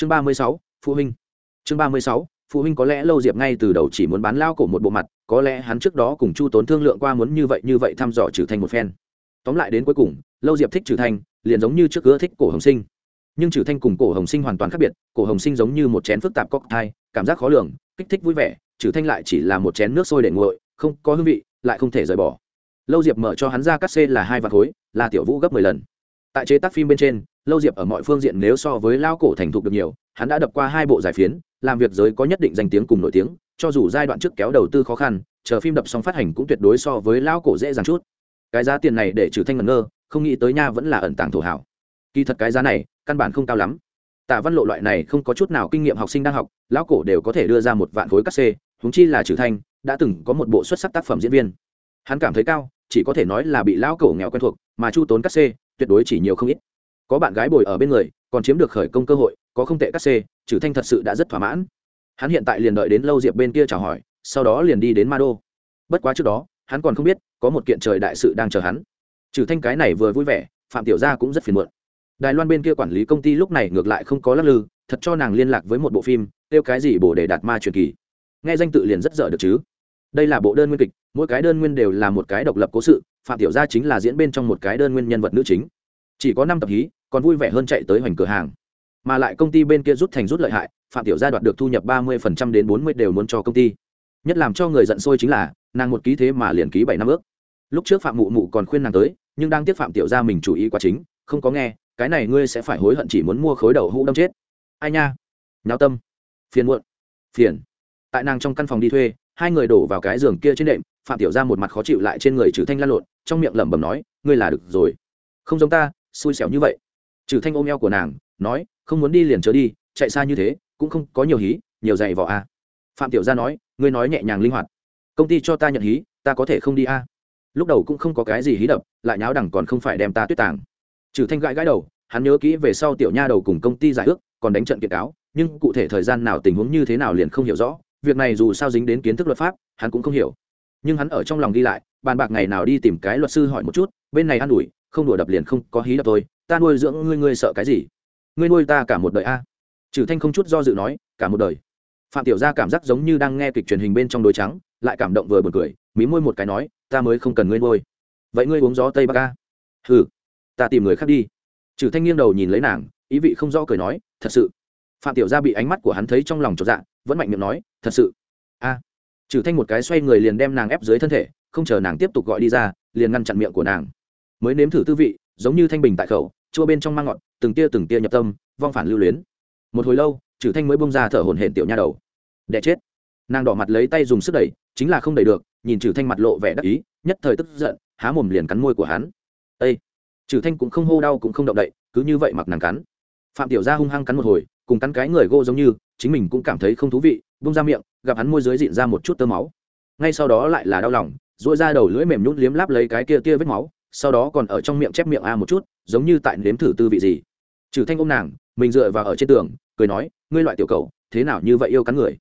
chương ba mươi sáu, phụ huynh. Chương ba mươi sáu, phụ huynh có lẽ lâu diệp ngay từ đầu chỉ muốn bán lao cổ một bộ mặt, có lẽ hắn trước đó cùng chu tốn thương lượng qua muốn như vậy như vậy thăm dò trừ thanh một phen. Tóm lại đến cuối cùng, lâu diệp thích trừ thanh liền giống như trước cửa thích cổ hồng sinh. Nhưng trừ thanh cùng cổ hồng sinh hoàn toàn khác biệt, cổ hồng sinh giống như một chén phức tạp cocktail, cảm giác khó lường, kích thích vui vẻ, trừ thanh lại chỉ là một chén nước sôi để nguội, không có hương vị, lại không thể rời bỏ. Lâu diệp mở cho hắn ra cắt xê là hai vạt khối, là tiểu vũ gấp mười lần. Tại chế tác phim bên trên lâu diệp ở mọi phương diện nếu so với lao cổ thành thục được nhiều, hắn đã đập qua hai bộ giải phiến, làm việc giới có nhất định danh tiếng cùng nổi tiếng, cho dù giai đoạn trước kéo đầu tư khó khăn, chờ phim đập xong phát hành cũng tuyệt đối so với lao cổ dễ dàng chút. Cái giá tiền này để trừ thanh ngẩn ngơ, không nghĩ tới nha vẫn là ẩn tàng thổ hảo. Kỳ thật cái giá này, căn bản không cao lắm. Tạ văn lộ loại này không có chút nào kinh nghiệm học sinh đang học, lão cổ đều có thể đưa ra một vạn khối cắt xê húng chi là trừ thanh, đã từng có một bộ xuất sắc tác phẩm diễn viên. Hắn cảm thấy cao, chỉ có thể nói là bị lão cổ nghèo quen thuộc, mà chu tốn cắt xê, tuyệt đối chỉ nhiều không ít có bạn gái bồi ở bên người, còn chiếm được khởi công cơ hội, có không tệ cắt xê, trừ thanh thật sự đã rất thỏa mãn. Hắn hiện tại liền đợi đến lâu diệp bên kia chào hỏi, sau đó liền đi đến ma đô bất quá trước đó, hắn còn không biết, có một kiện trời đại sự đang chờ hắn. Trừ thanh cái này vừa vui vẻ, phạm tiểu gia cũng rất phiền muộn. Đài loan bên kia quản lý công ty lúc này ngược lại không có lắc lư, thật cho nàng liên lạc với một bộ phim tiêu cái gì bổ để đạt ma truyền kỳ. Nghe danh tự liền rất dở được chứ. Đây là bộ đơn nguyên kịch, mỗi cái đơn nguyên đều là một cái độc lập cố sự, phạm tiểu gia chính là diễn bên trong một cái đơn nguyên nhân vật nữ chính. Chỉ có năm tập hí còn vui vẻ hơn chạy tới hoành cửa hàng. Mà lại công ty bên kia rút thành rút lợi hại, phạm tiểu gia đoạt được thu nhập ba mươi đến bốn mươi đều muốn cho công ty. Nhất làm cho người giận sôi chính là, nàng một ký thế mà liền ký bảy năm ước. Lúc trước phạm mụ mụ còn khuyên nàng tới, nhưng đang tiếp phạm tiểu gia mình chủ ý quá chính, không có nghe, cái này ngươi sẽ phải hối hận chỉ muốn mua khối đầu hũ đâm chết. Ai nha? Nháo tâm. Phiền muộn. Phiền. Tại nàng trong căn phòng đi thuê, hai người đổ vào cái giường kia trên đệm, phạm tiểu gia một mặt khó chịu lại trên người trừ thanh lan lộn, trong miệng lẩm bẩm nói, ngươi là được rồi. Không giống ta, xui xẻo như vậy trừ thanh ôm eo của nàng, nói, không muốn đi liền chớ đi, chạy xa như thế, cũng không có nhiều hí, nhiều dạy vỏ a à. phạm tiểu gia nói, ngươi nói nhẹ nhàng linh hoạt công ty cho ta nhận hí, ta có thể không đi a à. lúc đầu cũng không có cái gì hí đập, lại nháo đẳng còn không phải đem ta tuyết tàng trừ thanh gãi gãi đầu, hắn nhớ kỹ về sau tiểu nha đầu cùng công ty giải ước, còn đánh trận kiện cáo, nhưng cụ thể thời gian nào tình huống như thế nào liền không hiểu rõ, việc này dù sao dính đến kiến thức luật pháp, hắn cũng không hiểu nhưng hắn ở trong lòng đi lại, bàn bạc ngày nào đi tìm cái luật sư hỏi một chút, bên này an ủi không đùa đập liền không có hí đập thôi, ta nuôi dưỡng ngươi ngươi sợ cái gì? Ngươi nuôi ta cả một đời a? Trừ thanh không chút do dự nói, cả một đời. Phạm tiểu gia cảm giác giống như đang nghe kịch truyền hình bên trong đôi trắng, lại cảm động vừa buồn cười, mí môi một cái nói, ta mới không cần ngươi nuôi. Vậy ngươi uống gió tây bắc a? Hừ, ta tìm người khác đi. Trừ thanh nghiêng đầu nhìn lấy nàng, ý vị không rõ cười nói, thật sự. Phạm tiểu gia bị ánh mắt của hắn thấy trong lòng chột dạ vẫn mạnh miệng nói, thật sự. A. Trừ thanh một cái xoay người liền đem nàng ép dưới thân thể, không chờ nàng tiếp tục gọi đi ra, liền ngăn chặn miệng của nàng mới nếm thử tư vị, giống như thanh bình tại khẩu, chua bên trong mang ngọt, từng tia từng tia nhập tâm, vong phản lưu luyến. Một hồi lâu trừ thanh mới bông ra thở hổn hển tiểu nha đầu. Đẻ chết. Nàng đỏ mặt lấy tay dùng sức đẩy, chính là không đẩy được, nhìn trừ thanh mặt lộ vẻ đắc ý, nhất thời tức giận, há mồm liền cắn môi của hắn. Ây trừ thanh cũng không hô đau cũng không động đậy, cứ như vậy mặc nàng cắn. Phạm tiểu gia hung hăng cắn một hồi, cùng cắn cái người gô giống như, chính mình cũng cảm thấy không thú vị, bung ra miệng, gặp hắn môi dưới dịn ra một chút tơ máu. Ngay sau đó lại là đau lòng dội ra đầu lưỡi mềm nhún liếm láp lấy cái kia tia vết máu sau đó còn ở trong miệng chép miệng a một chút, giống như tại nếm thử tư vị gì. Trừ thanh ôm nàng, mình dựa vào ở trên tường, cười nói, ngươi loại tiểu cầu thế nào như vậy yêu cắn người?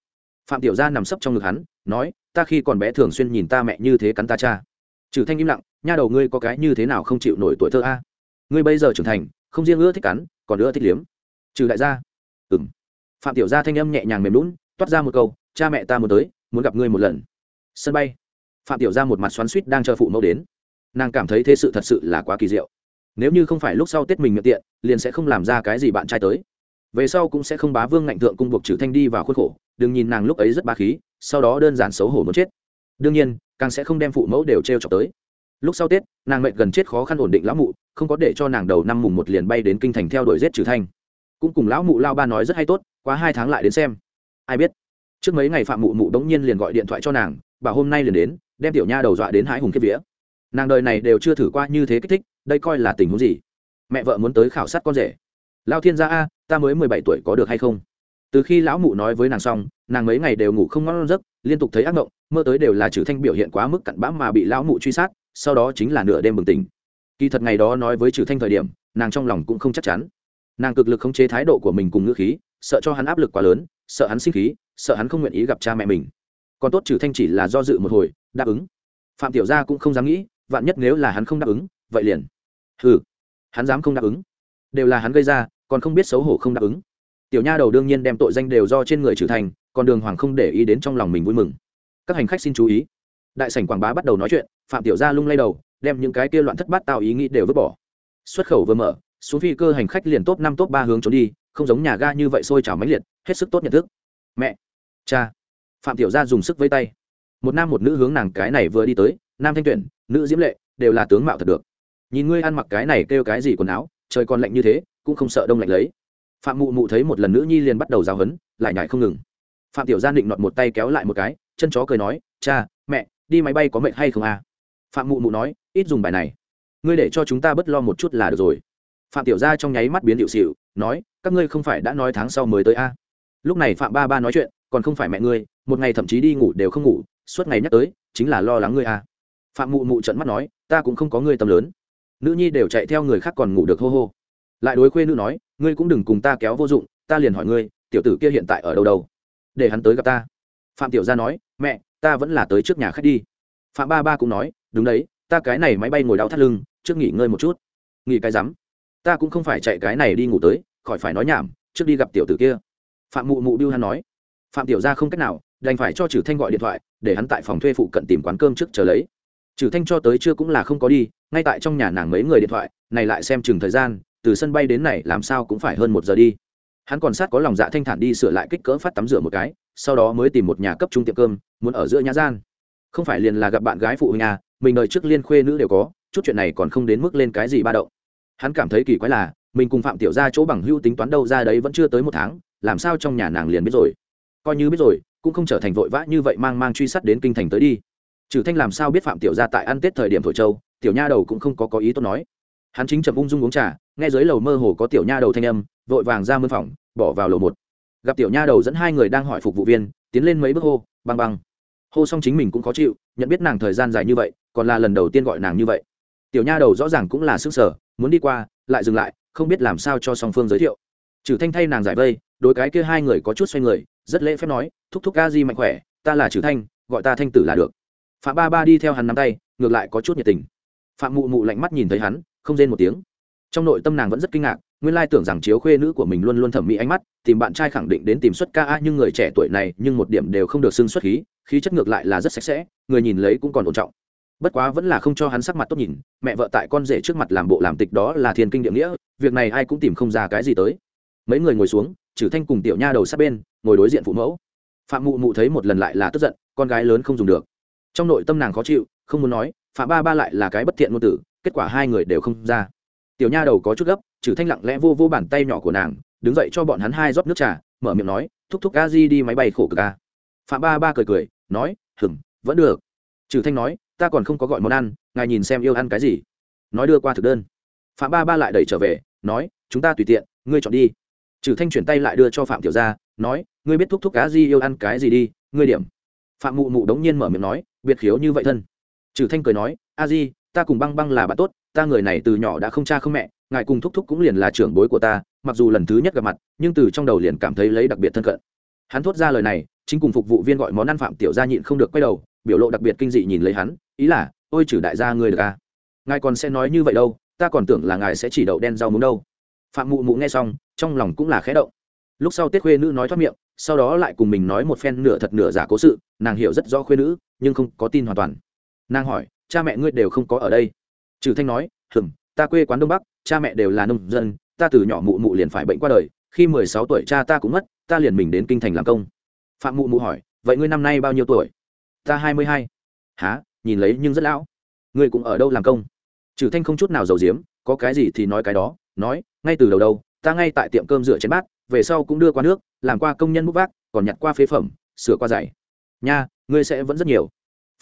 Phạm tiểu gia nằm sấp trong ngực hắn, nói, ta khi còn bé thường xuyên nhìn ta mẹ như thế cắn ta cha. Trừ thanh im lặng, nha đầu ngươi có cái như thế nào không chịu nổi tuổi thơ a? Ngươi bây giờ trưởng thành, không riêng ưa thích cắn, còn ưa thích liếm. Trừ đại gia. Ừm. Phạm tiểu gia thanh âm nhẹ nhàng mềm lún toát ra một câu, cha mẹ ta muốn tới, muốn gặp ngươi một lần. Sân bay. Phạm tiểu gia một mặt xoắn xuýt đang chờ phụ mẫu đến nàng cảm thấy thế sự thật sự là quá kỳ diệu. Nếu như không phải lúc sau tết mình miệng tiện, liền sẽ không làm ra cái gì bạn trai tới. Về sau cũng sẽ không bá vương ngạnh thượng cung buộc trừ thanh đi vào khuôn khổ, đừng nhìn nàng lúc ấy rất ba khí, sau đó đơn giản xấu hổ muốn chết. Đương nhiên, càng sẽ không đem phụ mẫu đều t r e o chọc tới. Lúc sau tết, nàng mệnh gần chết khó khăn ổn định lão mụ, không có để cho nàng đầu năm mùng một liền bay đến kinh thành theo đuổi giết trừ thanh. Cũng cùng lão mụ lao ba nói rất hay tốt qua hai tháng lại đến xem. Ai biết? Trước mấy ngày phạm mụ mụ đống nhiên liền gọi điện thoại cho nàng bà hôm nay liền đến, đem tiểu nha đầu dọa đến hái hùng kiếp vía nàng đời này đều chưa thử qua như thế kích thích, đây coi là tình huống gì? Mẹ vợ muốn tới khảo sát con rể. Lao thiên gia a, ta mới mười bảy tuổi có được hay không? Từ khi lão mụ nói với nàng xong, nàng mấy ngày đều ngủ không ngon giấc, liên tục thấy ác mộng, mơ tới đều là trừ thanh biểu hiện quá mức cặn bã mà bị lão mụ truy sát, sau đó chính là nửa đêm bừng tỉnh. Kỳ thật ngày đó nói với trừ thanh thời điểm, nàng trong lòng cũng không chắc chắn. Nàng cực lực khống chế thái độ của mình cùng ngữ khí, sợ cho hắn áp lực quá lớn, sợ hắn sinh khí, sợ hắn không nguyện ý gặp cha mẹ mình. Còn tốt trừ thanh chỉ là do dự một hồi, đáp ứng. Phạm tiểu gia cũng không dám nghĩ vạn nhất nếu là hắn không đáp ứng, vậy liền. Ừ hắn dám không đáp ứng. Đều là hắn gây ra, còn không biết xấu hổ không đáp ứng. Tiểu nha đầu đương nhiên đem tội danh đều do trên người trừ thành, còn đường hoàng không để ý đến trong lòng mình vui mừng. Các hành khách xin chú ý. Đại sảnh quảng bá bắt đầu nói chuyện, phạm tiểu gia lung lay đầu, đem những cái kia loạn thất bát tạo ý nghĩ đều vứt bỏ. Xuất khẩu vừa mở, xuống phi cơ hành khách liền top năm, top ba hướng trốn đi, không giống nhà ga như vậy sôi trào mãnh liệt, hết sức tốt nhận thức. Mẹ, cha. Phạm tiểu gia dùng sức với tay. Một nam một nữ hướng nàng cái này vừa đi tới nam thanh tuyển, nữ diễm lệ, đều là tướng mạo thật được. Nhìn ngươi ăn mặc cái này kêu cái gì quần áo, trời còn lạnh như thế, cũng không sợ đông lạnh lấy. Phạm mụ mụ thấy một lần nữ nhi liền bắt đầu giáo hấn lại nhảy không ngừng. Phạm tiểu gia định nọt một tay kéo lại một cái, chân chó cười nói, cha, mẹ, đi máy bay có mệt hay không à? Phạm mụ mụ nói, ít dùng bài này. Ngươi để cho chúng ta bớt lo một chút là được rồi. Phạm tiểu gia trong nháy mắt biến điệu xỉu, nói, các ngươi không phải đã nói tháng sau mới tới a à? lúc này phạm ba ba nói chuyện, còn không phải mẹ ngươi, một ngày thậm chí đi ngủ đều không ngủ, suốt ngày nhắc tới, chính là lo lắng ngươi a à phạm mụ mụ trận mắt nói, ta cũng không có người tâm lớn. Nữ nhi đều chạy theo người khác còn ngủ được hô hô. Lại đối khuê nữ nói, ngươi cũng đừng cùng ta kéo vô dụng, ta liền hỏi ngươi, tiểu tử kia hiện tại ở đâu đâu? Để hắn tới gặp ta. Phạm tiểu gia nói, mẹ, ta vẫn là tới trước nhà khách đi. Phạm ba ba cũng nói, đúng đấy, ta cái này máy bay ngồi đau thắt lưng, trước nghỉ ngơi một chút. Nghỉ cái rắm? Ta cũng không phải chạy cái này đi ngủ tới, khỏi phải nói nhảm, trước đi gặp tiểu tử kia. Phạm mụ mụ biêu hắn nói. Phạm tiểu gia không cách nào, đành phải cho trừ thanh gọi điện thoại, để hắn tại phòng thuê phụ cận tìm quán cơm trước chờ lấy trừ thanh cho tới chưa cũng là không có đi, ngay tại trong nhà nàng mấy người điện thoại, này lại xem chừng thời gian, từ sân bay đến này làm sao cũng phải hơn một giờ đi. Hắn còn sát có lòng dạ thanh thản đi sửa lại kích cỡ phát tắm rửa một cái, sau đó mới tìm một nhà cấp trung tiệm cơm, muốn ở giữa nhã gian. Không phải liền là gặp bạn gái phụ huynh à mình đời trước liên khuê nữ đều có, chút chuyện này còn không đến mức lên cái gì ba động. Hắn cảm thấy kỳ quái là, mình cùng phạm tiểu gia chỗ bằng hưu tính toán đâu ra đấy vẫn chưa tới một tháng, làm sao trong nhà nàng liền biết rồi. Coi như biết rồi, cũng không trở thành vội vã như vậy mang mang truy sát đến kinh thành tới đi trừ thanh làm sao biết phạm tiểu gia tại ăn tết thời điểm thổi châu tiểu nha đầu cũng không có có ý tốt nói. Hắn chính chậm ung dung uống trà, nghe dưới lầu mơ hồ có tiểu nha đầu thanh âm, vội vàng ra mân phòng, bỏ vào lầu một. Gặp tiểu nha đầu dẫn hai người đang hỏi phục vụ viên, tiến lên mấy bước hô, băng băng. Hô xong chính mình cũng khó chịu, nhận biết nàng thời gian dài như vậy, còn là lần đầu tiên gọi nàng như vậy. Tiểu nha đầu rõ ràng cũng là sức sở, muốn đi qua, lại dừng lại, không biết làm sao cho song phương giới thiệu. Trừ thanh thay nàng giải vây đôi cái kia hai người có chút xoay người, rất lễ phép nói, thúc thúc ca di mạnh khỏe, ta là trừ thanh, gọi ta thanh tử là được phạm ba ba đi theo hắn nắm tay, ngược lại có chút nhiệt tình. Phạm mụ mụ lạnh mắt nhìn thấy hắn, không rên một tiếng. Trong nội tâm nàng vẫn rất kinh ngạc, nguyên lai tưởng rằng chiếu khuê nữ của mình luôn luôn thẩm mỹ ánh mắt, tìm bạn trai khẳng định đến tìm xuất ca, a, nhưng người trẻ tuổi này, nhưng một điểm đều không được xưng xuất khí khí chất ngược lại là rất sạch sẽ, người nhìn lấy cũng còn ổn trọng. Bất quá vẫn là không cho hắn sắc mặt tốt nhìn, mẹ vợ tại con rể trước mặt làm bộ làm tịch đó là thiên kinh địa nghĩa, việc này ai cũng tìm không ra cái gì tới. Mấy người ngồi xuống trừ thanh cùng tiểu nha đầu sát bên, ngồi đối diện phụ mẫu. Phạm mụ mụ thấy một lần lại là tức giận, con gái lớn không dùng được trong nội tâm nàng khó chịu, không muốn nói phạm ba ba lại là cái bất thiện ngôn tử, kết quả hai người đều không ra. Tiểu nha đầu có chút gấp, trừ thanh lặng lẽ vô vô bàn tay nhỏ của nàng, đứng dậy cho bọn hắn hai rót nước trà, mở miệng nói, thúc thúc a di đi máy bay khổ cực a. Phạm ba ba cười cười, nói hừng vẫn được. Trừ thanh nói, ta còn không có gọi món ăn, ngài nhìn xem yêu ăn cái gì. Nói đưa qua thực đơn. Phạm ba ba lại đẩy trở về, nói, chúng ta tùy tiện, ngươi chọn đi. Trừ thanh chuyển tay lại đưa cho phạm tiểu gia, nói, ngươi biết thúc thúc cá di yêu ăn cái gì đi, ngươi điểm phạm mụ mụ đống nhiên mở miệng nói, biệt khiếu như vậy thân. Trừ thanh cười nói, a di, ta cùng băng băng là bạn tốt, ta người này từ nhỏ đã không cha không mẹ, ngài cùng thúc thúc cũng liền là trưởng bối của ta, mặc dù lần thứ nhất gặp mặt, nhưng từ trong đầu liền cảm thấy lấy đặc biệt thân cận. Hắn thốt ra lời này, chính cùng phục vụ viên gọi món ăn phạm tiểu gia nhịn không được quay đầu, biểu lộ đặc biệt kinh dị nhìn lấy hắn, ý là, ôi trừ đại gia ngươi được à? Ngài còn sẽ nói như vậy đâu, ta còn tưởng là ngài sẽ chỉ đậu đen rau muống đâu. Phạm mụ mụ nghe xong, trong lòng cũng là khẽ động. Lúc sau tiết khuê nữ nói thoát miệng sau đó lại cùng mình nói một phen nửa thật nửa giả cố sự, nàng hiểu rất rõ khuyên nữ, nhưng không có tin hoàn toàn. Nàng hỏi, cha mẹ ngươi đều không có ở đây? Trừ thanh nói hừng ta quê quán đông bắc, cha mẹ đều là nông dân, ta từ nhỏ mụ mụ liền phải bệnh qua đời, khi mười sáu tuổi cha ta cũng mất, ta liền mình đến kinh thành làm công. Phạm mụ mụ hỏi, vậy ngươi năm nay bao nhiêu tuổi? Ta hai mươi hai. Há nhìn lấy nhưng rất lão. Ngươi cũng ở đâu làm công? Trừ thanh không chút nào giàu diếm có cái gì thì nói cái đó, nói, ngay từ đầu đâu, ta ngay tại tiệm cơm rửa chén bát về sau cũng đưa qua nước, làm qua công nhân múc vác, còn nhặt qua phế phẩm, sửa qua giày. Nha, ngươi sẽ vẫn rất nhiều.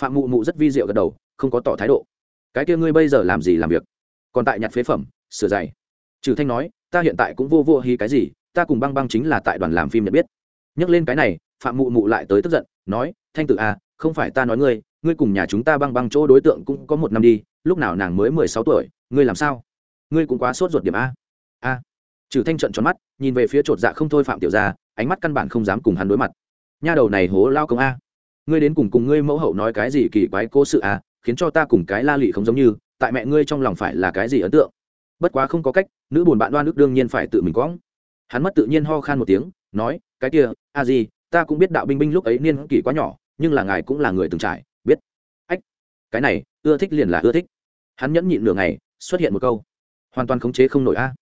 Phạm mụ mụ rất vi diệu gật đầu, không có tỏ thái độ. Cái kia ngươi bây giờ làm gì làm việc? Còn tại nhặt phế phẩm, sửa giày. Trừ thanh nói, ta hiện tại cũng vô vô hí cái gì, ta cùng băng băng chính là tại đoàn làm phim nhận biết. Nhắc lên cái này, phạm mụ mụ lại tới tức giận, nói, thanh tử à không phải ta nói ngươi ngươi cùng nhà chúng ta băng băng chỗ đối tượng cũng có một năm đi, lúc nào nàng mới mười sáu tuổi, ngươi làm sao? Ngươi cũng quá sốt ruột điểm a. A trừ thanh trận tròn mắt, nhìn về phía chột dạ không thôi phạm tiểu gia, ánh mắt căn bản không dám cùng hắn đối mặt. Nha đầu này hố lao công a. Ngươi đến cùng cùng ngươi mẫu hậu nói cái gì kỳ quái cố sự a, khiến cho ta cùng cái la lị không giống như, tại mẹ ngươi trong lòng phải là cái gì ấn tượng? Bất quá không có cách, nữ buồn bạn đoan ước đương nhiên phải tự mình quõng. Hắn mất tự nhiên ho khan một tiếng, nói, cái kia, a gì ta cũng biết đạo binh binh lúc ấy niên kỷ quá nhỏ, nhưng là ngài cũng là người từng trải, biết. Ách, cái này, ưa thích liền là ưa thích. Hắn nhẫn nhịn nửa ngày, xuất hiện một câu, hoàn toàn khống chế không nổi a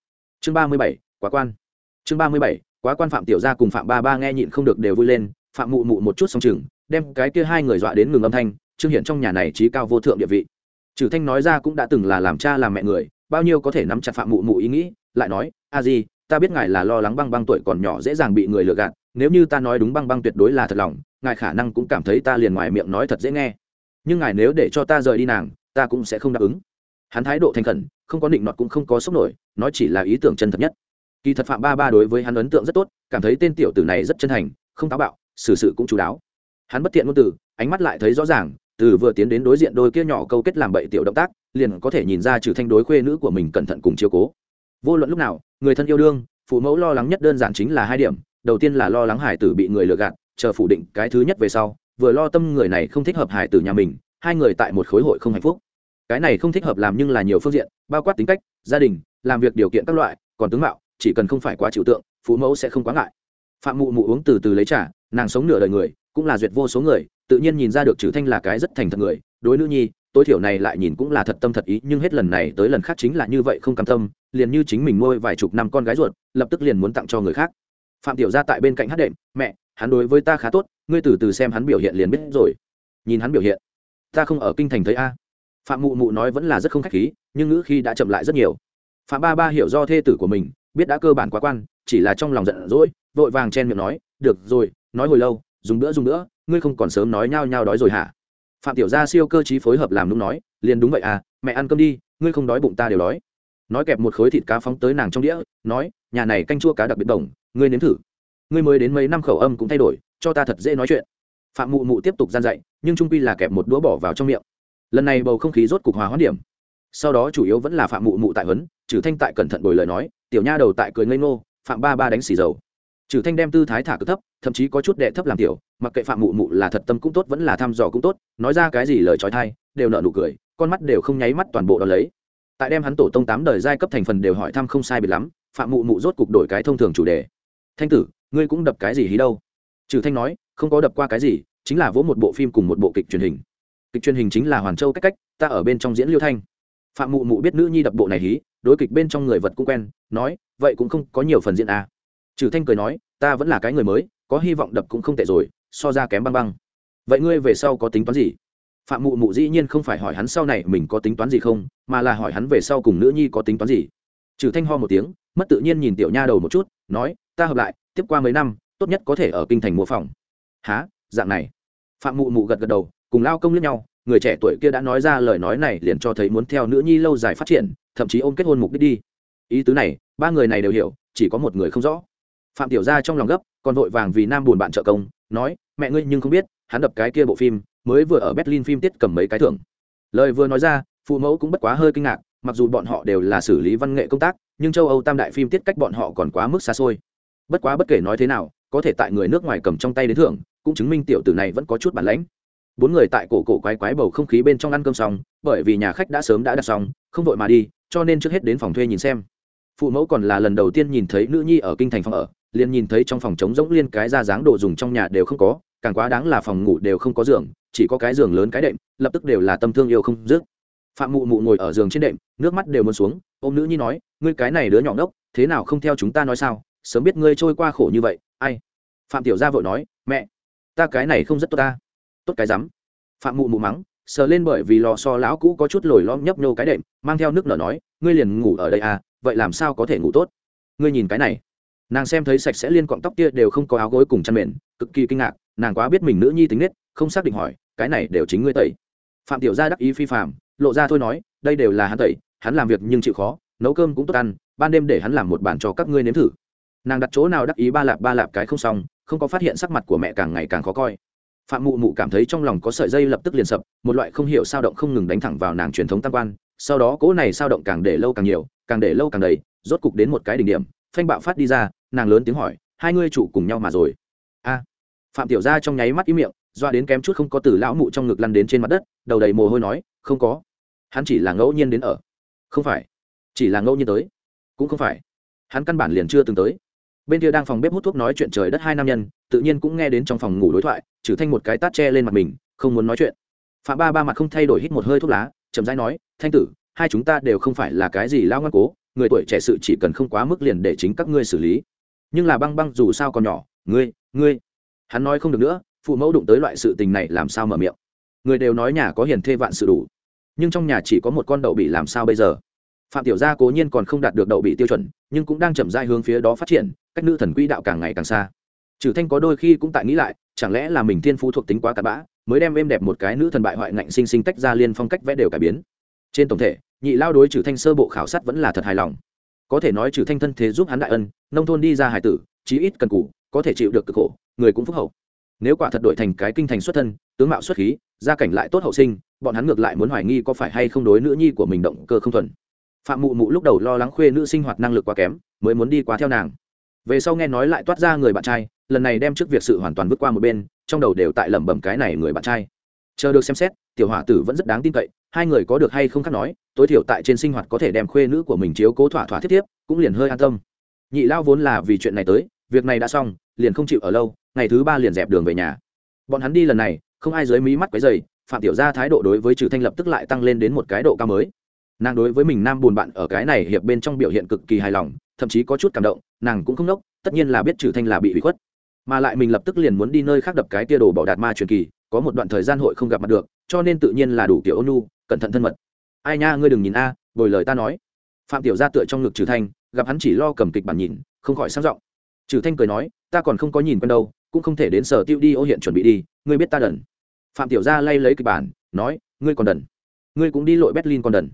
chương ba mươi bảy, quá quan. Chương ba mươi bảy, quá quan phạm tiểu gia cùng phạm ba ba nghe nhịn không được đều vui lên, phạm mụ mụ một chút xong chừng, đem cái kia hai người dọa đến ngừng âm thanh, trương hiện trong nhà này trí cao vô thượng địa vị. Trừ thanh nói ra cũng đã từng là làm cha làm mẹ người, bao nhiêu có thể nắm chặt phạm mụ mụ ý nghĩ, lại nói, a di, ta biết ngài là lo lắng băng băng tuổi còn nhỏ dễ dàng bị người lừa gạt, nếu như ta nói đúng băng băng tuyệt đối là thật lòng, ngài khả năng cũng cảm thấy ta liền ngoài miệng nói thật dễ nghe. Nhưng ngài nếu để cho ta rời đi nàng, ta cũng sẽ không đáp ứng hắn thái độ thành khẩn, không có định nọt cũng không có sốc nổi, nói chỉ là ý tưởng chân thật nhất. Kỳ thật phạm ba ba đối với hắn ấn tượng rất tốt, cảm thấy tên tiểu tử này rất chân thành, không táo bạo, xử sự cũng chú đáo. Hắn bất thiện ngôn từ, ánh mắt lại thấy rõ ràng, từ vừa tiến đến đối diện đôi kia nhỏ câu kết làm bậy tiểu động tác, liền có thể nhìn ra trừ thanh đối khuê nữ của mình cẩn thận cùng chiếu cố. Vô luận lúc nào, người thân yêu đương, phụ mẫu lo lắng nhất đơn giản chính là hai điểm, đầu tiên là lo lắng hải tử bị người lừa gạt, chờ phủ định cái thứ nhất về sau, vừa lo tâm người này không thích hợp hải tử nhà mình, hai người tại một khối hội không hạnh phúc cái này không thích hợp làm nhưng là nhiều phương diện, bao quát tính cách, gia đình, làm việc điều kiện các loại, còn tướng mạo, chỉ cần không phải quá chịu tượng, phụ mẫu sẽ không quá ngại. Phạm mụ mụ uống từ từ lấy trả nàng sống nửa đời người, cũng là duyệt vô số người, tự nhiên nhìn ra được trừ thanh là cái rất thành thật người, đối nữ nhi, tối thiểu này lại nhìn cũng là thật tâm thật ý, nhưng hết lần này tới lần khác chính là như vậy không cam tâm, liền như chính mình nuôi vài chục năm con gái ruột, lập tức liền muốn tặng cho người khác. Phạm tiểu gia tại bên cạnh hát đệm, mẹ, hắn đối với ta khá tốt, ngươi từ từ xem hắn biểu hiện liền biết rồi. Nhìn hắn biểu hiện, ta không ở kinh thành thấy a phạm mụ mụ nói vẫn là rất không khách khí, nhưng ngữ khi đã chậm lại rất nhiều. Phạm ba ba hiểu do thê tử của mình, biết đã cơ bản quá quan, chỉ là trong lòng giận dỗi, vội vàng chen miệng nói, được rồi, nói hồi lâu, dùng bữa dùng bữa, ngươi không còn sớm nói nhao nhao đói rồi hả? Phạm tiểu gia siêu cơ chí phối hợp làm đúng nói, liền đúng vậy à mẹ ăn cơm đi, ngươi không đói bụng ta đều đói. Nói kẹp một khối thịt cá phóng tới nàng trong đĩa, nói, nhà này canh chua cá đặc biệt đồng, ngươi nếm thử. Ngươi mới đến mấy năm khẩu âm cũng thay đổi, cho ta thật dễ nói chuyện. Phạm mụ mụ tiếp tục gian dạy, nhưng trung quy là kẹp một đũa bỏ vào trong miệng lần này bầu không khí rốt cục hòa hoãn điểm. Sau đó chủ yếu vẫn là phạm mụ mụ tại huấn trừ thanh tại cẩn thận bồi lời nói, tiểu nha đầu tại cười ngây ngô, phạm ba ba đánh xì dầu. Trừ thanh đem tư thái thả cực thấp, thậm chí có chút đệ thấp làm tiểu, mặc kệ phạm mụ mụ là thật tâm cũng tốt vẫn là thăm dò cũng tốt, nói ra cái gì lời trói thai, đều nở nụ cười, con mắt đều không nháy mắt toàn bộ đó lấy. Tại đem hắn tổ tông tám đời giai cấp thành phần đều hỏi thăm không sai biệt lắm, phạm mụ mụ rốt cục đổi cái thông thường chủ đề. Thanh tử, ngươi cũng đập cái gì hí đâu? Trừ thanh nói, không có đập qua cái gì, chính là vỗ một bộ phim cùng một bộ kịch truyền hình kịch truyền hình chính là hoàn châu cách cách, ta ở bên trong diễn liêu thanh. Phạm mụ mụ biết nữ nhi đập bộ này hí, đối kịch bên trong người vật cũng quen, nói, vậy cũng không có nhiều phần diễn à. trừ thanh cười nói, ta vẫn là cái người mới, có hy vọng đập cũng không tệ rồi, so ra kém băng băng. Vậy ngươi về sau có tính toán gì? Phạm mụ mụ dĩ nhiên không phải hỏi hắn sau này mình có tính toán gì không, mà là hỏi hắn về sau cùng nữ nhi có tính toán gì. Trừ thanh ho một tiếng, mất tự nhiên nhìn tiểu nha đầu một chút, nói, ta hợp lại, tiếp qua mấy năm, tốt nhất có thể ở kinh thành mua phòng há dạng này. Phạm mụ mụ gật gật đầu cùng lao công lẫn nhau, người trẻ tuổi kia đã nói ra lời nói này liền cho thấy muốn theo nữ nhi lâu dài phát triển, thậm chí ôm kết hôn mục đích đi. Ý tứ này, ba người này đều hiểu, chỉ có một người không rõ. Phạm tiểu gia trong lòng gấp, còn vội vàng vì nam buồn bạn trợ công, nói, mẹ ngươi nhưng không biết, hắn đập cái kia bộ phim, mới vừa ở berlin phim tiết cầm mấy cái thưởng. Lời vừa nói ra, phụ mẫu cũng bất quá hơi kinh ngạc, mặc dù bọn họ đều là xử lý văn nghệ công tác, nhưng châu âu tam đại phim tiết cách bọn họ còn quá mức xa xôi. Bất quá bất kể nói thế nào, có thể tại người nước ngoài cầm trong tay đến thưởng, cũng chứng minh tiểu tử này vẫn có chút bản lãnh bốn người tại cổ cổ quái quái bầu không khí bên trong ăn cơm xong, bởi vì nhà khách đã sớm đã đặt xong, không vội mà đi, cho nên trước hết đến phòng thuê nhìn xem. Phụ mẫu còn là lần đầu tiên nhìn thấy nữ nhi ở kinh thành phòng ở, liền nhìn thấy trong phòng trống rỗng liên cái ra dáng đồ dùng trong nhà đều không có, càng quá đáng là phòng ngủ đều không có giường, chỉ có cái giường lớn cái đệm, lập tức đều là tâm thương yêu không dứt. Phạm mụ mụ ngồi ở giường trên đệm, nước mắt đều muốn xuống, ôm nữ nhi nói, ngươi cái này đứa nhỏ ngốc, thế nào không theo chúng ta nói sao? Sớm biết ngươi trôi qua khổ như vậy, ai? Phạm tiểu gia vội nói, mẹ, ta cái này không rất tốt ta tốt cái rắm. Phạm mụ mụ mắng, sờ lên bởi vì lò so lão cũ có chút lồi lom nhấp nhô cái đệm, mang theo nước nở nói, ngươi liền ngủ ở đây à vậy làm sao có thể ngủ tốt? Ngươi nhìn cái này. Nàng xem thấy sạch sẽ liên cọng tóc kia đều không có áo gối cùng chăn mền, cực kỳ kinh ngạc, nàng quá biết mình nữ nhi tính nết, không xác định hỏi, cái này đều chính ngươi tẩy. Phạm tiểu gia đắc ý phi phạm lộ ra thôi nói, đây đều là hắn tẩy, hắn làm việc nhưng chịu khó, nấu cơm cũng tốt ăn, ban đêm để hắn làm một bàn cho các ngươi nếm thử. Nàng đặt chỗ nào đắc ý ba lạp ba lạp cái không xong, không có phát hiện sắc mặt của mẹ càng ngày càng khó coi phạm mụ mụ cảm thấy trong lòng có sợi dây lập tức liền sập, một loại không hiểu sao động không ngừng đánh thẳng vào nàng truyền thống tam quan. Sau đó cỗ này sao động càng để lâu càng nhiều, càng để lâu càng đầy, rốt cục đến một cái đỉnh điểm, phanh bạo phát đi ra, nàng lớn tiếng hỏi, hai ngươi chủ cùng nhau mà rồi? A. Phạm tiểu gia trong nháy mắt ý miệng, doa đến kém chút không có từ lão mụ trong ngực lăn đến trên mặt đất, đầu đầy mồ hôi nói, không có. Hắn chỉ là ngẫu nhiên đến ở. Không phải. Chỉ là ngẫu nhiên tới. Cũng không phải. Hắn căn bản liền chưa từng tới bên kia đang phòng bếp hút thuốc nói chuyện trời đất hai nam nhân, tự nhiên cũng nghe đến trong phòng ngủ đối thoại, trừ thanh một cái tát che lên mặt mình, không muốn nói chuyện. Phạm ba ba mặt không thay đổi hít một hơi thuốc lá, chậm rãi nói, thanh tử, hai chúng ta đều không phải là cái gì lao ngoan cố, người tuổi trẻ sự chỉ cần không quá mức liền để chính các ngươi xử lý. Nhưng là băng băng dù sao còn nhỏ, ngươi ngươi. Hắn nói không được nữa, phụ mẫu đụng tới loại sự tình này làm sao mở miệng. Người đều nói nhà có hiền thê vạn sự đủ, nhưng trong nhà chỉ có một con đậu bị làm sao bây giờ? Phạm tiểu gia cố nhiên còn không đạt được đậu bị tiêu chuẩn, nhưng cũng đang chậm rãi hướng phía đó phát triển, cách nữ thần quỹ đạo càng ngày càng xa. Trừ thanh có đôi khi cũng tại nghĩ lại, chẳng lẽ là mình thiên phú thuộc tính quá cặn bã, mới đem êm đẹp một cái nữ thần bại hoại ngạnh sinh sinh tách ra liên phong cách vẽ đều cải biến. Trên tổng thể, nhị lao đối trừ thanh sơ bộ khảo sát vẫn là thật hài lòng. Có thể nói trừ thanh thân thế giúp hắn đại ân, nông thôn đi ra hải tử, chí ít cần cù, có thể chịu được cực khổ, người cũng phúc hậu. Nếu quả thật đổi thành cái kinh thành xuất thân, tướng mạo xuất khí, gia cảnh lại tốt hậu sinh, bọn hắn ngược lại muốn hoài nghi có phải hay không đối nữ nhi của mình động cơ không thuần phạm mụ mụ lúc đầu lo lắng khuê nữ sinh hoạt năng lực quá kém, mới muốn đi quá theo nàng. Về sau nghe nói lại toát ra người bạn trai, lần này đem trước việc sự hoàn toàn vứt qua một bên, trong đầu đều tại lẩm bẩm cái này người bạn trai. Chờ được xem xét, tiểu hỏa tử vẫn rất đáng tin cậy, hai người có được hay không khác nói, tối thiểu tại trên sinh hoạt có thể đem khuê nữ của mình chiếu cố thỏa thỏa thiết tiếp cũng liền hơi an tâm. Nhị lao vốn là vì chuyện này tới, việc này đã xong, liền không chịu ở lâu, ngày thứ ba liền dẹp đường về nhà. Bọn hắn đi lần này, không ai dưới mí mắt quấy dày phạm tiểu gia thái độ đối với trừ thanh lập tức lại tăng lên đến một cái độ cao mới nàng đối với mình nam buồn bạn ở cái này hiệp bên trong biểu hiện cực kỳ hài lòng, thậm chí có chút cảm động, nàng cũng không nốc, tất nhiên là biết trừ thanh là bị hủy khuất. Mà lại mình lập tức liền muốn đi nơi khác đập cái tia đồ bỏ đạt ma truyền kỳ, có một đoạn thời gian hội không gặp mặt được, cho nên tự nhiên là đủ kiểu ôn nu cẩn thận thân mật. Ai nha, ngươi đừng nhìn a, bồi lời ta nói. Phạm tiểu gia tựa trong ngực trừ thanh, gặp hắn chỉ lo cầm kịch bản nhìn, không khỏi sáng giọng. Trừ thanh cười nói, ta còn không có nhìn quen đâu, cũng không thể đến sở tiêu đi ô hiện chuẩn bị đi, ngươi biết ta đần. Phạm tiểu gia lay lấy kịch bản, nói, ngươi còn đần. Ngươi cũng đi lội berlin còn đần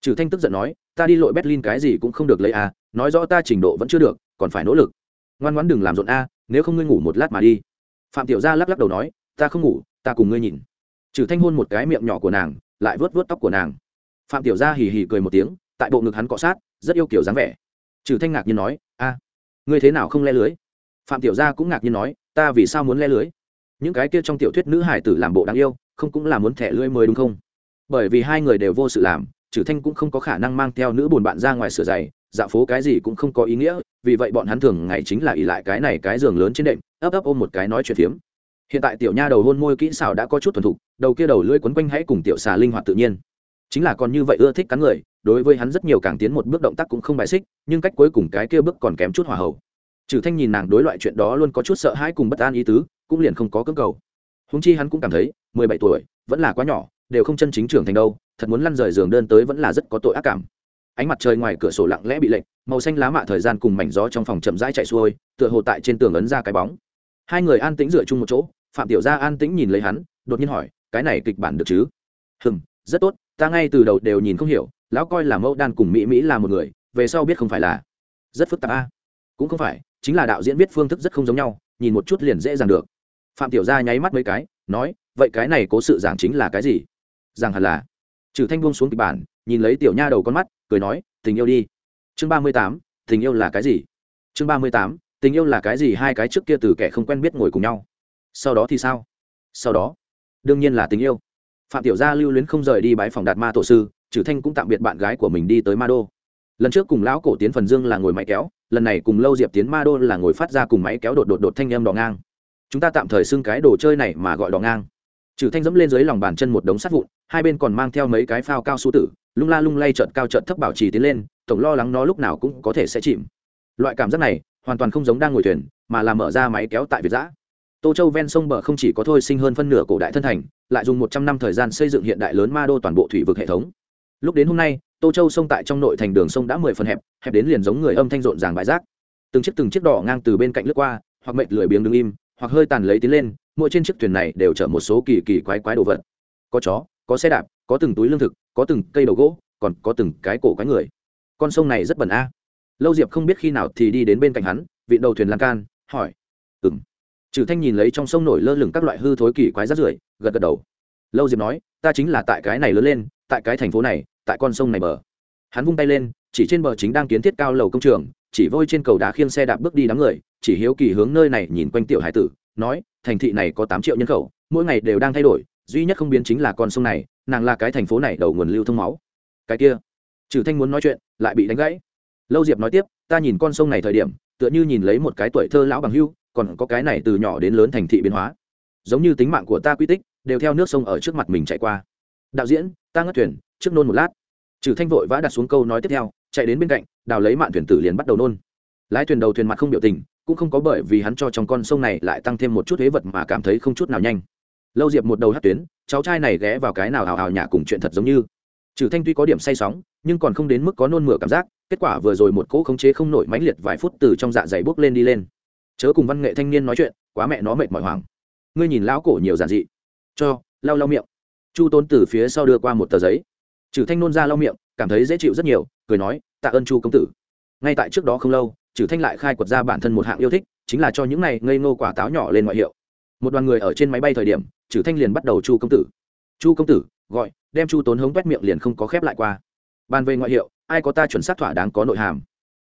trừ thanh tức giận nói, ta đi lội berlin cái gì cũng không được lấy a nói rõ ta trình độ vẫn chưa được, còn phải nỗ lực. Ngoan ngoãn đừng làm rộn a, nếu không ngươi ngủ một lát mà đi. Phạm tiểu gia lắc lắc đầu nói, ta không ngủ, ta cùng ngươi nhìn. Trừ thanh hôn một cái miệng nhỏ của nàng, lại vớt vớt tóc của nàng. Phạm tiểu gia hì hì cười một tiếng, tại bộ ngực hắn cọ sát, rất yêu kiểu dáng vẻ. Trừ thanh ngạc nhiên nói, a, ngươi thế nào không le lưới? Phạm tiểu gia cũng ngạc nhiên nói, ta vì sao muốn le lưới? Những cái kia trong tiểu thuyết nữ hải tử làm bộ đáng yêu, không cũng là muốn thẻ lưới mới đúng không? Bởi vì hai người đều vô sự làm trừ thanh cũng không có khả năng mang theo nữ buồn bạn ra ngoài sửa giày dạo phố cái gì cũng không có ý nghĩa, vì vậy bọn hắn thường ngày chính là ỉ lại cái này cái giường lớn trên đệm, ấp ấp ôm một cái nói chuyện phiếm. Hiện tại tiểu nha đầu hôn môi kỹ xảo đã có chút thuần thục, đầu kia đầu lưỡi quấn quanh hãy cùng tiểu xà linh hoạt tự nhiên. Chính là còn như vậy ưa thích cắn người, đối với hắn rất nhiều càng tiến một bước động tác cũng không bài xích, nhưng cách cuối cùng cái kia bước còn kém chút hòa hậu. Trừ thanh nhìn nàng đối loại chuyện đó luôn có chút sợ hãi cùng bất an ý tứ, cũng liền không có cưỡng cầu. Húng chi hắn cũng cảm thấy, mười bảy tuổi, vẫn là quá nhỏ đều không chân chính trưởng thành đâu, thật muốn lăn rời giường đơn tới vẫn là rất có tội ác cảm. Ánh mặt trời ngoài cửa sổ lặng lẽ bị lệnh màu xanh lá mạ thời gian cùng mảnh gió trong phòng chậm rãi chạy xuôi, tựa hồ tại trên tường ấn ra cái bóng. Hai người an tĩnh dựa chung một chỗ, phạm tiểu gia an tĩnh nhìn lấy hắn, đột nhiên hỏi, cái này kịch bản được chứ? Hừm, rất tốt, ta ngay từ đầu đều nhìn không hiểu, lão coi là mẫu đan cùng mỹ mỹ là một người, về sau biết không phải là rất phức tạp a. Cũng không phải, chính là đạo diễn viết phương thức rất không giống nhau, nhìn một chút liền dễ dàng được. Phạm tiểu gia nháy mắt mấy cái, nói, vậy cái này cố sự giảng chính là cái gì? Rằng hẳn là. Trừ thanh buông xuống kịch bản, nhìn lấy tiểu nha đầu con mắt, cười nói, tình yêu đi. Chương ba mươi tám, tình yêu là cái gì? Chương ba mươi tám, tình yêu là cái gì hai cái trước kia từ kẻ không quen biết ngồi cùng nhau? Sau đó thì sao? Sau đó, đương nhiên là tình yêu. Phạm tiểu gia lưu luyến không rời đi bái phòng đạt ma tổ sư, trừ thanh cũng tạm biệt bạn gái của mình đi tới ma đô. Lần trước cùng lão cổ tiến phần dương là ngồi máy kéo, lần này cùng lâu diệp tiến ma đô là ngồi phát ra cùng máy kéo đột đột đột thanh em đỏ ngang. Chúng ta tạm thời xưng cái đồ chơi này mà gọi đỏ ngang trừ thanh dẫm lên dưới lòng bàn chân một đống sắt vụn, hai bên còn mang theo mấy cái phao cao su tử, lung la lung lay trợt cao trợt thấp bảo trì tiến lên, tổng lo lắng nó lúc nào cũng có thể sẽ chìm. Loại cảm giác này hoàn toàn không giống đang ngồi thuyền, mà là mở ra máy kéo tại việt giã. Tô châu ven sông bờ không chỉ có thôi sinh hơn phân nửa cổ đại thân thành, lại dùng một trăm năm thời gian xây dựng hiện đại lớn ma đô toàn bộ thủy vực hệ thống. Lúc đến hôm nay, tô châu sông tại trong nội thành đường sông đã mười phần hẹp hẹp đến liền giống người âm thanh rộn ràng bãi rác. Từng chiếc từng chiếc đỏ ngang từ bên cạnh lướt qua, hoặc mệt lười biếng đứng im, hoặc hơi tàn lấy tiến lên mỗi trên chiếc thuyền này đều chở một số kỳ kỳ quái quái đồ vật. Có chó, có xe đạp, có từng túi lương thực, có từng cây đầu gỗ, còn có từng cái cổ quái người. Con sông này rất bẩn a. Lâu diệp không biết khi nào thì đi đến bên cạnh hắn, vị đầu thuyền lan can, hỏi. Ừng trừ thanh nhìn lấy trong sông nổi lơ lửng các loại hư thối kỳ quái rát rưởi, gật gật đầu. Lâu diệp nói, ta chính là tại cái này lớn lên, tại cái thành phố này, tại con sông này bờ. Hắn vung tay lên, chỉ trên bờ chính đang kiến thiết cao lầu công trường, chỉ vôi trên cầu đá khiêng xe đạp bước đi đám người, chỉ hiếu kỳ hướng nơi này nhìn quanh tiểu hải tử nói, thành thị này có tám triệu nhân khẩu, mỗi ngày đều đang thay đổi, duy nhất không biến chính là con sông này, nàng là cái thành phố này đầu nguồn lưu thông máu. Cái kia trừ thanh muốn nói chuyện, lại bị đánh gãy. Lâu diệp nói tiếp, ta nhìn con sông này thời điểm, tựa như nhìn lấy một cái tuổi thơ lão bằng hưu, còn có cái này từ nhỏ đến lớn thành thị biến hóa. Giống như tính mạng của ta quy tích, đều theo nước sông ở trước mặt mình chạy qua. Đạo diễn, ta ngất thuyền, trước nôn một lát. Trừ thanh vội vã đặt xuống câu nói tiếp theo, chạy đến bên cạnh, đào lấy mạn thuyền tử liền bắt đầu nôn. Lái thuyền đầu thuyền mặt không biểu tình cũng không có bởi vì hắn cho trong con sông này lại tăng thêm một chút huế vật mà cảm thấy không chút nào nhanh. Lâu diệp một đầu hát tuyến, cháu trai này ghé vào cái nào hào hào nhả cùng chuyện thật giống như. Trừ thanh tuy có điểm say sóng, nhưng còn không đến mức có nôn mửa cảm giác, kết quả vừa rồi một cỗ khống chế không nổi mãnh liệt vài phút từ trong dạ dày bốc lên đi lên. Chớ cùng văn nghệ thanh niên nói chuyện, quá mẹ nó mệt mỏi hoàng ngươi nhìn lão cổ nhiều giản dị. Cho, lau lau miệng. Chu tôn từ phía sau đưa qua một tờ giấy. Trừ thanh nôn ra lau miệng, cảm thấy dễ chịu rất nhiều, cười nói, tạ ơn chu công tử. Ngay tại trước đó không lâu trừ thanh lại khai quật ra bản thân một hạng yêu thích, chính là cho những này ngây ngô quả táo nhỏ lên ngoại hiệu. Một đoàn người ở trên máy bay thời điểm, trừ thanh liền bắt đầu chu công tử. Chu công tử, gọi, đem chu tốn hống quét miệng liền không có khép lại qua. Bàn về ngoại hiệu, ai có ta chuẩn xác thỏa đáng có nội hàm?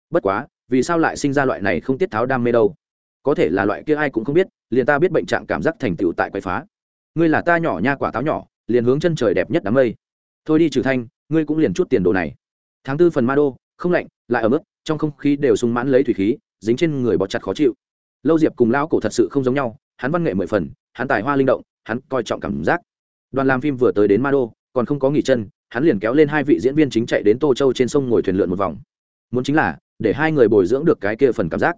Bất quá, vì sao lại sinh ra loại này không tiết tháo đam mê đâu? Có thể là loại kia ai cũng không biết, liền ta biết bệnh trạng cảm giác thành tựu tại quậy phá. Ngươi là ta nhỏ nha quả táo nhỏ, liền hướng chân trời đẹp nhất đám mây. Thôi đi trừ thanh, ngươi cũng liền chút tiền đồ này. Tháng tư phần ma đô, không lạnh, lại ở mức trong không khí đều sung mãn lấy thủy khí, dính trên người bọt chặt khó chịu. Lâu diệp cùng lão cổ thật sự không giống nhau, hắn văn nghệ mười phần, hắn tài hoa linh động, hắn coi trọng cảm giác. Đoàn làm phim vừa tới đến ma đô còn không có nghỉ chân, hắn liền kéo lên hai vị diễn viên chính chạy đến tô châu trên sông ngồi thuyền lượn một vòng. Muốn chính là, để hai người bồi dưỡng được cái kia phần cảm giác.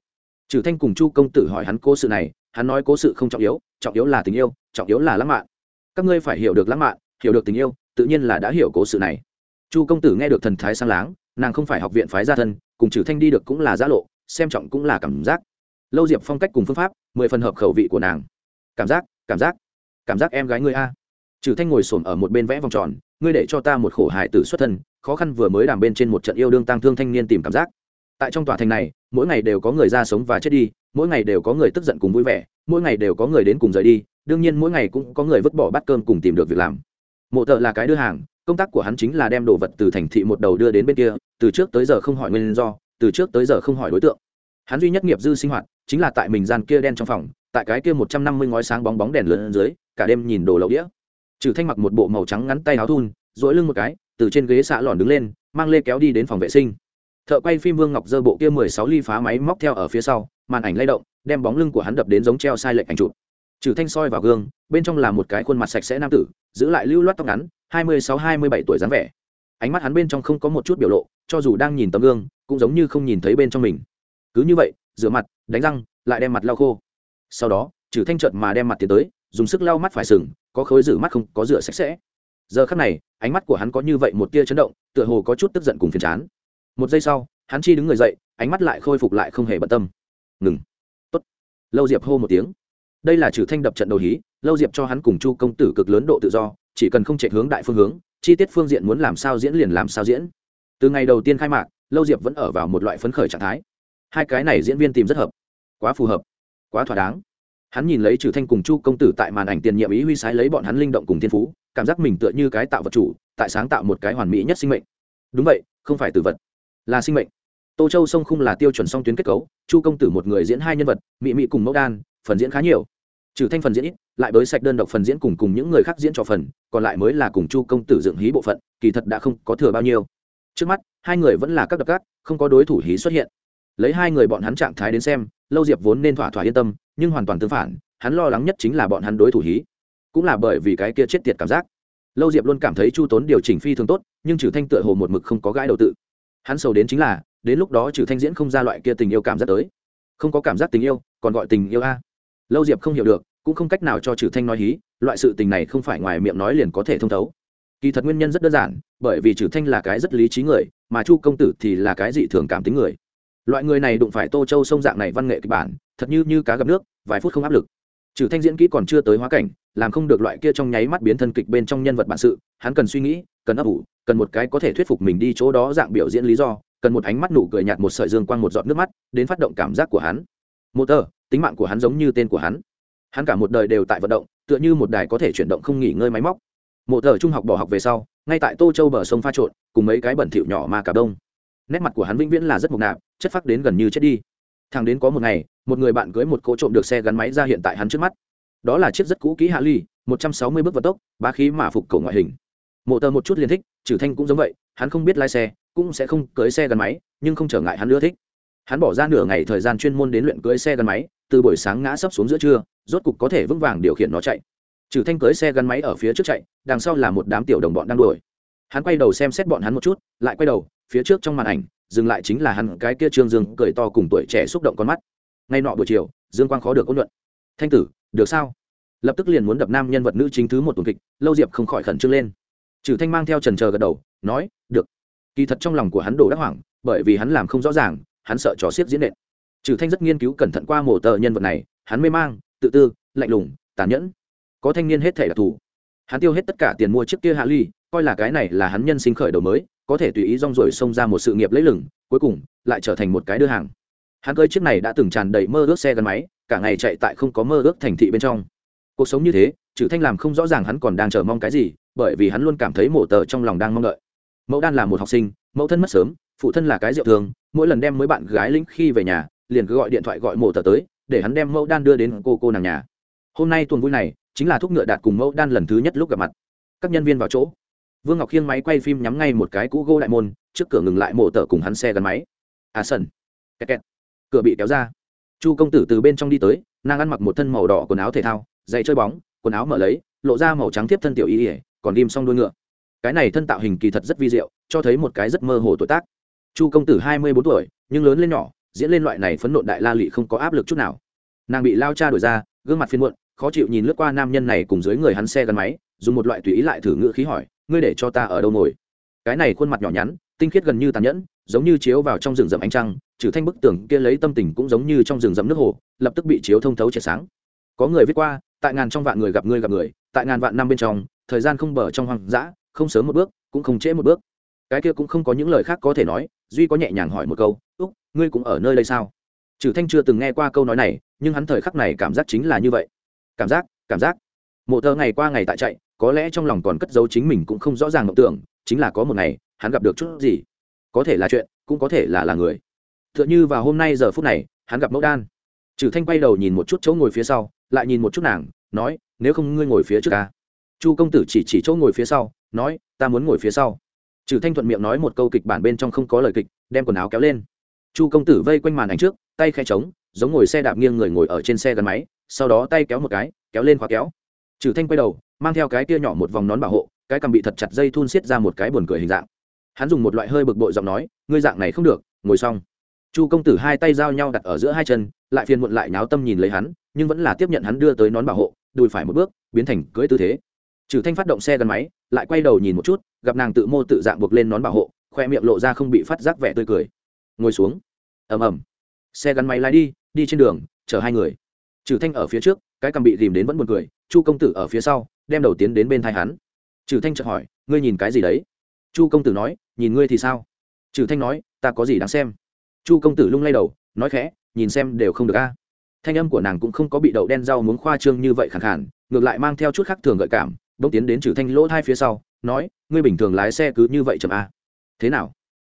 Trừ thanh cùng chu công tử hỏi hắn cố sự này, hắn nói cố sự không trọng yếu trọng yếu là tình yêu, trọng yếu là lãng mạn. Các ngươi phải hiểu được lãng mạn, hiểu được tình yêu, tự nhiên là đã hiểu cố sự này. Chu công tử nghe được thần thái sang láng, nàng không phải học viện phái gia thân cùng trừ thanh đi được cũng là giã lộ, xem trọng cũng là cảm giác. Lâu diệp phong cách cùng phương pháp, mười phần hợp khẩu vị của nàng. Cảm giác cảm giác cảm giác em gái ngươi a. Trừ thanh ngồi xổm ở một bên vẽ vòng tròn, ngươi để cho ta một khổ hài tử xuất thân, khó khăn vừa mới đàm bên trên một trận yêu đương tăng thương thanh niên tìm cảm giác. Tại trong tòa thành này, mỗi ngày đều có người ra sống và chết đi, mỗi ngày đều có người tức giận cùng vui vẻ, mỗi ngày đều có người đến cùng rời đi, đương nhiên mỗi ngày cũng có người vứt bỏ bát cơm cùng tìm được việc làm. Mộ thợ là cái đưa hàng, công tác của hắn chính là đem đồ vật từ thành thị một đầu đưa đến bên kia từ trước tới giờ không hỏi nguyên do, từ trước tới giờ không hỏi đối tượng. Hắn duy nhất nghiệp dư sinh hoạt chính là tại mình gian kia đen trong phòng, tại cái kia một trăm năm mươi ngói sáng bóng bóng đèn lớn dưới, cả đêm nhìn đồ lậu đĩa. Trừ thanh mặc một bộ màu trắng ngắn tay áo thun dỗi lưng một cái, từ trên ghế xạ lòn đứng lên, mang lê kéo đi đến phòng vệ sinh. Thợ quay phim vương ngọc dơ bộ kia mười sáu ly phá máy móc theo ở phía sau, màn ảnh lay động, đem bóng lưng của hắn đập đến giống treo sai lệch ảnh chụp. Trừ thanh soi vào gương, bên trong là một cái khuôn mặt sạch sẽ nam tử, giữ lại lưu loát tóc ngắn, hai mươi sáu, hai mươi bảy tuổi dáng vẻ. Ánh mắt hắn bên trong không có một chút biểu lộ cho dù đang nhìn tấm gương, cũng giống như không nhìn thấy bên trong mình. Cứ như vậy, rửa mặt, đánh răng, lại đem mặt lau khô. Sau đó, trừ thanh trợt mà đem mặt tiến tới, dùng sức lau mắt phải sừng, có khối rửa mắt không, có rửa sạch sẽ. Giờ khắc này, ánh mắt của hắn có như vậy một tia chấn động, tựa hồ có chút tức giận cùng phiền chán. Một giây sau, hắn chi đứng người dậy, ánh mắt lại khôi phục lại không hề bận tâm. Ngừng. Tốt. Lâu diệp hô một tiếng. Đây là trừ thanh đập trận đầu hí, lâu diệp cho hắn cùng chu công tử cực lớn độ tự do, chỉ cần không chạy hướng đại phương hướng, chi tiết phương diện muốn làm sao diễn liền làm sao diễn từ ngày đầu tiên khai mạc, lâu diệp vẫn ở vào một loại phấn khởi trạng thái. Hai cái này diễn viên tìm rất hợp, quá phù hợp, quá thỏa đáng. Hắn nhìn lấy trừ thanh cùng chu công tử tại màn ảnh tiền nhiệm ý huy sái lấy bọn hắn linh động cùng thiên phú, cảm giác mình tựa như cái tạo vật chủ, tại sáng tạo một cái hoàn mỹ nhất sinh mệnh. Đúng vậy, không phải từ vật, là sinh mệnh. Tô châu sông khung là tiêu chuẩn song tuyến kết cấu, chu công tử một người diễn hai nhân vật, mị mị cùng mẫu đan, phần diễn khá nhiều. Trừ thanh phần diễn ít, lại bới sạch đơn độc phần diễn cùng cùng những người khác diễn cho phần, còn lại mới là cùng chu công tử dựng hí bộ phận, kỳ thật đã không có thừa bao nhiêu trước mắt, hai người vẫn là các đập cát không có đối thủ hí xuất hiện. Lấy hai người bọn hắn trạng thái đến xem, lâu diệp vốn nên thỏa thỏa yên tâm, nhưng hoàn toàn tương phản, hắn lo lắng nhất chính là bọn hắn đối thủ hí. Cũng là bởi vì cái kia chết tiệt cảm giác. Lâu diệp luôn cảm thấy chu tốn điều chỉnh phi thường tốt, nhưng trừ thanh tựa hồ một mực không có gãi đầu tự. Hắn sầu đến chính là, đến lúc đó trừ thanh diễn không ra loại kia tình yêu cảm giác tới. Không có cảm giác tình yêu, còn gọi tình yêu a. Lâu diệp không hiểu được, cũng không cách nào cho trừ thanh nói hí, loại sự tình này không phải ngoài miệng nói liền có thể thông thấu kỳ thật nguyên nhân rất đơn giản, bởi vì trừ thanh là cái rất lý trí người, mà chu công tử thì là cái dị thường cảm tính người. Loại người này đụng phải tô châu sông dạng này văn nghệ kịch bản, thật như như cá gặp nước, vài phút không áp lực. Trừ thanh diễn kỹ còn chưa tới hóa cảnh, làm không được loại kia trong nháy mắt biến thân kịch bên trong nhân vật bản sự, hắn cần suy nghĩ, cần ấp ủ, cần một cái có thể thuyết phục mình đi chỗ đó dạng biểu diễn lý do, cần một ánh mắt nụ cười nhạt một sợi dương quang một giọt nước mắt, đến phát động cảm giác của hắn. Một tờ, tính mạng của hắn giống như tên của hắn. Hắn cả một đời đều tại vận động, tựa như một đài có thể chuyển động không nghỉ ngơi máy móc một tờ trung học bỏ học về sau, ngay tại tô châu bờ sông pha trộn, cùng mấy cái bẩn thịu nhỏ mà cả đông. Nét mặt của hắn vĩnh viễn là rất mộc nạp, chất phác đến gần như chết đi. Thằng đến có một ngày, một người bạn cưới một cỗ trộm được xe gắn máy ra hiện tại hắn trước mắt. Đó là chiếc rất cũ kỹ hạ ly một trăm sáu mươi bước vận tốc ba khí mà phục cầu ngoại hình. Mộ tờ một chút liền thích, trừ thanh cũng giống vậy, hắn không biết lái xe, cũng sẽ không cưới xe gắn máy, nhưng không trở ngại hắn ưa thích. Hắn bỏ ra nửa ngày thời gian chuyên môn đến luyện cưỡi xe gắn máy, từ buổi sáng ngã sấp xuống giữa trưa, rốt cục có thể vững vàng điều khiển nó chạy trừ thanh cưỡi xe gắn máy ở phía trước chạy, đằng sau là một đám tiểu đồng bọn đang đuổi. Hắn quay đầu xem xét bọn hắn một chút, lại quay đầu, phía trước trong màn ảnh, dừng lại chính là hắn cái kia trương dương cười to cùng tuổi trẻ xúc động con mắt. Ngay nọ buổi chiều, dương quang khó được ôn luận. Thanh tử, được sao? Lập tức liền muốn đập nam nhân vật nữ chính thứ một tuần kịch, lâu diệp không khỏi khẩn trương lên. Trừ thanh mang theo trần chờ gật đầu, nói, được. Kỳ thật trong lòng của hắn đổ đắc hoảng, bởi vì hắn làm không rõ ràng, hắn sợ trò xiết diễn đệm trừ thanh rất nghiên cứu cẩn thận qua mổ tờ nhân vật này, hắn mê mang, tự tư, lạnh lùng, tàn nhẫn có thanh niên hết thể đặc thù hắn tiêu hết tất cả tiền mua chiếc kia hạ ly, coi là cái này là hắn nhân sinh khởi đầu mới, có thể tùy ý rong rồi xông ra một sự nghiệp lấy lừng, cuối cùng lại trở thành một cái đưa hàng. Hắn cơi chiếc này đã từng tràn đầy mơ ước xe gắn máy, cả ngày chạy tại không có mơ ước thành thị bên trong. Cuộc sống như thế trừ thanh làm không rõ ràng hắn còn đang chờ mong cái gì, bởi vì hắn luôn cảm thấy mổ tờ trong lòng đang mong đợi. Mẫu đan là một học sinh, mẫu thân mất sớm, phụ thân là cái rượu thường, mỗi lần đem mấy bạn gái lĩnh khi về nhà, liền cứ gọi điện thoại gọi mổ tờ tới, để hắn đem mẫu đan đưa đến cô cô nàng nhà. Hôm nay tuần vui này chính là thúc ngựa đạt cùng mẫu đan lần thứ nhất lúc gặp mặt. Các nhân viên vào chỗ. Vương ngọc khiêng máy quay phim nhắm ngay một cái cũ gỗ đại môn, trước cửa ngừng lại mổ tờ cùng hắn xe gắn máy. À sân kẹt kẹt. cửa bị kéo ra. Chu công tử từ bên trong đi tới, nàng ăn mặc một thân màu đỏ quần áo thể thao, giày chơi bóng, quần áo mở lấy, lộ ra màu trắng tiếp thân tiểu y ỉa còn đim xong đuôi ngựa. Cái này thân tạo hình kỳ thật rất vi diệu, cho thấy một cái rất mơ hồ tuổi tác. Chu công tử hai mươi bốn tuổi, nhưng lớn lên nhỏ, diễn lên loại này phấn nộn đại la lị không có áp lực chút nào. Nàng bị lao cha đổi ra, gương mặt phiên muộn khó chịu nhìn lướt qua nam nhân này cùng dưới người hắn xe gắn máy, dùng một loại tùy ý lại thử ngữ khí hỏi, ngươi để cho ta ở đâu ngồi? Cái này khuôn mặt nhỏ nhắn, tinh khiết gần như tàn nhẫn, giống như chiếu vào trong rừng rậm ánh trăng, trừ thanh bức tường kia lấy tâm tình cũng giống như trong rừng rậm nước hồ, lập tức bị chiếu thông thấu triệt sáng. Có người viết qua, tại ngàn trong vạn người gặp người gặp người, tại ngàn vạn năm bên trong, thời gian không bờ trong hoang dã, không sớm một bước, cũng không trễ một bước. Cái kia cũng không có những lời khác có thể nói, duy có nhẹ nhàng hỏi một câu, úc, ngươi cũng ở nơi đây sao? Trừ thanh chưa từng nghe qua câu nói này, nhưng hắn thời khắc này cảm giác chính là như vậy cảm giác cảm giác. Mộ thơ ngày qua ngày tại chạy, có lẽ trong lòng còn cất giấu chính mình cũng không rõ ràng mộng tưởng, chính là có một ngày, hắn gặp được chút gì. Có thể là chuyện, cũng có thể là là người. T h ư ợ n h ư vào hôm nay giờ phút này, hắn gặp mẫu đan. Trừ thanh quay đầu nhìn một chút chỗ ngồi phía sau, lại nhìn một chút nàng, nói, nếu không ngươi ngồi phía trước ta. Chu công tử chỉ chỉ chỗ ngồi phía sau, nói, ta muốn ngồi phía sau. Trừ thanh thuận miệng nói một câu kịch bản bên trong không có lời kịch, đem quần áo kéo lên. Chu công tử vây quanh màn ảnh trước, tay khe trống giống ngồi xe đạp nghiêng người ngồi ở trên xe gắn máy sau đó tay kéo một cái, kéo lên khóa kéo. Trừ thanh quay đầu, mang theo cái tia nhỏ một vòng nón bảo hộ, cái cầm bị thật chặt dây thun xiết ra một cái buồn cười hình dạng. Hắn dùng một loại hơi bực bội giọng nói, ngươi dạng này không được, ngồi xong. Chu công tử hai tay giao nhau đặt ở giữa hai chân, lại phiền muộn lại náo tâm nhìn lấy hắn, nhưng vẫn là tiếp nhận hắn đưa tới nón bảo hộ, đùi phải một bước, biến thành cưỡi tư thế. Trừ thanh phát động xe gắn máy, lại quay đầu nhìn một chút, gặp nàng tự mô tự dạng buộc lên nón bảo hộ, khoe miệng lộ ra không bị phát giác vẻ tươi cười. Ngồi xuống. Ầm ầm. Xe gắn máy lái đi đi trên đường, chở hai người trừ thanh ở phía trước, cái cầm bị dìm đến vẫn buồn cười, chu công tử ở phía sau, đem đầu tiến đến bên thai hắn. Trừ thanh chợt hỏi, ngươi nhìn cái gì đấy? Chu công tử nói, nhìn ngươi thì sao? Trừ thanh nói, ta có gì đáng xem? Chu công tử lung lay đầu, nói khẽ, nhìn xem đều không được a. Thanh âm của nàng cũng không có bị đậu đen rau muốn khoa trương như vậy khẳng khản ngược lại mang theo chút khác thường gợi cảm, bỗng tiến đến trừ thanh lỗ thai phía sau, nói, ngươi bình thường lái xe cứ như vậy chậm a. Thế nào?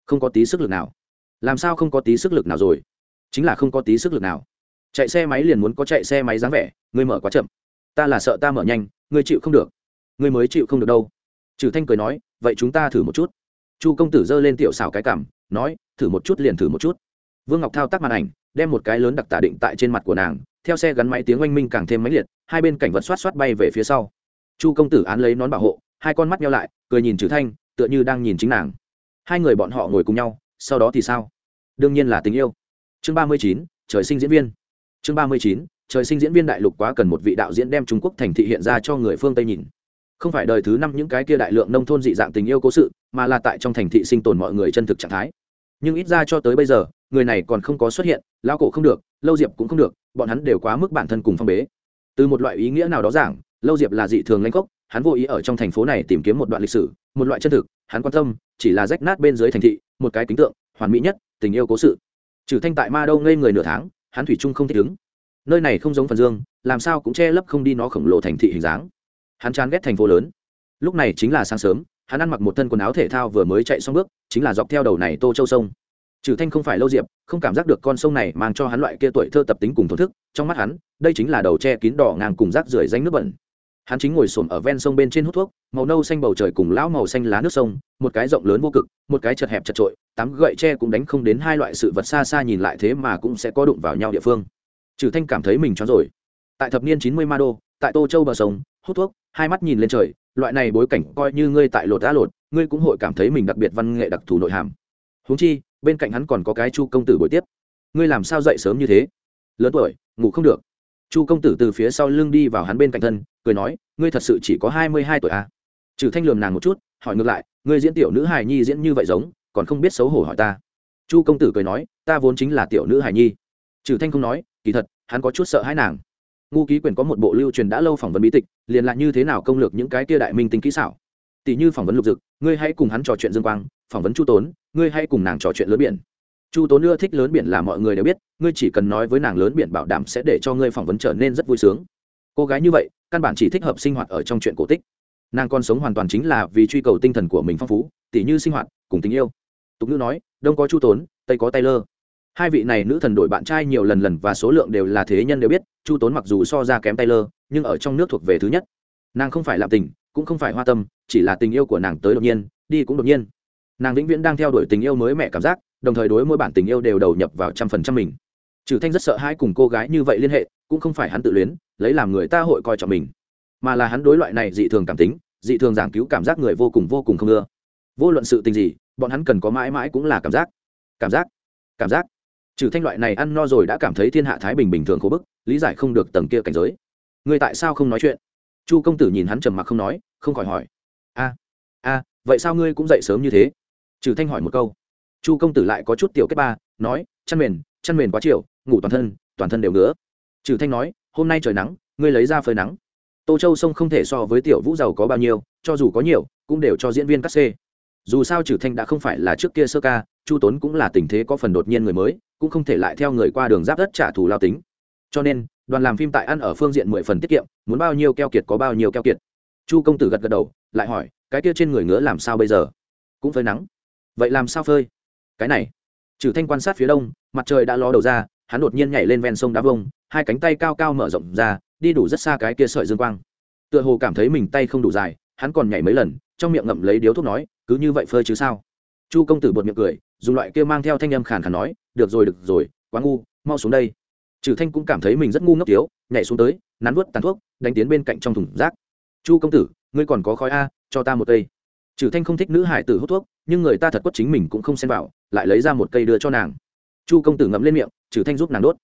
Không có tí sức lực nào. Làm sao không có tí sức lực nào rồi? Chính là không có tí sức lực nào chạy xe máy liền muốn có chạy xe máy dáng vẻ, ngươi mở quá chậm. Ta là sợ ta mở nhanh, ngươi chịu không được. Ngươi mới chịu không được đâu. Trừ thanh cười nói, vậy chúng ta thử một chút. Chu công tử giơ lên tiểu xảo cái cảm, nói, thử một chút liền thử một chút. Vương ngọc thao tác màn ảnh, đem một cái lớn đặc tả định tại trên mặt của nàng, theo xe gắn máy tiếng oanh minh càng thêm mãnh liệt, hai bên cảnh vật xoát xoát bay về phía sau. Chu công tử án lấy nón bảo hộ, hai con mắt nhau lại, cười nhìn trừ thanh, tựa như đang nhìn chính nàng. Hai người bọn họ ngồi cùng nhau, sau đó thì sao? Đương nhiên là tình yêu. Chương ba mươi chín, trời sinh diễn viên chương ba mươi chín, trời sinh diễn viên đại lục quá cần một vị đạo diễn đem trung quốc thành thị hiện ra cho người phương tây nhìn. Không phải đời thứ năm những cái kia đại lượng nông thôn dị dạng tình yêu cố sự, mà là tại trong thành thị sinh tồn mọi người chân thực trạng thái. Nhưng ít ra cho tới bây giờ, người này còn không có xuất hiện lao cổ không được, lâu diệp cũng không được, bọn hắn đều quá mức bản thân cùng phong bế. Từ một loại ý nghĩa nào đó giảng, lâu diệp là dị thường lanh cốc hắn vô ý ở trong thành phố này tìm kiếm một đoạn lịch sử, một loại chân thực, hắn quan tâm, chỉ là rách nát bên dưới thành thị, một cái kính tượng, hoàn mỹ nhất, tình yêu cố sự. Trừ thanh tại ma đâu ngây người nửa tháng hắn thủy chung không thích ứng. Nơi này không giống phần dương, làm sao cũng che lấp không đi nó khổng lồ thành thị hình dáng. Hắn chán ghét thành phố lớn. Lúc này chính là sáng sớm, hắn ăn mặc một thân quần áo thể thao vừa mới chạy xong bước, chính là dọc theo đầu này tô châu sông. Trừ thanh không phải lâu diệp, không cảm giác được con sông này mang cho hắn loại kia tuổi thơ tập tính cùng thổ thức, trong mắt hắn, đây chính là đầu tre kín đỏ ngang cùng rác rưởi danh nước bẩn. Hắn chính ngồi xổm ở ven sông bên trên hút thuốc, màu nâu xanh bầu trời cùng lão màu xanh lá nước sông, một cái rộng lớn vô cực, một cái chật hẹp chật trội tám gậy tre cũng đánh không đến hai loại sự vật xa xa nhìn lại thế mà cũng sẽ có đụng vào nhau địa phương. Trừ thanh cảm thấy mình cho rồi. Tại thập niên chín mươi ma đô, tại tô châu bờ sông, hút thuốc, hai mắt nhìn lên trời, loại này bối cảnh coi như ngươi tại lột đã lột, ngươi cũng hội cảm thấy mình đặc biệt văn nghệ đặc thù nội hàm. Huống chi, bên cạnh hắn còn có cái chu công tử buổi tiếp. Ngươi làm sao dậy sớm như thế? Lớn tuổi, ngủ không được. Chu công tử từ phía sau lưng đi vào hắn bên cạnh thân, cười nói, ngươi thật sự chỉ có hai mươi hai tuổi à? trừ thanh lườm nàng một chút, hỏi ngược lại, ngươi diễn tiểu nữ hài nhi diễn như vậy giống còn không biết xấu hổ hỏi ta. Chu công tử cười nói, ta vốn chính là tiểu nữ hải nhi. Trừ thanh không nói, kỳ thật, hắn có chút sợ hãi nàng. Ngu ký quyền có một bộ lưu truyền đã lâu phỏng vấn bí tịch, liền lại như thế nào công lược những cái kia đại minh tính kỹ xảo? Tỷ như phỏng vấn lục dực, ngươi hãy cùng hắn trò chuyện dương quang, phỏng vấn chu tốn, ngươi hãy cùng nàng trò chuyện lớn biển. Chu tốn ưa thích lớn biển là mọi người đều biết, ngươi chỉ cần nói với nàng lớn biển bảo đảm sẽ để cho ngươi phỏng vấn trở nên rất vui sướng. Cô gái như vậy, căn bản chỉ thích hợp sinh hoạt ở trong chuyện cổ tích. Nàng còn sống hoàn toàn chính là vì truy cầu tinh thần của mình phong phú tỷ như sinh hoạt, cùng tình yêu tục ngữ nói, đông có chu tốn, tây có tay lơ hai vị này nữ thần đổi bạn trai nhiều lần lần và số lượng đều là thế nhân đều biết, chu tốn mặc dù so ra kém tay lơ nhưng ở trong nước thuộc về thứ nhất. Nàng không phải lạm tình, cũng không phải hoa tâm, chỉ là tình yêu của nàng tới đột nhiên, đi cũng đột nhiên. Nàng vĩnh viễn đang theo đuổi tình yêu mới mẹ cảm giác, đồng thời đối mỗi bản tình yêu đều đầu nhập vào trăm phần trăm mình. Trừ thanh rất sợ hai cùng cô gái như vậy liên hệ, cũng không phải hắn tự luyến, lấy làm người ta hội coi trọng mình. Mà là hắn đối loại này dị thường cảm tính, dị thường giảng cứu cảm giác người vô cùng vô cùng không ưa vô luận sự tình gì, bọn hắn cần có mãi mãi cũng là cảm giác. Cảm giác. Cảm giác. Trừ thanh loại này ăn no rồi đã cảm thấy thiên hạ thái bình bình thường khô bức, lý giải không được tầng kia cảnh giới. Người tại sao không nói chuyện? Chu công tử nhìn hắn trầm mặc không nói, không khỏi hỏi. A a, vậy sao ngươi cũng dậy sớm như thế? Trừ thanh hỏi một câu. Chu công tử lại có chút tiểu kết ba, nói, chăn mền chăn mền quá chiều, ngủ toàn thân toàn thân đều ngứa. Trừ thanh nói, hôm nay trời nắng, ngươi lấy ra phơi nắng. Tô châu sông không thể so với tiểu vũ giàu có bao nhiêu, cho dù có nhiều, cũng đều cho diễn viên cắt xê dù sao trừ thanh đã không phải là trước kia sơ ca, chu tốn cũng là tình thế có phần đột nhiên người mới, cũng không thể lại theo người qua đường giáp đất trả thù lao tính. Cho nên, đoàn làm phim tại ăn ở phương diện mười phần tiết kiệm, muốn bao nhiêu keo kiệt có bao nhiêu keo kiệt. Chu công tử gật gật đầu, lại hỏi, cái kia trên người ngứa làm sao bây giờ? Cũng phơi nắng. Vậy làm sao phơi? Cái này. Trừ thanh quan sát phía đông, mặt trời đã ló đầu ra, hắn đột nhiên nhảy lên ven sông đá vông, hai cánh tay cao cao mở rộng ra, đi đủ rất xa cái kia sợi dương quang. Tựa hồ cảm thấy mình tay không đủ dài, hắn còn nhảy mấy lần, trong miệng ngậm lấy điếu thuốc nói cứ như vậy phơi chứ sao? Chu công tử bột miệng cười, dùng loại kia mang theo thanh âm khàn khàn nói, được rồi được rồi, quá ngu, mau xuống đây. Trừ thanh cũng cảm thấy mình rất ngu ngốc tiếu nhảy xuống tới, nắn vớt tàn thuốc, đánh tiến bên cạnh trong thùng rác. Chu công tử, ngươi còn có khói a, cho ta một cây. Trừ thanh không thích nữ hải tử hút thuốc, nhưng người ta thật quất chính mình cũng không xen vào, lại lấy ra một cây đưa cho nàng. Chu công tử ngậm lên miệng, trừ thanh giúp nàng đốt.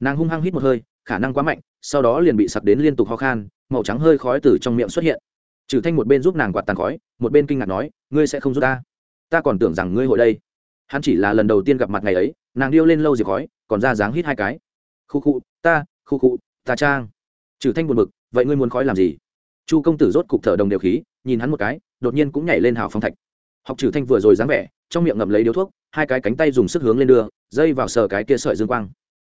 Nàng hung hăng hít một hơi, khả năng quá mạnh, sau đó liền bị sặc đến liên tục ho khan, màu trắng hơi khói từ trong miệng xuất hiện. Trừ thanh một bên giúp nàng quạt tàn khói, một bên kinh ngạc nói ngươi sẽ không giúp ta. Ta còn tưởng rằng ngươi hội đây. Hắn chỉ là lần đầu tiên gặp mặt ngày ấy, nàng điêu lên lâu diệt khói, còn ra dáng hít hai cái. Khu khu, ta, khu khu, ta trang. Trừ thanh buồn bực, vậy ngươi muốn khói làm gì? Chu công tử rốt cục thở đồng đều khí, nhìn hắn một cái, đột nhiên cũng nhảy lên hào phong thạch. Học trừ thanh vừa rồi dáng vẻ, trong miệng ngậm lấy điếu thuốc, hai cái cánh tay dùng sức hướng lên đưa, dây vào sờ cái kia sợi dương quang.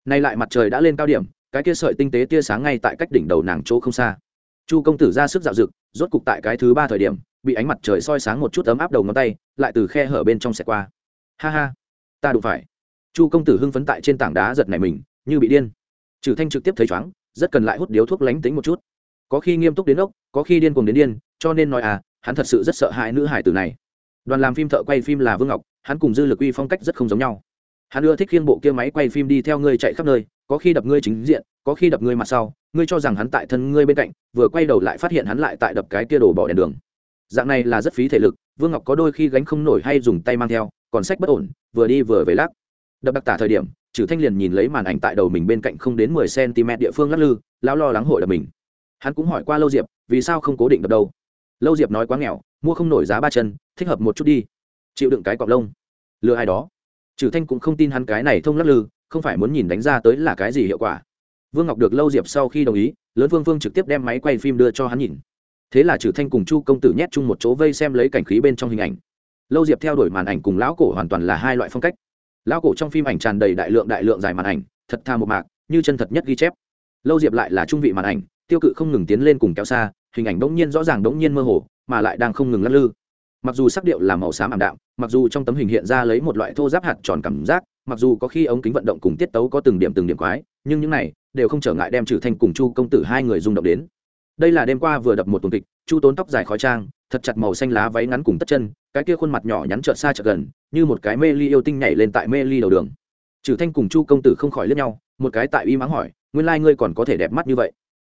Nay lại mặt trời đã lên cao điểm, cái kia sợi tinh tế tia sáng ngay tại cách đỉnh đầu nàng chỗ không xa chu công tử ra sức dạo dực, rốt cục tại cái thứ ba thời điểm, bị ánh mặt trời soi sáng một chút ấm áp đầu ngón tay, lại từ khe hở bên trong xẹt qua. Ha ha, ta đụng phải. Chu công tử hưng phấn tại trên tảng đá giật này mình, như bị điên. Trừ thanh trực tiếp thấy chóng, rất cần lại hút điếu thuốc lánh tính một chút. Có khi nghiêm túc đến ốc, có khi điên cuồng đến điên, cho nên nói à hắn thật sự rất sợ hãi nữ hải tử này. Đoàn làm phim thợ quay phim là vương ngọc, hắn cùng dư lực uy phong cách rất không giống nhau. Hắn ưa thích khiêng bộ kia máy quay phim đi theo ngươi chạy khắp nơi, có khi đập ngươi chính diện, có khi đập ngươi mặt sau ngươi cho rằng hắn tại thân ngươi bên cạnh, vừa quay đầu lại phát hiện hắn lại tại đập cái kia đổ bỏ đèn đường. Dạng này là rất phí thể lực, vương ngọc có đôi khi gánh không nổi hay dùng tay mang theo, còn sách bất ổn, vừa đi vừa về lắc. Đập đặc tả thời điểm Chử thanh liền nhìn lấy màn ảnh tại đầu mình bên cạnh không đến mười cm địa phương lắc lư, lão lo lắng hội đập mình. Hắn cũng hỏi qua lâu diệp, vì sao không cố định đập đâu? Lâu diệp nói quá nghèo, mua không nổi giá ba chân, thích hợp một chút đi. Chịu đựng cái cọc lông. Lừa ai đó? Chử thanh cũng không tin hắn cái này thông lắc lư, không phải muốn nhìn đánh ra tới là cái gì hiệu quả vương ngọc được lâu diệp sau khi đồng ý, lớn vương vương trực tiếp đem máy quay phim đưa cho hắn nhìn. Thế là trừ thanh cùng chu công tử nhét chung một chỗ vây xem lấy cảnh khí bên trong hình ảnh. Lâu diệp theo đuổi màn ảnh cùng lão cổ hoàn toàn là hai loại phong cách. Lão cổ trong phim ảnh tràn đầy đại lượng đại lượng dài màn ảnh, thật tha một mạc, như chân thật nhất ghi chép. Lâu diệp lại là trung vị màn ảnh, tiêu cự không ngừng tiến lên cùng kéo xa, hình ảnh đống nhiên rõ ràng đống nhiên mơ hồ, mà lại đang không ngừng lắc lư mặc dù sắc điệu là màu xám ảm đạm, mặc dù trong tấm hình hiện ra lấy một loại thô giáp hạt tròn cảm giác, mặc dù có khi ống kính vận động cùng tiết tấu có từng điểm từng điểm quái, nhưng những này đều không trở ngại đem trừ thanh cùng chu công tử hai người rung động đến. Đây là đêm qua vừa đập một tuần kịch, chu tốn tóc dài khói trang, thật chặt màu xanh lá váy ngắn cùng tất chân, cái kia khuôn mặt nhỏ nhắn trợt xa trợt gần, như một cái mê ly yêu tinh nhảy lên tại mê ly đầu đường. Trừ thanh cùng chu công tử không khỏi liếc nhau, một cái tại y mắng hỏi, nguyên lai ngươi còn có thể đẹp mắt như vậy?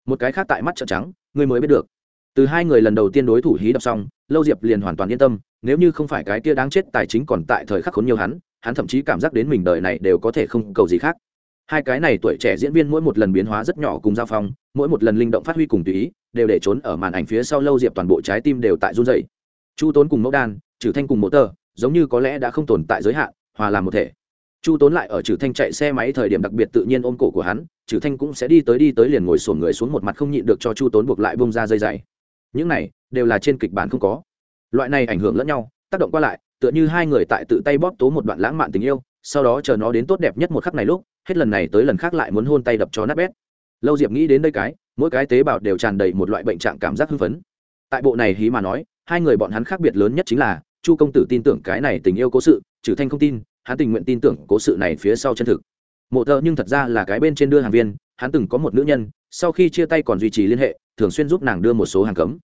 Một cái khác tại mắt trợn trắng, ngươi mới biết được. Từ hai người lần đầu tiên đối thủ hí đập xong lâu diệp liền hoàn toàn yên tâm, nếu như không phải cái kia đáng chết tài chính còn tại thời khắc khốn nhiều hắn hắn thậm chí cảm giác đến mình đời này đều có thể không cầu gì khác. Hai cái này tuổi trẻ diễn viên mỗi một lần biến hóa rất nhỏ cùng giao phong, mỗi một lần linh động phát huy cùng tùy ý, đều để trốn ở màn ảnh phía sau lâu diệp toàn bộ trái tim đều tại run dày chu tốn cùng mẫu đan trừ thanh cùng mẫu tờ, giống như có lẽ đã không tồn tại giới hạn, hòa làm một thể. Chu tốn lại ở trừ thanh chạy xe máy thời điểm đặc biệt tự nhiên ôm cổ của hắn trừ thanh cũng sẽ đi tới đi tới liền ngồi sổn người xuống một mặt không nhịn được cho chu tốn buộc lại bông ra dây dày những này đều là trên kịch bản không có. Loại này ảnh hưởng lẫn nhau, tác động qua lại, tựa như hai người tại tự tay bóp tố một đoạn lãng mạn tình yêu, sau đó chờ nó đến tốt đẹp nhất một khắc này lúc, hết lần này tới lần khác lại muốn hôn tay đập cho nát bét. Lâu diệp nghĩ đến đây cái, mỗi cái tế bào đều tràn đầy một loại bệnh trạng cảm giác hưng phấn. Tại bộ này hí mà nói, hai người bọn hắn khác biệt lớn nhất chính là, chu công tử tin tưởng cái này tình yêu cố sự, trừ thanh không tin, hắn tình nguyện tin tưởng cố sự này phía sau chân thực. Mộ thợ nhưng thật ra là cái bên trên đưa hàng viên, hắn từng có một nữ nhân, sau khi chia tay còn duy trì liên hệ thường xuyên giúp nàng đưa một số hàng cấm.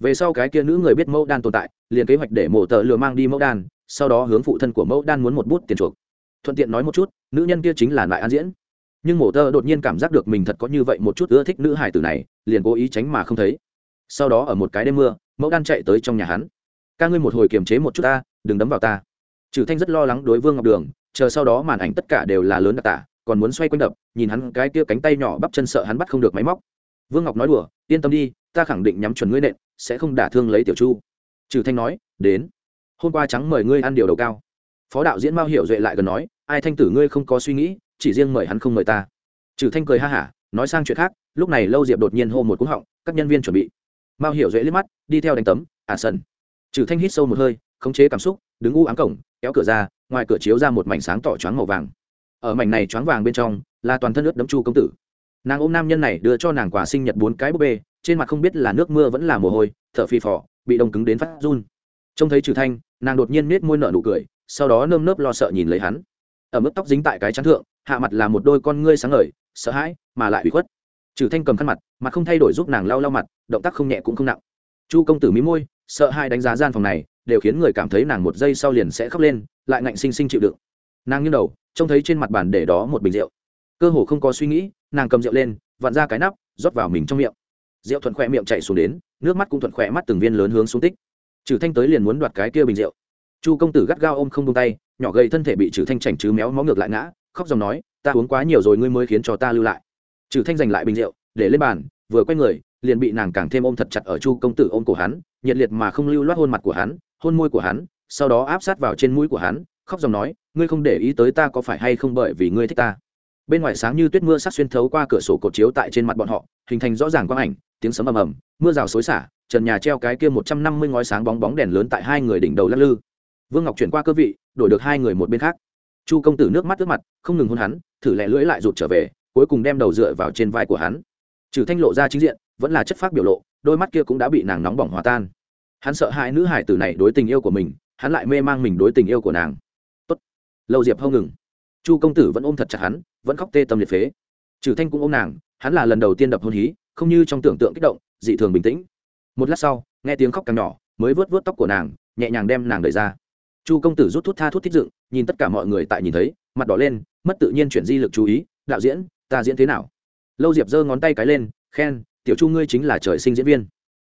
Về sau cái kia nữ người biết mẫu đan tồn tại, liền kế hoạch để mộ tờ lừa mang đi mẫu đan, sau đó hướng phụ thân của mẫu đan muốn một bút tiền chuộc. Thuận tiện nói một chút, nữ nhân kia chính là lại an diễn. Nhưng mộ tờ đột nhiên cảm giác được mình thật có như vậy một chút ưa thích nữ hải tử này, liền cố ý tránh mà không thấy. Sau đó ở một cái đêm mưa, mẫu đan chạy tới trong nhà hắn. Ca ngươi một hồi kiềm chế một chút ta, đừng đấm vào ta. Trừ thanh rất lo lắng đối vương ngọc đường, chờ sau đó màn ảnh tất cả đều là lớn đặc tả, còn muốn xoay quanh đập, nhìn hắn cái kia cánh tay nhỏ bắp chân sợ hắn bắt không được máy móc vương ngọc nói đùa, yên tâm đi, ta khẳng định nhắm chuẩn ngươi nện, sẽ không đả thương lấy tiểu chu. Trừ thanh nói, đến. Hôm qua trắng mời ngươi ăn điều đầu cao. Phó đạo diễn mao hiểu duệ lại gần nói, ai thanh tử ngươi không có suy nghĩ, chỉ riêng mời hắn không mời ta. Trừ thanh cười ha hả, nói sang chuyện khác, lúc này lâu diệp đột nhiên hô một cú họng, các nhân viên chuẩn bị. Mao hiểu duệ liếc mắt, đi theo đánh tấm à sần. Trừ thanh hít sâu một hơi, khống chế cảm xúc, đứng u ám cổng, kéo cửa ra, ngoài cửa chiếu ra một mảnh sáng tỏ choáng màu vàng. Ở mảnh này choáng vàng bên trong, là toàn thân ướt đấm chu công tử nàng ôm nam nhân này đưa cho nàng quà sinh nhật bốn cái búp bê, trên mặt không biết là nước mưa vẫn là mồ hôi, thở phì phò, bị đông cứng đến phát run. Trông thấy trừ thanh, nàng đột nhiên nết môi nở nụ cười, sau đó nơm nớp lo sợ nhìn lấy hắn. Ở mức tóc dính tại cái chắn thượng, hạ mặt là một đôi con ngươi sáng ngời, sợ hãi, mà lại bị khuất. Trừ thanh cầm khăn mặt mặt không thay đổi giúp nàng lau lau mặt, động tác không nhẹ cũng không nặng. Chu công tử mí môi, sợ hai đánh giá gian phòng này, đều khiến người cảm thấy nàng một giây sau liền sẽ khóc lên, lại ngạnh sinh sinh chịu đựng. Nàng như đầu, trông thấy trên mặt bàn để đó một bình rượu. Cơ hồ không có suy nghĩ nàng cầm rượu lên, vặn ra cái nắp, rót vào mình trong miệng. Rượu thuận khỏe miệng chạy xuống đến, nước mắt cũng thuận khỏe mắt từng viên lớn hướng xuống tích. Trừ thanh tới liền muốn đoạt cái kia bình rượu. Chu công tử gắt gao ôm không tung tay, nhỏ gầy thân thể bị trừ thanh chảnh chứ méo mó ngược lại ngã, khóc dòng nói, ta uống quá nhiều rồi ngươi mới khiến cho ta lưu lại. Trừ thanh giành lại bình rượu, để lên bàn, vừa quay người, liền bị nàng càng thêm ôm thật chặt ở chu công tử ôm cổ hắn, nhiệt liệt mà không lưu loát hôn mặt của hắn, hôn môi của hắn, sau đó áp sát vào trên mũi của hắn, khóc dòng nói, ngươi không để ý tới ta có phải hay không bởi vì ngươi thích ta? Bên ngoài sáng như tuyết mưa sắc xuyên thấu qua cửa sổ cột chiếu tại trên mặt bọn họ, hình thành rõ ràng quang ảnh, tiếng sấm ầm ầm, mưa rào xối xả, trần nhà treo cái kia một trăm năm mươi ngói sáng bóng bóng đèn lớn tại hai người đỉnh đầu lắc lư. Vương ngọc chuyển qua cơ vị, đổi được hai người một bên khác. Chu công tử nước mắt ướt mặt, không ngừng hôn hắn, thử lẹ lưỡi lại rụt trở về, cuối cùng đem đầu dựa vào trên vai của hắn. Trừ thanh lộ ra chính diện, vẫn là chất phác biểu lộ, đôi mắt kia cũng đã bị nàng nóng bỏng hòa tan. Hắn sợ hai nữ hải tử này đối tình yêu của mình, hắn lại mê mang mình đối tình yêu của nàng. Tốt. lâu diệp không ngừng. Chu công tử vẫn ôm thật chặt hắn vẫn khóc tê tâm liệt phế. Trừ thanh cũng ôm nàng, hắn là lần đầu tiên đập hôn hí, không như trong tưởng tượng kích động, dị thường bình tĩnh. Một lát sau, nghe tiếng khóc càng nhỏ, mới vớt vớt tóc của nàng, nhẹ nhàng đem nàng đẩy ra. Chu công tử rút thuốc tha thuốc thích dựng, nhìn tất cả mọi người tại nhìn thấy, mặt đỏ lên, mất tự nhiên chuyển di lực chú ý, đạo diễn, ta diễn thế nào? Lâu diệp giơ ngón tay cái lên, khen, tiểu chu ngươi chính là trời sinh diễn viên.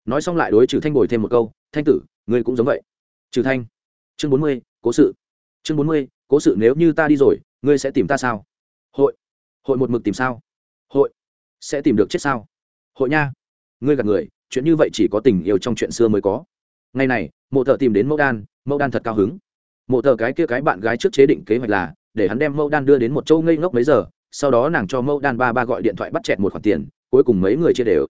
Nói xong lại đối trừ thanh bồi thêm một câu, thanh tử, ngươi cũng giống vậy. Trừ thanh. Chương bốn mươi, cố sự. Chương bốn mươi, cố sự nếu như ta đi rồi, ngươi sẽ tìm ta sao? Hội. Hội một mực tìm sao? Hội. Sẽ tìm được chết sao? Hội nha. Ngươi gạt người, chuyện như vậy chỉ có tình yêu trong chuyện xưa mới có. Ngày này, mộ thợ tìm đến mẫu đan mẫu đan thật cao hứng. Mộ thợ cái kia cái bạn gái trước chế định kế hoạch là, để hắn đem mẫu đan đưa đến một châu ngây ngốc mấy giờ, sau đó nàng cho mẫu đan ba ba gọi điện thoại bắt chẹt một khoản tiền, cuối cùng mấy người chia đều.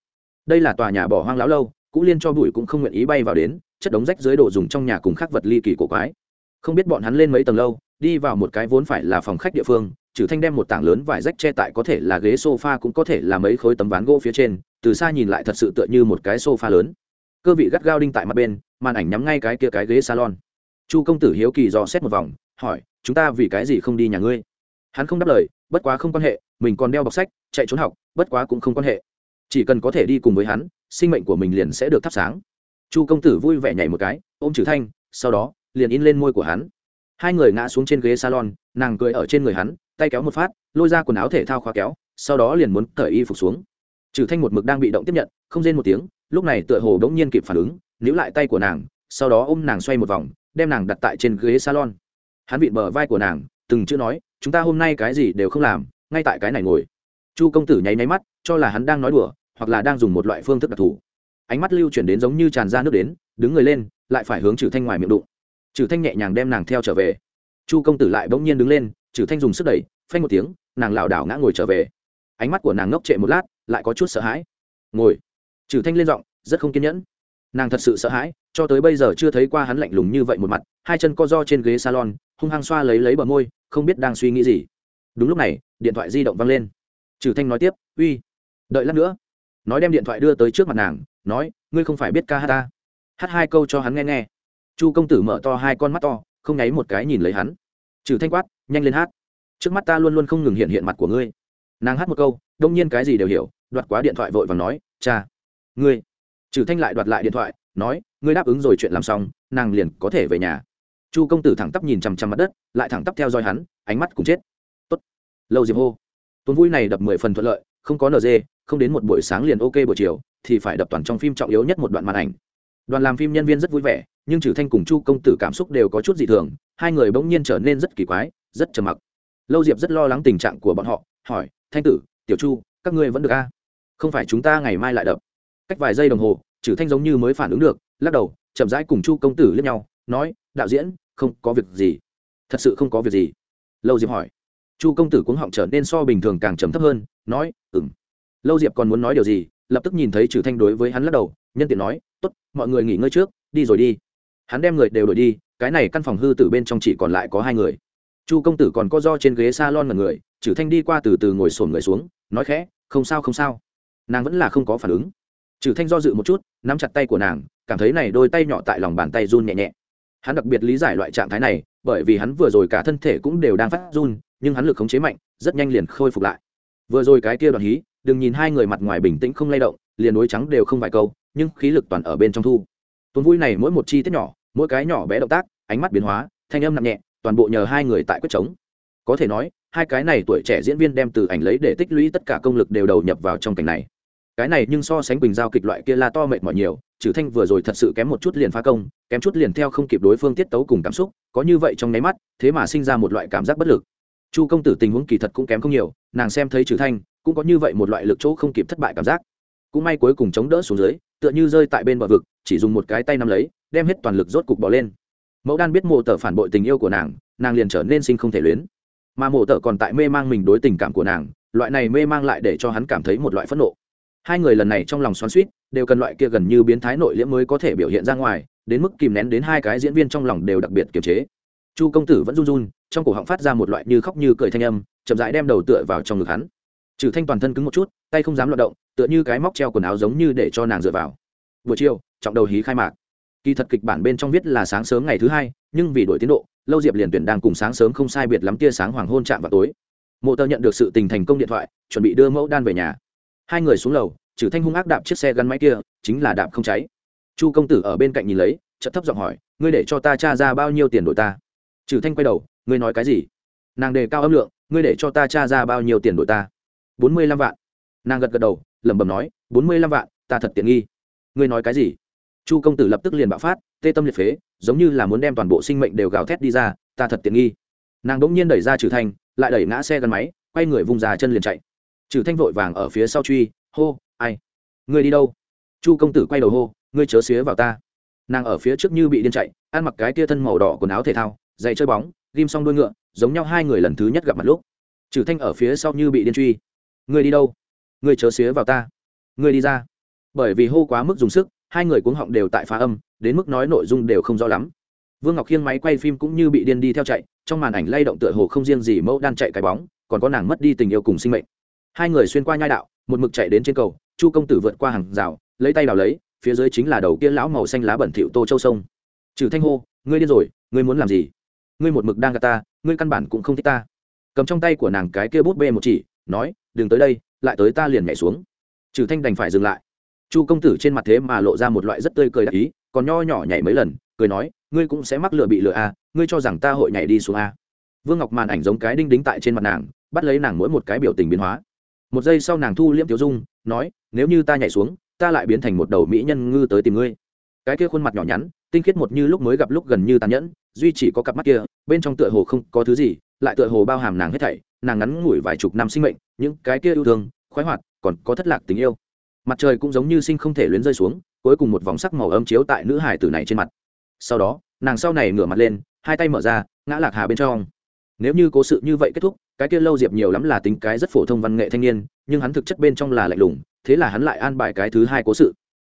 Đây là tòa nhà bỏ hoang lão lâu, cũ liên cho bụi cũng không nguyện ý bay vào đến, chất đống rách dưới đồ dùng trong nhà cùng khắc vật ly kỳ cổ quái. Không biết bọn hắn lên mấy tầng lâu đi vào một cái vốn phải là phòng khách địa phương trừ thanh đem một tảng lớn vải rách che tại có thể là ghế sofa cũng có thể là mấy khối tấm ván gỗ phía trên, từ xa nhìn lại thật sự tựa như một cái sofa lớn. Cơ vị gắt gao đinh tại mặt bên, màn ảnh nhắm ngay cái kia cái ghế salon. Chu công tử hiếu kỳ dò xét một vòng, hỏi, chúng ta vì cái gì không đi nhà ngươi? Hắn không đáp lời, bất quá không quan hệ, mình còn đeo bọc sách, chạy trốn học, bất quá cũng không quan hệ. Chỉ cần có thể đi cùng với hắn, sinh mệnh của mình liền sẽ được thắp sáng. Chu công tử vui vẻ nhảy một cái, ôm trừ thanh, sau đó, liền in lên môi của hắn hai người ngã xuống trên ghế salon, nàng cười ở trên người hắn, tay kéo một phát, lôi ra quần áo thể thao khóa kéo, sau đó liền muốn cởi y phục xuống. Trừ thanh một mực đang bị động tiếp nhận, không rên một tiếng, lúc này tựa hồ đống nhiên kịp phản ứng, níu lại tay của nàng, sau đó ôm nàng xoay một vòng, đem nàng đặt tại trên ghế salon. Hắn vịn bờ vai của nàng, từng chữ nói, chúng ta hôm nay cái gì đều không làm, ngay tại cái này ngồi. Chu công tử nháy nháy mắt, cho là hắn đang nói đùa, hoặc là đang dùng một loại phương thức đặc thù. Ánh mắt lưu chuyển đến giống như tràn ra nước đến, đứng người lên, lại phải hướng trừ thanh ngoài miệng đụng trừ thanh nhẹ nhàng đem nàng theo trở về. Chu công tử lại bỗng nhiên đứng lên, trừ thanh dùng sức đẩy, phanh một tiếng, nàng lảo đảo ngã ngồi trở về. Ánh mắt của nàng ngốc trệ một lát, lại có chút sợ hãi. Ngồi. Trừ thanh lên giọng, rất không kiên nhẫn. Nàng thật sự sợ hãi, cho tới bây giờ chưa thấy qua hắn lạnh lùng như vậy một mặt, hai chân co do trên ghế salon, hung hăng xoa lấy lấy bờ môi, không biết đang suy nghĩ gì. Đúng lúc này, điện thoại di động văng lên. Trừ thanh nói tiếp, uy, đợi lát nữa. Nói đem điện thoại đưa tới trước mặt nàng, nói, ngươi không phải biết ca hát ta? Hát hai câu cho hắn nghe nghe chu công tử mở to hai con mắt to, không nháy một cái nhìn lấy hắn. Trừ thanh quát, nhanh lên hát. Trước mắt ta luôn luôn không ngừng hiện hiện mặt của ngươi. Nàng hát một câu, đông nhiên cái gì đều hiểu, đoạt quá điện thoại vội và nói, cha, ngươi. Trừ thanh lại đoạt lại điện thoại, nói, ngươi đáp ứng rồi chuyện làm xong, nàng liền có thể về nhà. Chu công tử thẳng tắp nhìn chằm chằm mặt đất, lại thẳng tắp theo dõi hắn, ánh mắt cũng chết. Tốt. Lâu diệp hô. Tuần vui này đập mười phần thuận lợi, không có nd không đến một buổi sáng liền ok buổi chiều, thì phải đập toàn trong phim trọng yếu nhất một đoạn màn ảnh đoàn làm phim nhân viên rất vui vẻ, nhưng trừ thanh cùng chu công tử cảm xúc đều có chút dị thường, hai người bỗng nhiên trở nên rất kỳ quái, rất trầm mặc. Lâu diệp rất lo lắng tình trạng của bọn họ, hỏi, thanh tử, tiểu chu, các ngươi vẫn được a à? không phải chúng ta ngày mai lại đập. Cách vài giây đồng hồ trừ thanh giống như mới phản ứng được, lắc đầu, chậm rãi cùng chu công tử liếc nhau, nói, đạo diễn, không có việc gì. Thật sự không có việc gì? Lâu diệp hỏi. Chu công tử cuống họng trở nên so bình thường càng trầm thấp hơn, nói ừng lâu diệp còn muốn nói điều gì, lập tức nhìn thấy trừ thanh đối với hắn lắc đầu, nhân tiện nói tốt, mọi người nghỉ ngơi trước, đi rồi đi. Hắn đem người đều đổi đi, cái này căn phòng hư từ bên trong chỉ còn lại có hai người. Chu công tử còn co do trên ghế s a lon mật người Chử thanh đi qua từ từ ngồi sổn người xuống, nói khẽ, không sao không sao. Nàng vẫn là không có phản ứng. Chử thanh do dự một chút, nắm chặt tay của nàng, cảm thấy này đôi tay nhỏ tại lòng bàn tay run nhẹ nhẹ. Hắn đặc biệt lý giải loại trạng thái này, bởi vì hắn vừa rồi cả thân thể cũng đều đang phát run, nhưng hắn lực khống chế mạnh, rất nhanh liền khôi phục lại. Vừa rồi cái kia đoạn hí, đừng nhìn hai người mặt ngoài bình tĩnh không lay động, liền đối trắng đều không vài câu nhưng khí lực toàn ở bên trong thu. Tuần vui này mỗi một chi tiết nhỏ, mỗi cái nhỏ bé động tác, ánh mắt biến hóa, thanh âm nặng nhẹ, toàn bộ nhờ hai người tại quyết chống. Có thể nói, hai cái này tuổi trẻ diễn viên đem từ ảnh lấy để tích lũy tất cả công lực đều đầu nhập vào trong cảnh này. Cái này nhưng so sánh bình giao kịch loại kia la to mệt mỏi nhiều, trừ thanh vừa rồi thật sự kém một chút liền phá công, kém chút liền theo không kịp đối phương tiết tấu cùng cảm xúc, có như vậy trong nháy mắt, thế mà sinh ra một loại cảm giác bất lực. Chu công tử tình huống kỳ thật cũng kém không nhiều, nàng xem thấy trừ thanh, cũng có như vậy một loại lực chỗ không kịp thất bại cảm giác cũng may cuối cùng chống đỡ xuống dưới, tựa như rơi tại bên bờ vực, chỉ dùng một cái tay nắm lấy, đem hết toàn lực rốt cục bỏ lên. Mẫu đan biết mộ tờ phản bội tình yêu của nàng nàng liền trở nên sinh không thể luyến. Mà mộ tờ còn tại mê mang mình đối tình cảm của nàng, loại này mê mang lại để cho hắn cảm thấy một loại phẫn nộ. Hai người lần này trong lòng xoắn suýt đều cần loại kia gần như biến thái nội liễm mới có thể biểu hiện ra ngoài, đến mức kìm nén đến hai cái diễn viên trong lòng đều đặc biệt kiềm chế. Chu công tử vẫn run run, trong cổ họng phát ra một loại như khóc như cười thanh âm, chậm rãi đem đầu tựa vào trong ngực hắn trừ thanh toàn thân cứng một chút, tay không dám loạt động, tựa như cái móc treo quần áo giống như để cho nàng dựa vào. Buổi chiều, trọng đầu hí khai mạc. Kỳ thật kịch bản bên trong viết là sáng sớm ngày thứ hai, nhưng vì đổi tiến độ, lâu diệp liền tuyển đang cùng sáng sớm không sai biệt lắm tia sáng hoàng hôn chạm vào tối. Mộ tờ nhận được sự tình thành công điện thoại, chuẩn bị đưa mẫu đan về nhà. Hai người xuống lầu, trừ thanh hung ác đạp chiếc xe gắn máy kia, chính là đạp không cháy. Chu công tử ở bên cạnh nhìn lấy, chợt thấp giọng hỏi, ngươi để cho ta tra ra bao nhiêu tiền đổi ta? Trừ thanh quay đầu, ngươi nói cái gì? Nàng đề cao âm lượng, ngươi để cho ta tra ra bao nhiêu tiền đổi ta? Bốn mươi lăm vạn. Nàng gật gật đầu, lẩm bẩm nói, bốn mươi lăm vạn, ta thật tiện nghi. Ngươi nói cái gì? Chu công tử lập tức liền bạo phát, tê tâm liệt phế, giống như là muốn đem toàn bộ sinh mệnh đều gào thét đi ra, ta thật tiện nghi. Nàng đ ỗ n g nhiên đẩy ra trừ thanh, lại đẩy ngã xe gắn máy, quay người vung già chân liền chạy. Trừ thanh vội vàng ở phía sau truy, hô, ai? Ngươi đi đâu? Chu công tử quay đầu hô, ngươi chớ xía vào ta. Nàng ở phía trước như bị điên chạy, ăn mặc cái tia thân màu đỏ quần áo thể thao, giày chơi bóng, ghim xong đuôi ngựa, giống nhau hai người lần thứ nhất gặp mặt lúc. Trừ thanh ở phía sau như bị điên truy. Ngươi đi đâu? Ngươi chớ xía vào ta. Ngươi đi ra. Bởi vì hô quá mức dùng sức, hai người cuống họng đều tại phá âm, đến mức nói nội dung đều không rõ lắm. Vương ngọc khiêng máy quay phim cũng như bị điên đi theo chạy, trong màn ảnh lay động tựa hồ không riêng gì mẫu đang chạy cái bóng, còn có nàng mất đi tình yêu cùng sinh mệnh. Hai người xuyên qua nhai đạo, một mực chạy đến trên cầu, chu công tử vượt qua hàng rào, lấy tay đào lấy, phía dưới chính là đầu kia lão màu xanh lá bẩn thịu tô châu sông. Trừ thanh hô, ngươi điên rồi, ngươi muốn làm gì? Ngươi một mực đang gạt ta, ngươi căn bản cũng không thích ta. Cầm trong tay của nàng cái kia bút bê một chỉ nói, đừng tới đây, lại tới ta liền nhảy xuống. Trừ thanh đành phải dừng lại. Chu công tử trên mặt thế mà lộ ra một loại rất tươi cười đặc ý, còn nho nhỏ nhảy mấy lần, cười nói, ngươi cũng sẽ mắc lựa bị lựa à ngươi cho rằng ta hội nhảy đi xuống à. Vương ngọc màn ảnh giống cái đinh đính tại trên mặt nàng, bắt lấy nàng mỗi một cái biểu tình biến hóa. Một giây sau nàng thu liễm tiểu dung, nói, nếu như ta nhảy xuống, ta lại biến thành một đầu mỹ nhân ngư tới tìm ngươi. Cái kia khuôn mặt nhỏ nhắn, tinh khiết một như lúc mới gặp lúc gần như tàn nhẫn, duy chỉ có cặp mắt kia, bên trong tựa hồ không có thứ gì lại tựa hồ bao hàm nàng hết thảy, nàng ngắn ngủi vài chục năm sinh mệnh, những cái kia yêu thương, khoái hoạt, còn có thất lạc tình yêu. Mặt trời cũng giống như sinh không thể luyến rơi xuống, cuối cùng một vòng sắc màu ấm chiếu tại nữ hải tử này trên mặt. Sau đó, nàng sau này ngửa mặt lên, hai tay mở ra, ngã lạc hà bên trong. Nếu như cố sự như vậy kết thúc, cái kia lâu diệp nhiều lắm là tính cái rất phổ thông văn nghệ thanh niên, nhưng hắn thực chất bên trong là lạnh lùng, thế là hắn lại an bài cái thứ hai cố sự.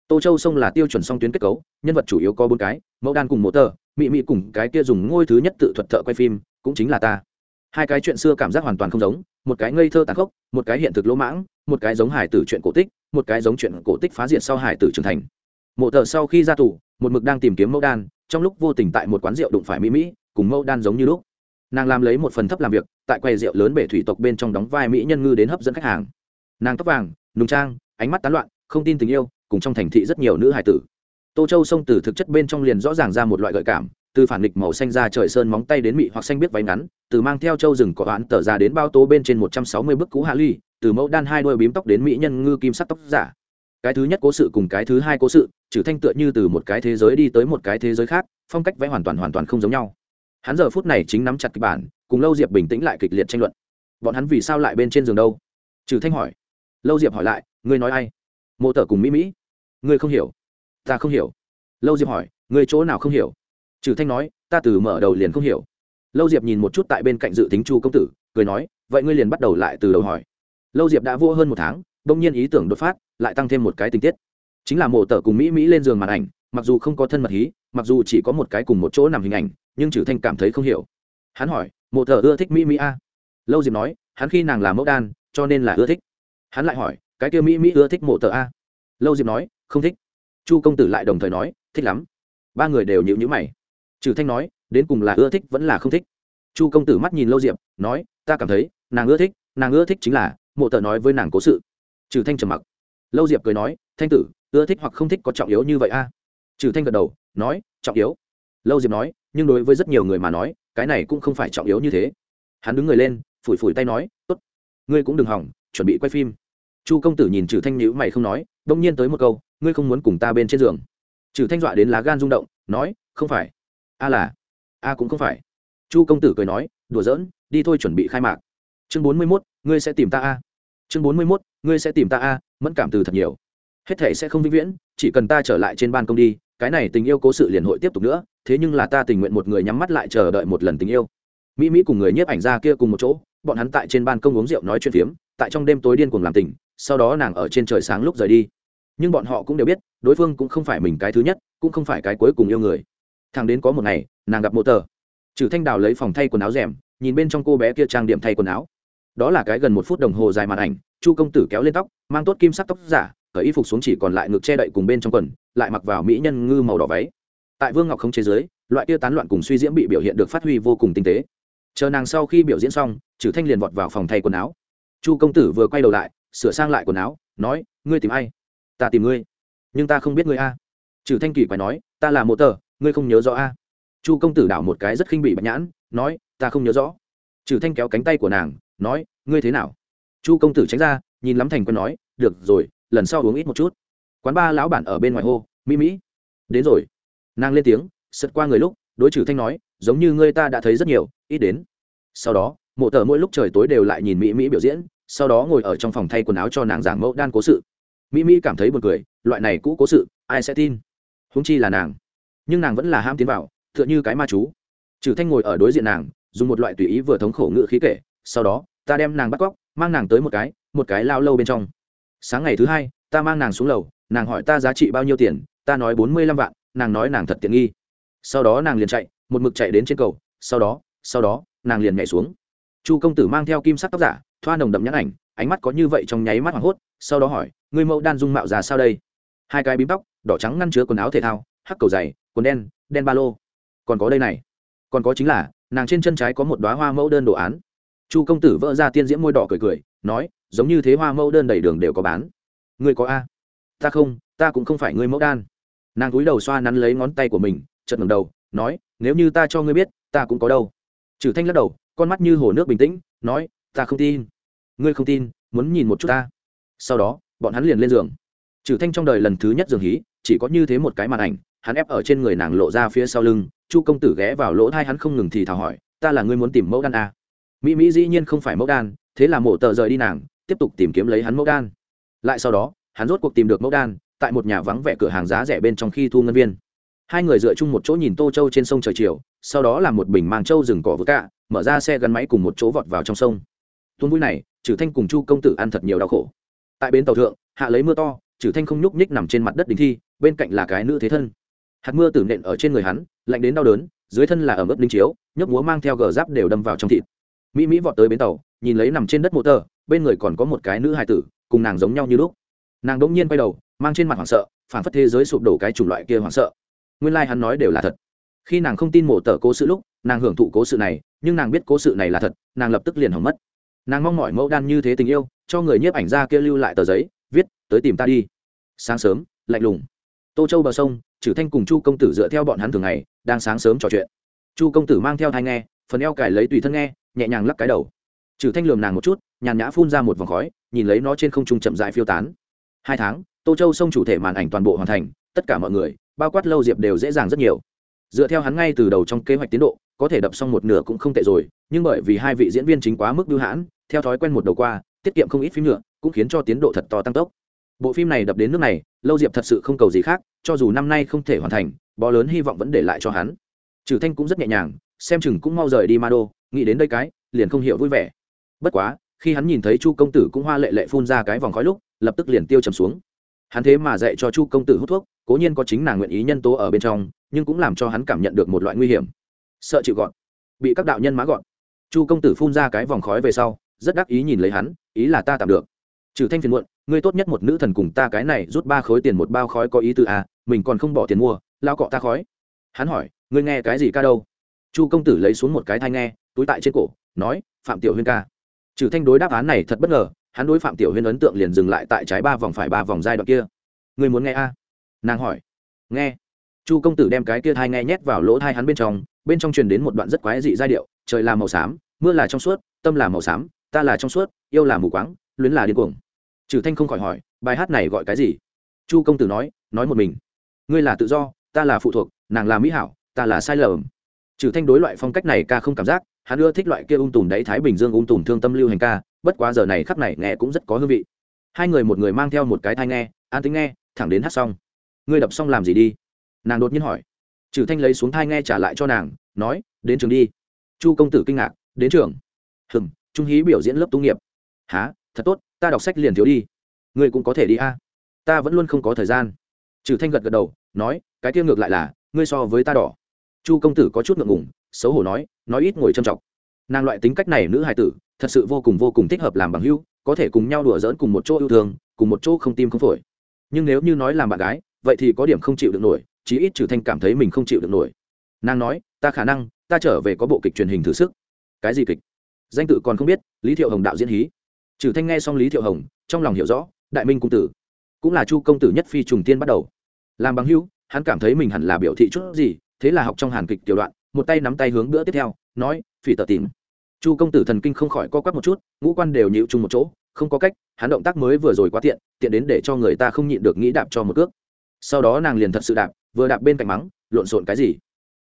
Tô châu sông là tiêu chuẩn song tuyến kết cấu, nhân vật chủ yếu có bốn cái, mẫu đan cùng mô tờ, mị mị cùng cái kia dùng ngôi thứ nhất tự thuật thợ quay phim, cũng chính là ta hai cái chuyện xưa cảm giác hoàn toàn không giống, một cái ngây thơ tàn khốc, một cái hiện thực lỗ mãng, một cái giống hải tử chuyện cổ tích, một cái giống chuyện cổ tích phá diệt sau hải tử trưởng thành. Mộ thợ sau khi ra tù, một mực đang tìm kiếm mẫu đan, trong lúc vô tình tại một quán rượu đụng phải mỹ mỹ, cùng mẫu đan giống như lúc. Nàng làm lấy một phần thấp làm việc, tại quầy rượu lớn bể thủy tộc bên trong đóng vai mỹ nhân ngư đến hấp dẫn khách hàng. Nàng tóc vàng, nùng trang, ánh mắt tán loạn, không tin tình yêu, cùng trong thành thị rất nhiều nữ hải tử. Tô châu sông từ thực chất bên trong liền rõ ràng ra một loại gợi cảm từ phản nghịch màu xanh ra trời sơn móng tay đến mị hoặc xanh biết váy ngắn, từ mang theo châu rừng có oán tở ra đến bao tố bên trên một trăm sáu mươi bức cú hạ ly, từ mẫu đan hai đôi bím tóc đến mỹ nhân ngư kim sắc tóc giả. Cái thứ nhất cố sự cùng cái thứ hai cố sự, trừ thanh tựa như từ một cái thế giới đi tới một cái thế giới khác, phong cách vẽ hoàn toàn hoàn toàn không giống nhau. Hắn giờ phút này chính nắm chặt kịch bản, cùng lâu diệp bình tĩnh lại kịch liệt tranh luận. Bọn hắn vì sao lại bên trên giường đâu? Trừ thanh hỏi. Lâu diệp hỏi lại, ngươi nói ai? Mô tở cùng mỹ mỹ. Ngươi không hiểu. Ta không hiểu. Lâu diệp hỏi, ngươi chỗ nào không hiểu? Trừ thanh nói, ta từ mở đầu liền không hiểu. Lâu diệp nhìn một chút tại bên cạnh dự tính chu công tử, cười nói, vậy ngươi liền bắt đầu lại từ đầu hỏi. Lâu diệp đã vua hơn một tháng đông nhiên ý tưởng đột phát, lại tăng thêm một cái tình tiết. Chính là mộ tờ cùng mỹ mỹ lên giường màn ảnh, mặc dù không có thân mật hí, mặc dù chỉ có một cái cùng một chỗ nằm hình ảnh, nhưng trừ thanh cảm thấy không hiểu. Hắn hỏi, mộ tờ ưa thích mỹ mỹ a? Lâu diệp nói, hắn khi nàng là mẫu đan, cho nên là ưa thích. Hắn lại hỏi, cái kia mỹ mỹ ưa thích mộ tờ a? Lâu diệp nói, không thích. Chu công tử lại đồng thời nói, thích lắm. Ba người đều nhịu nhữ mày trừ thanh nói, đến cùng là ưa thích vẫn là không thích. Chu công tử mắt nhìn lâu diệp, nói, ta cảm thấy, nàng ưa thích, nàng ưa thích chính là, mộ tờ nói với nàng cố sự. Trừ thanh trầm mặc. Lâu diệp cười nói, thanh tử, ưa thích hoặc không thích có trọng yếu như vậy a? À? trừ thanh gật đầu, nói, trọng yếu. Lâu diệp nói, nhưng đối với rất nhiều người mà nói, cái này cũng không phải trọng yếu như thế. Hắn đứng người lên, phủi phủi tay nói, tốt, ngươi cũng đừng hỏng, chuẩn bị quay phim. Chu công tử nhìn trừ thanh nhữ mày không nói, đông nhiên tới một câu, ngươi không muốn cùng ta bên trên giường? Trừ thanh dọa đến lá gan rung động, nói, không phải a là, a cũng không phải. Chu công tử cười nói, đùa giỡn, đi thôi chuẩn bị khai mạc. Chương bốn mươi mốt, ngươi sẽ tìm ta a. Chương bốn mươi mốt, ngươi sẽ tìm ta a, mẫn cảm từ thật nhiều. Hết thể sẽ không vĩnh viễn, chỉ cần ta trở lại trên ban công đi, cái này tình yêu cố sự liền hội tiếp tục nữa, thế nhưng là ta tình nguyện một người nhắm mắt lại chờ đợi một lần tình yêu. Mỹ mỹ cùng người nhiếp ảnh ra kia cùng một chỗ, bọn hắn tại trên ban công uống rượu nói chuyện phiếm, tại trong đêm tối điên cuồng làm tình, sau đó nàng ở trên trời sáng lúc rời đi. Nhưng bọn họ cũng đều biết, đối phương cũng không phải mình cái thứ nhất, cũng không phải cái cuối cùng yêu người thằng đến có một ngày, nàng gặp mô tờ. Trừ thanh đào lấy phòng thay quần áo rèm, nhìn bên trong cô bé kia trang điểm thay quần áo. Đó là cái gần một phút đồng hồ dài màn ảnh, chu công tử kéo lên tóc, mang tốt kim sắc tóc giả, cởi y phục xuống chỉ còn lại ngực che đậy cùng bên trong quần, lại mặc vào mỹ nhân ngư màu đỏ váy. Tại vương ngọc không chế giới loại kia tán loạn cùng suy diễn bị biểu hiện được phát huy vô cùng tinh tế. Chờ nàng sau khi biểu diễn xong, trừ thanh liền vọt vào phòng thay quần áo. Chu công tử vừa quay đầu lại, sửa sang lại quần áo, nói, ngươi tìm ai? Ta tìm ngươi. Nhưng ta không biết ngươi a. Trừ thanh kỳ quái nói, ta là mộ tờ ngươi không nhớ rõ a? Chu công tử đảo một cái rất khinh bị bạch nhãn, nói, ta không nhớ rõ. Trừ thanh kéo cánh tay của nàng, nói, ngươi thế nào? Chu công tử tránh ra, nhìn lắm thành quân nói, được rồi, lần sau uống ít một chút. Quán ba lão bản ở bên ngoài hô, mỹ mỹ. Đến rồi. Nàng lên tiếng sật qua người lúc, đối trừ thanh nói, giống như ngươi ta đã thấy rất nhiều, ít đến. Sau đó, mộ tờ mỗi lúc trời tối đều lại nhìn mỹ mỹ biểu diễn, sau đó ngồi ở trong phòng thay quần áo cho nàng giảng mẫu đan cố sự. Mỹ mỹ cảm thấy buồn cười, loại này cũ cố sự, ai sẽ tin? Húng chi là nàng nhưng nàng vẫn là ham tiến vào, tựa như cái ma chú. Trừ thanh ngồi ở đối diện nàng, dùng một loại tùy ý vừa thống khổ ngự khí kể, sau đó, ta đem nàng bắt cóc, mang nàng tới một cái một cái lao lâu bên trong. Sáng ngày thứ hai, ta mang nàng xuống lầu, nàng hỏi ta giá trị bao nhiêu tiền, ta nói bốn mươi lăm vạn, nàng nói nàng thật tiện nghi. Sau đó nàng liền chạy, một mực chạy đến trên cầu, sau đó sau đó, nàng liền nhảy xuống. Chu công tử mang theo kim sắc tóc giả, thoa nồng đậm nhãn ảnh, ánh mắt có như vậy trong nháy mắt hoảng hốt, sau đó hỏi người mẫu đan dung mạo già sao đây? Hai cái bím tóc, đỏ trắng ngăn chứa quần áo thể thao, hắc cầu dày quần đen đen ba lô. Còn có đây này. Còn có chính là, nàng trên chân trái có một đoá hoa mẫu đơn đồ án. Chu công tử vỡ ra tiên diễm môi đỏ cười cười, nói, giống như thế hoa mẫu đơn đầy đường đều có bán. Ngươi có a? Ta không, ta cũng không phải ngươi mẫu đan. Nàng cúi đầu xoa nắn lấy ngón tay của mình, chợt ngẩng đầu, nói, nếu như ta cho ngươi biết, ta cũng có đâu. Trừ thanh lắc đầu, con mắt như hồ nước bình tĩnh, nói, ta không tin. Ngươi không tin, muốn nhìn một chút ta. Sau đó, bọn hắn liền lên giường. Trừ thanh trong đời lần thứ nhất giường hí, chỉ có như thế một cái màn ảnh hắn ép ở trên người nàng lộ ra phía sau lưng, chu công tử ghé vào lỗ thai hắn không ngừng thì thào hỏi, ta là ngươi muốn tìm mẫu đan à. mỹ mỹ dĩ nhiên không phải mẫu đan, thế là mổ tờ rời đi nàng, tiếp tục tìm kiếm lấy hắn mẫu đan. Lại sau đó, hắn rốt cuộc tìm được mẫu đan, tại một nhà vắng vẻ cửa hàng giá rẻ bên trong khi thu ngân viên. Hai người dựa chung một chỗ nhìn tô châu trên sông trời chiều, sau đó làm một bình mang châu rừng cỏ vỡ cạ, mở ra xe gắn máy cùng một chỗ vọt vào trong sông. Tuôn vui này trừ thanh cùng chu công tử ăn thật nhiều đau khổ. Tại bến tàu thượng, hạ lấy mưa to trừ thanh không nhúc nhích nằm trên mặt đất đình thi, bên cạnh là cái nữ thế thân hạt mưa tử nện ở trên người hắn, lạnh đến đau đớn, dưới thân là ở mức linh chiếu, nhấp múa mang theo gờ giáp đều đâm vào trong thịt. Mỹ mỹ vọt tới bến tàu, nhìn lấy nằm trên đất mô tờ bên người còn có một cái nữ hài tử, cùng nàng giống nhau như lúc. Nàng đ ỗ n g nhiên quay đầu, mang trên mặt hoảng sợ, phản phất thế giới sụp đổ cái chủng loại kia hoảng sợ. Nguyên lai、like、hắn nói đều là thật. Khi nàng không tin mổ tờ cố sự lúc, nàng hưởng thụ cố sự này, nhưng nàng biết cố sự này là thật, nàng lập tức liền hỏng mất. Nàng mong mỏi mẫu đan như thế tình yêu, cho người nhiếp ảnh ra kia lưu lại tờ giấy, viết, tới tìm ta đi. Sáng sớm, lạnh lùng. Tô châu bờ sông trừ thanh cùng chu công tử dựa theo bọn hắn thường ngày, đang sáng sớm trò chuyện. Chu công tử mang theo thai nghe, phần eo cải lấy tùy thân nghe, nhẹ nhàng lắc cái đầu. Trừ thanh lườm nàng một chút, nhàn nhã phun ra một vòng khói, nhìn lấy nó trên không trung chậm dại phiêu tán. Hai tháng, tô châu sông chủ thể màn ảnh toàn bộ hoàn thành, tất cả mọi người, bao quát lâu diệp đều dễ dàng rất nhiều. Dựa theo hắn ngay từ đầu trong kế hoạch tiến độ, có thể đập xong một nửa cũng không tệ rồi, nhưng bởi vì hai vị diễn viên chính quá mức bưu hãn, theo thói quen một đầu qua, tiết kiệm không ít phim nữa, cũng khiến cho tiến độ thật to tăng tốc bộ phim này đập đến nước này, lâu diệp thật sự không cầu gì khác, cho dù năm nay không thể hoàn thành, bó lớn hy vọng vẫn để lại cho hắn. Trừ thanh cũng rất nhẹ nhàng, xem chừng cũng mau rời đi ma đô nghĩ đến đây cái, liền không hiểu vui vẻ. Bất quá, khi hắn nhìn thấy chu công tử cũng hoa lệ lệ phun ra cái vòng khói lúc, lập tức liền tiêu trầm xuống. Hắn thế mà dạy cho chu công tử hút thuốc, cố nhiên có chính nàng nguyện ý nhân tố ở bên trong, nhưng cũng làm cho hắn cảm nhận được một loại nguy hiểm. Sợ chịu gọn, bị các đạo nhân má gọn. Chu công tử phun ra cái vòng khói về sau, rất đắc ý nhìn lấy hắn, ý là ta tạm được. Trừ thanh phiền muộn ngươi tốt nhất một nữ thần cùng ta cái này rút ba khối tiền một bao khói có ý tư à mình còn không bỏ tiền mua, lao cọ ta khói. Hắn hỏi, ngươi nghe cái gì ca đâu? Chu công tử lấy xuống một cái thai nghe, túi tại trên cổ, nói, phạm tiểu huyên ca. Trừ thanh đối đáp án này thật bất ngờ, hắn đối phạm tiểu huyên ấn tượng liền dừng lại tại trái ba vòng phải ba vòng giai đoạn kia. Ngươi muốn nghe a? À? nàng hỏi. Nghe. Chu công tử đem cái kia thai nghe nhét vào lỗ thai hắn bên trong bên trong truyền đến một đoạn rất quái dị giai điệu, trời là màu xám, mưa là trong suốt, tâm là màu xám, ta là trong suốt, yêu là mù quáng, luyến là điên cuồng trừ thanh không khỏi hỏi bài hát này gọi cái gì? Chu công tử nói nói một mình. Ngươi là tự do ta là phụ thuộc nàng là mỹ hảo ta là sai lầm. Trừ thanh đối loại phong cách này ca không cảm giác hắn ưa thích loại kia ung tùm đấy thái bình dương ung tùm thương tâm lưu hành ca bất quá giờ này khắp này nghe cũng rất có hương vị. Hai người một người mang theo một cái thai nghe an tính nghe thẳng đến hát xong. Ngươi đập xong làm gì đi? Nàng đột nhiên hỏi. Trừ thanh lấy xuống thai nghe trả lại cho nàng nói đến trường đi. Chu công tử kinh ngạc đến trường. Hừm, trung hí biểu diễn lớp tu nghiệp. Há thật tốt ta đọc sách liền thiếu đi. Ngươi cũng có thể đi a. Ta vẫn luôn không có thời gian. Trừ thanh gật gật đầu, nói, cái tiêu ngược lại là, ngươi so với ta đỏ. Chu công tử có chút ngượng ngùng, xấu hổ nói nói ít ngồi trầm trọng nàng loại tính cách này nữ hài tử, thật sự vô cùng vô cùng thích hợp làm bằng hữu, có thể cùng nhau đùa giỡn cùng một chỗ yêu thương, cùng một chỗ không tim không phổi. Nhưng nếu như nói làm bạn gái, vậy thì có điểm không chịu được nổi, chí ít trừ thanh cảm thấy mình không chịu được nổi. Nàng nói, ta khả năng, ta trở về có bộ kịch truyền hình thử sức. Cái gì kịch? Danh tự còn không biết, lý thiệu hồng đạo diễn hí trừ thanh nghe xong lý thiệu hồng, trong lòng hiểu rõ, đại minh cung tử cũng là chu công tử nhất phi trùng tiên bắt đầu. Làm bằng hữu, hắn cảm thấy mình hẳn là biểu thị chút gì, thế là học trong hàn kịch tiểu đoạn, một tay nắm tay hướng bữa tiếp theo, nói, phỉ tờ tìm. Chu công tử thần kinh không khỏi co quắp một chút, ngũ quan đều nhịu chung một chỗ, không có cách, hắn động tác mới vừa rồi quá tiện tiện đến để cho người ta không nhịn được nghĩ đạp cho một cước. Sau đó nàng liền thật sự đạp, vừa đạp bên cạnh mắng, lộn xộn cái gì?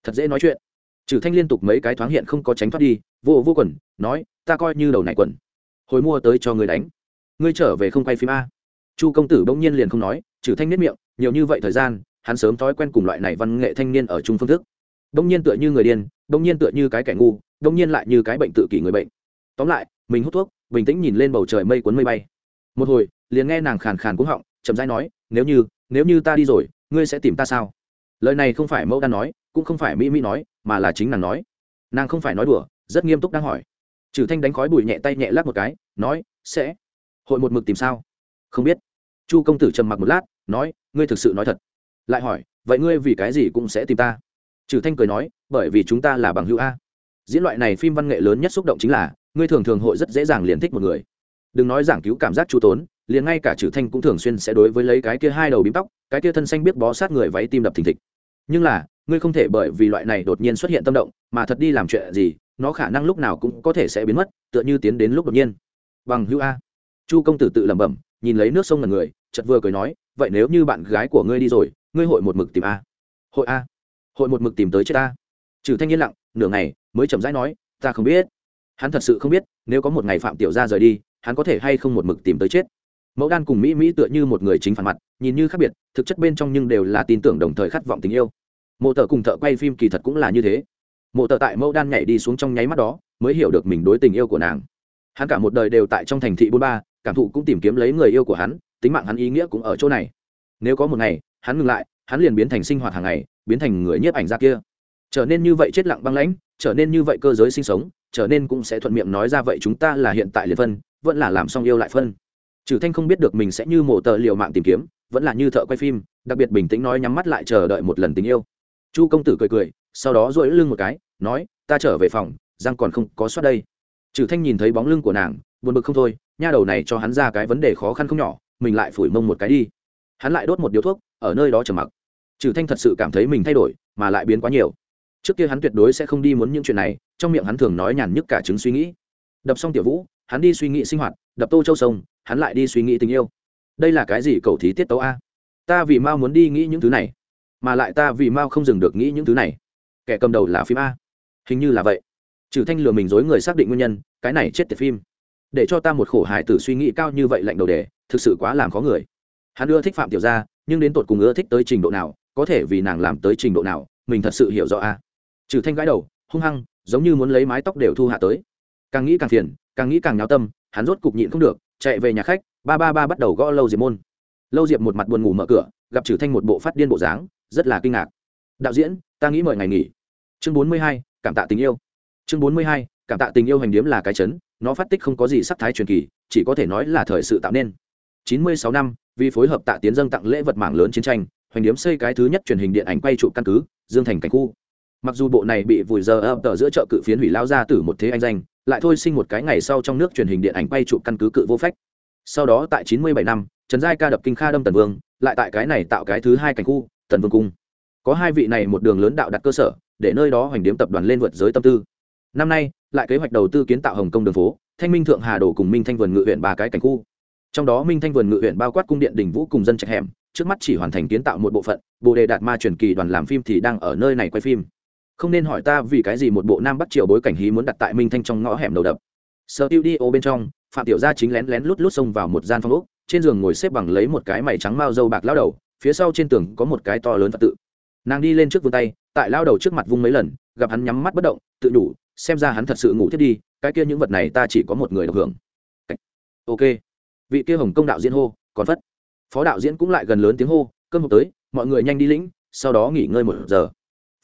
Thật dễ nói chuyện. Trừ thanh liên tục mấy cái thoáng hiện không có tránh thoát đi, vô vô quần, nói, ta coi như đầu này quần hồi mua tới cho người đánh. Ngươi trở về không quay phim a. Chu công tử bỗng nhiên liền không nói, trừ thanh nết miệng, nhiều như vậy thời gian, hắn sớm thói quen cùng loại này văn nghệ thanh niên ở chung phương thức. Bỗng nhiên tựa như người điên, bỗng nhiên tựa như cái kẻ ngu, bỗng nhiên lại như cái bệnh tự kỷ người bệnh. Tóm lại, mình hút thuốc, bình tĩnh nhìn lên bầu trời mây cuốn mây bay. Một hồi, liền nghe nàng khàn khàn cuống họng, chậm rãi nói, nếu như nếu như ta đi rồi, ngươi sẽ tìm ta sao? Lời này không phải mẫu đan nói, cũng không phải mỹ mỹ nói, mà là chính nàng nói. Nàng không phải nói đùa, rất nghiêm túc đang hỏi trừ thanh đánh khói bụi nhẹ tay nhẹ lắc một cái, nói, sẽ. Hội một mực tìm sao? Không biết. Chu công tử trầm mặc một lát, nói, ngươi thực sự nói thật. Lại hỏi, vậy ngươi vì cái gì cũng sẽ tìm ta? Trừ thanh cười nói, bởi vì chúng ta là bằng hữu a. Diễn loại này phim văn nghệ lớn nhất xúc động chính là, ngươi thường thường hội rất dễ dàng liền thích một người. Đừng nói giảng cứu cảm giác chu tốn, liền ngay cả trừ thanh cũng thường xuyên sẽ đối với lấy cái kia hai đầu bím tóc, cái kia thân xanh biết bó sát người váy tim đập thình thịch. Nhưng là ngươi không thể bởi vì loại này đột nhiên xuất hiện tâm động mà thật đi làm chuyện gì, nó khả năng lúc nào cũng có thể sẽ biến mất, tựa như tiến đến lúc đột nhiên. Bằng hữu a. Chu công tử tự lẩm bẩm, nhìn lấy nước sông ngần người chật vừa cười nói, vậy nếu như bạn gái của ngươi đi rồi, ngươi hội một mực tìm a. Hội a. Hội một mực tìm tới chết a. Trừ thanh yên lặng, nửa ngày, mới chậm rãi nói, ta không biết. Hắn thật sự không biết, nếu có một ngày phạm tiểu gia rời đi, hắn có thể hay không một mực tìm tới chết. Mẫu đan cùng mỹ mỹ tựa như một người chính phản mặt, nhìn như khác biệt, thực chất bên trong nhưng đều là tin tưởng đồng thời khát vọng tình yêu mộ tờ cùng thợ quay phim kỳ thật cũng là như thế. Mộ tờ tại mẫu đan nhảy đi xuống trong nháy mắt đó, mới hiểu được mình đối tình yêu của nàng. Hắn cả một đời đều tại trong thành thị bôn ba, cảm thụ cũng tìm kiếm lấy người yêu của hắn, tính mạng hắn ý nghĩa cũng ở chỗ này. Nếu có một ngày, hắn ngừng lại, hắn liền biến thành sinh hoạt hàng ngày, biến thành người nhiếp ảnh ra kia. Trở nên như vậy chết lặng băng lãnh, trở nên như vậy cơ giới sinh sống, trở nên cũng sẽ thuận miệng nói ra vậy chúng ta là hiện tại liệt phân vẫn là làm xong yêu lại phân. Trừ thanh không biết được mình sẽ như mộ tờ liều mạng tìm kiếm, vẫn là như thợ quay phim, đặc biệt bình tĩnh nói nhắm mắt lại chờ đợi một lần tình yêu chu công tử cười cười, sau đó dội lưng một cái, nói, ta trở về phòng, răng còn không có soát đây. Trừ thanh nhìn thấy bóng lưng của nàng, buồn bực không thôi, nha đầu này cho hắn ra cái vấn đề khó khăn không nhỏ, mình lại phủi mông một cái đi. Hắn lại đốt một điếu thuốc, ở nơi đó trầm mặc. Trừ thanh thật sự cảm thấy mình thay đổi, mà lại biến quá nhiều. Trước kia hắn tuyệt đối sẽ không đi muốn những chuyện này, trong miệng hắn thường nói nhàn nhức cả chứng suy nghĩ. Đập xong tiểu vũ, hắn đi suy nghĩ sinh hoạt, đập tô châu sông, hắn lại đi suy nghĩ tình yêu. Đây là cái gì cầu thí tiết tấu a? Ta vì mau muốn đi nghĩ những thứ này mà lại ta vì mao không dừng được nghĩ những thứ này. Kẻ cầm đầu là phim a. Hình như là vậy. Trừ thanh lừa mình dối người xác định nguyên nhân, cái này chết tiệt phim. Để cho ta một khổ hải tử suy nghĩ cao như vậy lạnh đầu đề, thực sự quá làm khó người. Hắn ưa thích phạm tiểu gia, nhưng đến tột cùng ưa thích tới trình độ nào, có thể vì nàng làm tới trình độ nào, mình thật sự hiểu rõ a. Trừ thanh gãi đầu, hung hăng, giống như muốn lấy mái tóc đều thu hạ tới. Càng nghĩ càng phiền, càng nghĩ càng nháo tâm, hắn rốt cục nhịn không được, chạy về nhà khách, ba ba ba bắt đầu gõ lâu diệp môn. Lâu diệp một mặt buồn ngủ mở cửa, gặp trừ thanh một bộ phát điên bộ dáng rất là kinh ngạc. Đạo diễn, ta nghĩ mời ngày nghỉ. Chương bốn mươi hai, cảm tạ tình yêu. Chương bốn mươi hai, cảm tạ tình yêu hành điếm là cái chấn, nó phát tích không có gì sắc thái truyền kỳ, chỉ có thể nói là thời sự tạo nên. Chín mươi sáu năm, vì phối hợp tạ tiến dâng tặng lễ vật mảng lớn chiến tranh hoành điếm xây cái thứ nhất truyền hình điện ảnh quay trụ căn cứ, dương thành cảnh khu. Mặc dù bộ này bị vùi giờ ập tờ giữa chợ cự phiến hủy lao ra từ một thế anh danh, lại thôi sinh một cái ngày sau trong nước truyền hình điện ảnh quay trụ căn cứ cự vô phách. Sau đó tại chín mươi bảy năm, trần giai ca đập kinh kha đâm tần vương, lại tại cái này tạo cái thứ hai cảnh khu tần vương cung. Có hai vị này một đường lớn đạo đặt cơ sở, để nơi đó hoành điếm tập đoàn lên vượt giới tâm tư. Năm nay, lại kế hoạch đầu tư kiến tạo hồng kông đường phố, thanh minh thượng hà đổ cùng minh thanh vườn ngự huyện ba cái cảnh khu. Trong đó minh thanh vườn ngự huyện bao quát cung điện đình vũ cùng dân trạch hẻm, trước mắt chỉ hoàn thành kiến tạo một bộ phận, bồ đề đạt ma truyền kỳ đoàn làm phim thì đang ở nơi này quay phim. Không nên hỏi ta vì cái gì một bộ nam bắt triều bối cảnh hí muốn đặt tại minh thanh trong ngõ hẻm đầu đập. Sơ tiêu đi ô bên trong, phạm tiểu gia chính lén lén lút lút xông vào một gian phòng úc trên giường ngồi xếp bằng lấy một cái mày trắng mao dâu bạc lao đầu phía sau trên tường có một cái to lớn phật tự. Nàng đi lên trước vươn tay, tại lao đầu trước mặt vung mấy lần, gặp hắn nhắm mắt bất động, tự đủ, xem ra hắn thật sự ngủ thiết đi, cái kia những vật này ta chỉ có một người được hưởng. Ok. Vị kia hồng công đạo diễn hô, còn phất. Phó đạo diễn cũng lại gần lớn tiếng hô cơm hộp tới, mọi người nhanh đi lĩnh, sau đó nghỉ ngơi một giờ.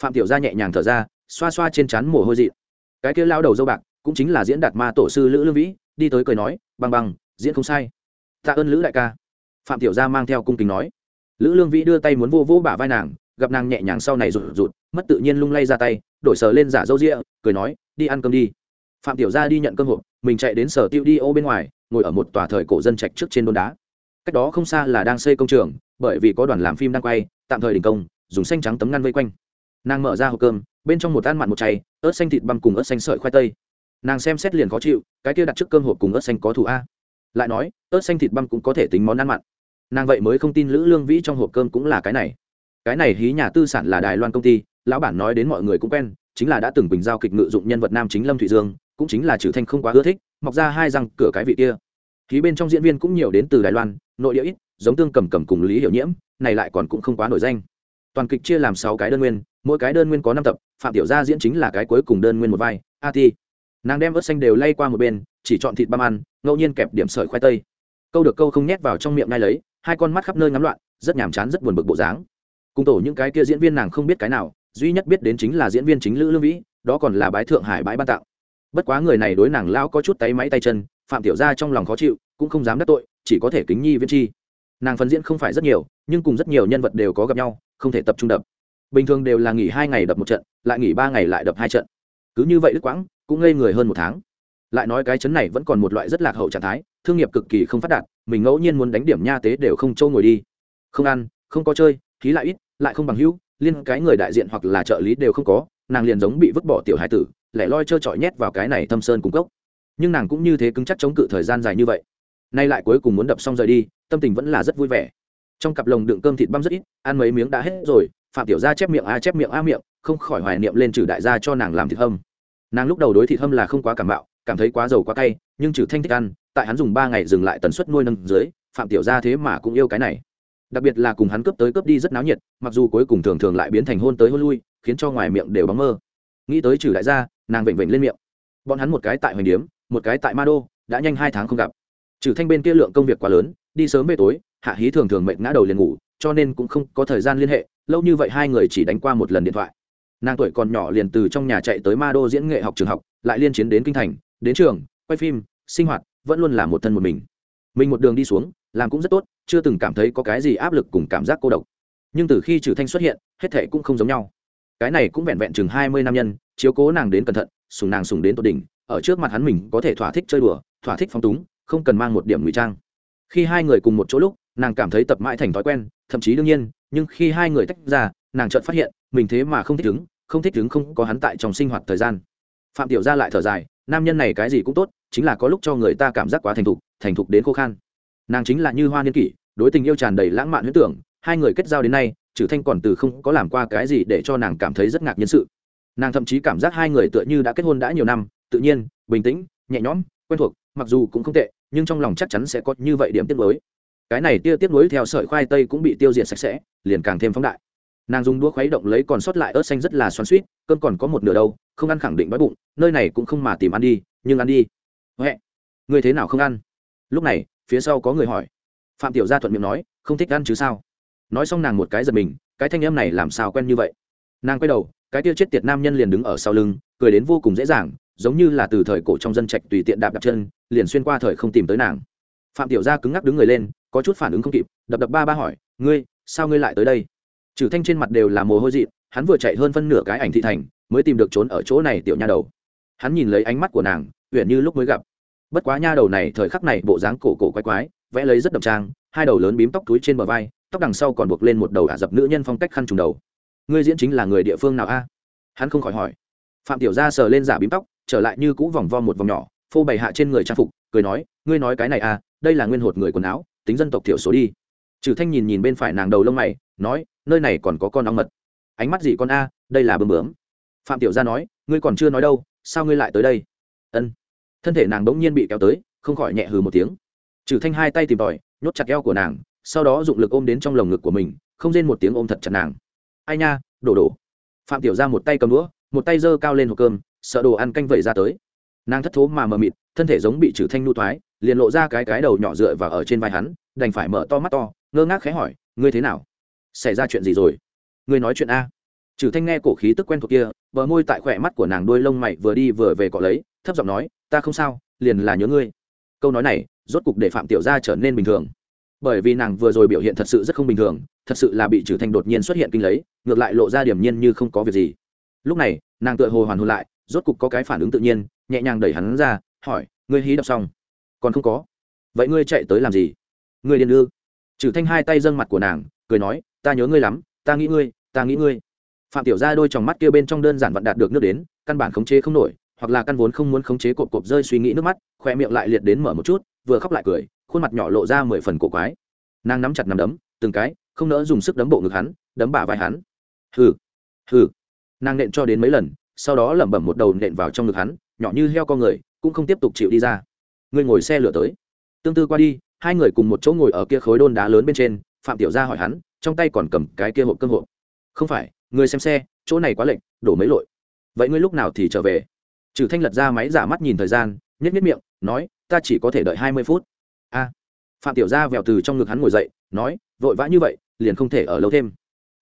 Phạm tiểu gia nhẹ nhàng thở ra, xoa xoa trên trán mồ hôi dị cái kia lao đầu dâu bạc, cũng chính là diễn đạt ma tổ sư lữ lương vĩ, đi tới cười nói bằng bằng diễn không sai. Tạ ơn lữ đại ca. Phạm tiểu gia mang theo cung kính nói lữ lương vĩ đưa tay muốn vô vô bả vai nàng, gặp nàng nhẹ nhàng sau này rụt rụt, mất tự nhiên lung lay ra tay, đổi sờ lên giả dâu rịa, cười nói, đi ăn cơm đi. Phạm tiểu gia đi nhận cơm hộp, mình chạy đến sở tiêu đi ô bên ngoài, ngồi ở một tòa thời cổ dân trạch trước trên đôn đá. Cách đó không xa là đang xây công trường, bởi vì có đoàn làm phim đang quay, tạm thời đình công, dùng xanh trắng tấm ngăn vây quanh. Nàng mở ra hộp cơm, bên trong một ăn mặn một chay, ớt xanh thịt băm cùng ớt xanh sợi khoai tây. Nàng xem xét liền khó chịu, cái kia đặt trước cơm hộp cùng ớt xanh có thù a. Lại nói, ớt xanh thịt băm cũng có thể tính món ăn mặn nàng vậy mới không tin lữ lương vĩ trong hộp cơm cũng là cái này. Cái này hí nhà tư sản là đài loan công ty, lão bản nói đến mọi người cũng quen, chính là đã từng bình giao kịch ngự dụng nhân vật nam chính lâm thụy dương, cũng chính là trừ thanh không quá ưa thích, mọc ra hai răng cửa cái vị kia. Khí bên trong diễn viên cũng nhiều đến từ đài loan, nội địa ít, giống tương cầm cầm cùng lý hiểu nhiễm, này lại còn cũng không quá nổi danh. Toàn kịch chia làm sáu cái đơn nguyên, mỗi cái đơn nguyên có năm tập, phạm tiểu gia diễn chính là cái cuối cùng đơn nguyên một vai, a ti nàng đem ớt xanh đều lay qua một bên, chỉ chọn thịt băm ăn, ngẫu nhiên kẹp điểm sợi khoai tây. Câu được câu không nhét vào trong miệng ngay lấy hai con mắt khắp nơi ngắm loạn, rất nhàm chán, rất buồn bực bộ dáng. Cùng tổ những cái kia diễn viên nàng không biết cái nào, duy nhất biết đến chính là diễn viên chính lữ lương vĩ, đó còn là bái thượng hải bãi ban tạo bất quá người này đối nàng lao có chút tay máy tay chân, phạm tiểu gia trong lòng khó chịu, cũng không dám đắc tội, chỉ có thể kính nhi viên chi. Nàng phân diễn không phải rất nhiều, nhưng cùng rất nhiều nhân vật đều có gặp nhau, không thể tập trung đập. Bình thường đều là nghỉ hai ngày đập một trận, lại nghỉ ba ngày lại đập hai trận. Cứ như vậy đức quãng, cũng ngây người hơn một tháng lại nói cái chấn này vẫn còn một loại rất lạc hậu trạng thái, thương nghiệp cực kỳ không phát đạt, mình ngẫu nhiên muốn đánh điểm nha tế đều không trâu ngồi đi. Không ăn, không có chơi, khí lại ít, lại không bằng hữu, liên cái người đại diện hoặc là trợ lý đều không có, nàng liền giống bị vứt bỏ tiểu hải tử, lẻ loi trơ trọi nhét vào cái này thâm sơn cung cốc. Nhưng nàng cũng như thế cứng chắc chống cự thời gian dài như vậy. Nay lại cuối cùng muốn đập xong rời đi, tâm tình vẫn là rất vui vẻ. Trong cặp lồng đựng cơm thịt băm rất ít, ăn mấy miếng đã hết rồi, phạm tiểu gia chép miệng a chép miệng a miệng, không khỏi hoài niệm lên trừ đại gia cho nàng làm thịt hâm. Nàng lúc đầu đối thịt hâm là không quá cảm bạo cảm thấy quá dầu quá cay, nhưng trừ thanh thích ăn, tại hắn dùng ba ngày dừng lại tần suất nuôi nâng dưới, phạm tiểu gia thế mà cũng yêu cái này. Đặc biệt là cùng hắn cướp tới cướp đi rất náo nhiệt, mặc dù cuối cùng thường thường lại biến thành hôn tới hôn lui, khiến cho ngoài miệng đều bóng mơ. Nghĩ tới trừ đại gia, nàng vểnh vểnh lên miệng. Bọn hắn một cái tại hoành điếm, một cái tại ma đô, đã nhanh hai tháng không gặp. Trừ thanh bên kia lượng công việc quá lớn, đi sớm về tối, hạ hí thường thường mệt ngã đầu liền ngủ, cho nên cũng không có thời gian liên hệ, lâu như vậy hai người chỉ đánh qua một lần điện thoại. Nàng tuổi còn nhỏ liền từ trong nhà chạy tới ma đô diễn nghệ học trường học, lại liên chiến đến kinh thành đến trường, quay phim, sinh hoạt, vẫn luôn là một thân một mình. Mình một đường đi xuống, làm cũng rất tốt, chưa từng cảm thấy có cái gì áp lực cùng cảm giác cô độc. Nhưng từ khi trừ thanh xuất hiện, hết thệ cũng không giống nhau. Cái này cũng vẹn vẹn chừng hai mươi năm nhân, chiếu cố nàng đến cẩn thận sùng nàng sùng đến tột đỉnh, ở trước mặt hắn mình có thể thỏa thích chơi đùa, thỏa thích phóng túng, không cần mang một điểm ngụy trang. Khi hai người cùng một chỗ lúc, nàng cảm thấy tập mãi thành thói quen, thậm chí đương nhiên, nhưng khi hai người tách ra, nàng chợt phát hiện, mình thế mà không thích ứng không thích ứng không có hắn tại trong sinh hoạt thời gian. Phạm tiểu gia lại thở dài nam nhân này cái gì cũng tốt, chính là có lúc cho người ta cảm giác quá thành thục thành thục đến khô khan. Nàng chính là như hoa niên kỷ, đối tình yêu tràn đầy lãng mạn huyết tưởng, hai người kết giao đến nay trừ thanh còn từ không có làm qua cái gì để cho nàng cảm thấy rất ngạc nhiên sự. Nàng thậm chí cảm giác hai người tựa như đã kết hôn đã nhiều năm, tự nhiên, bình tĩnh, nhẹ nhõm, quen thuộc, mặc dù cũng không tệ, nhưng trong lòng chắc chắn sẽ có như vậy điểm tiếc nuối. Cái này tia tiếc nuối theo sợi khoai tây cũng bị tiêu diệt sạch sẽ, liền càng thêm phóng đại nàng dùng đũa khuấy động lấy còn sót lại ớt xanh rất là xoắn suýt cơm còn có một nửa đâu, không ăn khẳng định đói bụng, nơi này cũng không mà tìm ăn đi, nhưng ăn đi. Huệ người thế nào không ăn? Lúc này, phía sau có người hỏi. Phạm tiểu gia thuận miệng nói, không thích ăn chứ sao? Nói xong nàng một cái giật mình, cái thanh âm này làm sao quen như vậy? Nàng quay đầu, cái tiêu chết tiệt nam nhân liền đứng ở sau lưng, cười đến vô cùng dễ dàng, giống như là từ thời cổ trong dân trạch tùy tiện đạp đạp chân, liền xuyên qua thời không tìm tới nàng. Phạm tiểu gia cứng ngắc đứng người lên, có chút phản ứng không kịp, đập đập ba ba hỏi, ngươi, sao ngươi lại tới đây? Trừ thanh trên mặt đều là mồ hôi dị, hắn vừa chạy hơn phân nửa cái ảnh thị thành, mới tìm được trốn ở chỗ này tiểu nha đầu. Hắn nhìn lấy ánh mắt của nàng uyển như lúc mới gặp. Bất quá nha đầu này thời khắc này bộ dáng cổ cổ quái quái, vẽ lấy rất đậm trang, hai đầu lớn bím tóc túi trên bờ vai, tóc đằng sau còn buộc lên một đầu ả dập nữ nhân phong cách khăn trùng đầu. Ngươi diễn chính là người địa phương nào a? Hắn không khỏi hỏi. Phạm tiểu gia sờ lên giả bím tóc, trở lại như cũ vòng vo một vòng nhỏ, phô bày hạ trên người trang phục, cười nói, ngươi nói cái này à đây là nguyên hột người quần áo, tính dân tộc thiểu số đi. Trừ thanh nhìn nhìn bên phải nàng đầu lông mày, nói nơi này còn có con ong mật. Ánh mắt gì con a, đây là bướm bướm. Phạm tiểu gia nói, ngươi còn chưa nói đâu, sao ngươi lại tới đây? Ân. Thân thể nàng đống nhiên bị kéo tới, không khỏi nhẹ hừ một tiếng. Trừ thanh hai tay tìm tòi, nhốt chặt eo của nàng, sau đó dụng lực ôm đến trong lồng ngực của mình, không rên một tiếng ôm thật chặt nàng. Ai nha, đổ đổ. Phạm tiểu gia một tay cầm đũa, một tay giơ cao lên hộp cơm, sợ đồ ăn canh vẩy ra tới. Nàng thất thố mà mờ mịt, thân thể giống bị trừ thanh nu thoái, liền lộ ra cái cái đầu nhỏ dựa vào ở trên vai hắn, đành phải mở to mắt to, ngơ ngác khẽ hỏi, ngươi thế nào? Xảy ra chuyện gì rồi? Ngươi nói chuyện a. Trừ thanh nghe cổ khí tức quen thuộc kia, bờ môi tại khỏe mắt của nàng đôi lông mày vừa đi vừa về cọ lấy, thấp giọng nói, ta không sao, liền là nhớ ngươi. Câu nói này, rốt cục để phạm tiểu gia trở nên bình thường. Bởi vì nàng vừa rồi biểu hiện thật sự rất không bình thường, thật sự là bị trừ thanh đột nhiên xuất hiện kinh lấy, ngược lại lộ ra điểm nhiên như không có việc gì. Lúc này, nàng tựa hồ hoàn hồn lại, rốt cục có cái phản ứng tự nhiên, nhẹ nhàng đẩy hắn ra, hỏi, ngươi hí đọc xong? Còn không có. Vậy ngươi chạy tới làm gì? Ngươi điên ư? Trừ thanh hai tay dâng mặt của nàng, cười nói ta nhớ ngươi lắm, ta nghĩ ngươi, ta nghĩ ngươi. Phạm tiểu gia đôi tròng mắt kia bên trong đơn giản vận đạt được nước đến, căn bản khống chế không nổi, hoặc là căn vốn không muốn khống chế cộp cộp rơi suy nghĩ nước mắt, khoe miệng lại liệt đến mở một chút, vừa khóc lại cười, khuôn mặt nhỏ lộ ra mười phần cổ quái. Nàng nắm chặt nắm đấm, từng cái, không nỡ dùng sức đấm bộ ngực hắn, đấm bả vai hắn. Hừ hừ. Nàng nện cho đến mấy lần, sau đó lẩm bẩm một đầu nện vào trong ngực hắn, nhỏ như heo con người, cũng không tiếp tục chịu đi ra. Ngươi ngồi xe lửa tới. Tương tư qua đi, hai người cùng một chỗ ngồi ở kia khối đôn đá lớn bên trên, phạm tiểu gia hỏi hắn trong tay còn cầm cái kia hộp cơm hộp. Không phải, người xem xe, chỗ này quá lệnh đổ mấy lội. Vậy ngươi lúc nào thì trở về? Trừ thanh lật ra máy giả mắt nhìn thời gian nhất nhất miệng, nói, ta chỉ có thể đợi hai mươi phút. A. Phạm tiểu gia vèo từ trong ngực hắn ngồi dậy, nói, vội vã như vậy, liền không thể ở lâu thêm.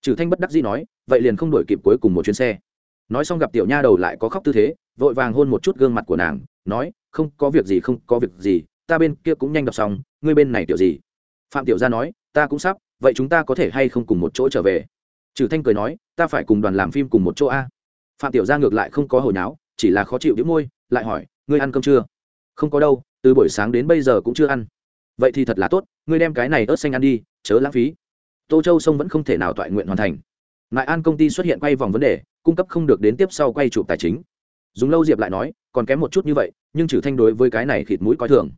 Trừ thanh bất đắc dĩ nói, vậy liền không đổi kịp cuối cùng một chuyến xe. Nói xong gặp tiểu nha đầu lại có khóc tư thế, vội vàng hôn một chút gương mặt của nàng, nói, không có việc gì, không có việc gì, ta bên kia cũng nhanh đọc xong, ngươi bên này tiểu gì? Phạm tiểu gia nói, ta cũng sắp vậy chúng ta có thể hay không cùng một chỗ trở về? Trừ thanh cười nói, ta phải cùng đoàn làm phim cùng một chỗ a. Phạm tiểu gia ngược lại không có hồi náo, chỉ là khó chịu đĩu môi, lại hỏi, ngươi ăn cơm chưa? Không có đâu, từ buổi sáng đến bây giờ cũng chưa ăn. Vậy thì thật là tốt, ngươi đem cái này ớt xanh ăn đi, chớ lãng phí. Tô châu sông vẫn không thể nào toại nguyện hoàn thành. Lại an công ty xuất hiện quay vòng vấn đề, cung cấp không được đến tiếp sau quay chụp tài chính. Dùng lâu diệp lại nói, còn kém một chút như vậy, nhưng trừ thanh đối với cái này khịt mũi coi thường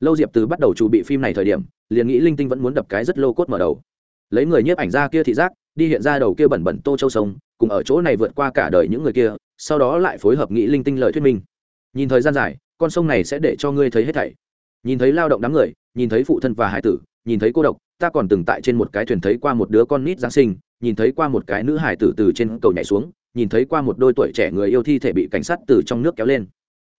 lâu diệp từ bắt đầu chuẩn bị phim này thời điểm, liền nghĩ linh tinh vẫn muốn đập cái rất lô cốt mở đầu. Lấy người nhiếp ảnh ra kia thị giác, đi hiện ra đầu kia bẩn bẩn tô châu sông, cùng ở chỗ này vượt qua cả đời những người kia, sau đó lại phối hợp nghĩ linh tinh lời thuyết minh. Nhìn thời gian dài, con sông này sẽ để cho ngươi thấy hết thảy. Nhìn thấy lao động đám người, nhìn thấy phụ thân và hải tử, nhìn thấy cô độc, ta còn từng tại trên một cái thuyền thấy qua một đứa con nít giáng sinh, nhìn thấy qua một cái nữ hải tử từ trên cầu nhảy xuống, nhìn thấy qua một đôi tuổi trẻ người yêu thi thể bị cảnh sát từ trong nước kéo lên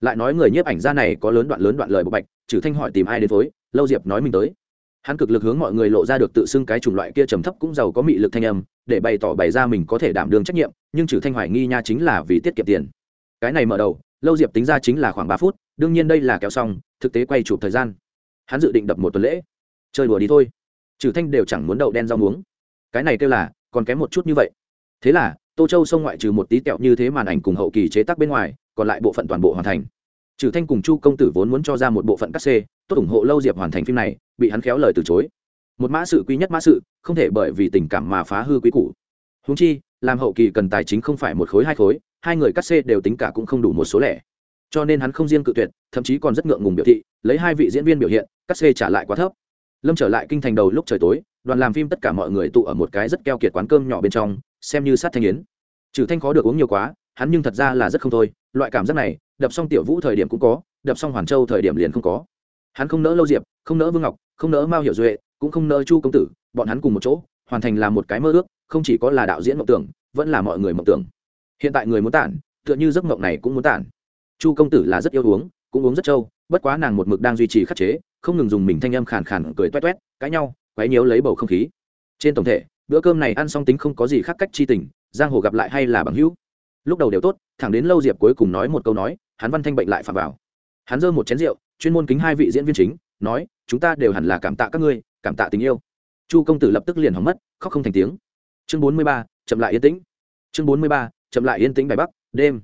lại nói người nhiếp ảnh gia này có lớn đoạn lớn đoạn lời bộ bạch trừ thanh hỏi tìm ai đến phối, lâu diệp nói mình tới. Hắn cực lực hướng mọi người lộ ra được tự xưng cái chủng loại kia trầm thấp cũng giàu có mị lực thanh âm, để bày tỏ bày ra mình có thể đảm đương trách nhiệm, nhưng trừ thanh hoài nghi nha chính là vì tiết kiệm tiền. Cái này mở đầu, lâu diệp tính ra chính là khoảng ba phút, đương nhiên đây là kéo xong, thực tế quay chụp thời gian. Hắn dự định đập một tuần lễ. Chơi đùa đi thôi. Trừ thanh đều chẳng muốn đậu đen rau muống. Cái này kêu là, còn kém một chút như vậy. Thế là tô châu sông ngoại trừ một tí kẹo như thế màn ảnh cùng hậu kỳ chế tác bên ngoài, còn lại bộ phận toàn bộ hoàn thành. Trừ thanh cùng chu công tử vốn muốn cho ra một bộ phận cắt xê tốt ủng hộ lâu diệp hoàn thành phim này, bị hắn khéo lời từ chối. Một mã sự quý nhất mã sự, không thể bởi vì tình cảm mà phá hư quý cũ húng chi, làm hậu kỳ cần tài chính không phải một khối hai khối, hai người cắt xê đều tính cả cũng không đủ một số lẻ. Cho nên hắn không riêng cự tuyệt, thậm chí còn rất ngượng ngùng biểu thị, lấy hai vị diễn viên biểu hiện cắt xê trả lại quá thấp. Lâm trở lại kinh thành đầu lúc trời tối, đoàn làm phim tất cả mọi người tụ ở một cái rất keo kiệt quán cơm nhỏ bên trong xem như sát thanh yến. Trừ thanh khó được uống nhiều quá, hắn nhưng thật ra là rất không thôi, loại cảm giác này, đập xong tiểu vũ thời điểm cũng có, đập xong hoàn châu thời điểm liền không có. Hắn không nỡ lâu diệp, không nỡ vương ngọc, không nỡ mao hiểu duệ, cũng không nỡ chu công tử, bọn hắn cùng một chỗ, hoàn thành là một cái mơ ước, không chỉ có là đạo diễn mộng tưởng, vẫn là mọi người mộng tưởng. Hiện tại người muốn tản, tựa như giấc mộng này cũng muốn tản. Chu công tử là rất yêu uống, cũng uống rất trâu, bất quá nàng một mực đang duy trì khắc chế, không ngừng dùng mình thanh âm khàn khàn cười toét toét, cãi nhau, quấy nhiễu lấy bầu không khí. Trên tổng thể bữa cơm này ăn xong tính không có gì khác cách chi tình, giang hồ gặp lại hay là bằng hữu. Lúc đầu đều tốt, thẳng đến lâu diệp cuối cùng nói một câu nói, hắn văn thanh bệnh lại phạm vào. Hắn giơ một chén rượu, chuyên môn kính hai vị diễn viên chính, nói, chúng ta đều hẳn là cảm tạ các ngươi, cảm tạ tình yêu. Chu công tử lập tức liền hỏng mất, khóc không thành tiếng. Chương bốn mươi ba, chậm lại yên tĩnh. Chương bốn mươi ba, chậm lại yên tĩnh bài bắc, đêm.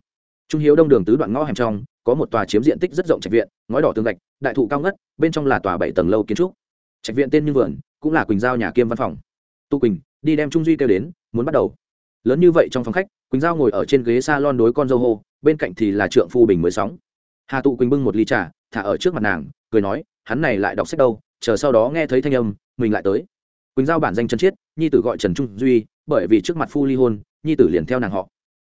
Trung hiếu đông đường tứ đoạn ngõ hẻm trong, có một tòa chiếm diện tích rất rộng trạch viện, ngói đỏ tường gạch, đại thụ cao ngất, bên trong là tòa bảy tầng lâu kiến trúc. Trạch viện tên như vườn, cũng là quỳnh giao nhà kiêm văn phòng. Tu quỳnh đi đem trung duy kêu đến, muốn bắt đầu. Lớn như vậy trong phòng khách, quỳnh giao ngồi ở trên ghế s a lon đối con dâu hô, bên cạnh thì là trượng phu bình mới sóng. Hà tụ quỳnh bưng một ly trà, thả ở trước mặt nàng, cười nói, hắn này lại đọc sách đâu, chờ sau đó nghe thấy thanh âm, mình lại tới. Quỳnh giao bản danh trần chiết, nhi tử gọi trần trung duy, bởi vì trước mặt phu ly hôn, nhi tử liền theo nàng họ.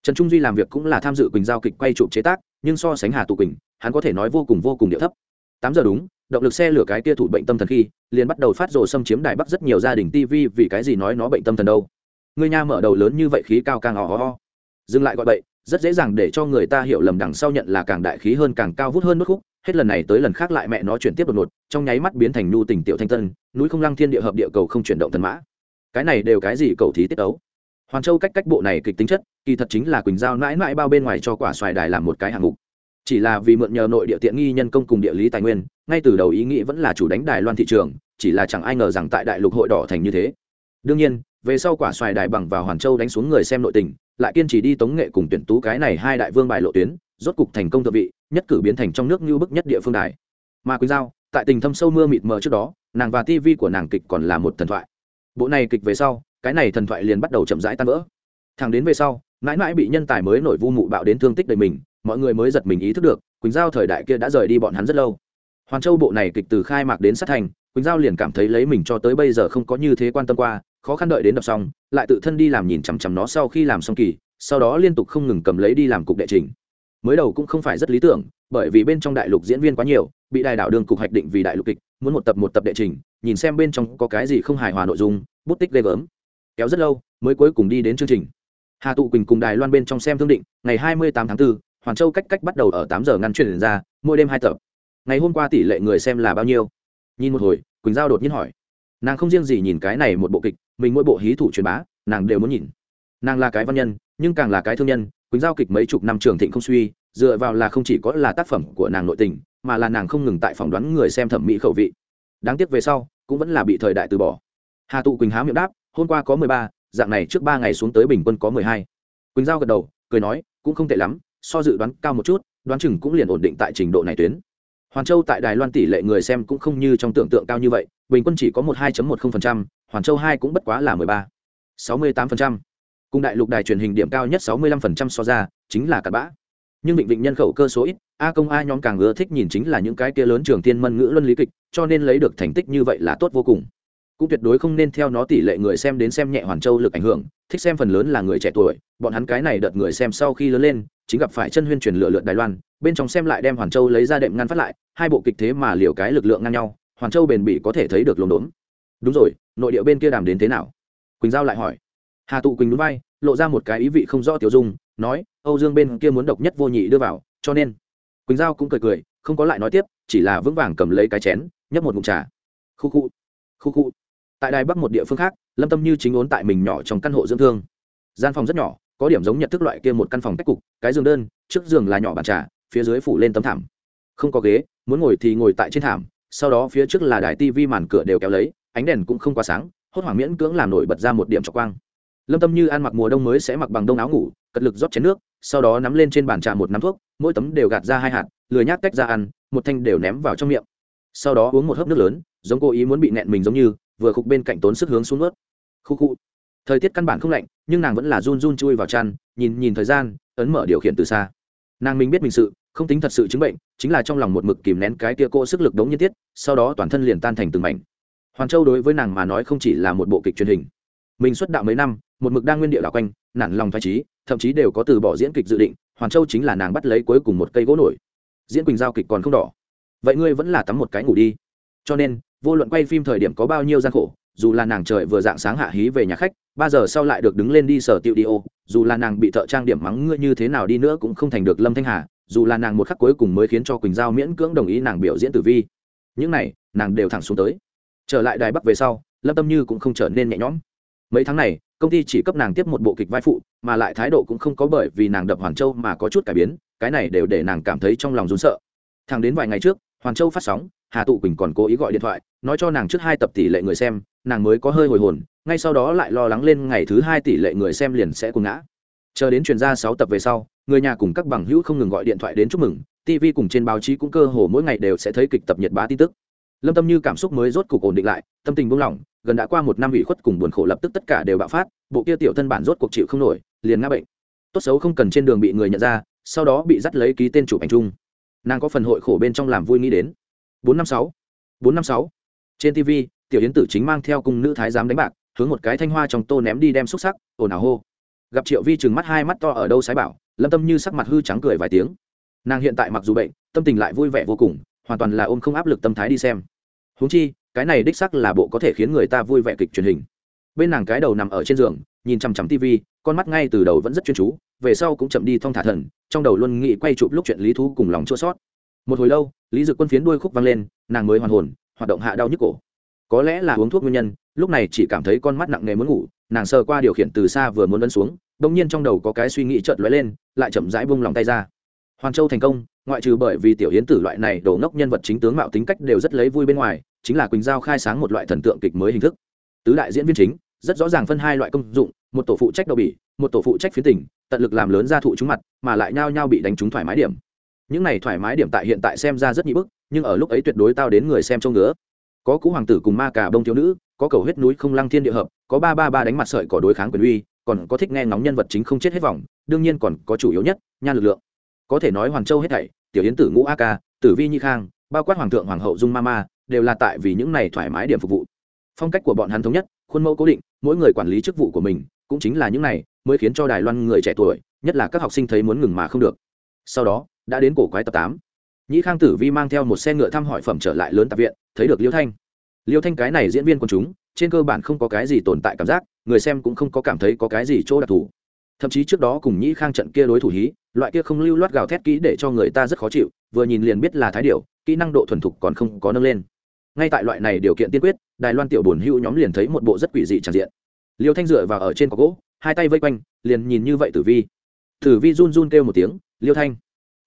Trần trung duy làm việc cũng là tham dự quỳnh giao kịch quay trụ chế tác, nhưng so sánh hà tụ quỳnh, hắn có thể nói vô cùng vô cùng điệu thấp. Tám giờ đúng động lực xe lửa cái kia thủ bệnh tâm thần khi, liền bắt đầu phát rồ xâm chiếm đài bắc rất nhiều gia đình tv vì cái gì nói nó bệnh tâm thần đâu. Người nha mở đầu lớn như vậy khí cao càng ho ho dừng lại gọi bậy, rất dễ dàng để cho người ta hiểu lầm đằng sau nhận là càng đại khí hơn càng cao vút hơn mức khúc. Hết lần này tới lần khác lại mẹ nó chuyển tiếp đột ngột, trong nháy mắt biến thành nhu tình tiểu thanh tân, núi không lăng thiên địa hợp địa cầu không chuyển động thần mã. Cái này đều cái gì cầu thí tiết ấu? Hoàn châu cách cách bộ này kịch tính chất, kỳ thật chính là quỳnh giao mãi mãi bao bên ngoài cho quả xoài đài làm một cái hạng mục chỉ là vì mượn nhờ nội địa tiện nghi nhân công cùng địa lý tài nguyên, ngay từ đầu ý nghĩ vẫn là chủ đánh đài loan thị trường, chỉ là chẳng ai ngờ rằng tại đại lục hội đỏ thành như thế. Đương nhiên, về sau quả xoài đài bằng vào hoàn châu đánh xuống người xem nội tình, lại kiên trì đi tống nghệ cùng tuyển tú cái này hai đại vương bài lộ tuyến, rốt cục thành công thượng vị, nhất cử biến thành trong nước như bức nhất địa phương đài. Mà quỳnh giao, tại tình thâm sâu mưa mịt mờ trước đó, nàng và tivi của nàng kịch còn là một thần thoại. Bộ này kịch về sau, cái này thần thoại liền bắt đầu chậm rãi tan vỡ. Thằng đến về sau, mãi mãi bị nhân tài mới nổi vu mụ bạo đến thương tích đời mình mọi người mới giật mình ý thức được quỳnh giao thời đại kia đã rời đi bọn hắn rất lâu. Hoàn châu bộ này kịch từ khai mạc đến sát thành quỳnh giao liền cảm thấy lấy mình cho tới bây giờ không có như thế quan tâm qua khó khăn đợi đến đọc xong lại tự thân đi làm nhìn chằm chằm nó sau khi làm xong kỳ sau đó liên tục không ngừng cầm lấy đi làm cục đệ trình. Mới đầu cũng không phải rất lý tưởng bởi vì bên trong đại lục diễn viên quá nhiều bị đài đảo đường cục hoạch định vì đại lục kịch muốn một tập một tập đệ trình nhìn xem bên trong có cái gì không hài hòa nội dung bút tích ghê gớm. Kéo rất lâu mới cuối cùng đi đến chương trình. Hà tụ quỳnh cùng đài loan bên trong xem thương định ngày hai mươi tám tháng 4, hoàn châu cách cách bắt đầu ở tám giờ ngăn truyền ra, mỗi đêm hai tập. Ngày hôm qua tỷ lệ người xem là bao nhiêu? Nhìn một hồi, quỳnh giao đột nhiên hỏi. Nàng không riêng gì nhìn cái này một bộ kịch, mình mỗi bộ hí thủ truyền bá, nàng đều muốn nhìn. Nàng là cái văn nhân, nhưng càng là cái thương nhân, quỳnh giao kịch mấy chục năm trường thịnh không suy, dựa vào là không chỉ có là tác phẩm của nàng nội tình, mà là nàng không ngừng tại phỏng đoán người xem thẩm mỹ khẩu vị. Đáng tiếc về sau, cũng vẫn là bị thời đại từ bỏ. Hà tụ quỳnh há miệng đáp, hôm qua có mười ba, dạng này trước ba ngày xuống tới bình quân có mười hai. Quỳnh giao gật đầu, cười nói, cũng không tệ lắm so dự đoán cao một chút, đoán chừng cũng liền ổn định tại trình độ này tuyến. Hoàn châu tại đài loan tỷ lệ người xem cũng không như trong tưởng tượng cao như vậy, bình quân chỉ có một hai một hoàn châu hai cũng bất quá là mười ba, sáu mươi tám cùng đại lục đài truyền hình điểm cao nhất sáu mươi lăm phần trăm so ra, chính là cặn bã. Nhưng định vịnh nhân khẩu cơ số ít, a công a nhóm càng ưa thích nhìn chính là những cái kia lớn trường tiên mân ngữ luân lý kịch, cho nên lấy được thành tích như vậy là tốt vô cùng cũng tuyệt đối không nên theo nó tỷ lệ người xem đến xem nhẹ hoàn châu lực ảnh hưởng, thích xem phần lớn là người trẻ tuổi, bọn hắn cái này đợt người xem sau khi lớn lên, chính gặp phải chân huyên truyền lựa lượt đài loan, bên trong xem lại đem hoàn châu lấy ra đệm ngăn phát lại, hai bộ kịch thế mà liều cái lực lượng ngang nhau, hoàn châu bền bỉ có thể thấy được lồn đốn. Đúng rồi, nội địa bên kia đàm đến thế nào? Quỳnh giao lại hỏi. Hà tụ quỳnh núi vai lộ ra một cái ý vị không rõ tiểu dung, nói, âu dương bên kia muốn độc nhất vô nhị đưa vào, cho nên. Quỳnh giao cũng cười cười, không có lại nói tiếp, chỉ là vững vàng cầm lấy cái chén, nhấp một ngụm trà. Khu khu. Khu khu tại đài bắc một địa phương khác, lâm tâm như chính ốn tại mình nhỏ trong căn hộ dưỡng thương. Gian phòng rất nhỏ, có điểm giống nhận thức loại kia một căn phòng cách cục, cái giường đơn, trước giường là nhỏ bàn trà, phía dưới phủ lên tấm thảm. Không có ghế, muốn ngồi thì ngồi tại trên thảm, sau đó phía trước là đài tivi màn cửa đều kéo lấy, ánh đèn cũng không quá sáng, hốt hoảng miễn cưỡng làm nổi bật ra một điểm trọc quang. Lâm tâm như ăn mặc mùa đông mới sẽ mặc bằng đông áo ngủ, cật lực rót chén nước, sau đó nắm lên trên bàn trà một nắm thuốc, mỗi tấm đều gạt ra hai hạt, lười nhác tách ra ăn, một thanh đều ném vào trong miệng. Sau đó uống một hớp nước lớn, giống cố ý muốn bị nẹn mình giống như vừa khục bên cạnh tốn sức hướng xuống nước, khu khu. Thời tiết căn bản không lạnh nhưng nàng vẫn là run run chui vào chăn nhìn nhìn thời gian ấn mở điều khiển từ xa. Nàng mình biết mình sự không tính thật sự chứng bệnh chính là trong lòng một mực kìm nén cái kia cô sức lực đống nhiên tiết sau đó toàn thân liền tan thành từng mảnh. Hoàn châu đối với nàng mà nói không chỉ là một bộ kịch truyền hình. Mình xuất đạo mấy năm một mực đang nguyên địa đảo quanh nản lòng phải trí thậm chí đều có từ bỏ diễn kịch dự định hoàn châu chính là nàng bắt lấy cuối cùng một cây gỗ nổi. Diễn quỳnh giao kịch còn không đỏ. Vậy ngươi vẫn là tắm một cái ngủ đi. Cho nên vô luận quay phim thời điểm có bao nhiêu gian khổ, dù là nàng trời vừa dạng sáng hạ hí về nhà khách, ba giờ sau lại được đứng lên đi sở tiệu đi ô, dù là nàng bị thợ trang điểm mắng ngươi như thế nào đi nữa cũng không thành được lâm thanh hà, dù là nàng một khắc cuối cùng mới khiến cho quỳnh giao miễn cưỡng đồng ý nàng biểu diễn tử vi. Những này, nàng đều thẳng xuống tới. Trở lại đài bắc về sau, lâm tâm như cũng không trở nên nhẹ nhõm. Mấy tháng này, công ty chỉ cấp nàng tiếp một bộ kịch vai phụ, mà lại thái độ cũng không có bởi vì nàng đập hoàn châu mà có chút cải biến, cái này đều để nàng cảm thấy trong lòng rún sợ. Thẳng đến vài ngày trước hoàn châu phát sóng hà tụ quỳnh còn cố ý gọi điện thoại, nói cho nàng trước hai tập tỷ lệ người xem, nàng mới có hơi hồi hồn, ngay sau đó lại lo lắng lên ngày thứ hai tỷ lệ người xem liền sẽ cùng ngã. Chờ đến truyền ra sáu tập về sau, người nhà cùng các bằng hữu không ngừng gọi điện thoại đến chúc mừng tv cùng trên báo chí cũng cơ hồ mỗi ngày đều sẽ thấy kịch tập nhật bá tin tức. Lâm tâm như cảm xúc mới rốt cuộc ổn định lại, tâm tình buông lỏng, gần đã qua một năm ủy khuất cùng buồn khổ lập tức tất cả đều bạo phát, bộ kia tiểu thân bản rốt cuộc chịu không nổi, liền ngã bệnh. Tốt xấu không cần trên đường bị người nhận ra, sau đó bị dắt lấy ký tên chụp ảnh chung. Nàng có phần hội khổ bên trong làm vui nghĩ đến bốn năm sáu, bốn năm sáu. Trên tv tiểu yến tử chính mang theo cung nữ thái giám đánh bạc, hướng một cái thanh hoa trong tô ném đi đem xúc sắc, ồn ào hô. Gặp triệu vi chừng mắt hai mắt to ở đâu sái bảo, lâm tâm như sắc mặt hư trắng cười vài tiếng. Nàng hiện tại mặc dù bệnh, tâm tình lại vui vẻ vô cùng, hoàn toàn là ôm không áp lực tâm thái đi xem. Huống chi, cái này đích sắc là bộ có thể khiến người ta vui vẻ kịch truyền hình. Bên nàng cái đầu nằm ở trên giường, nhìn chằm chằm tv con mắt ngay từ đầu vẫn rất chuyên chú, về sau cũng chậm đi thong thả thần, trong đầu luôn nghĩ quay chụp lúc chuyện lý thú cùng lòng chua sót một hồi lâu, lý dực quân phiến đuôi khúc văng lên, nàng mới hoàn hồn, hoạt động hạ đau nhức cổ. Có lẽ là uống thuốc nguyên nhân, lúc này chỉ cảm thấy con mắt nặng nề muốn ngủ, nàng sờ qua điều khiển từ xa vừa muốn lấn xuống đông nhiên trong đầu có cái suy nghĩ chợt lóe lên, lại chậm rãi bung lòng tay ra. Hoàn châu thành công, ngoại trừ bởi vì tiểu yến tử loại này đổ ngốc nhân vật chính tướng mạo tính cách đều rất lấy vui bên ngoài, chính là quỳnh giao khai sáng một loại thần tượng kịch mới hình thức. Tứ đại diễn viên chính, rất rõ ràng phân hai loại công dụng, một tổ phụ trách đầu bỉ, một tổ phụ trách phía tỉnh tận lực làm lớn ra thụ chúng mặt, mà lại nhao nhao bị đánh trúng thoải mái điểm những này thoải mái điểm tại hiện tại xem ra rất nhị bức, nhưng ở lúc ấy tuyệt đối tao đến người xem trông ngứa. Có cũ hoàng tử cùng ma cả bông thiếu nữ, có cầu huyết núi không lăng thiên địa hợp, có ba ba ba đánh mặt sợi cỏ đối kháng quyền uy, còn có thích nghe ngóng nhân vật chính không chết hết vòng, đương nhiên còn có chủ yếu nhất nhan lực lượng. Có thể nói hoàng châu hết thảy, tiểu yến tử ngũ a ca, tử vi nhi khang, bao quát hoàng thượng, hoàng hậu dung ma ma, đều là tại vì những này thoải mái điểm phục vụ. Phong cách của bọn hắn thống nhất, khuôn mẫu cố định, mỗi người quản lý chức vụ của mình, cũng chính là những này, mới khiến cho đài loan người trẻ tuổi, nhất là các học sinh thấy muốn ngừng mà không được. Sau đó đã đến cổ quái tập tám. Nhĩ khang tử vi mang theo một xe ngựa thăm hỏi phẩm trở lại lớn tạp viện, thấy được liêu thanh. Liêu thanh cái này diễn viên quần chúng, trên cơ bản không có cái gì tồn tại cảm giác, người xem cũng không có cảm thấy có cái gì chỗ đặc thù. Thậm chí trước đó cùng nhĩ khang trận kia đối thủ hí, loại kia không lưu loát gào thét kỹ để cho người ta rất khó chịu, vừa nhìn liền biết là thái điệu kỹ năng độ thuần thục còn không có nâng lên. Ngay tại loại này điều kiện tiên quyết, đài loan tiểu bổn hữu nhóm liền thấy một bộ rất quỷ dị tràn diện. Liêu thanh dựa vào ở trên có gỗ, hai tay vây quanh, liền nhìn như vậy tử vi. Tử vi run run kêu một tiếng, liêu thanh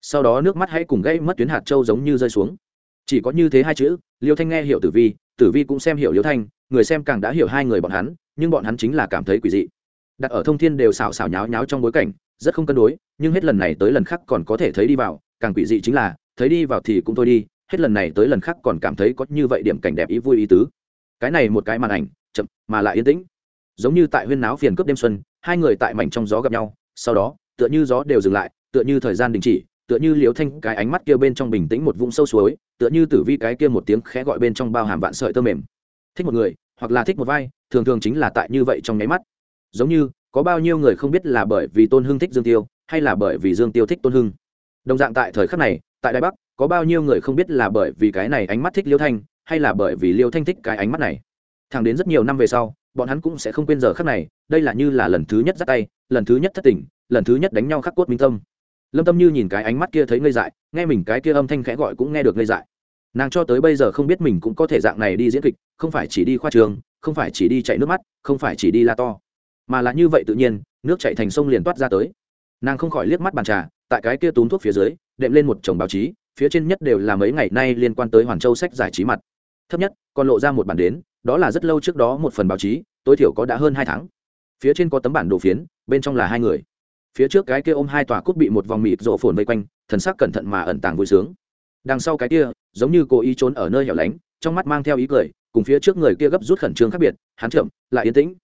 sau đó nước mắt hãy cùng gây mất tuyến hạt châu giống như rơi xuống. Chỉ có như thế hai chữ, liêu thanh nghe hiểu tử vi tử vi cũng xem hiểu liêu thanh, người xem càng đã hiểu hai người bọn hắn, nhưng bọn hắn chính là cảm thấy quỷ dị. Đặt ở thông thiên đều xào xào nháo nháo trong bối cảnh, rất không cân đối, nhưng hết lần này tới lần khác còn có thể thấy đi vào, càng quỷ dị chính là, thấy đi vào thì cũng thôi đi, hết lần này tới lần khác còn cảm thấy có như vậy điểm cảnh đẹp ý vui ý tứ. Cái này một cái màn ảnh, chậm, mà lại yên tĩnh. Giống như tại huyên náo phiền cướp đêm xuân, hai người tại mảnh trong gió gặp nhau, sau đó, tựa như gió đều dừng lại, tựa như thời gian đình chỉ tựa như liếu thanh, cái ánh mắt kia bên trong bình tĩnh một vũng sâu suối, tựa như tử vi cái kia một tiếng khẽ gọi bên trong bao hàm vạn sợi tơ mềm. Thích một người, hoặc là thích một vai, thường thường chính là tại như vậy trong nháy mắt. Giống như, có bao nhiêu người không biết là bởi vì tôn hưng thích dương tiêu, hay là bởi vì dương tiêu thích tôn hưng. Đồng dạng tại thời khắc này, tại đài bắc, có bao nhiêu người không biết là bởi vì cái này ánh mắt thích liêu thanh, hay là bởi vì liêu thanh thích cái ánh mắt này. Thẳng đến rất nhiều năm về sau, bọn hắn cũng sẽ không quên giờ khắc này, đây là như là lần thứ nhất dắt tay, lần thứ nhất thất tình, lần thứ nhất đánh nhau khắc cốt minh tâm lâm tâm như nhìn cái ánh mắt kia thấy ngây dại nghe mình cái kia âm thanh khẽ gọi cũng nghe được ngây dại nàng cho tới bây giờ không biết mình cũng có thể dạng này đi diễn kịch không phải chỉ đi khoa trường không phải chỉ đi chạy nước mắt không phải chỉ đi la to mà là như vậy tự nhiên nước chạy thành sông liền toát ra tới nàng không khỏi liếc mắt bàn trà tại cái kia túm thuốc phía dưới đệm lên một chồng báo chí phía trên nhất đều là mấy ngày nay liên quan tới hoàn châu sách giải trí mặt thấp nhất còn lộ ra một bản đến đó là rất lâu trước đó một phần báo chí tối thiểu có đã hơn hai tháng phía trên có tấm bản đồ phiến bên trong là hai người phía trước cái kia ôm hai tòa cút bị một vòng mịt rộ phồn vây quanh, thần sắc cẩn thận mà ẩn tàng vui sướng. Đằng sau cái kia, giống như cố ý trốn ở nơi hẻo lánh, trong mắt mang theo ý cười, cùng phía trước người kia gấp rút khẩn trương khác biệt, hắn chậm, lại yên tĩnh.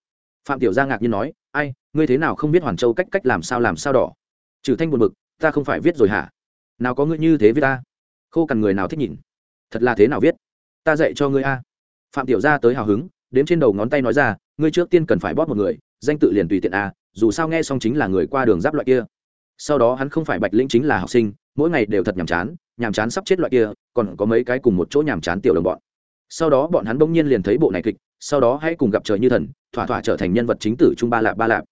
Phạm tiểu gia ngạc nhiên nói, ai, ngươi thế nào không biết hoàn châu cách cách làm sao làm sao đỏ? Trừ thanh buồn bực, ta không phải viết rồi hả? Nào có ngươi như thế với ta? Khô cằn người nào thích nhìn? Thật là thế nào viết? Ta dạy cho ngươi a. Phạm tiểu gia tới hào hứng, đếm trên đầu ngón tay nói ra, ngươi trước tiên cần phải bóp một người, danh tự liền tùy tiện a dù sao nghe xong chính là người qua đường giáp loại kia. Sau đó hắn không phải bạch lĩnh chính là học sinh, mỗi ngày đều thật nhàm chán nhàm chán sắp chết loại kia, còn có mấy cái cùng một chỗ nhàm chán tiểu đồng bọn. Sau đó bọn hắn bỗng nhiên liền thấy bộ này kịch, sau đó hãy cùng gặp trời như thần, thỏa thỏa trở thành nhân vật chính tử trung ba lạp ba lạp.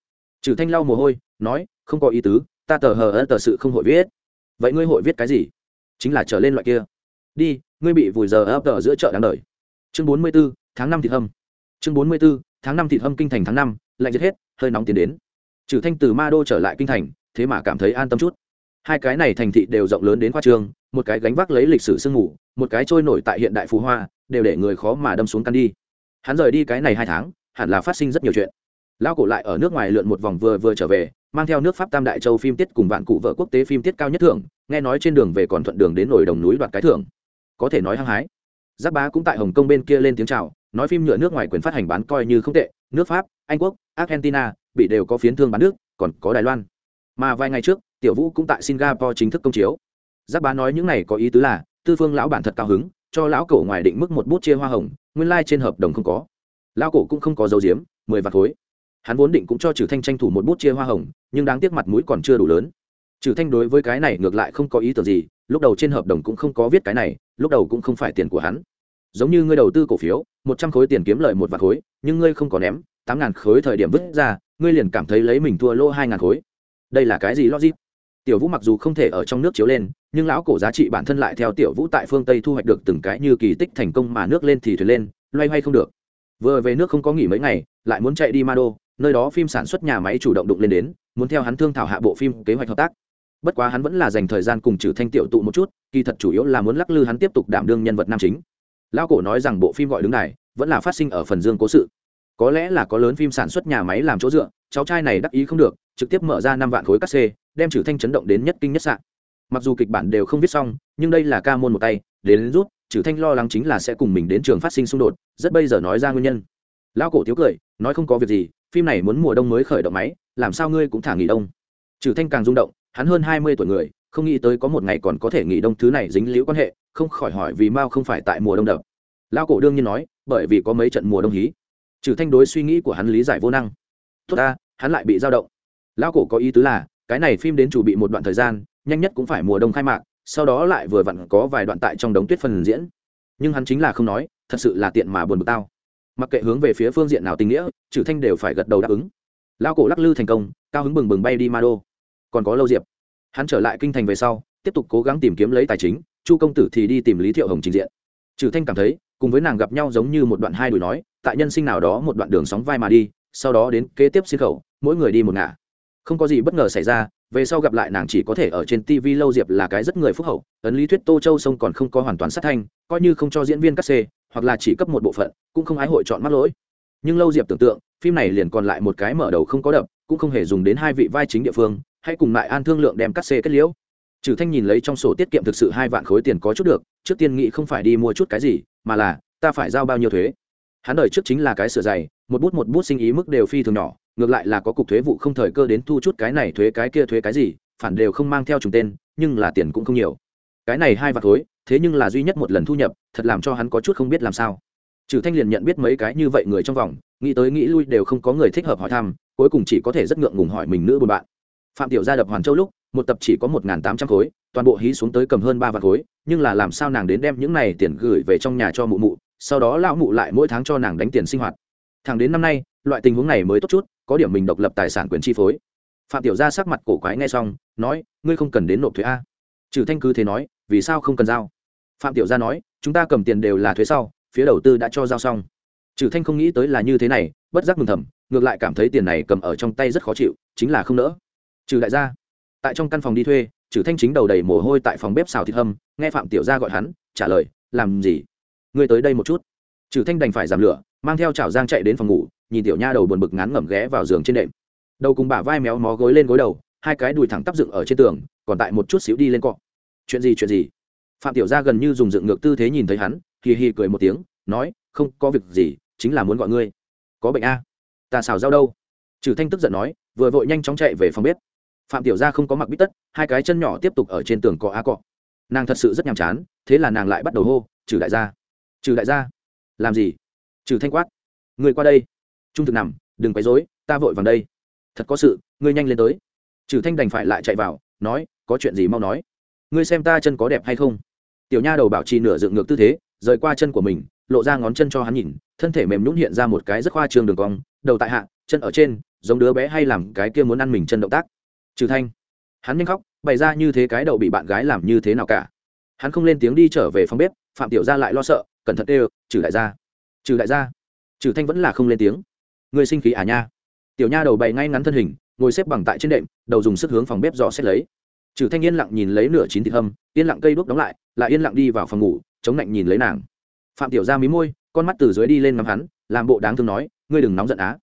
Trừ thanh lau mồ hôi, nói, không có ý tứ, ta tờ hờ ớt tờ sự không hội viết. Vậy ngươi hội viết cái gì? Chính là trở lên loại kia. Đi, ngươi bị vùi giờ ấp tờ giữa chợ đáng đời. Chương bốn mươi b ố tháng năm thịt hâm. Chương bốn mươi b ố tháng năm thịt hâm kinh thành tháng năm, lạnh giết hết, hơi nóng tiến đến trừ thanh từ ma đô trở lại kinh thành, thế mà cảm thấy an tâm chút. Hai cái này thành thị đều rộng lớn đến khoa trường một cái gánh vác lấy lịch sử sương ngủ một cái trôi nổi tại hiện đại phú hoa, đều để người khó mà đâm xuống căn đi. Hắn rời đi cái này hai tháng, hẳn là phát sinh rất nhiều chuyện. Lão cổ lại ở nước ngoài lượn một vòng vừa vừa trở về, mang theo nước pháp tam đại châu phim tiết cùng vạn cụ vợ quốc tế phim tiết cao nhất thưởng, nghe nói trên đường về còn thuận đường đến nổi đồng núi đoạt cái thưởng. Có thể nói hăng hái. Giáp bá cũng tại hồng kông bên kia lên tiếng chào, nói phim nhựa nước ngoài quyền phát hành bán coi như không tệ, nước pháp, anh quốc, argentina bị đều có phiến thương bán nước, còn có đài loan. Mà vài ngày trước, tiểu vũ cũng tại singapore chính thức công chiếu. Giáp bá nói những này có ý tứ là, tư phương lão bản thật cao hứng, cho lão cổ ngoài định mức một bút chia hoa hồng, nguyên lai、like、trên hợp đồng không có. Lão cổ cũng không có dấu diếm mười vạt khối. Hắn vốn định cũng cho trừ thanh tranh thủ một bút chia hoa hồng, nhưng đáng tiếc mặt mũi còn chưa đủ lớn. Trừ thanh đối với cái này ngược lại không có ý tưởng gì, lúc đầu trên hợp đồng cũng không có viết cái này, lúc đầu cũng không phải tiền của hắn. Giống như ngươi đầu tư cổ phiếu, một trăm khối tiền kiếm lợi một vạt khối, nhưng ngươi không có ném, tám ngàn khối thời điểm vứt ra ngươi liền cảm thấy lấy mình thua lỗ hai ngàn khối. Đây là cái gì logic? Tiểu vũ mặc dù không thể ở trong nước chiếu lên, nhưng lão cổ giá trị bản thân lại theo tiểu vũ tại phương tây thu hoạch được từng cái như kỳ tích thành công mà nước lên thì thuyền lên, loay hoay không được. Vừa về nước không có nghỉ mấy ngày, lại muốn chạy đi ma đô nơi đó phim sản xuất nhà máy chủ động đụng lên đến, muốn theo hắn thương thảo hạ bộ phim kế hoạch hợp tác. Bất quá hắn vẫn là dành thời gian cùng trừ thanh tiểu tụ một chút, kỳ thật chủ yếu là muốn lắc lư hắn tiếp tục đảm đương nhân vật nam chính. Lão cổ nói rằng bộ phim gọi đứng này vẫn là phát sinh ở phần dương cố sự có lẽ là có lớn phim sản xuất nhà máy làm chỗ dựa cháu trai này đắc ý không được trực tiếp mở ra năm vạn khối cắt xê đem trừ thanh chấn động đến nhất kinh nhất sạn mặc dù kịch bản đều không viết xong nhưng đây là ca môn một tay đến, đến rút trừ thanh lo lắng chính là sẽ cùng mình đến trường phát sinh xung đột rất bây giờ nói ra nguyên nhân. Lão cổ thiếu cười nói không có việc gì phim này muốn mùa đông mới khởi động máy làm sao ngươi cũng thả nghỉ đông. Trừ thanh càng rung động hắn hơn hai mươi tuổi người không nghĩ tới có một ngày còn có thể nghỉ đông thứ này dính liễu quan hệ không khỏi hỏi vì mao không phải tại mùa đông đập. Lão cổ đương nhiên nói bởi vì có mấy trận mùa đông hí trừ thanh đối suy nghĩ của hắn lý giải vô năng. Tốt ta, hắn lại bị dao động. Lão cổ có ý tứ là, cái này phim đến chủ bị một đoạn thời gian, nhanh nhất cũng phải mùa đông khai mạc, sau đó lại vừa vặn có vài đoạn tại trong đống tuyết phần diễn. Nhưng hắn chính là không nói, thật sự là tiện mà buồn bực tao. Mặc kệ hướng về phía phương diện nào tình nghĩa, trừ thanh đều phải gật đầu đáp ứng. Lão cổ lắc lư thành công, cao hứng bừng bừng bay đi ma đô còn có lâu diệp. Hắn trở lại kinh thành về sau, tiếp tục cố gắng tìm kiếm lấy tài chính, chu công tử thì đi tìm lý thiệu hồng trình diện. Trừ thanh cảm thấy cùng với nàng gặp nhau giống như một đoạn hai đùi nói, tại nhân sinh nào đó một đoạn đường sóng vai mà đi, sau đó đến kế tiếp xin khẩu, mỗi người đi một ngả. Không có gì bất ngờ xảy ra, về sau gặp lại nàng chỉ có thể ở trên tv lâu diệp là cái rất người phúc hậu, ấn lý thuyết tô châu sông còn không có hoàn toàn sát thanh, coi như không cho diễn viên cắt xê, hoặc là chỉ cấp một bộ phận, cũng không ái hội chọn mắc lỗi. Nhưng lâu diệp tưởng tượng, phim này liền còn lại một cái mở đầu không có đập, cũng không hề dùng đến hai vị vai chính địa phương, hãy cùng lại an thương lượng đem cắt xê kết liễu trừ thanh nhìn lấy trong sổ tiết kiệm thực sự hai vạn khối tiền có chút được, trước tiên nghĩ không phải đi mua chút cái gì, mà là, ta phải giao bao nhiêu thuế? Hắn đời trước chính là cái sửa giày, một bút một bút sinh ý mức đều phi thường nhỏ, ngược lại là có cục thuế vụ không thời cơ đến thu chút cái này thuế cái kia thuế cái gì, phản đều không mang theo trùng tên, nhưng là tiền cũng không nhiều. Cái này hai vạn khối, thế nhưng là duy nhất một lần thu nhập, thật làm cho hắn có chút không biết làm sao. Trừ thanh liền nhận biết mấy cái như vậy người trong vòng, nghĩ tới nghĩ lui đều không có người thích hợp hỏi thăm, cuối cùng chỉ có thể rất ngượng ngùng hỏi mình nữ buồn bạn. Phạm tiểu gia đập hoàn châu lúc một tập chỉ có một tám trăm khối, toàn bộ hí xuống tới cầm hơn ba vạn khối, nhưng là làm sao nàng đến đem những này tiền gửi về trong nhà cho mụ mụ, sau đó lão mụ lại mỗi tháng cho nàng đánh tiền sinh hoạt. Thẳng đến năm nay, loại tình huống này mới tốt chút, có điểm mình độc lập tài sản quyền chi phối. Phạm tiểu gia sắc mặt cổ quái nghe xong, nói, ngươi không cần đến nộp thuế a. Trừ thanh cứ thế nói, vì sao không cần giao? Phạm tiểu gia nói, chúng ta cầm tiền đều là thuế sau, phía đầu tư đã cho giao xong. Trừ thanh không nghĩ tới là như thế này, bất giác mừng thầm, ngược lại cảm thấy tiền này cầm ở trong tay rất khó chịu, chính là không nỡ. Trừ đại gia tại trong căn phòng đi thuê chử thanh chính đầu đầy mồ hôi tại phòng bếp xào thịt hâm, nghe phạm tiểu gia gọi hắn, trả lời, làm gì? Ngươi tới đây một chút. Chử thanh đành phải giảm lửa, mang theo chảo giang chạy đến phòng ngủ, nhìn tiểu nha đầu buồn bực ngán ngẩm ghé vào giường trên đệm. Đầu cùng bả vai méo mó gối lên gối đầu, hai cái đùi thẳng tắp dựng ở trên tường, còn tại một chút xíu đi lên cọ. Chuyện gì chuyện gì? Phạm tiểu gia gần như dùng dựng ngược tư thế nhìn thấy hắn, hì hì cười một tiếng, nói, không có việc gì, chính là muốn gọi ngươi. Có bệnh a. Ta xào rau đâu? Trừ thanh tức giận nói, vừa vội nhanh chóng chạy về phòng bếp phạm tiểu gia không có mặc bít tất, hai cái chân nhỏ tiếp tục ở trên tường cọ á cọ. Nàng thật sự rất nhàm chán, thế là nàng lại bắt đầu hô, trừ đại gia. Trừ đại gia? Làm gì? Trừ thanh quát. Người qua đây. Trung thực nằm, đừng quấy rối, ta vội vàng đây. Thật có sự, ngươi nhanh lên tới. Trừ thanh đành phải lại chạy vào, nói, có chuyện gì mau nói. Ngươi xem ta chân có đẹp hay không? Tiểu nha đầu bảo trì nửa dựng ngược tư thế, rời qua chân của mình, lộ ra ngón chân cho hắn nhìn, thân thể mềm nhũn hiện ra một cái rất khoa trương đường cong, đầu tại hạ, chân ở trên, giống đứa bé hay làm cái kia muốn ăn mình chân động tác trừ thanh, hắn nhanh khóc, bày ra như thế cái đậu bị bạn gái làm như thế nào cả. Hắn không lên tiếng đi trở về phòng bếp, phạm tiểu gia lại lo sợ, cẩn thận đều trừ đại gia, trừ đại gia. Trừ thanh vẫn là không lên tiếng. Người sinh khí à nha? Tiểu nha đầu bày ngay ngắn thân hình, ngồi xếp bằng tại trên đệm, đầu dùng sức hướng phòng bếp dò xét lấy. Trừ thanh yên lặng nhìn lấy nửa chín thịt hâm yên lặng cây đuốc đóng lại lại yên lặng đi vào phòng ngủ, chống lạnh nhìn lấy nàng. Phạm tiểu gia mí môi, con mắt từ dưới đi lên ngắm hắn, làm bộ đáng thương nói, ngươi đừng nóng giận á.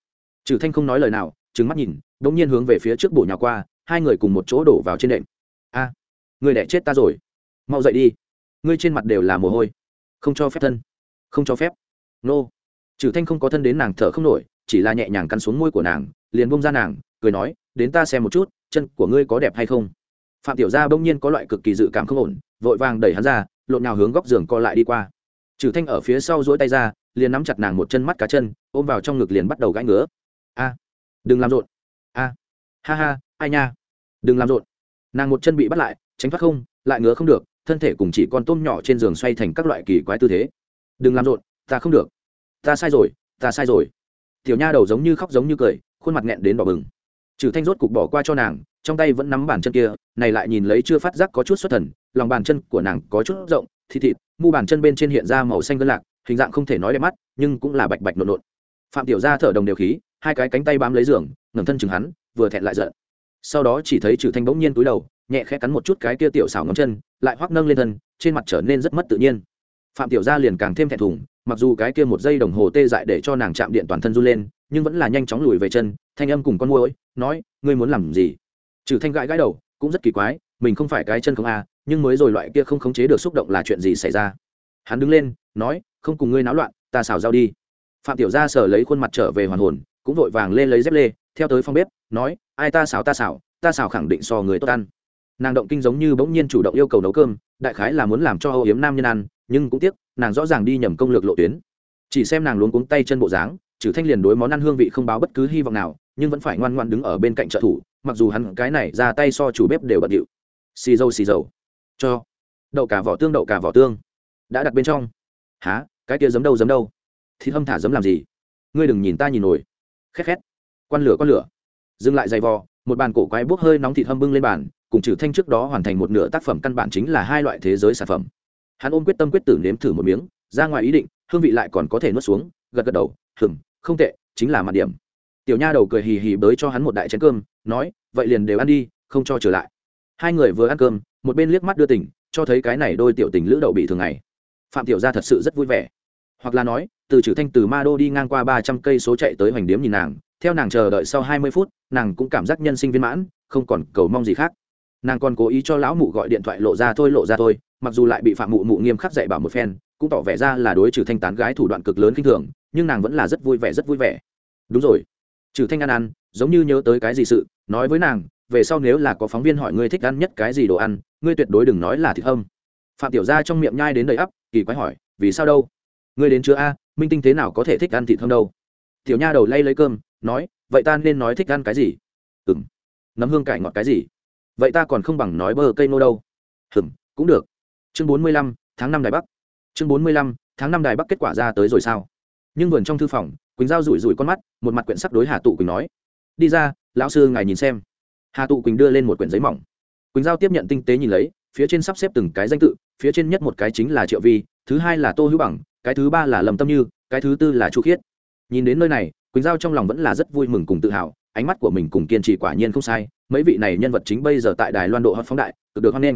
Trừ thanh không nói lời nào, trừng mắt nhìn đ ỗ n g nhiên hướng về phía trước bổ nhào qua hai người cùng một chỗ đổ vào trên đệm a à, người đẻ chết ta rồi. Mau dậy đi. Ngươi trên mặt đều là mồ hôi. Không cho phép thân. Không cho phép. Nô. Trừ thanh không có thân đến nàng thở không nổi chỉ là nhẹ nhàng cắn xuống môi của nàng liền bông ra nàng cười nói đến ta xem một chút chân của ngươi có đẹp hay không? Phạm tiểu gia bỗng nhiên có loại cực kỳ dự cảm không ổn vội vàng đẩy hắn ra lộn nào hướng góc giường co lại đi qua. Trừ thanh ở phía sau duỗi tay ra liền nắm chặt nàng một chân mắt cá chân ôm vào trong ngực liền bắt đầu gãi ngứa. A đừng làm rộn. A ha ha ai nha? Đừng làm rộn. Nàng một chân bị bắt lại, tránh thoát không, lại ngứa không được, thân thể cùng chỉ con tôm nhỏ trên giường xoay thành các loại kỳ quái tư thế. Đừng làm rộn, ta không được. Ta sai rồi, ta sai rồi. Tiểu nha đầu giống như khóc giống như cười, khuôn mặt nghẹn đến đỏ bừng. Trừ thanh rốt cục bỏ qua cho nàng, trong tay vẫn nắm bàn chân kia, này lại nhìn lấy chưa phát giác có chút xuất thần, lòng bàn chân của nàng có chút rộng thịt thịt, mu bàn chân bên trên hiện ra màu xanh gân lạc, hình dạng không thể nói đẹp mắt, nhưng cũng là bạch bạch nộn nộn. Phạm tiểu gia thở đồng đều khí, hai cái cánh tay bám lấy giường, ngẩng thân chừng hắn, vừa thẹn lại giận sau đó chỉ thấy trừ thanh bỗng nhiên túi đầu nhẹ khẽ cắn một chút cái kia tiểu xảo ngón chân lại hoắc nâng lên thân trên mặt trở nên rất mất tự nhiên. Phạm tiểu gia liền càng thêm thẹn thùng mặc dù cái kia một giây đồng hồ tê dại để cho nàng chạm điện toàn thân run lên nhưng vẫn là nhanh chóng lùi về chân thanh âm cùng con môi nói ngươi muốn làm gì? Trừ thanh gãi gãi đầu cũng rất kỳ quái mình không phải cái chân không a à, nhưng mới rồi loại kia không khống chế được xúc động là chuyện gì xảy ra? Hắn đứng lên nói không cùng ngươi náo loạn ta xào rau đi. Phạm tiểu gia sở lấy khuôn mặt trở về hoàn hồn cũng vội vàng lên lấy dép lê theo tới phòng bếp nói, ai ta xào ta xào ta xào khẳng định so người tốt ăn. Nàng động kinh giống như bỗng nhiên chủ động yêu cầu nấu cơm, đại khái là muốn làm cho âu yếm nam nhân ăn, nhưng cũng tiếc, nàng rõ ràng đi nhầm công lược lộ tuyến. Chỉ xem nàng luống cuống tay chân bộ dáng, trừ thanh liền đối món ăn hương vị không báo bất cứ hy vọng nào, nhưng vẫn phải ngoan ngoan đứng ở bên cạnh trợ thủ, mặc dù hắn cái này ra tay so chủ bếp đều bận điệu. Xì dầu xì dầu. Cho. Đậu cả vỏ tương, đậu cả vỏ tương. Đã đặt bên trong. Há cái kia giấm đâu giấm đâu? Thịt hâm thả giấm làm gì? Ngươi đừng nhìn ta nhìn nổi. Khét khét. Quan lửa quan lửa dừng lại dày vò, một bàn cổ quái bốc hơi nóng thịt hâm bưng lên bàn, cùng trừ thanh trước đó hoàn thành một nửa tác phẩm căn bản chính là hai loại thế giới sản phẩm. Hắn ôm quyết tâm quyết tử nếm thử một miếng, ra ngoài ý định, hương vị lại còn có thể nuốt xuống, gật gật đầu hừng không tệ, chính là mặt điểm. Tiểu nha đầu cười hì hì bới cho hắn một đại chén cơm, nói, vậy liền đều ăn đi, không cho trở lại. Hai người vừa ăn cơm, một bên liếc mắt đưa tỉnh cho thấy cái này đôi tiểu tình lữ đậu bị thường ngày. Phạm tiểu gia thật sự rất vui vẻ. Hoặc là nói, từ trừ thanh từ ma đô đi ngang qua ba trăm cây số chạy tới hoành điếm nhìn nàng theo nàng chờ đợi sau hai mươi phút, nàng cũng cảm giác nhân sinh viên mãn, không còn cầu mong gì khác. Nàng còn cố ý cho lão mụ gọi điện thoại lộ ra thôi, lộ ra thôi, mặc dù lại bị phạm mụ mụ nghiêm khắc dạy bảo một phen, cũng tỏ vẻ ra là đối trừ thanh tán gái thủ đoạn cực lớn kinh thường, nhưng nàng vẫn là rất vui vẻ, rất vui vẻ. Đúng rồi. Trừ thanh ăn ăn, giống như nhớ tới cái gì sự, nói với nàng, về sau nếu là có phóng viên hỏi ngươi thích ăn nhất cái gì đồ ăn, ngươi tuyệt đối đừng nói là thịt hâm. Phạm tiểu gia trong miệng nhai đến đầy ắp, kỳ quái hỏi, vì sao đâu? Ngươi đến chưa a? Minh tinh thế nào có thể thích ăn thịt hâm đâu? Tiểu nha đầu lay lấy cơm nói, vậy ta nên nói thích ăn cái gì? Ừ m nấm hương cải ngọt cái gì? Vậy ta còn không bằng nói bơ cây nô đâu. Hừm, cũng được. Chương bốn mươi lăm, tháng năm đài bắc. Chương bốn mươi lăm, tháng năm đài bắc kết quả ra tới rồi sao? Nhưng vườn trong thư phòng, quỳnh giao rủi rủi con mắt, một mặt quyển sắc đối hà tụ quỳnh nói, đi ra, lão sư ngài nhìn xem. Hà tụ quỳnh đưa lên một quyển giấy mỏng. Quỳnh giao tiếp nhận tinh tế nhìn lấy, phía trên sắp xếp từng cái danh tự, phía trên nhất một cái chính là triệu vi, thứ hai là tô hữu bằng, cái thứ ba là lầm tâm như, cái thứ tư là chu khiết. Nhìn đến nơi này quỳnh giao trong lòng vẫn là rất vui mừng cùng tự hào, ánh mắt của mình cùng kiên trì quả nhiên không sai, mấy vị này nhân vật chính bây giờ tại đài loan độ hot phóng đại, cực được hoan nghênh.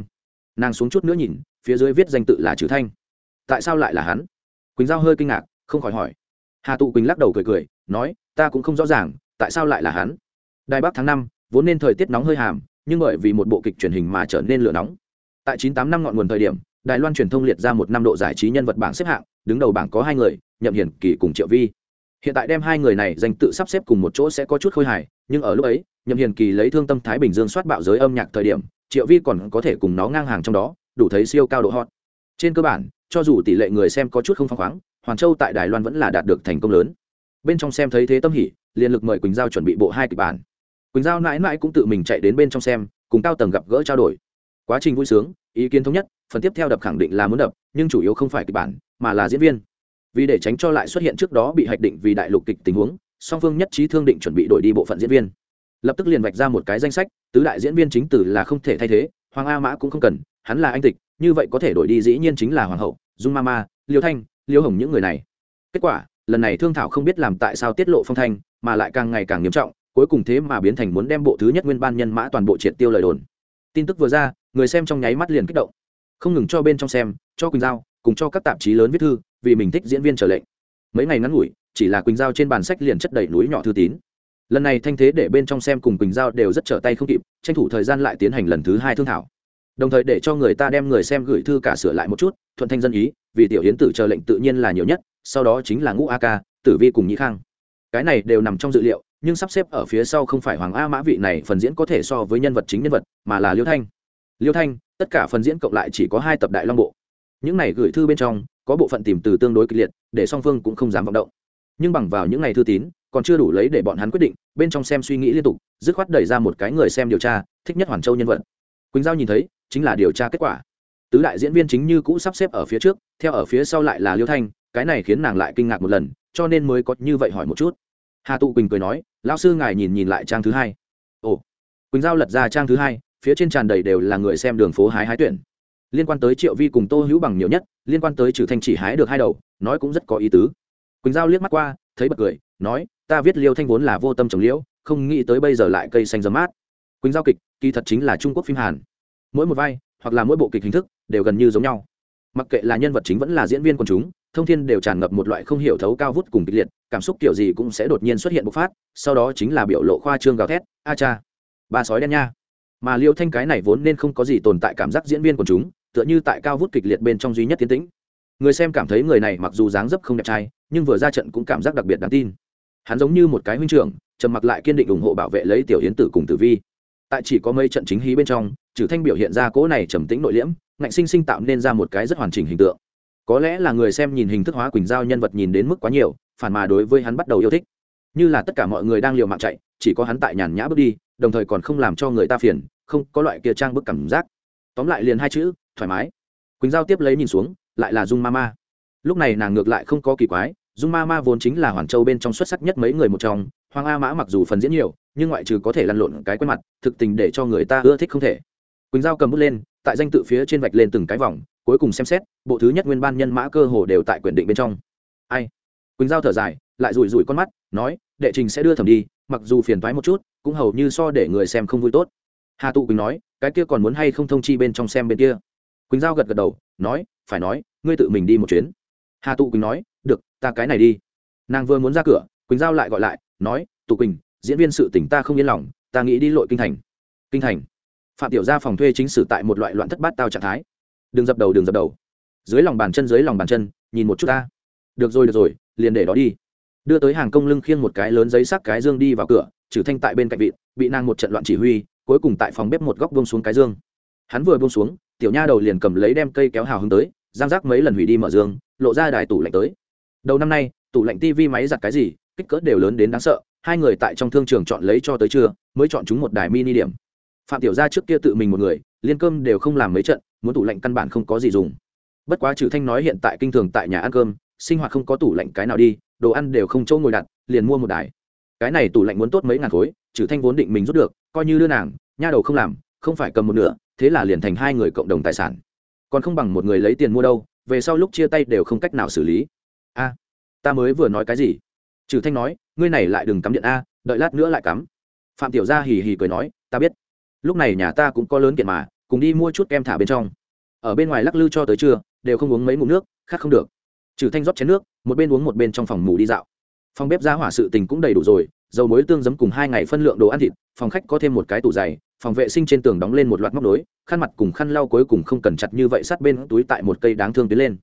Nàng xuống chút nữa nhìn, phía dưới viết danh tự là chữ thanh. Tại sao lại là hắn? Quỳnh giao hơi kinh ngạc, không khỏi hỏi. Hà tụ quỳnh lắc đầu cười cười, nói, ta cũng không rõ ràng, tại sao lại là hắn? Đài bắc tháng năm, vốn nên thời tiết nóng hơi hàm, nhưng bởi vì một bộ kịch truyền hình mà trở nên lửa nóng. Tại chín tám năm ngọn nguồn thời điểm, đài loan truyền thông liệt ra một năm độ giải trí nhân vật bảng xếp hạng, đứng đầu bảng có hai người, nhậm hiển kỳ cùng triệu vi hiện tại đem hai người này danh tự sắp xếp cùng một chỗ sẽ có chút khôi hài, nhưng ở lúc ấy, nhậm hiền kỳ lấy thương tâm thái bình dương soát bạo giới âm nhạc thời điểm, triệu vi còn có thể cùng nó ngang hàng trong đó, đủ thấy siêu cao độ hot. Trên cơ bản, cho dù tỷ lệ người xem có chút không phăng khoáng, hoàng châu tại đài loan vẫn là đạt được thành công lớn. Bên trong xem thấy thế tâm hỉ, liền lực mời quỳnh giao chuẩn bị bộ hai kịch bản. Quỳnh giao mãi mãi cũng tự mình chạy đến bên trong xem, cùng cao tầng gặp gỡ trao đổi. Quá trình vui sướng, ý kiến thống nhất, phần tiếp theo đập khẳng định là muốn đập, nhưng chủ yếu không phải kịch bản, mà là diễn viên vì để tránh cho lại xuất hiện trước đó bị hạch định vì đại lục kịch tình huống, song phương nhất trí thương định chuẩn bị đổi đi bộ phận diễn viên. Lập tức liền vạch ra một cái danh sách, tứ đại diễn viên chính tử là không thể thay thế, hoàng a mã cũng không cần, hắn là anh tịch, như vậy có thể đổi đi dĩ nhiên chính là hoàng hậu, dung ma ma liêu thanh, liêu hồng những người này. Kết quả, lần này thương thảo không biết làm tại sao tiết lộ phong thanh, mà lại càng ngày càng nghiêm trọng, cuối cùng thế mà biến thành muốn đem bộ thứ nhất nguyên ban nhân mã toàn bộ triệt tiêu lời đồn. Tin tức vừa ra, người xem trong nháy mắt liền kích động. Không ngừng cho bên trong xem, cho quỳnh giao cùng cho các tạp chí lớn viết thư, vì mình thích diễn viên trở lệnh. Mấy ngày ngắn ngủi, chỉ là quỳnh giao trên bàn sách liền chất đầy núi nhỏ thư tín. Lần này thanh thế để bên trong xem cùng quỳnh giao đều rất trở tay không kịp, tranh thủ thời gian lại tiến hành lần thứ hai thương thảo. Đồng thời để cho người ta đem người xem gửi thư cả sửa lại một chút, thuận thanh dân ý, vì tiểu hiến tử chờ lệnh tự nhiên là nhiều nhất, sau đó chính là ngũ a ca, tử vi cùng nhĩ khang. Cái này đều nằm trong dự liệu, nhưng sắp xếp ở phía sau không phải hoàng a mã vị này phần diễn có thể so với nhân vật chính nhân vật, mà là liêu thanh. Liêu thanh, tất cả phần diễn cộng lại chỉ có hai tập đại long bộ những này gửi thư bên trong, có bộ phận tìm từ tương đối kịch liệt, để song phương cũng không dám vọng động. Nhưng bằng vào những ngày thư tín, còn chưa đủ lấy để bọn hắn quyết định, bên trong xem suy nghĩ liên tục, dứt khoát đẩy ra một cái người xem điều tra, thích nhất hoàn châu nhân vật. Quỳnh giao nhìn thấy, chính là điều tra kết quả. Tứ đại diễn viên chính như cũ sắp xếp ở phía trước, theo ở phía sau lại là liêu thanh, cái này khiến nàng lại kinh ngạc một lần, cho nên mới có như vậy hỏi một chút. Hà tụ quỳnh cười nói, lão sư ngài nhìn nhìn lại trang thứ hai. Ồ. Quỳnh giao lật ra trang thứ hai, phía trên tràn đầy đều là người xem đường phố hái hái tuyển liên quan tới triệu vi cùng tô hữu bằng nhiều nhất, liên quan tới trừ thanh chỉ hái được hai đầu, nói cũng rất có ý tứ. Quỳnh giao liếc mắt qua, thấy bật cười, nói, ta viết liêu thanh vốn là vô tâm trồng liễu, không nghĩ tới bây giờ lại cây xanh dấm mát. Quỳnh giao kịch, kỳ thật chính là trung quốc phim hàn. Mỗi một vai, hoặc là mỗi bộ kịch hình thức, đều gần như giống nhau. Mặc kệ là nhân vật chính vẫn là diễn viên quần chúng, thông thiên đều tràn ngập một loại không hiểu thấu cao vút cùng kịch liệt, cảm xúc kiểu gì cũng sẽ đột nhiên xuất hiện bộc phát, sau đó chính là biểu lộ khoa trương gào thét, a cha, ba sói đen nha. Mà liêu thanh cái này vốn nên không có gì tồn tại cảm giác diễn viên quần chúng tựa như tại cao vút kịch liệt bên trong duy nhất tiến tĩnh. Người xem cảm thấy người này mặc dù dáng dấp không đẹp trai, nhưng vừa ra trận cũng cảm giác đặc biệt đáng tin. Hắn giống như một cái huynh trưởng, trầm mặc lại kiên định ủng hộ bảo vệ lấy tiểu hiến tử cùng tử vi. Tại chỉ có mấy trận chính hí bên trong trừ thanh biểu hiện ra cỗ này trầm tĩnh nội liễm, ngạnh sinh sinh tạo nên ra một cái rất hoàn chỉnh hình tượng. Có lẽ là người xem nhìn hình thức hóa quỳnh giao nhân vật nhìn đến mức quá nhiều, phản mà đối với hắn bắt đầu yêu thích. Như là tất cả mọi người đang liều mạng chạy, chỉ có hắn tại nhàn nhã bước đi, đồng thời còn không làm cho người ta phiền, không có loại kia trang bức cảm giác. Tóm lại liền hai chữ thoải mái. Quỳnh giao tiếp lấy nhìn xuống, lại là dung ma ma. Lúc này nàng ngược lại không có kỳ quái, dung ma ma vốn chính là hoàn châu bên trong xuất sắc nhất mấy người một trong, hoàng a mã mặc dù phần diễn nhiều, nhưng ngoại trừ có thể lăn lộn cái quen mặt, thực tình để cho người ta ưa thích không thể. Quỳnh giao cầm bút lên, tại danh tự phía trên vạch lên từng cái vòng, cuối cùng xem xét, bộ thứ nhất nguyên ban nhân mã cơ hồ đều tại quyển định bên trong. Ai? Quỳnh giao thở dài, lại rủi rủi con mắt, nói, đệ trình sẽ đưa thẩm đi, mặc dù phiền thoái một chút, cũng hầu như so để người xem không vui tốt. Hà tụ quỳnh nói, cái kia còn muốn hay không thông chi bên trong xem bên kia? Quỳnh giao gật gật đầu nói phải nói ngươi tự mình đi một chuyến hà tụ quỳnh nói được ta cái này đi nàng vừa muốn ra cửa quỳnh giao lại gọi lại nói tụ quỳnh diễn viên sự tỉnh ta không yên lòng ta nghĩ đi lội kinh thành kinh thành phạm tiểu gia phòng thuê chính sử tại một loại loạn thất bát tao trạng thái đừng dập đầu đừng dập đầu dưới lòng bàn chân dưới lòng bàn chân nhìn một chút ta được rồi được rồi liền để đó đi đưa tới hàng công lưng khiêng một cái lớn giấy sắc cái dương đi vào cửa trừ thanh tại bên cạnh vị bị nàng một trận loạn chỉ huy cuối cùng tại phòng bếp một góc buông xuống cái dương hắn vừa buông xuống tiểu nha đầu liền cầm lấy đem cây kéo hào hứng tới, giang rác mấy lần hủy đi mở dương, lộ ra đài tủ lạnh tới. Đầu năm nay, tủ lạnh tivi máy giặt cái gì, kích cỡ đều lớn đến đáng sợ, hai người tại trong thương trường chọn lấy cho tới trưa, mới chọn chúng một đài mini điểm. Phạm tiểu gia trước kia tự mình một người, liên cơm đều không làm mấy trận, muốn tủ lạnh căn bản không có gì dùng. Bất quá trừ thanh nói hiện tại kinh thường tại nhà ăn cơm, sinh hoạt không có tủ lạnh cái nào đi, đồ ăn đều không chỗ ngồi đặt, liền mua một đài. Cái này tủ lạnh muốn tốt mấy ngàn khối, trừ thanh vốn định mình rút được, coi như đưa nàng, nha đầu không làm, không phải cầm một nửa thế là liền thành hai người cộng đồng tài sản. Còn không bằng một người lấy tiền mua đâu, về sau lúc chia tay đều không cách nào xử lý. A, ta mới vừa nói cái gì? Trừ thanh nói, ngươi này lại đừng cắm điện a, đợi lát nữa lại cắm. Phạm tiểu gia hì hì cười nói, ta biết. Lúc này nhà ta cũng có lớn kiện mà, cùng đi mua chút kem thả bên trong. Ở bên ngoài lắc lư cho tới trưa, đều không uống mấy ngụm nước, khác không được. Trừ thanh rót chén nước, một bên uống một bên trong phòng ngủ đi dạo. Phòng bếp ra hỏa sự tình cũng đầy đủ rồi, dầu muối tương giấm cùng hai ngày phân lượng đồ ăn thịt, phòng khách có thêm một cái tủ dày phòng vệ sinh trên tường đóng lên một loạt móc nối, khăn mặt cùng khăn lau cuối cùng không cần chặt như vậy sát bên túi tại một cây đáng thương tiến lên.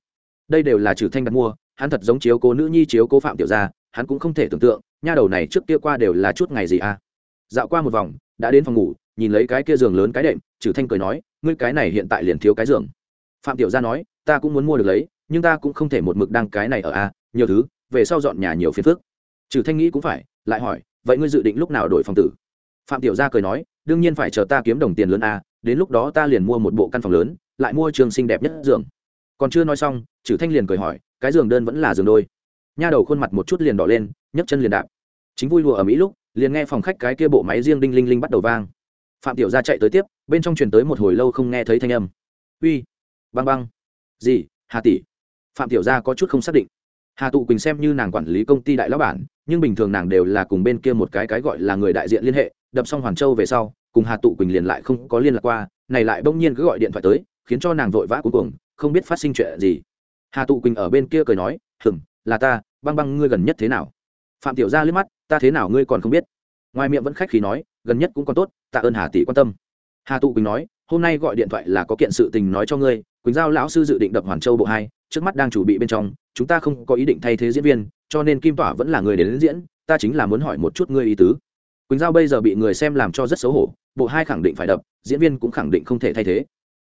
Đây đều là trừ thanh đặt mua, hắn thật giống chiếu cố nữ nhi chiếu cố phạm tiểu gia, hắn cũng không thể tưởng tượng, nha đầu này trước kia qua đều là chút ngày gì à. Dạo qua một vòng, đã đến phòng ngủ, nhìn lấy cái kia giường lớn cái đệm, trừ thanh cười nói, ngươi cái này hiện tại liền thiếu cái giường. Phạm tiểu gia nói, ta cũng muốn mua được lấy, nhưng ta cũng không thể một mực đăng cái này ở a nhiều thứ, về sau dọn nhà nhiều phiền phức. Trừ thanh nghĩ cũng phải, lại hỏi, vậy ngươi dự định lúc nào đổi phòng tử? Phạm tiểu gia cười nói đương nhiên phải chờ ta kiếm đồng tiền lớn a đến lúc đó ta liền mua một bộ căn phòng lớn, lại mua trường xinh đẹp nhất giường. Còn chưa nói xong chử thanh liền cười hỏi, cái giường đơn vẫn là giường đôi. Nha đầu khuôn mặt một chút liền đỏ lên, nhấc chân liền đạp. Chính vui lùa ở mỹ lúc, liền nghe phòng khách cái kia bộ máy riêng đinh linh linh bắt đầu vang. Phạm tiểu gia chạy tới tiếp, bên trong truyền tới một hồi lâu không nghe thấy thanh âm. Uy, băng băng. Gì, hà tỷ? Phạm tiểu gia có chút không xác định. Hà tụ quỳnh xem như nàng quản lý công ty đại lão bản, nhưng bình thường nàng đều là cùng bên kia một cái cái gọi là người đại diện liên hệ đập xong hoàn châu về sau, cùng hà tụ quỳnh liền lại không có liên lạc qua, này lại bỗng nhiên cứ gọi điện thoại tới, khiến cho nàng vội vã cuối cùng không biết phát sinh chuyện gì. Hà tụ quỳnh ở bên kia cười nói hừng là ta, băng băng ngươi gần nhất thế nào? Phạm tiểu gia liếc mắt, ta thế nào ngươi còn không biết? Ngoài miệng vẫn khách khí nói, gần nhất cũng còn tốt, tạ ơn hà tỷ quan tâm. Hà tụ quỳnh nói, hôm nay gọi điện thoại là có kiện sự tình nói cho ngươi, quỳnh giao lão sư dự định đập hoàn châu bộ hai, trước mắt đang chuẩn bị bên trong, chúng ta không có ý định thay thế diễn viên, cho nên kim tỏa vẫn là người đến diễn, ta chính là muốn hỏi một chút ngươi ý tứ quỳnh giao bây giờ bị người xem làm cho rất xấu hổ bộ hai khẳng định phải đập diễn viên cũng khẳng định không thể thay thế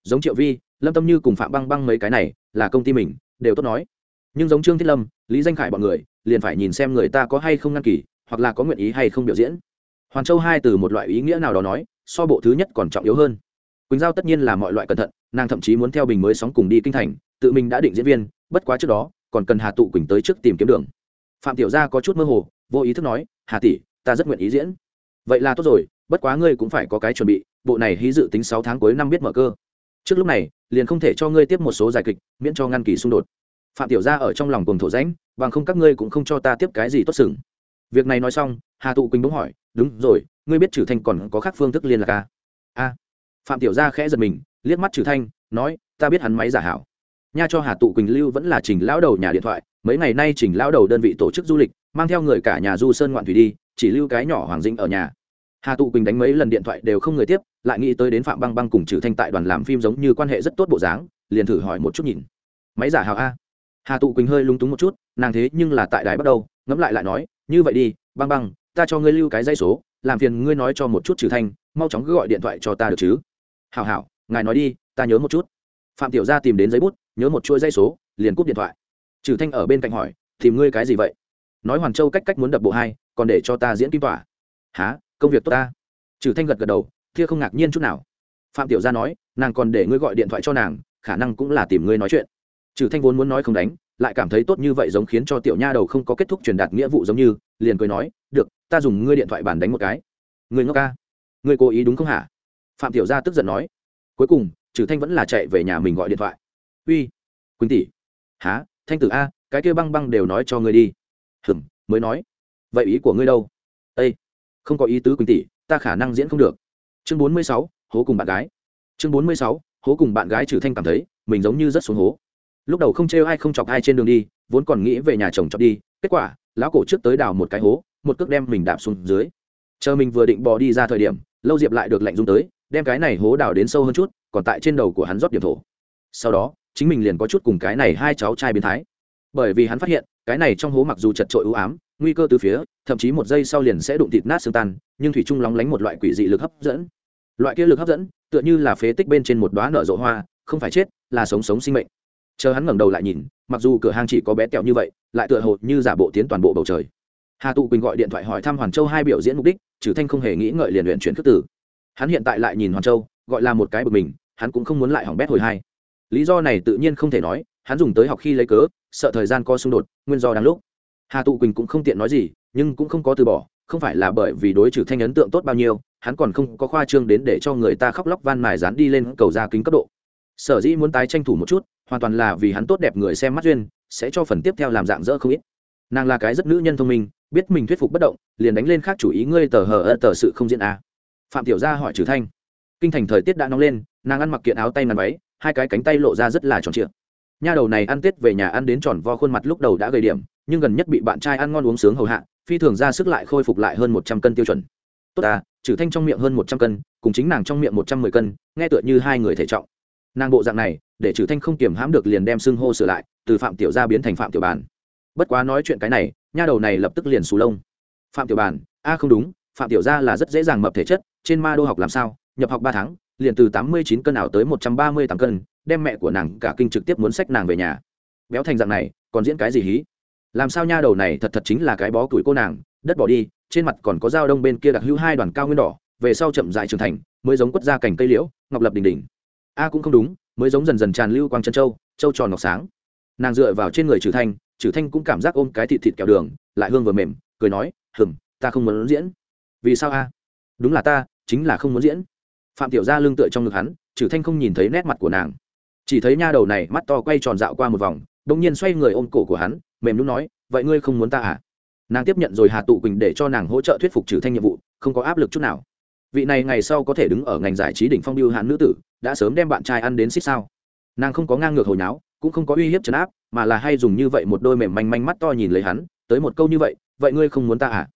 giống triệu vi lâm tâm như cùng phạm băng băng mấy cái này là công ty mình đều tốt nói nhưng giống trương thiết lâm lý danh khải bọn người liền phải nhìn xem người ta có hay không ngăn kỳ hoặc là có nguyện ý hay không biểu diễn hoàn châu hai từ một loại ý nghĩa nào đó nói so bộ thứ nhất còn trọng yếu hơn quỳnh giao tất nhiên là mọi loại cẩn thận nàng thậm chí muốn theo bình mới sóng cùng đi kinh thành tự mình đã định diễn viên bất quá trước đó còn cần hà tụ quỳnh tới trước tìm kiếm đường phạm tiểu gia có chút mơ hồ vô ý thức nói hà tỷ ta rất nguyện ý diễn vậy là tốt rồi, bất quá ngươi cũng phải có cái chuẩn bị, bộ này hí dự tính sáu tháng cuối năm biết mở cơ. Trước lúc này, liền không thể cho ngươi tiếp một số giải kịch, miễn cho ngăn kỳ xung đột. Phạm tiểu gia ở trong lòng cùng thổ rãnh, bằng không các ngươi cũng không cho ta tiếp cái gì tốt sừng. Việc này nói xong, hà tụ quỳnh bỗng hỏi, đúng rồi, ngươi biết trừ thanh còn có khác phương thức liên lạc à? a. Phạm tiểu gia khẽ giật mình, liếc mắt trừ thanh, nói, ta biết hắn máy giả hảo. Nha cho hà tụ quỳnh lưu vẫn là trình lão đầu nhà điện thoại, mấy ngày nay trình lão đầu đơn vị tổ chức du lịch, mang theo người cả nhà du sơn ngoạn thủy đi chỉ lưu cái nhỏ hoàng dĩnh ở nhà. Hà tụ quỳnh đánh mấy lần điện thoại đều không người tiếp, lại nghĩ tới đến phạm băng băng cùng trừ thanh tại đoàn làm phim giống như quan hệ rất tốt bộ dáng, liền thử hỏi một chút nhìn. Máy giả hào a. Hà tụ quỳnh hơi lung túng một chút, nàng thế nhưng là tại đài bắt đầu, ngẫm lại lại nói, như vậy đi, băng băng, ta cho ngươi lưu cái dây số, làm phiền ngươi nói cho một chút trừ thanh, mau chóng cứ gọi điện thoại cho ta được chứ. Hào hảo, ngài nói đi, ta nhớ một chút. Phạm tiểu gia tìm đến giấy bút, nhớ một chuỗi dây số, liền cúp điện thoại. Trừ thanh ở bên cạnh hỏi, tìm ngươi cái gì vậy? Nói hoàn châu cách cách muốn đập bộ hai, còn để cho ta diễn kim tỏa há công việc tốt ta? Trừ thanh gật gật đầu, thia không ngạc nhiên chút nào. Phạm tiểu gia nói, nàng còn để ngươi gọi điện thoại cho nàng, khả năng cũng là tìm ngươi nói chuyện. Trừ thanh vốn muốn nói không đánh, lại cảm thấy tốt như vậy giống khiến cho tiểu nha đầu không có kết thúc truyền đạt nghĩa vụ giống như, liền cười nói, được, ta dùng ngươi điện thoại bàn đánh một cái. Ngươi ngốc ca? Ngươi cố ý đúng không hả? Phạm tiểu gia tức giận nói. Cuối cùng, trừ thanh vẫn là chạy về nhà mình gọi điện thoại. Uy, quỳnh tỷ. Há thanh tử a, cái kia băng băng đều nói cho ngươi đi hừm, mới nói. Vậy ý của ngươi đâu? Ây không có ý tứ quỳnh tỷ, ta khả năng diễn không được. Chương bốn mươi sáu, hố cùng bạn gái. Chương bốn mươi sáu, hố cùng bạn gái trừ thanh cảm thấy, mình giống như rất xuống hố. Lúc đầu không trêu ai không chọc ai trên đường đi, vốn còn nghĩ về nhà chồng chọc đi, kết quả, lão cổ trước tới đào một cái hố, một cước đem mình đạp xuống dưới. Chờ mình vừa định bò đi ra thời điểm, lâu diệp lại được lệnh dung tới, đem cái này hố đào đến sâu hơn chút, còn tại trên đầu của hắn rót điểm thổ. Sau đó, chính mình liền có chút cùng cái này hai cháu trai biến thái. Bởi vì hắn phát hiện cái này trong hố mặc dù chật trội ưu ám, nguy cơ từ phía, thậm chí một giây sau liền sẽ đụng thịt nát xương tan, nhưng thủy trung lóng lánh một loại quỷ dị lực hấp dẫn. Loại kia lực hấp dẫn, tựa như là phế tích bên trên một đoá nở rộ hoa, không phải chết, là sống sống sinh mệnh. Chờ hắn ngẩng đầu lại nhìn, mặc dù cửa hàng chỉ có bé kẹo như vậy, lại tựa hồ như giả bộ tiến toàn bộ bầu trời. Hà tụ quỳnh gọi điện thoại hỏi thăm hoàn châu hai biểu diễn mục đích, trừ thanh không hề nghĩ ngợi liền luyện chuyển khước tử. Hắn hiện tại lại nhìn hoàn châu, gọi là một cái bực mình, hắn cũng không muốn lại hỏng bét hồi hai. Lý do này tự nhiên không thể nói hắn dùng tới học khi lấy cớ, sợ thời gian co xung đột, nguyên do đáng lúc. Hà tụ quỳnh cũng không tiện nói gì, nhưng cũng không có từ bỏ, không phải là bởi vì đối trừ thanh ấn tượng tốt bao nhiêu, hắn còn không có khoa trương đến để cho người ta khóc lóc van mài dán đi lên cầu ra kính cấp độ. Sở dĩ muốn tái tranh thủ một chút, hoàn toàn là vì hắn tốt đẹp người xem mắt duyên, sẽ cho phần tiếp theo làm dạng dỡ không ít. Nàng là cái rất nữ nhân thông minh, biết mình thuyết phục bất động, liền đánh lên khác chủ ý ngươi tờ hờ ơ tờ sự không diễn a. Phạm tiểu gia hỏi trừ thanh. Kinh thành thời tiết đã nóng lên, nàng ăn mặc kiện áo tay ngắn váy, hai cái cánh tay lộ ra rất là tròn trịa nha đầu này ăn tết về nhà ăn đến tròn vo khuôn mặt lúc đầu đã gây điểm, nhưng gần nhất bị bạn trai ăn ngon uống sướng hầu hạ, phi thường ra sức lại khôi phục lại hơn một trăm cân tiêu chuẩn. Tốt à trừ thanh trong miệng hơn một trăm cân, cùng chính nàng trong miệng một trăm mười cân, nghe tựa như hai người thể trọng. Nàng bộ dạng này, để trừ thanh không kiềm hãm được liền đem xưng hô sửa lại, từ phạm tiểu gia biến thành phạm tiểu bàn bất quá nói chuyện cái này, nha đầu này lập tức liền xù lông. Phạm tiểu bàn a không đúng, phạm tiểu gia là rất dễ dàng mập thể chất, trên ma đô học làm sao, nhập học ba tháng, liền từ tám mươi chín cân ảo tới một trăm ba mươi tám cân đem mẹ của nàng cả kinh trực tiếp muốn sách nàng về nhà. Béo thành dạng này, còn diễn cái gì hí? Làm sao nha đầu này thật thật chính là cái bó tuổi cô nàng, đất bỏ đi, trên mặt còn có dao đông bên kia đặc hữu hai đoàn cao nguyên đỏ, về sau chậm dại trưởng thành, mới giống quất ra cành cây liễu, ngọc lập đỉnh đỉnh. A à, cũng không đúng, mới giống dần dần tràn lưu quang chân châu châu tròn ngọc sáng. Nàng dựa vào trên người trừ thanh trừ thanh cũng cảm giác ôm cái thịt thịt kẹo đường, lại hương vừa mềm, cười nói hừng ta không muốn diễn. Vì sao a? Đúng là ta, chính là không muốn diễn. Phạm tiểu gia lương tựa trong ngực hắn trừ thanh không nhìn thấy nét mặt của nàng chỉ thấy nha đầu này mắt to quay tròn dạo qua một vòng đông nhiên xoay người ôm cổ của hắn, mềm lúc nói, vậy ngươi không muốn ta à? Nàng tiếp nhận rồi hà tụ quỳnh để cho nàng hỗ trợ thuyết phục trừ thanh nhiệm vụ, không có áp lực chút nào. Vị này ngày sau có thể đứng ở ngành giải trí đỉnh phong biêu hạn nữ tử, đã sớm đem bạn trai ăn đến xích sao. Nàng không có ngang ngược hồi náo, cũng không có uy hiếp trấn áp, mà là hay dùng như vậy một đôi mềm manh manh mắt to nhìn lấy hắn, tới một câu như vậy vậy ngươi không muốn ta à?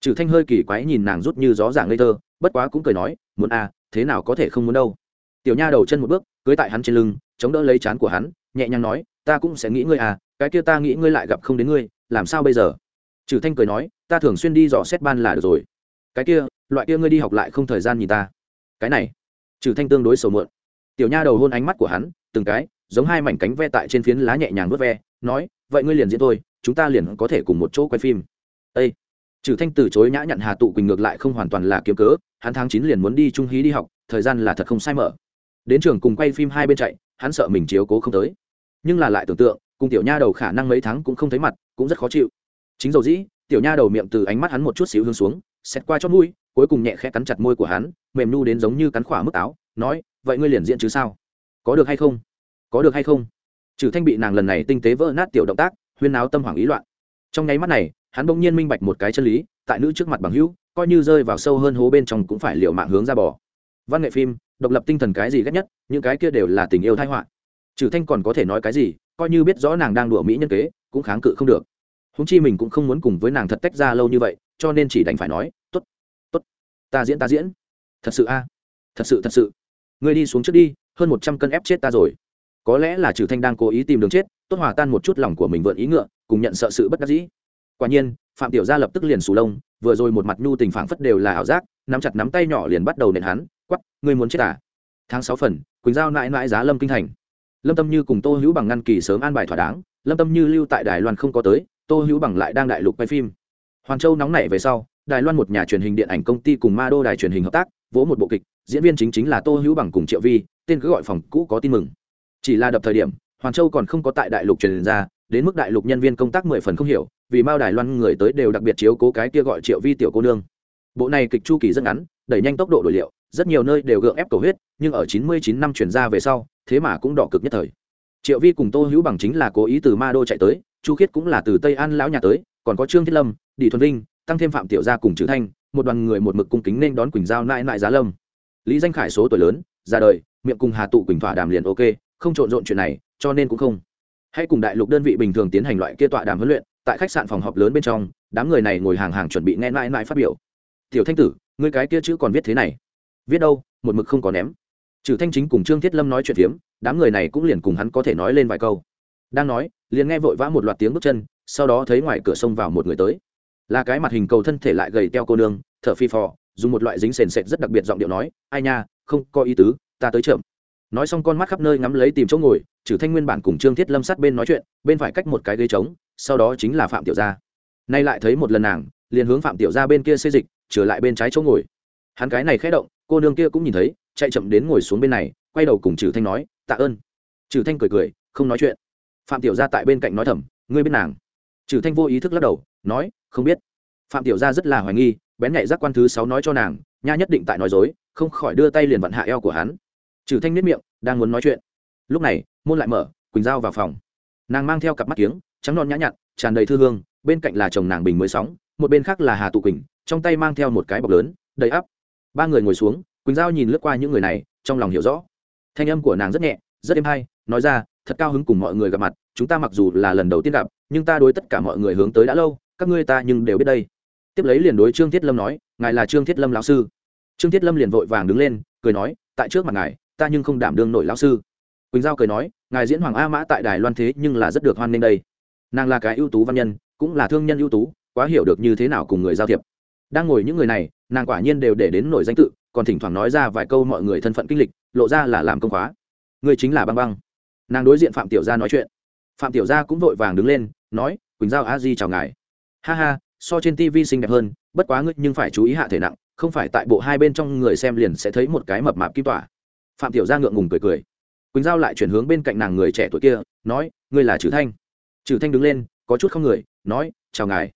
Trừ thanh hơi kỳ quái nhìn nàng rút như gió giảng ngây thơ, bất quá cũng cười nói, muốn à thế nào có thể không muốn đâu? Tiểu nha đầu chân một bước cưới tại hắn trên lưng chống đỡ lấy chán của hắn nhẹ nhàng nói ta cũng sẽ nghĩ ngươi à cái kia ta nghĩ ngươi lại gặp không đến ngươi làm sao bây giờ? Trừ thanh cười nói ta thường xuyên đi dò xét ban là được rồi. Cái kia loại kia ngươi đi học lại không thời gian nhìn ta. Cái này trừ thanh tương đối sầu muộn. Tiểu nha đầu hôn ánh mắt của hắn từng cái giống hai mảnh cánh ve tại trên phiến lá nhẹ nhàng vớt ve nói vậy ngươi liền diễn thôi chúng ta liền có thể cùng một chỗ quay phim. Ê, trừ thanh từ chối nhã nhặn hà tụ quỳnh ngược lại không hoàn toàn là kiếm cớ hắn tháng chín liền muốn đi trung hí đi học thời gian là thật không sai mở đến trường cùng quay phim hai bên chạy, hắn sợ mình chiếu cố không tới. Nhưng là lại tưởng tượng, cùng tiểu nha đầu khả năng mấy tháng cũng không thấy mặt, cũng rất khó chịu. Chính dầu dĩ, tiểu nha đầu miệng từ ánh mắt hắn một chút xíu hướng xuống xét qua chót mũi, cuối cùng nhẹ khẽ cắn chặt môi của hắn, mềm nu đến giống như cắn khỏa mức áo, nói, vậy ngươi liền diễn chứ sao? Có được hay không? Có được hay không? Trừ thanh bị nàng lần này tinh tế vỡ nát tiểu động tác, huyên náo tâm hoảng ý loạn. Trong nháy mắt này, hắn bỗng nhiên minh bạch một cái chân lý, tại nữ trước mặt bằng hữu, coi như rơi vào sâu hơn hố bên trong cũng phải liệu mạng hướng ra bỏ văn nghệ phim độc lập tinh thần cái gì ghét nhất, những cái kia đều là tình yêu thái họa. Trừ thanh còn có thể nói cái gì, coi như biết rõ nàng đang đùa mỹ nhân kế, cũng kháng cự không được. Húng chi mình cũng không muốn cùng với nàng thật tách ra lâu như vậy, cho nên chỉ đành phải nói t ố t t ố t ta diễn ta diễn. Thật sự a, thật sự thật sự. Ngươi đi xuống trước đi, hơn một trăm cân ép chết ta rồi. Có lẽ là trừ thanh đang cố ý tìm đường chết, tốt hòa tan một chút lòng của mình vượn ý ngựa, cùng nhận sợ sự bất đắc dĩ. Quả nhiên, phạm tiểu gia lập tức liền sù lông, vừa rồi một mặt nhu tình phảng phất đều là ảo giác, nắm chặt nắm tay nhỏ liền bắt đầu nện hắn quắp ngươi muốn chết à? Tháng sáu phần, quỳnh giao nãi nãi giá lâm kinh thành. Lâm tâm như cùng tô hữu bằng ngăn kỳ sớm an bài thỏa đáng, lâm tâm như lưu tại đài loan không có tới, tô hữu bằng lại đang đại lục quay phim. Hoàn châu nóng nảy về sau, đài loan một nhà truyền hình điện ảnh công ty cùng ma đô đài truyền hình hợp tác, vỗ một bộ kịch, diễn viên chính chính là tô hữu bằng cùng triệu vi, tên cứ gọi phòng cũ có tin mừng. Chỉ là đập thời điểm hoàn châu còn không có tại đại lục truyền ra, đến mức đại lục nhân viên công tác mười phần không hiểu, vì mao đài loan người tới đều đặc biệt chiếu cố cái kia gọi triệu vi tiểu cô nương. Bộ này kịch chu kỳ rất ngắn, đẩy nhanh tốc độ đổi liệu rất nhiều nơi đều gượng ép cầu huyết, nhưng ở chín mươi chín năm chuyển ra về sau, thế mà cũng đỏ cực nhất thời. Triệu vi cùng tô hữu bằng chính là cố ý từ ma đô chạy tới, chu khiết cũng là từ tây an lão nhà tới, còn có trương thiết lâm đi thuần vinh tăng thêm phạm tiểu gia cùng chữ thanh, một đoàn người một mực cung kính nên đón quỳnh giao nại nại giá lâm. Lý danh khải số tuổi lớn, ra đời, miệng cùng hà tụ quỳnh thỏa đàm liền ok, không trộn rộn chuyện này, cho nên cũng không. Hãy cùng đại lục đơn vị bình thường tiến hành loại kia tọa đàm huấn luyện, tại khách sạn phòng họp lớn bên trong, đám người này ngồi hàng hàng chuẩn bị nghe mãi mãi phát biểu. Tiểu thanh tử, ngươi cái kia chữ còn viết thế này viết đâu, một mực không có ném. Trừ thanh chính cùng trương thiết lâm nói chuyện phiếm, đám người này cũng liền cùng hắn có thể nói lên vài câu. Đang nói, liền nghe vội vã một loạt tiếng bước chân, sau đó thấy ngoài cửa sông vào một người tới. Là cái mặt hình cầu thân thể lại gầy teo cô nương, thở phi phò, dùng một loại dính sền sệt rất đặc biệt giọng điệu nói, ai nha, không có ý tứ, ta tới chậm. Nói xong con mắt khắp nơi ngắm lấy tìm chỗ ngồi, trừ thanh nguyên bản cùng trương thiết lâm sát bên nói chuyện, bên phải cách một cái ghế trống, sau đó chính là phạm tiểu gia. Nay lại thấy một lần nàng, liền hướng phạm tiểu gia bên kia xây dịch, trở lại bên trái chỗ ngồi. Hắn cái này khẽ động cô nương kia cũng nhìn thấy, chạy chậm đến ngồi xuống bên này, quay đầu cùng trừ thanh nói, tạ ơn. Trừ thanh cười cười, không nói chuyện. Phạm tiểu gia tại bên cạnh nói thầm, ngươi biết nàng? Trừ thanh vô ý thức lắc đầu, nói, không biết. Phạm tiểu gia rất là hoài nghi, bén nhạy giác quan thứ sáu nói cho nàng, nha nhất định tại nói dối, không khỏi đưa tay liền vặn hạ eo của hắn. Trừ thanh nứt miệng, đang muốn nói chuyện. Lúc này, môn lại mở, quỳnh giao vào phòng. Nàng mang theo cặp mắt kiếng, trắng non nhã nhặn, tràn đầy thư hương, bên cạnh là chồng nàng bình mới sóng, một bên khác là hà tụ quỳnh, trong tay mang theo một cái bọc lớn, đầy ắp ba người ngồi xuống, quỳnh giao nhìn lướt qua những người này, trong lòng hiểu rõ. Thanh âm của nàng rất nhẹ, rất êm hay, nói ra, thật cao hứng cùng mọi người gặp mặt, chúng ta mặc dù là lần đầu tiên gặp, nhưng ta đối tất cả mọi người hướng tới đã lâu, các ngươi ta nhưng đều biết đây. Tiếp lấy liền đối trương thiết lâm nói, ngài là trương thiết lâm lão sư. Trương thiết lâm liền vội vàng đứng lên, cười nói, tại trước mặt ngài, ta nhưng không đảm đương nổi lão sư. Quỳnh giao cười nói, ngài diễn hoàng a mã tại đài loan thế nhưng là rất được hoan nghênh đây. Nàng là cái ưu tú văn nhân, cũng là thương nhân ưu tú, quá hiểu được như thế nào cùng người giao thiệp. Đang ngồi những người này nàng quả nhiên đều để đến nổi danh tự, còn thỉnh thoảng nói ra vài câu mọi người thân phận kinh lịch, lộ ra là làm công khóa. Người chính là băng băng. Nàng đối diện phạm tiểu gia nói chuyện. Phạm tiểu gia cũng vội vàng đứng lên, nói, quỳnh giao a di chào ngài. Ha ha, so trên tv xinh đẹp hơn, bất quá ngươi nhưng phải chú ý hạ thể nặng, không phải tại bộ hai bên trong người xem liền sẽ thấy một cái mập mạp kim tỏa phạm tiểu gia ngượng ngùng cười cười. Quỳnh giao lại chuyển hướng bên cạnh nàng người trẻ tuổi kia, nói, ngươi là trừ thanh. Trừ thanh đứng lên, có chút không người, nói, chào ngài.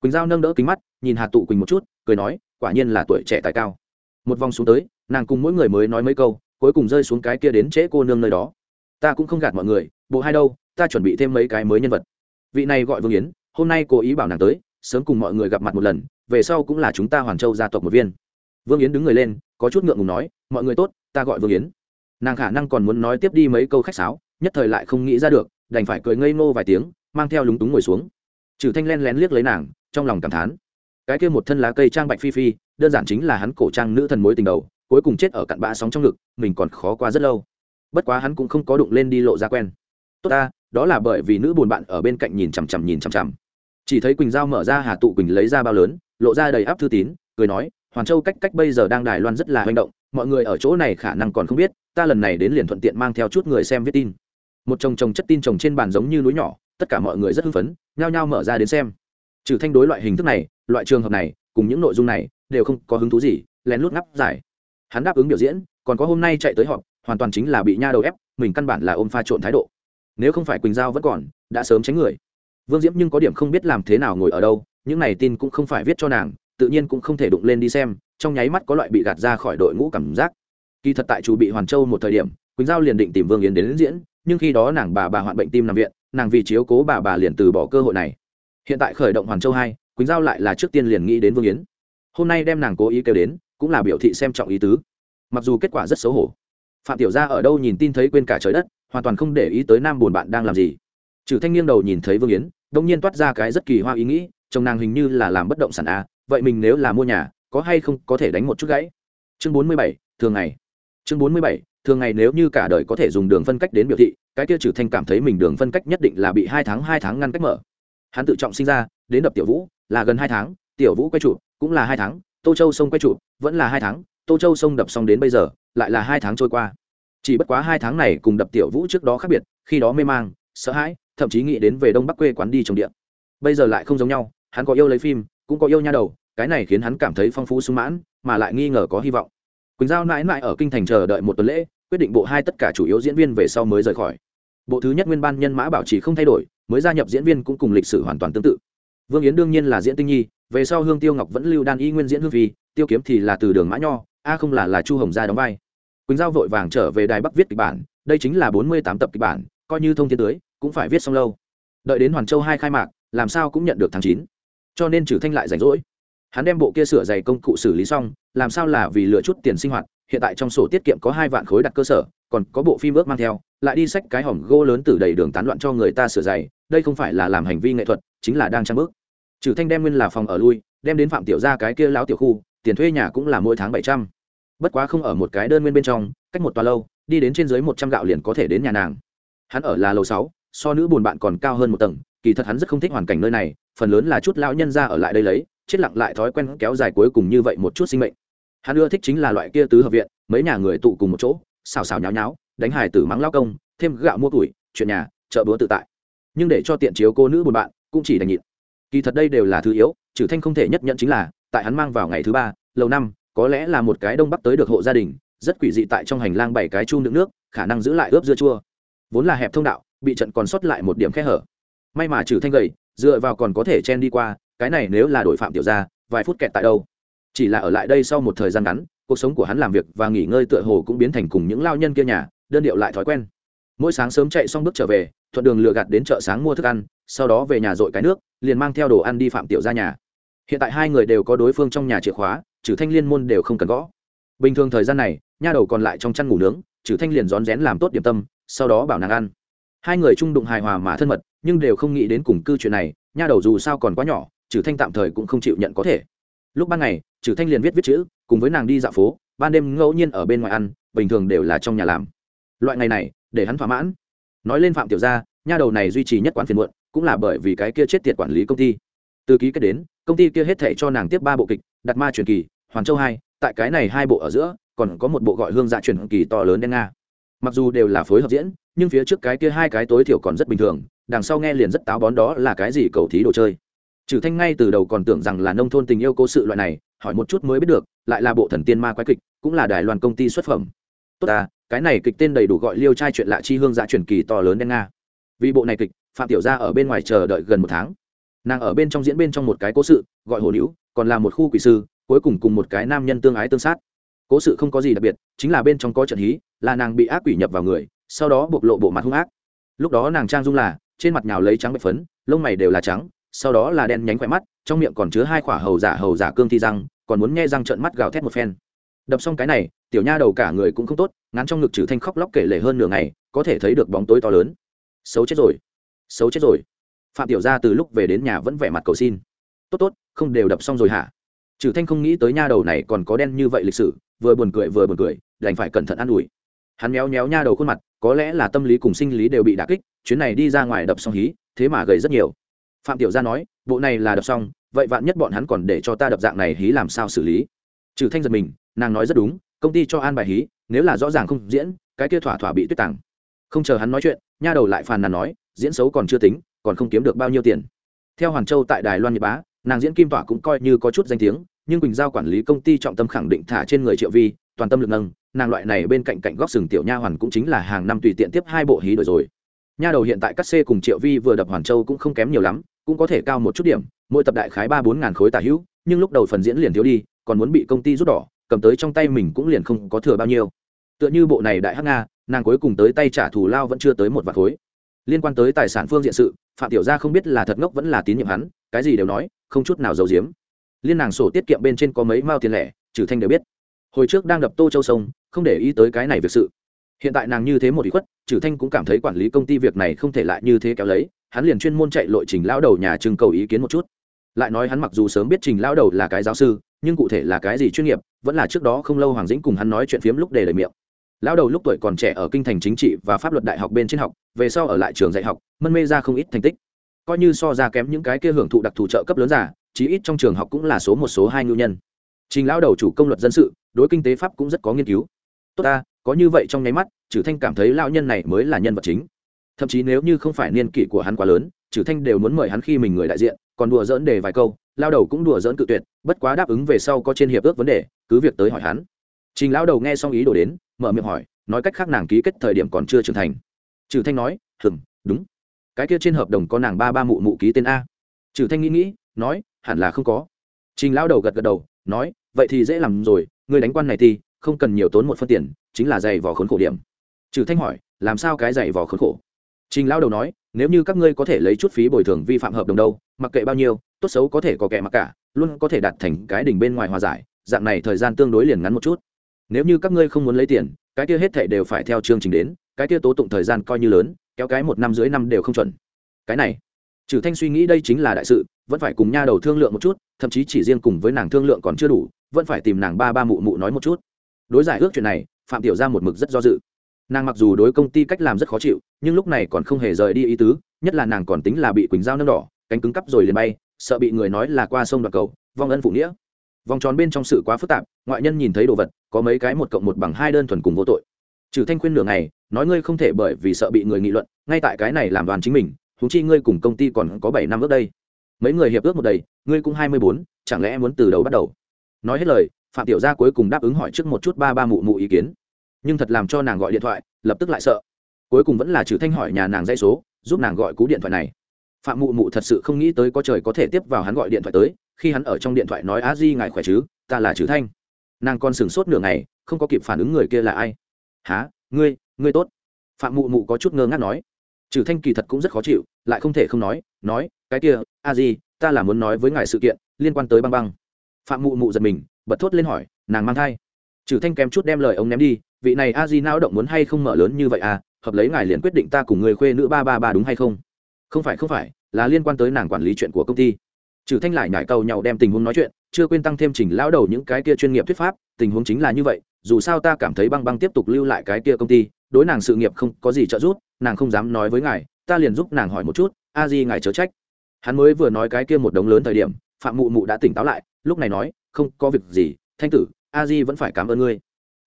Quỳnh giao nâng đỡ kính mắt, nhìn hạt tụ quỳnh một chút, cười nói quả nhiên là tuổi trẻ tài cao. Một vòng xuống tới, nàng cùng mỗi người mới nói mấy câu, cuối cùng rơi xuống cái kia đến trễ cô nương nơi đó. Ta cũng không gạt mọi người, bộ hai đâu, ta chuẩn bị thêm mấy cái mới nhân vật. Vị này gọi vương yến, hôm nay cố ý bảo nàng tới, sớm cùng mọi người gặp mặt một lần, về sau cũng là chúng ta hoàn châu gia tộc một viên. Vương yến đứng người lên, có chút ngượng ngùng nói, mọi người tốt, ta gọi vương yến. Nàng khả năng còn muốn nói tiếp đi mấy câu khách sáo, nhất thời lại không nghĩ ra được, đành phải cười ngây ngô vài tiếng, mang theo lúng túng ngồi xuống. Trừ thanh len lén liếc lấy nàng, trong lòng cảm thán cái kia một thân lá cây trang bạch phi phi, đơn giản chính là hắn cổ trang nữ thần mối tình đầu, cuối cùng chết ở cặn bã sóng trong ngực, mình còn khó qua rất lâu. Bất quá hắn cũng không có đụng lên đi lộ ra quen. Tốt ta, đó là bởi vì nữ buồn bạn ở bên cạnh nhìn chằm chằm nhìn chằm chằm. Chỉ thấy quỳnh giao mở ra hà tụ quỳnh lấy ra bao lớn, lộ ra đầy áp thư tín, cười nói hoàn châu cách cách bây giờ đang đài loan rất là hành động, mọi người ở chỗ này khả năng còn không biết, ta lần này đến liền thuận tiện mang theo chút người xem viết tin. Một chồng chồng chất tin chồng trên bàn giống như núi nhỏ, tất cả mọi người rất hưng phấn, nhao nhao mở ra đến xem. Trừ thanh đối loại hình thức này loại trường hợp này cùng những nội dung này đều không có hứng thú gì lén lút ngắp giải. Hắn đáp ứng biểu diễn còn có hôm nay chạy tới họp hoàn toàn chính là bị nha đầu ép mình căn bản là ôm pha trộn thái độ. Nếu không phải quỳnh giao vẫn còn đã sớm tránh người. Vương diễm nhưng có điểm không biết làm thế nào ngồi ở đâu những này tin cũng không phải viết cho nàng tự nhiên cũng không thể đụng lên đi xem trong nháy mắt có loại bị gạt ra khỏi đội ngũ cảm giác. Kỳ thật tại chủ bị hoàn châu một thời điểm quỳnh giao liền định tìm vương yến đến, đến diễn nhưng khi đó nàng bà bà hoạn bệnh tim nằm viện nàng vì chiếu cố bà bà liền từ bỏ cơ hội này. Hiện tại khởi động hoàn châu hai quỳnh giao lại là trước tiên liền nghĩ đến vương yến hôm nay đem nàng cố ý kêu đến cũng là biểu thị xem trọng ý tứ mặc dù kết quả rất xấu hổ phạm tiểu gia ở đâu nhìn tin thấy quên cả trời đất hoàn toàn không để ý tới nam buồn bạn đang làm gì trừ thanh nghiêng đầu nhìn thấy vương yến đông nhiên toát ra cái rất kỳ hoa ý nghĩ chồng nàng hình như là làm bất động sản a vậy mình nếu là mua nhà có hay không có thể đánh một chút gãy chương bốn mươi bảy thường ngày chương bốn mươi bảy thường ngày nếu như cả đời có thể dùng đường phân cách đến biểu thị cái kia trừ thanh cảm thấy mình đường phân cách nhất định là bị hai tháng hai tháng ngăn cách mở hắn tự trọng sinh ra đến đập tiểu vũ là gần hai tháng, tiểu vũ quay trụ cũng là hai tháng, tô châu sông quay trụ vẫn là hai tháng, tô châu sông đập xong đến bây giờ lại là hai tháng trôi qua. Chỉ bất quá hai tháng này cùng đập tiểu vũ trước đó khác biệt, khi đó mê mang, sợ hãi, thậm chí nghĩ đến về đông bắc quê quán đi trồng điện bây giờ lại không giống nhau, hắn có yêu lấy phim, cũng có yêu nha đầu, cái này khiến hắn cảm thấy phong phú sung mãn, mà lại nghi ngờ có hy vọng. Quỳnh giao mãi mãi ở kinh thành chờ đợi một tuần lễ, quyết định bộ hai tất cả chủ yếu diễn viên về sau mới rời khỏi. Bộ thứ nhất nguyên ban nhân mã bảo trì không thay đổi, mới gia nhập diễn viên cũng cùng lịch sử hoàn toàn tương tự vương yến đương nhiên là diễn tinh nhi, về sau hương tiêu ngọc vẫn lưu đan y nguyên diễn hương phi, tiêu kiếm thì là từ đường mã nho, a không là là chu hồng gia đóng vai. Quỳnh giao vội vàng trở về đài bắc viết kịch bản, đây chính là bốn mươi tám tập kịch bản, coi như thông thiên tưới cũng phải viết xong lâu. Đợi đến hoàn châu hai khai mạc, làm sao cũng nhận được tháng chín. Cho nên trừ thanh lại rảnh rỗi. Hắn đem bộ kia sửa giày công cụ xử lý xong, làm sao là vì lựa chút tiền sinh hoạt, hiện tại trong sổ tiết kiệm có hai vạn khối đặt cơ sở, còn có bộ phim ước mang theo, lại đi sách cái hỏng gỗ lớn từ đầy đường tán loạn cho người ta sửa giày đây không phải là làm hành vi nghệ thuật, chính là đang trang bước trừ thanh đem nguyên là phòng ở lui, đem đến phạm tiểu Gia cái kia lão tiểu khu, tiền thuê nhà cũng là mỗi tháng bảy trăm. Bất quá không ở một cái đơn nguyên bên trong, cách một tòa lâu, đi đến trên dưới một trăm gạo liền có thể đến nhà nàng. Hắn ở là lầu sáu, so nữ buồn bạn còn cao hơn một tầng, kỳ thật hắn rất không thích hoàn cảnh nơi này, phần lớn là chút lão nhân ra ở lại đây lấy, chết lặng lại thói quen kéo dài cuối cùng như vậy một chút sinh mệnh. Hắn ưa thích chính là loại kia tứ hợp viện, mấy nhà người tụ cùng một chỗ, xào xào nháo nháo, đánh hài tử mắng lao công, thêm gạo mua tuổi, chuyện nhà, chợ búa tự tại nhưng để cho tiện chiếu cô nữ buồn bạn cũng chỉ đành nhịn. Kỳ thật đây đều là thứ yếu trừ thanh không thể nhất nhận chính là, tại hắn mang vào ngày thứ ba lâu năm, có lẽ là một cái đông bắc tới được hộ gia đình, rất quỷ dị tại trong hành lang bảy cái chu đựng nước, khả năng giữ lại ướp dưa chua. Vốn là hẹp thông đạo, bị trận còn sót lại một điểm khe hở. May mà trừ thanh gầy, dựa vào còn có thể chen đi qua, cái này nếu là đội phạm tiểu gia, vài phút kẹt tại đâu. Chỉ là ở lại đây sau một thời gian ngắn, cuộc sống của hắn làm việc và nghỉ ngơi tựa hồ cũng biến thành cùng những lao nhân kia nhà, đơn điệu lại thói quen. Mỗi sáng sớm chạy xong bước trở về thuận đường lựa gạt đến chợ sáng mua thức ăn, sau đó về nhà dội cái nước, liền mang theo đồ ăn đi phạm tiểu ra nhà. Hiện tại hai người đều có đối phương trong nhà chìa khóa, trừ thanh liên môn đều không cần gõ. Bình thường thời gian này, nha đầu còn lại trong chăn ngủ nướng, trừ thanh liền rón rén làm tốt điểm tâm, sau đó bảo nàng ăn. Hai người chung đụng hài hòa mà thân mật, nhưng đều không nghĩ đến cùng cư chuyện này, nha đầu dù sao còn quá nhỏ, trừ thanh tạm thời cũng không chịu nhận có thể. Lúc ban ngày, trừ thanh liền viết viết chữ, cùng với nàng đi dạo phố, ban đêm ngẫu nhiên ở bên ngoài ăn, bình thường đều là trong nhà làm. Loại ngày này, để hắn thỏa mãn nói lên phạm tiểu gia, nha đầu này duy trì nhất quán phiền muộn, cũng là bởi vì cái kia chết tiệt quản lý công ty. Từ ký kết đến, công ty kia hết thảy cho nàng tiếp ba bộ kịch đặt ma truyền kỳ hoàn châu hai, tại cái này hai bộ ở giữa, còn có một bộ gọi hương dạ truyền kỳ to lớn đen nga. Mặc dù đều là phối hợp diễn, nhưng phía trước cái kia hai cái tối thiểu còn rất bình thường, đằng sau nghe liền rất táo bón đó là cái gì cầu thí đồ chơi. Trừ thanh ngay từ đầu còn tưởng rằng là nông thôn tình yêu cố sự loại này, hỏi một chút mới biết được, lại là bộ thần tiên ma quái kịch, cũng là đài loan công ty xuất phẩm tốt à cái này kịch tên đầy đủ gọi liêu trai chuyện lạ chi hương dạ truyền kỳ to lớn đen nga. Vì bộ này kịch phạm tiểu gia ở bên ngoài chờ đợi gần một tháng. Nàng ở bên trong diễn bên trong một cái cố sự gọi hồ liễu, còn là một khu quỷ sư cuối cùng cùng một cái nam nhân tương ái tương sát. Cố sự không có gì đặc biệt chính là bên trong có trận hí là nàng bị ác quỷ nhập vào người sau đó bộc lộ bộ mặt hung ác. Lúc đó nàng trang dung là trên mặt nhào lấy trắng bệ phấn lông mày đều là trắng sau đó là đen nhánh khỏe mắt trong miệng còn chứa hai quả hầu giả hầu giả cương thi răng còn muốn nghe răng trợn mắt gào thét một phen. Đập xong cái này tiểu nha đầu cả người cũng không tốt, ngắn trong ngực trừ thanh khóc lóc kể lể hơn nửa ngày, có thể thấy được bóng tối to lớn. Xấu chết rồi. Xấu chết rồi. Phạm tiểu gia từ lúc về đến nhà vẫn vẻ mặt cầu xin. Tốt tốt, không đều đập xong rồi hả? Trừ thanh không nghĩ tới nha đầu này còn có đen như vậy lịch sử, vừa buồn cười vừa buồn cười, đành phải cẩn thận an ủi. Hắn méo méo nha đầu khuôn mặt, có lẽ là tâm lý cùng sinh lý đều bị đả kích, chuyến này đi ra ngoài đập xong hí, thế mà gầy rất nhiều. Phạm tiểu gia nói, bộ này là đập xong, vậy vạn nhất bọn hắn còn để cho ta đập dạng này hí làm sao xử lý? Trừ thanh giật mình, nàng nói rất đúng công ty cho an bài hí, nếu là rõ ràng không diễn, cái kia thỏa thỏa bị tuyết tàng không chờ hắn nói chuyện, nha đầu lại phàn nàn nói, diễn xấu còn chưa tính, còn không kiếm được bao nhiêu tiền. Theo hoàn châu tại đài loan nhật bá, nàng diễn kim tỏa cũng coi như có chút danh tiếng, nhưng quỳnh giao quản lý công ty trọng tâm khẳng định thả trên người triệu vi, toàn tâm lực nâng, nàng loại này bên cạnh cạnh góc sừng tiểu nha hoàn cũng chính là hàng năm tùy tiện tiếp hai bộ hí đổi rồi. Nha đầu hiện tại cắt xê cùng triệu vi vừa đập hoàn châu cũng không kém nhiều lắm, cũng có thể cao một chút điểm, mỗi tập đại khái ba bốn ngàn khối tả hữu, nhưng lúc đầu phần diễn liền thiếu đi, còn muốn bị công ty rút đỏ cầm tới trong tay mình cũng liền không có thừa bao nhiêu. Tựa như bộ này đại hắc nga, nàng cuối cùng tới tay trả thù lao vẫn chưa tới một vạt khối. Liên quan tới tài sản phương diện sự, phạm tiểu gia không biết là thật ngốc vẫn là tín nhiệm hắn, cái gì đều nói, không chút nào giấu giếm. Liên nàng sổ tiết kiệm bên trên có mấy mao tiền lẻ, trừ thanh đều biết. Hồi trước đang đập tô châu sông, không để ý tới cái này việc sự. Hiện tại nàng như thế một ý khuất, trừ thanh cũng cảm thấy quản lý công ty việc này không thể lại như thế kéo lấy, hắn liền chuyên môn chạy lội trình lão đầu nhà trưng cầu ý kiến một chút. Lại nói hắn mặc dù sớm biết trình lão đầu là cái giáo sư, nhưng cụ thể là cái gì chuyên nghiệp vẫn là trước đó không lâu hoàng dĩnh cùng hắn nói chuyện phiếm lúc đề lời miệng. Lão đầu lúc tuổi còn trẻ ở kinh thành chính trị và pháp luật đại học bên trên học, về sau ở lại trường dạy học, mân mê ra không ít thành tích. Coi như so ra kém những cái kia hưởng thụ đặc thù trợ cấp lớn giả chí ít trong trường học cũng là số một, số hai ngưu nhân. Trình lão đầu chủ công luật dân sự, đối kinh tế pháp cũng rất có nghiên cứu. Tốt ta, có như vậy trong nháy mắt trừ thanh cảm thấy lão nhân này mới là nhân vật chính. Thậm chí nếu như không phải niên kỷ của hắn quá lớn trừ thanh đều muốn mời hắn khi mình người đại diện, còn đùa dỡn đề vài câu lao đầu cũng đùa dỡn cự tuyệt, bất quá đáp ứng về sau có trên hiệp ước vấn đề, cứ việc tới hỏi hắn. Trình lão đầu nghe xong ý đồ đến, mở miệng hỏi, nói cách khác nàng ký kết thời điểm còn chưa trưởng thành. Trừ thanh nói hừng đúng. Cái kia trên hợp đồng có nàng ba ba mụ mụ ký tên a. Trừ thanh nghĩ nghĩ, nói, hẳn là không có. Trình lão đầu gật gật đầu, nói, vậy thì dễ làm rồi, người đánh quan này thì không cần nhiều tốn một phân tiền, chính là giày vò khốn khổ điểm. Trừ thanh hỏi, làm sao cái giày vò khốn khổ? Trình lão đầu nói nếu như các ngươi có thể lấy chút phí bồi thường vi phạm hợp đồng đâu, mặc kệ bao nhiêu, tốt xấu có thể có kẻ mặc cả, luôn có thể đạt thành cái đỉnh bên ngoài hòa giải, dạng này thời gian tương đối liền ngắn một chút. Nếu như các ngươi không muốn lấy tiền, cái kia hết thảy đều phải theo chương trình đến, cái kia tố tụng thời gian coi như lớn, kéo cái một năm dưới năm đều không chuẩn. Cái này trừ thanh suy nghĩ đây chính là đại sự, vẫn phải cùng nha đầu thương lượng một chút, thậm chí chỉ riêng cùng với nàng thương lượng còn chưa đủ, vẫn phải tìm nàng ba ba mụ mụ nói một chút. Đối giải ước chuyện này, phạm tiểu ra một mực rất do dự nàng mặc dù đối công ty cách làm rất khó chịu, nhưng lúc này còn không hề rời đi ý tứ, nhất là nàng còn tính là bị quỳnh dao nâng đỏ, cánh cứng cắp rồi liền bay, sợ bị người nói là qua sông đoạt cầu, vong ân phụ nghĩa. Vòng tròn bên trong sự quá phức tạp, ngoại nhân nhìn thấy đồ vật, có mấy cái một cộng một bằng hai đơn thuần cùng vô tội. Trừ thanh khuyên nửa ngày, nói ngươi không thể bởi vì sợ bị người nghị luận, ngay tại cái này làm đoàn chính mình thú chi ngươi cùng công ty còn có bảy năm ước đây. Mấy người hiệp ước một đầy, ngươi cũng hai mươi bốn, chẳng lẽ muốn từ đầu bắt đầu? Nói hết lời, phạm tiểu gia cuối cùng đáp ứng hỏi trước một chút ba ba mụ mụ ý kiến nhưng thật làm cho nàng gọi điện thoại, lập tức lại sợ. Cuối cùng vẫn là trừ thanh hỏi nhà nàng dây số, giúp nàng gọi cú điện thoại này. Phạm mụ mụ thật sự không nghĩ tới có trời có thể tiếp vào hắn gọi điện thoại tới, khi hắn ở trong điện thoại nói á di ngài khỏe chứ? Ta là trừ thanh. Nàng còn sửng sốt nửa ngày, không có kịp phản ứng người kia là ai. Há ngươi ngươi tốt. Phạm mụ mụ có chút ngơ ngác nói. Trừ thanh kỳ thật cũng rất khó chịu, lại không thể không nói nói, cái kia, a di, ta là muốn nói với ngài sự kiện liên quan tới băng băng. Phạm mụ mụ giật mình, bật thốt lên hỏi, nàng mang thai? Trừ thanh kém chút đem lời ông ném đi, vị này a di não động muốn hay không mở lớn như vậy à hợp lấy ngài liền quyết định ta cùng người khuê nữ ba ba ba đúng hay không? Không phải không phải, là liên quan tới nàng quản lý chuyện của công ty. Trừ thanh lại nhải cầu nhau đem tình huống nói chuyện, chưa quên tăng thêm trình lão đầu những cái kia chuyên nghiệp thuyết pháp, tình huống chính là như vậy, dù sao ta cảm thấy băng băng tiếp tục lưu lại cái kia công ty, đối nàng sự nghiệp không có gì trợ giúp, nàng không dám nói với ngài, ta liền giúp nàng hỏi một chút, a di ngài chớ trách. Hắn mới vừa nói cái kia một đống lớn thời điểm, phạm mụ mụ đã tỉnh táo lại, lúc này nói, không có việc gì, thanh tử a di vẫn phải cảm ơn ngươi.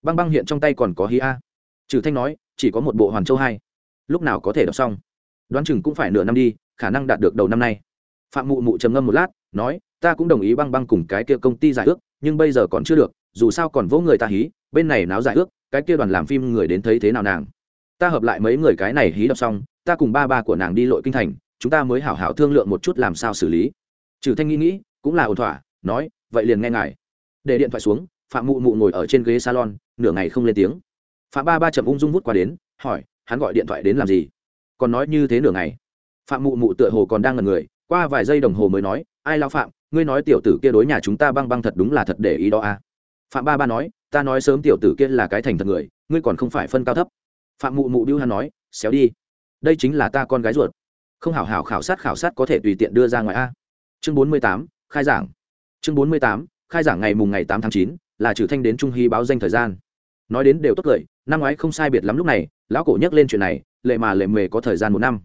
Băng băng hiện trong tay còn có hí a. Trừ thanh nói, chỉ có một bộ hoàn châu hai. Lúc nào có thể đọc xong? Đoán chừng cũng phải nửa năm đi, khả năng đạt được đầu năm nay. Phạm mụ mụ trầm ngâm một lát, nói, ta cũng đồng ý băng băng cùng cái kia công ty giải ước, nhưng bây giờ còn chưa được, dù sao còn vỗ người ta hí, bên này náo giải ước, cái kia đoàn làm phim người đến thấy thế nào nàng? Ta hợp lại mấy người cái này hí đọc xong, ta cùng ba ba của nàng đi lội kinh thành, chúng ta mới hảo hảo thương lượng một chút làm sao xử lý. Trừ thanh nghĩ nghĩ, cũng là ổn thỏa, nói, vậy liền nghe ngài. Để điện thoại xuống phạm mụ mụ ngồi ở trên ghế salon, nửa ngày không lên tiếng. Phạm ba ba chậm ung dung vút qua đến, hỏi, hắn gọi điện thoại đến làm gì? Còn nói như thế nửa ngày. Phạm mụ mụ tựa hồ còn đang ngần người, qua vài giây đồng hồ mới nói, ai lao phạm, ngươi nói tiểu tử kia đối nhà chúng ta băng băng thật đúng là thật để ý đó à. phạm ba ba nói, ta nói sớm tiểu tử kia là cái thành thật người, ngươi còn không phải phân cao thấp. Phạm mụ mụ biêu hắn nói, xéo đi. Đây chính là ta con gái ruột. Không hảo hảo khảo sát khảo sát có thể tùy tiện đưa ra ngoài a. Chương bốn mươi tám, khai giảng. Chương bốn mươi tám, khai giảng ngày mùng ngày tám tháng chín là trừ thanh đến trung hy báo danh thời gian. Nói đến đều tốt cười, năm ngoái không sai biệt lắm lúc này, lão cổ nhắc lên chuyện này, lệ mà lệ mề có thời gian một năm.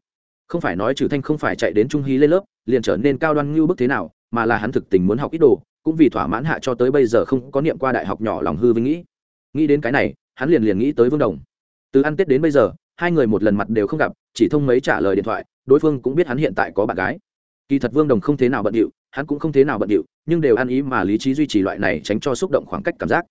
Không phải nói trừ thanh không phải chạy đến trung hy lên lớp, liền trở nên cao đoan ngưu bức thế nào, mà là hắn thực tình muốn học ít đồ, cũng vì thỏa mãn hạ cho tới bây giờ không có niệm qua đại học nhỏ lòng hư vinh nghĩ. Nghĩ đến cái này, hắn liền liền nghĩ tới vương đồng. Từ ăn tết đến bây giờ, hai người một lần mặt đều không gặp, chỉ thông mấy trả lời điện thoại, đối phương cũng biết hắn hiện tại có bạn gái. Kỳ thật vương đồng không thế nào bận điệu hắn cũng không thế nào bận điệu, nhưng đều ăn ý mà lý trí duy trì loại này tránh cho xúc động khoảng cách cảm giác.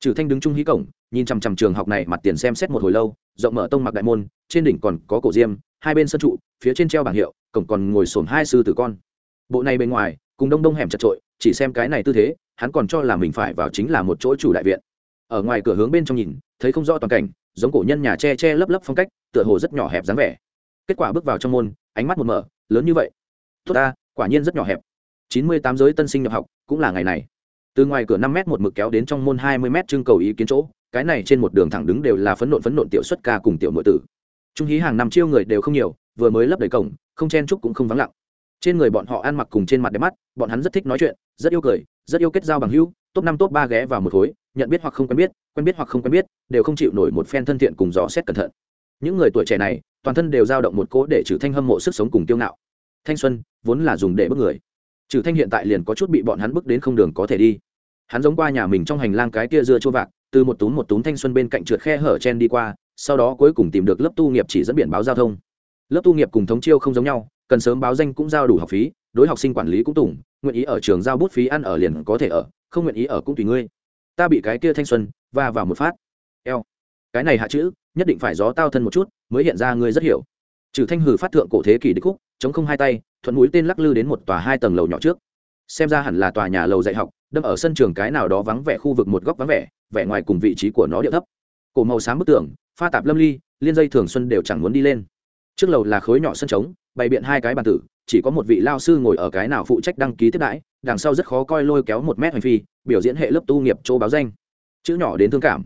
Trừ thanh đứng chung hí cổng, nhìn chằm chằm trường học này mặt tiền xem xét một hồi lâu, rộng mở tông mặc đại môn, trên đỉnh còn có cổ diêm, hai bên sân trụ, phía trên treo bảng hiệu, cổng còn ngồi sồn hai sư tử con. Bộ này bên ngoài, cùng đông đông hẻm chật trội, chỉ xem cái này tư thế, hắn còn cho là mình phải vào chính là một chỗ chủ đại viện. Ở ngoài cửa hướng bên trong nhìn, thấy không rõ toàn cảnh, giống cổ nhân nhà che che lấp lấp phong cách, tựa hồ rất nhỏ hẹp dáng vẻ. Kết quả bước vào trong môn, ánh mắt một mở, lớn như vậy. Tốt ta, quả nhiên rất nhỏ hẹp chín mươi tám giới tân sinh nhập học, cũng là ngày này. Từ ngoài cửa năm m một mực kéo đến trong môn hai mươi m trưng cầu ý kiến chỗ, cái này trên một đường thẳng đứng đều là phấn nộn phấn nộn tiểu xuất ca cùng tiểu nội tử. Trung hí hàng năm chiêu người đều không nhiều, vừa mới lấp đầy cổng, không chen chúc cũng không vắng lặng. Trên người bọn họ ăn mặc cùng trên mặt đẹp mắt, bọn hắn rất thích nói chuyện, rất yêu cười, rất yêu kết giao bằng hữu, top năm top ba ghé vào một khối, nhận biết hoặc không quen biết quen biết hoặc không quen biết, đều không chịu nổi một phen thân thiện cùng dò xét cẩn thận. Những người tuổi trẻ này, toàn thân đều dao động một cố để trừ thanh hâm mộ sức sống cùng tiêu ngạo. Thanh xuân, vốn là dùng để bước người trừ thanh hiện tại liền có chút bị bọn hắn bước đến không đường có thể đi. Hắn giống qua nhà mình trong hành lang cái kia dưa chua vạc, từ một túm một túm thanh xuân bên cạnh trượt khe hở chen đi qua, sau đó cuối cùng tìm được lớp tu nghiệp chỉ dẫn biển báo giao thông. Lớp tu nghiệp cùng thống chiêu không giống nhau, cần sớm báo danh cũng giao đủ học phí, đối học sinh quản lý cũng tủng nguyện ý ở trường giao bút phí ăn ở liền có thể ở, không nguyện ý ở cũng tùy ngươi. Ta bị cái kia thanh xuân và vào một phát. Eo. Cái này hạ chữ, nhất định phải gió tao thân một chút, mới hiện ra ngươi rất hiểu. Trừ thanh hử phát thượng cổ thế kỷ đích khúc, chống không hai tay thuận mũi tên lắc lư đến một tòa hai tầng lầu nhỏ trước. Xem ra hẳn là tòa nhà lầu dạy học, đâm ở sân trường cái nào đó vắng vẻ khu vực một góc vắng vẻ vẻ ngoài cùng vị trí của nó địa thấp. Cổ màu xám bức tường, pha tạp lâm ly, liên dây thường xuân đều chẳng muốn đi lên. Trước lầu là khối nhỏ sân trống, bày biện hai cái bàn tử, chỉ có một vị lao sư ngồi ở cái nào phụ trách đăng ký tiếp đãi, đằng sau rất khó coi lôi kéo một mét hành phi, biểu diễn hệ lớp tu nghiệp chỗ báo danh. Chữ nhỏ đến thương cảm.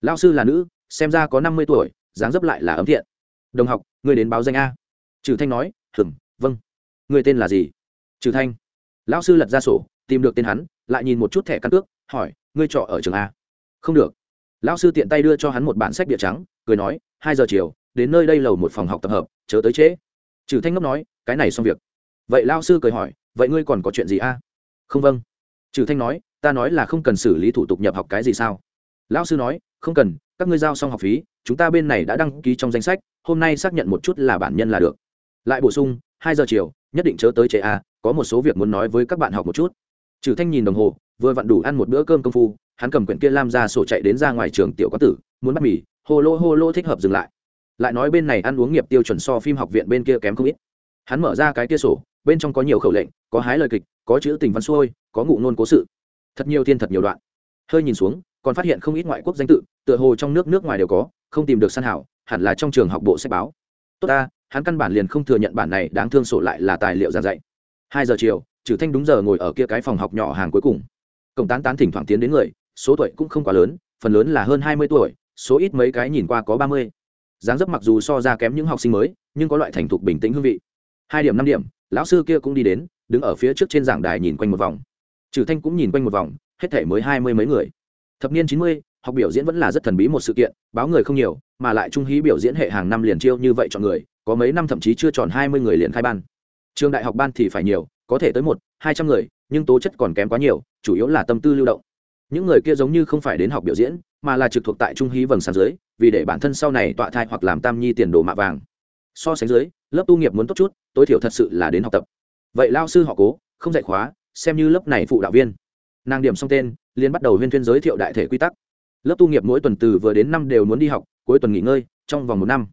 Lao sư là nữ, xem ra có năm mươi tuổi, dáng dấp lại là ấm thiện. Đồng học, người đến báo danh a. Trừ thanh nói, hừm người tên là gì? Trừ thanh. Lão sư lật ra sổ, tìm được tên hắn, lại nhìn một chút thẻ căn cước, hỏi, ngươi trọ ở trường a? Không được. Lão sư tiện tay đưa cho hắn một bản sách địa trắng, cười nói, hai giờ chiều, đến nơi đây lầu một phòng học tập hợp, chớ tới trễ. Trừ thanh ngốc nói, cái này xong việc. Vậy lao sư cười hỏi, vậy ngươi còn có chuyện gì a? Không vâng. Trừ thanh nói, ta nói là không cần xử lý thủ tục nhập học cái gì sao? Lão sư nói, không cần, các ngươi giao xong học phí, chúng ta bên này đã đăng ký trong danh sách, hôm nay xác nhận một chút là bản nhân là được. Lại bổ sung, hai giờ chiều nhất định chớ tới chế a, có một số việc muốn nói với các bạn học một chút. Trừ thanh nhìn đồng hồ, vừa vặn đủ ăn một bữa cơm công phu, hắn cầm quyển kia lam ra sổ chạy đến ra ngoài trường tiểu quán tử, muốn bắt mì, hô lô hô lô thích hợp dừng lại. Lại nói bên này ăn uống nghiệp tiêu chuẩn so phim học viện bên kia kém không ít. Hắn mở ra cái kia sổ, bên trong có nhiều khẩu lệnh, có hái lời kịch, có chữ tình văn xuôi, có ngụ ngôn cố sự. Thật nhiều thiên thật nhiều đoạn. Hơi nhìn xuống, còn phát hiện không ít ngoại quốc danh tự, tựa hồ trong nước nước ngoài đều có, không tìm được săn hảo, hẳn là trong trường học bộ sách báo. Tốt ta hắn căn bản liền không thừa nhận bản này đáng thương sổ lại là tài liệu giảng dạy. Hai giờ chiều trừ thanh đúng giờ ngồi ở kia cái phòng học nhỏ hàng cuối cùng. Cổng tán tán thỉnh thoảng tiến đến người, số tuổi cũng không quá lớn, phần lớn là hơn hai mươi tuổi, số ít mấy cái nhìn qua có ba mươi. Dáng dấp mặc dù so ra kém những học sinh mới, nhưng có loại thành thục bình tĩnh hương vị. Hai điểm năm điểm, lão sư kia cũng đi đến, đứng ở phía trước trên giảng đài nhìn quanh một vòng. Trừ thanh cũng nhìn quanh một vòng, hết thể mới hai mươi mấy người. Thập niên chín mươi, học biểu diễn vẫn là rất thần bí một sự kiện, báo người không nhiều, mà lại trung hí biểu diễn hệ hàng năm liền chiêu như vậy chọn người có mấy năm thậm chí chưa tròn hai mươi người liền khai ban. Trường đại học ban thì phải nhiều, có thể tới một, hai trăm người, nhưng tố chất còn kém quá nhiều, chủ yếu là tâm tư lưu động. Những người kia giống như không phải đến học biểu diễn, mà là trực thuộc tại trung hí vầng sáng dưới, vì để bản thân sau này tọa thai hoặc làm tam nhi tiền đồ mạ vàng. So sánh dưới, lớp tu nghiệp muốn tốt chút, tối thiểu thật sự là đến học tập. Vậy lao sư họ cố, không dạy khóa, xem như lớp này phụ đạo viên. Nàng điểm xong tên liên bắt đầu huyên thuyên giới thiệu đại thể quy tắc. Lớp tu nghiệp mỗi tuần từ vừa đến năm đều muốn đi học, cuối tuần nghỉ ngơi, trong vòng một năm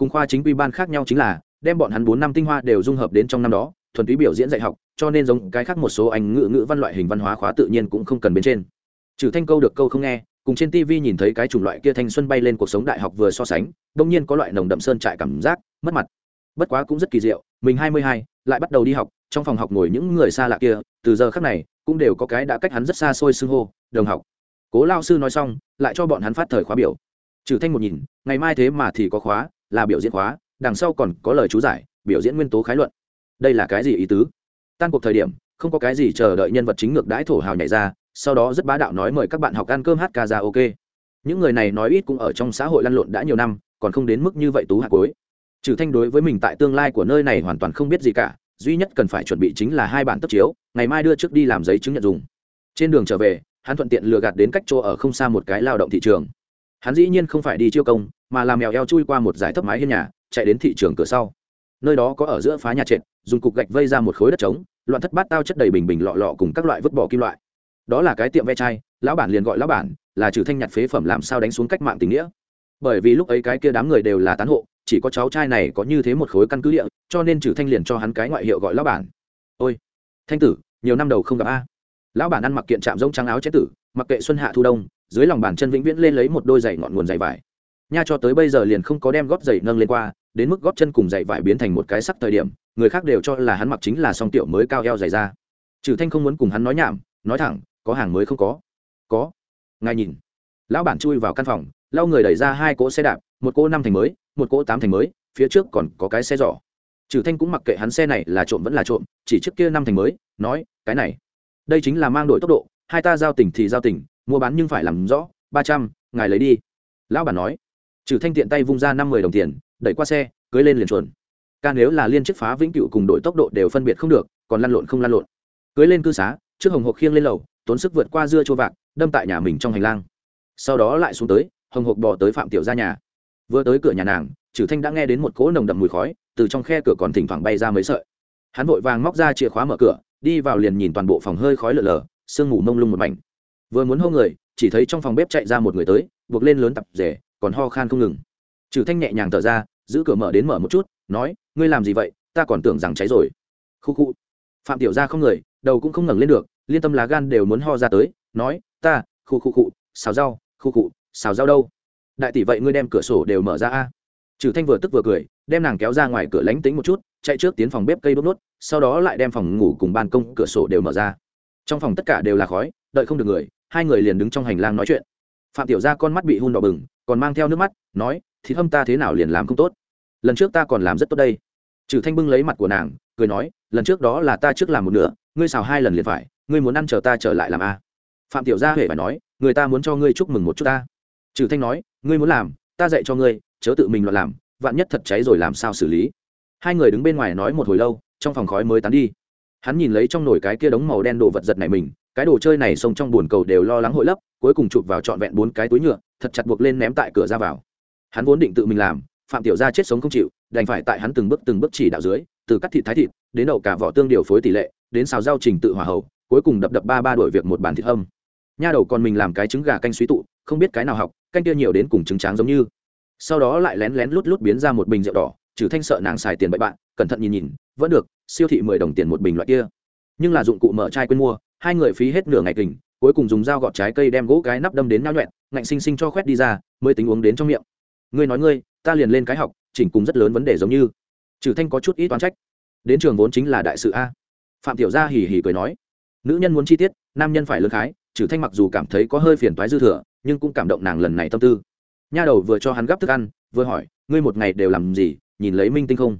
cùng khoa chính quy ban khác nhau chính là, đem bọn hắn bốn năm tinh hoa đều dung hợp đến trong năm đó, thuần túy biểu diễn dạy học, cho nên giống cái khác một số anh ngữ ngữ văn loại hình văn hóa khóa tự nhiên cũng không cần bên trên. Trừ thanh câu được câu không nghe, cùng trên tv nhìn thấy cái chủng loại kia thanh xuân bay lên cuộc sống đại học vừa so sánh, đông nhiên có loại nồng đậm sơn trại cảm giác, mất mặt. Bất quá cũng rất kỳ diệu, mình hai mươi hai, lại bắt đầu đi học, trong phòng học ngồi những người xa lạ kia, từ giờ khác này, cũng đều có cái đã cách hắn rất xa xôi xưng hô, đồng học. Cố lao sư nói xong, lại cho bọn hắn phát thời khóa biểu. Trừ thanh một nhìn, ngày mai thế mà thì có khóa là biểu diễn khóa, đằng sau còn có lời chú giải, biểu diễn nguyên tố khái luận. Đây là cái gì ý tứ? Tan cuộc thời điểm, không có cái gì chờ đợi nhân vật chính ngược đãi thổ hào nhảy ra, sau đó rất bá đạo nói mời các bạn học ăn cơm hát ca ra ok. Những người này nói ít cũng ở trong xã hội lăn lộn đã nhiều năm, còn không đến mức như vậy tú hạt cối trừ thanh đối với mình tại tương lai của nơi này hoàn toàn không biết gì cả, duy nhất cần phải chuẩn bị chính là hai bản tất chiếu, ngày mai đưa trước đi làm giấy chứng nhận dùng. Trên đường trở về, hắn thuận tiện lừa gạt đến cách chỗ ở không xa một cái lao động thị trường hắn dĩ nhiên không phải đi chiêu công, mà làm mèo eo chui qua một giải thấp mái hiên nhà, chạy đến thị trường cửa sau. Nơi đó có ở giữa phá nhà trệt, dùng cục gạch vây ra một khối đất trống, loạn thất bát tao chất đầy bình bình lọ lọ cùng các loại vứt bỏ kim loại. Đó là cái tiệm ve chai, lão bản liền gọi lão bản, là trừ thanh nhặt phế phẩm làm sao đánh xuống cách mạng tình nghĩa. Bởi vì lúc ấy cái kia đám người đều là tán hộ, chỉ có cháu trai này có như thế một khối căn cứ địa, cho nên trừ thanh liền cho hắn cái ngoại hiệu gọi lão bản. Ôi, thanh tử, nhiều năm đầu không gặp a. Lão bản ăn mặc kiện trạm rông trắng áo chết tử, mặc kệ xuân hạ thu đông dưới lòng bàn chân vĩnh viễn lên lấy một đôi giày ngọn nguồn giày vải. Nha cho tới bây giờ liền không có đem góp giày nâng lên qua, đến mức góp chân cùng giày vải biến thành một cái sắc thời điểm, người khác đều cho là hắn mặc chính là song tiểu mới cao eo giày ra trừ thanh không muốn cùng hắn nói nhảm, nói thẳng, có hàng mới không có. Có. Ngài nhìn. Lão bản chui vào căn phòng, lau người đẩy ra hai cỗ xe đạp, một cỗ năm thành mới, một cỗ tám thành mới, phía trước còn có cái xe giỏ. Trừ thanh cũng mặc kệ hắn xe này là trộm vẫn là trộm, chỉ trước kia năm thành mới, nói, cái này, đây chính là mang đổi tốc độ, hai ta giao tình thì giao tình mua bán nhưng phải làm rõ, ba trăm, ngài lấy đi. Lão bản nói, trừ thanh tiện tay vung ra năm mươi đồng tiền, đẩy qua xe, cưới lên liền chuồn ca nếu là liên chức phá vĩnh cựu cùng đội tốc độ đều phân biệt không được, còn lăn lộn không lăn lộn. Cưới lên cư xá, trước hồng hộc khiêng lên lầu, tốn sức vượt qua dưa chua vạc, đâm tại nhà mình trong hành lang. Sau đó lại xuống tới, hồng hộc bỏ tới phạm tiểu ra nhà. Vừa tới cửa nhà nàng trừ thanh đã nghe đến một cỗ nồng đậm mùi khói, từ trong khe cửa còn thỉnh thoảng bay ra mấy sợi. Hắn vội vàng móc ra chìa khóa mở cửa, đi vào liền nhìn toàn bộ phòng hơi khói lở lở, sương mù mông lung một mảnh vừa muốn hô người, chỉ thấy trong phòng bếp chạy ra một người tới, buộc lên lớn tập rể, còn ho khan không ngừng. Trừ thanh nhẹ nhàng thở ra, giữ cửa mở đến mở một chút, nói, ngươi làm gì vậy? Ta còn tưởng rằng cháy rồi. Khu khu. Phạm tiểu gia không người, đầu cũng không ngẩng lên được, liên tâm lá gan đều muốn ho ra tới, nói, ta, khu khu khu, xào rau, khu khu, xào rau đâu? Đại tỷ vậy ngươi đem cửa sổ đều mở ra a. Trừ thanh vừa tức vừa cười, đem nàng kéo ra ngoài cửa lánh tính một chút, chạy trước tiến phòng bếp cây đốt nốt, sau đó lại đem phòng ngủ cùng ban công cửa sổ đều mở ra. Trong phòng tất cả đều là khói, đợi không được người hai người liền đứng trong hành lang nói chuyện. Phạm tiểu gia con mắt bị hun đỏ bừng, còn mang theo nước mắt, nói thì hâm ta thế nào liền làm không tốt? Lần trước ta còn làm rất tốt đây. Trừ thanh bưng lấy mặt của nàng, cười nói, lần trước đó là ta trước làm một nửa, ngươi xào hai lần liền phải, ngươi muốn ăn chờ ta trở lại làm a. Phạm tiểu gia huệ phải nói, người ta muốn cho ngươi chúc mừng một chút ta. Trừ thanh nói, ngươi muốn làm, ta dạy cho ngươi, chớ tự mình loạn làm, vạn nhất thật cháy rồi làm sao xử lý. Hai người đứng bên ngoài nói một hồi lâu, trong phòng khói mới tán đi. Hắn nhìn lấy trong nồi cái kia đống màu đen đồ vật giật này mình cái đồ chơi này xông trong buồn cầu đều lo lắng hội lấp, cuối cùng chụp vào trọn vẹn bốn cái túi nhựa, thật chặt buộc lên ném tại cửa ra vào. Hắn vốn định tự mình làm, phạm tiểu gia chết sống không chịu, đành phải tại hắn từng bước từng bước chỉ đạo dưới, từ cắt thịt thái thịt, đến đậu cả vỏ tương điều phối tỷ lệ, đến xào rau trình tự hỏa hậu, cuối cùng đập đập ba ba đổi việc một bàn thịt âm nha đầu còn mình làm cái trứng gà canh suý tụ, không biết cái nào học, canh kia nhiều đến cùng trứng tráng giống như. Sau đó lại lén lén lút lút biến ra một bình rượu đỏ, trừ thanh sợ nàng xài tiền bậy bạn, cẩn thận nhìn nhìn, vẫn được, siêu thị mười đồng tiền một bình loại kia. Nhưng là dụng cụ mở chai quên mua hai người phí hết nửa ngày kình, cuối cùng dùng dao gọt trái cây đem gỗ cái nắp đâm đến nao nhuẹn, ngạnh xinh xinh cho khoét đi ra, mới tính uống đến trong miệng. Ngươi nói ngươi, ta liền lên cái học, chỉnh cùng rất lớn vấn đề giống như. Trừ thanh có chút ít toán trách. Đến trường vốn chính là đại sự a. Phạm tiểu gia hỉ hỉ cười nói. Nữ nhân muốn chi tiết, nam nhân phải lớn khái, trừ thanh mặc dù cảm thấy có hơi phiền toái dư thừa, nhưng cũng cảm động nàng lần này tâm tư. Nha đầu vừa cho hắn gấp thức ăn, vừa hỏi, ngươi một ngày đều làm gì, nhìn lấy minh tinh không?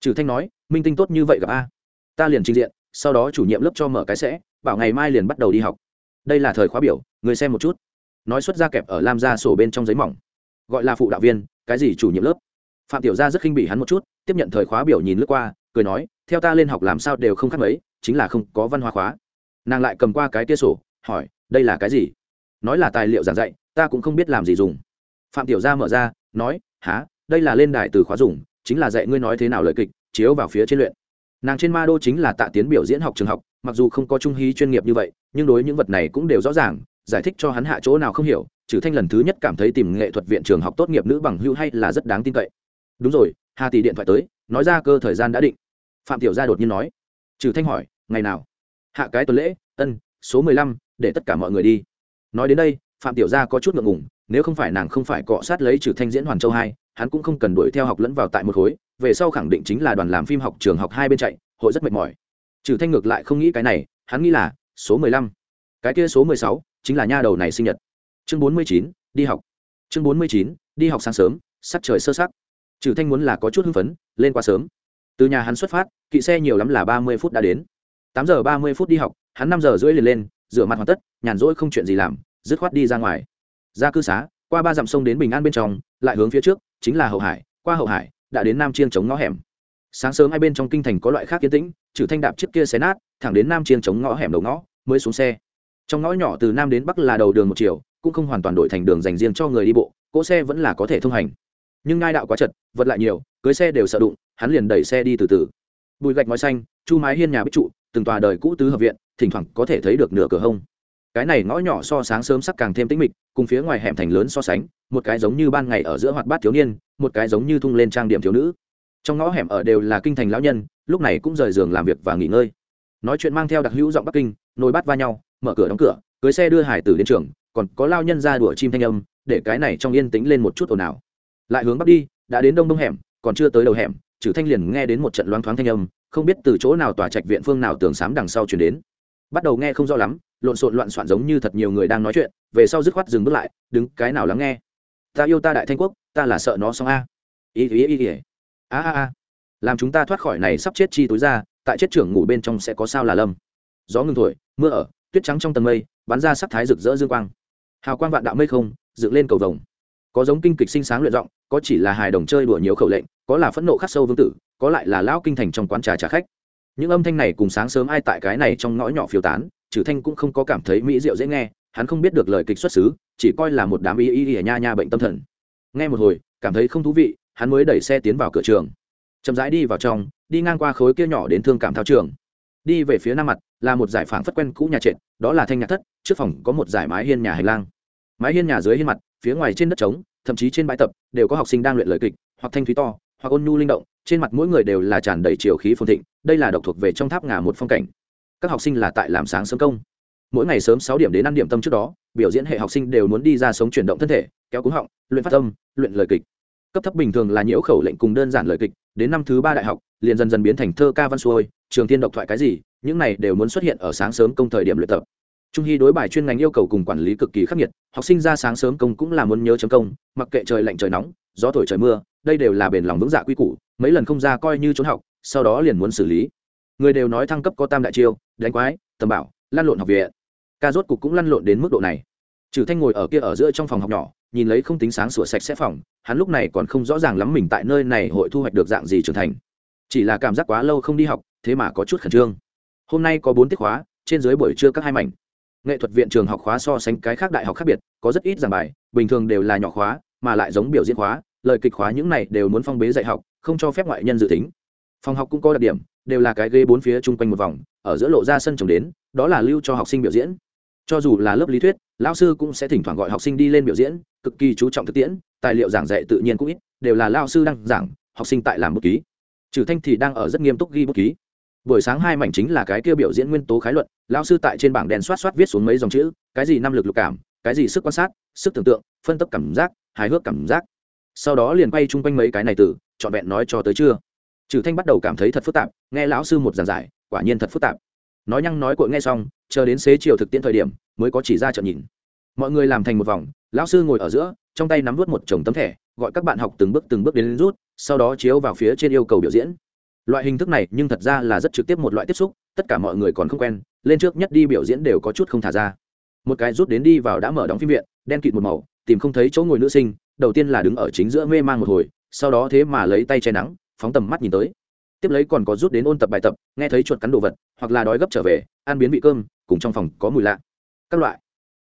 Trừ thanh nói, minh tinh tốt như vậy gặp a. Ta liền trình diện sau đó chủ nhiệm lớp cho mở cái sẽ, bảo ngày mai liền bắt đầu đi học. Đây là thời khóa biểu, người xem một chút. Nói xuất ra kẹp ở lam ra sổ bên trong giấy mỏng. Gọi là phụ đạo viên, cái gì chủ nhiệm lớp? Phạm tiểu gia rất khinh bỉ hắn một chút, tiếp nhận thời khóa biểu nhìn lướt qua, cười nói, theo ta lên học làm sao đều không khác mấy, chính là không có văn hóa khóa. Nàng lại cầm qua cái tia sổ, hỏi, đây là cái gì? Nói là tài liệu giảng dạy, ta cũng không biết làm gì dùng. Phạm tiểu gia mở ra, nói há đây là lên đài từ khóa dùng, chính là dạy ngươi nói thế nào lời kịch, chiếu vào phía trên luyện nàng trên ma đô chính là tạ tiến biểu diễn học trường học, mặc dù không có trung hí chuyên nghiệp như vậy, nhưng đối những vật này cũng đều rõ ràng, giải thích cho hắn hạ chỗ nào không hiểu, trừ thanh lần thứ nhất cảm thấy tìm nghệ thuật viện trường học tốt nghiệp nữ bằng hữu hay là rất đáng tin cậy. Đúng rồi, hà tỷ điện thoại tới, nói ra cơ thời gian đã định. Phạm tiểu gia đột nhiên nói. Trừ thanh hỏi, ngày nào? Hạ cái tuần lễ, ân, số mười lăm, để tất cả mọi người đi. Nói đến đây, phạm tiểu gia có chút ngượng ngùng, nếu không phải nàng không phải cọ sát lấy trừ thanh diễn hoàn châu hai hắn cũng không cần đuổi theo học lẫn vào tại một khối, về sau khẳng định chính là đoàn làm phim học trường học hai bên chạy, hội rất mệt mỏi. Trừ thanh ngược lại không nghĩ cái này, hắn nghĩ là số mười lăm. Cái kia số mười sáu chính là nha đầu này sinh nhật. Chương bốn mươi chín, đi học. Chương bốn mươi chín, đi học sáng sớm, sắc trời sơ sắc. Trừ thanh muốn là có chút hưng phấn, lên quá sớm. Từ nhà hắn xuất phát, kỵ xe nhiều lắm là ba mươi phút đã đến. Tám giờ ba mươi phút đi học, hắn năm giờ rưỡi liền lên, rửa mặt hoàn tất, nhàn rỗi không chuyện gì làm, dứt khoát đi ra ngoài. Ra cư xá, qua ba dặm sông đến bình an bên trong, lại hướng phía trước chính là hậu hải, qua hậu hải, đã đến nam chiêng chống ngõ hẻm. Sáng sớm hai bên trong kinh thành có loại khác yên tĩnh, trừ thanh đạp chiếc kia xé nát, thẳng đến nam chiêng chống ngõ hẻm đầu ngõ, mới xuống xe. Trong ngõ nhỏ từ nam đến bắc là đầu đường một chiều, cũng không hoàn toàn đổi thành đường dành riêng cho người đi bộ, cỗ xe vẫn là có thể thông hành. Nhưng ngai đạo quá chật, vật lại nhiều, cưới xe đều sợ đụng, hắn liền đẩy xe đi từ từ. Bùi gạch ngói xanh, chu mái hiên nhà bích trụ, từng tòa đời cũ tứ hợp viện, thỉnh thoảng có thể thấy được nửa cửa hông cái này ngõ nhỏ so sáng sớm sắc càng thêm tĩnh mịch, cùng phía ngoài hẻm thành lớn so sánh, một cái giống như ban ngày ở giữa hoạt bát thiếu niên, một cái giống như thung lên trang điểm thiếu nữ. Trong ngõ hẻm ở đều là kinh thành lão nhân, lúc này cũng rời giường làm việc và nghỉ ngơi. Nói chuyện mang theo đặc hữu giọng bắc kinh, nồi bát va nhau, mở cửa đóng cửa, cưới xe đưa hải tử đến trường, còn có lao nhân ra đùa chim thanh âm, để cái này trong yên tĩnh lên một chút ồn ào. Lại hướng bắc đi, đã đến đông đông hẻm, còn chưa tới đầu hẻm chử thanh liền nghe đến một trận loáng thoáng thanh âm, không biết từ chỗ nào tòa trạch viện phương nào tường xám đằng sau chuyển đến. Bắt đầu nghe không rõ lắm lộn xộn loạn soạn giống như thật nhiều người đang nói chuyện, về sau dứt khoát dừng bước lại, đứng, cái nào lắng nghe? Ta yêu ta đại thanh quốc, ta là sợ nó xong a. Ý ý ý ý. A a a. Làm chúng ta thoát khỏi này sắp chết chi tối ra, tại chết trưởng ngủ bên trong sẽ có sao là lâm. Gió ngừng thổi, mưa ở, tuyết trắng trong tầng mây, bắn ra sắc thái rực rỡ dương quang. Hào quang vạn đạo mây không, dựng lên cầu vồng. Có giống kinh kịch sinh sáng luyện giọng, có chỉ là hài đồng chơi đùa nhiều khẩu lệnh, có là phẫn nộ khắc sâu vương tử, có lại là lão kinh thành trong quán trà trà khách. Những âm thanh này cùng sáng sớm ai tại cái này trong ngõ nhỏ phiêu tán trừ thanh cũng không có cảm thấy mỹ diệu dễ nghe, hắn không biết được lời kịch xuất xứ, chỉ coi là một đám y y y nha nha bệnh tâm thần. Nghe một hồi, cảm thấy không thú vị, hắn mới đẩy xe tiến vào cửa trường. Chậm rãi đi vào trong, đi ngang qua khối kia nhỏ đến thương cảm thao trường. Đi về phía nam mặt, là một giải phảng phất quen cũ nhà trệt, đó là thanh nhạc thất, trước phòng có một giải mái hiên nhà hành lang. Mái hiên nhà dưới hiên mặt, phía ngoài trên đất trống, thậm chí trên bãi tập, đều có học sinh đang luyện lời kịch, hoặc thanh thúy to, hoặc ôn nhu linh động, trên mặt mỗi người đều là tràn đầy chiều khí phồn thịnh, đây là độc thuộc về trong tháp ngà một phong cảnh các học sinh là tại làm sáng sớm công. Mỗi ngày sớm sáu điểm đến năm điểm tâm trước đó, biểu diễn hệ học sinh đều muốn đi ra sống chuyển động thân thể, kéo cúng họng, luyện phát tâm luyện lời kịch. Cấp thấp bình thường là nhiễu khẩu lệnh cùng đơn giản lời kịch, đến năm thứ ba đại học, liền dần dần biến thành thơ ca văn xuôi, trường thiên độc thoại cái gì, những này đều muốn xuất hiện ở sáng sớm công thời điểm luyện tập. Trung hy đối bài chuyên ngành yêu cầu cùng quản lý cực kỳ khắc nghiệt, học sinh ra sáng sớm công cũng là muốn nhớ chấm công, mặc kệ trời lạnh trời nóng, gió thổi trời mưa, đây đều là bền lòng vững dạ quy củ, mấy lần không ra coi như trốn học, sau đó liền muốn xử lý người đều nói thăng cấp có tam đại chiêu, đánh quái, tầm bảo, lăn lộn học viện. Ca rốt cục cũng lăn lộn đến mức độ này. Trừ thanh ngồi ở kia ở giữa trong phòng học nhỏ, nhìn lấy không tính sáng sủa sạch sẽ phòng, hắn lúc này còn không rõ ràng lắm mình tại nơi này hội thu hoạch được dạng gì trưởng thành. Chỉ là cảm giác quá lâu không đi học, thế mà có chút khẩn trương. Hôm nay có bốn tiết khóa, trên dưới buổi trưa các hai mảnh. Nghệ thuật viện trường học khóa so sánh cái khác đại học khác biệt, có rất ít giảng bài, bình thường đều là nhỏ khóa, mà lại giống biểu diễn khóa, lời kịch khóa những này đều muốn phong bế dạy học, không cho phép ngoại nhân dự tính. Phòng học cũng có đặc điểm đều là cái ghế bốn phía chung quanh một vòng, ở giữa lộ ra sân trồng đến, đó là lưu cho học sinh biểu diễn. Cho dù là lớp lý thuyết, lão sư cũng sẽ thỉnh thoảng gọi học sinh đi lên biểu diễn, cực kỳ chú trọng thực tiễn, tài liệu giảng dạy tự nhiên cũng ít, đều là lao sư đang giảng, học sinh tại làm bút ký. Trừ thanh thì đang ở rất nghiêm túc ghi bút ký. Buổi sáng hai mảnh chính là cái kia biểu diễn nguyên tố khái luận lao sư tại trên bảng đèn xoát xoát viết xuống mấy dòng chữ, cái gì năng lực lục cảm, cái gì sức quan sát, sức tưởng tượng, phân tích cảm giác, hài hước cảm giác. Sau đó liền quay chung quanh mấy cái này từ, trọn vẹn nói cho tới chưa trừ thanh bắt đầu cảm thấy thật phức tạp, nghe lão sư một giảng giải, quả nhiên thật phức tạp. Nói nhăng nói cội nghe xong, chờ đến xế chiều thực tiễn thời điểm, mới có chỉ ra trận nhìn. Mọi người làm thành một vòng, lão sư ngồi ở giữa, trong tay nắm vút một chồng tấm thẻ, gọi các bạn học từng bước từng bước đến rút, sau đó chiếu vào phía trên yêu cầu biểu diễn. Loại hình thức này nhưng thật ra là rất trực tiếp một loại tiếp xúc, tất cả mọi người còn không quen, lên trước nhất đi biểu diễn đều có chút không thả ra. Một cái rút đến đi vào đã mở đóng phim viện, đen kịt một màu, tìm không thấy chỗ ngồi nữ sinh, đầu tiên là đứng ở chính giữa mê mang một hồi, sau đó thế mà lấy tay che nắng phóng tầm mắt nhìn tới. Tiếp lấy còn có rút đến ôn tập bài tập, nghe thấy chuột cắn đồ vật, hoặc là đói gấp trở về, ăn biến vị cơm, cùng trong phòng có mùi lạ. Các loại.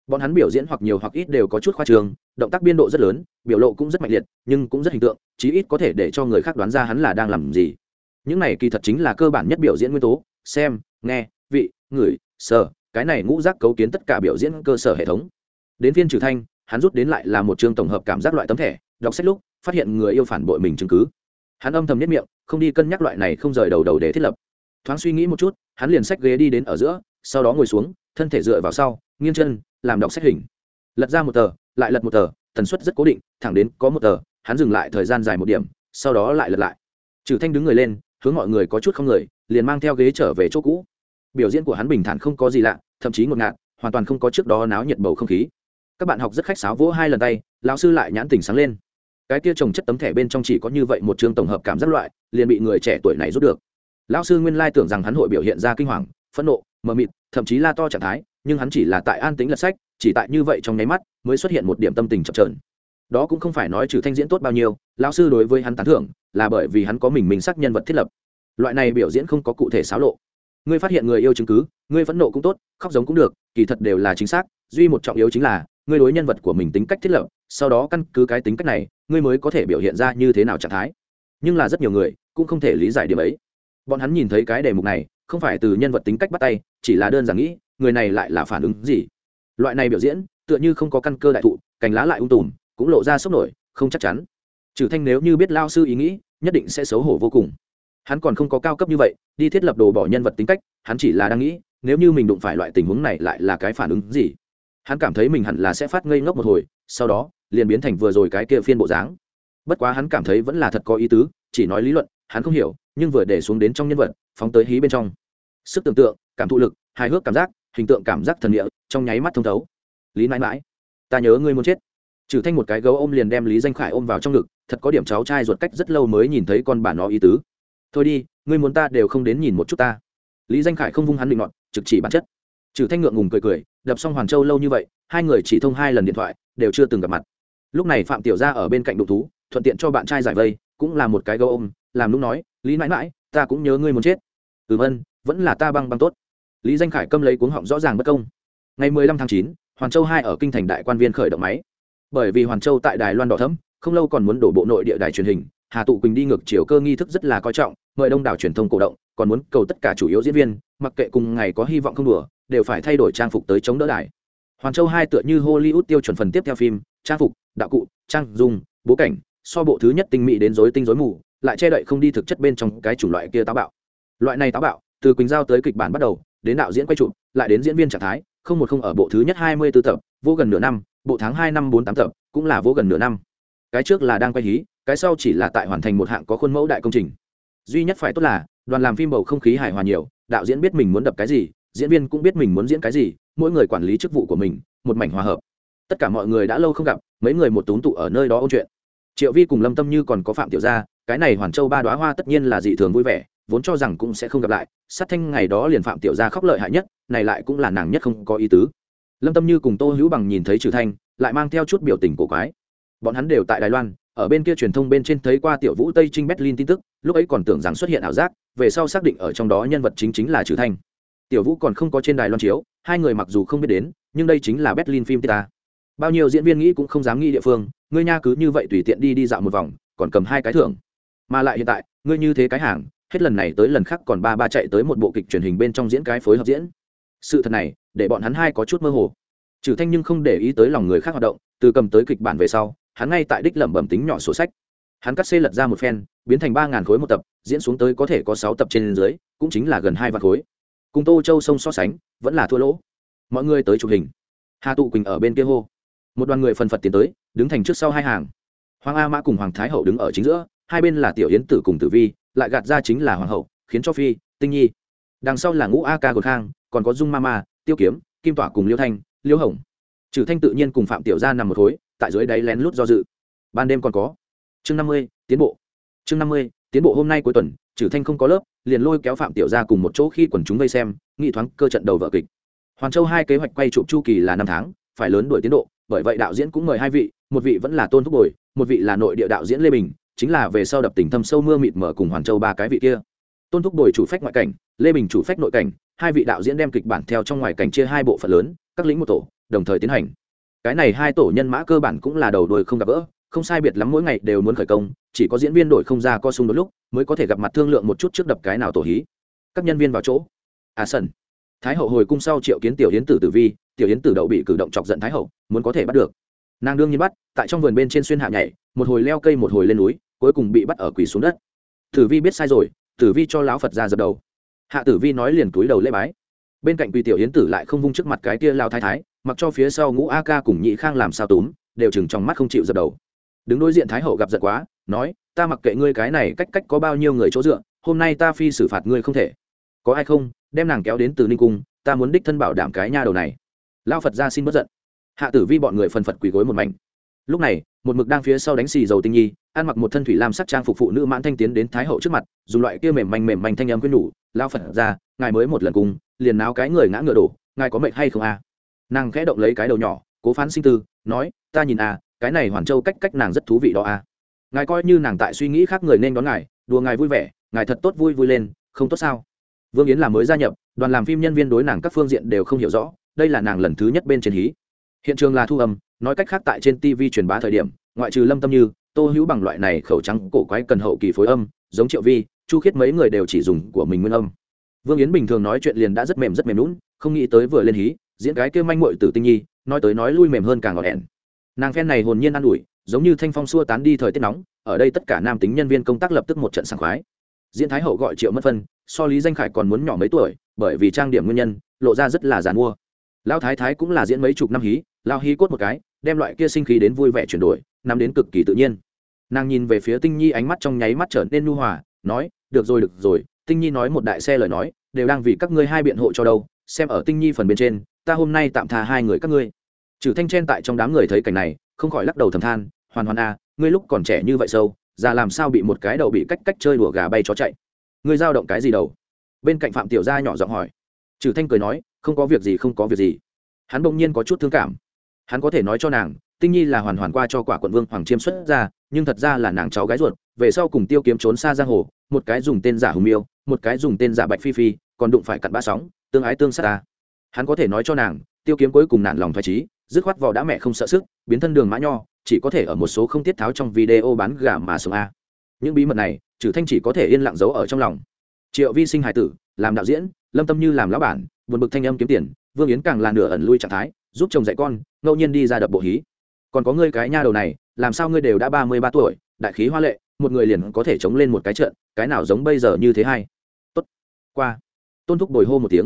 Bọn hắn biểu diễn hoặc nhiều hoặc ít đều có chút khoa trường động tác biên độ rất lớn, biểu lộ cũng rất mạnh liệt, nhưng cũng rất hình tượng, chí ít có thể để cho người khác đoán ra hắn là đang làm gì. Những này kỳ thật chính là cơ bản nhất biểu diễn nguyên tố, xem, nghe, vị ngửi sờ cái này ngũ giác cấu kiến tất cả biểu diễn cơ sở hệ thống. Đến phiên trừ thanh, hắn rút đến lại là một chương tổng hợp cảm giác loại tấm thẻ, đọc sách lúc, phát hiện người yêu phản bội mình chứng cứ hắn âm thầm nhất miệng, không đi cân nhắc loại này không rời đầu đầu để thiết lập. Thoáng suy nghĩ một chút, hắn liền sách ghế đi đến ở giữa, sau đó ngồi xuống, thân thể dựa vào sau, nghiêng chân, làm đọc sách hình. Lật ra một tờ, lại lật một tờ, tần suất rất cố định, thẳng đến có một tờ, hắn dừng lại thời gian dài một điểm, sau đó lại lật lại. Trừ thanh đứng người lên, hướng mọi người có chút không người, liền mang theo ghế trở về chỗ cũ. Biểu diễn của hắn bình thản không có gì lạ, thậm chí ngột ngạt, hoàn toàn không có trước đó náo nhiệt bầu không khí. Các bạn học rất khách sáo vỗ hai lần tay, lão sư lại nhãn tình sáng lên cái kia trồng chất tấm thẻ bên trong chỉ có như vậy một chương tổng hợp cảm giác loại, liền bị người trẻ tuổi này rút được. Lão sư nguyên lai tưởng rằng hắn hội biểu hiện ra kinh hoàng, phẫn nộ, mờ mịt, thậm chí la to trạng thái, nhưng hắn chỉ là tại an tính lật sách, chỉ tại như vậy trong nháy mắt mới xuất hiện một điểm tâm tình chập trờn đó cũng không phải nói trừ thanh diễn tốt bao nhiêu, lão sư đối với hắn tán thưởng, là bởi vì hắn có mình mình sắc nhân vật thiết lập. Loại này biểu diễn không có cụ thể xáo lộ. Ngươi phát hiện người yêu chứng cứ, ngươi phẫn nộ cũng tốt, khóc giống cũng được, kỳ thật đều là chính xác, duy một trọng yếu chính là ngươi đối nhân vật của mình tính cách thiết lập, sau đó căn cứ cái tính cách này, ngươi mới có thể biểu hiện ra như thế nào trạng thái. Nhưng là rất nhiều người cũng không thể lý giải điểm ấy. Bọn hắn nhìn thấy cái đề mục này, không phải từ nhân vật tính cách bắt tay, chỉ là đơn giản nghĩ, người này lại là phản ứng gì? Loại này biểu diễn, tựa như không có căn cơ đại thụ, cành lá lại ung tùm, cũng lộ ra sốc nổi, không chắc chắn. Trừ thanh nếu như biết lao sư ý nghĩ, nhất định sẽ xấu hổ vô cùng. Hắn còn không có cao cấp như vậy, đi thiết lập đồ bỏ nhân vật tính cách, hắn chỉ là đang nghĩ, nếu như mình đụng phải loại tình huống này lại là cái phản ứng gì? Hắn cảm thấy mình hẳn là sẽ phát ngây ngốc một hồi sau đó liền biến thành vừa rồi cái kia phiên bộ dáng. Bất quá hắn cảm thấy vẫn là thật có ý tứ chỉ nói lý luận hắn không hiểu nhưng vừa để xuống đến trong nhân vật phóng tới hí bên trong. Sức tưởng tượng cảm thụ lực hài hước cảm giác hình tượng cảm giác thần địa trong nháy mắt thông thấu. Lý mãi mãi ta nhớ ngươi muốn chết. Trừ thanh một cái gấu ôm liền đem lý danh khải ôm vào trong ngực thật có điểm cháu trai ruột cách rất lâu mới nhìn thấy con bà nó ý tứ. Thôi đi ngươi muốn ta đều không đến nhìn một chút ta. Lý danh khải không vung hắn định ngọn, trực chỉ bản chất. Trừ thanh ngượng ngùng cười cười đập xong hoàn châu lâu như vậy, hai người chỉ thông hai lần điện thoại, đều chưa từng gặp mặt. Lúc này phạm tiểu gia ở bên cạnh đụng thú, thuận tiện cho bạn trai giải vây, cũng là một cái gấu ôm, làm lúc nói, lý mãi mãi, ta cũng nhớ ngươi muốn chết. Ừ vân vẫn là ta băng băng tốt. Lý danh khải câm lấy cuống họng rõ ràng bất công. Ngày mười lăm tháng chín, hoàn châu hai ở kinh thành đại quan viên khởi động máy. Bởi vì hoàn châu tại đài loan đỏ thấm không lâu còn muốn đổ bộ nội địa đài truyền hình, hà tụ quỳnh đi ngược chiều cơ nghi thức rất là coi trọng, mời đông đảo truyền thông cổ động còn muốn cầu tất cả chủ yếu diễn viên, mặc kệ cùng ngày có hy vọng không đùa, đều phải thay đổi trang phục tới chống đỡ đài. Hoàn châu hai tựa như hollywood tiêu chuẩn phần tiếp theo phim, trang phục, đạo cụ, trang dung bố cảnh, so bộ thứ nhất tinh mỹ đến rối tinh rối mù, lại che đậy không đi thực chất bên trong cái chủng loại kia táo bạo. Loại này táo bạo, từ quỳnh giao tới kịch bản bắt đầu, đến đạo diễn quay trụ lại đến diễn viên trạng thái, không một không ở bộ thứ nhất hai mươi 24 tập, vô gần nửa năm, bộ tháng hai năm bốn tám tập, cũng là vô gần nửa năm. Cái trước là đang quay hí, cái sau chỉ là tại hoàn thành một hạng có khuôn mẫu đại công trình duy nhất phải tốt là, đoàn làm phim bầu không khí hài hòa nhiều, đạo diễn biết mình muốn đập cái gì, diễn viên cũng biết mình muốn diễn cái gì, mỗi người quản lý chức vụ của mình, một mảnh hòa hợp. Tất cả mọi người đã lâu không gặp, mấy người một túng tụ ở nơi đó ôn chuyện. Triệu vi cùng lâm tâm như còn có phạm tiểu gia, cái này hoàn châu ba đoá hoa tất nhiên là dị thường vui vẻ, vốn cho rằng cũng sẽ không gặp lại, sát thanh ngày đó liền phạm tiểu gia khóc lợi hại nhất, này lại cũng là nàng nhất không có ý tứ. Lâm tâm như cùng tô hữu bằng nhìn thấy trừ thanh, lại mang theo chút biểu tình cổ quái. Bọn hắn đều tại đài loan, ở bên kia truyền thông bên trên thấy qua tiểu vũ tây trinh berlin tin tức lúc ấy còn tưởng rằng xuất hiện ảo giác, về sau xác định ở trong đó nhân vật chính chính là trừ thanh. Tiểu vũ còn không có trên đài loan chiếu, hai người mặc dù không biết đến, nhưng đây chính là berlin phim tita bao nhiêu diễn viên nghĩ cũng không dám nghĩ địa phương, ngươi nha cứ như vậy tùy tiện đi đi dạo một vòng, còn cầm hai cái thưởng. Mà lại hiện tại, ngươi như thế cái hàng, hết lần này tới lần khác còn ba ba chạy tới một bộ kịch truyền hình bên trong diễn cái phối hợp diễn. Sự thật này, để bọn hắn hai có chút mơ hồ. Trừ thanh nhưng không để ý tới lòng người khác hoạt động, từ cầm tới kịch bản về sau, hắn ngay tại đích lẩm bẩm tính nhỏ sổ sách hắn cắt xê lật ra một phen, biến thành ba ngàn khối một tập, diễn xuống tới có thể có sáu tập trên dưới, cũng chính là gần hai vạn khối. Cùng tô châu sông so sánh, vẫn là thua lỗ. Mọi người tới chụp hình. Hà tụ quỳnh ở bên kia hô. Một đoàn người phần phật tiến tới, đứng thành trước sau hai hàng. Hoàng a mã cùng hoàng thái hậu đứng ở chính giữa, hai bên là tiểu yến tử cùng tử vi, lại gạt ra chính là hoàng hậu, khiến cho phi, tinh nhi. Đằng sau là ngũ a ca cột khang, còn có dung ma ma, tiêu kiếm, kim tỏa cùng liêu thanh, liêu hồng. Trừ thanh tự nhiên cùng phạm tiểu gia nằm một khối, tại dưới đáy lén lút do dự. Ban đêm còn có chương năm mươi, tiến bộ. Chương năm mươi, tiến bộ hôm nay cuối tuần trừ thanh không có lớp, liền lôi kéo phạm tiểu gia cùng một chỗ khi quần chúng vây xem, nghị thoáng cơ trận đầu vợ kịch. Hoàn châu hai kế hoạch quay chụp chu kỳ là năm tháng, phải lớn đuổi tiến độ, bởi vậy đạo diễn cũng mời hai vị, một vị vẫn là tôn thúc bồi, một vị là nội địa đạo diễn lê bình, chính là về sau đập tỉnh thâm sâu mưa mịt mở cùng hoàn châu ba cái vị kia. Tôn thúc bồi chủ phách ngoại cảnh, lê bình chủ phách nội cảnh, hai vị đạo diễn đem kịch bản theo trong ngoài cảnh chia hai bộ phận lớn, các lĩnh một tổ, đồng thời tiến hành. Cái này hai tổ nhân mã cơ bản cũng là đầu đuôi không gặp gỡ không sai biệt lắm mỗi ngày đều muốn khởi công, chỉ có diễn viên đổi không ra co xung đôi lúc mới có thể gặp mặt thương lượng một chút trước đập cái nào tổ hí. Các nhân viên vào chỗ. À sân thái hậu hồi cung sau triệu kiến tiểu hiến tử tử vi, tiểu hiến tử đậu bị cử động chọc giận thái hậu, muốn có thể bắt được. Nàng đương nhiên bắt, tại trong vườn bên trên xuyên hạ nhảy, một hồi leo cây một hồi lên núi, cuối cùng bị bắt ở quỳ xuống đất. Tử vi biết sai rồi, tử vi cho lão phật ra dập đầu. Hạ tử vi nói liền túi đầu lễ bái. Bên cạnh quỳ tiểu hiến tử lại không vung trước mặt cái kia lao thái thái, mặc cho phía sau ngũ a ca cùng nhị khang làm sao túm, đều chừng trong mắt không chịu dập đầu đứng đối diện thái hậu gặp giận quá, nói, ta mặc kệ ngươi cái này cách cách có bao nhiêu người chỗ dựa, hôm nay ta phi xử phạt ngươi không thể. Có ai không, đem nàng kéo đến từ ninh cung, ta muốn đích thân bảo đảm cái nha đầu này. Lao phật ra xin bất giận. Hạ tử vi bọn người phần phật quỳ gối một mảnh. Lúc này, một mực đang phía sau đánh xì dầu tinh nhi, ăn mặc một thân thủy lam sắc trang phục phụ nữ mãn thanh tiến đến thái hậu trước mặt, dùng loại kia mềm manh mềm manh thanh âm quyết nhủ lao phật ra, ngài mới một lần cùng, liền náo cái người ngã ngựa đổ, ngài có mệnh hay không à? nàng khẽ động lấy cái đầu nhỏ, cố phán sinh tư, nói, ta nhìn à cái này hoàn châu cách cách nàng rất thú vị đó à. Ngài coi như nàng tại suy nghĩ khác người nên đón ngài, đùa ngài vui vẻ, ngài thật tốt vui vui lên, không tốt sao? Vương yến là mới gia nhập, đoàn làm phim nhân viên đối nàng các phương diện đều không hiểu rõ, đây là nàng lần thứ nhất bên trên hí. Hiện trường là thu âm, nói cách khác tại trên tv truyền bá thời điểm, ngoại trừ lâm tâm như, tô hữu bằng loại này khẩu trắng cổ quái cần hậu kỳ phối âm, giống triệu vi, chu khiết mấy người đều chỉ dùng của mình nguyên âm. Vương yến bình thường nói chuyện liền đã rất mềm rất mềm lún không nghĩ tới vừa lên hí, diễn cái kêu manh mội từ tinh nhi, nói tới nói lui mềm hơn càng ngọt hẹn nàng phen này hồn nhiên an ủi, giống như thanh phong xua tán đi thời tiết nóng, ở đây tất cả nam tính nhân viên công tác lập tức một trận sảng khoái. Diễn thái hậu gọi triệu mất phân, so lý danh khải còn muốn nhỏ mấy tuổi, bởi vì trang điểm nguyên nhân, lộ ra rất là giàn mua. Lao thái thái cũng là diễn mấy chục năm hí lao hí cốt một cái, đem loại kia sinh khí đến vui vẻ chuyển đổi nằm đến cực kỳ tự nhiên. Nàng nhìn về phía tinh nhi ánh mắt trong nháy mắt trở nên nu hòa, nói, được rồi được rồi, tinh nhi nói một đại xe lời nói, đều đang vì các ngươi hai biện hộ cho đâu, xem ở tinh nhi phần bên trên, ta hôm nay tạm tha hai người các ngươi trừ thanh chen tại trong đám người thấy cảnh này không khỏi lắc đầu thầm than hoàn hoàn a à, ngươi lúc còn trẻ như vậy sâu già làm sao bị một cái đầu bị cách cách chơi đùa gà bay chó chạy? Ngươi dao động cái gì đầu? Bên cạnh phạm tiểu gia nhỏ giọng hỏi. Trừ thanh cười nói không có việc gì không có việc gì. Hắn bỗng nhiên có chút thương cảm. Hắn có thể nói cho nàng tinh nhi là hoàn hoàn qua cho quả quận vương hoàng chiêm xuất ra nhưng thật ra là nàng cháu gái ruột về sau cùng tiêu kiếm trốn xa giang hồ một cái dùng tên giả hùng miêu một cái dùng tên giả bạch phi phi còn đụng phải cặn ba sóng tương ái tương sát ta. Hắn có thể nói cho nàng tiêu kiếm cuối cùng nản lòng phải trí dứt khoát vào đã mẹ không sợ sức, biến thân đường mã nho, chỉ có thể ở một số không tiết tháo trong video bán gà mà sống a. Những bí mật này trừ thanh chỉ có thể yên lặng giấu ở trong lòng. Triệu vi sinh hải tử, làm đạo diễn, lâm tâm như làm lão bản, buồn bực thanh âm kiếm tiền, vương yến càng là nửa ẩn lui trạng thái, giúp chồng dạy con, ngẫu nhiên đi ra đập bộ hí. Còn có ngươi cái nha đầu này, làm sao ngươi đều đã ba mươi ba tuổi, đại khí hoa lệ, một người liền có thể chống lên một cái trận, cái nào giống bây giờ như thế hay? Tốt. Qua. Tôn thúc bồi hô một tiếng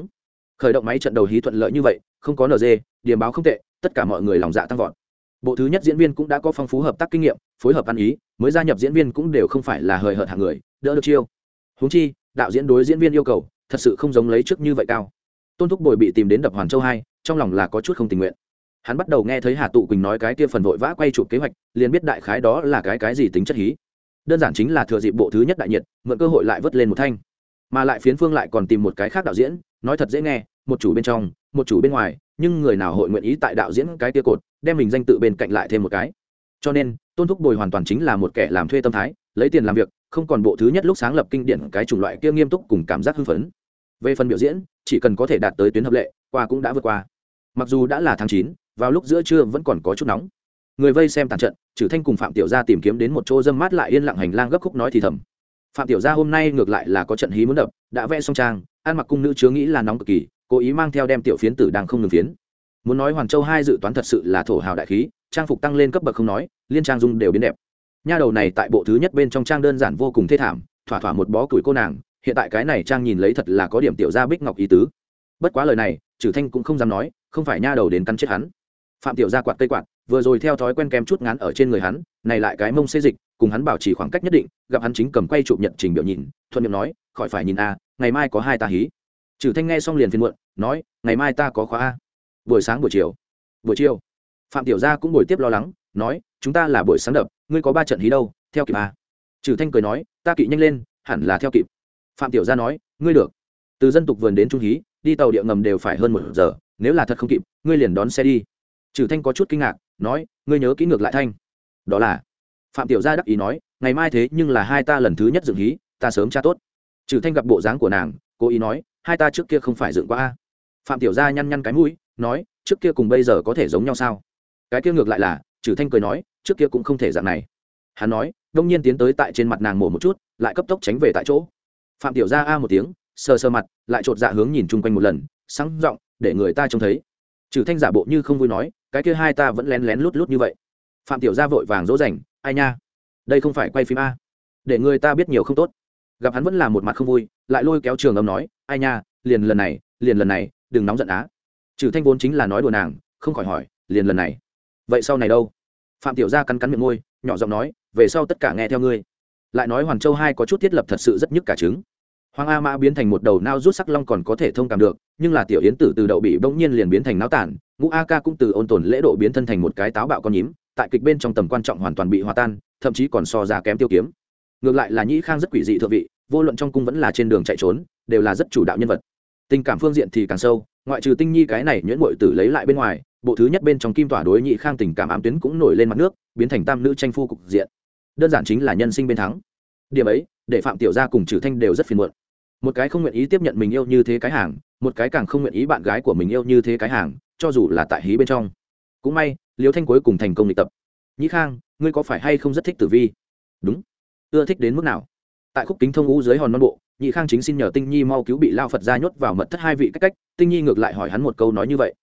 khởi động máy trận đầu hí thuận lợi như vậy, không có nd điểm báo không tệ, tất cả mọi người lòng dạ tăng vọt. Bộ thứ nhất diễn viên cũng đã có phong phú hợp tác kinh nghiệm, phối hợp ăn ý, mới gia nhập diễn viên cũng đều không phải là hời hợt hàng người, đỡ được chiêu. Húng chi, đạo diễn đối diễn viên yêu cầu, thật sự không giống lấy trước như vậy cao. Tôn thúc bồi bị tìm đến đập hoàn châu hai, trong lòng là có chút không tình nguyện. Hắn bắt đầu nghe thấy hà tụ quỳnh nói cái kia phần vội vã quay chụp kế hoạch, liền biết đại khái đó là cái cái gì tính chất hí. Đơn giản chính là thừa dịp bộ thứ nhất đại nhiệt, mượn cơ hội lại vớt lên một thanh. Mà lại phiến phương lại còn tìm một cái khác đạo diễn, nói thật dễ nghe một chủ bên trong, một chủ bên ngoài, nhưng người nào hội nguyện ý tại đạo diễn cái kia cột, đem mình danh tự bên cạnh lại thêm một cái. Cho nên, tôn thúc bồi hoàn toàn chính là một kẻ làm thuê tâm thái, lấy tiền làm việc, không còn bộ thứ nhất lúc sáng lập kinh điển cái chủng loại kia nghiêm túc cùng cảm giác hưng phấn. Về phần biểu diễn, chỉ cần có thể đạt tới tuyến hợp lệ, qua cũng đã vượt qua. Mặc dù đã là tháng chín, vào lúc giữa trưa vẫn còn có chút nóng. Người vây xem tàn trận trừ thanh cùng phạm tiểu gia tìm kiếm đến một chỗ dâm mát lại yên lặng hành lang gấp khúc nói thì thầm. Phạm tiểu gia hôm nay ngược lại là có trận hí muốn đập, đã vẽ xong trang, ăn mặc cung nữ chứa nghĩ là nóng cực kỳ cố ý mang theo đem tiểu phiến tử đang không ngừng phiến. Muốn nói hoàn châu hai dự toán thật sự là thổ hào đại khí, trang phục tăng lên cấp bậc không nói, liên trang dung đều biến đẹp. Nha đầu này tại bộ thứ nhất bên trong trang đơn giản vô cùng thê thảm, thỏa thỏa một bó củi cô nàng, hiện tại cái này trang nhìn lấy thật là có điểm tiểu gia bích ngọc ý tứ. Bất quá lời này trừ thanh cũng không dám nói, không phải nha đầu đến cắn chết hắn. Phạm tiểu gia quạt cây quạt, vừa rồi theo thói quen kém chút ngắn ở trên người hắn, này lại cái mông xê dịch, cùng hắn bảo trì khoảng cách nhất định, gặp hắn chính cầm quay chụp nhận trình biểu nhìn, thuận miệng nói, khỏi phải nhìn a, ngày mai có hai ta hí trừ thanh nghe xong liền phiền muộn, nói, ngày mai ta có khóa a. Buổi sáng buổi chiều. Buổi chiều, phạm tiểu gia cũng buổi tiếp lo lắng, nói, chúng ta là buổi sáng đập, ngươi có ba trận hí đâu, theo kịp a. Trừ thanh cười nói, ta kỵ nhanh lên, hẳn là theo kịp. Phạm tiểu gia nói, ngươi được. Từ dân tục vườn đến trung hí, đi tàu địa ngầm đều phải hơn một giờ, nếu là thật không kịp, ngươi liền đón xe đi. Trừ thanh có chút kinh ngạc, nói, ngươi nhớ kỹ ngược lại thanh. Đó là. Phạm tiểu gia đắc ý nói, ngày mai thế nhưng là hai ta lần thứ nhất dựng hí, ta sớm tra tốt. Trừ thanh gặp bộ dáng của nàng, cố ý nói hai ta trước kia không phải dựng qua a. Phạm tiểu gia nhăn nhăn cái mũi, nói, trước kia cùng bây giờ có thể giống nhau sao? Cái kia ngược lại là, trừ thanh cười nói, trước kia cũng không thể dạng này. Hắn nói, đông nhiên tiến tới tại trên mặt nàng mổ một chút, lại cấp tốc tránh về tại chỗ. Phạm tiểu gia a một tiếng, sờ sờ mặt, lại trột dạ hướng nhìn chung quanh một lần, sáng giọng, để người ta trông thấy. Trừ thanh giả bộ như không vui nói, cái kia hai ta vẫn lén lén lút lút như vậy. Phạm tiểu gia vội vàng dỗ dành, ai nha? Đây không phải quay phim a. Để người ta biết nhiều không tốt gặp hắn vẫn là một mặt không vui, lại lôi kéo trường âm nói, ai nha, liền lần này, liền lần này, đừng nóng giận á. Trừ thanh vốn chính là nói đùa nàng, không khỏi hỏi, liền lần này, vậy sau này đâu? Phạm tiểu gia cắn cắn miệng môi, nhỏ giọng nói, về sau tất cả nghe theo ngươi. Lại nói hoàn châu hai có chút thiết lập thật sự rất nhức cả trứng. Hoàng a mã biến thành một đầu nao rút sắc long còn có thể thông cảm được, nhưng là tiểu yến tử từ đậu bị bỗng nhiên liền biến thành náo tản, ngũ a ca cũng từ ôn tồn lễ độ biến thân thành một cái táo bạo con nhím, tại kịch bên trong tầm quan trọng hoàn toàn bị hòa tan, thậm chí còn so ra kém tiêu kiếm. Ngược lại là nhĩ khang rất quỷ dị thượng vị vô luận trong cung vẫn là trên đường chạy trốn, đều là rất chủ đạo nhân vật. Tình cảm phương diện thì càng sâu, ngoại trừ tinh nhi cái này nhuyễn bội tử lấy lại bên ngoài, bộ thứ nhất bên trong kim tỏa đối nhị khang tình cảm ám tuyến cũng nổi lên mặt nước, biến thành tam nữ tranh phu cục diện. Đơn giản chính là nhân sinh bên thắng. Điểm ấy, để phạm tiểu gia cùng trừ thanh đều rất phiền muộn. Một cái không nguyện ý tiếp nhận mình yêu như thế cái hàng, một cái càng không nguyện ý bạn gái của mình yêu như thế cái hàng, cho dù là tại hí bên trong. Cũng may, liêu thanh cuối cùng thành công lịch tập. Nhĩ khang, ngươi có phải hay không rất thích tử vi? Đúng. Ưa thích đến mức nào? Tại khúc kính thông ngũ dưới hòn non bộ, nhị khang chính xin nhờ tinh nhi mau cứu bị lao phật ra nhốt vào mật thất hai vị cách cách, tinh nhi ngược lại hỏi hắn một câu nói như vậy.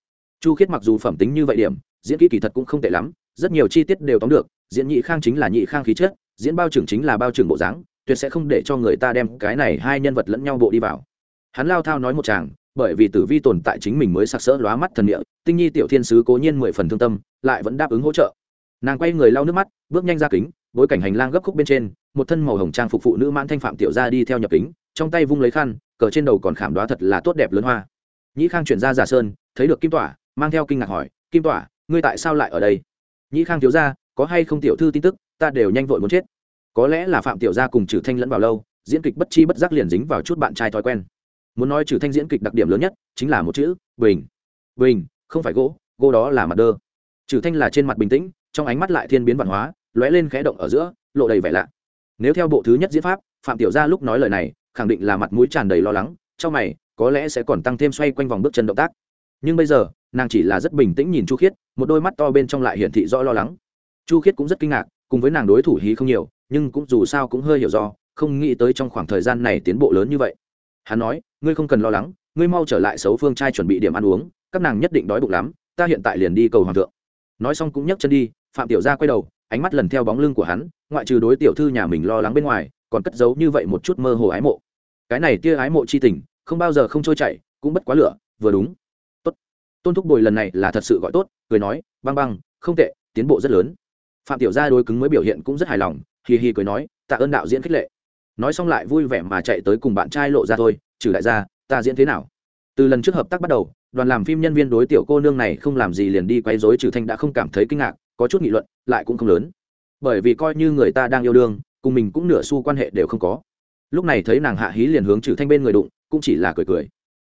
Chu khiết mặc dù phẩm tính như vậy điểm, diễn kỹ kỳ thật cũng không tệ lắm, rất nhiều chi tiết đều tóm được, diễn nhị khang chính là nhị khang khí chất, diễn bao trưởng chính là bao trưởng bộ dáng, tuyệt sẽ không để cho người ta đem cái này hai nhân vật lẫn nhau bộ đi vào. Hắn lao thao nói một chàng, bởi vì tử vi tồn tại chính mình mới sặc sỡ lóa mắt thần địa, tinh nhi tiểu thiên sứ cố nhiên mười phần thương tâm, lại vẫn đáp ứng hỗ trợ. Nàng quay người lau nước mắt, bước nhanh ra kính bối cảnh hành lang gấp khúc bên trên, một thân màu hồng trang phục phụ nữ mãn thanh phạm tiểu ra đi theo nhập kính, trong tay vung lấy khăn, cờ trên đầu còn khảm đoá thật là tốt đẹp lớn hoa. Nhĩ khang chuyển ra giả sơn, thấy được kim tỏa mang theo kinh ngạc hỏi, kim tỏa ngươi tại sao lại ở đây? Nhĩ khang thiếu ra có hay không tiểu thư tin tức, ta đều nhanh vội muốn chết. Có lẽ là phạm tiểu gia cùng trừ thanh lẫn vào lâu, diễn kịch bất chi bất giác liền dính vào chút bạn trai thói quen. Muốn nói trừ thanh diễn kịch đặc điểm lớn nhất, chính là một chữ, bình. Bình, không phải gỗ gỗ đó là mặt đơ. Trừ thanh là trên mặt bình tĩnh, trong ánh mắt lại thiên biến văn hóa lóe lên khẽ động ở giữa, lộ đầy vẻ lạ. Nếu theo bộ thứ nhất diễn pháp, phạm tiểu gia lúc nói lời này, khẳng định là mặt mũi tràn đầy lo lắng, trong mày, có lẽ sẽ còn tăng thêm xoay quanh vòng bước chân động tác. Nhưng bây giờ, nàng chỉ là rất bình tĩnh nhìn chu khiết, một đôi mắt to bên trong lại hiển thị rõ lo lắng. Chu khiết cũng rất kinh ngạc, cùng với nàng đối thủ hí không nhiều, nhưng cũng dù sao cũng hơi hiểu do, không nghĩ tới trong khoảng thời gian này tiến bộ lớn như vậy. Hắn nói, ngươi không cần lo lắng, ngươi mau trở lại xấu phương trai chuẩn bị điểm ăn uống, các nàng nhất định đói bụng lắm, ta hiện tại liền đi cầu hoàng thượng. Nói xong cũng nhấc chân đi, phạm tiểu gia quay đầu ánh mắt lần theo bóng lưng của hắn, ngoại trừ đối tiểu thư nhà mình lo lắng bên ngoài, còn cất giấu như vậy một chút mơ hồ ái mộ. Cái này tia ái mộ chi tình, không bao giờ không trôi chảy, cũng bất quá lửa, vừa đúng. Tốt. Tôn thúc bồi lần này là thật sự gọi tốt, cười nói, băng băng, không tệ, tiến bộ rất lớn. Phạm tiểu gia đối cứng mới biểu hiện cũng rất hài lòng, hì hì cười nói, tạ ơn đạo diễn khích lệ. Nói xong lại vui vẻ mà chạy tới cùng bạn trai lộ ra thôi, trừ đại gia, ta diễn thế nào? Từ lần trước hợp tác bắt đầu, đoàn làm phim nhân viên đối tiểu cô nương này không làm gì liền đi quay dối trừ thanh đã không cảm thấy kinh ngạc có chút nghị luận, lại cũng không lớn. Bởi vì coi như người ta đang yêu đương, cùng mình cũng nửa xu quan hệ đều không có. Lúc này thấy nàng hạ hí liền hướng trừ thanh bên người đụng, cũng chỉ là cười cười.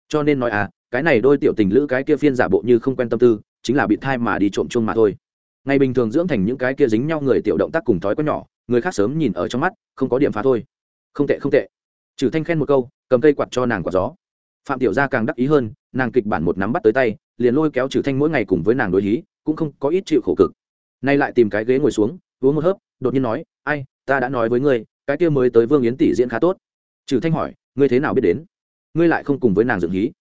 Cho nên nói à cái này đôi tiểu tình lữ cái kia phiên giả bộ như không quen tâm tư, chính là bị thai mà đi trộm chung mà thôi. Ngày bình thường dưỡng thành những cái kia dính nhau người tiểu động tác cùng thói quen nhỏ, người khác sớm nhìn ở trong mắt, không có điểm phá thôi. Không tệ không tệ. Trừ thanh khen một câu, cầm cây quạt cho nàng quạt gió. Phạm tiểu gia càng đắc ý hơn, nàng kịch bản một nắm bắt tới tay, liền lôi kéo trừ thanh mỗi ngày cùng với nàng đối hí, cũng không có ít chịu khổ cực nay lại tìm cái ghế ngồi xuống, uống một hớp, đột nhiên nói, ai, ta đã nói với ngươi, cái kia mới tới vương yến tỷ diễn khá tốt. Trừ thanh hỏi, ngươi thế nào biết đến? Ngươi lại không cùng với nàng dựng hí.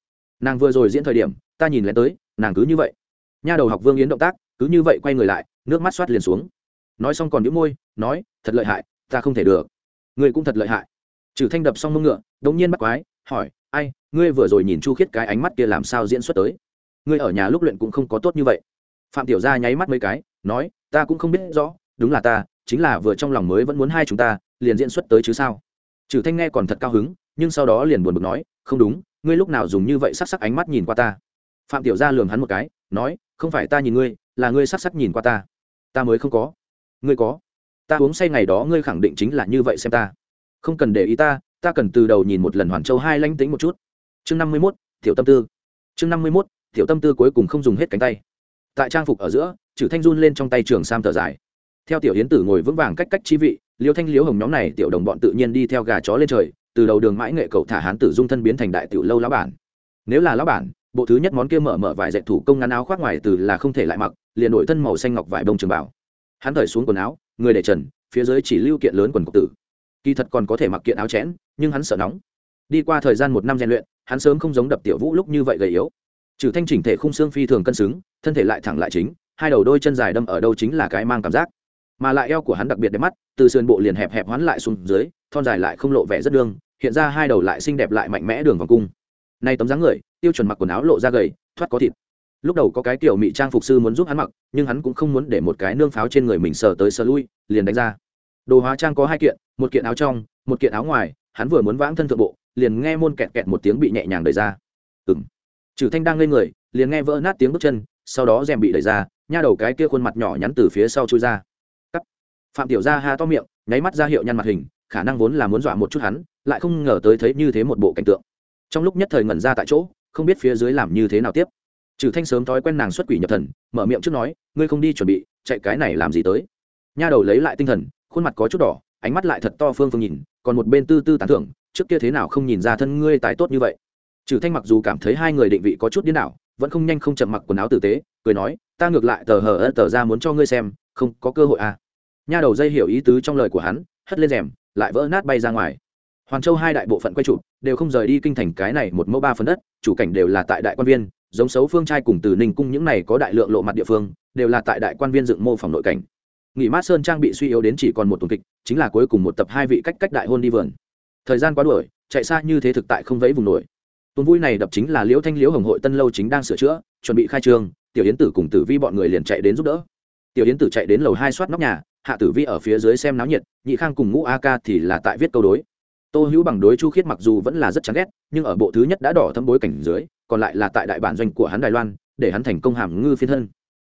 Nàng vừa rồi diễn thời điểm, ta nhìn lên tới, nàng cứ như vậy. Nha đầu học vương yến động tác, cứ như vậy quay người lại, nước mắt xoát liền xuống. Nói xong còn nhíu môi, nói, thật lợi hại, ta không thể được. Ngươi cũng thật lợi hại. Trừ thanh đập xong mông ngựa đống nhiên bắt quái, hỏi, ai, ngươi vừa rồi nhìn chu khiết cái ánh mắt kia làm sao diễn xuất tới? Ngươi ở nhà lúc luyện cũng không có tốt như vậy. Phạm tiểu gia nháy mắt mấy cái nói, ta cũng không biết rõ, đúng là ta, chính là vừa trong lòng mới vẫn muốn hai chúng ta, liền diễn xuất tới chứ sao? Trừ thanh nghe còn thật cao hứng, nhưng sau đó liền buồn bực nói, không đúng, ngươi lúc nào dùng như vậy sắc sắc ánh mắt nhìn qua ta? Phạm tiểu gia lườm hắn một cái, nói, không phải ta nhìn ngươi, là ngươi sắc sắc nhìn qua ta. Ta mới không có. Ngươi có. Ta uống say ngày đó ngươi khẳng định chính là như vậy xem ta. Không cần để ý ta ta cần từ đầu nhìn một lần hoàn châu hai lanh tính một chút. Chương năm mươi mốt, tiểu tâm tư. Chương năm mươi mốt, tiểu tâm tư cuối cùng không dùng hết cánh tay. Tại trang phục ở giữa chử thanh run lên trong tay trường sam thở dài. Theo tiểu hiến tử ngồi vững vàng cách cách chi vị, liêu thanh liếu hồng nhóm này tiểu đồng bọn tự nhiên đi theo gà chó lên trời, từ đầu đường mãi nghệ cậu thả hán tử dung thân biến thành đại tiểu lâu lão bản. Nếu là lão bản, bộ thứ nhất món kia mở mở vải dạy thủ công ngắn áo khoác ngoài từ là không thể lại mặc, liền đổi thân màu xanh ngọc vải bông trường bảo. Hắn thời xuống quần áo, người để trần, phía dưới chỉ lưu kiện lớn quần cộc tử. Kỳ thật còn có thể mặc kiện áo chẽn, nhưng hắn sợ nóng. Đi qua thời gian một năm rèn luyện, hắn sớm không giống đập tiểu vũ lúc như vậy gầy yếu. Trừ thanh chỉnh thể khung xương phi thường cân xứng, thân thể lại thẳng lại chính hai đầu đôi chân dài đâm ở đâu chính là cái mang cảm giác. Mà lại eo của hắn đặc biệt đẹp mắt, từ sườn bộ liền hẹp hẹp hoán lại xuống dưới, thon dài lại không lộ vẻ rất đương, hiện ra hai đầu lại xinh đẹp lại mạnh mẽ đường vòng cung. Nay tấm dáng người, tiêu chuẩn mặc quần áo lộ ra gầy, thoát có thịt. Lúc đầu có cái kiểu mỹ trang phục sư muốn giúp hắn mặc, nhưng hắn cũng không muốn để một cái nương pháo trên người mình sờ tới sờ lui, liền đánh ra. Đồ hóa trang có hai kiện, một kiện áo trong, một kiện áo ngoài, hắn vừa muốn vãng thân thượng bộ, liền nghe môn kẹt kẹt một tiếng bị nhẹ nhàng đẩy ra. Ừng trừ thanh đang lên người, liền nghe vỡ nát tiếng bước chân, sau đó rèm bị đẩy ra nha đầu cái kia khuôn mặt nhỏ nhắn từ phía sau chui ra. Cắt. phạm tiểu gia ha to miệng, nháy mắt ra hiệu nhăn mặt hình, khả năng vốn là muốn dọa một chút hắn, lại không ngờ tới thấy như thế một bộ cảnh tượng. Trong lúc nhất thời ngẩn ra tại chỗ, không biết phía dưới làm như thế nào tiếp. Trừ thanh sớm thói quen nàng xuất quỷ nhập thần, mở miệng trước nói, ngươi không đi chuẩn bị, chạy cái này làm gì tới? Nha đầu lấy lại tinh thần, khuôn mặt có chút đỏ, ánh mắt lại thật to phương phương nhìn, còn một bên tư tư tán thưởng, trước kia thế nào không nhìn ra thân ngươi tài tốt như vậy? Trừ thanh mặc dù cảm thấy hai người định vị có chút điên đảo, vẫn không nhanh không chậm mặc quần áo tử tế, cười nói, ta ngược lại tờ hờ ơ tờ ra muốn cho ngươi xem, không có cơ hội à. Nha đầu dây hiểu ý tứ trong lời của hắn, hất lên rèm, lại vỡ nát bay ra ngoài. Hoàn châu hai đại bộ phận quay chụp đều không rời đi kinh thành cái này một mẫu ba phần đất, chủ cảnh đều là tại đại quan viên, giống xấu phương trai cùng từ ninh cung những này có đại lượng lộ mặt địa phương, đều là tại đại quan viên dựng mô phòng nội cảnh. Nghỉ mát sơn trang bị suy yếu đến chỉ còn một tuần kịch, chính là cuối cùng một tập hai vị cách cách đại hôn đi vườn. Thời gian quá đuổi, chạy xa như thế thực tại không vẫy vùng nổi tuần vui này đập chính là liễu thanh liễu hồng hội tân lâu chính đang sửa chữa, chuẩn bị khai trương, tiểu yến tử cùng tử vi bọn người liền chạy đến giúp đỡ. Tiểu yến tử chạy đến lầu hai soát nóc nhà, hạ tử vi ở phía dưới xem náo nhiệt, nhị khang cùng ngũ a ca thì là tại viết câu đối. Tô hữu bằng đối chu khiết mặc dù vẫn là rất chán ghét, nhưng ở bộ thứ nhất đã đỏ thấm bối cảnh dưới, còn lại là tại đại bản doanh của hắn đài loan, để hắn thành công hàm ngư phiên thân.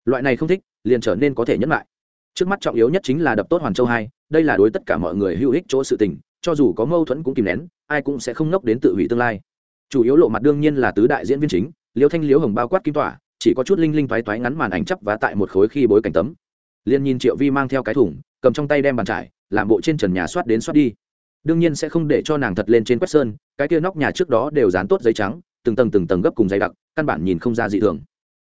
Loại này không thích, liền trở nên có thể nhẫn lại. Trước mắt trọng yếu nhất chính là đập tốt hoàn châu hai, đây là đối tất cả mọi người hữu ích chỗ sự tình, cho dù có mâu thuẫn cũng kìm nén, ai cũng sẽ không nốc đến tự hủy tương lai chủ yếu lộ mặt đương nhiên là tứ đại diễn viên chính liêu thanh liễu hồng bao quát kim tỏa, chỉ có chút linh linh toái toái ngắn màn ảnh chấp và tại một khối khi bối cảnh tấm. Liên nhìn triệu vi mang theo cái thủng cầm trong tay đem bàn trải, làm bộ trên trần nhà soát đến soát đi. Đương nhiên sẽ không để cho nàng thật lên trên quét sơn, cái kia nóc nhà trước đó đều dán tốt giấy trắng, từng tầng từng tầng gấp cùng dày đặc, căn bản nhìn không ra dị thường.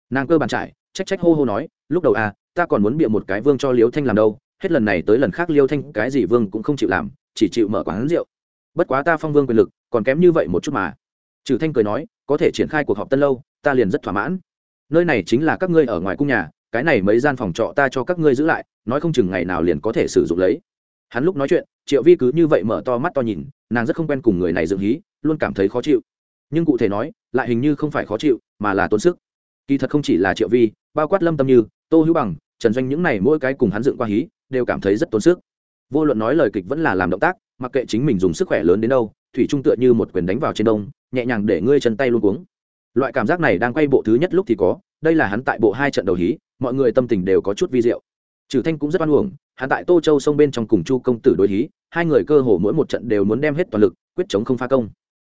Nàng cơ bàn trải, trách trách hô hô nói, lúc đầu à ta còn muốn bịa một cái vương cho liêu thanh làm đâu, hết lần này tới lần khác liêu thanh cái gì vương cũng không chịu làm, chỉ chịu mở quán rượu. Bất quá ta phong vương quyền lực, còn kém như vậy một chút mà trừ thanh cười nói, có thể triển khai cuộc họp tân lâu, ta liền rất thỏa mãn. Nơi này chính là các ngươi ở ngoài cung nhà, cái này mấy gian phòng trọ ta cho các ngươi giữ lại, nói không chừng ngày nào liền có thể sử dụng lấy. Hắn lúc nói chuyện, triệu vi cứ như vậy mở to mắt to nhìn, nàng rất không quen cùng người này dựng hí, luôn cảm thấy khó chịu. Nhưng cụ thể nói, lại hình như không phải khó chịu, mà là tốn sức. Kỳ thật không chỉ là triệu vi, bao quát lâm tâm như, tô hữu bằng, trần doanh những này mỗi cái cùng hắn dựng qua hí, đều cảm thấy rất tốn sức. Vô luận nói lời kịch vẫn là làm động tác, mặc kệ chính mình dùng sức khỏe lớn đến đâu thủy trung tựa như một quyền đánh vào trên đông, nhẹ nhàng để ngươi chân tay luôn cuống. Loại cảm giác này đang quay bộ thứ nhất lúc thì có, đây là hắn tại bộ hai trận đầu hí, mọi người tâm tình đều có chút vi diệu. Trừ thanh cũng rất oan uổng, hắn tại tô châu sông bên trong cùng chu công tử đối hí, hai người cơ hồ mỗi một trận đều muốn đem hết toàn lực, quyết chống không pha công.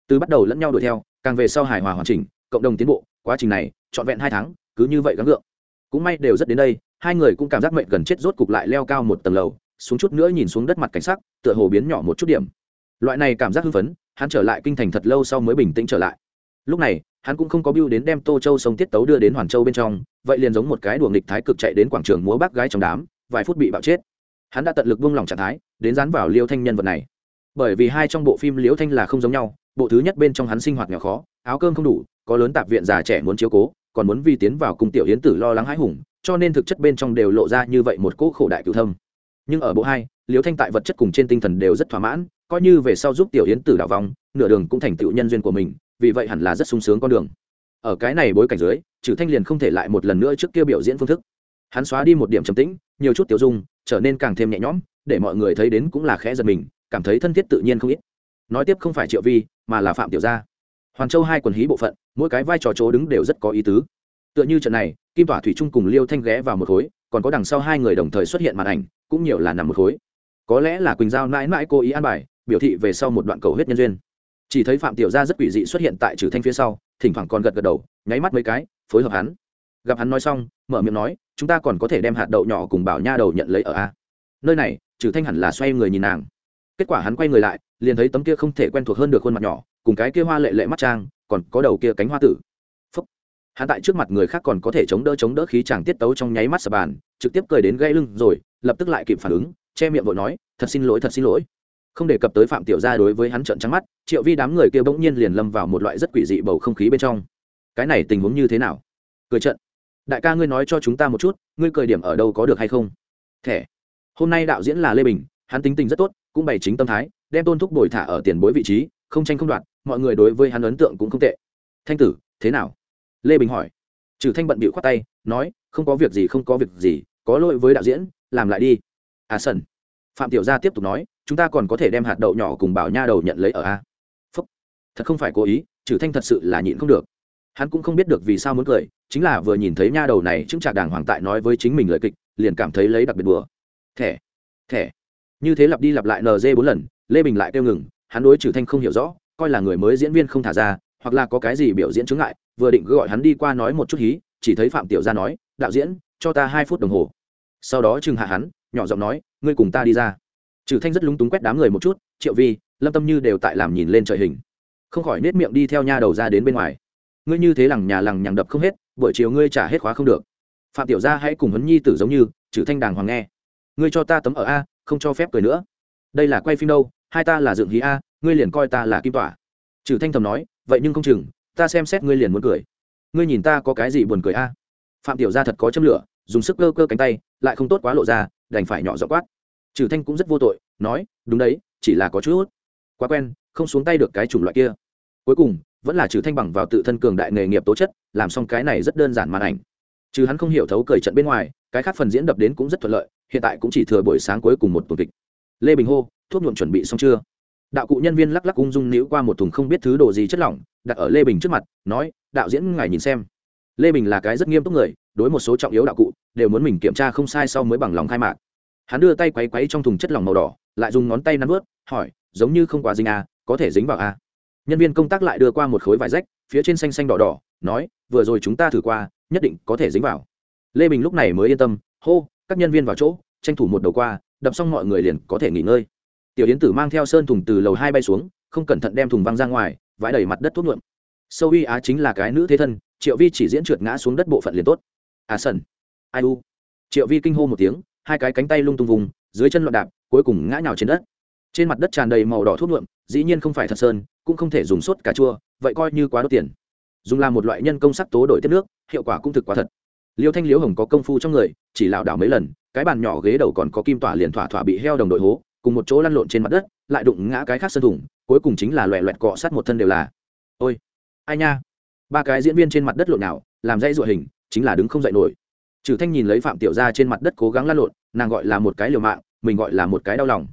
Từ bắt đầu lẫn nhau đuổi theo, càng về sau hài hòa hoàn chỉnh, cộng đồng tiến bộ, quá trình này, trọn vẹn hai tháng, cứ như vậy gắng gượng. Cũng may đều rất đến đây, hai người cũng cảm giác mệnh gần chết rốt cục lại leo cao một tầng lầu, xuống chút nữa nhìn xuống đất mặt cảnh sắc, tựa hồ biến nhỏ một chút điểm loại này cảm giác hưng phấn, hắn trở lại kinh thành thật lâu sau mới bình tĩnh trở lại. Lúc này, hắn cũng không có biêu đến đem tô châu sông tiết tấu đưa đến hoàn châu bên trong, vậy liền giống một cái đùa nghịch thái cực chạy đến quảng trường múa bác gái trong đám, vài phút bị bạo chết. Hắn đã tận lực buông lỏng trạng thái, đến dán vào liêu thanh nhân vật này. Bởi vì hai trong bộ phim liễu thanh là không giống nhau, bộ thứ nhất bên trong hắn sinh hoạt nghèo khó, áo cơm không đủ, có lớn tạp viện già trẻ muốn chiếu cố, còn muốn vi tiến vào cùng tiểu hiến tử lo lắng hãi hùng, cho nên thực chất bên trong đều lộ ra như vậy một cỗ khổ đại cựu thâm. Nhưng ở bộ hai liễu thanh tại vật chất cùng trên tinh thần đều rất thỏa mãn coi như về sau giúp tiểu yến tử đảo vòng nửa đường cũng thành tựu nhân duyên của mình, vì vậy hẳn là rất sung sướng con đường. Ở cái này bối cảnh dưới trừ thanh liền không thể lại một lần nữa trước kia biểu diễn phương thức. Hắn xóa đi một điểm trầm tĩnh, nhiều chút tiểu dung, trở nên càng thêm nhẹ nhõm, để mọi người thấy đến cũng là khẽ giật mình, cảm thấy thân thiết tự nhiên không ít. Nói tiếp không phải triệu vi, mà là phạm tiểu gia. Hoàn châu hai quần hí bộ phận, mỗi cái vai trò chỗ đứng đều rất có ý tứ. Tựa như trận này, kim tỏa thủy trung cùng liêu thanh ghé vào một khối, còn có đằng sau hai người đồng thời xuất hiện màn ảnh, cũng nhiều là nằm một khối. Có lẽ là quỳnh giao mãi mãi cố ý an bài biểu thị về sau một đoạn cầu huyết nhân duyên. Chỉ thấy phạm tiểu gia rất quỷ dị xuất hiện tại trừ thanh phía sau, thỉnh thoảng còn gật gật đầu, nháy mắt mấy cái, phối hợp hắn. Gặp hắn nói xong, mở miệng nói, chúng ta còn có thể đem hạt đậu nhỏ cùng bảo nha đầu nhận lấy ở a. Nơi này, trừ thanh hẳn là xoay người nhìn nàng. Kết quả hắn quay người lại, liền thấy tấm kia không thể quen thuộc hơn được khuôn mặt nhỏ, cùng cái kia hoa lệ lệ mắt trang, còn có đầu kia cánh hoa tử. Phúc. hắn tại trước mặt người khác còn có thể chống đỡ chống đỡ khí chàng tiết tấu trong nháy mắt sập bàn, trực tiếp cười đến gãy lưng rồi, lập tức lại kịp phản ứng, che miệng vội nói, thật xin lỗi, thật xin lỗi không đề cập tới phạm tiểu gia đối với hắn trợn trắng mắt, triệu vi đám người kia bỗng nhiên liền lâm vào một loại rất quỷ dị bầu không khí bên trong. Cái này tình huống như thế nào? Cười trận đại ca ngươi nói cho chúng ta một chút, ngươi cười điểm ở đâu có được hay không? Thẻ. Hôm nay đạo diễn là lê bình, hắn tính tình rất tốt, cũng bày chính tâm thái, đem tôn thúc bồi thả ở tiền bối vị trí, không tranh không đoạt, mọi người đối với hắn ấn tượng cũng không tệ. Thanh tử, thế nào? Lê bình hỏi. Trừ thanh bận bịu khoát tay, nói, không có việc gì, không có việc gì, có lỗi với đạo diễn, làm lại đi. À sần. Phạm tiểu gia tiếp tục nói chúng ta còn có thể đem hạt đậu nhỏ cùng bảo nha đầu nhận lấy ở a. Phúc. Thật không phải cố ý, trừ thanh thật sự là nhịn không được. Hắn cũng không biết được vì sao muốn cười, chính là vừa nhìn thấy nha đầu này chứng trạc đàng hoàng tại nói với chính mình lời kịch, liền cảm thấy lấy đặc biệt bừa thẻ thẻ. Như thế lặp đi lặp lại nz bốn lần, lê bình lại kêu ngừng, hắn đối trừ thanh không hiểu rõ, coi là người mới diễn viên không thả ra, hoặc là có cái gì biểu diễn chứng ngại, vừa định gọi hắn đi qua nói một chút hí, chỉ thấy phạm tiểu gia nói, đạo diễn, cho ta hai phút đồng hồ. Sau đó trừng hạ hắn, nhỏ giọng nói, ngươi cùng ta đi ra trừ thanh rất lúng túng quét đám người một chút, triệu vi, lâm tâm như đều tại làm nhìn lên trời hình. Không khỏi nết miệng đi theo nha đầu ra đến bên ngoài. Ngươi như thế lằng nhà lằng nhằng đập không hết, buổi chiều ngươi trả hết khóa không được. Phạm tiểu gia hãy cùng huấn nhi tử giống như trừ thanh đàng hoàng nghe. Ngươi cho ta tấm ở a, không cho phép cười nữa. Đây là quay phim đâu, hai ta là dựng hí a, ngươi liền coi ta là kim tỏa. Trừ thanh thầm nói, vậy nhưng không chừng, ta xem xét ngươi liền muốn cười. Ngươi nhìn ta có cái gì buồn cười a? Phạm tiểu gia thật có châm lửa, dùng sức cơ cơ cánh tay, lại không tốt quá lộ ra, đành phải nhỏ giọng quát trừ thanh cũng rất vô tội, nói, đúng đấy, chỉ là có chút quá quen, không xuống tay được cái chủng loại kia. Cuối cùng, vẫn là trừ thanh bằng vào tự thân cường đại nghề nghiệp tố chất, làm xong cái này rất đơn giản màn ảnh. Trừ hắn không hiểu thấu cười trận bên ngoài, cái khác phần diễn đập đến cũng rất thuận lợi, hiện tại cũng chỉ thừa buổi sáng cuối cùng một tuần kịch. Lê bình hô, thuốc nhuộm chuẩn bị xong chưa? Đạo cụ nhân viên lắc lắc ung dung níu qua một thùng không biết thứ đồ gì chất lỏng, đặt ở lê bình trước mặt, nói, đạo diễn ngài nhìn xem. Lê bình là cái rất nghiêm túc người, đối một số trọng yếu đạo cụ, đều muốn mình kiểm tra không sai sau mới bằng lòng khai mạc hắn đưa tay quấy quấy trong thùng chất lỏng màu đỏ lại dùng ngón tay nắn ướt hỏi giống như không quá dính à, có thể dính vào à. nhân viên công tác lại đưa qua một khối vải rách phía trên xanh xanh đỏ đỏ nói vừa rồi chúng ta thử qua nhất định có thể dính vào. Lê bình lúc này mới yên tâm hô các nhân viên vào chỗ tranh thủ một đầu qua đập xong mọi người liền có thể nghỉ ngơi. Tiểu yến tử mang theo sơn thùng từ lầu hai bay xuống không cẩn thận đem thùng văng ra ngoài vãi đầy mặt đất thuốc nhuộm. Sâu y á chính là cái nữ thế thân triệu vi chỉ diễn trượt ngã xuống đất bộ phận liền tốt. À sần. Ai u. Triệu vi kinh hô một tiếng hai cái cánh tay lung tung vùng, dưới chân loạn đạp, cuối cùng ngã nhào trên đất. Trên mặt đất tràn đầy màu đỏ thuốc nhuộm, dĩ nhiên không phải thật sơn, cũng không thể dùng sốt cà chua, vậy coi như quá đốt tiền. Dùng làm một loại nhân công sắc tố đổi tiếp nước, hiệu quả cũng thực quá thật. Liêu thanh Liễu hồng có công phu trong người, chỉ lảo đảo mấy lần, cái bàn nhỏ ghế đầu còn có kim tỏa liền thỏa thỏa bị heo đồng đội hố, cùng một chỗ lăn lộn trên mặt đất, lại đụng ngã cái khác sân thủng cuối cùng chính là loẹ loẹt cọ sát một thân đều là. Ôi, ai nha. Ba cái diễn viên trên mặt đất lộn nào làm dây dội hình, chính là đứng không dậy nổi trừ thanh nhìn lấy phạm tiểu gia trên mặt đất cố gắng lăn lộn, nàng gọi là một cái liều mạng, mình gọi là một cái đau lòng.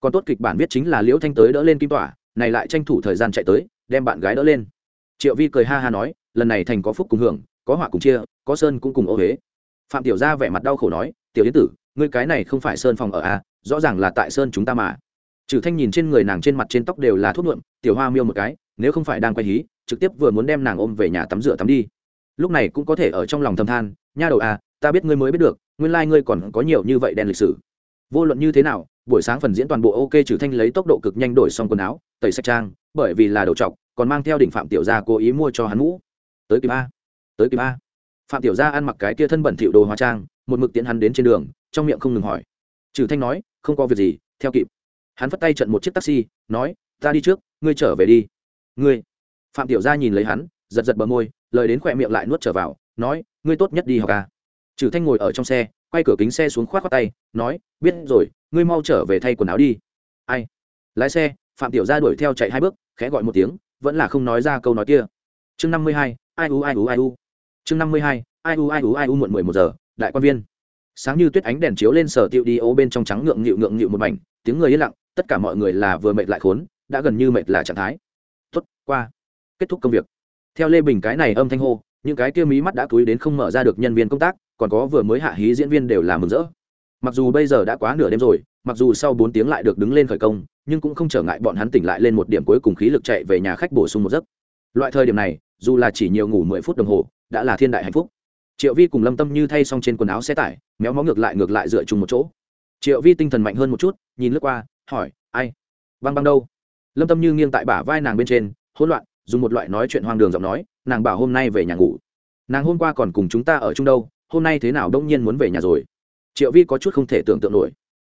Còn tốt kịch bản viết chính là liễu thanh tới đỡ lên kim tỏa, này lại tranh thủ thời gian chạy tới, đem bạn gái đỡ lên. Triệu vi cười ha ha nói, lần này thành có phúc cùng hưởng, có họa cùng chia, có sơn cũng cùng ô huế. Phạm tiểu gia vẻ mặt đau khổ nói, tiểu yến tử, ngươi cái này không phải sơn phòng ở à rõ ràng là tại sơn chúng ta mà. Trừ thanh nhìn trên người nàng trên mặt trên tóc đều là thuốc nhuộm, tiểu hoa miêu một cái, nếu không phải đang quay hí, trực tiếp vừa muốn đem nàng ôm về nhà tắm rửa tắm đi. Lúc này cũng có thể ở trong lòng thầm than, nha đầu à ta biết ngươi mới biết được, nguyên lai、like、ngươi còn có nhiều như vậy đen lịch sử. Vô luận như thế nào, buổi sáng phần diễn toàn bộ ok trừ thanh lấy tốc độ cực nhanh đổi xong quần áo, tẩy sạch trang, bởi vì là đầu trọc, còn mang theo đỉnh phạm tiểu gia cố ý mua cho hắn mũ. Tới kịp a, tới kịp a. Phạm tiểu gia ăn mặc cái kia thân bẩn thỉu đồ hóa trang, một mực tiến hắn đến trên đường, trong miệng không ngừng hỏi. Trừ thanh nói, không có việc gì, theo kịp. Hắn vất tay trận một chiếc taxi, nói, ta đi trước, ngươi trở về đi. Ngươi? Phạm tiểu gia nhìn lấy hắn, giật giật bờ môi, lời đến khỏe miệng lại nuốt trở vào, nói, ngươi tốt nhất đi học ca trừ thanh ngồi ở trong xe, quay cửa kính xe xuống khoát khoát tay, nói, biết rồi, ngươi mau trở về thay quần áo đi. Ai? Lái xe. Phạm tiểu gia đuổi theo chạy hai bước, khẽ gọi một tiếng, vẫn là không nói ra câu nói kia. Chương năm mươi hai, ai u ai u ai u. Chương năm mươi hai, ai u ai u ai u muộn mười một giờ, đại quan viên. Sáng như tuyết ánh đèn chiếu lên sở tiệu đi ô bên trong trắng ngượng nghịu ngượng nghịu một mảnh, tiếng người yên lặng, tất cả mọi người là vừa mệt lại khốn, đã gần như mệt là trạng thái. Tuất qua. Kết thúc công việc. Theo lê bình cái này âm thanh hô, những cái kia mí mắt đã cúi đến không mở ra được nhân viên công tác còn có vừa mới hạ hí diễn viên đều là mừng rỡ. Mặc dù bây giờ đã quá nửa đêm rồi, mặc dù sau bốn tiếng lại được đứng lên khởi công, nhưng cũng không trở ngại bọn hắn tỉnh lại lên một điểm cuối cùng khí lực chạy về nhà khách bổ sung một giấc. Loại thời điểm này, dù là chỉ nhiều ngủ mười phút đồng hồ, đã là thiên đại hạnh phúc. Triệu vi cùng lâm tâm như thay xong trên quần áo xe tải, méo mó ngược lại ngược lại dựa chung một chỗ. Triệu vi tinh thần mạnh hơn một chút, nhìn lướt qua, hỏi, ai? Băng băng đâu? Lâm tâm như nghiêng tại bả vai nàng bên trên, hỗn loạn, dùng một loại nói chuyện hoang đường giọng nói, nàng bảo hôm nay về nhà ngủ. Nàng hôm qua còn cùng chúng ta ở chung đâu hôm nay thế nào đông nhiên muốn về nhà rồi? Triệu vi có chút không thể tưởng tượng nổi.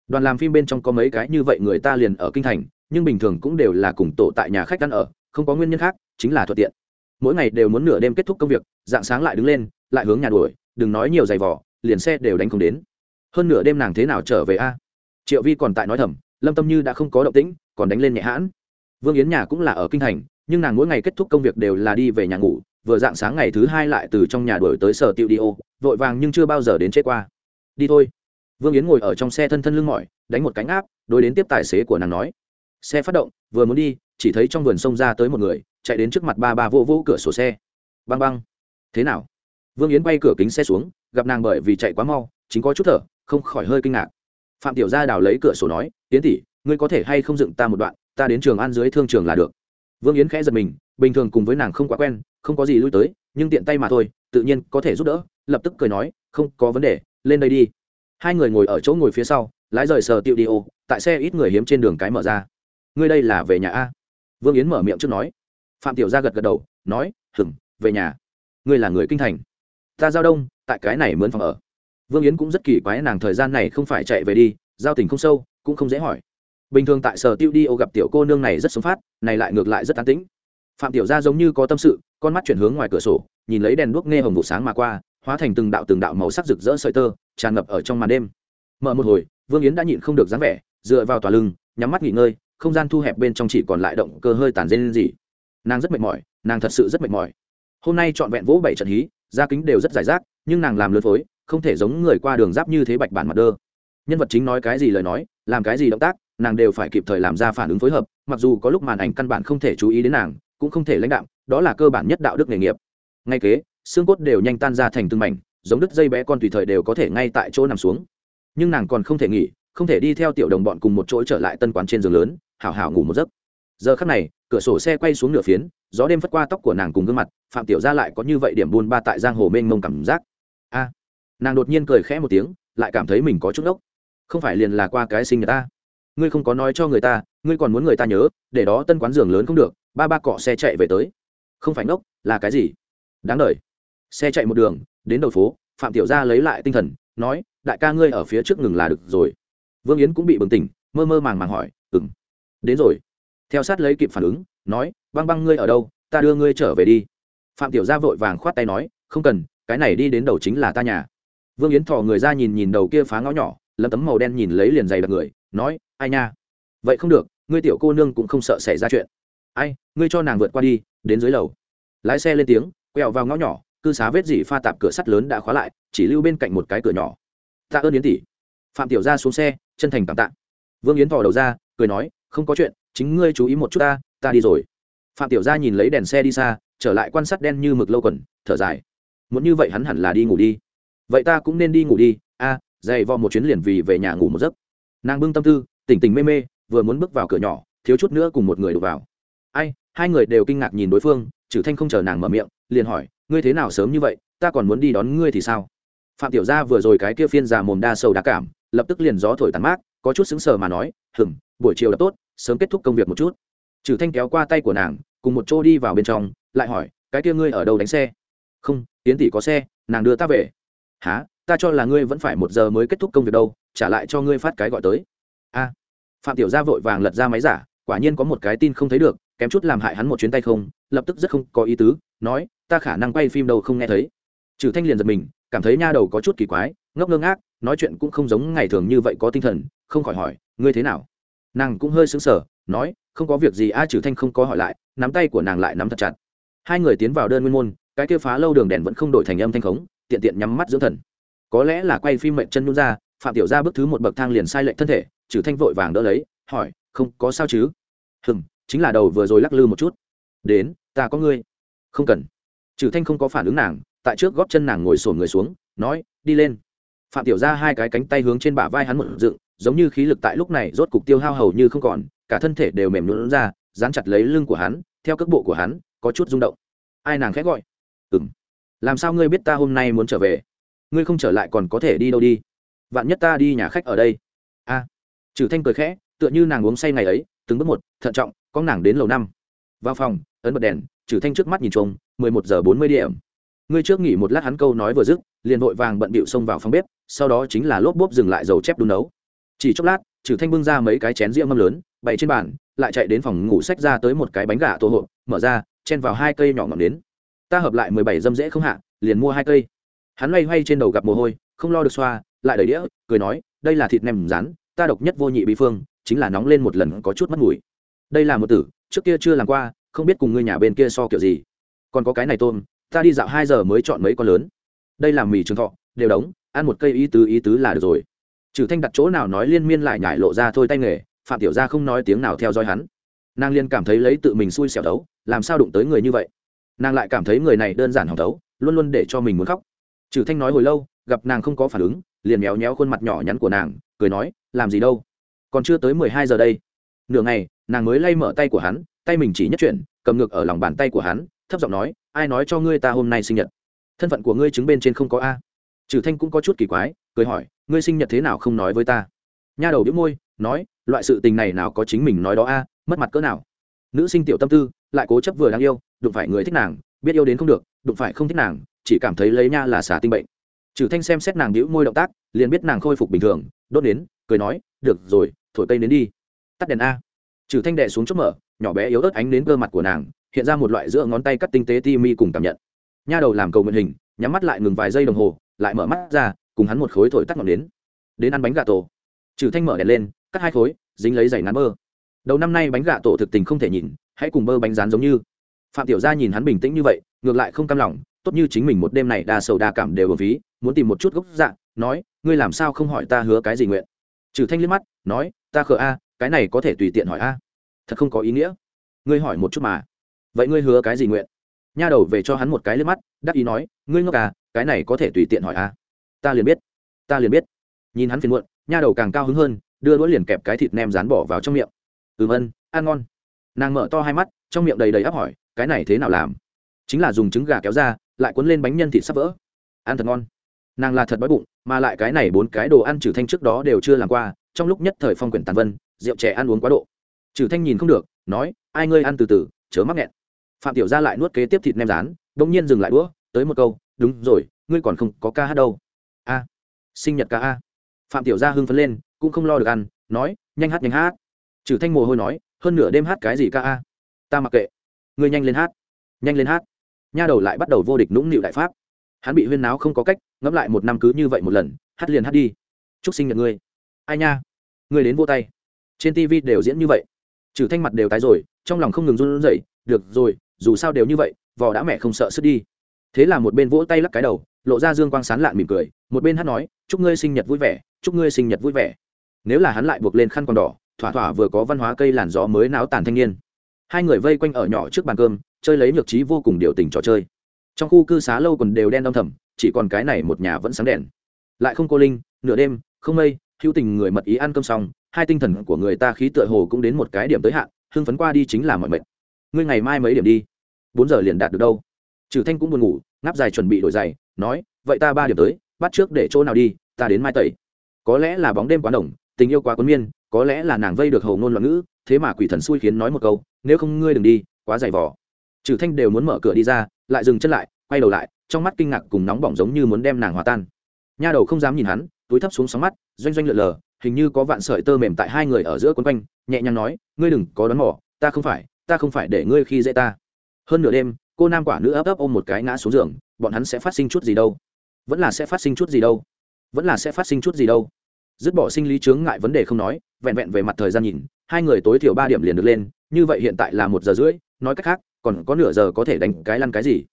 Đoàn làm phim bên trong có mấy cái như vậy người ta liền ở kinh thành, nhưng bình thường cũng đều là cùng tổ tại nhà khách ăn ở, không có nguyên nhân khác, chính là thuận tiện. Mỗi ngày đều muốn nửa đêm kết thúc công việc, dạng sáng lại đứng lên, lại hướng nhà đuổi, đừng nói nhiều giày vỏ liền xe đều đánh không đến. Hơn nửa đêm nàng thế nào trở về a? Triệu vi còn tại nói thầm, lâm tâm như đã không có động tĩnh, còn đánh lên nhẹ hãn. Vương yến nhà cũng là ở kinh thành, nhưng nàng mỗi ngày kết thúc công việc đều là đi về nhà ngủ, vừa dạng sáng ngày thứ hai lại từ trong nhà đuổi tới sở tiệu đi ô vội vàng nhưng chưa bao giờ đến chết qua. Đi thôi. Vương yến ngồi ở trong xe thân thân lưng mỏi, đánh một cánh áp, đối đến tiếp tài xế của nàng nói. Xe phát động, vừa muốn đi, chỉ thấy trong vườn sông ra tới một người, chạy đến trước mặt ba ba vô vô cửa sổ xe. Băng băng. Thế nào? Vương yến bay cửa kính xe xuống, gặp nàng bởi vì chạy quá mau, chính có chút thở, không khỏi hơi kinh ngạc. Phạm tiểu gia đào lấy cửa sổ nói, yến tỷ, ngươi có thể hay không dựng ta một đoạn, ta đến trường ăn dưới thương trường là được. Vương yến khẽ giật mình, bình thường cùng với nàng không quá quen, không có gì lui tới, nhưng tiện tay mà thôi tự nhiên có thể giúp đỡ, lập tức cười nói, không có vấn đề, lên đây đi. Hai người ngồi ở chỗ ngồi phía sau, lái rời sờ tiệu đi ô, tại xe ít người hiếm trên đường cái mở ra. Ngươi đây là về nhà a? Vương yến mở miệng trước nói. Phạm tiểu gia gật gật đầu, nói hừng về nhà. Ngươi là người kinh thành. Ta giao đông, tại cái này mướn phòng ở. Vương yến cũng rất kỳ quái nàng thời gian này không phải chạy về đi, giao tình không sâu, cũng không dễ hỏi. Bình thường tại sở tiêu đi ô gặp tiểu cô nương này rất sống phát, này lại ngược lại rất an tĩnh phạm tiểu gia giống như có tâm sự, con mắt chuyển hướng ngoài cửa sổ, nhìn lấy đèn đuốc nghe hồng vụ sáng mà qua, hóa thành từng đạo từng đạo màu sắc rực rỡ sợi tơ, tràn ngập ở trong màn đêm. Mở một hồi, vương yến đã nhịn không được dáng vẻ, dựa vào tòa lưng, nhắm mắt nghỉ ngơi, không gian thu hẹp bên trong chỉ còn lại động cơ hơi tàn dên gì nàng rất mệt mỏi, nàng thật sự rất mệt mỏi. Hôm nay trọn vẹn vỗ bảy trận hí gia kính đều rất giải rác, nhưng nàng làm lớn phối, không thể giống người qua đường giáp như thế bạch bản mặt đơ. Nhân vật chính nói cái gì lời nói, làm cái gì động tác, nàng đều phải kịp thời làm ra phản ứng phối hợp, mặc dù có lúc màn ảnh căn bản không thể chú ý đến nàng cũng không thể lãnh đạo đó là cơ bản nhất đạo đức nghề nghiệp. Ngay kế, xương cốt đều nhanh tan ra thành từng mảnh, giống đứt dây bé con tùy thời đều có thể ngay tại chỗ nằm xuống. Nhưng nàng còn không thể nghỉ, không thể đi theo tiểu đồng bọn cùng một chỗ trở lại tân quán trên giường lớn, hảo hảo ngủ một giấc. Giờ khắc này, cửa sổ xe quay xuống nửa phiến, gió đêm phất qua tóc của nàng cùng gương mặt, phạm tiểu gia lại có như vậy điểm buôn ba tại giang hồ mênh mông cảm giác. A! Nàng đột nhiên cười khẽ một tiếng, lại cảm thấy mình có chút ốc không phải liền là qua cái sinh người ta? Ngươi không có nói cho người ta, ngươi còn muốn người ta nhớ, để đó tân quán giường lớn không được ba ba cọ xe chạy về tới. Không phải ngốc, là cái gì? Đáng đ xe chạy một đường, đến đầu phố, phạm tiểu gia lấy lại tinh thần, nói, đại ca ngươi ở phía trước ngừng là được rồi. Vương yến cũng bị bừng tỉnh, mơ mơ màng màng hỏi ừng đến rồi. Theo sát lấy kịp phản ứng, nói, băng băng ngươi ở đâu, ta đưa ngươi trở về đi. Phạm tiểu gia vội vàng khoát tay nói, không cần, cái này đi đến đầu chính là ta nhà. Vương yến thò người ra nhìn nhìn đầu kia phá ngõ nhỏ, lấm tấm màu đen nhìn lấy liền dày đặc người, nói, ai nha, vậy không được, ngươi tiểu cô nương cũng không sợ xảy ra chuyện ai ngươi cho nàng vượt qua đi đến dưới lầu. Lái xe lên tiếng quẹo vào ngõ nhỏ cư xá vết dỉ pha tạp cửa sắt lớn đã khóa lại chỉ lưu bên cạnh một cái cửa nhỏ. Tạ ơn yến tỷ. Phạm tiểu ra xuống xe chân thành cảm tạ. Vương yến thò đầu ra cười nói không có chuyện chính ngươi chú ý một chút ta ta đi rồi. Phạm tiểu gia nhìn lấy đèn xe đi xa trở lại quan sát đen như mực lâu quần thở dài. Muốn như vậy hắn hẳn là đi ngủ đi. Vậy ta cũng nên đi ngủ đi a à, dày vò một chuyến liền vì về nhà ngủ một giấc. Nàng bưng tâm tư tỉnh tỉnh mê mê vừa muốn bước vào cửa nhỏ thiếu chút nữa cùng một người đụng vào ai? Hai người đều kinh ngạc nhìn đối phương trừ thanh không chờ nàng mở miệng, liền hỏi, ngươi thế nào sớm như vậy? Ta còn muốn đi đón ngươi thì sao? Phạm tiểu gia vừa rồi cái kia phiên già mồm đa sầu đa cảm, lập tức liền gió thổi tàn mát, có chút sững sờ mà nói, hừm, buổi chiều đã tốt, sớm kết thúc công việc một chút. Trừ thanh kéo qua tay của nàng, cùng một chỗ đi vào bên trong, lại hỏi, cái kia ngươi ở đâu đánh xe? Không tiến tỷ có xe, nàng đưa ta về. Há ta cho là ngươi vẫn phải một giờ mới kết thúc công việc đâu, trả lại cho ngươi phát cái gọi tới. A. Phạm tiểu gia vội vàng lật ra máy giả quả nhiên có một cái tin không thấy được, kém chút làm hại hắn một chuyến tay không, lập tức rất không có ý tứ, nói, ta khả năng quay phim đâu không nghe thấy. Trừ thanh liền giật mình, cảm thấy nha đầu có chút kỳ quái, ngốc ngơ ngác, nói chuyện cũng không giống ngày thường như vậy có tinh thần, không khỏi hỏi, ngươi thế nào? Nàng cũng hơi sững sờ, nói, không có việc gì. A trừ thanh không có hỏi lại, nắm tay của nàng lại nắm thật chặt. Hai người tiến vào đơn nguyên môn, cái kia phá lâu đường đèn vẫn không đổi thành âm thanh khống, tiện tiện nhắm mắt dưỡng thần. Có lẽ là quay phim mệnh chân nhún ra, phạm tiểu Gia bước thứ một bậc thang liền sai lệch thân thể, trừ thanh vội vàng đỡ lấy, hỏi không có sao chứ? Hừm chính là đầu vừa rồi lắc lư một chút. Đến ta có ngươi. Không cần. Trừ thanh không có phản ứng nàng tại trước góp chân nàng ngồi sổn người xuống nói đi lên. Phạm tiểu ra hai cái cánh tay hướng trên bả vai hắn một dựng giống như khí lực tại lúc này rốt cục tiêu hao hầu như không còn cả thân thể đều mềm nhũn ra dán chặt lấy lưng của hắn theo cước bộ của hắn có chút rung động. Ai nàng khẽ gọi? Ừm. Làm sao ngươi biết ta hôm nay muốn trở về? Ngươi không trở lại còn có thể đi đâu đi. Vạn nhất ta đi nhà khách ở đây. A. À, trừ thanh cười khẽ tựa như nàng uống say ngày ấy từng bước một thận trọng con nàng đến lầu năm. Vào phòng ấn bật đèn trừ thanh trước mắt nhìn chung, mười một giờ bốn mươi điểm. Ngươi trước nghỉ một lát hắn câu nói vừa dứt liền vội vàng bận bịu xông vào phòng bếp sau đó chính là lốp bốp dừng lại dầu chép đun nấu. Chỉ chốc lát trừ thanh bưng ra mấy cái chén rượu mâm lớn bày trên bàn lại chạy đến phòng ngủ sách ra tới một cái bánh gà tổ hộp mở ra chen vào hai cây nhỏ ngọn đến ta hợp lại mười bảy dâm dễ không hạ liền mua hai cây. Hắn loay hoay trên đầu gặp mồ hôi không lo được xoa lại đầy đĩa cười nói đây là thịt nem rán ta độc nhất vô nhị bí phương chính là nóng lên một lần có chút mất mùi. Đây là một tử, trước kia chưa làm qua, không biết cùng ngươi nhà bên kia so kiểu gì. Còn có cái này tôm, ta đi dạo hai giờ mới chọn mấy con lớn. Đây là mì trường thọ, đều đóng, ăn một cây ý tứ ý tứ là được rồi. Trừ thanh đặt chỗ nào nói liên miên lại nhải lộ ra thôi tay nghề, phạm tiểu gia không nói tiếng nào theo dõi hắn. Nàng liên cảm thấy lấy tự mình xui xẻo đấu, làm sao đụng tới người như vậy? Nàng lại cảm thấy người này đơn giản hỏng đấu, luôn luôn để cho mình muốn khóc. Trừ thanh nói hồi lâu, gặp nàng không có phản ứng, liền méo méo khuôn mặt nhỏ nhắn của nàng, cười nói, làm gì đâu? Còn chưa tới mười hai giờ đây. Nửa ngày, nàng mới lay mở tay của hắn, tay mình chỉ nhất chuyển, cầm ngược ở lòng bàn tay của hắn, thấp giọng nói, ai nói cho ngươi ta hôm nay sinh nhật? Thân phận của ngươi chứng bên trên không có a. Trừ thanh cũng có chút kỳ quái, cười hỏi, ngươi sinh nhật thế nào không nói với ta? Nha đầu đĩu môi, nói, loại sự tình này nào có chính mình nói đó a, mất mặt cỡ nào. Nữ sinh tiểu tâm tư, lại cố chấp vừa đáng yêu, đụng phải người thích nàng, biết yêu đến không được, đụng phải không thích nàng, chỉ cảm thấy lấy nha là xả tinh bệnh. Trừ thanh xem xét nàng đĩu môi động tác, liền biết nàng khôi phục bình thường, đốt đến cười nói, được rồi thổi cây đến đi. Tắt đèn a. Trừ thanh đệ xuống chốt mở, nhỏ bé yếu ớt ánh đến cơ mặt của nàng, hiện ra một loại giữa ngón tay cắt tinh tế ti mi cùng cảm nhận. Nha đầu làm cầu nguyện hình, nhắm mắt lại ngừng vài giây đồng hồ, lại mở mắt ra, cùng hắn một khối thổi tắt ngọn đến. Đến ăn bánh gà tổ. Trừ thanh mở đèn lên, cắt hai khối, dính lấy giày ngắn bơ. Đầu năm nay bánh gà tổ thực tình không thể nhìn, hãy cùng bơ bánh rán giống như. Phạm tiểu gia nhìn hắn bình tĩnh như vậy, ngược lại không cam lòng, tốt như chính mình một đêm này đa sầu đa cảm đều ở ví, muốn tìm một chút gốc dạng nói, ngươi làm sao không hỏi ta hứa cái gì nguyện? Trừ thanh liếc mắt, nói ta khờ a, cái này có thể tùy tiện hỏi a. Thật không có ý nghĩa. Ngươi hỏi một chút mà. Vậy ngươi hứa cái gì nguyện? Nha đầu về cho hắn một cái lên mắt, đắc ý nói, ngươi ngốc à cái này có thể tùy tiện hỏi a. Ta liền biết. Ta liền biết. Nhìn hắn phiền muộn, nha đầu càng cao hứng hơn, đưa đũa liền kẹp cái thịt nem rán bỏ vào trong miệng. Ừm ân, ăn ngon. Nàng mở to hai mắt, trong miệng đầy đầy áp hỏi, cái này thế nào làm? Chính là dùng trứng gà kéo ra, lại cuốn lên bánh nhân thịt sắp vỡ. Ăn thật ngon. Nàng là thật đói bụng, mà lại cái này bốn cái đồ ăn trừ thanh trước đó đều chưa làm qua trong lúc nhất thời phong quyển tàn vân, rượu trẻ ăn uống quá độ. Trừ thanh nhìn không được, nói, ai ngươi ăn từ từ, chớ mắc nghẹn. Phạm tiểu gia lại nuốt kế tiếp thịt nem rán, bỗng nhiên dừng lại đũa, tới một câu, đúng rồi, ngươi còn không có ca hát đâu. A, sinh nhật ca a. Phạm tiểu gia hưng phấn lên, cũng không lo được ăn, nói, nhanh hát nhanh hát. Trừ thanh mồ hôi nói, hơn nửa đêm hát cái gì ca a? Ta mặc kệ. Ngươi nhanh lên hát, nhanh lên hát. Nha đầu lại bắt đầu vô địch nũng nịu đại pháp. Hắn bị huyên náo không có cách, ngẫm lại một năm cứ như vậy một lần, hát liền hát đi. Chúc sinh nhật ngươi ai nha? Người đến vô tay. Trên tv đều diễn như vậy. Trừ thanh mặt đều tái rồi, trong lòng không ngừng run rẩy, được rồi, dù sao đều như vậy, vò đã mẹ không sợ sức đi. Thế là một bên vỗ tay lắc cái đầu, lộ ra dương quang sán lạn mỉm cười, một bên hát nói, chúc ngươi sinh nhật vui vẻ, chúc ngươi sinh nhật vui vẻ. Nếu là hắn lại buộc lên khăn quàng đỏ, thỏa thỏa vừa có văn hóa cây làn gió mới náo tàn thanh niên. Hai người vây quanh ở nhỏ trước bàn cơm, chơi lấy nhược trí vô cùng điều tình trò chơi. Trong khu cư xá lâu còn đều đen đông thầm, chỉ còn cái này một nhà vẫn sáng đèn. Lại không cô linh, nửa đêm, không mây hữu tình người mật ý ăn cơm xong, hai tinh thần của người ta khí tựa hồ cũng đến một cái điểm tới hạn, hưng phấn qua đi chính là mọi mệt. Ngươi ngày mai mấy điểm đi? Bốn giờ liền đạt được đâu? Trừ thanh cũng buồn ngủ, ngáp dài chuẩn bị đổi giày, nói, vậy ta ba điểm tới, bắt trước để chỗ nào đi, ta đến mai tẩy. Có lẽ là bóng đêm quá đồng tình yêu quá quấn miên, có lẽ là nàng vây được hầu ngôn loạn ngữ, thế mà quỷ thần xui khiến nói một câu, nếu không ngươi đừng đi, quá dày vỏ trừ thanh đều muốn mở cửa đi ra, lại dừng chân lại, quay đầu lại, trong mắt kinh ngạc cùng nóng bỏng giống như muốn đem nàng hòa tan. Nha đầu không dám nhìn hắn túi thấp xuống sóng mắt, doanh doanh lượn lờ, hình như có vạn sợi tơ mềm tại hai người ở giữa quấn quanh, nhẹ nhàng nói, ngươi đừng có đón mỏ ta không phải, ta không phải để ngươi khi dễ ta. Hơn nửa đêm, cô nam quả nữ ấp ấp ôm một cái ngã xuống giường, bọn hắn sẽ phát sinh chút gì đâu? Vẫn là sẽ phát sinh chút gì đâu? Vẫn là sẽ phát sinh chút gì đâu? Dứt bỏ sinh lý chướng ngại vấn đề không nói, vẹn vẹn về mặt thời gian nhìn, hai người tối thiểu ba điểm liền được lên, như vậy hiện tại là một giờ rưỡi, nói cách khác, còn có nửa giờ có thể đánh cái lăn cái gì?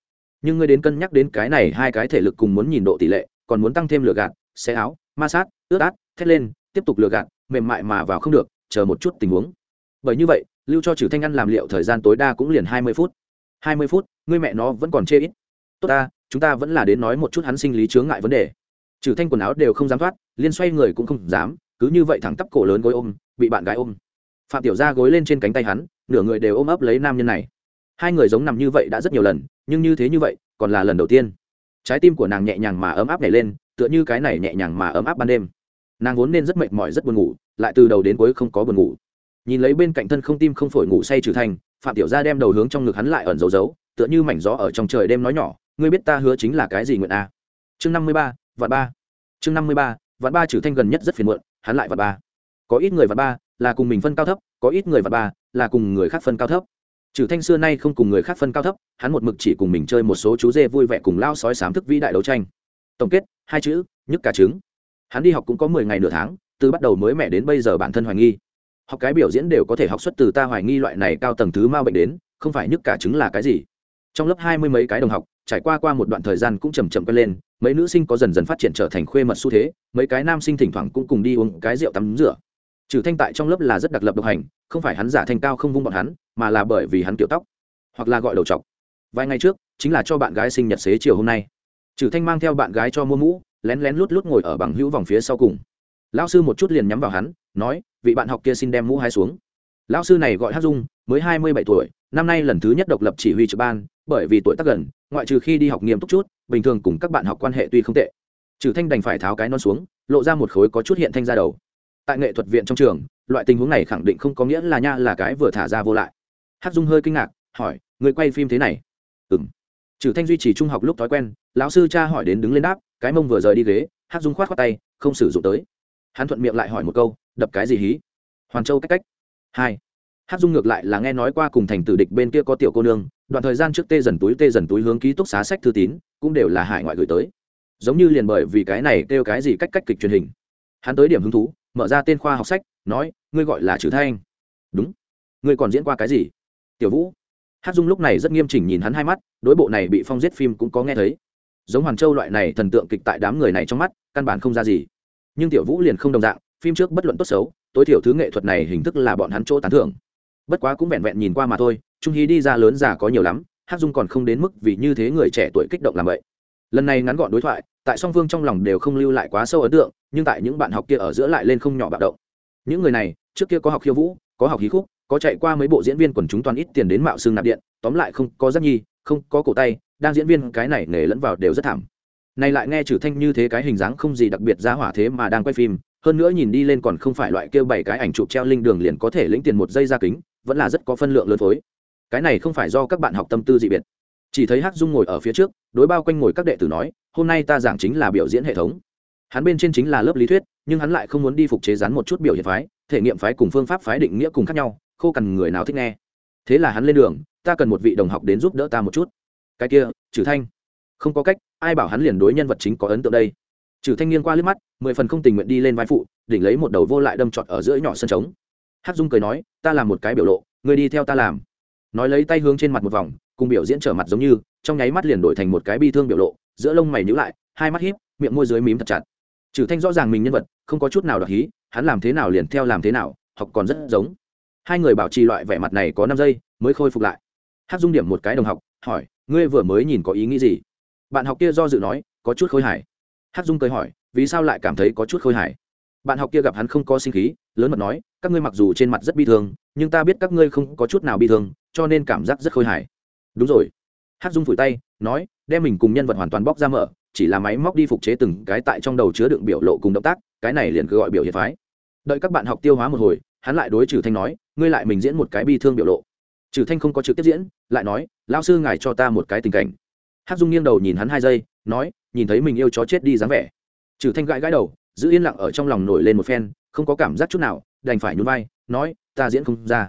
Nhưng ngươi đến cân nhắc đến cái này hai cái thể lực cùng muốn nhìn độ tỷ lệ, còn muốn tăng thêm lửa gạt xé áo, ma sát, ướt át, thét lên, tiếp tục lừa gạt, mềm mại mà vào không được, chờ một chút tình huống. Bởi như vậy, lưu cho trừ thanh ăn làm liệu thời gian tối đa cũng liền hai mươi phút. Hai mươi phút người mẹ nó vẫn còn chê ít. Tốt ta, chúng ta vẫn là đến nói một chút hắn sinh lý chướng ngại vấn đề. Trừ thanh quần áo đều không dám thoát, liên xoay người cũng không dám, cứ như vậy thẳng tắp cổ lớn gối ôm, bị bạn gái ôm. Phạm tiểu gia gối lên trên cánh tay hắn, nửa người đều ôm ấp lấy nam nhân này. Hai người giống nằm như vậy đã rất nhiều lần, nhưng như thế như vậy, còn là lần đầu tiên. Trái tim của nàng nhẹ nhàng mà ấm áp nhảy lên tựa như cái này nhẹ nhàng mà ấm áp ban đêm. Nàng vốn nên rất mệt mỏi, rất buồn ngủ, lại từ đầu đến cuối không có buồn ngủ. Nhìn lấy bên cạnh thân không tim không phổi ngủ say trừ thành, phạm tiểu gia đem đầu hướng trong ngực hắn lại ẩn giấu giấu, tựa như mảnh gió ở trong trời đêm nói nhỏ, ngươi biết ta hứa chính là cái gì nguyện a? Chương năm mươi ba, vạn ba. Chương năm mươi ba, vạn ba trừ thanh gần nhất rất phiền muộn, hắn lại vạn ba. Có ít người vạn ba là cùng mình phân cao thấp, có ít người vạn ba là cùng người khác phân cao thấp. Trừ thanh xưa nay không cùng người khác phân cao thấp, hắn một mực chỉ cùng mình chơi một số chú dê vui vẻ cùng lao sói sám thức vĩ đại đấu tranh. Tổng kết hai chữ, nhức cả trứng. Hắn đi học cũng có mười ngày nửa tháng, từ bắt đầu mới mẹ đến bây giờ bản thân hoài nghi. Học cái biểu diễn đều có thể học xuất từ ta hoài nghi loại này cao tầng thứ ma bệnh đến, không phải nhức cả trứng là cái gì. Trong lớp hai mươi mấy cái đồng học, trải qua qua một đoạn thời gian cũng chầm chậm quen lên, mấy nữ sinh có dần dần phát triển trở thành khuê mật xu thế, mấy cái nam sinh thỉnh thoảng cũng cùng đi uống cái rượu tắm rửa. Trừ thanh tại trong lớp là rất đặc lập độc hành, không phải hắn giả thanh cao không vung bọn hắn, mà là bởi vì hắn kiểu tóc, hoặc là gọi đầu chọc. Vài ngày trước, chính là cho bạn gái sinh nhật xế chiều hôm nay trừ thanh mang theo bạn gái cho mua mũ, lén lén lút lút ngồi ở bằng hữu vòng phía sau cùng. Lão sư một chút liền nhắm vào hắn, nói, vị bạn học kia xin đem mũ hai xuống. Lão sư này gọi hát dung, mới hai mươi bảy tuổi, năm nay lần thứ nhất độc lập chỉ huy trực ban, bởi vì tuổi tác gần, ngoại trừ khi đi học nghiêm túc chút, bình thường cùng các bạn học quan hệ tuy không tệ. Trừ thanh đành phải tháo cái non xuống, lộ ra một khối có chút hiện thanh ra đầu. Tại nghệ thuật viện trong trường, loại tình huống này khẳng định không có nghĩa là nha là cái vừa thả ra vô lại. Hát dung hơi kinh ngạc, hỏi, người quay phim thế này? Ừ trừ thanh duy trì trung học lúc thói quen, lão sư cha hỏi đến đứng lên đáp, cái mông vừa rời đi ghế, hát dung khoát khoát tay, không sử dụng tới. Hắn thuận miệng lại hỏi một câu, đập cái gì hí? Hoàn châu cách cách. Hai. Hát dung ngược lại là nghe nói qua cùng thành tử địch bên kia có tiểu cô nương, đoạn thời gian trước tê dần túi tê dần túi hướng ký túc xá sách thư tín, cũng đều là hải ngoại gửi tới. Giống như liền bởi vì cái này kêu cái gì cách cách kịch truyền hình. Hắn tới điểm hứng thú, mở ra tên khoa học sách, nói, ngươi gọi là chữ thanh. Đúng. Ngươi còn diễn qua cái gì? Tiểu vũ hát dung lúc này rất nghiêm chỉnh nhìn hắn hai mắt đối bộ này bị phong giết phim cũng có nghe thấy giống hoàn châu loại này thần tượng kịch tại đám người này trong mắt căn bản không ra gì nhưng tiểu vũ liền không đồng dạng phim trước bất luận tốt xấu tối thiểu thứ nghệ thuật này hình thức là bọn hắn chỗ tán thưởng bất quá cũng vẹn vẹn nhìn qua mà thôi trung hí đi ra lớn già có nhiều lắm hát dung còn không đến mức vì như thế người trẻ tuổi kích động làm vậy lần này ngắn gọn đối thoại tại song phương trong lòng đều không lưu lại quá sâu ấn tượng nhưng tại những bạn học kia ở giữa lại lên không nhỏ bạo động những người này trước kia có học khiêu vũ có học hí khúc có chạy qua mấy bộ diễn viên quần chúng toàn ít tiền đến mạo xương nạp điện, tóm lại không có rất nhi, không có cổ tay, đang diễn viên cái này nghề lẫn vào đều rất thảm. Này lại nghe trừ thanh như thế cái hình dáng không gì đặc biệt ra hỏa thế mà đang quay phim, hơn nữa nhìn đi lên còn không phải loại kêu bảy cái ảnh chụp treo linh đường liền có thể lĩnh tiền một giây ra kính, vẫn là rất có phân lượng lớn phối. Cái này không phải do các bạn học tâm tư dị biệt. Chỉ thấy hắc dung ngồi ở phía trước, đối bao quanh ngồi các đệ tử nói, hôm nay ta giảng chính là biểu diễn hệ thống. Hắn bên trên chính là lớp lý thuyết, nhưng hắn lại không muốn đi phục chế rắn một chút biểu hiện phái, thể nghiệm phái cùng phương pháp phái định nghĩa cùng khác nhau khô cần người nào thích nghe. Thế là hắn lên đường, ta cần một vị đồng học đến giúp đỡ ta một chút. Cái kia trừ thanh. Không có cách, ai bảo hắn liền đối nhân vật chính có ấn tượng đây. Trừ thanh niên qua liếc mắt, mười phần không tình nguyện đi lên vai phụ, đỉnh lấy một đầu vô lại đâm trọt ở giữa nhỏ sân trống. Hắc dung cười nói, ta làm một cái biểu lộ, người đi theo ta làm. Nói lấy tay hướng trên mặt một vòng, cùng biểu diễn trở mặt giống như, trong nháy mắt liền đổi thành một cái bi thương biểu lộ, giữa lông mày nhíu lại, hai mắt híp, miệng môi dưới mím thật chặt. Trừ thanh rõ ràng mình nhân vật, không có chút nào đoạt hí, hắn làm thế nào liền theo làm thế nào, học còn rất giống hai người bảo trì loại vẻ mặt này có năm giây, mới khôi phục lại. Hát dung điểm một cái đồng học, hỏi, ngươi vừa mới nhìn có ý nghĩ gì? Bạn học kia do dự nói, có chút khôi hài. Hát dung cười hỏi, vì sao lại cảm thấy có chút khôi hài? Bạn học kia gặp hắn không có sinh khí, lớn mật nói, các ngươi mặc dù trên mặt rất bi thương, nhưng ta biết các ngươi không có chút nào bi thương, cho nên cảm giác rất khôi hài. Đúng rồi. Hát dung phủi tay, nói, đem mình cùng nhân vật hoàn toàn bóc ra mở, chỉ là máy móc đi phục chế từng cái tại trong đầu chứa đựng biểu lộ cùng động tác, cái này liền cứ gọi biểu hiện phái. Đợi các bạn học tiêu hóa một hồi, hắn lại đối trừ thanh nói ngươi lại mình diễn một cái bi thương biểu lộ. Trừ thanh không có trực tiếp diễn, lại nói, lão sư ngài cho ta một cái tình cảnh. Hát dung nghiêng đầu nhìn hắn hai giây, nói, nhìn thấy mình yêu chó chết đi dáng vẻ. Trừ thanh gãi gãi đầu, giữ yên lặng ở trong lòng nổi lên một phen, không có cảm giác chút nào, đành phải nhún vai, nói, ta diễn không ra.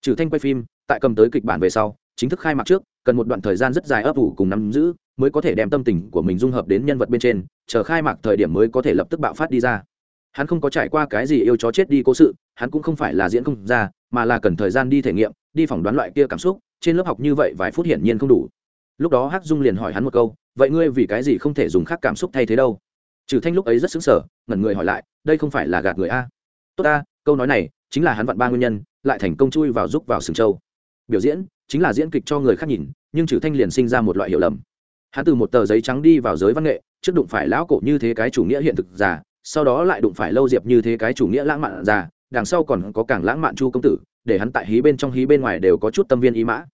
Trừ thanh quay phim, tại cầm tới kịch bản về sau, chính thức khai mạc trước, cần một đoạn thời gian rất dài ấp ủ cùng nắm giữ, mới có thể đem tâm tình của mình dung hợp đến nhân vật bên trên, chờ khai mạc thời điểm mới có thể lập tức bạo phát đi ra. Hắn không có trải qua cái gì yêu chó chết đi cố sự, hắn cũng không phải là diễn không ra mà là cần thời gian đi thể nghiệm, đi phỏng đoán loại kia cảm xúc, trên lớp học như vậy vài phút hiển nhiên không đủ. Lúc đó hắc dung liền hỏi hắn một câu, vậy ngươi vì cái gì không thể dùng khác cảm xúc thay thế đâu? Trừ thanh lúc ấy rất xứng sở ngẩn người hỏi lại, đây không phải là gạt người a? Tốt ta, câu nói này chính là hắn vặn ba nguyên nhân, lại thành công chui vào giúp vào sừng châu biểu diễn chính là diễn kịch cho người khác nhìn, nhưng trừ thanh liền sinh ra một loại hiểu lầm. Hắn từ một tờ giấy trắng đi vào giới văn nghệ, trước đụng phải lão cổ như thế cái chủ nghĩa hiện thực già sau đó lại đụng phải lâu diệp như thế cái chủ nghĩa lãng mạn già đằng sau còn có càng lãng mạn chu công tử, để hắn tại hí bên trong hí bên ngoài đều có chút tâm viên ý mã.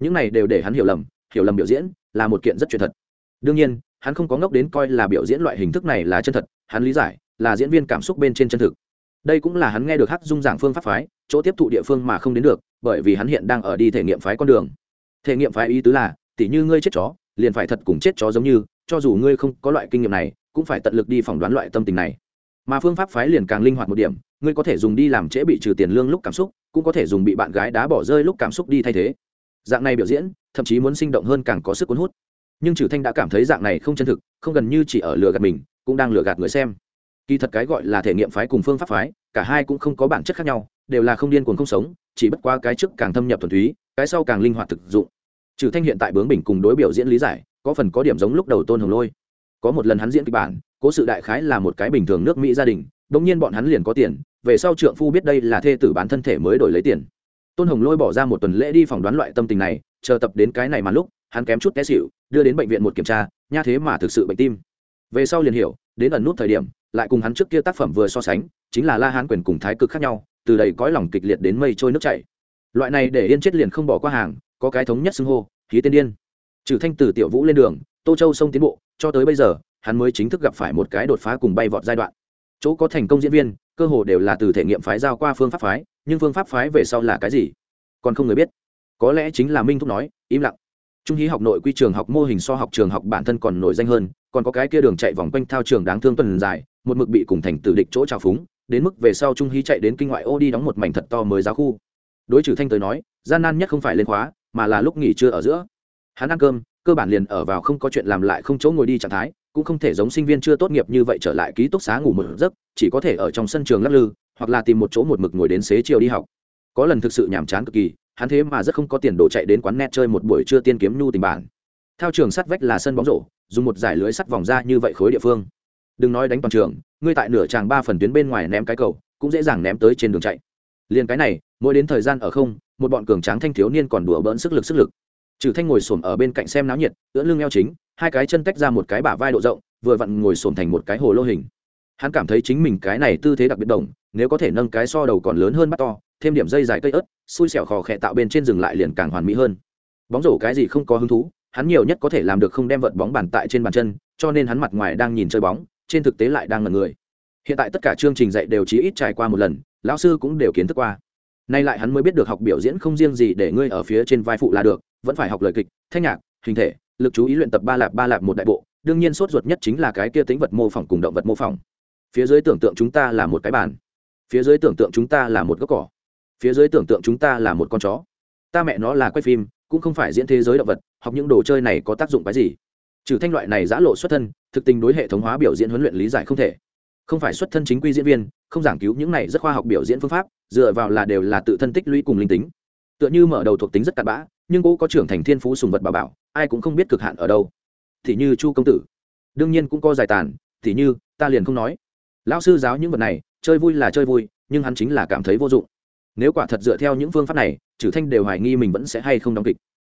Những này đều để hắn hiểu lầm hiểu lầm biểu diễn là một kiện rất chuyện thật. Đương nhiên, hắn không có ngốc đến coi là biểu diễn loại hình thức này là chân thật, hắn lý giải là diễn viên cảm xúc bên trên chân thực. Đây cũng là hắn nghe được hắc dung giảng phương pháp phái, chỗ tiếp thụ địa phương mà không đến được, bởi vì hắn hiện đang ở đi thể nghiệm phái con đường. Thể nghiệm phái ý tứ là, tỉ như ngươi chết chó, liền phải thật cùng chết chó giống như, cho dù ngươi không có loại kinh nghiệm này, cũng phải tận lực đi phỏng đoán loại tâm tình này. Mà phương pháp phái liền càng linh hoạt một điểm ngươi có thể dùng đi làm trễ bị trừ tiền lương lúc cảm xúc, cũng có thể dùng bị bạn gái đá bỏ rơi lúc cảm xúc đi thay thế. Dạng này biểu diễn, thậm chí muốn sinh động hơn càng có sức cuốn hút. Nhưng trừ thanh đã cảm thấy dạng này không chân thực, không gần như chỉ ở lừa gạt mình, cũng đang lừa gạt người xem. Kỳ thật cái gọi là thể nghiệm phái cùng phương pháp phái, cả hai cũng không có bản chất khác nhau, đều là không điên cuồng không sống, chỉ bất qua cái trước càng thâm nhập thuần túy, cái sau càng linh hoạt thực dụng. Trừ thanh hiện tại bướng bình cùng đối biểu diễn lý giải, có phần có điểm giống lúc đầu tôn hồng lôi. Có một lần hắn diễn kịch bản, cố sự đại khái là một cái bình thường nước mỹ gia đình đ ỗ n g nhiên bọn hắn liền có tiền về sau trượng phu biết đây là thê tử bán thân thể mới đổi lấy tiền. Tôn hồng lôi bỏ ra một tuần lễ đi phỏng đoán loại tâm tình này, chờ tập đến cái này mà lúc, hắn kém chút té xịu đưa đến bệnh viện một kiểm tra, nha thế mà thực sự bệnh tim. Về sau liền hiểu, đến ẩn nút thời điểm, lại cùng hắn trước kia tác phẩm vừa so sánh, chính là la hán quyền cùng thái cực khác nhau, từ đầy cõi lòng kịch liệt đến mây trôi nước chảy. Loại này để yên chết liền không bỏ qua hàng, có cái thống nhất xưng hô, khí tiên điên. Trừ thanh từ tiểu vũ lên đường, tô châu sông tiến bộ, cho tới bây giờ, hắn mới chính thức gặp phải một cái đột phá cùng bay vọt giai đoạn. Chỗ có thành công diễn viên cơ hồ đều là từ thể nghiệm phái giao qua phương pháp phái, nhưng phương pháp phái về sau là cái gì? Còn không người biết. Có lẽ chính là minh thúc nói, im lặng. Trung hí học nội quy trường học mô hình so học trường học bản thân còn nổi danh hơn, còn có cái kia đường chạy vòng quanh thao trường đáng thương tuần dài, một mực bị cùng thành tử địch chỗ trào phúng, đến mức về sau trung hí chạy đến kinh ngoại ô đi đóng một mảnh thật to mới giáo khu. Đối trừ thanh tới nói, gian nan nhất không phải lên khóa, mà là lúc nghỉ trưa ở giữa. Hắn ăn cơm, cơ bản liền ở vào không có chuyện làm lại không chỗ ngồi đi trạng thái cũng không thể giống sinh viên chưa tốt nghiệp như vậy trở lại ký túc xá ngủ một giấc, chỉ có thể ở trong sân trường lắc lư, hoặc là tìm một chỗ một mực ngồi đến xế chiều đi học. Có lần thực sự nhàm chán cực kỳ, hắn thế mà rất không có tiền đồ chạy đến quán net chơi một buổi trưa tiên kiếm nhu tình bản. Theo trường sắt vách là sân bóng rổ, dùng một giải lưới sắt vòng ra như vậy khối địa phương. Đừng nói đánh toàn trường, ngươi tại nửa tràng ba phần tuyến bên ngoài ném cái cầu, cũng dễ dàng ném tới trên đường chạy. Liền cái này, mỗi đến thời gian ở không, một bọn cường tráng thanh thiếu niên còn đùa bỡn sức lực sức lực. Trừ thanh ngồi xổm ở bên cạnh xem náo nhiệt, ưỡn lưng eo chính hai cái chân tách ra một cái bả vai độ rộng, vừa vặn ngồi xổm thành một cái hồ lô hình. Hắn cảm thấy chính mình cái này tư thế đặc biệt đồng, nếu có thể nâng cái so đầu còn lớn hơn bắt to, thêm điểm dây dài cây ớt, xui xẻo khò khẽ tạo bên trên rừng lại liền càng hoàn mỹ hơn. Bóng rổ cái gì không có hứng thú, hắn nhiều nhất có thể làm được không đem vợt bóng bàn tại trên bàn chân, cho nên hắn mặt ngoài đang nhìn chơi bóng, trên thực tế lại đang là người. Hiện tại tất cả chương trình dạy đều chỉ ít trải qua một lần, lão sư cũng đều kiến thức qua. Nay lại hắn mới biết được học biểu diễn không riêng gì để ngươi ở phía trên vai phụ là được, vẫn phải học lời kịch, thanh nhạc, hình thể lực chú ý luyện tập ba lạp ba lạp một đại bộ, đương nhiên sốt ruột nhất chính là cái kia tính vật mô phỏng cùng động vật mô phỏng. Phía dưới tưởng tượng chúng ta là một cái bàn. Phía dưới tưởng tượng chúng ta là một gốc cỏ. Phía dưới tưởng tượng chúng ta là một con chó. Ta mẹ nó là quay phim, cũng không phải diễn thế giới động vật, học những đồ chơi này có tác dụng cái gì? Trừ thanh loại này giã lộ xuất thân, thực tình đối hệ thống hóa biểu diễn huấn luyện lý giải không thể. Không phải xuất thân chính quy diễn viên, không giảng cứu những này rất khoa học biểu diễn phương pháp, dựa vào là đều là tự thân tích lũy cùng linh tính. Tựa như mở đầu thuộc tính rất cặn bã, nhưng cô có trưởng thành thiên phú sùng vật bà bảo ai cũng không biết cực hạn ở đâu. Thì như chu công tử. Đương nhiên cũng có giải tàn, thì như ta liền không nói. Lão sư giáo những vật này, chơi vui là chơi vui, nhưng hắn chính là cảm thấy vô dụng. Nếu quả thật dựa theo những phương pháp này trừ thanh đều hoài nghi mình vẫn sẽ hay không đóng kịch.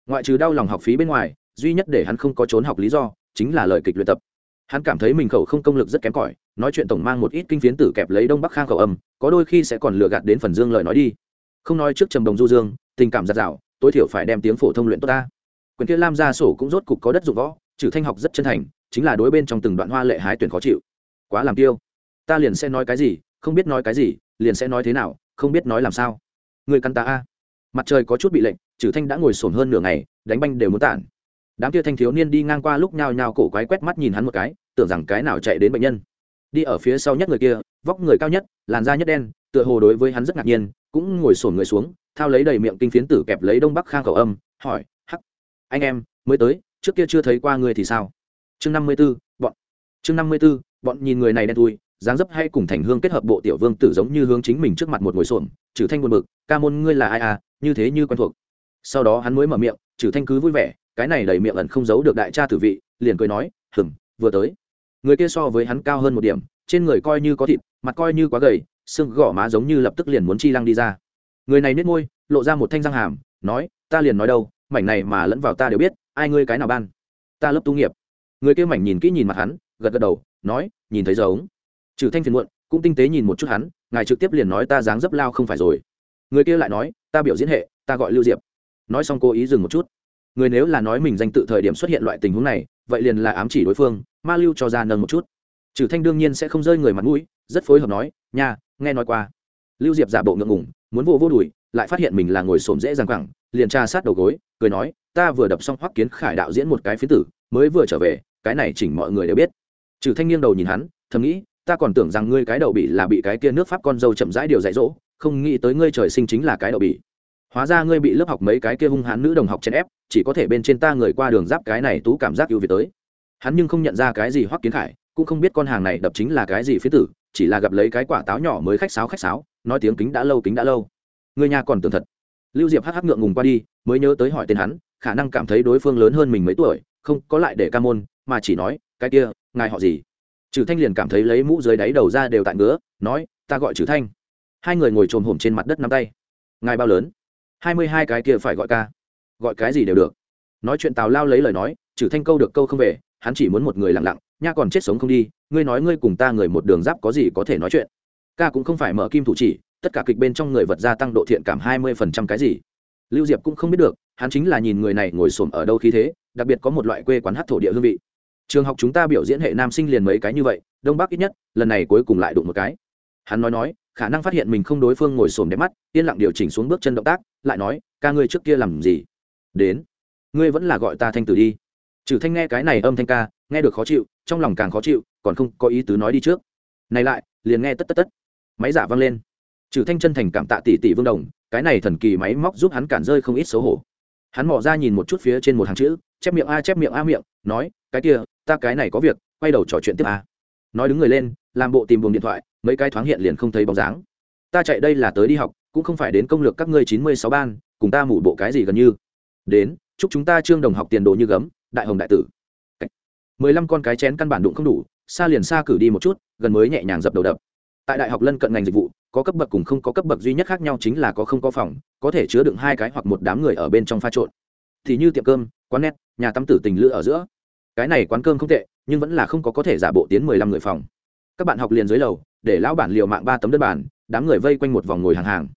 Ngoại trừ đau lòng học phí bên ngoài, duy nhất để hắn không có trốn học lý do, chính là lời kịch luyện tập. Hắn cảm thấy mình khẩu không công lực rất kém cỏi, nói chuyện tổng mang một ít kinh phiến tử kẹp lấy đông bắc khang khẩu âm, có đôi khi sẽ còn lừa gạt đến phần dương lời nói đi. Không nói trước trầm đồng du dương, tình cảm giặt rào, tối thiểu phải đem tiếng phổ thông luyện tốt ta quyền kia lam gia sổ cũng rốt cục có đất dụng võ, trừ thanh học rất chân thành, chính là đối bên trong từng đoạn hoa lệ hái tuyển khó chịu. Quá làm tiêu ta liền sẽ nói cái gì, không biết nói cái gì, liền sẽ nói thế nào, không biết nói làm sao. Người căn ta a. Mặt trời có chút bị lệnh, trừ thanh đã ngồi sồn hơn nửa ngày, đánh banh đều muốn tản. Đám kia thanh thiếu niên đi ngang qua lúc nhao nhao cổ quái quét mắt nhìn hắn một cái, tưởng rằng cái nào chạy đến bệnh nhân. Đi ở phía sau nhất người kia, vóc người cao nhất, làn da nhất đen, tựa hồ đối với hắn rất ngạc nhiên, cũng ngồi sổn người xuống, thao lấy đầy miệng kinh phiến tử kẹp lấy đông bắc khang khẩu âm, hỏi, hắc anh em, mới tới, trước kia chưa thấy qua người thì sao? Chương năm mươi b ố bọn. Chương năm mươi b ố bọn nhìn người này đen thui, dáng dấp hay cùng thành hương kết hợp bộ tiểu vương tử giống như hướng chính mình trước mặt một ngồi xổm trừ thanh buồn bực, ca môn ngươi là ai à? Như thế như quen thuộc. Sau đó hắn mới mở miệng trừ thanh cứ vui vẻ, cái này đầy miệng ẩn không giấu được đại cha tử vị, liền cười nói hừng vừa tới. Người kia so với hắn cao hơn một điểm, trên người coi như có thịt, mặt coi như quá gầy, xương gõ má giống như lập tức liền muốn chi lăng đi ra. Người này nết môi, lộ ra một thanh răng hàm, nói, ta liền nói đâu mảnh này mà lẫn vào ta đều biết ai ngươi cái nào ban? Ta lớp tu nghiệp. Người kia mảnh nhìn kỹ nhìn mặt hắn gật gật đầu nói nhìn thấy giống. Trừ thanh phiền muộn cũng tinh tế nhìn một chút hắn ngài trực tiếp liền nói ta dáng dấp lao không phải rồi. Người kia lại nói ta biểu diễn hệ ta gọi lưu diệp. Nói xong cố ý dừng một chút. Người nếu là nói mình danh tự thời điểm xuất hiện loại tình huống này vậy liền là ám chỉ đối phương ma lưu cho ra nâng một chút. Trừ thanh đương nhiên sẽ không rơi người mặt mũi rất phối hợp nói nha nghe nói qua. Lưu diệp giả bộ ngượng ngùng, muốn vô vô đùi lại phát hiện mình là ngồi xổm dễ dàng cẳng liền tra sát đầu gối, cười nói, ta vừa đập xong hoắc kiến khải đạo diễn một cái phiến tử, mới vừa trở về, cái này chỉnh mọi người đều biết. Trừ thanh nghiêng đầu nhìn hắn, thầm nghĩ, ta còn tưởng rằng ngươi cái đầu bị là bị cái kia nước pháp con dâu chậm rãi điều dạy dỗ, không nghĩ tới ngươi trời sinh chính là cái đầu bị hóa ra ngươi bị lớp học mấy cái kia hung hãn nữ đồng học chèn ép, chỉ có thể bên trên ta người qua đường giáp cái này tú cảm giác ưu việt tới. Hắn nhưng không nhận ra cái gì hoắc kiến khải, cũng không biết con hàng này đập chính là cái gì phía tử, chỉ là gặp lấy cái quả táo nhỏ mới khách sáo khách sáo, nói tiếng kính đã lâu kính đã lâu. Người nhà còn tưởng thật lưu diệp hắc hắc ngượng ngùng qua đi, mới nhớ tới hỏi tên hắn, khả năng cảm thấy đối phương lớn hơn mình mấy tuổi, không, có lại để ca môn, mà chỉ nói, cái kia, ngài họ gì? Trừ thanh liền cảm thấy lấy mũ dưới đáy đầu ra đều tại ngứa, nói, ta gọi trừ thanh. Hai người ngồi trồm hổm trên mặt đất nắm tay. Ngài bao lớn? Hai mươi hai cái kia phải gọi ca. Gọi cái gì đều được. Nói chuyện tào lao lấy lời nói, trừ thanh câu được câu không về, hắn chỉ muốn một người lặng lặng, nha còn chết sống không đi, ngươi nói ngươi cùng ta người một đường giáp có gì có thể nói chuyện? Ca cũng không phải mở kim thủ chỉ tất cả kịch bên trong người vật gia tăng độ thiện cảm hai mươi phần trăm cái gì? Lưu diệp cũng không biết được, hắn chính là nhìn người này ngồi xổm ở đâu khí thế, đặc biệt có một loại quê quán hát thổ địa hương vị. Trường học chúng ta biểu diễn hệ nam sinh liền mấy cái như vậy, đông bắc ít nhất, lần này cuối cùng lại đụng một cái. Hắn nói nói, khả năng phát hiện mình không đối phương ngồi xổm đẹp mắt, yên lặng điều chỉnh xuống bước chân động tác, lại nói, ca ngươi trước kia làm gì? Đến. Ngươi vẫn là gọi ta thanh tử đi. Trừ thanh nghe cái này âm thanh ca, nghe được khó chịu, trong lòng càng khó chịu, còn không có ý tứ nói đi trước. Này lại, liền nghe tất tất tất. Máy giả vang lên trừ thanh chân thành cảm tạ tỷ tỷ vương đồng, cái này thần kỳ máy móc giúp hắn cản rơi không ít xấu hổ. Hắn mò ra nhìn một chút phía trên một hàng chữ, chép miệng a, chép miệng a miệng, nói, cái kia, ta cái này có việc, quay đầu trò chuyện tiếp a. Nói đứng người lên, làm bộ tìm buồng điện thoại, mấy cái thoáng hiện liền không thấy bóng dáng. Ta chạy đây là tới đi học, cũng không phải đến công lược các ngươi chín mươi sáu ban, cùng ta mủ bộ cái gì gần như. Đến, chúc chúng ta trương đồng học tiền đồ như gấm, đại hồng đại tử. Mười lăm con cái chén căn bản đụng không đủ, xa liền xa cử đi một chút, gần mới nhẹ nhàng dập đầu đập tại đại học lân cận ngành dịch vụ, có cấp bậc cùng không có cấp bậc duy nhất khác nhau chính là có không có phòng, có thể chứa đựng hai cái hoặc một đám người ở bên trong pha trộn. Thì như tiệm cơm, quán net, nhà tắm tử tình lữ ở giữa. Cái này quán cơm không tệ, nhưng vẫn là không có có thể giả bộ tiến mười lăm người phòng. Các bạn học liền dưới lầu, để lão bản liều mạng ba tấm đất bản đám người vây quanh một vòng ngồi hàng hàng.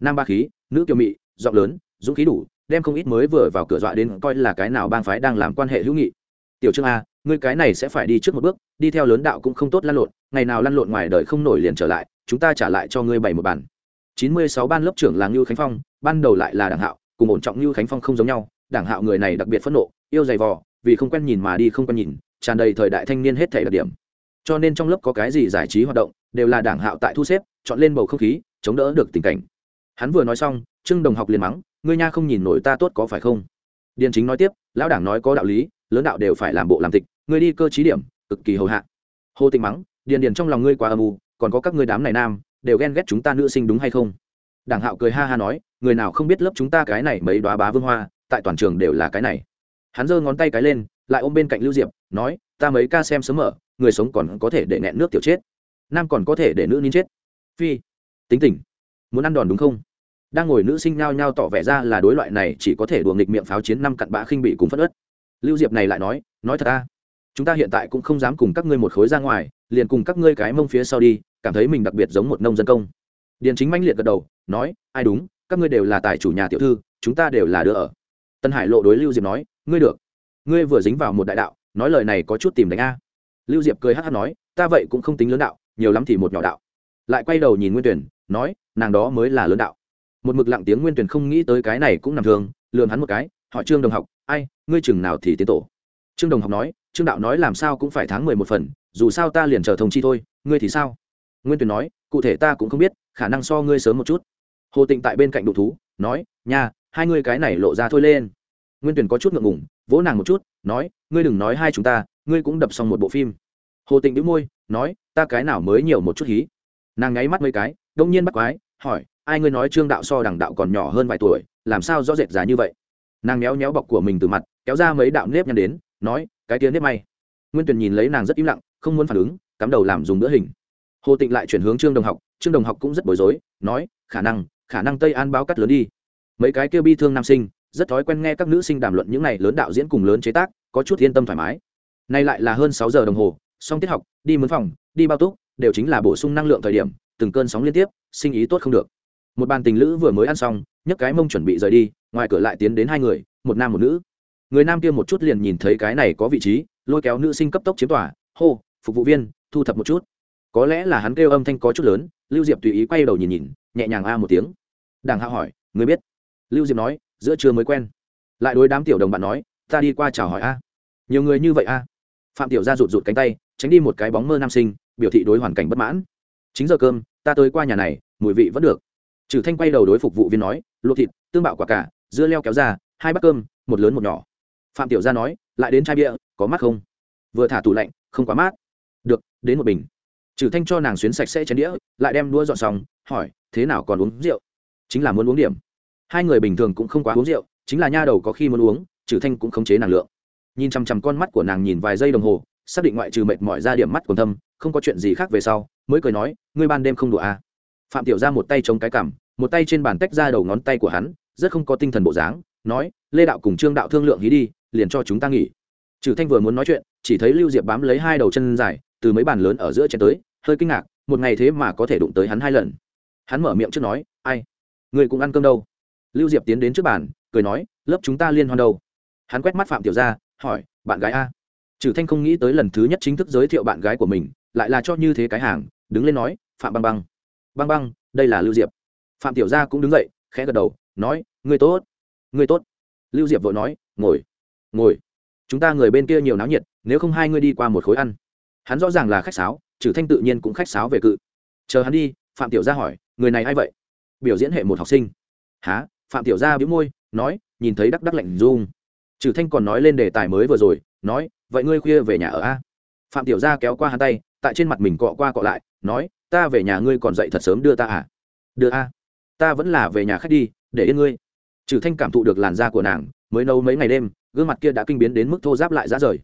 Nam ba khí, nữ kiều mị, giọng lớn, dũng khí đủ, đem không ít mới vừa vào cửa dọa đến coi là cái nào bang phái đang làm quan hệ hữu nghị. Tiểu trương a, ngươi cái này sẽ phải đi trước một bước, đi theo lớn đạo cũng không tốt lăn lộn ngày nào lăn lộn ngoài đời không nổi liền trở lại, chúng ta trả lại cho ngươi bảy một bản. Chín mươi sáu ban lớp trưởng là ngưu khánh phong, ban đầu lại là đảng hạo, cùng ổn trọng ngưu khánh phong không giống nhau đảng hạo người này đặc biệt phẫn nộ, yêu dày vò, vì không quen nhìn mà đi không quen nhìn, tràn đầy thời đại thanh niên hết thể đặc điểm. Cho nên trong lớp có cái gì giải trí hoạt động, đều là đảng hạo tại thu xếp, chọn lên bầu không khí, chống đỡ được tình cảnh. Hắn vừa nói xong, trương đồng học liền mắng, ngươi nha không nhìn nổi ta tốt có phải không? Điền chính nói tiếp, lão đảng nói có đạo lý, lớn đạo đều phải làm bộ làm tịch, ngươi đi cơ trí điểm, cực kỳ hầu hạ. Hồ tình mắng điền điền trong lòng ngươi quá âm u, còn có các ngươi đám này nam, đều ghen ghét chúng ta nữ sinh đúng hay không? Đảng hạo cười ha ha nói, người nào không biết lớp chúng ta cái này mấy đoá bá vương hoa, tại toàn trường đều là cái này. Hắn giơ ngón tay cái lên, lại ôm bên cạnh lưu diệp, nói, ta mấy ca xem sớm mở, người sống còn có thể để nghẹn nước tiểu chết, nam còn có thể để nữ nín chết. Phi, tính tình, muốn ăn đòn đúng không? Đang ngồi nữ sinh nhao nhao tỏ vẻ ra là đối loại này chỉ có thể đùa nghịch miệng pháo chiến năm cặn bã khinh bị cùng phất ớt lưu diệp này lại nói nói thật ta chúng ta hiện tại cũng không dám cùng các ngươi một khối ra ngoài, liền cùng các ngươi cái mông phía sau đi, cảm thấy mình đặc biệt giống một nông dân công. Điền chính mãnh liệt gật đầu, nói, ai đúng, các ngươi đều là tài chủ nhà tiểu thư, chúng ta đều là đứa ở. Tân hải lộ đối lưu diệp nói, ngươi được. Ngươi vừa dính vào một đại đạo, nói lời này có chút tìm đánh a. Lưu diệp cười hát hát nói, ta vậy cũng không tính lớn đạo, nhiều lắm thì một nhỏ đạo. Lại quay đầu nhìn nguyên tuyển nói, nàng đó mới là lớn đạo. Một mực lặng tiếng nguyên tuyển không nghĩ tới cái này cũng nằm thường lường hắn một cái, hỏi trương đồng học, ai, ngươi chừng nào thì tiến tổ? Trương đồng học nói trương đạo nói làm sao cũng phải tháng mười một phần, dù sao ta liền chờ thông chi thôi, ngươi thì sao? Nguyên tuyển nói, cụ thể ta cũng không biết, khả năng so ngươi sớm một chút. Hồ tịnh tại bên cạnh đụ thú, nói, nha, hai ngươi cái này lộ ra thôi lên. Nguyên tuyển có chút ngượng ngủng vỗ nàng một chút, nói, ngươi đừng nói hai chúng ta, ngươi cũng đập xong một bộ phim. Hồ tịnh đĩu môi, nói, ta cái nào mới nhiều một chút hí. Nàng ngáy mắt mấy cái, đông nhiên bắt quái, hỏi, ai ngươi nói trương đạo so đằng đạo còn nhỏ hơn vài tuổi, làm sao rõ rệt giá như vậy? Nàng méo méo bọc của mình từ mặt, kéo ra mấy đạo nếp nhăn đến, nói cái tiếng nếp may. Nguyên tuyền nhìn lấy nàng rất im lặng, không muốn phản ứng, cắm đầu làm dùng bữa hình. Hồ tịnh lại chuyển hướng trương đồng học, trương đồng học cũng rất bối rối, nói, khả năng khả năng tây an báo cắt lớn đi. Mấy cái kêu bi thương nam sinh, rất thói quen nghe các nữ sinh đàm luận những này lớn đạo diễn cùng lớn chế tác, có chút yên tâm thoải mái. Nay lại là hơn sáu giờ đồng hồ, xong tiết học, đi mướn phòng, đi bao túc, đều chính là bổ sung năng lượng thời điểm, từng cơn sóng liên tiếp, sinh ý tốt không được. Một bàn tình lữ vừa mới ăn xong, nhấc cái mông chuẩn bị rời đi, ngoài cửa lại tiến đến hai người, một nam một nữ người nam kia một chút liền nhìn thấy cái này có vị trí, lôi kéo nữ sinh cấp tốc chiếm tỏa hô, phục vụ viên, thu thập một chút. Có lẽ là hắn kêu âm thanh có chút lớn, lưu diệp tùy ý quay đầu nhìn nhìn, nhẹ nhàng a một tiếng. Đàng hạ hỏi, người biết? Lưu diệp nói, giữa trưa mới quen. Lại đối đám tiểu đồng bạn nói, ta đi qua chào hỏi a. Nhiều người như vậy a? Phạm tiểu ra rụt rụt cánh tay, tránh đi một cái bóng mơ nam sinh, biểu thị đối hoàn cảnh bất mãn. Chính giờ cơm, ta tới qua nhà này, mùi vị vẫn được. Trừ thanh quay đầu đối phục vụ viên nói luộc thịt, tương bạo quả cả, dưa leo kéo ra, hai bát cơm, một lớn một nhỏ phạm tiểu gia nói, lại đến chai bia, có mát không? Vừa thả tủ lạnh, không quá mát. Được, đến một bình. Trừ thanh cho nàng xuyến sạch sẽ chén đĩa, lại đem đũa dọn xong, hỏi, thế nào còn uống rượu? Chính là muốn uống điểm. Hai người bình thường cũng không quá uống rượu, chính là nha đầu có khi muốn uống, trừ thanh cũng không chế nàng lượng. Nhìn chằm chằm con mắt của nàng nhìn vài giây đồng hồ, xác định ngoại trừ mệt mỏi ra điểm mắt còn thâm, không có chuyện gì khác về sau, mới cười nói, ngươi ban đêm không đùa à. phạm tiểu Gia một tay chống cái cằm, một tay trên bàn tách ra đầu ngón tay của hắn rất không có tinh thần bộ dáng, nói, lê đạo cùng trương đạo thương lượng hí đi, liền cho chúng ta nghỉ. Trừ thanh vừa muốn nói chuyện, chỉ thấy lưu diệp bám lấy hai đầu chân dài, từ mấy bàn lớn ở giữa chén tới, hơi kinh ngạc, một ngày thế mà có thể đụng tới hắn hai lần. Hắn mở miệng trước nói, ai? Người cũng ăn cơm đâu? Lưu diệp tiến đến trước bàn, cười nói, lớp chúng ta liên hoan đâu? Hắn quét mắt phạm tiểu ra hỏi, bạn gái a? Trừ thanh không nghĩ tới lần thứ nhất chính thức giới thiệu bạn gái của mình, lại là cho như thế cái hàng, đứng lên nói, phạm băng băng. Băng băng, đây là lưu diệp. Phạm tiểu gia cũng đứng dậy, khẽ gật đầu nói người tốt người tốt. Lưu diệp vội nói, ngồi ngồi. Chúng ta người bên kia nhiều náo nhiệt, nếu không hai ngươi đi qua một khối ăn. Hắn rõ ràng là khách sáo, trừ thanh tự nhiên cũng khách sáo về cự. Chờ hắn đi, phạm tiểu gia hỏi, người này ai vậy? Biểu diễn hệ một học sinh. Há phạm tiểu gia bĩu môi, nói, nhìn thấy đắc đắc lạnh dung trừ thanh còn nói lên đề tài mới vừa rồi, nói, vậy ngươi khuya về nhà ở a? Phạm tiểu gia kéo qua hắn tay, tại trên mặt mình cọ qua cọ lại, nói, ta về nhà ngươi còn dậy thật sớm đưa ta à? Đưa a. Ta vẫn là về nhà khách đi để yên ngươi. Trừ thanh cảm thụ được làn da của nàng, mới nấu mấy ngày đêm, gương mặt kia đã kinh biến đến mức thô giáp lại ra rời.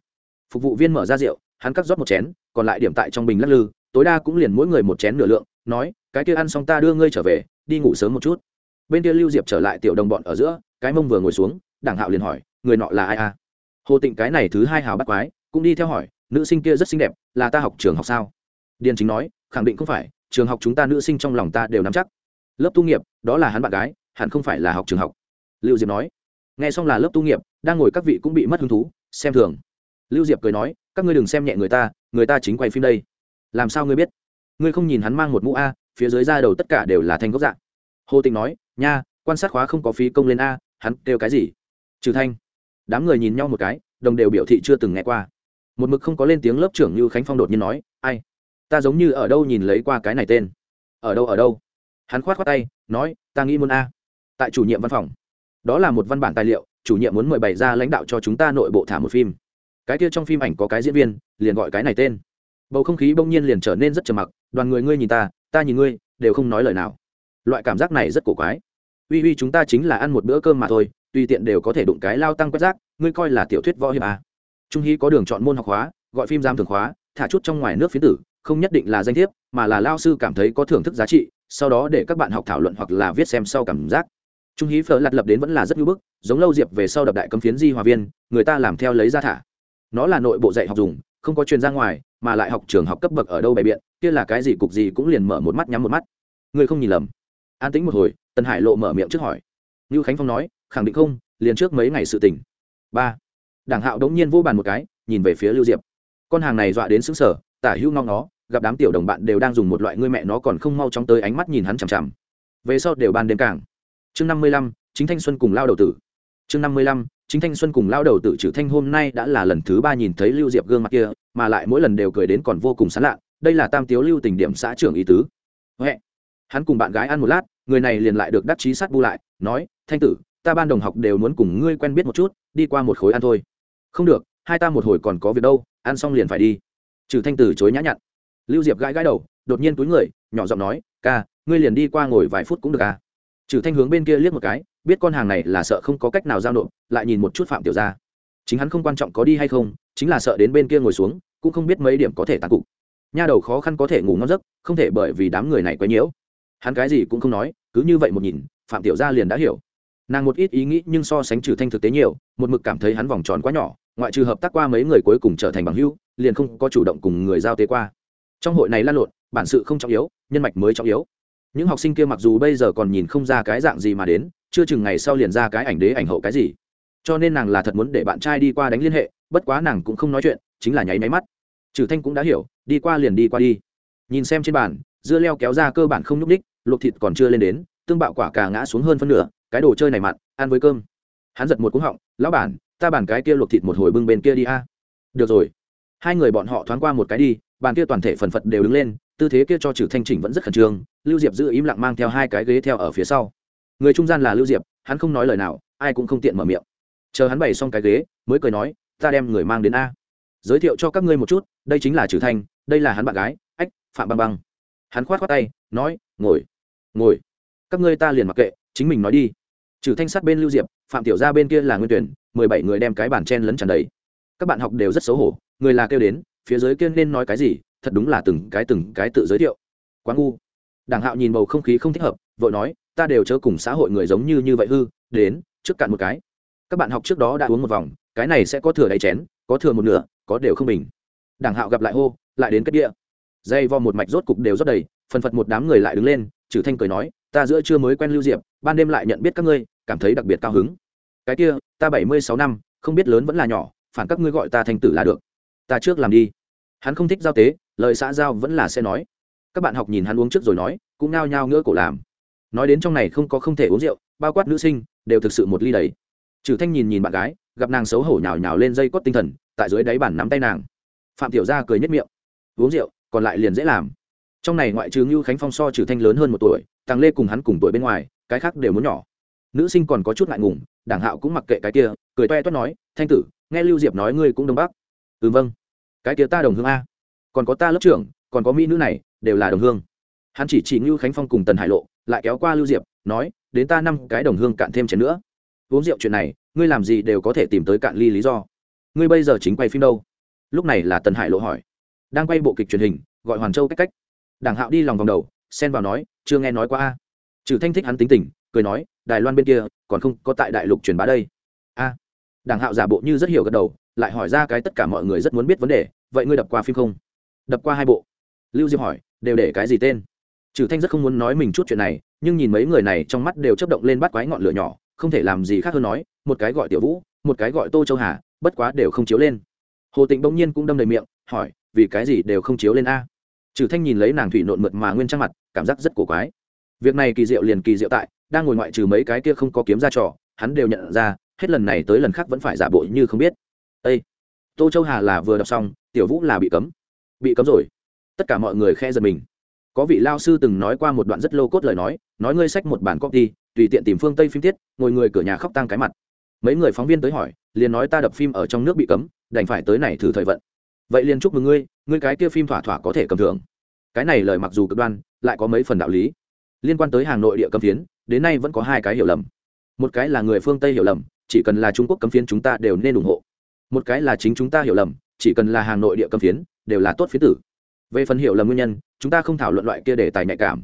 Phục vụ viên mở ra rượu, hắn cắt rót một chén, còn lại điểm tại trong bình lắc lư, tối đa cũng liền mỗi người một chén nửa lượng, nói, cái kia ăn xong ta đưa ngươi trở về, đi ngủ sớm một chút. Bên kia lưu diệp trở lại tiểu đồng bọn ở giữa, cái mông vừa ngồi xuống, đảng hạo liền hỏi, người nọ là ai à? hồ tịnh cái này thứ hai hào bắt quái, cũng đi theo hỏi, nữ sinh kia rất xinh đẹp, là ta học trường học sao? Điền chính nói, khẳng định không phải, trường học chúng ta nữ sinh trong lòng ta đều nắm chắc. Lớp tu nghiệp, đó là hắn bạn gái hẳn không phải là học trường học. Lưu diệp nói. Nghe xong là lớp tu nghiệp, đang ngồi các vị cũng bị mất hứng thú, xem thường. Lưu diệp cười nói, các ngươi đừng xem nhẹ người ta người ta chính quay phim đây. Làm sao ngươi biết? Ngươi không nhìn hắn mang một mũ a, phía dưới da đầu tất cả đều là thanh gốc dạng hồ tịnh nói, nha, quan sát khóa không có phí công lên a, hắn kêu cái gì? Trừ thanh. Đám người nhìn nhau một cái, đồng đều biểu thị chưa từng nghe qua. Một mực không có lên tiếng lớp trưởng như khánh phong đột nhiên nói, ai? Ta giống như ở đâu nhìn lấy qua cái này tên? Ở đâu ở đâu? Hắn khoát khoát tay, nói, ta nghĩ muốn a tại chủ nhiệm văn phòng. Đó là một văn bản tài liệu, chủ nhiệm muốn mời bày ra lãnh đạo cho chúng ta nội bộ thả một phim. Cái kia trong phim ảnh có cái diễn viên, liền gọi cái này tên. Bầu không khí bỗng nhiên liền trở nên rất trầm mặc, đoàn người ngươi nhìn ta ta nhìn ngươi, đều không nói lời nào. Loại cảm giác này rất cổ quái. Uy uy, chúng ta chính là ăn một bữa cơm mà thôi, tùy tiện đều có thể đụng cái lao tăng quét rác, ngươi coi là tiểu thuyết võ hiệp à. trung hy có đường chọn môn học hóa, gọi phim giam thường khóa thả chút trong ngoài nước phiến tử, không nhất định là danh thiếp, mà là lao sư cảm thấy có thưởng thức giá trị, sau đó để các bạn học thảo luận hoặc là viết xem sau cảm giác trung hí phở lặt lập đến vẫn là rất ngưỡng bức, giống lâu diệp về sau đập đại cấm phiến di hòa viên, người ta làm theo lấy ra thả. Nó là nội bộ dạy học dùng, không có chuyên ra ngoài, mà lại học trường học cấp bậc ở đâu bày biện, kia là cái gì cục gì cũng liền mở một mắt nhắm một mắt. Người không nhìn lầm. An tĩnh một hồi, tần hải lộ mở miệng trước hỏi. Như khánh phong nói, khẳng định không, liền trước mấy ngày sự tình. Ba. Đảng hạo đống nhiên vô bàn một cái, nhìn về phía lưu diệp. Con hàng này dọa đến xứng sở tả hữu ngong nó gặp đám tiểu đồng bạn đều đang dùng một loại ngươi mẹ nó còn không mau chóng tới ánh mắt nhìn hắn chằm chằm. Về sau đều ban đêm cảng chương năm mươi lăm, chính thanh xuân cùng lao đầu tử. Chương năm mươi lăm, chính thanh xuân cùng lao đầu tử trừ thanh hôm nay đã là lần thứ ba nhìn thấy lưu diệp gương mặt kia, mà lại mỗi lần đều cười đến còn vô cùng sán lạ, đây là tam tiếu lưu tình điểm xã trưởng ý tứ. Huệ, hắn cùng bạn gái ăn một lát, người này liền lại được đắc chí sát bu lại, nói, thanh tử, ta ban đồng học đều muốn cùng ngươi quen biết một chút, đi qua một khối ăn thôi. Không được, hai ta một hồi còn có việc đâu, ăn xong liền phải đi. Trừ thanh tử chối nhã nhặn. Lưu diệp gãi gãi đầu, đột nhiên túi người, nhỏ giọng nói, ca, ngươi liền đi qua ngồi vài phút cũng được à? Trừ thanh hướng bên kia liếc một cái, biết con hàng này là sợ không có cách nào giao nộp, lại nhìn một chút phạm tiểu gia. Chính hắn không quan trọng có đi hay không, chính là sợ đến bên kia ngồi xuống, cũng không biết mấy điểm có thể tàn cục. Nha đầu khó khăn có thể ngủ ngon giấc, không thể bởi vì đám người này quấy nhiễu. Hắn cái gì cũng không nói, cứ như vậy một nhìn, phạm tiểu gia liền đã hiểu. Nàng một ít ý nghĩ nhưng so sánh trừ thanh thực tế nhiều, một mực cảm thấy hắn vòng tròn quá nhỏ, ngoại trừ hợp tác qua mấy người cuối cùng trở thành bằng hữu, liền không có chủ động cùng người giao tế qua. Trong hội này lan lộn, bản sự không trọng yếu, nhân mạch mới trọng yếu những học sinh kia mặc dù bây giờ còn nhìn không ra cái dạng gì mà đến, chưa chừng ngày sau liền ra cái ảnh đế ảnh hậu cái gì. Cho nên nàng là thật muốn để bạn trai đi qua đánh liên hệ, bất quá nàng cũng không nói chuyện, chính là nháy máy mắt. Trừ thanh cũng đã hiểu, đi qua liền đi qua đi. Nhìn xem trên bàn, dưa leo kéo ra cơ bản không nhúc ních luộc thịt còn chưa lên đến, tương bạo quả cà ngã xuống hơn phân nửa, cái đồ chơi này mặn, ăn với cơm. Hắn giật một cúng họng, lão bản, ta bản cái kia luộc thịt một hồi bưng bên kia đi a. Được rồi. Hai người bọn họ thoáng qua một cái đi, bàn kia toàn thể phần phật đều đứng lên tư thế kia cho trừ thanh chỉnh vẫn rất khẩn trương, lưu diệp giữ im lặng mang theo hai cái ghế theo ở phía sau. Người trung gian là lưu diệp, hắn không nói lời nào, ai cũng không tiện mở miệng. Chờ hắn bày xong cái ghế, mới cười nói, ta đem người mang đến a. Giới thiệu cho các ngươi một chút, đây chính là trừ thanh, đây là hắn bạn gái, ách, phạm băng băng. Hắn khoát khoát tay, nói, ngồi ngồi. Các ngươi ta liền mặc kệ, chính mình nói đi. Trừ thanh sát bên lưu diệp, phạm tiểu gia bên kia là nguyên tuyển, mười bảy người đem cái bàn chen lấn tràn đầy. Các bạn học đều rất xấu hổ, người là kêu đến, phía dưới kia nên nói cái gì thật đúng là từng cái từng cái tự giới thiệu. Quá ngu. Đảng hạo nhìn bầu không khí không thích hợp vợ nói, ta đều chớ cùng xã hội người giống như như vậy hư, đến, trước cạn một cái. Các bạn học trước đó đã uống một vòng, cái này sẽ có thừa đầy chén, có thừa một nửa, có đều không bình. Đảng hạo gặp lại hô, lại đến cất địa dây vo một mạch rốt cục đều rót đầy, phần phật một đám người lại đứng lên, trừ thanh cười nói, ta giữa chưa mới quen lưu diệp, ban đêm lại nhận biết các ngươi, cảm thấy đặc biệt cao hứng. Cái kia, ta bảy mươi sáu năm, không biết lớn vẫn là nhỏ, phản các ngươi gọi ta thanh tử là được. Ta trước làm đi. Hắn không thích giao tế lời xã giao vẫn là sẽ nói. Các bạn học nhìn hắn uống trước rồi nói, cũng nao nhao ngỡ cổ làm. Nói đến trong này không có không thể uống rượu, bao quát nữ sinh, đều thực sự một ly đấy trừ thanh nhìn nhìn bạn gái, gặp nàng xấu hổ nhào nhào lên dây cót tinh thần, tại dưới đáy bản nắm tay nàng. Phạm tiểu gia cười nhất miệng. Uống rượu, còn lại liền dễ làm. Trong này ngoại trừ như khánh phong so trừ thanh lớn hơn một tuổi tăng lê cùng hắn cùng tuổi bên ngoài, cái khác đều muốn nhỏ. Nữ sinh còn có chút ngại ngùng, đảng hạo cũng mặc kệ cái kia, cười toe toét nói, thanh tử, nghe lưu diệp nói ngươi cũng đông bắc. Ừ vâng. Cái kia ta đồng hương a còn có ta lớp trưởng, còn có mỹ nữ này, đều là đồng hương. Hắn chỉ chỉ ngưu khánh phong cùng tần hải lộ, lại kéo qua lưu diệp, nói, đến ta năm cái đồng hương cạn thêm chén nữa. Uống rượu chuyện này, ngươi làm gì đều có thể tìm tới cạn ly lý do. Ngươi bây giờ chính quay phim đâu? Lúc này là tần hải lộ hỏi. Đang quay bộ kịch truyền hình, gọi hoàn châu cách cách. Đảng hạo đi lòng vòng đầu, xen vào nói, chưa nghe nói qua a. Trừ thanh thích hắn tính tình, cười nói, đài loan bên kia, còn không có tại đại lục truyền bá đây. A. Đảng hạo giả bộ như rất hiểu gật đầu, lại hỏi ra cái tất cả mọi người rất muốn biết vấn đề, vậy ngươi đập qua phim không? Đập qua hai bộ. Lưu diệp hỏi, đều để cái gì tên? Trừ thanh rất không muốn nói mình chút chuyện này, nhưng nhìn mấy người này trong mắt đều chấp động lên bắt quái ngọn lửa nhỏ, không thể làm gì khác hơn nói, một cái gọi tiểu vũ, một cái gọi tô châu hà, bất quá đều không chiếu lên. Hồ tịnh bỗng nhiên cũng đâm đầy miệng, hỏi, vì cái gì đều không chiếu lên a? Trừ thanh nhìn lấy nàng thủy nộn mượt mà nguyên trang mặt, cảm giác rất cổ quái. Việc này kỳ diệu liền kỳ diệu tại, đang ngồi ngoại trừ mấy cái kia không có kiếm ra trò, hắn đều nhận ra, hết lần này tới lần khác vẫn phải giả bộ như không biết. Ê! tô châu hà là vừa đọc xong, tiểu vũ là bị cấm bị cấm rồi. Tất cả mọi người khe giật mình. Có vị lao sư từng nói qua một đoạn rất lô cốt lời nói nói ngươi sách một bản copy tùy tiện tìm phương tây phim tiết, ngồi người cửa nhà khóc tang cái mặt. Mấy người phóng viên tới hỏi, liền nói ta đập phim ở trong nước bị cấm, đành phải tới này thử thời vận. Vậy liền chúc mừng ngươi ngươi cái kia phim thỏa thỏa có thể cầm thưởng. Cái này lời mặc dù cực đoan, lại có mấy phần đạo lý. Liên quan tới hàng nội địa cấm phiến, đến nay vẫn có hai cái hiểu lầm. Một cái là người phương tây hiểu lầm, chỉ cần là trung quốc cấm phiến chúng ta đều nên ủng hộ. Một cái là chính chúng ta hiểu lầm, chỉ cần là hàng nội địa cấm phiến đều là tốt phiến tử. Về phần hiểu lầm nguyên nhân, chúng ta không thảo luận loại kia để tài nhạy cảm.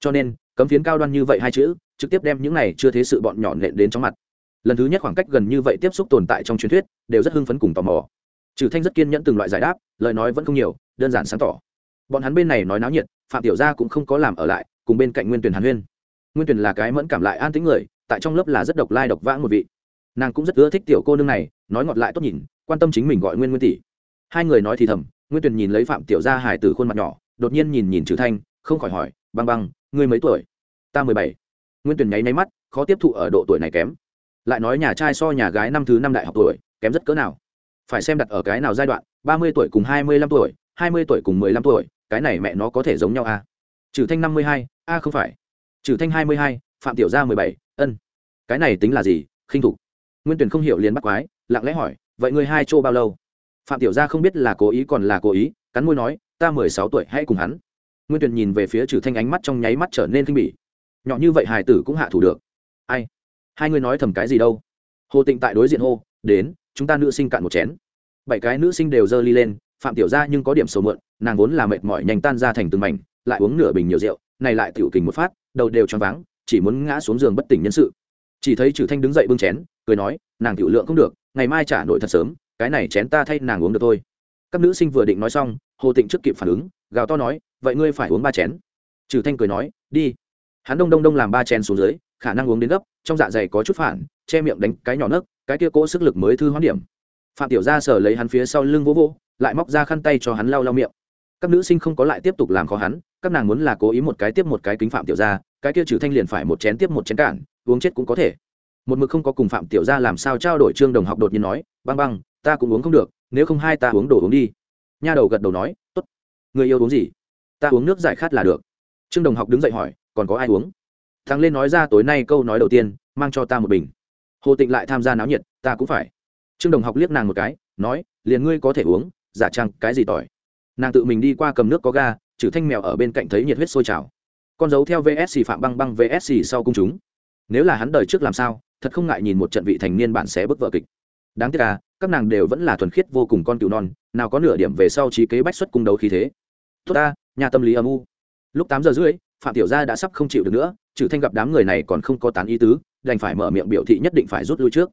Cho nên, cấm phiến cao đoan như vậy hai chữ, trực tiếp đem những này chưa thế sự bọn nhỏ nện đến trong mặt. Lần thứ nhất khoảng cách gần như vậy tiếp xúc tồn tại trong truyền thuyết, đều rất hưng phấn cùng tò mò. Trừ thanh rất kiên nhẫn từng loại giải đáp, lời nói vẫn không nhiều, đơn giản sáng tỏ. Bọn hắn bên này nói náo nhiệt, phạm tiểu gia cũng không có làm ở lại, cùng bên cạnh nguyên tuyển hàn huyên. Nguyên tuyển là cái mẫn cảm lại an tĩnh người, tại trong lớp là rất độc lai độc vãng một vị. Nàng cũng rất ưa thích tiểu cô nương này, nói ngọt lại tốt nhìn, quan tâm chính mình gọi nguyên nguyên tỷ. Hai người nói thì thầm nguyên tuyền nhìn lấy phạm tiểu gia hải tử khuôn mặt nhỏ, đột nhiên nhìn nhìn trừ thanh, không khỏi hỏi, băng băng, ngươi mấy tuổi? Ta mười bảy. Nguyên tuyền nháy nháy mắt, khó tiếp thụ ở độ tuổi này kém. Lại nói nhà trai so nhà gái năm thứ năm đại học tuổi, kém rất cỡ nào. Phải xem đặt ở cái nào giai đoạn, ba mươi tuổi cùng hai mươi lăm tuổi, hai mươi tuổi cùng mười lăm tuổi, cái này mẹ nó có thể giống nhau à? trừ thanh năm mươi hai, a không phải. Trừ thanh hai mươi hai, phạm tiểu gia mười bảy, ân. Cái này tính là gì? Khinh thục. Nguyên tuyển không hiểu liền bắt quái, lặng lẽ hỏi, vậy ngươi hai chỗ bao lâu? Phạm tiểu gia không biết là cố ý còn là cố ý, cắn môi nói, ta mười sáu tuổi, hãy cùng hắn. Nguyên Tuyền nhìn về phía trừ thanh ánh mắt trong nháy mắt trở nên kinh bỉ. Nhỏ như vậy hài tử cũng hạ thủ được. Ai? Hai người nói thầm cái gì đâu? Hồ tịnh tại đối diện hô, đến, chúng ta nữ sinh cạn một chén. Bảy cái nữ sinh đều dơ ly lên, phạm tiểu gia nhưng có điểm sầu mượn, nàng vốn là mệt mỏi nhanh tan ra thành từng mảnh, lại uống nửa bình nhiều rượu, này lại tiểu kình một phát, đầu đều choáng váng, chỉ muốn ngã xuống giường bất tỉnh nhân sự. Chỉ thấy trừ thanh đứng dậy bưng chén, cười nói, nàng tiểu lượng không được, ngày mai trả nổi thật sớm cái này chén ta thay nàng uống được thôi. Các nữ sinh vừa định nói xong, hồ tịnh trước kịp phản ứng, gào to nói, vậy ngươi phải uống ba chén. Trừ thanh cười nói, đi. Hắn đông đông đông làm ba chén xuống dưới, khả năng uống đến gấp, trong dạ dày có chút phản, che miệng đánh cái nhỏ nấc, cái kia cỗ sức lực mới thư hoán điểm. Phạm tiểu gia sờ lấy hắn phía sau lưng vỗ vỗ, lại móc ra khăn tay cho hắn lau lau miệng. Các nữ sinh không có lại tiếp tục làm khó hắn, các nàng muốn là cố ý một cái tiếp một cái kính phạm tiểu gia, cái kia trừ thanh liền phải một chén tiếp một chén cản uống chết cũng có thể. Một mực không có cùng phạm tiểu gia làm sao trao đổi trương đồng học đột nhiên nói, băng băng ta cũng uống không được, nếu không hai ta uống đồ uống đi. Nha đầu gật đầu nói, tốt. Người yêu uống gì? Ta uống nước giải khát là được. Trương đồng học đứng dậy hỏi, còn có ai uống? Thằng lên nói ra tối nay câu nói đầu tiên, mang cho ta một bình. Hồ tịnh lại tham gia náo nhiệt, ta cũng phải. Trương đồng học liếc nàng một cái, nói, liền ngươi có thể uống, giả trăng cái gì tỏi? Nàng tự mình đi qua cầm nước có ga chử thanh mèo ở bên cạnh thấy nhiệt huyết sôi trào. Con dấu theo vsc phạm băng băng vsc sau cung chúng. Nếu là hắn đời trước làm sao, thật không ngại nhìn một trận vị thành niên bản xé bức vợ kịch đáng tiếc à các nàng đều vẫn là thuần khiết vô cùng con cừu non, nào có nửa điểm về sau trí kế bách xuất cung đấu khí thế. Tốt ta, nhà tâm lý âm u. Lúc tám giờ rưỡi, phạm tiểu gia đã sắp không chịu được nữa, trừ thanh gặp đám người này còn không có tán ý tứ, đành phải mở miệng biểu thị nhất định phải rút lui trước.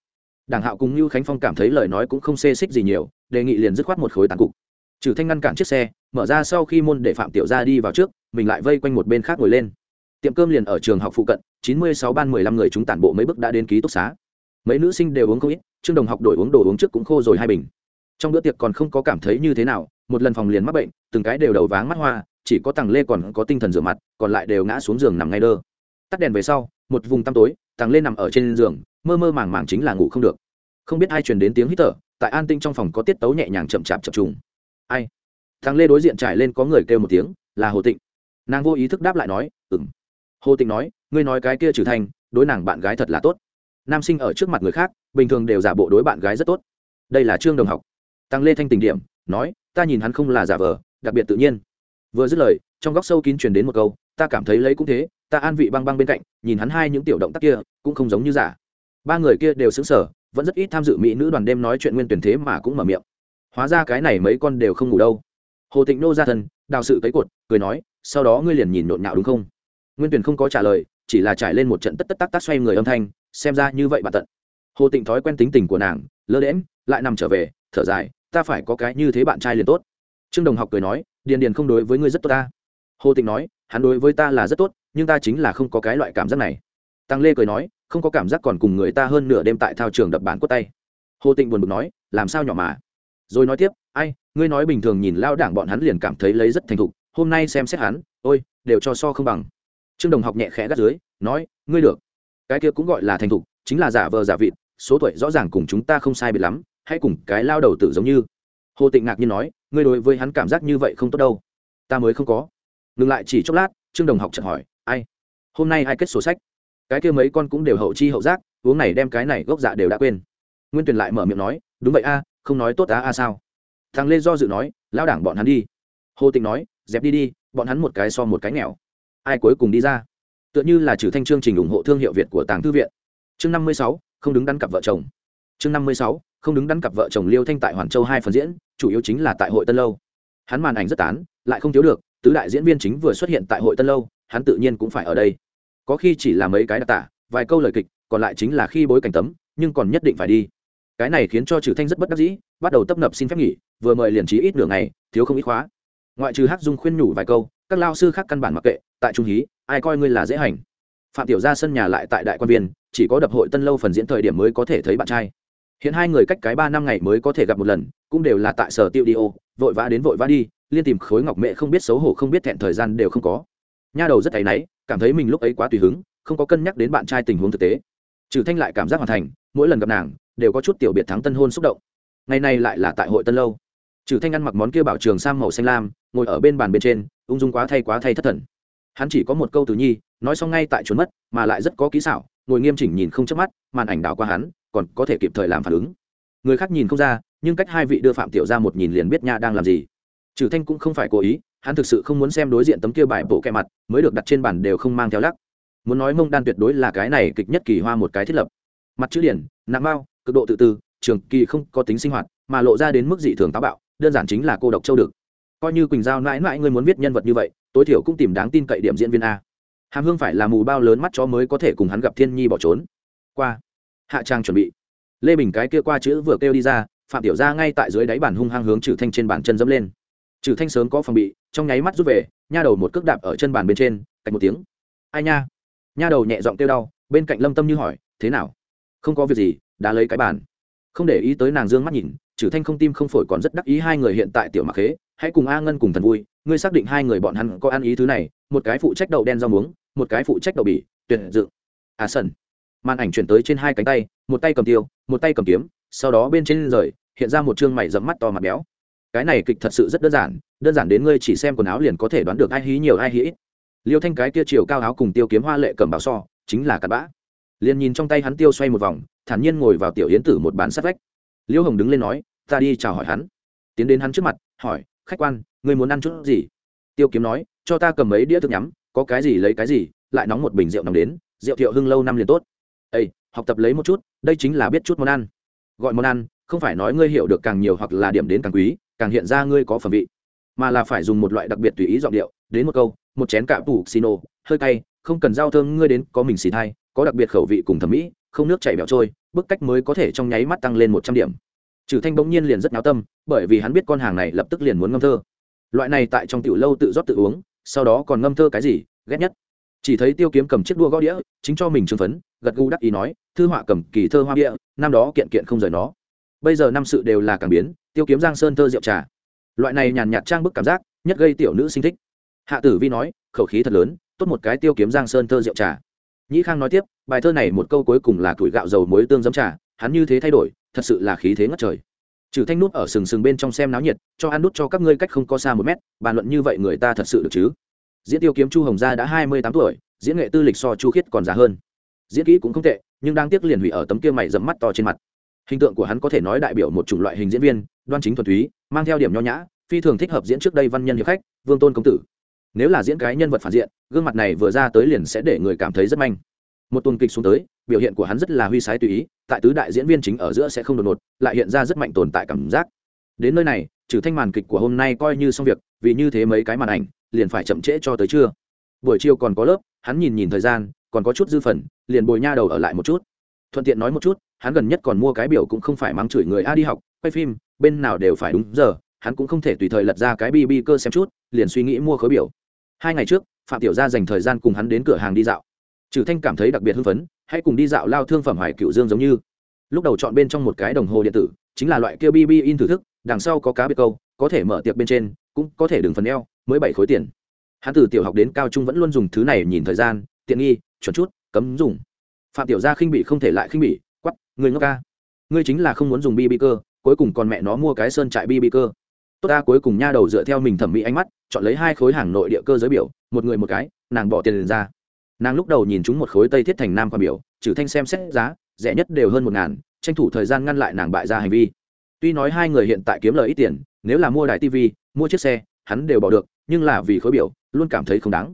Đảng hạo cùng lưu khánh phong cảm thấy lời nói cũng không xê xích gì nhiều, đề nghị liền dứt khoát một khối tàn cục. Trừ thanh ngăn cản chiếc xe, mở ra sau khi môn để phạm tiểu gia đi vào trước, mình lại vây quanh một bên khác ngồi lên. Tiệm cơm liền ở trường học phụ cận, chín mươi sáu ban mười lăm người chúng tản bộ mấy bước đã đến ký túc xá. Mấy nữ sinh đều uống không ít trương đồng học đổi uống đồ uống trước cũng khô rồi hai bình. Trong bữa tiệc còn không có cảm thấy như thế nào, một lần phòng liền mắc bệnh, từng cái đều đầu váng mắt hoa, chỉ có tàng lê còn có tinh thần rửa mặt, còn lại đều ngã xuống giường nằm ngay đơ. Tắt đèn về sau, một vùng tăm tối tàng lê nằm ở trên giường, mơ mơ màng màng chính là ngủ không được. Không biết ai truyền đến tiếng hít thở, tại an tinh trong phòng có tiết tấu nhẹ nhàng chậm chạp chập trùng. Ai? Thằng lê đối diện trải lên có người kêu một tiếng, là hồ tịnh. Nàng vô ý thức đáp lại nói ừng hồ tịnh nói, ngươi nói cái kia trừ thành, đối nàng bạn gái thật là tốt nam sinh ở trước mặt người khác, bình thường đều giả bộ đối bạn gái rất tốt. Đây là trương đồng học. Tăng lê thanh tình điểm, nói, ta nhìn hắn không là giả vờ, đặc biệt tự nhiên. Vừa dứt lời, trong góc sâu kín truyền đến một câu, ta cảm thấy lấy cũng thế, ta an vị băng băng bên cạnh, nhìn hắn hai những tiểu động tác kia, cũng không giống như giả. Ba người kia đều xứng sở vẫn rất ít tham dự mỹ nữ đoàn đêm nói chuyện nguyên tuyển thế mà cũng mở miệng. Hóa ra cái này mấy con đều không ngủ đâu. Hồ tịnh nô ra thân, đào sự cấy cột, cười nói, sau đó ngươi liền nhìn nhộn nhạo đúng không? Nguyên tuyển không có trả lời, chỉ là trải lên một trận tất tất tắc tắc xoay người âm thanh xem ra như vậy bà tận. Hồ tịnh thói quen tính tình của nàng, lơ đễm lại nằm trở về, thở dài, ta phải có cái như thế bạn trai liền tốt. Trương đồng học cười nói, điền điền không đối với ngươi rất tốt ta. Hồ tịnh nói, hắn đối với ta là rất tốt, nhưng ta chính là không có cái loại cảm giác này. Tăng lê cười nói, không có cảm giác còn cùng người ta hơn nửa đêm tại thao trường đập bản quất tay. Hồ tịnh buồn bực nói, làm sao nhỏ mà? Rồi nói tiếp, ai, ngươi nói bình thường nhìn lao đảng bọn hắn liền cảm thấy lấy rất thành thục, hôm nay xem xét hắn, ôi, đều cho so không bằng. Trương đồng học nhẹ khẽ gắt dưới, nói, ngươi được cái kia cũng gọi là thành thục, chính là giả vờ giả vịt, số tuổi rõ ràng cùng chúng ta không sai biệt lắm hãy cùng cái lao đầu tử giống như. Hồ tịnh ngạc nhiên nói, ngươi đối với hắn cảm giác như vậy không tốt đâu. Ta mới không có. Ngừng lại chỉ chốc lát, trương đồng học chợt hỏi, ai? Hôm nay ai kết sổ sách? Cái kia mấy con cũng đều hậu chi hậu giác, uống này đem cái này gốc dạ đều đã quên. Nguyên tuyền lại mở miệng nói, đúng vậy a, không nói tốt á a sao? Thằng lê do dự nói, lao đảng bọn hắn đi. Hồ tịnh nói, dẹp đi đi, bọn hắn một cái so một cái nghèo. Ai cuối cùng đi ra? Tựa như là trừ thanh chương trình ủng hộ thương hiệu việt của tàng thư viện. Chương năm mươi sáu, không đứng đắn cặp vợ chồng. Chương năm mươi sáu, không đứng đắn cặp vợ chồng liêu thanh tại hoàn châu hai phần diễn, chủ yếu chính là tại hội tân lâu. Hắn màn ảnh rất tán, lại không thiếu được, tứ đại diễn viên chính vừa xuất hiện tại hội tân lâu, hắn tự nhiên cũng phải ở đây. Có khi chỉ là mấy cái đặc tả, vài câu lời kịch, còn lại chính là khi bối cảnh tấm, nhưng còn nhất định phải đi. Cái này khiến cho trừ thanh rất bất đắc dĩ, bắt đầu tấp nập xin phép nghỉ, vừa mời liền trí ít nửa ngày, thiếu không ít khóa. Ngoại trừ hát dung khuyên nhủ vài câu, các lao sư khác căn bản mặc kệ, tại trung hí ai coi ngươi là dễ hành. Phạm tiểu ra sân nhà lại tại đại quan viên, chỉ có đập hội tân lâu phần diễn thời điểm mới có thể thấy bạn trai. Hiện hai người cách cái ba năm ngày mới có thể gặp một lần, cũng đều là tại sở tiêu đi ô, vội vã đến vội vã đi, liên tìm khối ngọc mẹ không biết xấu hổ không biết thẹn thời gian đều không có. Nha đầu rất áy náy, cảm thấy mình lúc ấy quá tùy hứng, không có cân nhắc đến bạn trai tình huống thực tế. Trừ thanh lại cảm giác hoàn thành, mỗi lần gặp nàng, đều có chút tiểu biệt thắng tân hôn xúc động. Ngày nay lại là tại hội tân lâu. Trừ thanh ăn mặc món kia bảo trường sam màu xanh lam, ngồi ở bên bàn bên trên, ung dung quá thay quá thay thất thần hắn chỉ có một câu từ nhi, nói xong ngay tại trốn mất, mà lại rất có kỹ xảo, ngồi nghiêm chỉnh nhìn không chớp mắt, màn ảnh đảo qua hắn, còn có thể kịp thời làm phản ứng. Người khác nhìn không ra, nhưng cách hai vị đưa phạm tiểu ra một nhìn liền biết nha đang làm gì. Trừ thanh cũng không phải cố ý, hắn thực sự không muốn xem đối diện tấm kia bài bộ kẹ mặt, mới được đặt trên bàn đều không mang theo lắc. Muốn nói mông đan tuyệt đối là cái này kịch nhất kỳ hoa một cái thiết lập. Mặt chữ điển, nặng bao, cực độ tự tư, trường kỳ không có tính sinh hoạt, mà lộ ra đến mức dị thường táo bạo, đơn giản chính là cô độc châu được coi như quỳnh giao mãi mãi ngươi muốn viết nhân vật như vậy, tối thiểu cũng tìm đáng tin cậy điểm diễn viên a. Hàm hương phải là mù bao lớn mắt chó mới có thể cùng hắn gặp thiên nhi bỏ trốn. Qua, hạ trang chuẩn bị. Lê bình cái kia qua chữ vừa kêu đi ra, phạm tiểu ra ngay tại dưới đáy bàn hung hăng hướng trừ thanh trên bàn chân dẫm lên. Trừ thanh sớm có phòng bị, trong nháy mắt rút về, nha đầu một cước đạp ở chân bàn bên trên cạnh một tiếng. Ai nha? Nha đầu nhẹ giọng kêu đau, bên cạnh lâm tâm như hỏi, thế nào? Không có việc gì, đã lấy cái bàn. Không để ý tới nàng dương mắt nhìn trừ thanh không tim không phổi còn rất đắc ý hai người hiện tại tiểu mặc khế, hãy cùng a ngân cùng thần vui, ngươi xác định hai người bọn hắn có ăn ý thứ này, một cái phụ trách đậu đen rau muống, một cái phụ trách đậu bỉ tuyệt dự à sần. Màn ảnh chuyển tới trên hai cánh tay, một tay cầm tiêu, một tay cầm kiếm, sau đó bên trên rời, hiện ra một chương mày dẫm mắt to mặt béo. Cái này kịch thật sự rất đơn giản đơn giản đến ngươi chỉ xem quần áo liền có thể đoán được ai hí nhiều ai hí ít. Liêu thanh cái kia chiều cao áo cùng tiêu kiếm hoa lệ cầm bảo so, chính là cặn bã. Liền nhìn trong tay hắn tiêu xoay một vòng, thản nhiên ngồi vào tiểu yến tử một bán sát vách. Liêu hồng đứng lên nói ta đi chào hỏi hắn. Tiến đến hắn trước mặt, hỏi, khách quan, ngươi muốn ăn chút gì? Tiêu kiếm nói, cho ta cầm mấy đĩa thức nhắm, có cái gì lấy cái gì, lại nóng một bình rượu nằm đến, rượu thiệu hưng lâu năm liền tốt. Ây học tập lấy một chút, đây chính là biết chút món ăn. Gọi món ăn, không phải nói ngươi hiểu được càng nhiều hoặc là điểm đến càng quý, càng hiện ra ngươi có phẩm vị, mà là phải dùng một loại đặc biệt tùy ý giọng điệu, đến một câu, một chén cạ tủ xì nổ, hơi cay, không cần giao thơm, ngươi đến có mình xì thai, có đặc biệt khẩu vị cùng thẩm mỹ, không nước chảy bẹo trôi, bức cách mới có thể trong nháy mắt tăng lên một trăm điểm trừ thanh bỗng nhiên liền rất náo tâm, bởi vì hắn biết con hàng này lập tức liền muốn ngâm thơ. Loại này tại trong tiểu lâu tự rót tự uống, sau đó còn ngâm thơ cái gì, ghét nhất. Chỉ thấy tiêu kiếm cầm chiếc đua gõ đĩa, chính cho mình trừng phấn, gật gù đắc ý nói, thư họa cầm kỳ thơ hoa địa năm đó kiện kiện không rời nó. Bây giờ năm sự đều là càng biến, tiêu kiếm giang sơn thơ rượu trà. Loại này nhàn nhạt trang bức cảm giác, nhất gây tiểu nữ sinh thích. Hạ tử vi nói, khẩu khí thật lớn, tốt một cái tiêu kiếm giang sơn thơ rượu trà. Nhĩ khang nói tiếp, bài thơ này một câu cuối cùng là tuổi gạo dầu muối tương giấm trà hắn như thế thay đổi, thật sự là khí thế ngất trời. Trừ thanh nút ở sừng sừng bên trong xem náo nhiệt, cho ăn nút cho các ngươi cách không có xa một mét, bàn luận như vậy người ta thật sự được chứ? Diễn tiêu kiếm chu hồng gia đã hai mươi tám tuổi, diễn nghệ tư lịch so chu khiết còn già hơn. Diễn kỹ cũng không tệ, nhưng đang tiếc liền hủy ở tấm kia mày dẫm mắt to trên mặt. Hình tượng của hắn có thể nói đại biểu một chủng loại hình diễn viên, đoan chính thuần túy, mang theo điểm nho nhã, phi thường thích hợp diễn trước đây văn nhân hiệp khách, vương tôn công tử. Nếu là diễn cái nhân vật phản diện, gương mặt này vừa ra tới liền sẽ để người cảm thấy rất manh một tuần kịch xuống tới, biểu hiện của hắn rất là huy sái tùy ý, tại tứ đại diễn viên chính ở giữa sẽ không đột ngột, lại hiện ra rất mạnh tồn tại cảm giác. Đến nơi này, trừ thanh màn kịch của hôm nay coi như xong việc, vì như thế mấy cái màn ảnh, liền phải chậm trễ cho tới trưa. Buổi chiều còn có lớp, hắn nhìn nhìn thời gian, còn có chút dư phần, liền bồi nha đầu ở lại một chút. Thuận tiện nói một chút, hắn gần nhất còn mua cái biểu cũng không phải mắng chửi người a đi học, quay phim, bên nào đều phải đúng giờ, hắn cũng không thể tùy thời lật ra cái bb cơ xem chút, liền suy nghĩ mua khối biểu. Hai ngày trước, phạm tiểu gia dành thời gian cùng hắn đến cửa hàng đi dạo trừ thanh cảm thấy đặc biệt hưng phấn, hãy cùng đi dạo lao thương phẩm hải cựu dương giống như. Lúc đầu chọn bên trong một cái đồng hồ điện tử, chính là loại kia bb in thử thức, đằng sau có cá biệt câu, có thể mở tiệc bên trên, cũng có thể đường phần eo, mới bảy khối tiền. Hắn từ tiểu học đến cao trung vẫn luôn dùng thứ này nhìn thời gian, tiện nghi, chuẩn chút, cấm dùng. Phạm tiểu gia khinh bị không thể lại khinh bị quắp người ngốc ca. Ngươi chính là không muốn dùng bb cơ, cuối cùng còn mẹ nó mua cái sơn trại bb cơ. Tốt ta cuối cùng nha đầu dựa theo mình thẩm mỹ ánh mắt, chọn lấy hai khối hàng nội địa cơ giới biểu, một người một cái, nàng bỏ tiền ra nàng lúc đầu nhìn chúng một khối tây thiết thành nam quan biểu, trừ thanh xem xét giá, rẻ nhất đều hơn một ngàn, tranh thủ thời gian ngăn lại nàng bại ra hành vi. Tuy nói hai người hiện tại kiếm lời ít tiền, nếu là mua đài tv mua chiếc xe, hắn đều bỏ được, nhưng là vì khối biểu, luôn cảm thấy không đáng.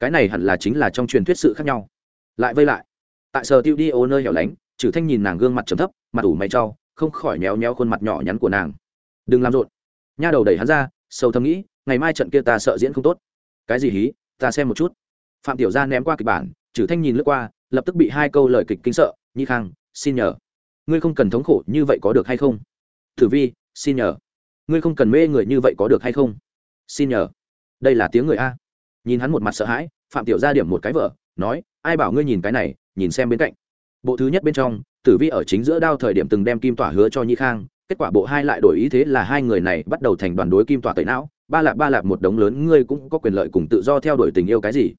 Cái này hẳn là chính là trong truyền thuyết sự khác nhau. Lại vây lại. Tại sở tiêu đi ô nơi hẻo lánh trừ thanh nhìn nàng gương mặt trầm thấp, mặt ủ mày trau, không khỏi méo méo khuôn mặt nhỏ nhắn của nàng. Đừng làm rộn. Nha đầu đẩy hắn ra, sâu thầm nghĩ, ngày mai trận kia ta sợ diễn không tốt. Cái gì hí? Ta xem một chút phạm tiểu gia ném qua kịch bản trừ thanh nhìn lướt qua, lập tức bị hai câu lời kịch kinh sợ, nhi khang, xin nhờ. Ngươi không cần thống khổ như vậy có được hay không? Thử vi, xin nhờ. Ngươi không cần mê người như vậy có được hay không? Xin nhờ. Đây là tiếng người a. Nhìn hắn một mặt sợ hãi, phạm tiểu gia điểm một cái vợ, nói, ai bảo ngươi nhìn cái này, nhìn xem bên cạnh. Bộ thứ nhất bên trong, tử vi ở chính giữa đao thời điểm từng đem kim tỏa hứa cho Nhi khang, kết quả bộ hai lại đổi ý thế là hai người này bắt đầu thành đoàn đối kim tỏa tẩy não. Ba lạp ba lạp một đống lớn, ngươi cũng có quyền lợi cùng tự do theo đuổi tình yêu cái gì?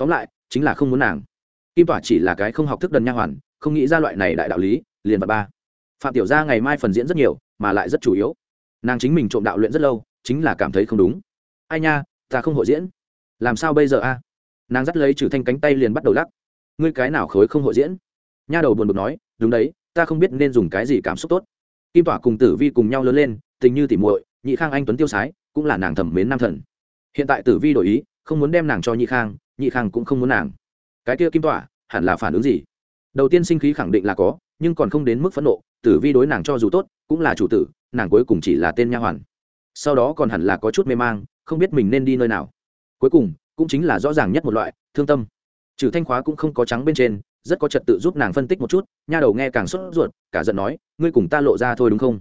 Tóm lại, chính là không muốn nàng. Kim tỏa chỉ là cái không học thức đần nha hoàn, không nghĩ ra loại này đại đạo lý, liền vật ba. Phạm tiểu gia ngày mai phần diễn rất nhiều, mà lại rất chủ yếu. Nàng chính mình trộm đạo luyện rất lâu, chính là cảm thấy không đúng. Ai nha, ta không hội diễn. Làm sao bây giờ a? Nàng dắt lấy trừ thanh cánh tay liền bắt đầu lắc. Ngươi cái nào khối không hội diễn? Nha đầu buồn bực nói, đúng đấy, ta không biết nên dùng cái gì cảm xúc tốt. Kim tỏa cùng tử vi cùng nhau lớn lên, tình như tỉ muội, nhị khang anh tuấn tiêu sái, cũng là nàng thẩm mến nam thần. Hiện tại tử vi đổi ý, không muốn đem nàng cho nhị khang nhị khang cũng không muốn nàng. Cái kia kim tỏa hẳn là phản ứng gì? Đầu tiên sinh khí khẳng định là có, nhưng còn không đến mức phẫn nộ, tử vi đối nàng cho dù tốt, cũng là chủ tử, nàng cuối cùng chỉ là tên nha hoàn. Sau đó còn hẳn là có chút mê mang, không biết mình nên đi nơi nào. Cuối cùng, cũng chính là rõ ràng nhất một loại, thương tâm. Trừ thanh khóa cũng không có trắng bên trên, rất có trật tự giúp nàng phân tích một chút, nha đầu nghe càng sốt ruột, cả giận nói, ngươi cùng ta lộ ra thôi đúng không?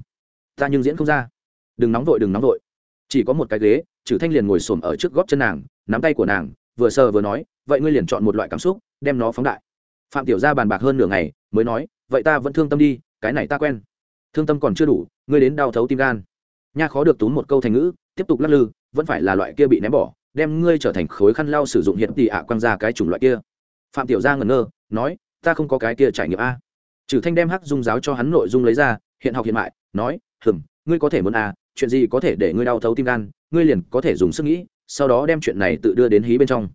Ta nhưng diễn không ra. Đừng nóng vội, đừng nóng vội. Chỉ có một cái ghế trừ thanh liền ngồi xổm ở trước gót chân nàng, nắm tay của nàng vừa sờ vừa nói, vậy ngươi liền chọn một loại cảm xúc, đem nó phóng đại. Phạm tiểu gia bàn bạc hơn nửa ngày, mới nói, vậy ta vẫn thương tâm đi, cái này ta quen. Thương tâm còn chưa đủ, ngươi đến đau thấu tim gan. Nha khó được túm một câu thành ngữ, tiếp tục lắc lư, vẫn phải là loại kia bị ném bỏ, đem ngươi trở thành khối khăn lau sử dụng hiện tỷ ạ quăng ra cái chủng loại kia. Phạm tiểu gia ngẩn ngơ, nói, ta không có cái kia trải nghiệm a. Trừ thanh đem hắc dung giáo cho hắn nội dung lấy ra, hiện học hiện mại, nói, hừm, ngươi có thể muốn a chuyện gì có thể để ngươi đau thấu tim gan, ngươi liền có thể dùng sức nghĩ sau đó đem chuyện này tự đưa đến hí bên trong.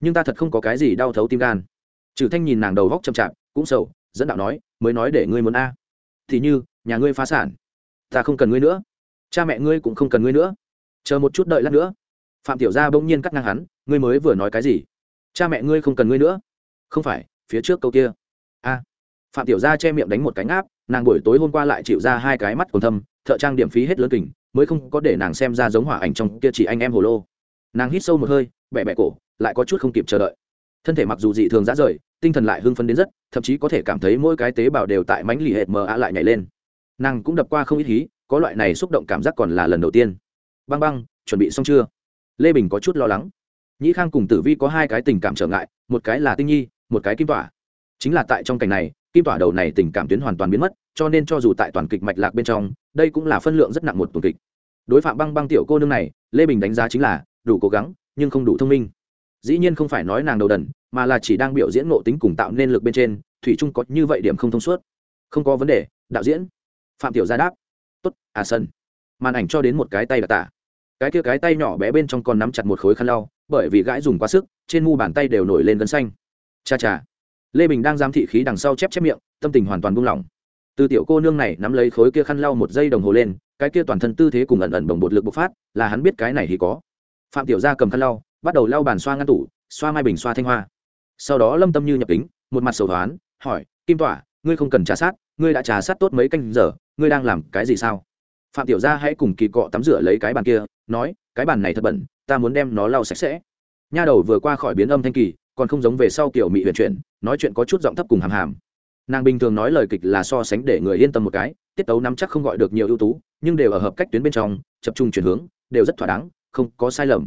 Nhưng ta thật không có cái gì đau thấu tim gan. Trừ thanh nhìn nàng đầu góc chậm chạp, cũng sầu, dẫn đạo nói, mới nói để ngươi muốn a. Thì như, nhà ngươi phá sản. Ta không cần ngươi nữa. Cha mẹ ngươi cũng không cần ngươi nữa. Chờ một chút đợi lát nữa. Phạm tiểu gia bỗng nhiên cắt ngang hắn, ngươi mới vừa nói cái gì? Cha mẹ ngươi không cần ngươi nữa. Không phải, phía trước câu kia. A. Phạm tiểu gia che miệng đánh một cánh áp, nàng buổi tối hôm qua lại chịu ra hai cái mắt còn thâm, thợ trang điểm phí hết lớn kình, mới không có để nàng xem ra giống hỏa ảnh trong kia chỉ anh em hồ lô nàng hít sâu một hơi bẹ bẹ cổ, lại có chút không kịp chờ đợi. Thân thể mặc dù dị thường ra rời, tinh thần lại hưng phấn đến rất, thậm chí có thể cảm thấy mỗi cái tế bào đều tại mánh lì hệt mờ ạ lại nhảy lên. Nàng cũng đập qua không ít hí, có loại này xúc động cảm giác còn là lần đầu tiên. Băng băng, chuẩn bị xong chưa? Lê bình có chút lo lắng. Nhĩ khang cùng tử vi có hai cái tình cảm trở ngại, một cái là tinh nhi, một cái kim tỏa. Chính là tại trong cảnh này, kim tỏa đầu này tình cảm tuyến hoàn toàn biến mất, cho nên cho dù tại toàn kịch mạch lạc bên trong, đây cũng là phân lượng rất nặng một tuần kịch. Đối phạm băng băng tiểu cô nương này, lê bình đánh giá chính là đủ cố gắng, nhưng không đủ thông minh. Dĩ nhiên không phải nói nàng đầu đần, mà là chỉ đang biểu diễn ngộ tính cùng tạo nên lực bên trên, thủy trung có như vậy điểm không thông suốt. Không có vấn đề, đạo diễn. Phạm tiểu gia đáp. Tốt à sân. Màn ảnh cho đến một cái tay đặc tả. Cái kia cái tay nhỏ bé bên trong còn nắm chặt một khối khăn lau, bởi vì gãi dùng quá sức, trên mu bàn tay đều nổi lên gân xanh. Cha cha. Lê bình đang giám thị khí đằng sau chép chép miệng, tâm tình hoàn toàn buông lỏng. Từ tiểu cô nương này nắm lấy khối kia khăn lau một giây đồng hồ lên, cái kia toàn thân tư thế cùng ẩn ẩn bồng bột lực bộc phát, là hắn biết cái này thì có phạm tiểu gia cầm khăn lau, bắt đầu lau bàn xoa ngăn tủ, xoa mai bình xoa thanh hoa. Sau đó lâm tâm như nhập kính, một mặt sầu thoán hỏi, kim tỏa ngươi không cần trà sát, ngươi đã trà sát tốt mấy canh giờ, ngươi đang làm cái gì sao? Phạm tiểu gia hãy cùng kỳ cọ tắm rửa lấy cái bàn kia, nói, cái bàn này thật bẩn, ta muốn đem nó lau sạch sẽ. Nha đầu vừa qua khỏi biến âm thanh kỳ, còn không giống về sau kiểu mị huyền chuyển, nói chuyện có chút giọng thấp cùng hàm hàm. Nàng bình thường nói lời kịch là so sánh để người yên tâm một cái, tiết tấu nắm chắc không gọi được nhiều ưu tú, nhưng đều ở hợp cách tuyến bên trong tập trung chuyển hướng, đều rất thỏa đáng không có sai lầm.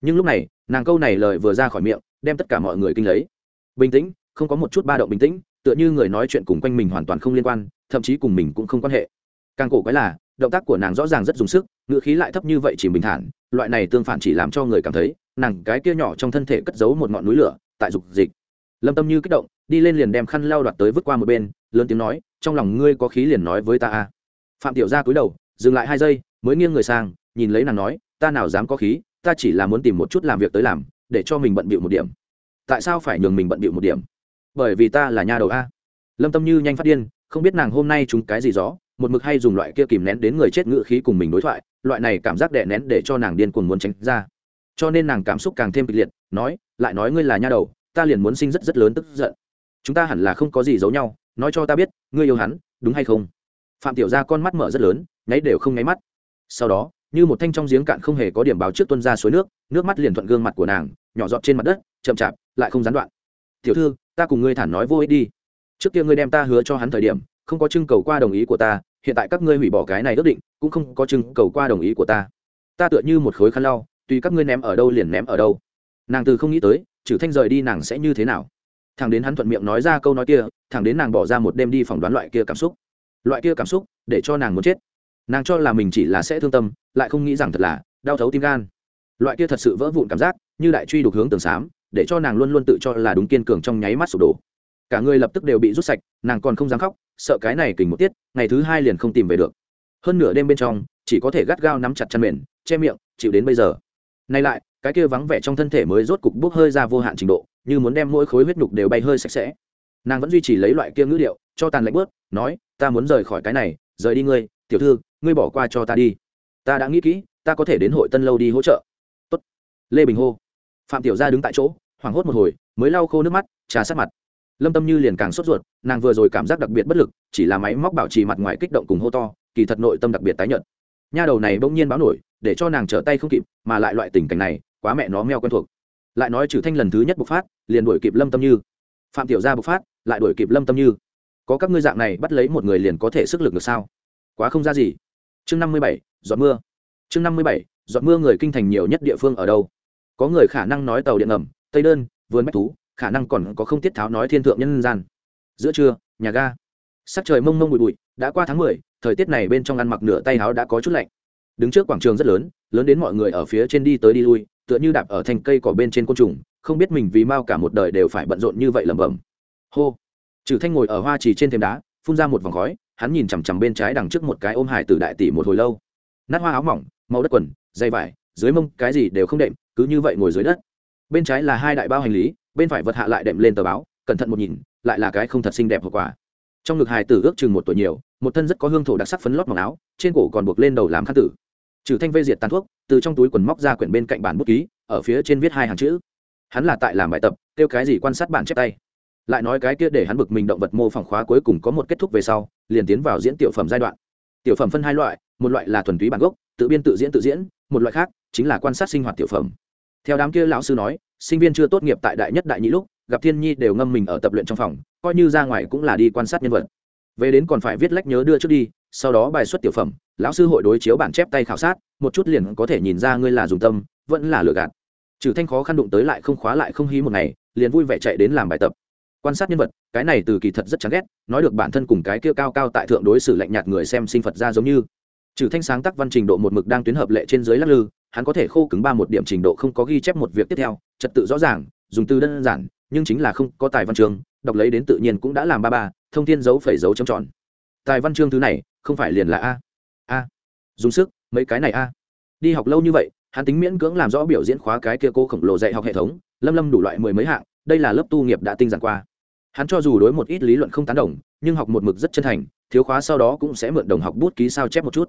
Nhưng lúc này, nàng câu này lời vừa ra khỏi miệng, đem tất cả mọi người kinh lấy. Bình tĩnh, không có một chút ba động bình tĩnh, tựa như người nói chuyện cùng quanh mình hoàn toàn không liên quan, thậm chí cùng mình cũng không quan hệ. Càng cổ quái là, động tác của nàng rõ ràng rất dùng sức, ngữ khí lại thấp như vậy chỉ bình thản, loại này tương phản chỉ làm cho người cảm thấy, nàng cái kia nhỏ trong thân thể cất giấu một ngọn núi lửa, tại dục dịch. Lâm tâm như kích động, đi lên liền đem khăn lao đoạt tới vứt qua một bên, lớn tiếng nói, trong lòng ngươi có khí liền nói với ta a. Phạm tiểu gia cúi đầu, dừng lại hai giây, mới nghiêng người sang, nhìn lấy nàng nói ta nào dám có khí, ta chỉ là muốn tìm một chút làm việc tới làm, để cho mình bận bịu một điểm. Tại sao phải nhường mình bận bịu một điểm? Bởi vì ta là nhà đầu a. Lâm tâm như nhanh phát điên, không biết nàng hôm nay chúng cái gì gió, một mực hay dùng loại kia kìm nén đến người chết ngự khí cùng mình đối thoại, loại này cảm giác đè nén để cho nàng điên cuồng muốn tránh ra. Cho nên nàng cảm xúc càng thêm kịch liệt, nói, lại nói ngươi là nha đầu, ta liền muốn sinh rất rất lớn tức giận. Chúng ta hẳn là không có gì giấu nhau, nói cho ta biết, ngươi yêu hắn, đúng hay không? Phạm tiểu gia con mắt mở rất lớn, nháy đều không nháy mắt. Sau đó như một thanh trong giếng cạn không hề có điểm báo trước tuân ra suối nước nước mắt liền thuận gương mặt của nàng, nhỏ giọt trên mặt đất, chậm chạp, lại không gián đoạn. Tiểu thư, ta cùng ngươi thản nói vô ích đi. Trước kia ngươi đem ta hứa cho hắn thời điểm, không có trưng cầu qua đồng ý của ta, hiện tại các ngươi hủy bỏ cái này ước định, cũng không có trưng cầu qua đồng ý của ta. Ta tựa như một khối khăn lau, tùy các ngươi ném ở đâu liền ném ở đâu. Nàng từ không nghĩ tới, trừ thanh rời đi nàng sẽ như thế nào. Thằng đến hắn thuận miệng nói ra câu nói kia, thẳng đến nàng bỏ ra một đêm đi phỏng đoán loại kia cảm xúc. Loại kia cảm xúc, để cho nàng muốn chết nàng cho là mình chỉ là sẽ thương tâm, lại không nghĩ rằng thật là đau thấu tim gan. Loại kia thật sự vỡ vụn cảm giác, như đại truy đục hướng tường xám, để cho nàng luôn luôn tự cho là đúng kiên cường trong nháy mắt sụp đổ. Cả người lập tức đều bị rút sạch, nàng còn không dám khóc, sợ cái này kình một tiết, ngày thứ hai liền không tìm về được. Hơn nửa đêm bên trong, chỉ có thể gắt gao nắm chặt chăn mền, che miệng, chịu đến bây giờ. Nay lại, cái kia vắng vẻ trong thân thể mới rốt cục bốc hơi ra vô hạn trình độ, như muốn đem mỗi khối huyết nhục đều bay hơi sạch sẽ. Nàng vẫn duy trì lấy loại kia ngữ điệu, cho tàn lạnh bớt, nói, ta muốn rời khỏi cái này, rời đi ngươi tiểu thư, ngươi bỏ qua cho ta đi. Ta đã nghĩ kỹ, ta có thể đến hội tân lâu đi hỗ trợ. Tốt. lê bình hô. Phạm tiểu gia đứng tại chỗ, hoảng hốt một hồi, mới lau khô nước mắt, trà sát mặt. Lâm tâm như liền càng sốt ruột, nàng vừa rồi cảm giác đặc biệt bất lực, chỉ là máy móc bảo trì mặt ngoài kích động cùng hô to, kỳ thật nội tâm đặc biệt tái nhợt. Nha đầu này bỗng nhiên báo nổi, để cho nàng trở tay không kịp, mà lại loại tình cảnh này, quá mẹ nó meo quen thuộc. Lại nói trừ thanh lần thứ nhất bộc phát, liền đuổi kịp lâm tâm như. Phạm tiểu gia bộc phát, lại đuổi kịp lâm tâm như. Có các ngươi dạng này bắt lấy một người liền có thể sức lực được sao? Quá không ra gì. Chương năm mươi bảy, giọt mưa. Chương năm mươi bảy, giọt mưa người kinh thành nhiều nhất địa phương ở đâu? Có người khả năng nói tàu điện ngầm, tây đơn, vườn bách thú, khả năng còn có không tiết tháo nói thiên thượng nhân gian. Giữa trưa, nhà ga. Sắc trời mông mông bụi bụi, đã qua tháng mười, thời tiết này bên trong ăn mặc nửa tay áo đã có chút lạnh. Đứng trước quảng trường rất lớn lớn đến mọi người ở phía trên đi tới đi lui, tựa như đạp ở thành cây cỏ bên trên côn trùng, không biết mình vì mau cả một đời đều phải bận rộn như vậy lẩm bẩm. Hô. Trừ thanh ngồi ở hoa trì trên thềm đá, phun ra một vòng khói hắn nhìn chằm chằm bên trái đằng trước một cái ôm hải tử đại tỷ một hồi lâu. Nát hoa áo mỏng, màu đất quần, dây vải, dưới mông cái gì đều không đệm, cứ như vậy ngồi dưới đất. Bên trái là hai đại bao hành lý, bên phải vật hạ lại đệm lên tờ báo, cẩn thận một nhìn, lại là cái không thật xinh đẹp hậu quả. Trong ngực hài tử ước chừng một tuổi nhiều, một thân rất có hương thổ đặc sắc phấn lót mỏng áo, trên cổ còn buộc lên đầu làm khăn tử. Trừ thanh vê diệt tàn thuốc, từ trong túi quần móc ra quyển bên cạnh bản bút ký, ở phía trên viết hai hàng chữ. Hắn là tại làm bài tập, kêu cái gì quan sát bản chép tay. Lại nói cái kia để hắn bực mình động vật mô phỏng khóa cuối cùng có một kết thúc về sau liền tiến vào diễn tiểu phẩm giai đoạn. Tiểu phẩm phân hai loại, một loại là thuần túy bản gốc, tự biên tự diễn tự diễn, một loại khác chính là quan sát sinh hoạt tiểu phẩm. Theo đám kia lão sư nói, sinh viên chưa tốt nghiệp tại đại nhất đại nhị lúc, gặp thiên nhi đều ngâm mình ở tập luyện trong phòng, coi như ra ngoài cũng là đi quan sát nhân vật. Về đến còn phải viết lách nhớ đưa trước đi, sau đó bài xuất tiểu phẩm, lão sư hội đối chiếu bản chép tay khảo sát, một chút liền có thể nhìn ra ngươi là dùng tâm, vẫn là lừa gạt. Trừ thanh khó khăn đụng tới lại không khóa lại không hí một ngày, liền vui vẻ chạy đến làm bài tập quan sát nhân vật, cái này từ kỳ thật rất chán ghét, nói được bản thân cùng cái kia cao cao tại thượng đối xử lạnh nhạt người xem sinh phật ra giống như. Trừ thanh sáng tác văn trình độ một mực đang tuyến hợp lệ trên dưới lắc lư, hắn có thể khô cứng ba một điểm trình độ không có ghi chép một việc tiếp theo, trật tự rõ ràng, dùng từ đơn giản, nhưng chính là không có tài văn chương, đọc lấy đến tự nhiên cũng đã làm ba ba, thông thiên dấu phẩy dấu chấm tròn. Tài văn chương thứ này, không phải liền là a. A. Dùng sức, mấy cái này a. Đi học lâu như vậy, hắn tính miễn cưỡng làm rõ biểu diễn khóa cái kia cô khổng lồ dạy học hệ thống, lâm lâm đủ loại mười mấy hạng, đây là lớp tu nghiệp đã tinh giản qua hắn cho dù đối một ít lý luận không tán đồng, nhưng học một mực rất chân thành, thiếu khóa sau đó cũng sẽ mượn đồng học bút ký sao chép một chút.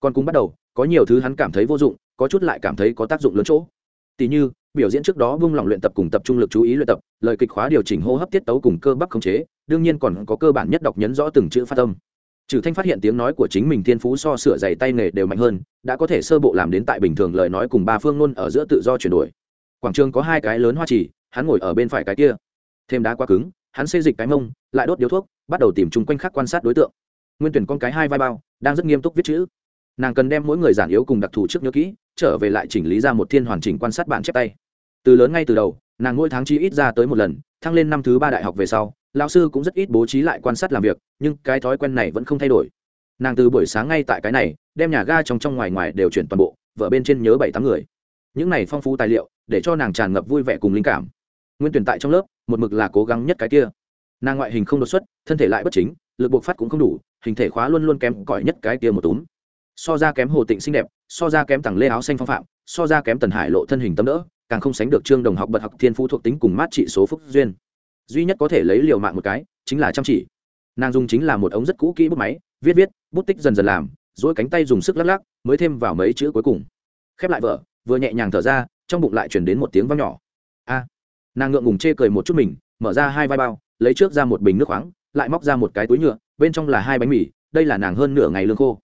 Còn cùng bắt đầu, có nhiều thứ hắn cảm thấy vô dụng, có chút lại cảm thấy có tác dụng lớn chỗ. Tỷ như, biểu diễn trước đó vung lòng luyện tập cùng tập trung lực chú ý luyện tập, lời kịch khóa điều chỉnh hô hấp tiết tấu cùng cơ bắp khống chế, đương nhiên còn có cơ bản nhất đọc nhấn rõ từng chữ phát âm. Trừ thanh phát hiện tiếng nói của chính mình thiên phú so sửa dày tay nghề đều mạnh hơn, đã có thể sơ bộ làm đến tại bình thường lời nói cùng ba phương luôn ở giữa tự do chuyển đổi. Quảng trường có hai cái lớn hoa trì, hắn ngồi ở bên phải cái kia. Thêm đá quá cứng hắn xê dịch cái mông, lại đốt điếu thuốc, bắt đầu tìm chung quanh khác quan sát đối tượng. Nguyên tuyển con cái hai vai bao, đang rất nghiêm túc viết chữ. Nàng cần đem mỗi người giản yếu cùng đặc thù trước nhớ kỹ, trở về lại chỉnh lý ra một thiên hoàn chỉnh quan sát bản chép tay. Từ lớn ngay từ đầu, nàng mỗi tháng chi ít ra tới một lần, thăng lên năm thứ ba đại học về sau lao sư cũng rất ít bố trí lại quan sát làm việc, nhưng cái thói quen này vẫn không thay đổi. Nàng từ buổi sáng ngay tại cái này, đem nhà ga trong trong ngoài ngoài đều chuyển toàn bộ, vợ bên trên nhớ bảy tám người. Những này phong phú tài liệu, để cho nàng tràn ngập vui vẻ cùng linh cảm. Nguyên tuyển tại trong lớp một mực là cố gắng nhất cái kia. Nàng ngoại hình không đột xuất, thân thể lại bất chính, lực buộc phát cũng không đủ, hình thể khóa luôn luôn kém cỏi nhất cái kia một túm. So ra kém hồ tịnh xinh đẹp, so ra kém tặng lê áo xanh phong phạm, so ra kém tần hải lộ thân hình tâm đỡ, càng không sánh được trương đồng học bật học thiên phú thuộc tính cùng mát trị số phúc duyên. Duy nhất có thể lấy liều mạng một cái, chính là chăm chỉ. Nàng dùng chính là một ống rất cũ kỹ bút máy, viết viết, bút tích dần dần làm dỗi cánh tay dùng sức lắc lắc, mới thêm vào mấy chữ cuối cùng. Khép lại vợ vừa nhẹ nhàng thở ra, trong bụng lại chuyển đến một tiếng vang nhỏ. A! Nàng ngượng ngùng chê cười một chút mình, mở ra hai vai bao, lấy trước ra một bình nước khoáng, lại móc ra một cái túi nhựa, bên trong là hai bánh mì, đây là nàng hơn nửa ngày lương khô.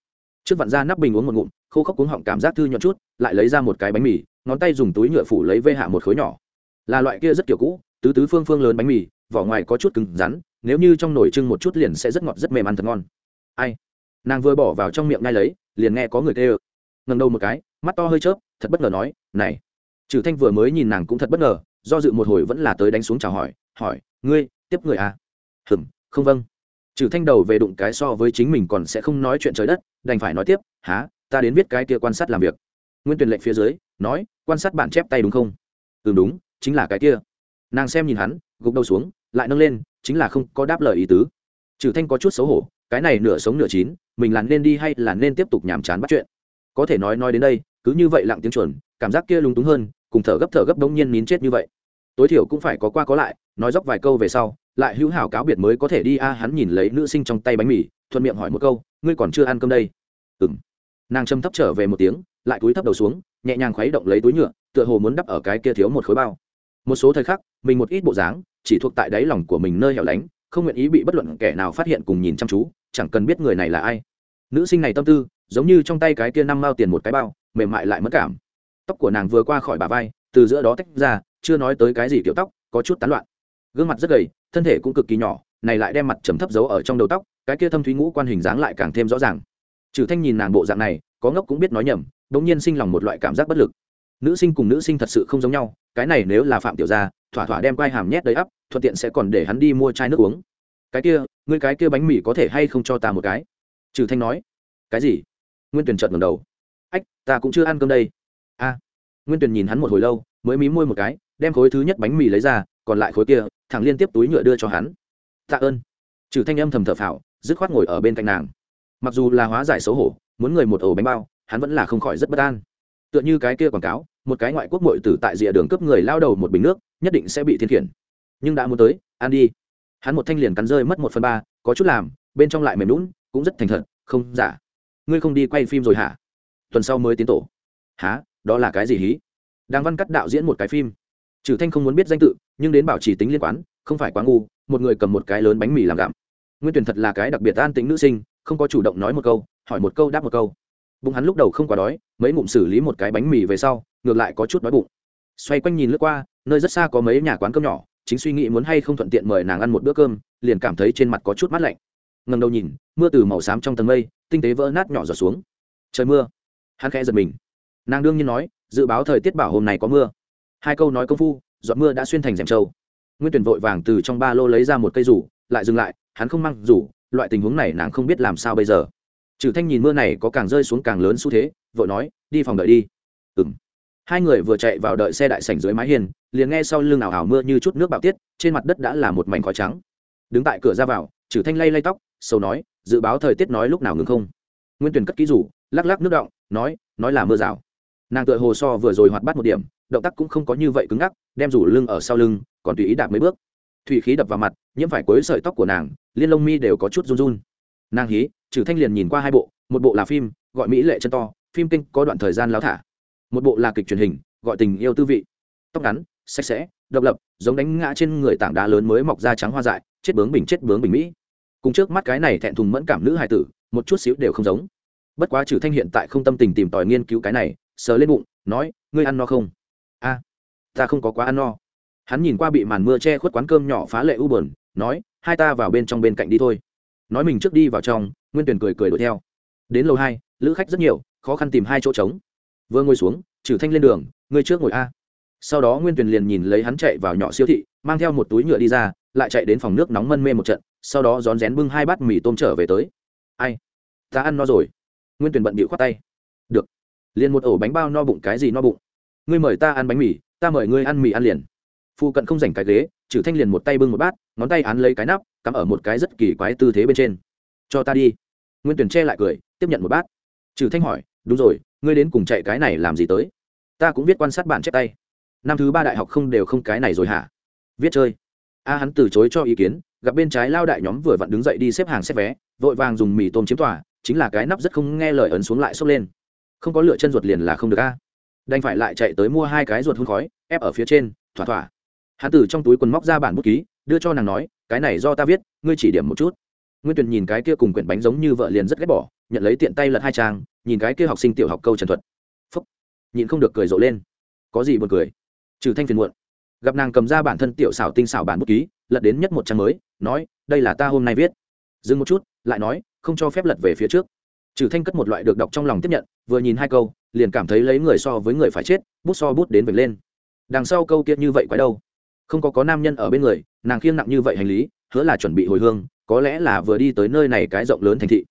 Trước vặn ra nắp bình uống một ngụm, khô khốc cuống họng cảm giác thư nhọn chút, lại lấy ra một cái bánh mì, ngón tay dùng túi nhựa phủ lấy vê hạ một khối nhỏ. Là loại kia rất kiểu cũ, tứ tứ phương phương lớn bánh mì, vỏ ngoài có chút cứng rắn, nếu như trong nồi trưng một chút liền sẽ rất ngọt, rất mềm ăn thật ngon. Ai? Nàng vừa bỏ vào trong miệng ngay lấy, liền nghe có người tê ơ ngần đầu một cái, mắt to hơi chớp, thật bất ngờ nói, này. Trừ thanh vừa mới nhìn nàng cũng thật bất ngờ do dự một hồi vẫn là tới đánh xuống chào hỏi hỏi, ngươi, tiếp người à? Hừm, không vâng. Trừ thanh đầu về đụng cái so với chính mình còn sẽ không nói chuyện trời đất, đành phải nói tiếp há ta đến viết cái kia quan sát làm việc. Nguyên tuyển lệnh phía dưới, nói, quan sát bản chép tay đúng không? Ừ đúng, chính là cái kia. Nàng xem nhìn hắn, gục đầu xuống, lại nâng lên, chính là không có đáp lời ý tứ. Trừ thanh có chút xấu hổ, cái này nửa sống nửa chín, mình là nên đi hay là nên tiếp tục nhàm chán bắt chuyện? Có thể nói nói đến đây, cứ như vậy lặng tiếng chuẩn cảm giác kia lung túng hơn, cùng thở gấp thở gấp đống nhiên nín chết như vậy tối thiểu cũng phải có qua có lại, nói dốc vài câu về sau, lại hữu hảo cáo biệt mới có thể đi a, hắn nhìn lấy nữ sinh trong tay bánh mì, thuận miệng hỏi một câu, ngươi còn chưa ăn cơm đây? Ừ m nàng châm thấp trở về một tiếng, lại túi thấp đầu xuống, nhẹ nhàng khuấy động lấy túi nhựa, tựa hồ muốn đắp ở cái kia thiếu một khối bao. Một số thời khắc, mình một ít bộ dáng, chỉ thuộc tại đáy lòng của mình nơi hẻo lánh, không nguyện ý bị bất luận kẻ nào phát hiện cùng nhìn chăm chú, chẳng cần biết người này là ai. Nữ sinh này tâm tư, giống như trong tay cái kia năm mao tiền một cái bao, mềm mại lại mất cảm. Tóc của nàng vừa qua khỏi bà vai, từ giữa đó tách ra chưa nói tới cái gì kiểu tóc, có chút tán loạn. Gương mặt rất gầy, thân thể cũng cực kỳ nhỏ, này lại đem mặt trầm thấp giấu ở trong đầu tóc, cái kia thâm thúy ngũ quan hình dáng lại càng thêm rõ ràng. Trừ thanh nhìn nàng bộ dạng này, có ngốc cũng biết nói nhầm đống nhiên sinh lòng một loại cảm giác bất lực. Nữ sinh cùng nữ sinh thật sự không giống nhau, cái này nếu là phạm tiểu gia, thỏa thỏa đem quai hàm nhét đầy ắp, thuận tiện sẽ còn để hắn đi mua chai nước uống. Cái kia, ngươi cái kia bánh mì có thể hay không cho ta một cái? Trừ thanh nói. Cái gì? Nguyên tuyển trợn ngẩng đầu. Ách, ta cũng chưa ăn cơm đây. A. Nguyên tuyển nhìn hắn một hồi lâu mới mí môi một cái, đem khối thứ nhất bánh mì lấy ra, còn lại khối kia, thẳng liên tiếp túi nhựa đưa cho hắn. Tạ ơn. Trừ thanh âm thầm thở phào, dứt khoát ngồi ở bên cạnh nàng. Mặc dù là hóa giải xấu hổ, muốn người một ổ bánh bao, hắn vẫn là không khỏi rất bất an. Tựa như cái kia quảng cáo, một cái ngoại quốc mội tử tại rìa đường cướp người lao đầu một bình nước, nhất định sẽ bị thiên khiển. Nhưng đã muốn tới, ăn đi. Hắn một thanh liền cắn rơi mất một phần ba, có chút làm, bên trong lại mềm lún cũng rất thành thật, không giả ngươi không đi quay phim rồi hả? Tuần sau mới tiến tổ. Há đó là cái gì hí? Đang văn cắt đạo diễn một cái phim. Trừ thanh không muốn biết danh tự, nhưng đến bảo trì tính liên quan không phải quá ngu, một người cầm một cái lớn bánh mì làm gặm. Nguyên tuyển thật là cái đặc biệt an tính nữ sinh, không có chủ động nói một câu, hỏi một câu đáp một câu. Bụng hắn lúc đầu không quá đói, mấy ngụm xử lý một cái bánh mì về sau, ngược lại có chút đói bụng. Xoay quanh nhìn lướt qua, nơi rất xa có mấy nhà quán cơm nhỏ, chính suy nghĩ muốn hay không thuận tiện mời nàng ăn một bữa cơm, liền cảm thấy trên mặt có chút mát lạnh. Ngầm đầu nhìn, mưa từ màu xám trong tầng mây, tinh tế vỡ nát nhỏ giọt xuống. Trời mưa. Hắn khẽ giật mình nàng đương nhiên nói, dự báo thời tiết bảo hôm nay có mưa. Hai câu nói công phu, giọt mưa đã xuyên thành rèm trâu. Nguyên tuyển vội vàng từ trong ba lô lấy ra một cây rủ, lại dừng lại, hắn không mang rủ, loại tình huống này nàng không biết làm sao bây giờ. Trừ thanh nhìn mưa này có càng rơi xuống càng lớn xu thế, vội nói, đi phòng đợi đi. Ừng hai người vừa chạy vào đợi xe đại sảnh dưới mái hiền liền nghe sau lưng ảo ảo mưa như chút nước bạo tiết, trên mặt đất đã là một mảnh khói trắng. Đứng tại cửa ra vào, trừ thanh lay lay tóc sâu nói, dự báo thời tiết nói lúc nào ngừng không? Nguyên tuyển cất ký rủ, lắc lắc nước động, nói nói là mưa rào nàng tựa hồ so vừa rồi hoạt bắt một điểm, động tác cũng không có như vậy cứng ngắc, đem rủ lưng ở sau lưng, còn tùy ý đạp mấy bước. Thủy khí đập vào mặt, nhiễm phải cuối sợi tóc của nàng, liên lông mi đều có chút run run. Nàng hí trừ thanh liền nhìn qua hai bộ, một bộ là phim, gọi mỹ lệ chân to, phim kinh có đoạn thời gian láo thả. Một bộ là kịch truyền hình, gọi tình yêu tư vị. Tóc ngắn, sạch sẽ, độc lập, giống đánh ngã trên người tảng đá lớn mới mọc ra trắng hoa dại, chết bướng bình chết bướng bình mỹ. Cùng trước mắt cái này thẹn thùng mẫn cảm nữ hài tử, một chút xíu đều không giống. Bất quá trừ thanh hiện tại không tâm tình tìm tòi nghiên cứu cái này sờ lên bụng, nói, ngươi ăn no không? A, ta không có quá ăn no. Hắn nhìn qua bị màn mưa che khuất quán cơm nhỏ phá lệ u bờn nói, hai ta vào bên trong bên cạnh đi thôi. Nói mình trước đi vào trong, nguyên tuyển cười cười đuổi theo. Đến lầu hai, lữ khách rất nhiều, khó khăn tìm hai chỗ trống. Vừa ngồi xuống trừ thanh lên đường, ngươi trước ngồi a. Sau đó nguyên tuyển liền nhìn lấy hắn chạy vào nhỏ siêu thị, mang theo một túi nhựa đi ra, lại chạy đến phòng nước nóng mân mê một trận, sau đó rón rén bưng hai bát mì tôm trở về tới. Ai, ta ăn no rồi. Nguyên tuyển bận bịu khoát tay. Được liền một ổ bánh bao no bụng cái gì no bụng. Ngươi mời ta ăn bánh mì, ta mời ngươi ăn mì ăn liền. Phụ cận không dành cái ghế trừ thanh liền một tay bưng một bát, ngón tay án lấy cái nắp, cắm ở một cái rất kỳ quái tư thế bên trên. Cho ta đi. Nguyên tuyển che lại cười, tiếp nhận một bát. Trừ thanh hỏi, đúng rồi, ngươi đến cùng chạy cái này làm gì tới? Ta cũng viết quan sát bản chép tay. Năm thứ ba đại học không đều không cái này rồi hả? Viết chơi. A hắn từ chối cho ý kiến, gặp bên trái lao đại nhóm vừa vặn đứng dậy đi xếp hàng xếp vé, vội vàng dùng mì tôm chiếm tòa, chính là cái nắp rất không nghe lời ấn xuống lại xốc lên không có lựa chân ruột liền là không được a. Đành phải lại chạy tới mua hai cái ruột hun khói, ép ở phía trên, thỏa thỏa. Hắn từ trong túi quần móc ra bản bút ký, đưa cho nàng nói, cái này do ta viết, ngươi chỉ điểm một chút. Nguyên tuyền nhìn cái kia cùng quyển bánh giống như vợ liền rất ghét bỏ, nhận lấy tiện tay lật hai trang, nhìn cái kia học sinh tiểu học câu trần thuật. Phúc. Nhìn không được cười rộ lên. Có gì buồn cười? Trừ thanh phiền muộn. Gặp nàng cầm ra bản thân tiểu xảo tinh xảo bản bút ký, lật đến nhất một trang mới, nói, đây là ta hôm nay viết. Dừng một chút, lại nói, không cho phép lật về phía trước trừ thanh cất một loại được đọc trong lòng tiếp nhận, vừa nhìn hai câu, liền cảm thấy lấy người so với người phải chết, bút so bút đến vệt lên. Đằng sau câu kia như vậy quái đâu? Không có có nam nhân ở bên người, nàng khiêng nặng như vậy hành lý, hứa là chuẩn bị hồi hương, có lẽ là vừa đi tới nơi này cái rộng lớn thành thị.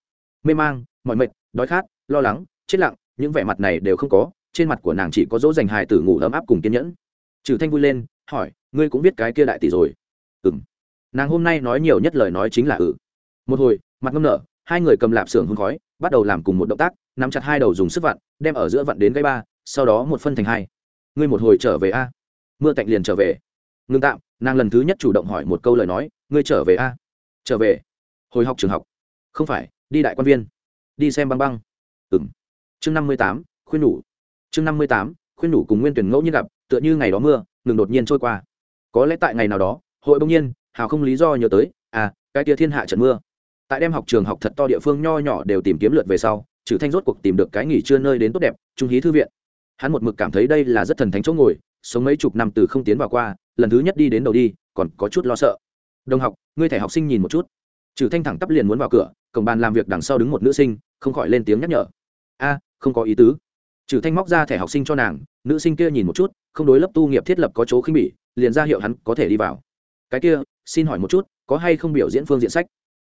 Mê mang mọi mệt, đói khát, lo lắng, chết lặng, những vẻ mặt này đều không có, trên mặt của nàng chỉ có dỗ dành hài tử ngủ ấm áp cùng kiên nhẫn. Trừ thanh vui lên, hỏi, ngươi cũng biết cái kia đại tỷ rồi? Ừ nàng hôm nay nói nhiều nhất lời nói chính là ừ. Một hồi, mặt ngâm nở, hai người cầm lạp xưởng hương khói bắt đầu làm cùng một động tác, nắm chặt hai đầu dùng sức vặn, đem ở giữa vặn đến gây ba, sau đó một phân thành hai. Ngươi một hồi trở về a. Mưa tạnh liền trở về. Ngưng tạm, nàng lần thứ nhất chủ động hỏi một câu lời nói, ngươi trở về a? Trở về. Hồi học trường học. Không phải, đi đại quan viên. Đi xem băng băng. Ừ m chương năm mươi tám, khuyên nhủ. Chương năm mươi tám, khuyên nhủ cùng nguyên tuyển ngẫu nhiên gặp, tựa như ngày đó mưa, ngừng đột nhiên trôi qua. Có lẽ tại ngày nào đó, hội bỗng nhiên, hào không lý do nhớ tới à cái tia thiên hạ trận mưa tại đem học trường học thật to địa phương nho nhỏ đều tìm kiếm lượt về sau trừ thanh rốt cuộc tìm được cái nghỉ trưa nơi đến tốt đẹp, trung hí thư viện. Hắn một mực cảm thấy đây là rất thần thánh chỗ ngồi, sống mấy chục năm từ không tiến vào qua, lần thứ nhất đi đến đầu đi, còn có chút lo sợ. Đồng học, ngươi thẻ học sinh nhìn một chút. Trừ thanh thẳng tắp liền muốn vào cửa, cổng bàn làm việc đằng sau đứng một nữ sinh, không khỏi lên tiếng nhắc nhở. A, không có ý tứ. Trừ thanh móc ra thẻ học sinh cho nàng, nữ sinh kia nhìn một chút, không đối lớp tu nghiệp thiết lập có chỗ khinh bỉ, liền ra hiệu hắn có thể đi vào. Cái kia, xin hỏi một chút, có hay không biểu diễn phương diện sách?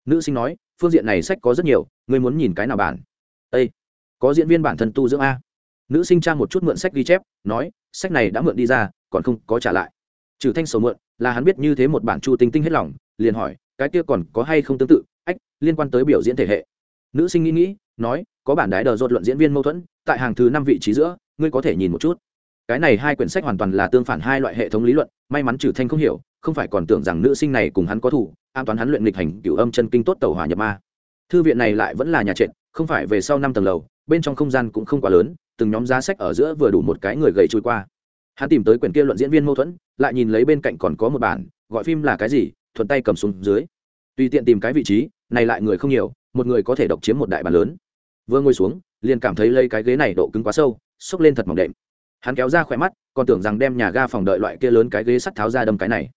Nữ sinh nói, phương diện này sách có rất nhiều, ngươi muốn nhìn cái nào bản? Â có diễn viên bản thân tu dưỡng a. Nữ sinh trang một chút mượn sách ghi chép, nói, sách này đã mượn đi ra, còn không có trả lại. Trừ thanh sầu mượn, là hắn biết như thế một bản chu tinh tinh hết lòng, liền hỏi, cái kia còn có hay không tương tự? Ách, liên quan tới biểu diễn thể hệ. Nữ sinh nghĩ nghĩ, nói, có bản đái đờ dột luận diễn viên mâu thuẫn, tại hàng thứ năm vị trí giữa, ngươi có thể nhìn một chút. Cái này hai quyển sách hoàn toàn là tương phản hai loại hệ thống lý luận, may mắn trừ thanh không hiểu không phải còn tưởng rằng nữ sinh này cùng hắn có thủ, an toán hắn luyện lịch hành cửu âm chân kinh tốt tàu hỏa nhập ma. Thư viện này lại vẫn là nhà trệt, không phải về sau năm tầng lầu, bên trong không gian cũng không quá lớn, từng nhóm giá sách ở giữa vừa đủ một cái người gầy trôi qua. Hắn tìm tới quyển kia luận diễn viên mâu thuẫn, lại nhìn lấy bên cạnh còn có một bản, gọi phim là cái gì, thuận tay cầm xuống dưới. Tùy tiện tìm cái vị trí, này lại người không nhiều, một người có thể độc chiếm một đại bản lớn. Vừa ngồi xuống, liền cảm thấy lấy cái ghế này độ cứng quá sâu xốc lên thật mỏng đệm. Hắn kéo ra khỏe mắt, còn tưởng rằng đem nhà ga phòng đợi loại kia lớn cái ghế sắt tháo ra đâm cái này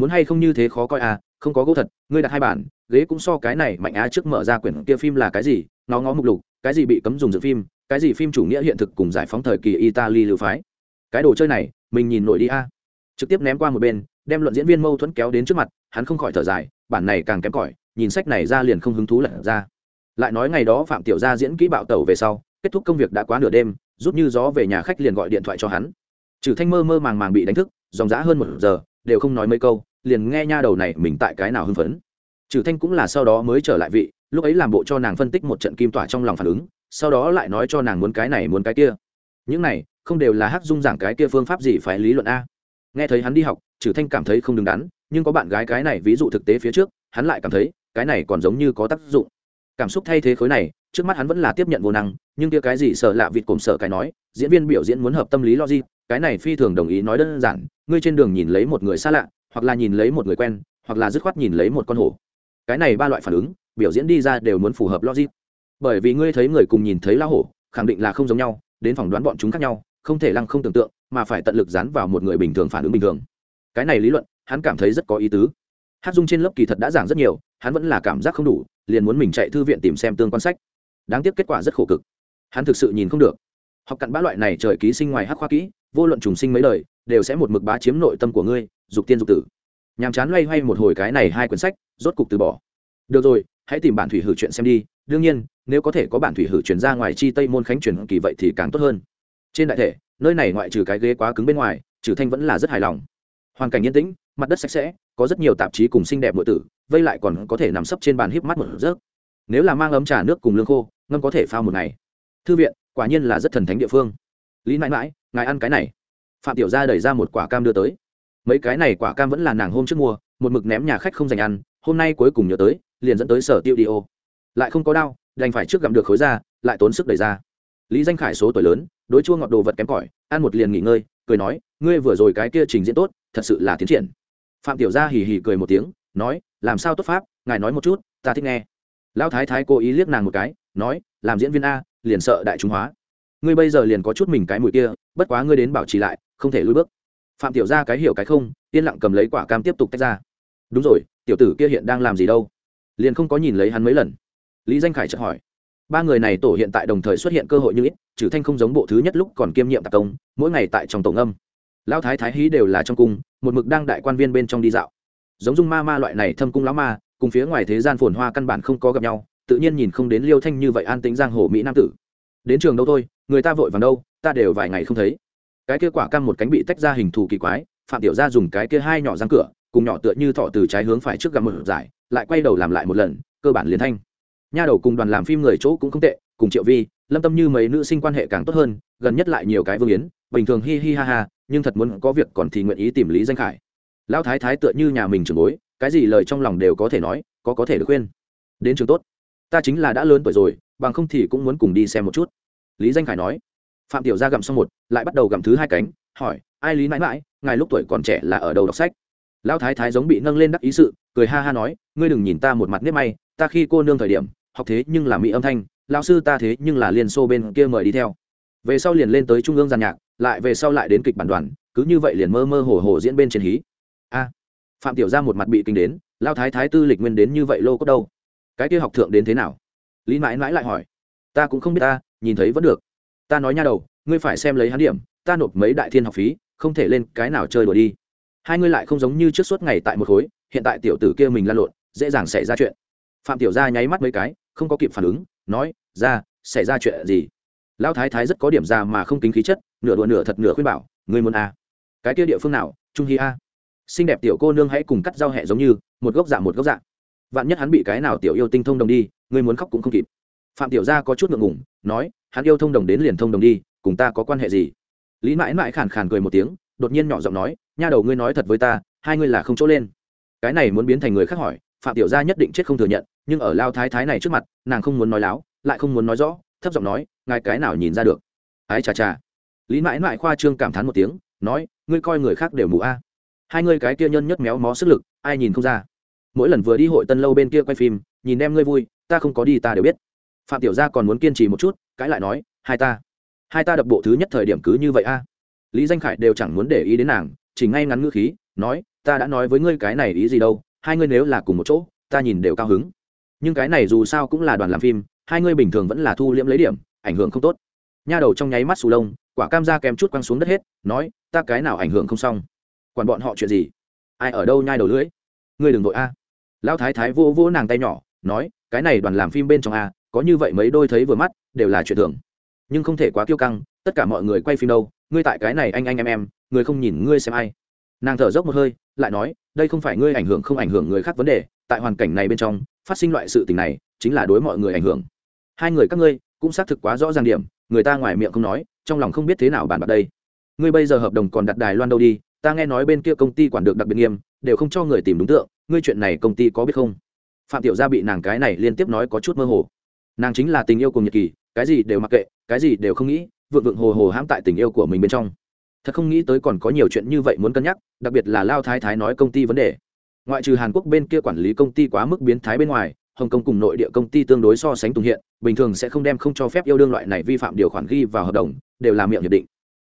muốn hay không như thế khó coi à không có gỗ thật, ngươi đặt hai bản, ghế cũng so cái này mạnh á trước mở ra quyển kia phim là cái gì nó ngó mục lục, cái gì bị cấm dùng dựng phim, cái gì phim chủ nghĩa hiện thực cùng giải phóng thời kỳ italy lưu phái. Cái đồ chơi này, mình nhìn nổi đi a. Trực tiếp ném qua một bên, đem luận diễn viên mâu thuẫn kéo đến trước mặt, hắn không khỏi thở dài, bản này càng kém cỏi, nhìn sách này ra liền không hứng thú lật ra. Lại nói ngày đó phạm tiểu gia diễn kỹ bạo tẩu về sau, kết thúc công việc đã quá nửa đêm, rút như gió về nhà khách liền gọi điện thoại cho hắn. Trừ thanh mơ mơ màng màng bị đánh thức, dòng dã hơn một giờ, đều không nói mấy câu liền nghe nha đầu này mình tại cái nào hưng phấn. Trừ thanh cũng là sau đó mới trở lại vị, lúc ấy làm bộ cho nàng phân tích một trận kim tỏa trong lòng phản ứng, sau đó lại nói cho nàng muốn cái này muốn cái kia. Những này, không đều là hắc dung giảng cái kia phương pháp gì phải lý luận a. Nghe thấy hắn đi học, trừ thanh cảm thấy không đứng đắn, nhưng có bạn gái cái này ví dụ thực tế phía trước, hắn lại cảm thấy, cái này còn giống như có tác dụng. Cảm xúc thay thế khối này, trước mắt hắn vẫn là tiếp nhận vô năng, nhưng kia cái gì sợ lạ vịt cồm sợ cái nói, diễn viên biểu diễn muốn hợp tâm lý logic, cái này phi thường đồng ý nói đơn giản, ngươi trên đường nhìn lấy một người xa lạ hoặc là nhìn lấy một người quen, hoặc là dứt khoát nhìn lấy một con hổ. Cái này ba loại phản ứng, biểu diễn đi ra đều muốn phù hợp logic. Bởi vì ngươi thấy người cùng nhìn thấy la hổ, khẳng định là không giống nhau, đến phỏng đoán bọn chúng khác nhau, không thể lăng không tưởng tượng, mà phải tận lực dán vào một người bình thường phản ứng bình thường. Cái này lý luận, hắn cảm thấy rất có ý tứ. Hát dung trên lớp kỳ thật đã giảng rất nhiều, hắn vẫn là cảm giác không đủ, liền muốn mình chạy thư viện tìm xem tương quan sách. Đáng tiếc kết quả rất khổ cực. Hắn thực sự nhìn không được. Học cặn bã loại này trời ký sinh ngoài hát khoa kỹ, vô luận trùng sinh mấy lời đều sẽ một mực bá chiếm nội tâm của ngươi dục tiên dục tử. Nhàm chán loay hoay một hồi cái này hai quyển sách, rốt cục từ bỏ. Được rồi, hãy tìm bản thủy hử chuyện xem đi. Đương nhiên, nếu có thể có bản thủy hử chuyển ra ngoài chi tây môn khánh truyền kỳ vậy thì càng tốt hơn. Trên đại thể, nơi này ngoại trừ cái ghế quá cứng bên ngoài, trừ thanh vẫn là rất hài lòng. Hoàn cảnh yên tĩnh, mặt đất sạch sẽ, có rất nhiều tạp chí cùng xinh đẹp nội tử, vây lại còn có thể nằm sấp trên bàn híp mắt một rớt nếu là mang ấm trà nước cùng lương khô, ngâm có thể pha một ngày. Thư viện, quả nhiên là rất thần thánh địa phương. Lý mãi mãi, ngài ăn cái này. Phạm tiểu gia đẩy ra một quả cam đưa tới mấy cái này quả cam vẫn là nàng hôm trước mua, một mực ném nhà khách không dành ăn, hôm nay cuối cùng nhớ tới, liền dẫn tới sở tiêu đi ô. Lại không có đau, đành phải trước gặm được khối ra, lại tốn sức đẩy ra. Lý danh khải số tuổi lớn, đối chua ngọt đồ vật kém cỏi, ăn một liền nghỉ ngơi, cười nói, ngươi vừa rồi cái kia trình diễn tốt, thật sự là tiến triển. Phạm tiểu gia hì hì cười một tiếng, nói, làm sao tốt pháp, ngài nói một chút, ta thích nghe. Lão thái thái cố ý liếc nàng một cái, nói, làm diễn viên a, liền sợ đại trung hóa. Ngươi bây giờ liền có chút mình cái mùi kia, bất quá ngươi đến bảo trì lại, không thể lùi bước phạm tiểu gia cái hiểu cái không, yên lặng cầm lấy quả cam tiếp tục tách ra. Đúng rồi, tiểu tử kia hiện đang làm gì đâu? Liền không có nhìn lấy hắn mấy lần. Lý danh khải chợt hỏi. Ba người này tổ hiện tại đồng thời xuất hiện cơ hội như ít, trừ thanh không giống bộ thứ nhất lúc còn kiêm nhiệm tạp công, mỗi ngày tại trong tổng âm lão thái thái hí đều là trong cung, một mực đang đại quan viên bên trong đi dạo. Giống dung ma ma loại này thâm cung lão ma, cùng phía ngoài thế gian phồn hoa căn bản không có gặp nhau, tự nhiên nhìn không đến liêu thanh như vậy an tĩnh giang hồ mỹ nam tử. Đến trường đâu thôi, người ta vội vàng đâu, ta đều vài ngày không thấy cái kia quả cam một cánh bị tách ra hình thù kỳ quái, phạm tiểu gia dùng cái kia hai nhỏ răng cửa, cùng nhỏ tựa như thọ từ trái hướng phải trước gặm một giải, lại quay đầu làm lại một lần, cơ bản liền thanh. Nha đầu cùng đoàn làm phim người chỗ cũng không tệ, cùng triệu vi, lâm tâm như mấy nữ sinh quan hệ càng tốt hơn, gần nhất lại nhiều cái vương yến, bình thường hi hi ha ha, nhưng thật muốn có việc còn thì nguyện ý tìm lý danh khải. Lão thái thái tựa như nhà mình trưởng bối, cái gì lời trong lòng đều có thể nói, có có thể được khuyên. Đến trường tốt. Ta chính là đã lớn tuổi rồi, bằng không thì cũng muốn cùng đi xem một chút. Lý danh khải nói phạm tiểu gia gặm xong một, lại bắt đầu gặm thứ hai cánh, hỏi, ai lý mãi mãi, ngài lúc tuổi còn trẻ là ở đầu đọc sách? Lão thái thái giống bị nâng lên đắc ý sự, cười ha ha nói, ngươi đừng nhìn ta một mặt nếp may, ta khi cô nương thời điểm, học thế nhưng là mỹ âm thanh, lão sư ta thế nhưng là liên xô bên kia mời đi theo. Về sau liền lên tới trung ương giàn nhạc, lại về sau lại đến kịch bản đoàn, cứ như vậy liền mơ mơ hồ hồ diễn bên trên hí. A, phạm tiểu gia một mặt bị kinh đến, Lão thái thái tư lịch nguyên đến như vậy lô có đâu? Cái kia học thượng đến thế nào? Lý mãi mãi lại hỏi, ta cũng không biết ta, nhìn thấy vẫn được ta nói nha đầu, ngươi phải xem lấy hắn điểm, ta nộp mấy đại thiên học phí, không thể lên cái nào chơi đùa đi. Hai ngươi lại không giống như trước suốt ngày tại một khối, hiện tại tiểu tử kia mình lan lộn, dễ dàng xảy ra chuyện. Phạm tiểu gia nháy mắt mấy cái, không có kịp phản ứng, nói ra xảy ra chuyện gì? Lão thái thái rất có điểm ra mà không kính khí chất, nửa đùa nửa thật nửa khuyên bảo, ngươi muốn a? À. cái kia địa phương nào? Trung hi a? Xinh đẹp tiểu cô nương hãy cùng cắt rau hẹ giống như, một gốc dạ một gốc dạ. Vạn nhất hắn bị cái nào tiểu yêu tinh thông đồng đi, ngươi muốn khóc cũng không kịp phạm tiểu gia có chút ngượng ngùng, nói, hắn yêu thông đồng đến liền thông đồng đi, cùng ta có quan hệ gì? Lý mãi mãi khàn khàn cười một tiếng, đột nhiên nhỏ giọng nói, nha đầu ngươi nói thật với ta, hai ngươi là không chỗ lên. Cái này muốn biến thành người khác hỏi, phạm tiểu gia nhất định chết không thừa nhận, nhưng ở lao thái thái này trước mặt, nàng không muốn nói láo, lại không muốn nói rõ, thấp giọng nói, ngài cái nào nhìn ra được? Ái chà chà. Lý mãi mãi khoa trương cảm thán một tiếng, nói, ngươi coi người khác đều mù a. Hai ngươi cái kia nhân nhất méo mó sức lực, ai nhìn không ra? Mỗi lần vừa đi hội tân lâu bên kia quay phim, nhìn em ngươi vui, ta không có đi ta đều biết phạm tiểu gia còn muốn kiên trì một chút, cãi lại nói, hai ta hai ta đập bộ thứ nhất thời điểm cứ như vậy a. Lý danh khải đều chẳng muốn để ý đến nàng, chỉ ngay ngắn ngữ khí, nói, ta đã nói với ngươi cái này ý gì đâu, hai ngươi nếu là cùng một chỗ, ta nhìn đều cao hứng. Nhưng cái này dù sao cũng là đoàn làm phim, hai ngươi bình thường vẫn là thu liễm lấy điểm, ảnh hưởng không tốt. Nha đầu trong nháy mắt sù lông, quả cam ra kèm chút quăng xuống đất hết, nói, ta cái nào ảnh hưởng không xong? Quản bọn họ chuyện gì? Ai ở đâu nhai đầu lưỡi? Ngươi đừng vội a. Lão thái thái vô vô nàng tay nhỏ, nói, cái này đoàn làm phim bên trong a có như vậy mấy đôi thấy vừa mắt, đều là chuyện thường. Nhưng không thể quá kiêu căng, tất cả mọi người quay phim đâu, ngươi tại cái này anh anh em em, người không nhìn ngươi xem ai. Nàng thở dốc một hơi, lại nói, đây không phải ngươi ảnh hưởng không ảnh hưởng người khác vấn đề, tại hoàn cảnh này bên trong, phát sinh loại sự tình này, chính là đối mọi người ảnh hưởng. Hai người các ngươi, cũng xác thực quá rõ ràng điểm, người ta ngoài miệng không nói, trong lòng không biết thế nào bàn bạc đây. Ngươi bây giờ hợp đồng còn đặt đài loan đâu đi, ta nghe nói bên kia công ty quản được đặc biệt nghiêm, đều không cho người tìm đúng tượng, ngươi chuyện này công ty có biết không? Phạm tiểu gia bị nàng cái này liên tiếp nói có chút mơ hồ nàng chính là tình yêu cùng nhật kỳ, cái gì đều mặc kệ, cái gì đều không nghĩ, vượng vượng hồ hồ hãm tại tình yêu của mình bên trong. Thật không nghĩ tới còn có nhiều chuyện như vậy muốn cân nhắc, đặc biệt là lao thái thái nói công ty vấn đề. Ngoại trừ hàn quốc bên kia quản lý công ty quá mức biến thái bên ngoài, hồng kông cùng nội địa công ty tương đối so sánh tùng hiện, bình thường sẽ không đem không cho phép yêu đương loại này vi phạm điều khoản ghi vào hợp đồng, đều là miệng hiệp định.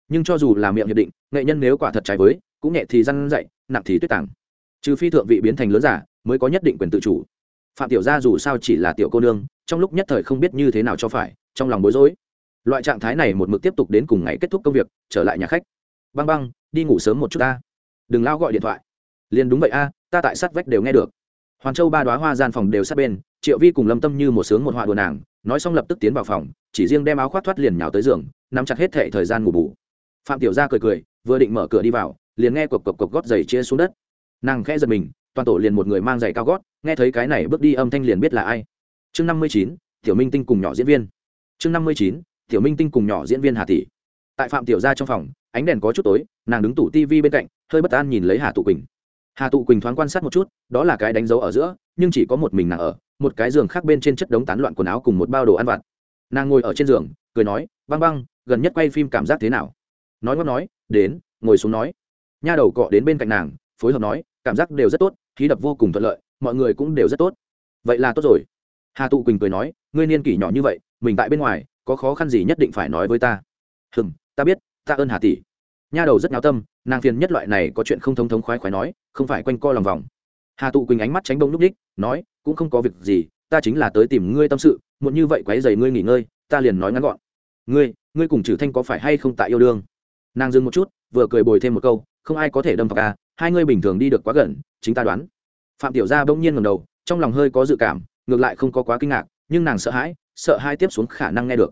Nhưng cho dù là miệng hiệp định, nghệ nhân nếu quả thật trái với, cũng nhẹ thì răn dạy, nặng thì tuyết tàng. Trừ phi thượng vị biến thành lớn giả, mới có nhất định quyền tự chủ. Phạm tiểu gia dù sao chỉ là tiểu cô nương trong lúc nhất thời không biết như thế nào cho phải, trong lòng bối rối. Loại trạng thái này một mực tiếp tục đến cùng ngày kết thúc công việc, trở lại nhà khách. Băng băng, đi ngủ sớm một chút ta. Đừng lao gọi điện thoại. Liền đúng vậy a, ta tại sát vách đều nghe được. Hoàn châu ba đoá hoa gian phòng đều sát bên, triệu vi cùng lâm tâm như một sướng một họa đùa nàng, nói xong lập tức tiến vào phòng, chỉ riêng đem áo khoác thoát liền nhào tới giường, nắm chặt hết thệ thời gian ngủ bù. Phạm tiểu gia cười cười, vừa định mở cửa đi vào, liền nghe cộc cộc cộc gót giày chia xuống đất. Nàng khẽ giật mình, toàn tổ liền một người mang giày cao gót, nghe thấy cái này bước đi âm thanh liền biết là ai chương năm mươi chín, tiểu minh tinh cùng nhỏ diễn viên. Chương năm mươi chín, tiểu minh tinh cùng nhỏ diễn viên hà tỷ. Tại phạm tiểu gia trong phòng, ánh đèn có chút tối, nàng đứng tủ tivi bên cạnh, hơi bất an nhìn lấy hà tụ quỳnh. Hà tụ quỳnh thoáng quan sát một chút, đó là cái đánh dấu ở giữa, nhưng chỉ có một mình nàng ở, một cái giường khác bên trên chất đống tán loạn quần áo cùng một bao đồ ăn vặt. Nàng ngồi ở trên giường, cười nói, băng băng, gần nhất quay phim cảm giác thế nào? Nói ngót nói, đến, ngồi xuống nói. Nha đầu cọ đến bên cạnh nàng, phối hợp nói, cảm giác đều rất tốt, khí đập vô cùng thuận lợi, mọi người cũng đều rất tốt. Vậy là tốt rồi hà tụ quỳnh cười nói ngươi niên kỷ nhỏ như vậy mình tại bên ngoài có khó khăn gì nhất định phải nói với ta hừm, ta biết, ta ơn hà tỷ. nha đầu rất náo tâm, nàng phiền nhất loại này có chuyện không thông thống khoái khoái nói, không phải quanh co lòng vòng. hà tụ quỳnh ánh mắt tránh bông lúc đích, nói, cũng không có việc gì, ta chính là tới tìm ngươi tâm sự, muộn như vậy quấy dày ngươi nghỉ ngơi, ta liền nói ngắn gọn. ngươi ngươi cùng trừ thanh có phải hay không tại yêu đương? nàng dừng một chút, vừa cười bồi thêm một câu, không ai có thể đâm vào ca, hai ngươi bình thường đi được quá gần, chính ta đoán. phạm tiểu gia bỗng nhiên ngầm đầu, trong lòng hơi có dự cảm ngược lại không có quá kinh ngạc, nhưng nàng sợ hãi, sợ hai tiếp xuống khả năng nghe được.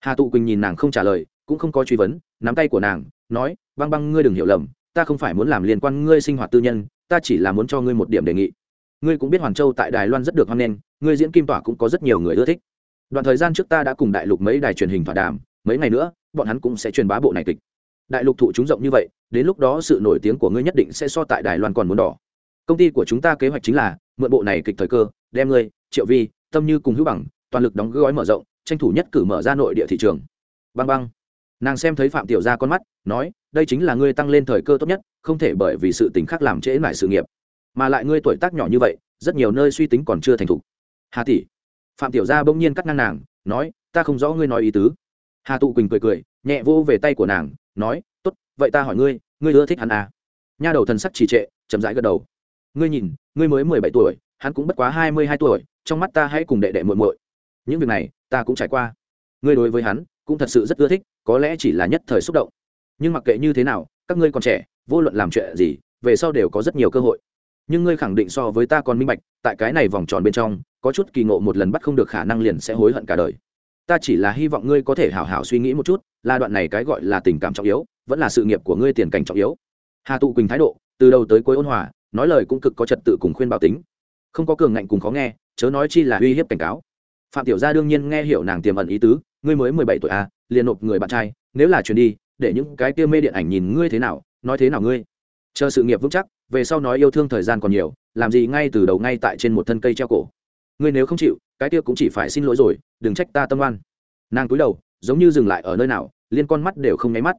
Hà tụ quỳnh nhìn nàng không trả lời, cũng không có truy vấn, nắm tay của nàng, nói, băng băng, ngươi đừng hiểu lầm, ta không phải muốn làm liên quan ngươi sinh hoạt tư nhân, ta chỉ là muốn cho ngươi một điểm đề nghị. Ngươi cũng biết hoàn châu tại đài loan rất được hoan nghênh, ngươi diễn kim tỏa cũng có rất nhiều người ưa thích. Đoạn thời gian trước ta đã cùng đại lục mấy đài truyền hình thỏa đàm, mấy ngày nữa, bọn hắn cũng sẽ truyền bá bộ này kịch. Đại lục thụ chúng rộng như vậy, đến lúc đó sự nổi tiếng của ngươi nhất định sẽ so tại đài loan còn muốn đỏ. Công ty của chúng ta kế hoạch chính là mượn bộ này kịch thời cơ đem ngươi, triệu vi, tâm như cùng hữu bằng, toàn lực đóng gói mở rộng, tranh thủ nhất cử mở ra nội địa thị trường. Băng băng. Nàng xem thấy phạm tiểu gia con mắt, nói, đây chính là ngươi tăng lên thời cơ tốt nhất, không thể bởi vì sự tình khác làm trễ lại sự nghiệp. Mà lại ngươi tuổi tác nhỏ như vậy, rất nhiều nơi suy tính còn chưa thành thục. Hà tỷ. Phạm tiểu gia bỗng nhiên cắt ngang nàng, nói, ta không rõ ngươi nói ý tứ. Hà tụ quỳnh cười cười, nhẹ vô về tay của nàng, nói, tốt, vậy ta hỏi ngươi ngươi ưa thích hắn à? Nha đầu thần sắc trì trệ, chậm rãi gật đầu. Ngươi nhìn, ngươi mới mười bảy tuổi hắn cũng bất quá hai mươi hai tuổi, trong mắt ta hãy cùng đệ đệ muội muội. Những việc này, ta cũng trải qua. Ngươi đối với hắn, cũng thật sự rất ưa thích, có lẽ chỉ là nhất thời xúc động. Nhưng mặc kệ như thế nào, các ngươi còn trẻ, vô luận làm chuyện gì, về sau đều có rất nhiều cơ hội. Nhưng ngươi khẳng định so với ta còn minh bạch, tại cái này vòng tròn bên trong, có chút kỳ ngộ một lần bắt không được khả năng liền sẽ hối hận cả đời. Ta chỉ là hy vọng ngươi có thể hảo hảo suy nghĩ một chút, là đoạn này cái gọi là tình cảm trọng yếu, vẫn là sự nghiệp của ngươi tiền cảnh trọng yếu. Hà tụ quỳnh thái độ, từ đầu tới cuối ôn hòa, nói lời cũng cực có trật tự cùng khuyên bảo tính không có cường ngạnh cùng khó nghe, chớ nói chi là uy hiếp cảnh cáo. Phạm tiểu gia đương nhiên nghe hiểu nàng tiềm ẩn ý tứ, ngươi mới mười bảy tuổi à liền nộp người bạn trai, nếu là truyền đi, để những cái kia mê điện ảnh nhìn ngươi thế nào, nói thế nào ngươi? Chờ sự nghiệp vững chắc, về sau nói yêu thương thời gian còn nhiều, làm gì ngay từ đầu ngay tại trên một thân cây treo cổ. Ngươi nếu không chịu, cái kia cũng chỉ phải xin lỗi rồi, đừng trách ta tâm oan. Nàng cúi đầu, giống như dừng lại ở nơi nào, liên con mắt đều không nháy mắt.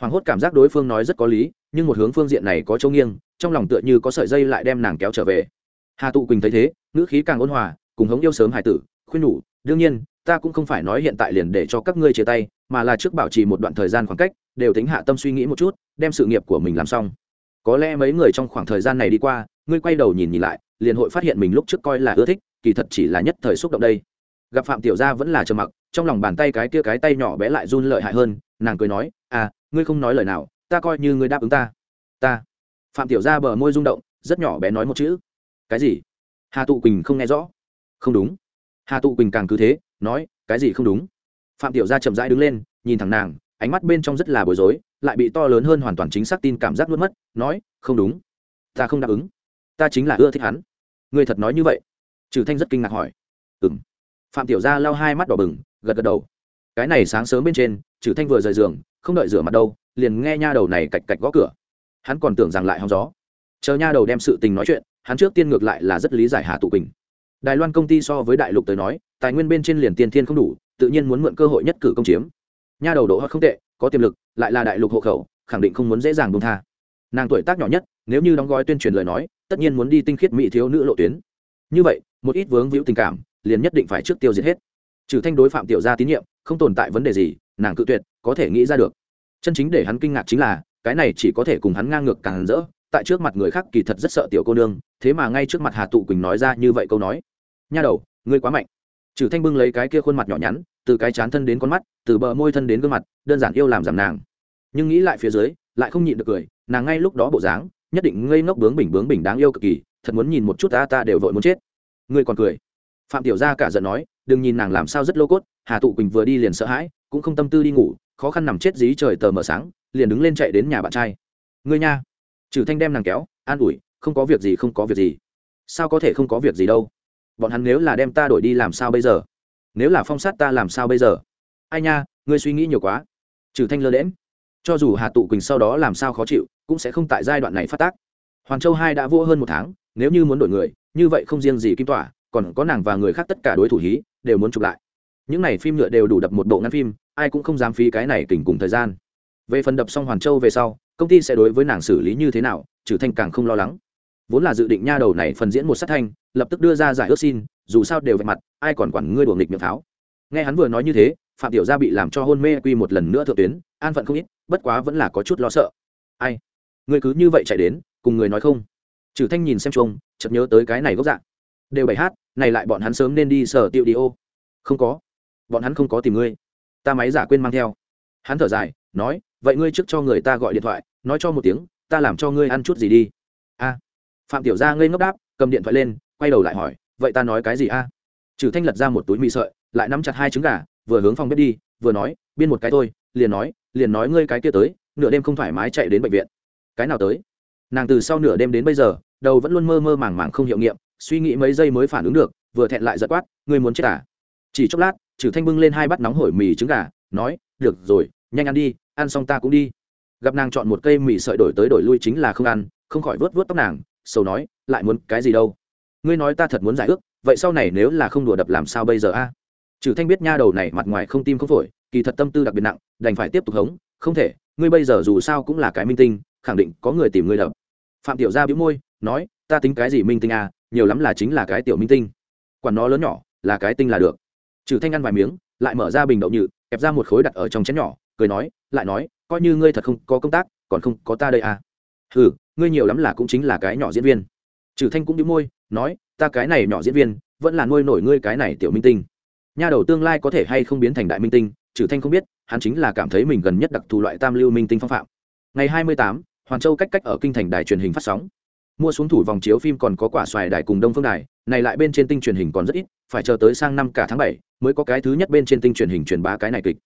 Hoàng hốt cảm giác đối phương nói rất có lý, nhưng một hướng phương diện này có chỗ nghiêng, trong lòng tựa như có sợi dây lại đem nàng kéo trở về hà tụ quỳnh thấy thế, ngữ khí càng ôn hòa, cùng hống yêu sớm hải tử, khuyên nhủ, đương nhiên, ta cũng không phải nói hiện tại liền để cho các ngươi chia tay, mà là trước bảo trì một đoạn thời gian khoảng cách, đều tính hạ tâm suy nghĩ một chút, đem sự nghiệp của mình làm xong. Có lẽ mấy người trong khoảng thời gian này đi qua, ngươi quay đầu nhìn nhìn lại, liền hội phát hiện mình lúc trước coi là ưa thích, kỳ thật chỉ là nhất thời xúc động đây. Gặp phạm tiểu gia vẫn là trầm mặc, trong lòng bàn tay cái kia cái tay nhỏ bé lại run lợi hại hơn, nàng cười nói à ngươi không nói lời nào, ta coi như ngươi đáp ứng ta. Ta. Phạm tiểu gia bờ môi rung động, rất nhỏ bé nói một chữ cái gì? Hà tụ quỳnh không nghe rõ. Không đúng. Hà tụ quỳnh càng cứ thế, nói, cái gì không đúng? Phạm tiểu gia chậm rãi đứng lên, nhìn thẳng nàng, ánh mắt bên trong rất là bối rối, lại bị to lớn hơn hoàn toàn chính xác tin cảm giác nuốt mất, nói, không đúng. Ta không đáp ứng. Ta chính là ưa thích hắn. Ngươi thật nói như vậy? Trừ thanh rất kinh ngạc hỏi. Ừm. phạm tiểu gia lau hai mắt đỏ bừng, gật gật đầu. Cái này sáng sớm bên trên, trừ thanh vừa rời giường, không đợi rửa mặt đâu, liền nghe nha đầu này cạch cạch gõ cửa. Hắn còn tưởng rằng lại hóng gió chờ nha đầu đem sự tình nói chuyện, hắn trước tiên ngược lại là rất lý giải hà tụ quỳnh. Đài loan công ty so với đại lục tới nói, tài nguyên bên trên liền tiên thiên không đủ, tự nhiên muốn mượn cơ hội nhất cử công chiếm. Nha đầu độ hot không tệ, có tiềm lực, lại là đại lục hộ khẩu, khẳng định không muốn dễ dàng buông tha. Nàng tuổi tác nhỏ nhất, nếu như đóng gói tuyên truyền lời nói, tất nhiên muốn đi tinh khiết mỹ thiếu nữ lộ tuyến. Như vậy, một ít vướng víu tình cảm, liền nhất định phải trước tiêu diệt hết. Trừ thanh đối phạm tiểu gia tín nhiệm, không tồn tại vấn đề gì, nàng cự tuyệt, có thể nghĩ ra được. Chân chính để hắn kinh ngạc chính là, cái này chỉ có thể cùng hắn ngang ngược càng rỡ tại trước mặt người khác kỳ thật rất sợ tiểu cô nương, thế mà ngay trước mặt hà tụ quỳnh nói ra như vậy câu nói. Nha đầu, ngươi quá mạnh. Trừ thanh bưng lấy cái kia khuôn mặt nhỏ nhắn, từ cái chán thân đến con mắt, từ bờ môi thân đến gương mặt, đơn giản yêu làm giảm nàng. Nhưng nghĩ lại phía dưới, lại không nhịn được cười, nàng ngay lúc đó bộ dáng, nhất định ngây ngốc bướng bình bướng bình đáng yêu cực kỳ, thật muốn nhìn một chút ta ta đều vội muốn chết. Ngươi còn cười. Phạm tiểu gia cả giận nói, đừng nhìn nàng làm sao rất lô cốt, hà tụ quỳnh vừa đi liền sợ hãi, cũng không tâm tư đi ngủ, khó khăn nằm chết dí trời tờ mờ sáng, liền đứng lên chạy đến nhà bạn trai. Ngươi nha trừ thanh đem nàng kéo, an ủi, không có việc gì, không có việc gì. Sao có thể không có việc gì đâu? Bọn hắn nếu là đem ta đổi đi làm sao bây giờ? Nếu là phong sát ta làm sao bây giờ? Ai nha, ngươi suy nghĩ nhiều quá. Trừ thanh lơ đễm cho dù hà tụ quỳnh sau đó làm sao khó chịu, cũng sẽ không tại giai đoạn này phát tác. Hoàn châu hai đã vô hơn một tháng, nếu như muốn đổi người, như vậy không riêng gì kim tỏa, còn có nàng và người khác tất cả đối thủ hí, đều muốn chụp lại. Những này phim nhựa đều đủ đập một bộ ngăn phim, ai cũng không dám phí cái này kỉnh cùng thời gian. Về phần đập xong hoàn châu về sau công ty sẽ đối với nàng xử lý như thế nào trừ thanh càng không lo lắng. Vốn là dự định nha đầu này phần diễn một sát thanh, lập tức đưa ra giải ước xin, dù sao đều vạch mặt, ai còn quản ngươi đuổi nghịch miệng pháo. Nghe hắn vừa nói như thế, phạm tiểu gia bị làm cho hôn mê quy một lần nữa thượng tuyến, an phận không ít, bất quá vẫn là có chút lo sợ. Ai? Ngươi cứ như vậy chạy đến, cùng người nói không? Trừ thanh nhìn xem chuông chợt nhớ tới cái này gốc dạng đều bảy hát, này lại bọn hắn sớm nên đi sở tiêu đi ô. Không có. Bọn hắn không có tìm ngươi. Ta máy giả quên mang theo hắn thở dài, nói, vậy ngươi trước cho người ta gọi điện thoại, nói cho một tiếng, ta làm cho ngươi ăn chút gì đi. A. Phạm tiểu gia ngây ngốc đáp, cầm điện thoại lên, quay đầu lại hỏi, vậy ta nói cái gì a? Trừ thanh lật ra một túi mì sợi, lại nắm chặt hai trứng gà, vừa hướng phòng bếp đi, vừa nói, biên một cái thôi, liền nói liền nói ngươi cái kia tới, nửa đêm không thoải mái chạy đến bệnh viện. Cái nào tới? Nàng từ sau nửa đêm đến bây giờ, đầu vẫn luôn mơ mơ màng màng không hiệu nghiệm, suy nghĩ mấy giây mới phản ứng được, vừa thẹn lại giật quát, ngươi muốn chết à? Chỉ chốc lát, trừ thanh bưng lên hai bát nóng hổi mì trứng gà, nói, được rồi nhanh ăn đi, ăn xong ta cũng đi. Gặp nàng chọn một cây mì sợi đổi tới đổi lui chính là không ăn, không khỏi vớt vớt tóc nàng, sầu nói, lại muốn cái gì đâu? Ngươi nói ta thật muốn giải ước, vậy sau này nếu là không đùa đập làm sao bây giờ a? Trừ thanh biết nha đầu này mặt ngoài không tim không phổi, kỳ thật tâm tư đặc biệt nặng, đành phải tiếp tục hống, không thể, ngươi bây giờ dù sao cũng là cái minh tinh, khẳng định có người tìm ngươi đập. Phạm tiểu gia bĩu môi, nói, ta tính cái gì minh tinh à nhiều lắm là chính là cái tiểu minh tinh. Quản nó lớn nhỏ, là cái tinh là được. Trừ thanh ăn vài miếng, lại mở ra bình đậu nhự, kẹp ra một khối đặt ở trong chén nhỏ cười nói, lại nói, coi như ngươi thật không có công tác, còn không có ta đây à? Ừ ngươi nhiều lắm là cũng chính là cái nhỏ diễn viên. Trừ thanh cũng đĩu môi, nói, ta cái này nhỏ diễn viên, vẫn là nuôi nổi ngươi cái này tiểu minh tinh. Nha đầu tương lai có thể hay không biến thành đại minh tinh trừ thanh không biết, hắn chính là cảm thấy mình gần nhất đặc thù loại tam lưu minh tinh phong phạm. Ngày hai mươi tám, hoàn châu cách cách ở kinh thành đài truyền hình phát sóng. Mua xuống thủ vòng chiếu phim còn có quả xoài đài cùng đông phương đài, này lại bên trên tinh truyền hình còn rất ít, phải chờ tới sang năm cả tháng bảy mới có cái thứ nhất bên trên tinh truyền hình truyền bá cái này kịch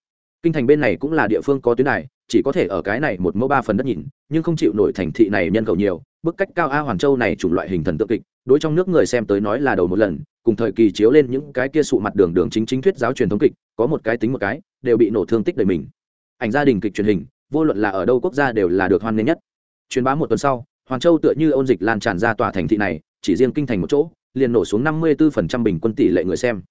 kinh thành bên này cũng là địa phương có tuyến này, chỉ có thể ở cái này một mẫu ba phần đất nhìn nhưng không chịu nổi thành thị này nhân khẩu nhiều bức cách cao a hoàn châu này chủng loại hình thần tượng kịch đối trong nước người xem tới nói là đầu một lần cùng thời kỳ chiếu lên những cái kia sụ mặt đường đường chính chính thuyết giáo truyền thống kịch có một cái tính một cái đều bị nổ thương tích đời mình. Ảnh gia đình kịch truyền hình vô luận là ở đâu quốc gia đều là được hoan nghênh nhất. Truyền bá một tuần sau hoàn châu tựa như ôn dịch lan tràn ra tòa thành thị này chỉ riêng kinh thành một chỗ liền nổ xuống năm mươi 54% bình quân tỷ lệ người xem.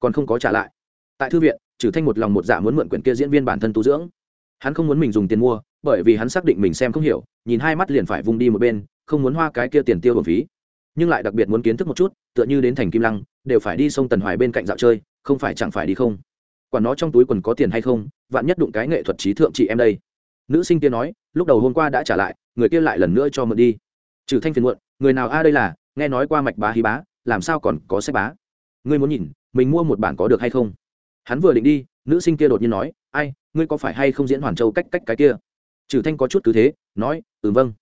Còn không có trả lại. Tại thư viện trừ thanh một lòng một dạ muốn mượn quyển kia diễn viên bản thân tu dưỡng. Hắn không muốn mình dùng tiền mua, bởi vì hắn xác định mình xem không hiểu, nhìn hai mắt liền phải vung đi một bên, không muốn hoa cái kia tiền tiêu bổng phí. Nhưng lại đặc biệt muốn kiến thức một chút, tựa như đến thành kim lăng, đều phải đi sông tần hoài bên cạnh dạo chơi, không phải chẳng phải đi không? Quả nó trong túi quần có tiền hay không, vạn nhất đụng cái nghệ thuật trí thượng chị em đây. Nữ sinh kia nói, lúc đầu hôm qua đã trả lại, người kia lại lần nữa cho mượn đi. Trừ thanh phiền muộn, người nào a đây là, nghe nói qua mạch bá hí bá, làm sao còn có sách bá? Ngươi muốn nhìn, mình mua một bản có được hay không? Hắn vừa định đi, nữ sinh kia đột nhiên nói, ai, ngươi có phải hay không diễn hoàn châu cách cách cái kia? Trừ thanh có chút cứ thế, nói ừ vâng.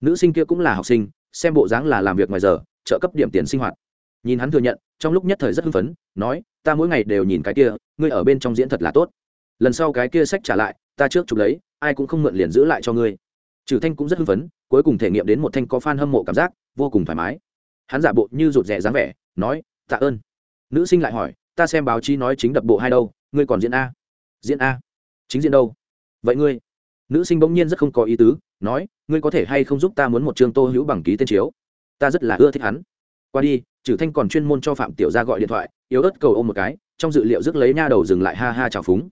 Nữ sinh kia cũng là học sinh, xem bộ dáng là làm việc ngoài giờ, trợ cấp điểm tiền sinh hoạt. Nhìn hắn thừa nhận, trong lúc nhất thời rất hưng phấn, nói, ta mỗi ngày đều nhìn cái kia, ngươi ở bên trong diễn thật là tốt. Lần sau cái kia sách trả lại, ta trước chụp lấy, ai cũng không mượn liền giữ lại cho ngươi. Trừ thanh cũng rất hưng phấn, cuối cùng thể nghiệm đến một thanh có fan hâm mộ cảm giác, vô cùng thoải mái. Hắn giả bộ như rụt rè dáng vẻ, nói, tạ ơn. Nữ sinh lại hỏi ta xem báo chí nói chính đập bộ hai đâu, ngươi còn diễn a. Diễn a. Chính diễn đâu? Vậy ngươi? Nữ sinh bỗng nhiên rất không có ý tứ, nói, ngươi có thể hay không giúp ta muốn một chương tô hữu bằng ký tên chiếu? Ta rất là ưa thích hắn. Qua đi trừ thanh còn chuyên môn cho phạm tiểu gia gọi điện thoại, yếu ớt cầu ôm một cái, trong dự liệu rước lấy nha đầu dừng lại ha ha chào phúng.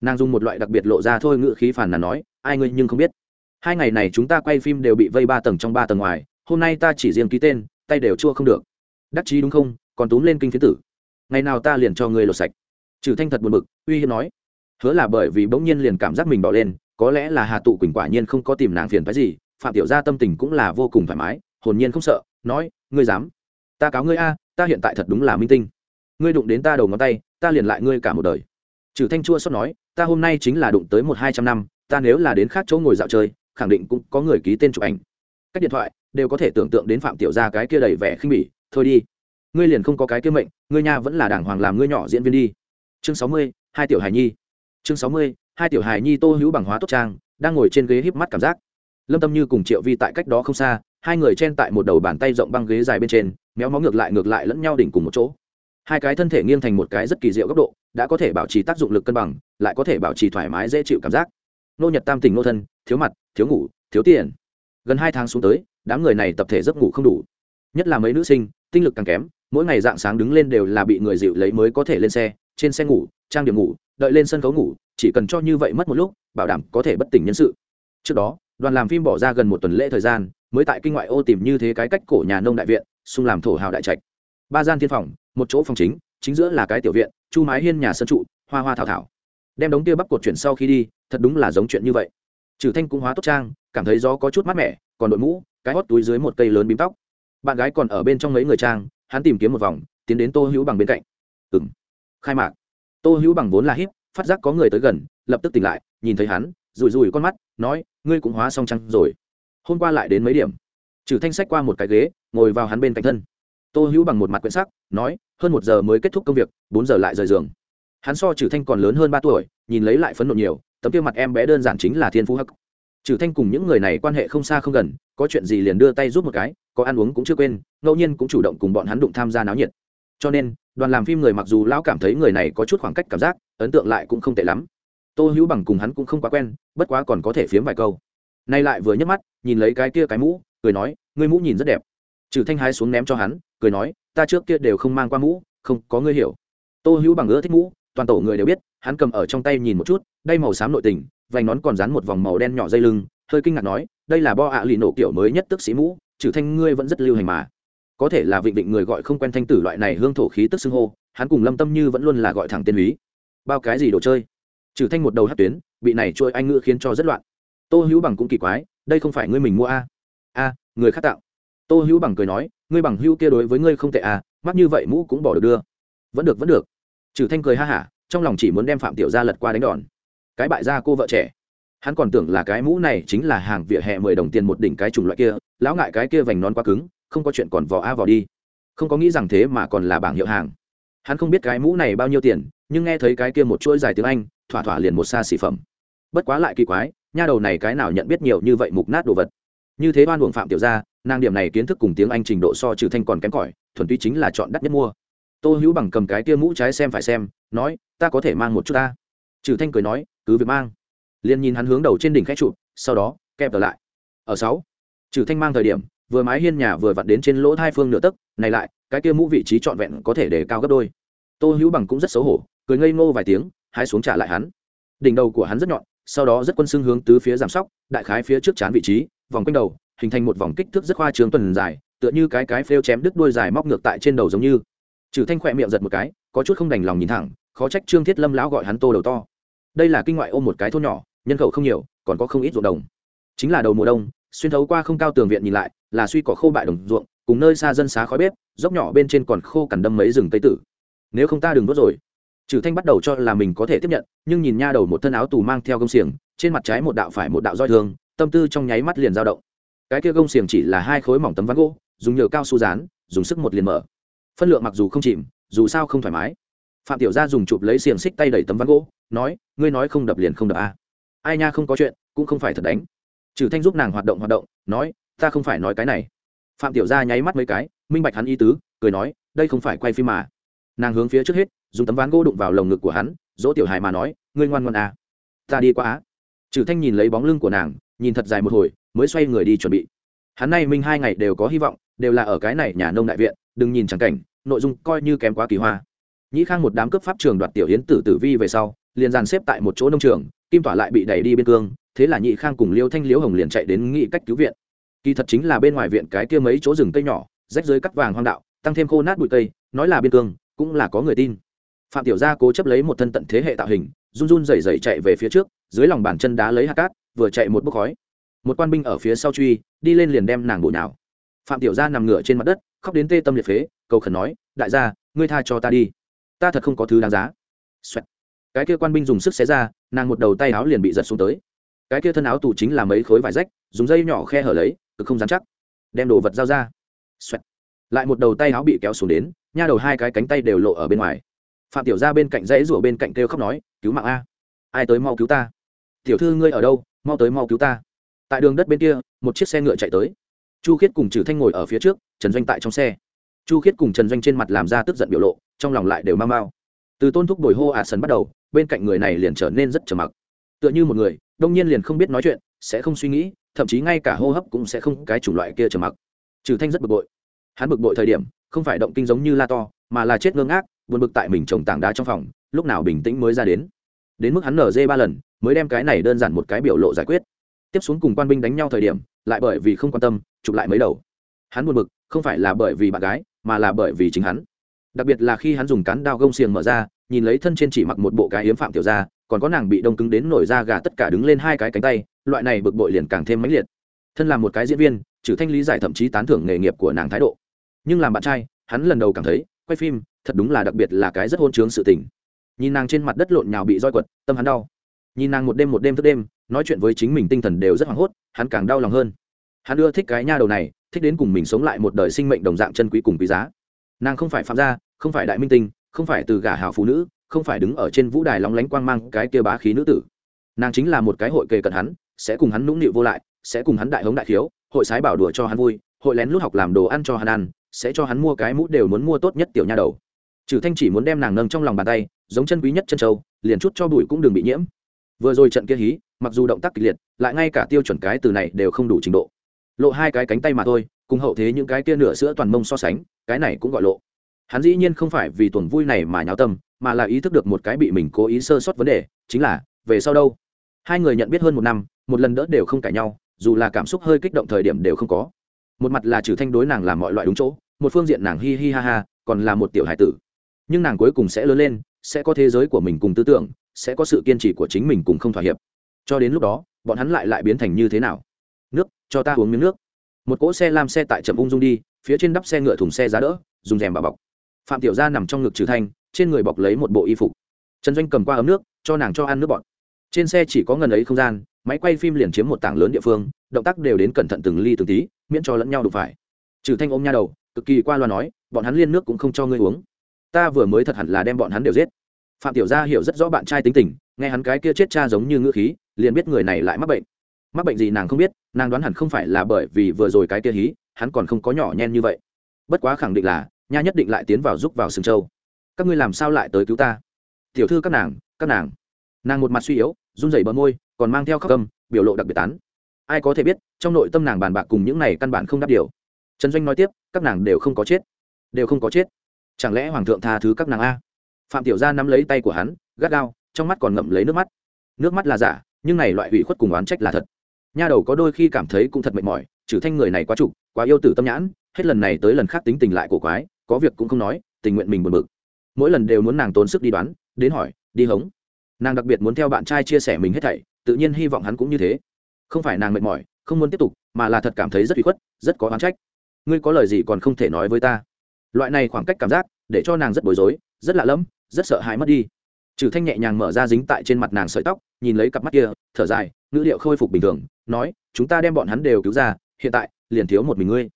Nàng dùng một loại đặc biệt lộ ra thôi ngự khí phản là nói, ai ngươi nhưng không biết. Hai ngày này chúng ta quay phim đều bị vây ba tầng trong ba tầng ngoài, hôm nay ta chỉ riêng ký tên, tay đều chua không được. Đắc chí đúng không? Còn túm lên kinh phiến tử ngày nào ta liền cho ngươi lột sạch. Trừ thanh thật buồn bực, uy hiếp nói. Hứa là bởi vì bỗng nhiên liền cảm giác mình bỏ lên, có lẽ là hà tụ quỳnh quả nhiên không có tìm nàng phiền phái gì, phạm tiểu gia tâm tình cũng là vô cùng thoải mái, hồn nhiên không sợ, nói, ngươi dám? Ta cáo ngươi a, ta hiện tại thật đúng là minh tinh. Ngươi đụng đến ta đầu ngón tay, ta liền lại ngươi cả một đời. Trừ thanh chua xót nói, ta hôm nay chính là đụng tới một hai trăm năm, ta nếu là đến khác chỗ ngồi dạo chơi, khẳng định cũng có người ký tên chụp ảnh. Các điện thoại đều có thể tưởng tượng đến phạm tiểu gia cái kia đầy vẻ khinh bỉ, thôi đi, ngươi liền không có cái kia mệnh ngươi nha vẫn là đàng hoàng làm ngươi nhỏ diễn viên đi. Chương sáu mươi, hai tiểu hài nhi. Chương sáu mươi, hai tiểu hài nhi tô hữu bằng hóa tốt trang, đang ngồi trên ghế híp mắt cảm giác. Lâm tâm như cùng triệu vi tại cách đó không xa, hai người chen tại một đầu bàn tay rộng băng ghế dài bên trên, méo mó ngược lại ngược lại lẫn nhau đỉnh cùng một chỗ. Hai cái thân thể nghiêng thành một cái rất kỳ diệu góc độ, đã có thể bảo trì tác dụng lực cân bằng, lại có thể bảo trì thoải mái dễ chịu cảm giác. Nô nhật tam tình nô thân, thiếu mặt, thiếu ngủ, thiếu tiền. Gần hai tháng xuống tới, đám người này tập thể giấc ngủ không đủ. Nhất là mấy nữ sinh, tinh lực càng kém mỗi ngày dạng sáng đứng lên đều là bị người dịu lấy mới có thể lên xe, trên xe ngủ, trang điểm ngủ, đợi lên sân khấu ngủ, chỉ cần cho như vậy mất một lúc, bảo đảm có thể bất tỉnh nhân sự. Trước đó, đoàn làm phim bỏ ra gần một tuần lễ thời gian, mới tại kinh ngoại ô tìm như thế cái cách cổ nhà nông đại viện, xung làm thổ hào đại trạch. Ba gian thiên phòng, một chỗ phòng chính chính giữa là cái tiểu viện, chu mái hiên nhà sân trụ, hoa hoa thảo thảo. Đem đống tia bắp cột chuyển sau khi đi, thật đúng là giống chuyện như vậy. Trừ thanh cũng hóa tốt trang, cảm thấy gió có chút mát mẻ, còn đội mũ, cái hót túi dưới một cây lớn bím tóc. Bạn gái còn ở bên trong mấy người trang hắn tìm kiếm một vòng, tiến đến tô hữu bằng bên cạnh. Ừng khai mạc. Tô hữu bằng vốn là híp, phát giác có người tới gần, lập tức tỉnh lại, nhìn thấy hắn rùi rùi con mắt, nói, ngươi cũng hóa xong trăng rồi. Hôm qua lại đến mấy điểm? Trừ thanh sách qua một cái ghế, ngồi vào hắn bên cạnh thân. Tô hữu bằng một mặt quyển sắc, nói, hơn một giờ mới kết thúc công việc, bốn giờ lại rời giường. Hắn so trừ thanh còn lớn hơn ba tuổi, nhìn lấy lại phấn nộ nhiều, tấm kia mặt em bé đơn giản chính là thiên phú hắc. Trừ thanh cùng những người này quan hệ không xa không gần có chuyện gì liền đưa tay giúp một cái, có ăn uống cũng chưa quên, ngẫu nhiên cũng chủ động cùng bọn hắn đụng tham gia náo nhiệt. Cho nên, đoàn làm phim người mặc dù lão cảm thấy người này có chút khoảng cách cảm giác, ấn tượng lại cũng không tệ lắm. Tô hữu bằng cùng hắn cũng không quá quen, bất quá còn có thể phiếm vài câu. Nay lại vừa nhấc mắt, nhìn lấy cái kia cái mũ, cười nói, ngươi mũ nhìn rất đẹp. Trừ thanh hái xuống ném cho hắn, cười nói, ta trước kia đều không mang qua mũ, không có ngươi hiểu. Tô hữu bằng ưa thích mũ, toàn tổ người đều biết, hắn cầm ở trong tay nhìn một chút đây màu xám nội tình, vành nón còn dán một vòng màu đen nhỏ dây lưng, hơi kinh ngạc nói đây là bo ạ à lì nổ kiểu mới nhất tức sĩ mũ, trừ thanh ngươi vẫn rất lưu hành mà. Có thể là vịnh vịnh người gọi không quen thanh tử loại này hương thổ khí tức xưng hô, hắn cùng lâm tâm như vẫn luôn là gọi thẳng tên lý bao cái gì đồ chơi? Trừ thanh một đầu hát tuyến, bị này trôi anh ngữ khiến cho rất loạn. Tô hữu bằng cũng kỳ quái, đây không phải ngươi mình mua a a người khác tạo. Tô hữu bằng cười nói, ngươi bằng hữu kia đối với ngươi không tệ à mắt như vậy mũ cũng bỏ được đưa. Vẫn được vẫn được. Trừ thanh cười ha hả, trong lòng chỉ muốn đem phạm tiểu gia lật qua đánh đòn. Cái bại gia cô vợ trẻ hắn còn tưởng là cái mũ này chính là hàng vỉa hè mười đồng tiền một đỉnh cái chủng loại kia, lão ngại cái kia vành nón quá cứng, không có chuyện còn vò a vò đi. Không có nghĩ rằng thế mà còn là bảng hiệu hàng. Hắn không biết cái mũ này bao nhiêu tiền, nhưng nghe thấy cái kia một chuỗi dài tiếng anh, thỏa thỏa liền một xa xỉ phẩm. Bất quá lại kỳ quái, nha đầu này cái nào nhận biết nhiều như vậy mục nát đồ vật. Như thế oan uổng phạm tiểu gia, nàng điểm này kiến thức cùng tiếng anh trình độ so trừ thanh còn kém cỏi, thuần túy chính là chọn đắt nhất mua. Tô hữu bằng cầm cái kia mũ trái xem phải xem, nói, ta có thể mang một chút ta. Trừ thanh cười nói, cứ việc mang liền nhìn hắn hướng đầu trên đỉnh khách trụ sau đó, kẹp trở lại. Ở sáu, trừ thanh mang thời điểm, vừa mái hiên nhà vừa vặn đến trên lỗ hai phương nửa tấc, này lại, cái kia mũ vị trí trọn vẹn có thể để cao gấp đôi. Tô hữu bằng cũng rất xấu hổ, cười ngây ngô vài tiếng hai xuống trả lại hắn. Đỉnh đầu của hắn rất nhọn, sau đó rất quân xưng hướng tứ phía giảm sóc, đại khái phía trước chán vị trí, vòng quanh đầu, hình thành một vòng kích thước rất khoa trường tuần dài, tựa như cái cái phêu chém đứt đuôi dài móc ngược tại trên đầu giống như. Trừ thanh khỏe miệng giật một cái, có chút không đành lòng nhìn thẳng, khó trách trương thiết lâm lão gọi hắn tô đầu to. Đây là kinh ngoại ôm một cái thôn nhỏ nhân khẩu không nhiều, còn có không ít ruộng đồng. Chính là đầu mùa đông, xuyên thấu qua không cao tường viện nhìn lại, là suy cỏ khô bại đồng ruộng, cùng nơi xa dân xá khói bếp, dốc nhỏ bên trên còn khô cằn đâm mấy rừng tây tử. Nếu không ta đừng đốt rồi. Trừ thanh bắt đầu cho là mình có thể tiếp nhận, nhưng nhìn nha đầu một thân áo tù mang theo gông xiềng, trên mặt trái một đạo phải một đạo roi thương, tâm tư trong nháy mắt liền dao động. Cái kia gông xiềng chỉ là hai khối mỏng tấm ván gỗ, dùng nhựa cao su dán, dùng sức một liền mở. Phân lượng mặc dù không chìm, dù sao không thoải mái. Phạm tiểu gia dùng chụp lấy xiềng xích tay đẩy tấm ván gỗ, nói, ngươi nói không đập liền không đập a à ai nha không có chuyện, cũng không phải thật đánh. Trừ thanh giúp nàng hoạt động hoạt động, nói, ta không phải nói cái này. Phạm tiểu gia nháy mắt mấy cái, minh bạch hắn ý tứ, cười nói, đây không phải quay phim mà. Nàng hướng phía trước hết, dùng tấm ván gỗ đụng vào lồng ngực của hắn, dỗ tiểu hài mà nói, ngươi ngoan ngoan à. ta đi qua á. Trừ thanh nhìn lấy bóng lưng của nàng, nhìn thật dài một hồi, mới xoay người đi chuẩn bị. Hắn nay minh hai ngày đều có hy vọng, đều là ở cái này nhà nông đại viện, đừng nhìn chẳng cảnh, nội dung coi như kém quá kỳ hoa. Nhĩ khang một đám cướp pháp trường đoạt tiểu yến tử tử vi về sau, liền dàn xếp tại một chỗ nông trường kim tỏa lại bị đẩy đi biên cương, thế là nhị khang cùng liêu thanh liễu hồng liền chạy đến nghị cách cứu viện. Kỳ thật chính là bên ngoài viện cái kia mấy chỗ rừng cây nhỏ, rách dưới cắt vàng hoang đạo, tăng thêm khô nát bụi cây, nói là biên cương, cũng là có người tin. Phạm tiểu gia cố chấp lấy một thân tận thế hệ tạo hình, run run rẩy rẩy chạy về phía trước, dưới lòng bàn chân đá lấy hạt cát, vừa chạy một bước khói. Một quan binh ở phía sau truy, đi lên liền đem nàng bụi nào phạm tiểu gia nằm ngửa trên mặt đất, khóc đến tê tâm liệt phế, cầu khẩn nói, đại gia, ngươi tha cho ta đi. Ta thật không có thứ đáng giá. Xoẹt. cái kia quan binh dùng sức xé ra nàng một đầu tay áo liền bị giật xuống tới. Cái kia thân áo tù chính là mấy khối vải rách, dùng dây nhỏ khe hở lấy, cực không dán chắc. Đem đồ vật giao ra. Xoẹt. lại một đầu tay áo bị kéo xuống đến, nha đầu hai cái cánh tay đều lộ ở bên ngoài. Phạm tiểu ra bên cạnh dãy rủa bên cạnh kêu khóc nói, cứu mạng a. Ai tới mau cứu ta? Tiểu thư ngươi ở đâu, mau tới mau cứu ta. Tại đường đất bên kia, một chiếc xe ngựa chạy tới. Chu khiết cùng trừ thanh ngồi ở phía trước, trần doanh tại trong xe. Chu khiết cùng trần doanh trên mặt làm ra tức giận biểu lộ, trong lòng lại đều mau mau. Từ tôn thúc bồi hô ạ à sần bắt đầu bên cạnh người này liền trở nên rất trầm mặc. Tựa như một người, đông nhiên liền không biết nói chuyện, sẽ không suy nghĩ, thậm chí ngay cả hô hấp cũng sẽ không cái chủng loại kia trầm mặc. Trừ thanh rất bực bội. Hắn bực bội thời điểm, không phải động kinh giống như la to, mà là chết ngơ ngác, buồn bực tại mình trồng tảng đá trong phòng, lúc nào bình tĩnh mới ra đến. Đến mức hắn nở dê ba lần, mới đem cái này đơn giản một cái biểu lộ giải quyết. Tiếp xuống cùng quan binh đánh nhau thời điểm, lại bởi vì không quan tâm, chụp lại mấy đầu. Hắn buồn bực, không phải là bởi vì bạn gái, mà là bởi vì chính hắn đặc biệt là khi hắn dùng cán đao gông xiềng mở ra, nhìn lấy thân trên chỉ mặc một bộ cái yếm phạm tiểu ra còn có nàng bị đông cứng đến nổi da gà tất cả đứng lên hai cái cánh tay, loại này bực bội liền càng thêm mãnh liệt. Thân là một cái diễn viên, trừ thanh lý giải thậm chí tán thưởng nghề nghiệp của nàng thái độ. Nhưng làm bạn trai, hắn lần đầu cảm thấy, quay phim, thật đúng là đặc biệt là cái rất hôn chướng sự tình. Nhìn nàng trên mặt đất lộn nhào bị roi quật, tâm hắn đau. Nhìn nàng một đêm một đêm thức đêm, nói chuyện với chính mình tinh thần đều rất hoảng hốt, hắn càng đau lòng hơn. Hắn ưa thích cái nha đầu này, thích đến cùng mình sống lại một đời sinh mệnh đồng dạng chân quý cùng quý giá nàng không phải phạm gia, không phải đại minh tinh, không phải từ gả hào phụ nữ, không phải đứng ở trên vũ đài lóng lánh quang mang cái kia bá khí nữ tử. Nàng chính là một cái hội kề cận hắn, sẽ cùng hắn nũng nịu vô lại, sẽ cùng hắn đại hống đại khiếu, hội sái bảo đùa cho hắn vui, hội lén lút học làm đồ ăn cho hắn ăn, sẽ cho hắn mua cái mũ đều muốn mua tốt nhất tiểu nha đầu. Trừ thanh chỉ muốn đem nàng nâng trong lòng bàn tay, giống chân quý nhất chân trâu liền chút cho bụi cũng đừng bị nhiễm. Vừa rồi trận kia hí, mặc dù động tác kịch liệt, lại ngay cả tiêu chuẩn cái từ này đều không đủ trình độ. Lộ hai cái cánh tay mà thôi cùng hậu thế những cái kia nửa sữa toàn mông so sánh, cái này cũng gọi lộ. Hắn dĩ nhiên không phải vì tuần vui này mà nháo tâm, mà là ý thức được một cái bị mình cố ý sơ sót vấn đề, chính là, về sau đâu? Hai người nhận biết hơn một năm, một lần đỡ đều không cãi nhau, dù là cảm xúc hơi kích động thời điểm đều không có. Một mặt là trừ thanh đối nàng làm mọi loại đúng chỗ, một phương diện nàng hi hi ha ha, còn là một tiểu hải tử. Nhưng nàng cuối cùng sẽ lớn lên, sẽ có thế giới của mình cùng tư tưởng, sẽ có sự kiên trì của chính mình cùng không thỏa hiệp. Cho đến lúc đó, bọn hắn lại lại biến thành như thế nào? Nước, cho ta uống miếng nước một cỗ xe làm xe tại chậm ung dung đi, phía trên đắp xe ngựa thùng xe giá đỡ, dùng rèm bà bọc. Phạm tiểu gia nằm trong ngực trừ thanh, trên người bọc lấy một bộ y phục. Trần doanh cầm qua ấm nước, cho nàng cho ăn nước bọt. Trên xe chỉ có ngần ấy không gian, máy quay phim liền chiếm một tảng lớn địa phương, động tác đều đến cẩn thận từng ly từng tí, miễn cho lẫn nhau đụng phải. Trừ thanh ôm nha đầu, cực kỳ qua loa nói, bọn hắn liên nước cũng không cho ngươi uống. Ta vừa mới thật hẳn là đem bọn hắn đều giết. Phạm tiểu gia hiểu rất rõ bạn trai tính tình, nghe hắn cái kia chết cha giống như ngữ khí, liền biết người này lại mắc bệnh mắc bệnh gì nàng không biết, nàng đoán hẳn không phải là bởi vì vừa rồi cái kia hí, hắn còn không có nhỏ nhen như vậy. Bất quá khẳng định là, nha nhất định lại tiến vào giúp vào sừng châu các ngươi làm sao lại tới cứu ta? Tiểu thư các nàng các nàng. Nàng một mặt suy yếu, run rẩy bờ môi, còn mang theo khóc cầm biểu lộ đặc biệt tán. Ai có thể biết, trong nội tâm nàng bàn bạc cùng những này căn bản không đáp điều. Trần doanh nói tiếp, các nàng đều không có chết. Đều không có chết. Chẳng lẽ hoàng thượng tha thứ các nàng a? Phạm tiểu gia nắm lấy tay của hắn, gắt gao, trong mắt còn ngậm lấy nước mắt. Nước mắt là giả, nhưng này loại hủy khuất cùng oán trách là thật nha đầu có đôi khi cảm thấy cũng thật mệt mỏi, trừ thanh người này quá trục, quá yêu tử tâm nhãn, hết lần này tới lần khác tính tình lại cổ quái, có việc cũng không nói, tình nguyện mình buồn bực. Mỗi lần đều muốn nàng tốn sức đi đoán, đến hỏi, đi hống. Nàng đặc biệt muốn theo bạn trai chia sẻ mình hết thảy, tự nhiên hy vọng hắn cũng như thế. Không phải nàng mệt mỏi, không muốn tiếp tục, mà là thật cảm thấy rất bị khuất, rất có oán trách. Ngươi có lời gì còn không thể nói với ta. Loại này khoảng cách cảm giác, để cho nàng rất bối rối, rất lạ lẫm, rất sợ hãi mất đi. Trừ thanh nhẹ nhàng mở ra dính tại trên mặt nàng sợi tóc, nhìn lấy cặp mắt kia, thở dài ngữ liệu khôi phục bình thường, nói, chúng ta đem bọn hắn đều cứu ra, hiện tại liền thiếu một mình ngươi.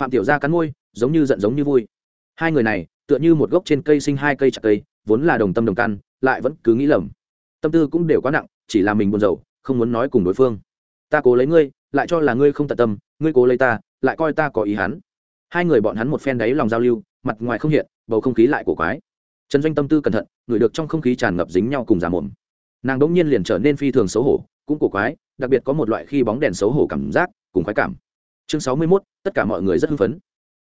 Phạm tiểu gia cắn môi, giống như giận giống như vui. Hai người này, tựa như một gốc trên cây sinh hai cây chặt cây, vốn là đồng tâm đồng căn, lại vẫn cứ nghĩ lầm. Tâm tư cũng đều quá nặng, chỉ là mình buồn rầu, không muốn nói cùng đối phương. Ta cố lấy ngươi, lại cho là ngươi không tận tâm, ngươi cố lấy ta, lại coi ta có ý hắn. Hai người bọn hắn một phen đáy lòng giao lưu, mặt ngoài không hiện, bầu không khí lại của quái. Trần doanh tâm tư cẩn thận ngửi được trong không khí tràn ngập dính nhau cùng giả mồm. Nàng đỗng nhiên liền trở nên phi thường xấu hổ cũng cổ quái đặc biệt có một loại khi bóng đèn xấu hổ cảm giác cùng khoái cảm. Chương sáu mươi 61, tất cả mọi người rất hưng phấn.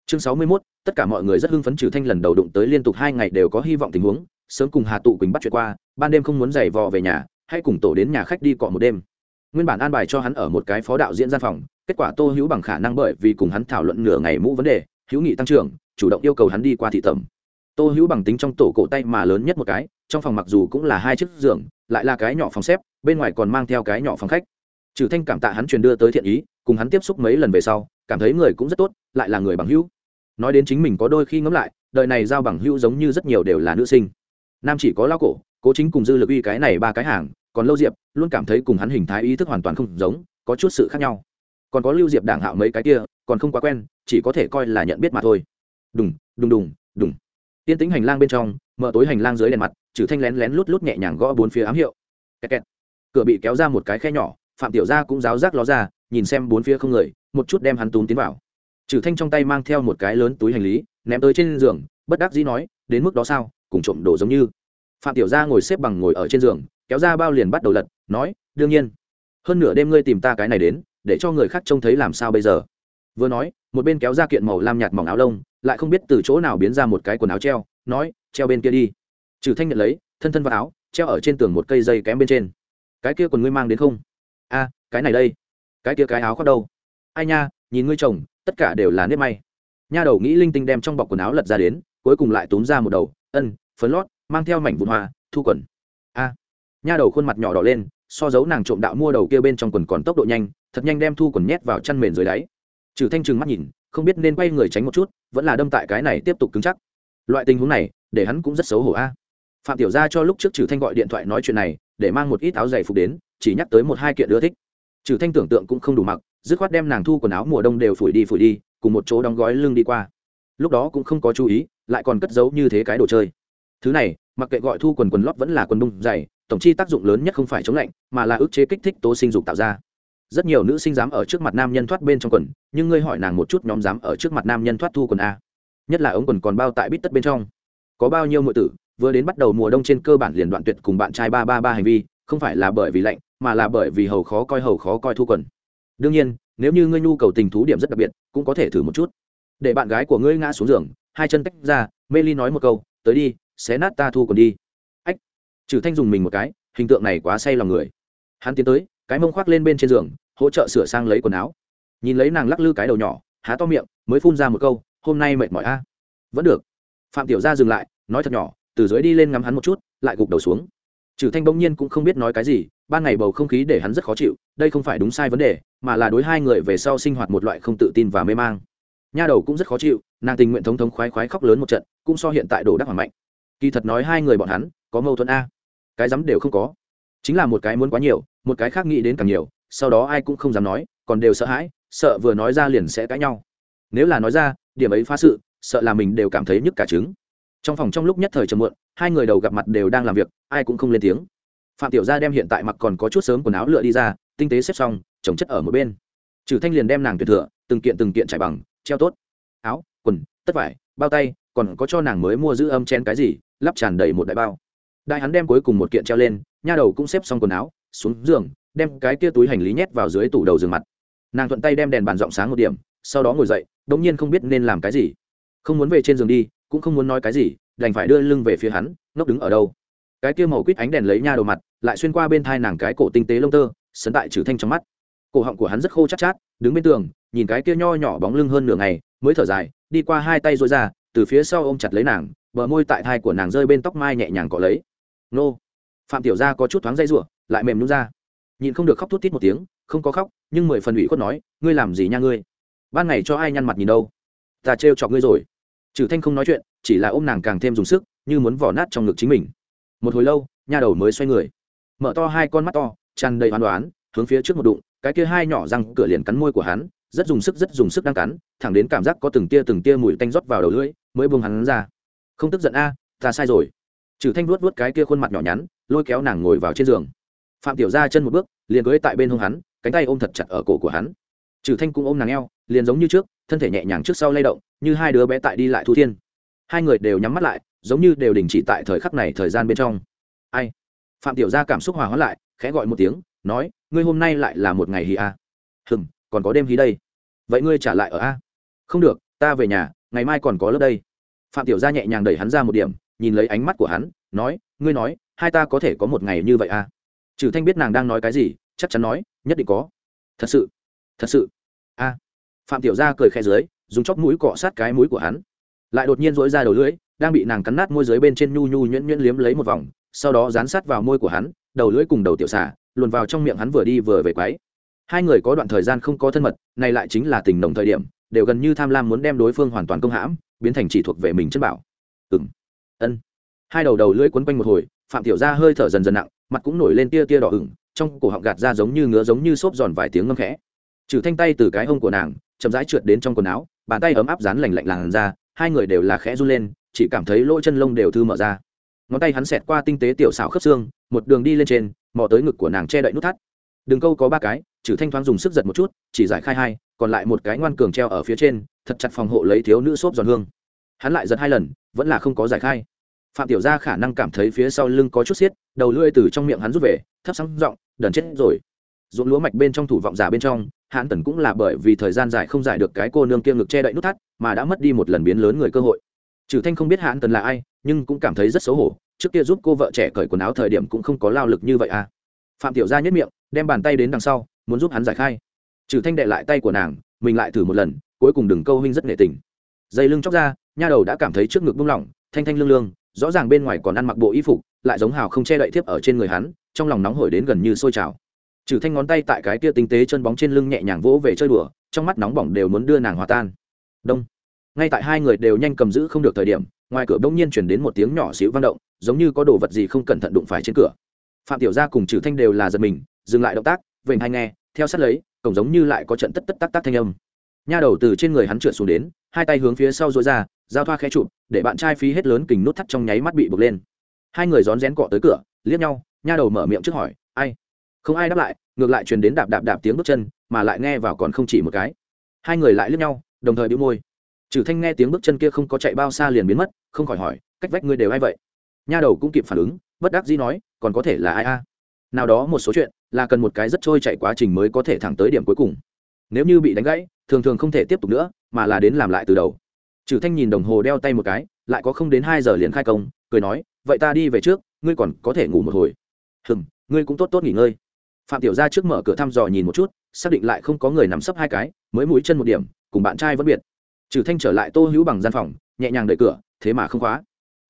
Chương sáu mươi 61, tất cả mọi người rất hưng phấn trừ thanh lần đầu đụng tới liên tục hai ngày đều có hy vọng tình huống sớm cùng hà tụ quỳnh bắt chuyện qua ban đêm không muốn giày vò về nhà hay cùng tổ đến nhà khách đi cọ một đêm. Nguyên bản an bài cho hắn ở một cái phó đạo diễn gian phòng kết quả tô hữu bằng khả năng bởi vì cùng hắn thảo luận nửa ngày mũ vấn đề hữu nghị tăng trưởng chủ động yêu cầu hắn đi qua thị tẩm. Tô hữu bằng tính trong tổ cổ tay mà lớn nhất một cái trong phòng mặc dù cũng là hai chiếc giường lại là cái nhỏ phòng xếp, bên ngoài còn mang theo cái nhỏ phòng khách. Trừ thanh cảm tạ hắn truyền đưa tới thiện ý, cùng hắn tiếp xúc mấy lần về sau, cảm thấy người cũng rất tốt, lại là người bằng hữu. Nói đến chính mình có đôi khi ngẫm lại, đời này giao bằng hữu giống như rất nhiều đều là nữ sinh. Nam chỉ có lao cổ, cố chính cùng dư lực uy cái này ba cái hàng, còn lâu diệp luôn cảm thấy cùng hắn hình thái ý thức hoàn toàn không giống, có chút sự khác nhau. Còn có lưu diệp đảng hạo mấy cái kia, còn không quá quen, chỉ có thể coi là nhận biết mà thôi. Đùng đùng đùng đùng. Tiên tính hành lang bên trong, mở tối hành lang dưới đèn mặt trừ thanh lén lén lút lút nhẹ nhàng gõ bốn phía ám hiệu. Kẹt kẹt. cửa bị kéo ra một cái khe nhỏ, phạm tiểu gia cũng giáo giác ló ra, nhìn xem bốn phía không người, một chút đem hắn túm tiến vào. Trừ thanh trong tay mang theo một cái lớn túi hành lý, ném tới trên giường, bất đắc dĩ nói, đến mức đó sao? Cùng trộm đồ giống như. Phạm tiểu gia ngồi xếp bằng ngồi ở trên giường, kéo ra bao liền bắt đầu lật, nói, đương nhiên. Hơn nửa đêm ngươi tìm ta cái này đến, để cho người khác trông thấy làm sao bây giờ. Vừa nói, một bên kéo ra kiện màu lam nhạt mỏng áo lông, lại không biết từ chỗ nào biến ra một cái quần áo treo, nói, treo bên kia đi trừ thanh nhận lấy, thân thân vào áo, treo ở trên tường một cây dây kém bên trên. Cái kia còn ngươi mang đến không? A, cái này đây. Cái kia cái áo khoác đâu? Ai nha, nhìn ngươi chồng, tất cả đều là nếp may. Nha đầu nghĩ linh tinh đem trong bọc quần áo lật ra đến, cuối cùng lại túm ra một đầu, ân, phấn lót, mang theo mảnh vụn hoa, thu quần. A. Nha đầu khuôn mặt nhỏ đỏ lên, so dấu nàng trộm đạo mua đầu kia bên trong quần còn tốc độ nhanh, thật nhanh đem thu quần nhét vào chăn mền dưới đáy. Trừ thanh trừng mắt nhìn, không biết nên quay người tránh một chút, vẫn là đâm tại cái này tiếp tục cứng chắc. Loại tình huống này, để hắn cũng rất xấu hổ a phạm tiểu gia cho lúc trước trừ thanh gọi điện thoại nói chuyện này, để mang một ít áo giày phục đến, chỉ nhắc tới một hai kiện ưa thích. Trừ thanh tưởng tượng cũng không đủ mặc, dứt khoát đem nàng thu quần áo mùa đông đều phủi đi phủi đi, cùng một chỗ đóng gói lưng đi qua. Lúc đó cũng không có chú ý, lại còn cất giấu như thế cái đồ chơi. Thứ này, mặc kệ gọi thu quần quần lót vẫn là quần đung dày tổng chi tác dụng lớn nhất không phải chống lạnh, mà là ức chế kích thích tố sinh dục tạo ra. Rất nhiều nữ sinh dám ở trước mặt nam nhân thoát bên trong quần, nhưng ngươi hỏi nàng một chút nhóm dám ở trước mặt nam nhân thoát thu quần a. Nhất là ống quần còn bao tại bít tất bên trong. Có bao nhiêu ngụy tử vừa đến bắt đầu mùa đông trên cơ bản liền đoạn tuyệt cùng bạn trai ba ba ba hành vi, không phải là bởi vì lạnh, mà là bởi vì hầu khó coi, hầu khó coi thu quần. Đương nhiên, nếu như ngươi nhu cầu tình thú điểm rất đặc biệt, cũng có thể thử một chút. Để bạn gái của ngươi ngã xuống giường, hai chân tách ra mê ly nói một câu, tới đi, xé nát ta thu còn đi. Ách trừ thanh dùng mình một cái, hình tượng này quá say lòng người. Hắn tiến tới, cái mông khoác lên bên trên giường, hỗ trợ sửa sang lấy quần áo. Nhìn lấy nàng lắc lư cái đầu nhỏ, há to miệng, mới phun ra một câu, hôm nay mệt mỏi a. Vẫn được. Phạm tiểu gia dừng lại, nói thật nhỏ từ dưới đi lên ngắm hắn một chút, lại gục đầu xuống. Trừ thanh bỗng nhiên cũng không biết nói cái gì, ban ngày bầu không khí để hắn rất khó chịu, đây không phải đúng sai vấn đề, mà là đối hai người về sau sinh hoạt một loại không tự tin và mê mang. Nha đầu cũng rất khó chịu, nàng tình nguyện thống thống khoái khoái khóc lớn một trận, cũng so hiện tại đổ đắc hoàng mạnh. Kỳ thật nói hai người bọn hắn, có mâu thuẫn a. Cái dám đều không có. Chính là một cái muốn quá nhiều, một cái khác nghĩ đến càng nhiều, sau đó ai cũng không dám nói, còn đều sợ hãi, sợ vừa nói ra liền sẽ cãi nhau. Nếu là nói ra, điểm ấy phá sự, sợ là mình đều cảm thấy nhức cả trứng trong phòng trong lúc nhất thời chầm muộn, hai người đầu gặp mặt đều đang làm việc, ai cũng không lên tiếng. Phạm tiểu gia đem hiện tại mặc còn có chút sớm quần áo lựa đi ra, tinh tế xếp xong chống chất ở một bên. Trừ thanh liền đem nàng tuyệt thừa từng kiện từng kiện trải bằng, treo tốt. Áo, quần, tất vải, bao tay, còn có cho nàng mới mua giữ âm chen cái gì, lắp tràn đầy một đại bao. Đại hắn đem cuối cùng một kiện treo lên, nha đầu cũng xếp xong quần áo, xuống giường, đem cái kia túi hành lý nhét vào dưới tủ đầu giường mặt. Nàng thuận tay đem đèn bàn rộng sáng một điểm, sau đó ngồi dậy, đống nhiên không biết nên làm cái gì. Không muốn về trên giường đi cũng không muốn nói cái gì đành phải đưa lưng về phía hắn ngốc đứng ở đâu. Cái kia màu quýt ánh đèn lấy nha đầu mặt lại xuyên qua bên thai nàng cái cổ tinh tế lông tơ sấn tại trừ thanh trong mắt. Cổ họng của hắn rất khô chát chát đứng bên tường nhìn cái kia nho nhỏ bóng lưng hơn nửa ngày mới thở dài đi qua hai tay dội ra từ phía sau ôm chặt lấy nàng bờ môi tại thai của nàng rơi bên tóc mai nhẹ nhàng cọ lấy. Nô! Phạm tiểu gia có chút thoáng dây rủa, lại mềm nhún ra. Nhìn không được khóc thút tít một tiếng không có khóc nhưng mười phần ủy khuất nói ngươi làm gì nha ngươi? Ban ngày cho ai nhăn mặt nhìn đâu? Ta trêu chọc ngươi rồi trừ thanh không nói chuyện, chỉ là ôm nàng càng thêm dùng sức, như muốn vỏ nát trong ngực chính mình. Một hồi lâu nha đầu mới xoay người. Mở to hai con mắt to, tràn đầy hoán đoán, hướng phía trước một đụng, cái kia hai nhỏ răng cửa liền cắn môi của hắn, rất dùng sức, rất dùng sức đang cắn, thẳng đến cảm giác có từng tia từng tia mùi tanh rót vào đầu lưỡi, mới buông hắn ra. Không tức giận a, ta sai rồi. Trừ thanh vuốt vuốt cái kia khuôn mặt nhỏ nhắn, lôi kéo nàng ngồi vào trên giường. Phạm tiểu ra chân một bước, liền cưới tại bên hông hắn, cánh tay ôm thật chặt ở cổ của hắn. Trừ thanh cũng ôm nàng eo, liền giống như trước, thân thể nhẹ nhàng trước sau lay động như hai đứa bé tại đi lại thu thiên. Hai người đều nhắm mắt lại, giống như đều đình chỉ tại thời khắc này thời gian bên trong. Ai? Phạm tiểu gia cảm xúc hòa hóa lại, khẽ gọi một tiếng, nói, ngươi hôm nay lại là một ngày hì a. À. hừm, còn có đêm hí đây. Vậy ngươi trả lại ở a? Không được, ta về nhà, ngày mai còn có lớp đây. Phạm tiểu gia nhẹ nhàng đẩy hắn ra một điểm, nhìn lấy ánh mắt của hắn, nói, ngươi nói, hai ta có thể có một ngày như vậy a? Trừ thanh biết nàng đang nói cái gì, chắc chắn nói, nhất định có. Thật sự thật sự. A. Phạm tiểu gia cười khẽ dưới dùng chóp mũi cọ sát cái mũi của hắn. Lại đột nhiên dỗi ra đầu lưỡi, đang bị nàng cắn nát môi dưới bên trên nhu nhu nhuyễn nhuyễn liếm lấy một vòng, sau đó dán sát vào môi của hắn, đầu lưỡi cùng đầu tiểu xả luồn vào trong miệng hắn vừa đi vừa về quáy hai người có đoạn thời gian không có thân mật, này lại chính là tình đồng thời điểm, đều gần như tham lam muốn đem đối phương hoàn toàn công hãm, biến thành chỉ thuộc về mình chân bảo. Ừ ân. Hai đầu đầu lưỡi quấn quanh một hồi, phạm tiểu gia hơi thở dần dần nặng, mặt cũng nổi lên tia tia đỏ ửng, trong cổ họng gạt ra giống như ngứa giống như xốp giòn vài tiếng ngâm khẽ. Trừ thanh tay từ cái hông của nàng, chậm rãi trượt đến trong quần áo bàn tay ấm áp dán lành lạnh làn ra hai người đều là khẽ run lên, chỉ cảm thấy lỗ chân lông đều thư mở ra. Ngón tay hắn xẹt qua tinh tế tiểu xảo khớp xương, một đường đi lên trên, mò tới ngực của nàng che đậy nút thắt. Đường câu có ba cái, trừ thanh thoáng dùng sức giật một chút, chỉ giải khai hai, còn lại một cái ngoan cường treo ở phía trên, thật chặt phòng hộ lấy thiếu nữ xốp giòn hương. Hắn lại giật hai lần, vẫn là không có giải khai. Phạm tiểu gia khả năng cảm thấy phía sau lưng có chút xiết, đầu lưỡi từ trong miệng hắn rút về, thấp sáng giọng, đần chết rồi. Ruộng lúa mạch bên trong thủ vọng giả bên trong hãn tần cũng là bởi vì thời gian dài không giải được cái cô nương kia ngực che đậy nút thắt, mà đã mất đi một lần biến lớn người cơ hội. Trừ thanh không biết hãn tần là ai, nhưng cũng cảm thấy rất xấu hổ, trước kia giúp cô vợ trẻ cởi quần áo thời điểm cũng không có lao lực như vậy à. Phạm tiểu gia nhất miệng, đem bàn tay đến đằng sau, muốn giúp hắn giải khai. Trừ thanh đệ lại tay của nàng, mình lại thử một lần, cuối cùng đừng câu huynh rất nghệ tình. Dây lưng chóc ra, nha đầu đã cảm thấy trước ngực buông lỏng, thanh thanh lương lương, rõ ràng bên ngoài còn ăn mặc bộ y phục, lại giống hào không che đậy tiếp ở trên người hắn, trong lòng nóng hổi đến gần như sôi trào trừ thanh ngón tay tại cái kia tinh tế chân bóng trên lưng nhẹ nhàng vỗ về chơi đùa, trong mắt nóng bỏng đều muốn đưa nàng hòa tan. Đông. Ngay tại hai người đều nhanh cầm giữ không được thời điểm, ngoài cửa bỗng nhiên chuyển đến một tiếng nhỏ xíu vang động, giống như có đồ vật gì không cẩn thận đụng phải trên cửa. Phạm tiểu gia cùng trừ thanh đều là giật mình, dừng lại động tác vểnh hai nghe, theo sát lấy, cổng giống như lại có trận tất tất tác tác thanh âm. Nha đầu từ trên người hắn trượt xuống đến, hai tay hướng phía sau dối ra, giao thoa khẽ chụp, để bạn trai phí hết lớn kình nút thắt trong nháy mắt bị bực lên. Hai người rón rén cọ tới cửa, liếc nhau, nha đầu mở miệng trước hỏi, ai? Không ai đáp lại, ngược lại truyền đến đạp đạp đạp tiếng bước chân, mà lại nghe vào còn không chỉ một cái. Hai người lại liếc nhau, đồng thời bị môi. Trừ thanh nghe tiếng bước chân kia không có chạy bao xa liền biến mất, không khỏi hỏi, cách vách ngươi đều ai vậy? Nha đầu cũng kịp phản ứng, bất đắc dĩ nói, còn có thể là ai a? Nào đó một số chuyện, là cần một cái rất trôi chạy quá trình mới có thể thẳng tới điểm cuối cùng. Nếu như bị đánh gãy, thường thường không thể tiếp tục nữa, mà là đến làm lại từ đầu. Trừ thanh nhìn đồng hồ đeo tay một cái, lại có không đến hai giờ liền khai công, cười nói, vậy ta đi về trước, ngươi còn có thể ngủ một hồi. Hừm, ngươi cũng tốt tốt nghỉ ngơi phạm tiểu gia trước mở cửa thăm dò nhìn một chút, xác định lại không có người nằm sấp hai cái, mới mũi chân một điểm, cùng bạn trai vẫn biệt. Trừ thanh trở lại tô hữu bằng gian phòng, nhẹ nhàng đẩy cửa, thế mà không khóa.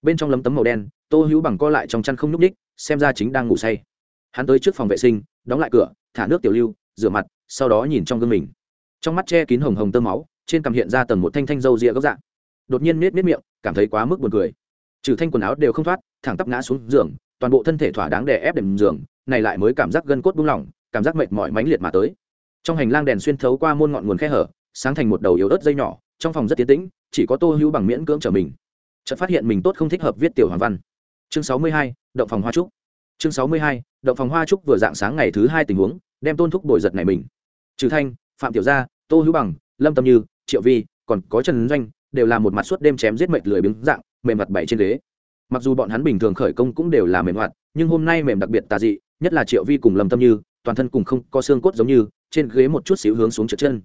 Bên trong lấm tấm màu đen, tô hữu bằng co lại trong chăn không nhúc ních xem ra chính đang ngủ say. Hắn tới trước phòng vệ sinh, đóng lại cửa, thả nước tiểu lưu, rửa mặt, sau đó nhìn trong gương mình. Trong mắt che kín hồng hồng tơ máu, trên cằm hiện ra tầng một thanh thanh râu ria góc dạng. Đột nhiên nết nết miệng, cảm thấy quá mức buồn cười. Trừ thanh quần áo đều không thoát, thẳng tắp ngã xuống giường toàn bộ thân thể thỏa đáng đè ép đệm giường, này lại mới cảm giác gân cốt buông lỏng, cảm giác mệt mỏi mãnh liệt mà tới. Trong hành lang đèn xuyên thấu qua môn ngọn nguồn khe hở, sáng thành một đầu yếu ớt dây nhỏ, trong phòng rất tiến tĩnh, chỉ có tô hữu bằng miễn cưỡng trở mình. Chợt phát hiện mình tốt không thích hợp viết tiểu hoàng văn. Chương sáu mươi hai, động phòng hoa trúc. Chương sáu mươi hai, động phòng hoa trúc vừa dạng sáng ngày thứ hai tình huống, đem tôn thúc bồi giật này mình. Trừ thanh, phạm tiểu gia, tô hữu bằng, lâm tâm như, triệu vi, còn có trần doanh, đều là một mặt suốt đêm chém giết mệt lười biếng dạng, mềm mặt bảy trên ghế mặc dù bọn hắn bình thường khởi công cũng đều là mềm hoạt, nhưng hôm nay mềm đặc biệt tà dị, nhất là triệu vi cùng lầm tâm như, toàn thân cùng không có xương cốt giống như, trên ghế một chút xíu hướng xuống trượt chân.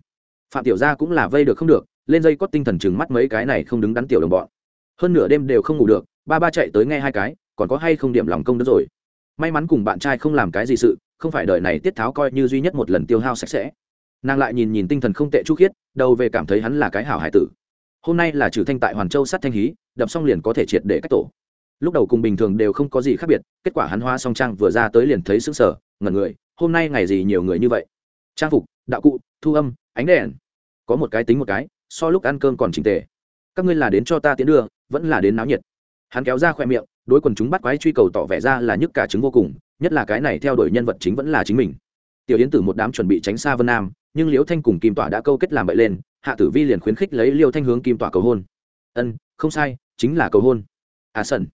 Phạm tiểu gia cũng là vây được không được, lên dây cót tinh thần chừng mắt mấy cái này không đứng đắn tiểu đồng bọn. Hơn nửa đêm đều không ngủ được, ba ba chạy tới nghe hai cái, còn có hay không điểm lòng công nữa rồi. May mắn cùng bạn trai không làm cái gì sự, không phải đợi này tiết tháo coi như duy nhất một lần tiêu hao sạch sẽ. Nàng lại nhìn nhìn tinh thần không tệ chu khiết, đầu về cảm thấy hắn là cái hảo hải tử. Hôm nay là trừ thanh tại hoàn châu sát thanh hí, đập xong liền có thể triệt để cách tổ lúc đầu cùng bình thường đều không có gì khác biệt, kết quả hắn hoa song trang vừa ra tới liền thấy sững sờ, ngẩn người, hôm nay ngày gì nhiều người như vậy. Trang phục, đạo cụ, thu âm, ánh đèn. Có một cái tính một cái, so lúc ăn cơm còn trình tề. Các ngươi là đến cho ta tiến đưa, vẫn là đến náo nhiệt. Hắn kéo ra khoe miệng, đối quần chúng bắt quái truy cầu tỏ vẻ ra là nhức cả chứng vô cùng, nhất là cái này theo đuổi nhân vật chính vẫn là chính mình. Tiểu yến tử một đám chuẩn bị tránh xa vân nam, nhưng liễu thanh cùng kim tỏa đã câu kết làm bậy lên, hạ tử vi liền khuyến khích lấy liêu thanh hướng kim tỏa cầu hôn. Ân, không sai, chính là cầu hôn. À sần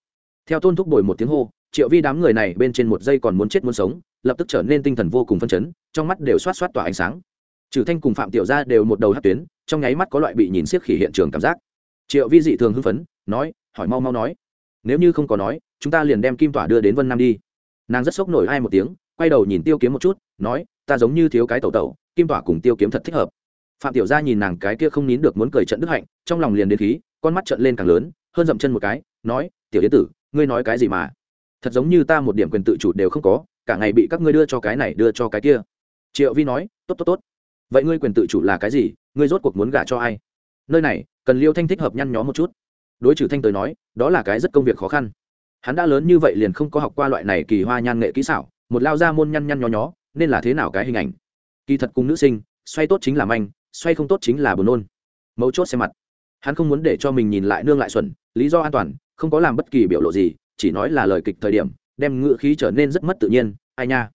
theo tôn thúc bồi một tiếng hô, triệu vi đám người này bên trên một giây còn muốn chết muốn sống, lập tức trở nên tinh thần vô cùng phân chấn, trong mắt đều xoát xoát tỏa ánh sáng. Trừ thanh cùng phạm tiểu gia đều một đầu hất tuyến, trong nháy mắt có loại bị nhìn xiếc khỉ hiện trường cảm giác. Triệu vi dị thường hưng phấn, nói, hỏi mau mau nói. Nếu như không có nói, chúng ta liền đem kim tỏa đưa đến vân nam đi. Nàng rất sốc nổi hai một tiếng, quay đầu nhìn tiêu kiếm một chút, nói, ta giống như thiếu cái tẩu tẩu, kim tỏa cùng tiêu kiếm thật thích hợp. Phạm tiểu gia nhìn nàng cái kia không nín được muốn cười trận đức hạnh, trong lòng liền đến khí, con mắt trợn lên càng lớn, hơn dậm chân một cái, nói, tiểu yến tử ngươi nói cái gì mà? Thật giống như ta một điểm quyền tự chủ đều không có, cả ngày bị các ngươi đưa cho cái này, đưa cho cái kia. Triệu vi nói, tốt tốt tốt. Vậy ngươi quyền tự chủ là cái gì? Ngươi rốt cuộc muốn gả cho ai? Nơi này, cần liêu thanh thích hợp nhăn nhó một chút. Đối trừ thanh tới nói, đó là cái rất công việc khó khăn. Hắn đã lớn như vậy liền không có học qua loại này kỳ hoa nhan nghệ kỹ xảo, một lao ra môn nhăn nhăn nhó nhó, nên là thế nào cái hình ảnh? Kỳ thật cùng nữ sinh, xoay tốt chính là manh, xoay không tốt chính là buồn nôn. Mấu chốt xem mặt. Hắn không muốn để cho mình nhìn lại nương lại xuẩn, lý do an toàn không có làm bất kỳ biểu lộ gì chỉ nói là lời kịch thời điểm đem ngựa khí trở nên rất mất tự nhiên. Ai nha?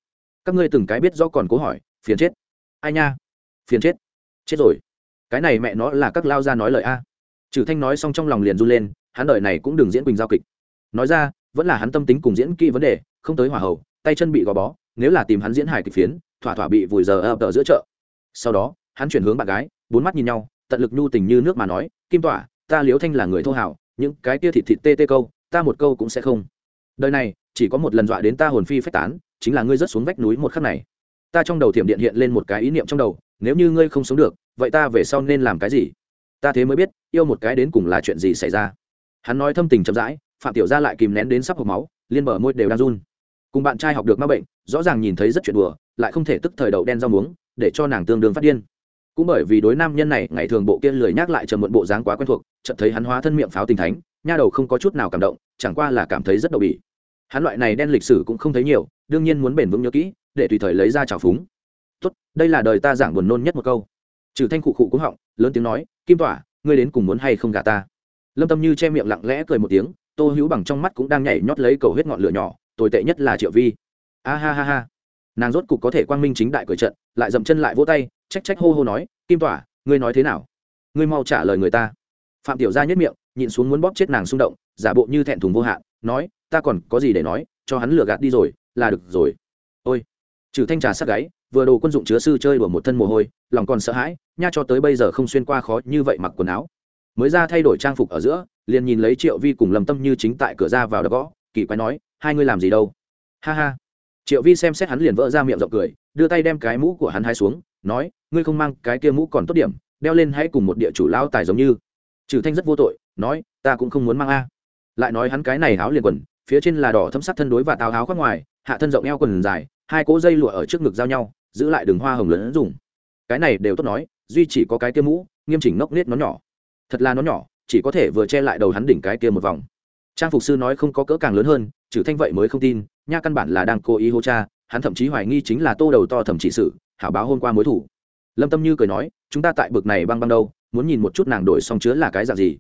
Các ngươi từng cái biết do còn cố hỏi phiền chết. Ai nha? Phiền chết. Chết rồi. Cái này mẹ nó là các lao ra nói lời a. Trừ thanh nói xong trong lòng liền run lên hắn đời này cũng đừng diễn quỳnh giao kịch. Nói ra vẫn là hắn tâm tính cùng diễn kỹ vấn đề không tới hỏa hầu, tay chân bị gò bó nếu là tìm hắn diễn hài kịch phiến thỏa thỏa bị vùi giờ ập ở giữa chợ. Sau đó hắn chuyển hướng bạn gái bốn mắt nhìn nhau tận lực nhu tình như nước mà nói kim tỏa ta liếu thanh là người thô hảo những cái kia thịt thịt tê tê câu, ta một câu cũng sẽ không. Đời này, chỉ có một lần dọa đến ta hồn phi phách tán, chính là ngươi rớt xuống vách núi một khắc này. Ta trong đầu thiểm điện hiện lên một cái ý niệm trong đầu, nếu như ngươi không sống được, vậy ta về sau nên làm cái gì? Ta thế mới biết, yêu một cái đến cùng là chuyện gì xảy ra. Hắn nói thâm tình chậm rãi, phạm tiểu gia lại kìm nén đến sắp hộp máu, liên bờ môi đều đang run. Cùng bạn trai học được ma bệnh, rõ ràng nhìn thấy rất chuyện đùa, lại không thể tức thời đầu đen rau muống, để cho nàng tương đương phát điên cũng bởi vì đối nam nhân này, ngày thường bộ kia lười nhắc lại chờ muộn bộ dáng quá quen thuộc, chợt thấy hắn hóa thân miệng pháo tình thánh, nha đầu không có chút nào cảm động, chẳng qua là cảm thấy rất đậu bỉ. Hắn loại này đen lịch sử cũng không thấy nhiều, đương nhiên muốn bền vững nhớ kỹ, để tùy thời lấy ra trào phúng. Tốt, đây là đời ta giảng buồn nôn nhất một câu. Trừ thanh cụ cụ cũng họng, lớn tiếng nói, kim tỏa, ngươi đến cùng muốn hay không gả ta? Lâm tâm như che miệng lặng lẽ cười một tiếng, tô hữu bằng trong mắt cũng đang nhảy nhót lấy cầu huyết ngọn lửa nhỏ, tồi tệ nhất là triệu vi. A ha ha ha. Nàng rốt cục có thể quang minh chính đại cười trận, lại dậm chân lại vỗ tay trách trách hô hô nói, kim tỏa, ngươi nói thế nào? Ngươi mau trả lời người ta. Phạm tiểu gia nhất miệng, nhịn xuống muốn bóp chết nàng xung động, giả bộ như thẹn thùng vô hạn, nói, ta còn có gì để nói, cho hắn lừa gạt đi rồi, là được rồi. Ôi. Trừ thanh trà sát gáy, vừa đồ quân dụng chứa sư chơi đùa một thân mồ hôi, lòng còn sợ hãi, nha cho tới bây giờ không xuyên qua khó như vậy mặc quần áo. Mới ra thay đổi trang phục ở giữa, liền nhìn lấy triệu vi cùng lầm tâm như chính tại cửa ra vào đ gõ, kỳ quái nói, hai ngươi làm gì đâu? Ha ha. Triệu vi xem xét hắn liền vỡ ra miệng rộng cười, đưa tay đem cái mũ của hắn hai xuống nói, ngươi không mang cái kia mũ còn tốt điểm, đeo lên hãy cùng một địa chủ lao tài giống như. Trừ thanh rất vô tội, nói, ta cũng không muốn mang a. Lại nói hắn cái này áo liền quần, phía trên là đỏ thấm sắc thân đối và tào áo khoác ngoài, hạ thân rộng eo quần dài, hai cỗ dây lụa ở trước ngực giao nhau, giữ lại đường hoa hồng lớn dùng. Cái này đều tốt nói, duy chỉ có cái kia mũ, nghiêm chỉnh ngốc nết nó nhỏ. Thật là nó nhỏ, chỉ có thể vừa che lại đầu hắn đỉnh cái kia một vòng. Trang phục sư nói không có cỡ càng lớn hơn, trừ thanh vậy mới không tin, nha căn bản là đang cố ý hô cha, hắn thậm chí hoài nghi chính là tô đầu to thẩm trị sự hảo báo hôm qua mối thủ. Lâm tâm như cười nói, chúng ta tại bực này băng băng đâu, muốn nhìn một chút nàng đổi xong chứa là cái dạng gì?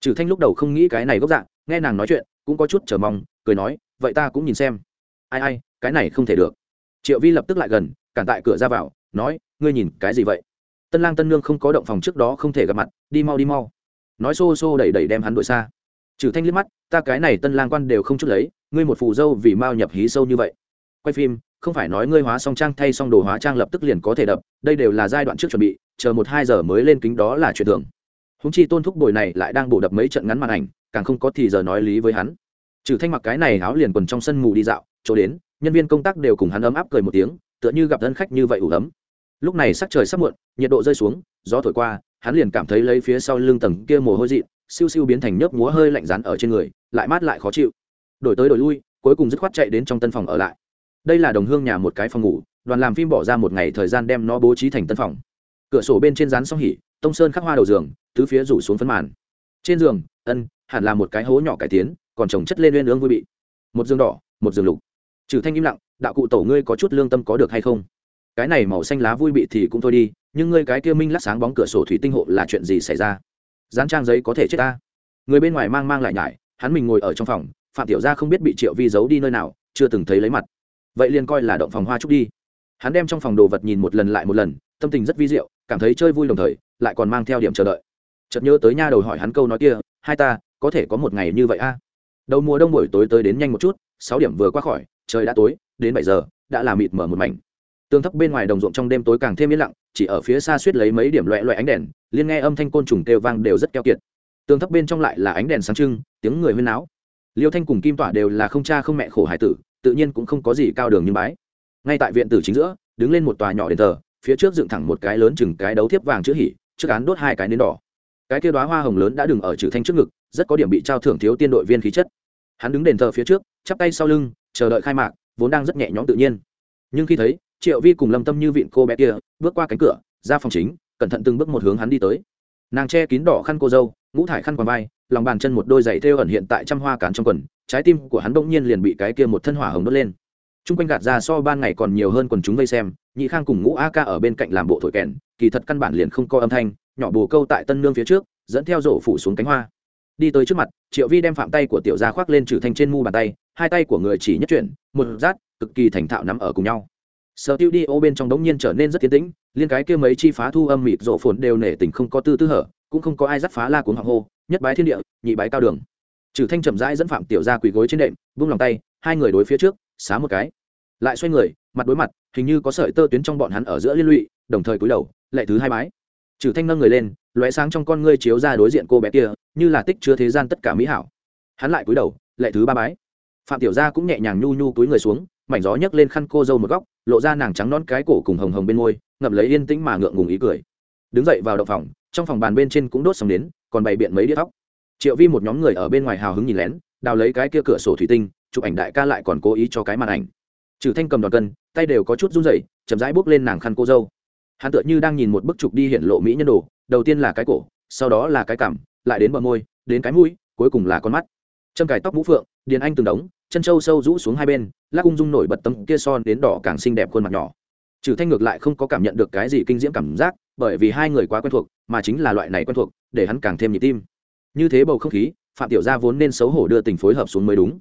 Trừ thanh lúc đầu không nghĩ cái này gốc dạng, nghe nàng nói chuyện, cũng có chút chờ mong, cười nói, vậy ta cũng nhìn xem. Ai ai, cái này không thể được. Triệu vi lập tức lại gần, cản tại cửa ra vào, nói, ngươi nhìn cái gì vậy? Tân lang tân nương không có động phòng trước đó không thể gặp mặt, đi mau đi mau. Nói xô xô đẩy đẩy đem hắn đuổi xa. Trừ thanh liếc mắt, ta cái này tân lang quan đều không chút lấy, ngươi một phù dâu vì mao nhập hí sâu như vậy. Quay phim không phải nói ngươi hóa xong trang thay xong đồ hóa trang lập tức liền có thể đập, đây đều là giai đoạn trước chuẩn bị, chờ một hai giờ mới lên kính đó là chuyện thường. Húng chi tôn thúc bồi này lại đang bổ đập mấy trận ngắn màn ảnh, càng không có thì giờ nói lý với hắn. Trừ thanh mặc cái này áo liền quần trong sân mù đi dạo, chỗ đến, nhân viên công tác đều cùng hắn ấm áp cười một tiếng, tựa như gặp thân khách như vậy ủ ấm. Lúc này sắc trời sắp muộn, nhiệt độ rơi xuống, gió thổi qua, hắn liền cảm thấy lấy phía sau lưng tầng kia mồ hôi dị siêu siêu biến thành nhớp múa hơi lạnh rán ở trên người, lại mát lại khó chịu. Đổi tới đổi lui, cuối cùng dứt khoát chạy đến trong tân phòng ở lại đây là đồng hương nhà một cái phòng ngủ, đoàn làm phim bỏ ra một ngày thời gian đem nó bố trí thành tân phòng. Cửa sổ bên trên rán xong hỉ, tông sơn khắc hoa đầu giường, tứ phía rủ xuống phấn màn. Trên giường, ân, hẳn là một cái hố nhỏ cải tiến, còn trồng chất lên lên ương vui bị. Một giường đỏ, một giường lục. Trừ thanh im lặng, đạo cụ tổ ngươi có chút lương tâm có được hay không? Cái này màu xanh lá vui bị thì cũng thôi đi, nhưng ngươi cái kia minh lắc sáng bóng cửa sổ thủy tinh hộ là chuyện gì xảy ra? Dán trang giấy có thể chết ta. Người bên ngoài mang mang lại nhải, hắn mình ngồi ở trong phòng, phạm tiểu gia không biết bị triệu vi giấu đi nơi nào, chưa từng thấy lấy mặt vậy liền coi là động phòng hoa trúc đi. Hắn đem trong phòng đồ vật nhìn một lần lại một lần, tâm tình rất vi diệu, cảm thấy chơi vui đồng thời, lại còn mang theo điểm chờ đợi. Chợt nhớ tới nha đầu hỏi hắn câu nói kia, hai ta, có thể có một ngày như vậy a? Đầu mùa đông buổi tối tới đến nhanh một chút, sáu điểm vừa qua khỏi, trời đã tối, đến bảy giờ, đã là mịt mở một mảnh. Tương thấp bên ngoài đồng ruộng trong đêm tối càng thêm yên lặng, chỉ ở phía xa suýt lấy mấy điểm loẹ loẹ ánh đèn liên nghe âm thanh côn trùng kêu vang đều rất keo kiệt. Tương thấp bên trong lại là ánh đèn sáng trưng, tiếng người huyên náo. Liêu thanh cùng kim tỏa đều là không cha không mẹ khổ hải tử tự nhiên cũng không có gì cao đường như bái. Ngay tại viện tử chính giữa, đứng lên một tòa nhỏ đền thờ, phía trước dựng thẳng một cái lớn chừng cái đấu thiếp vàng chữ hỉ, trước án đốt hai cái nến đỏ. Cái kia đóa hoa hồng lớn đã đừng ở trừ thanh trước ngực, rất có điểm bị trao thưởng thiếu tiên đội viên khí chất. Hắn đứng đền thờ phía trước, chắp tay sau lưng, chờ đợi khai mạc, vốn đang rất nhẹ nhõm tự nhiên. Nhưng khi thấy, triệu vi cùng lâm tâm như vịn cô bé kia, bước qua cánh cửa, ra phòng chính, cẩn thận từng bước một hướng hắn đi tới. Nàng che kín đỏ khăn cô dâu, ngũ thải khăn quàng vai, lòng bàn chân một đôi giày thêu ẩn hiện tại trăm hoa cán trong quần trái tim của hắn bỗng nhiên liền bị cái kia một thân hỏa hồng đốt lên. T r u n g quanh gạt ra so ban ngày còn nhiều hơn quần chúng vây xem, nhị khang cùng ngũ a ca ở bên cạnh làm bộ thổi kèn, kỳ thật căn bản liền không có âm thanh, nhỏ bồ câu tại tân nương phía trước, dẫn theo rổ phủ xuống cánh hoa. Đi tới trước mặt, triệu vi đem phạm tay của tiểu gia khoác lên trừ thanh trên mu bàn tay, hai tay của người chỉ nhất chuyển, một rát, cực kỳ thành thạo nắm ở cùng nhau. Sở tiêu đi ô bên trong đống nhiên trở nên rất tiến tĩnh, liên cái kia mấy chi phá thu âm mịt rộ phồn đều nể tình không có tư tư hở, cũng không có ai dắt phá la cuốn hoàng hô, nhất bái thiên địa, nhị bái cao đường trừ thanh chậm rãi dẫn phạm tiểu ra quỳ gối trên đệm, vung lòng tay, hai người đối phía trước, xá một cái. Lại xoay người, mặt đối mặt, hình như có sợi tơ tuyến trong bọn hắn ở giữa liên lụy, đồng thời cúi đầu, lệ thứ hai bái trừ thanh nâng người lên, lóe sáng trong con ngươi chiếu ra đối diện cô bé kia, như là tích chứa thế gian tất cả mỹ hảo. Hắn lại cúi đầu, lệ thứ ba bái phạm tiểu gia cũng nhẹ nhàng nhu nhu túi người xuống, mảnh gió nhấc lên khăn cô dâu một góc, lộ ra nàng trắng non cái cổ cùng hồng hồng bên môi ngậm lấy yên tĩnh mà ngượng ngùng ý cười. Đứng dậy vào động phòng, trong phòng bàn bên trên cũng đốt xong đến, còn bày biện mấy đĩa tóc triệu vi một nhóm người ở bên ngoài hào hứng nhìn lén, đào lấy cái kia cửa sổ thủy tinh, chụp ảnh đại ca lại còn cố ý cho cái màn ảnh. Trừ thanh cầm đòn cân, tay đều có chút run rẩy, chậm rãi bước lên nàng khăn cô dâu. Hắn tựa như đang nhìn một bức chụp đi hiện lộ mỹ nhân đồ, đầu tiên là cái cổ, sau đó là cái cằm lại đến bờ môi, đến cái mũi, cuối cùng là con mắt. Châm cài tóc mũ phượng, điền anh từng đống, chân trâu sâu rũ xuống hai bên, lắc ung dung nổi bật tấm kia son đến đỏ càng xinh đẹp khuôn mặt nhỏ. Trừ thanh ngược lại không có cảm nhận được cái gì kinh diễm cảm giác, bởi vì hai người quá quen thuộc, mà chính là loại này quen thuộc, để hắn càng thêm nhịp tim như thế bầu không khí, phạm tiểu gia vốn nên xấu hổ đưa tình phối hợp xuống mới đúng.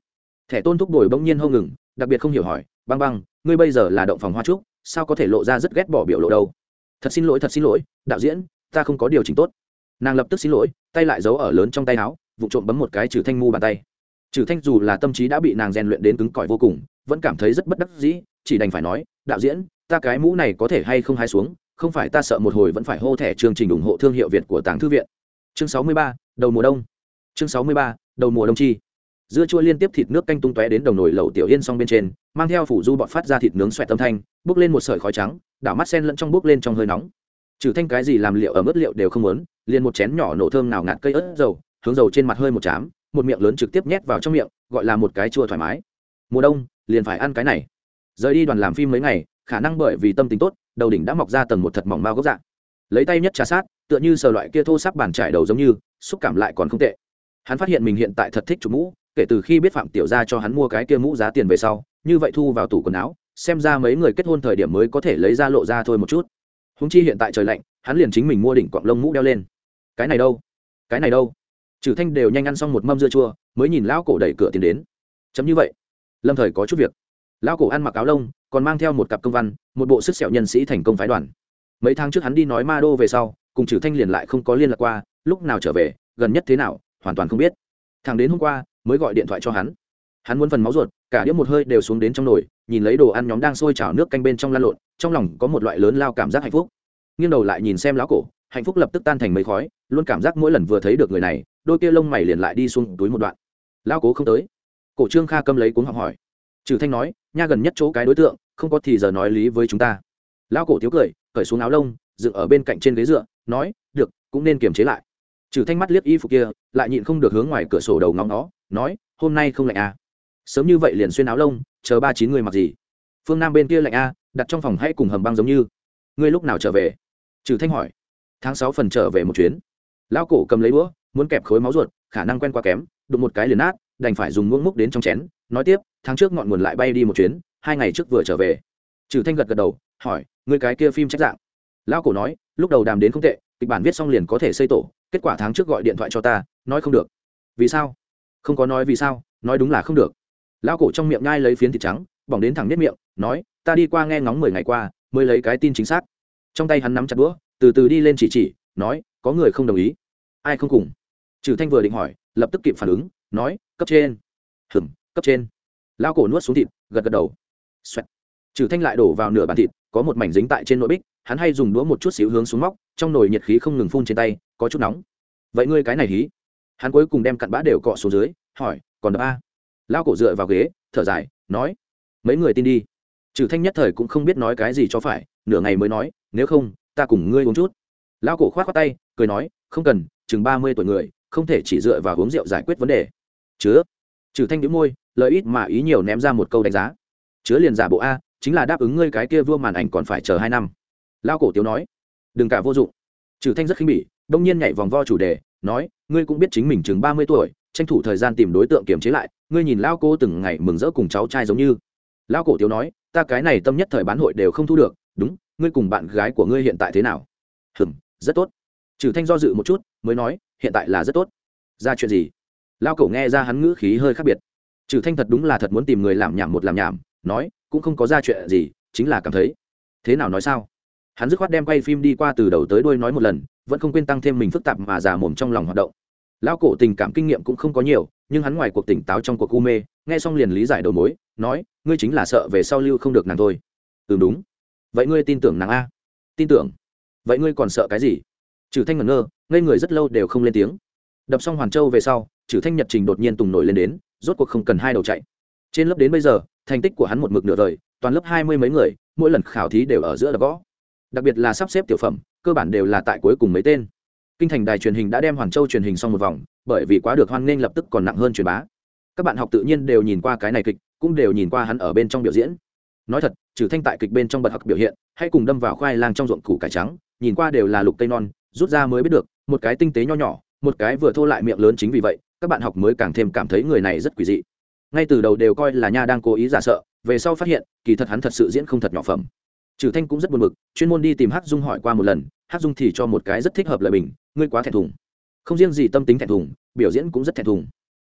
Thẻ tôn thúc đổi bỗng nhiên hông ngừng, đặc biệt không hiểu hỏi, băng băng, ngươi bây giờ là động phòng hoa trúc, sao có thể lộ ra rất ghét bỏ biểu lộ đâu? Thật xin lỗi, thật xin lỗi, đạo diễn, ta không có điều chỉnh tốt. Nàng lập tức xin lỗi, tay lại giấu ở lớn trong tay áo, vụ trộm bấm một cái trừ thanh mu bàn tay. Trừ thanh dù là tâm trí đã bị nàng rèn luyện đến cứng cỏi vô cùng, vẫn cảm thấy rất bất đắc dĩ, chỉ đành phải nói, đạo diễn, ta cái mũ này có thể hay không hay xuống, không phải ta sợ một hồi vẫn phải hô thẻ chương trình ủng hộ thương hiệu việt của tàng thư viện chương sáu mươi ba, đầu mùa đông. Chương sáu mươi ba, đầu mùa đông chi. Dưa chua liên tiếp thịt nước canh tung tóe đến đầu nồi lẩu tiểu yên xong bên trên, mang theo phủ du bọt phát ra thịt nướng xoẹt tâm thanh, bốc lên một sợi khói trắng, đảo mắt sen lẫn trong bốc lên trong hơi nóng. Trừ thanh cái gì làm liệu ở mức liệu đều không muốn, liền một chén nhỏ nổ thơm nào ngạt cây ớt dầu, hướng dầu trên mặt hơi một chám, một miệng lớn trực tiếp nhét vào trong miệng, gọi là một cái chua thoải mái. Mùa đông, liền phải ăn cái này. Rời đi đoàn làm phim mấy ngày, khả năng bởi vì tâm tính tốt, đầu đỉnh đã mọc ra tầng một thật mỏng mao gốc dạng lấy tay nhất trà sát tựa như sờ loại kia thô sắc bàn trải đầu giống như, xúc cảm lại còn không tệ. Hắn phát hiện mình hiện tại thật thích chụp mũ, kể từ khi biết phạm tiểu gia cho hắn mua cái kia mũ giá tiền về sau, như vậy thu vào tủ quần áo, xem ra mấy người kết hôn thời điểm mới có thể lấy ra lộ ra thôi một chút. Húng chi hiện tại trời lạnh, hắn liền chính mình mua đỉnh quạng lông mũ đeo lên. Cái này đâu? Cái này đâu? Trừ thanh đều nhanh ăn xong một mâm dưa chua, mới nhìn lão cổ đẩy cửa tiến đến. Chấm như vậy. Lâm thời có chút việc. Lão cổ ăn mặc áo lông, còn mang theo một cặp công văn, một bộ sức sẹo nhân sĩ thành công phái đoàn. Mấy tháng trước hắn đi nói ma đô về sau cùng trừ thanh liền lại không có liên lạc qua, lúc nào trở về, gần nhất thế nào, hoàn toàn không biết. Thằng đến hôm qua, mới gọi điện thoại cho hắn. Hắn muốn phần máu ruột, cả đĩa một hơi đều xuống đến trong nồi, nhìn lấy đồ ăn nhóm đang sôi trào nước canh bên trong lan lộn, trong lòng có một loại lớn lao cảm giác hạnh phúc. Nghiêng đầu lại nhìn xem lão cổ, hạnh phúc lập tức tan thành mấy khói, luôn cảm giác mỗi lần vừa thấy được người này, đôi kia lông mày liền lại đi xuống túi một đoạn. Lão cố không tới. Cổ trương kha câm lấy cuốn học hỏi. Trừ thanh nói, nha gần nhất chỗ cái đối tượng, không có thì giờ nói lý với chúng ta. Lão cổ thiếu cười, cởi xuống áo lông, dựng ở bên cạnh trên ghế dựa nói, được, cũng nên kiềm chế lại. Trừ thanh mắt liếc y phục kia, lại nhịn không được hướng ngoài cửa sổ đầu ngóng nó, nói, hôm nay không lạnh à? Sớm như vậy liền xuyên áo lông, chờ ba chín người mặc gì? Phương nam bên kia lạnh a đặt trong phòng hãy cùng hầm băng giống như. Ngươi lúc nào trở về? Trừ thanh hỏi. Tháng sáu phần trở về một chuyến. Lão cổ cầm lấy đũa, muốn kẹp khối máu ruột, khả năng quen quá kém, đụng một cái liền nát, đành phải dùng muỗng múc đến trong chén, nói tiếp, tháng trước ngọn nguồn lại bay đi một chuyến, hai ngày trước vừa trở về. Trừ thanh gật gật đầu, hỏi, ngươi cái kia phim trách dạng? Lão cổ nói lúc đầu đàm đến không tệ, kịch bản viết xong liền có thể xây tổ, kết quả tháng trước gọi điện thoại cho ta, nói không được. Vì sao? Không có nói vì sao, nói đúng là không được. Lão cổ trong miệng ngai lấy phiến thịt trắng, bỏng đến thẳng nếp miệng, nói, ta đi qua nghe ngóng mười ngày qua, mới lấy cái tin chính xác. Trong tay hắn nắm chặt đũa, từ từ đi lên chỉ chỉ, nói, có người không đồng ý? Ai không cùng? Trừ thanh vừa định hỏi, lập tức kịp phản ứng, nói, cấp trên. Hừng cấp trên. Lao cổ nuốt xuống thịt, gật gật đầu. Xoẹt. trừ thanh lại đổ vào nửa bàn thịt, có một mảnh dính tại trên nội bích hắn hay dùng đũa một chút xíu hướng xuống móc, trong nồi nhiệt khí không ngừng phun trên tay, có chút nóng. Vậy ngươi cái này hí. Hắn cuối cùng đem cặn bã đều cọ xuống dưới, hỏi, còn đập a? Lao cổ dựa vào ghế, thở dài, nói, mấy người tin đi. Trừ thanh nhất thời cũng không biết nói cái gì cho phải, nửa ngày mới nói, nếu không, ta cùng ngươi uống chút. Lão cổ khoát khoát tay, cười nói, không cần, chừng ba mươi tuổi người, không thể chỉ dựa vào uống rượu giải quyết vấn đề. Chứa. Trừ thanh đĩu môi lợi ít mà ý nhiều ném ra một câu đánh giá. Chứa liền giả bộ a, chính là đáp ứng ngươi cái kia vua màn ảnh còn phải chờ hai năm lão cổ tiếu nói, đừng cả vô dụng. Trừ thanh rất khinh bỉ, đông nhiên nhảy vòng vo chủ đề, nói, ngươi cũng biết chính mình chừng ba mươi tuổi, tranh thủ thời gian tìm đối tượng kiềm chế lại, ngươi nhìn lao cô từng ngày mừng rỡ cùng cháu trai giống như. Lao cổ tiếu nói, ta cái này tâm nhất thời bán hội đều không thu được, đúng, ngươi cùng bạn gái của ngươi hiện tại thế nào? Hừm, rất tốt. Trừ thanh do dự một chút, mới nói, hiện tại là rất tốt. Ra chuyện gì? Lao cổ nghe ra hắn ngữ khí hơi khác biệt. Trừ thanh thật đúng là thật muốn tìm người làm nhảm một làm nhảm, nói, cũng không có ra chuyện gì, chính là cảm thấy. Thế nào nói sao? Hắn dứt khoát đem quay phim đi qua từ đầu tới đuôi nói một lần, vẫn không quên tăng thêm mình phức tạp mà già mồm trong lòng hoạt động. Lão cổ tình cảm kinh nghiệm cũng không có nhiều, nhưng hắn ngoài cuộc tỉnh táo trong cuộc u mê, nghe xong liền lý giải đầu mối, nói, ngươi chính là sợ về sau lưu không được nàng thôi. Ừ đúng. Vậy ngươi tin tưởng nàng a? Tin tưởng. Vậy ngươi còn sợ cái gì? Trừ thanh ngẩn ngơ, ngây người rất lâu đều không lên tiếng. Đập xong hoàn châu về sau, trừ thanh nhật trình đột nhiên tùng nổi lên đến, rốt cuộc không cần hai đầu chạy. Trên lớp đến bây giờ, thành tích của hắn một mực nửa đời, toàn lớp hai mươi mấy người, mỗi lần khảo thí đều ở giữa đập gõ đặc biệt là sắp xếp tiểu phẩm, cơ bản đều là tại cuối cùng mấy tên. Kinh thành đài truyền hình đã đem hoàn châu truyền hình xong một vòng, bởi vì quá được hoan nghênh lập tức còn nặng hơn truyền bá. Các bạn học tự nhiên đều nhìn qua cái này kịch, cũng đều nhìn qua hắn ở bên trong biểu diễn. Nói thật, trừ thanh tại kịch bên trong bật học biểu hiện, hay cùng đâm vào khoai lang trong ruộng củ cải trắng, nhìn qua đều là lục cây non, rút ra mới biết được, một cái tinh tế nho nhỏ, một cái vừa thô lại miệng lớn chính vì vậy, các bạn học mới càng thêm cảm thấy người này rất quỷ dị. Ngay từ đầu đều coi là nha đang cố ý giả sợ, về sau phát hiện, kỳ thật hắn thật sự diễn không thật nhỏ phẩm trừ thanh cũng rất buồn bực, chuyên môn đi tìm hắc dung hỏi qua một lần, hắc dung thì cho một cái rất thích hợp lời bình, ngươi quá thẹn thùng. Không riêng gì tâm tính thẹn thùng, biểu diễn cũng rất thẹn thùng.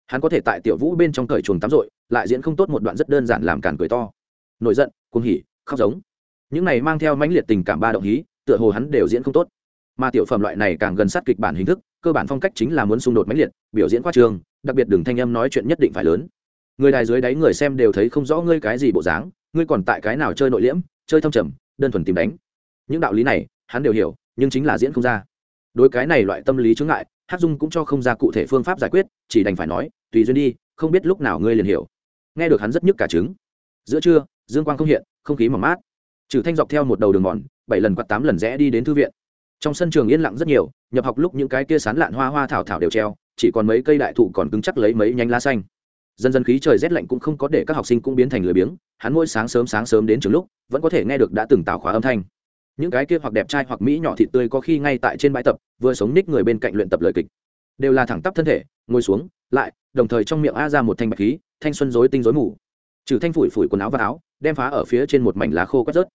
Hắn có thể tại tiểu vũ bên trong cởi chuồng tắm rội, lại diễn không tốt một đoạn rất đơn giản làm cản cười to. Nổi giận, cuồng hỉ, khóc giống. Những này mang theo mãnh liệt tình cảm ba động hí, tựa hồ hắn đều diễn không tốt. Mà tiểu phẩm loại này càng gần sát kịch bản hình thức, cơ bản phong cách chính là muốn xung đột mãnh liệt, biểu diễn khoa trường, đặc biệt đừng thanh âm nói chuyện nhất định phải lớn. Người đài dưới đáy người xem đều thấy không rõ ngươi cái gì bộ dáng, ngươi còn tại cái nào chơi nội liễm chơi thâm trầm, đơn thuần tìm đánh. Những đạo lý này, hắn đều hiểu, nhưng chính là diễn không ra. Đối cái này loại tâm lý chướng ngại hát dung cũng cho không ra cụ thể phương pháp giải quyết, chỉ đành phải nói, tùy duyên đi, không biết lúc nào ngươi liền hiểu. Nghe được hắn rất nhức cả trứng. Giữa trưa, dương quang không hiện, không khí mỏng mát. Trừ thanh dọc theo một đầu đường mòn, bảy lần quạt tám lần rẽ đi đến thư viện. Trong sân trường yên lặng rất nhiều, nhập học lúc những cái kia sán lạn hoa hoa thảo thảo đều treo, chỉ còn mấy cây đại thụ còn cứng chắc lấy mấy nhánh lá xanh dần dần khí trời rét lạnh cũng không có để các học sinh cũng biến thành lười biếng, hắn mỗi sáng sớm sáng sớm đến trường lúc, vẫn có thể nghe được đã từng tạo khóa âm thanh. Những cái kia hoặc đẹp trai hoặc mỹ nhỏ thịt tươi có khi ngay tại trên bãi tập, vừa sống ních người bên cạnh luyện tập lời kịch. Đều là thẳng tắp thân thể, ngồi xuống, lại, đồng thời trong miệng a ra một thanh bạch khí, thanh xuân rối tinh rối mù. Trừ thanh phủi phủi quần áo và áo, đem phá ở phía trên một mảnh lá khô quét rớt.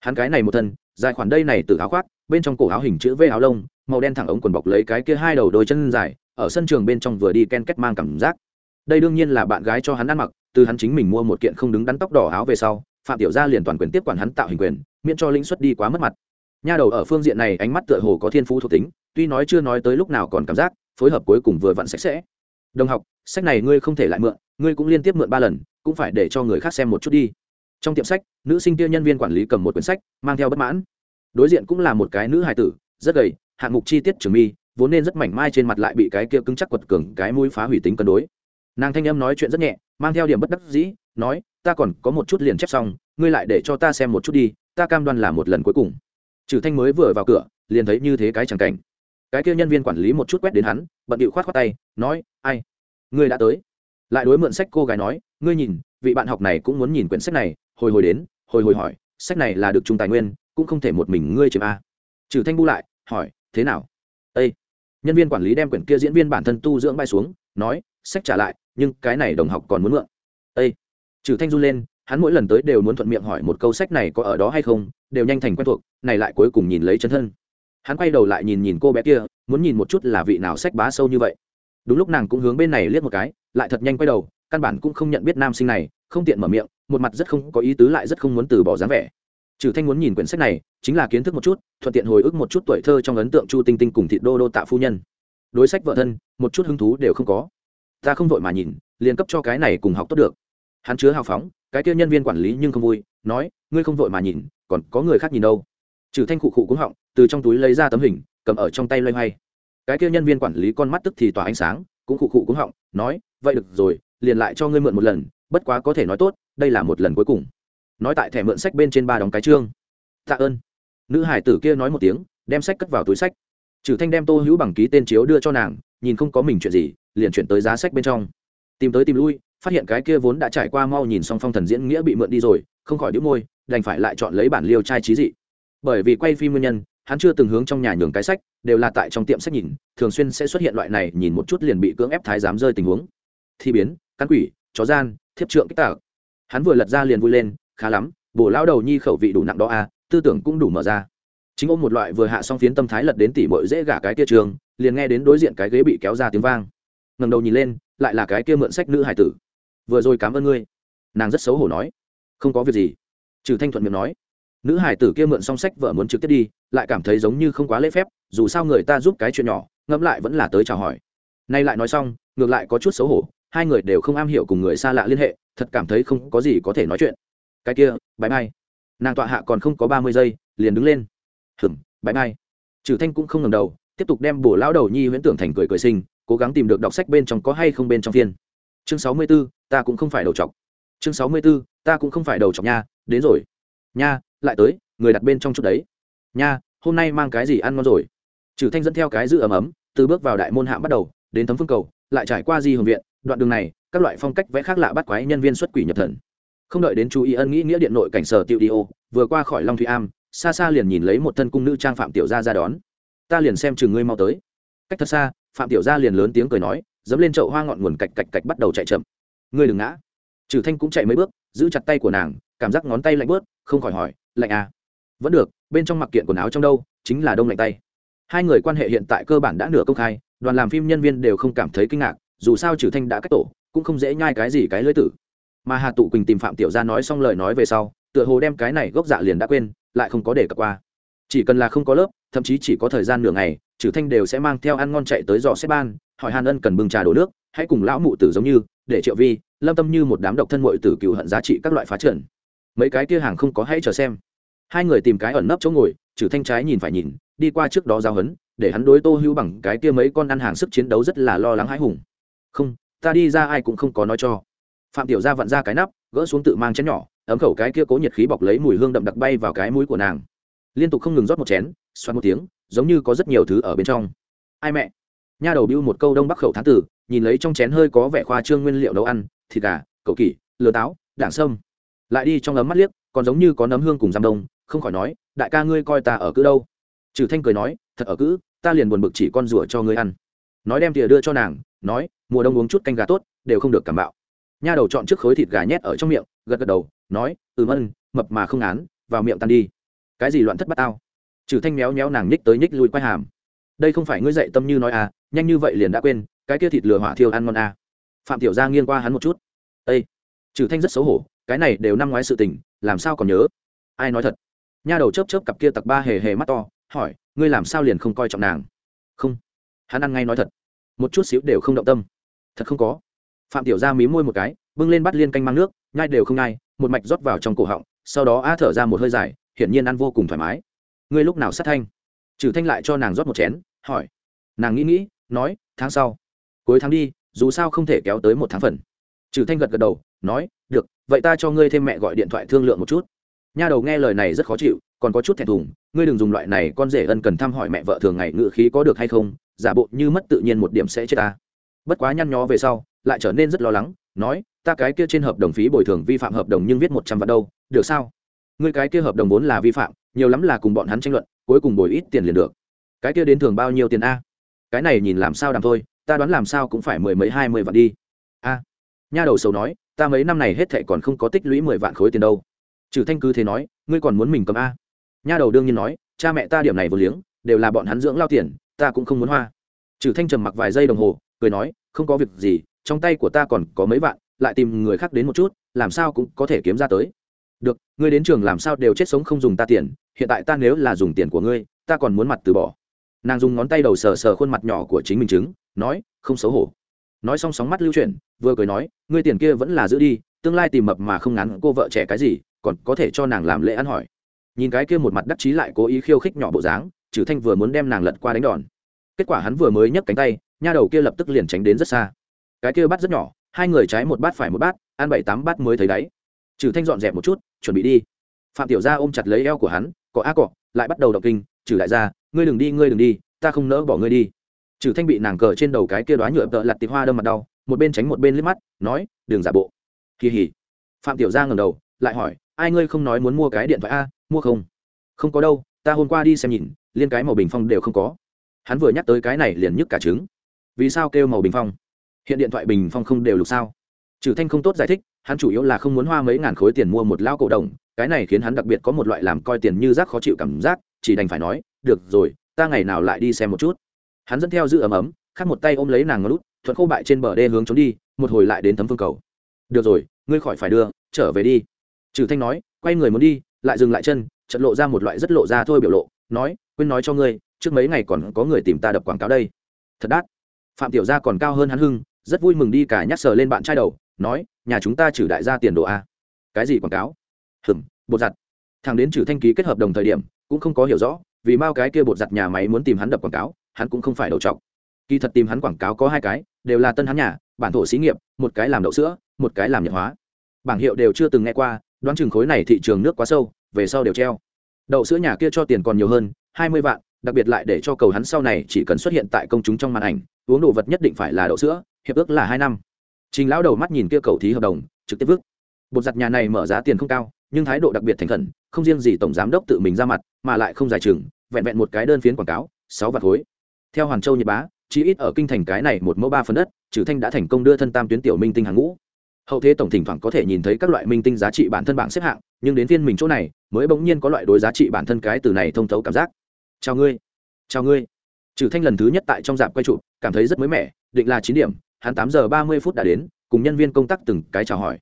Hắn cái này một thân, dài khoản đây này từ áo khoác, bên trong cổ áo hình chữ v áo lông, màu đen thẳng ống quần bọc lấy cái kia hai đầu đôi chân dài, ở sân trường bên trong vừa đi ken kết mang cảm giác đây đương nhiên là bạn gái cho hắn ăn mặc, từ hắn chính mình mua một kiện không đứng đắn tóc đỏ áo về sau, phạm tiểu gia liền toàn quyền tiếp quản hắn tạo hình quyền, miễn cho lĩnh xuất đi quá mất mặt. Nha đầu ở phương diện này ánh mắt tựa hồ có thiên phú thuộc tính, tuy nói chưa nói tới lúc nào còn cảm giác, phối hợp cuối cùng vừa vặn sạch sẽ. Đồng học, sách này ngươi không thể lại mượn, ngươi cũng liên tiếp mượn ba lần, cũng phải để cho người khác xem một chút đi. Trong tiệm sách, nữ sinh kia nhân viên quản lý cầm một quyển sách, mang theo bất mãn. Đối diện cũng là một cái nữ hài tử, rất gầy, hạng mục chi tiết trường mi, vốn nên rất mảnh mai trên mặt lại bị cái kia cứng chắc quật cường cái mũi phá hủy tính cân đối nàng thanh âm nói chuyện rất nhẹ, mang theo điểm bất đắc dĩ, nói, ta còn có một chút liền chép xong, ngươi lại để cho ta xem một chút đi, ta cam đoan là một lần cuối cùng. Trừ thanh mới vừa vào cửa, liền thấy như thế cái chẳng cảnh. Cái kia nhân viên quản lý một chút quét đến hắn, bận điệu khoát khoát tay, nói, ai? Ngươi đã tới. Lại đối mượn sách cô gái nói, ngươi nhìn, vị bạn học này cũng muốn nhìn quyển sách này, hồi hồi đến, hồi hồi hỏi, sách này là được trung tài nguyên, cũng không thể một mình ngươi chiếm a. Trừ thanh bu lại, hỏi, thế nào? Ây nhân viên quản lý đem quyển kia diễn viên bản thân tu dưỡng bay xuống, nói, sách trả lại nhưng cái này đồng học còn muốn mượn. Ê, trừ thanh run lên hắn mỗi lần tới đều muốn thuận miệng hỏi một câu sách này có ở đó hay không đều nhanh thành quen thuộc này lại cuối cùng nhìn lấy chân thân. Hắn quay đầu lại nhìn nhìn cô bé kia muốn nhìn một chút là vị nào sách bá sâu như vậy. Đúng lúc nàng cũng hướng bên này liếc một cái lại thật nhanh quay đầu căn bản cũng không nhận biết nam sinh này không tiện mở miệng một mặt rất không có ý tứ lại rất không muốn từ bỏ dáng vẻ. Trừ thanh muốn nhìn quyển sách này chính là kiến thức một chút thuận tiện hồi ức một chút tuổi thơ trong ấn tượng chu tinh tinh cùng thị đô đô tạ phu nhân. Đối sách vợ thân một chút hứng thú đều không có ta không vội mà nhìn, liền cấp cho cái này cùng học tốt được. Hắn chứa hào phóng, cái kia nhân viên quản lý nhưng không vui, nói, ngươi không vội mà nhìn, còn có người khác nhìn đâu. Trừ thanh cụ cụ cũng họng, từ trong túi lấy ra tấm hình, cầm ở trong tay loay hoay. Cái kia nhân viên quản lý con mắt tức thì tỏa ánh sáng, cũng cụ cụ cũng họng, nói, vậy được rồi, liền lại cho ngươi mượn một lần, bất quá có thể nói tốt, đây là một lần cuối cùng. Nói tại thẻ mượn sách bên trên ba đóng cái chương. Tạ ơn. Nữ hải tử kia nói một tiếng, đem sách cất vào túi sách. Trừ thanh đem tô hữu bằng ký tên chiếu đưa cho nàng, nhìn không có mình chuyện gì liền chuyển tới giá sách bên trong. Tìm tới tìm lui phát hiện cái kia vốn đã trải qua mau nhìn xong phong thần diễn nghĩa bị mượn đi rồi không khỏi đĩu môi đành phải lại chọn lấy bản liêu trai trí dị. Bởi vì quay phim nguyên nhân hắn chưa từng hướng trong nhà nhường cái sách đều là tại trong tiệm sách nhìn thường xuyên sẽ xuất hiện loại này nhìn một chút liền bị cưỡng ép thái giám rơi tình huống. Thi biến cắn quỷ chó gian thiếp trượng kích tạc. Hắn vừa lật ra liền vui lên khá lắm bổ lao đầu nhi khẩu vị đủ nặng đó a à, tư tưởng cũng đủ mở ra. Chính ôm một loại vừa hạ xong phiến tâm thái lật đến tỉ bội dễ gả cái kia trường liền nghe đến đối diện cái ghế bị kéo ra tiếng vang ngầm đầu nhìn lên, lại là cái kia mượn sách nữ hải tử. Vừa rồi cảm ơn ngươi. Nàng rất xấu hổ nói. Không có việc gì. Trừ thanh thuận miệng nói. Nữ hải tử kia mượn xong sách vợ muốn trực tiếp đi, lại cảm thấy giống như không quá lễ phép, dù sao người ta giúp cái chuyện nhỏ, ngẫm lại vẫn là tới chào hỏi. Nay lại nói xong, ngược lại có chút xấu hổ, hai người đều không am hiểu cùng người xa lạ liên hệ, thật cảm thấy không có gì có thể nói chuyện. Cái kia bãi mai nàng tọa hạ còn không có ba mươi giây, liền đứng lên. Hừm bãi mai trừ thanh cũng không ngầm đầu, tiếp tục đem bổ lão đầu nhi huyễn tưởng thành cười cười sinh cố gắng tìm được đọc sách bên trong có hay không bên trong phiên. Chương sáu mươi b ố ta cũng không phải đầu chọc. Chương sáu mươi b ố ta cũng không phải đầu chọc nha, đến rồi. Nha, lại tới, người đặt bên trong chút đấy. Nha, hôm nay mang cái gì ăn ngon rồi? Trừ thanh dẫn theo cái giữ ấm ấm, từ bước vào đại môn hạm bắt đầu, đến tấm phương cầu, lại trải qua di hồng viện, đoạn đường này, các loại phong cách vẽ khác lạ bắt quái nhân viên xuất quỷ nhập thần. Không đợi đến chú ý ân nghĩ nghĩa điện nội cảnh sở tiêu đi ô, vừa qua khỏi long thủy am, xa xa liền nhìn lấy một thân cung nữ trang phạm tiểu gia ra đón. Ta liền xem chừng ngươi mau tới. Cách thật xa phạm tiểu gia liền lớn tiếng cười nói, dẫm lên chậu hoa ngọn nguồn cạch cạch cạch bắt đầu chạy chậm. Ngươi đừng ngã. Trừ thanh cũng chạy mấy bước, giữ chặt tay của nàng, cảm giác ngón tay lạnh bớt, không khỏi hỏi, lạnh à? Vẫn được, bên trong mặc kiện quần áo trong đâu, chính là đông lạnh tay. Hai người quan hệ hiện tại cơ bản đã nửa công khai, đoàn làm phim nhân viên đều không cảm thấy kinh ngạc, dù sao trừ thanh đã cách tổ, cũng không dễ nhai cái gì cái lưới tử. Mà hà tụ quỳnh tìm phạm tiểu gia nói xong lời nói về sau, tựa hồ đem cái này gốc dạ liền đã quên, lại không có để cập qua chỉ cần là không có lớp, thậm chí chỉ có thời gian nửa ngày trừ thanh đều sẽ mang theo ăn ngon chạy tới dò xếp ban, hỏi hàn ân cần bưng trà đổ nước, hãy cùng lão mụ tử giống như, để triệu vi, lâm tâm như một đám độc thân mội tử cựu hận giá trị các loại phá trận. Mấy cái kia hàng không có hãy chờ xem. Hai người tìm cái ẩn nấp chỗ ngồi trừ thanh trái nhìn phải nhìn, đi qua trước đó giao hấn, để hắn đối tô hữu bằng cái kia mấy con ăn hàng sức chiến đấu rất là lo lắng hãi hùng. Không, ta đi ra ai cũng không có nói cho. Phạm tiểu gia vặn ra cái nắp, gỡ xuống tự mang chén nhỏ, ấm khẩu cái kia cố nhiệt khí bọc lấy mùi hương đậm đặc bay vào cái mũi của nàng liên tục không ngừng rót một chén, xoắn một tiếng, giống như có rất nhiều thứ ở bên trong. Ai mẹ? Nha đầu bưu một câu đông bắc khẩu thán tử, nhìn lấy trong chén hơi có vẻ khoa trương nguyên liệu nấu ăn, thịt gà, cậu kỷ, lừa táo, đảng sâm. Lại đi trong ấm mắt liếc, còn giống như có nấm hương cùng giam đông, không khỏi nói, đại ca ngươi coi ta ở cữ đâu? Trừ thanh cười nói, thật ở cữ, ta liền buồn bực chỉ con rủa cho ngươi ăn. Nói đem tìa đưa cho nàng, nói, mùa đông uống chút canh gà tốt, đều không được cảm bạo. Nha đầu chọn trước khối thịt gà nhét ở trong miệng, gật gật đầu, nói ừ ân mập mà không án, vào miệng tan đi cái gì loạn thất bát tao? Trừ thanh méo méo nàng nhích tới nhích lui quay hàm. Đây không phải ngươi dậy tâm như nói à nhanh như vậy liền đã quên, cái kia thịt lửa hỏa thiêu ăn ngon à. phạm tiểu gia nghiêng qua hắn một chút. Ây trừ thanh rất xấu hổ, cái này đều năm ngoái sự tình, làm sao còn nhớ? Ai nói thật? Nha đầu chớp chớp cặp kia tặc ba hề hề mắt to, hỏi, ngươi làm sao liền không coi trọng nàng? Không. Hắn ăn ngay nói thật. Một chút xíu đều không động tâm. Thật không có. Phạm tiểu gia mí môi một cái, bưng lên bắt liên canh mang nước, nhai đều không nhai, một mạch rót vào trong cổ họng, sau đó a thở ra một hơi dài hiển nhiên ăn vô cùng thoải mái. Ngươi lúc nào sát thanh? Trừ thanh lại cho nàng rót một chén, hỏi. Nàng nghĩ nghĩ, nói, tháng sau. Cuối tháng đi, dù sao không thể kéo tới một tháng phần. Trừ thanh gật gật đầu, nói, được, vậy ta cho ngươi thêm mẹ gọi điện thoại thương lượng một chút. Nha đầu nghe lời này rất khó chịu, còn có chút thẹn thùng, ngươi đừng dùng loại này, con rể ân cần thăm hỏi mẹ vợ thường ngày ngự khí có được hay không, giả bộ như mất tự nhiên một điểm sẽ chết ta. Bất quá nhăn nhó về sau, lại trở nên rất lo lắng, nói, ta cái kia trên hợp đồng phí bồi thường vi phạm hợp đồng nhưng viết một trăm vạn đâu, được sao? Ngươi cái kia hợp đồng vốn là vi phạm, nhiều lắm là cùng bọn hắn tranh luận, cuối cùng bồi ít tiền liền được. Cái kia đến thường bao nhiêu tiền a? Cái này nhìn làm sao đàm thôi, ta đoán làm sao cũng phải mười mấy, hai mươi vạn đi. A. Nha đầu sầu nói, ta mấy năm này hết thệ còn không có tích lũy mười vạn khối tiền đâu. Trừ thanh cứ thế nói, ngươi còn muốn mình cầm a? Nha đầu đương nhiên nói, cha mẹ ta điểm này vừa liếng, đều là bọn hắn dưỡng lao tiền, ta cũng không muốn hoa. Trừ thanh trầm mặc vài giây đồng hồ, cười nói, không có việc gì, trong tay của ta còn có mấy vạn, lại tìm người khác đến một chút, làm sao cũng có thể kiếm ra tới được, ngươi đến trường làm sao đều chết sống không dùng ta tiền, hiện tại ta nếu là dùng tiền của ngươi, ta còn muốn mặt từ bỏ. Nàng dùng ngón tay đầu sờ sờ khuôn mặt nhỏ của chính mình chứng nói, không xấu hổ. Nói xong sóng mắt lưu chuyển, vừa cười nói, ngươi tiền kia vẫn là giữ đi, tương lai tìm mập mà không ngắn cô vợ trẻ cái gì, còn có thể cho nàng làm lễ ăn hỏi. Nhìn cái kia một mặt đắc chí lại cố ý khiêu khích nhỏ bộ dáng trừ thanh vừa muốn đem nàng lật qua đánh đòn. Kết quả hắn vừa mới nhấc cánh tay, nha đầu kia lập tức liền tránh đến rất xa. Cái kia bắt rất nhỏ, hai người trái một bát phải một bát, ăn bảy tám bát mới thấy đáy trừ thanh dọn dẹp một chút, chuẩn bị đi. Phạm tiểu gia ôm chặt lấy eo của hắn có a cọ, lại bắt đầu động kinh, trừ đại gia, ngươi đừng đi, ngươi đừng đi, ta không nỡ bỏ ngươi đi. Trừ thanh bị nàng cờ trên đầu cái kia đoá nhựa tợ lặt tịp hoa đâm mặt đau, một bên tránh một bên liếc mắt, nói, đừng giả bộ. Kỳ hỉ. Phạm tiểu gia ngẩng đầu, lại hỏi, ai ngươi không nói muốn mua cái điện thoại a, mua không? Không có đâu, ta hôm qua đi xem nhìn, liên cái màu bình phong đều không có. Hắn vừa nhắc tới cái này liền nhức cả trứng. Vì sao kêu màu bình phong? Hiện điện thoại bình phong không đều lục sao? Trừ thanh không tốt giải thích hắn chủ yếu là không muốn hoa mấy ngàn khối tiền mua một lao cổ đồng, cái này khiến hắn đặc biệt có một loại làm coi tiền như rác khó chịu cảm giác, chỉ đành phải nói, được rồi, ta ngày nào lại đi xem một chút. Hắn dẫn theo giữ ấm ấm, khắc một tay ôm lấy nàng ngó lút thuận khô bại trên bờ đê hướng trốn đi, một hồi lại đến thấm phương cầu. Được rồi, ngươi khỏi phải đưa, trở về đi. Trừ thanh nói, quay người muốn đi, lại dừng lại chân trận lộ ra một loại rất lộ ra thôi biểu lộ, nói, quên nói cho ngươi, trước mấy ngày còn có người tìm ta đập quảng cáo đây. Thật đắt. Phạm tiểu gia còn cao hơn hắn hưng, rất vui mừng đi cả nhắc sờ lên bạn trai đầu, nói nhà chúng ta trừ đại gia tiền đồ a. Cái gì quảng cáo? Hừm bột giặt. Thằng đến trừ thanh ký kết hợp đồng thời điểm, cũng không có hiểu rõ, vì mao cái kia bột giặt nhà máy muốn tìm hắn đập quảng cáo, hắn cũng không phải đầu trọc. Kỳ thật tìm hắn quảng cáo có hai cái, đều là tân hắn nhà, bản thổ xí nghiệp, một cái làm đậu sữa, một cái làm nhật hóa. Bảng hiệu đều chưa từng nghe qua, đoán chừng khối này thị trường nước quá sâu, về sau đều treo. Đậu sữa nhà kia cho tiền còn nhiều hơn, hai mươi vạn, đặc biệt lại để cho cầu hắn sau này chỉ cần xuất hiện tại công chúng trong màn ảnh, uống đồ vật nhất định phải là đậu sữa, hiệp ước là hai năm trình lão đầu mắt nhìn kia cầu thí hợp đồng, trực tiếp vứt. Bột giặt nhà này mở giá tiền không cao, nhưng thái độ đặc biệt thành khẩn, không riêng gì tổng giám đốc tự mình ra mặt, mà lại không giải trừng vẹn vẹn một cái đơn phiến quảng cáo, sáu vạt khối. Theo hoàn châu nhật bá chỉ ít ở kinh thành cái này một mẫu ba phần đất, trừ thanh đã thành công đưa thân tam tuyến tiểu minh tinh hàng ngũ. Hậu thế tổng thỉnh thoảng có thể nhìn thấy các loại minh tinh giá trị bản thân bảng xếp hạng, nhưng đến phiên mình chỗ này, mới bỗng nhiên có loại đối giá trị bản thân cái từ này thông thấu cảm giác. Chào ngươi chào ngươi. Trừ thanh lần thứ nhất tại trong dạp quay chụp, cảm thấy rất mới mẻ, định là chín điểm hắn tám giờ ba mươi phút đã đến, cùng nhân viên công tác từng cái chào hỏi.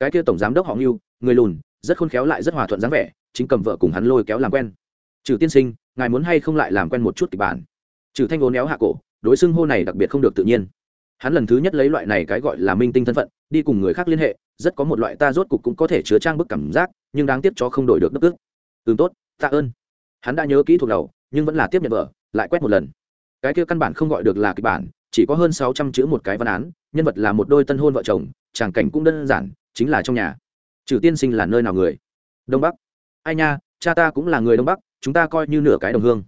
Cái kia tổng giám đốc họ ngưu, người lùn, rất khôn khéo lại rất hòa thuận dáng vẻ, chính cầm vợ cùng hắn lôi kéo làm quen. Trừ tiên sinh, ngài muốn hay không lại làm quen một chút kịch bản? Trừ thanh vốn éo hạ cổ, đối xưng hô này đặc biệt không được tự nhiên. Hắn lần thứ nhất lấy loại này cái gọi là minh tinh thân phận, đi cùng người khác liên hệ, rất có một loại ta rốt cục cũng có thể chứa trang bức cảm giác, nhưng đáng tiếc cho không đổi được đức ước. Ừ tốt, tạ ơn. Hắn đã nhớ kỹ thuộc đầu, nhưng vẫn là tiếp nhận vợ, lại quét một lần. Cái kia căn bản không gọi được là kịch bản chỉ có hơn sáu trăm chữ một cái văn án, nhân vật là một đôi tân hôn vợ chồng, tràng cảnh cũng đơn giản, chính là trong nhà. Trừ tiên sinh là nơi nào người? Đông bắc. Ai nha, cha ta cũng là người đông bắc, chúng ta coi như nửa cái đồng hương.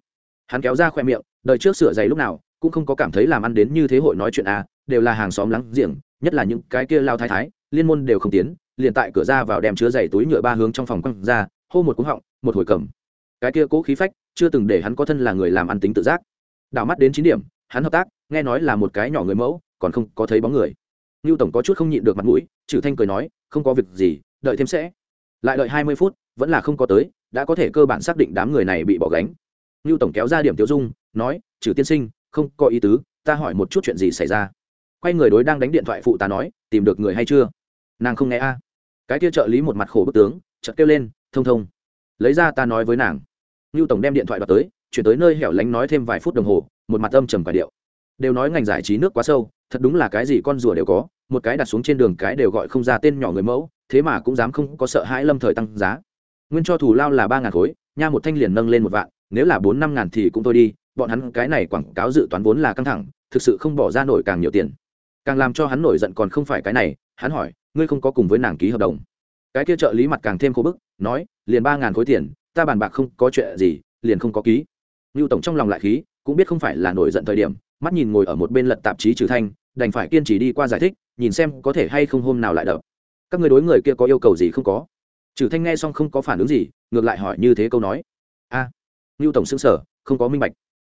Hắn kéo ra khoe miệng đợi trước sửa giày lúc nào, cũng không có cảm thấy làm ăn đến như thế hội nói chuyện à đều là hàng xóm lắng giềng, nhất là những cái kia lao thái thái, liên môn đều không tiến, liền tại cửa ra vào đem chứa giày túi nhựa ba hướng trong phòng quăng ra, hô một cúng họng, một hồi cầm. Cái kia cố khí phách, chưa từng để hắn có thân là người làm ăn tính tự giác. Đảo mắt đến chín điểm, hắn hợp tác nghe nói là một cái nhỏ người mẫu, còn không có thấy bóng người. Ngưu tổng có chút không nhịn được mặt mũi, trừ thanh cười nói, không có việc gì, đợi thêm sẽ. Lại đợi hai mươi phút, vẫn là không có tới, đã có thể cơ bản xác định đám người này bị bỏ gánh. Ngưu tổng kéo ra điểm tiêu dung, nói, trừ tiên sinh, không có ý tứ, ta hỏi một chút chuyện gì xảy ra. Quay người đối đang đánh điện thoại phụ ta nói, tìm được người hay chưa? Nàng không nghe a. Cái kia trợ lý một mặt khổ bức tướng, chợt kêu lên, thông thông. Lấy ra ta nói với nàng. Ngưu tổng đem điện thoại đoạt tới, chuyển tới nơi hẻo lánh nói thêm vài phút đồng hồ, một mặt âm trầm quả điệu đều nói ngành giải trí nước quá sâu, thật đúng là cái gì con rùa đều có, một cái đặt xuống trên đường cái đều gọi không ra tên nhỏ người mẫu, thế mà cũng dám không có sợ hãi lâm thời tăng giá. Nguyên cho thủ lao là ba ngàn khối, nha một thanh liền nâng lên một vạn, nếu là bốn năm ngàn thì cũng thôi đi, bọn hắn cái này quảng cáo dự toán vốn là căng thẳng, thực sự không bỏ ra nổi càng nhiều tiền. Càng làm cho hắn nổi giận còn không phải cái này, hắn hỏi, ngươi không có cùng với nàng ký hợp đồng? Cái kia trợ lý mặt càng thêm khô bức, nói, liền ba ngàn khối tiền, ta bàn bạc không có chuyện gì, liền không có ký. Ngưu tổng trong lòng lại khí, cũng biết không phải là nổi giận thời điểm mắt nhìn ngồi ở một bên lật tạp chí trừ thanh đành phải kiên trì đi qua giải thích nhìn xem có thể hay không hôm nào lại đập. Các người đối người kia có yêu cầu gì không có. Trừ thanh nghe xong không có phản ứng gì ngược lại hỏi như thế câu nói. A à, ngưu tổng xứng sở không có minh bạch.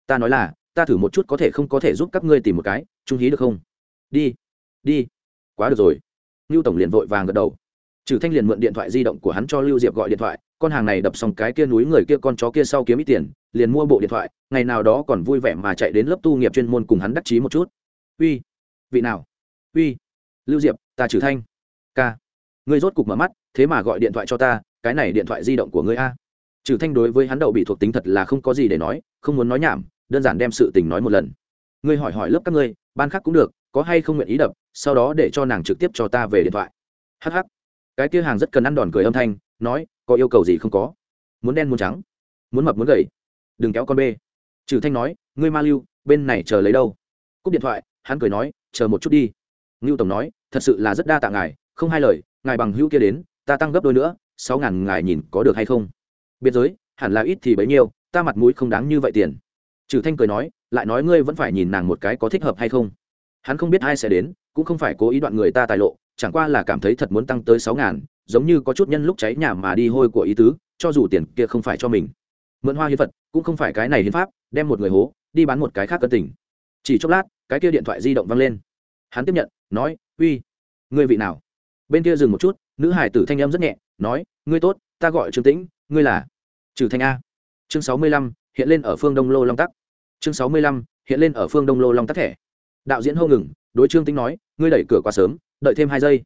Ta nói là ta thử một chút có thể không có thể giúp các ngươi tìm một cái trung hí được không? Đi đi. Quá được rồi. Ngưu tổng liền vội vàng gật đầu trừ thanh liền mượn điện thoại di động của hắn cho lưu diệp gọi điện thoại, con hàng này đập xong cái kia núi người kia con chó kia sau kiếm ít tiền, liền mua bộ điện thoại, ngày nào đó còn vui vẻ mà chạy đến lớp tu nghiệp chuyên môn cùng hắn đắc chí một chút. Uy, vị nào? Uy, lưu diệp, ta trừ thanh. Ca, ngươi rốt cục mở mắt, thế mà gọi điện thoại cho ta, cái này điện thoại di động của ngươi a. Trừ thanh đối với hắn đậu bị thuộc tính thật là không có gì để nói, không muốn nói nhảm, đơn giản đem sự tình nói một lần. Ngươi hỏi hỏi lớp các ngươi, ban khác cũng được, có hay không nguyện ý đập, sau đó để cho nàng trực tiếp cho ta về điện thoại. Hh cái kia hàng rất cần ăn đòn cười âm thanh, nói, có yêu cầu gì không có? Muốn đen muốn trắng, muốn mập muốn gầy, đừng kéo con bê. Trừ thanh nói, ngươi ma lưu, bên này chờ lấy đâu? Cúp điện thoại, hắn cười nói, chờ một chút đi. Ngưu tổng nói, thật sự là rất đa tạ ngài, không hai lời, ngài bằng hữu kia đến, ta tăng gấp đôi nữa, sáu ngàn ngài nhìn có được hay không? Biệt giới, hẳn là ít thì bấy nhiêu, ta mặt mũi không đáng như vậy tiền. Trừ thanh cười nói, lại nói ngươi vẫn phải nhìn nàng một cái có thích hợp hay không? Hắn không biết ai sẽ đến, cũng không phải cố ý đoạn người ta tài lộ chẳng qua là cảm thấy thật muốn tăng tới sáu ngàn, giống như có chút nhân lúc cháy nhà mà đi hôi của ý tứ, cho dù tiền kia không phải cho mình. Mượn hoa hiến phật, cũng không phải cái này hiến pháp, đem một người hố, đi bán một cái khác cân tình. Chỉ chốc lát, cái kia điện thoại di động văng lên. Hắn tiếp nhận, nói, uy, ngươi vị nào? Bên kia dừng một chút, nữ hải tử thanh âm rất nhẹ, nói, ngươi tốt, ta gọi trương tĩnh, ngươi là? Trừ thanh a. Chương sáu mươi lăm, hiện lên ở phương đông lô long tắc. Chương sáu mươi lăm, hiện lên ở phương đông lô long tắc thẻ. Đạo diễn hô ngừng, đối trương tĩnh nói, ngươi đẩy cửa quá sớm đợi thêm hai giây.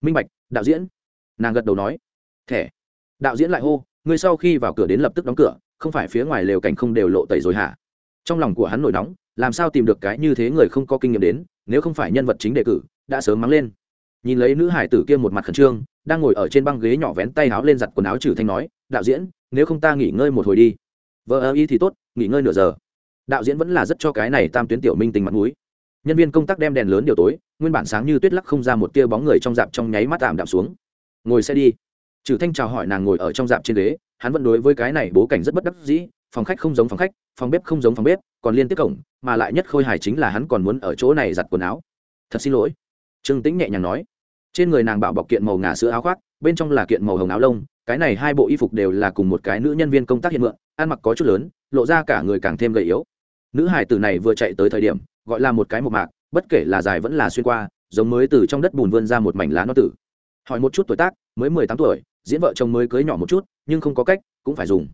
Minh bạch, đạo diễn. Nàng gật đầu nói. Thẻ. Đạo diễn lại hô, người sau khi vào cửa đến lập tức đóng cửa, không phải phía ngoài lều cảnh không đều lộ tẩy rồi hả? Trong lòng của hắn nổi nóng, làm sao tìm được cái như thế người không có kinh nghiệm đến, nếu không phải nhân vật chính đề cử, đã sớm mắng lên. Nhìn lấy nữ hải tử kia một mặt khẩn trương, đang ngồi ở trên băng ghế nhỏ vén tay áo lên giặt quần áo trừ thanh nói, đạo diễn, nếu không ta nghỉ ngơi một hồi đi. Vợ ơ y thì tốt, nghỉ ngơi nửa giờ. Đạo diễn vẫn là rất cho cái này tam tuyến tiểu minh tình mặt mũi nhân viên công tác đem đèn lớn điều tối, nguyên bản sáng như tuyết lắc không ra một tia bóng người trong dạp trong nháy mắt tạm đạm xuống. Ngồi xe đi. Trừ thanh chào hỏi nàng ngồi ở trong dạp trên ghế, hắn vẫn đối với cái này bố cảnh rất bất đắc dĩ, phòng khách không giống phòng khách, phòng bếp không giống phòng bếp, còn liên tiếp cổng, mà lại nhất khôi hài chính là hắn còn muốn ở chỗ này giặt quần áo. Thật xin lỗi. Trương tĩnh nhẹ nhàng nói. Trên người nàng bảo bọc kiện màu ngà sữa áo khoác, bên trong là kiện màu hồng áo lông, cái này hai bộ y phục đều là cùng một cái nữ nhân viên công tác hiện mượn, ăn mặc có chút lớn, lộ ra cả người càng thêm gầy yếu. Nữ hải tử này vừa chạy tới thời điểm gọi là một cái một mạc, bất kể là dài vẫn là xuyên qua, giống mới từ trong đất bùn vươn ra một mảnh lá nó tử. Hỏi một chút tuổi tác, mới mười tám tuổi, diễn vợ chồng mới cưới nhỏ một chút, nhưng không có cách, cũng phải dùng.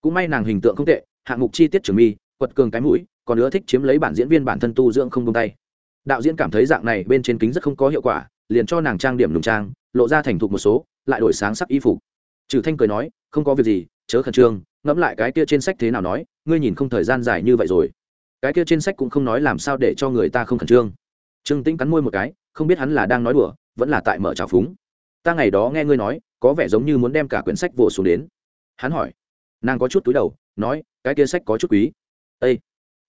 Cũng may nàng hình tượng không tệ, hạng mục chi tiết trường mi, quật cường cái mũi, còn nữa thích chiếm lấy bản diễn viên bản thân tu dưỡng không tung tay. Đạo diễn cảm thấy dạng này bên trên kính rất không có hiệu quả, liền cho nàng trang điểm lùng trang, lộ ra thành thục một số, lại đổi sáng sắc y phục. Trừ thanh cười nói, không có việc gì, chớ khẩn trương, ngẫm lại cái kia trên sách thế nào nói, ngươi nhìn không thời gian dài như vậy rồi cái kia trên sách cũng không nói làm sao để cho người ta không khẩn trương. Trương tĩnh cắn môi một cái, không biết hắn là đang nói đùa, vẫn là tại mở trào phúng. Ta ngày đó nghe ngươi nói, có vẻ giống như muốn đem cả quyển sách vồ xuống đến. Hắn hỏi. Nàng có chút túi đầu, nói, cái kia sách có chút quý. Â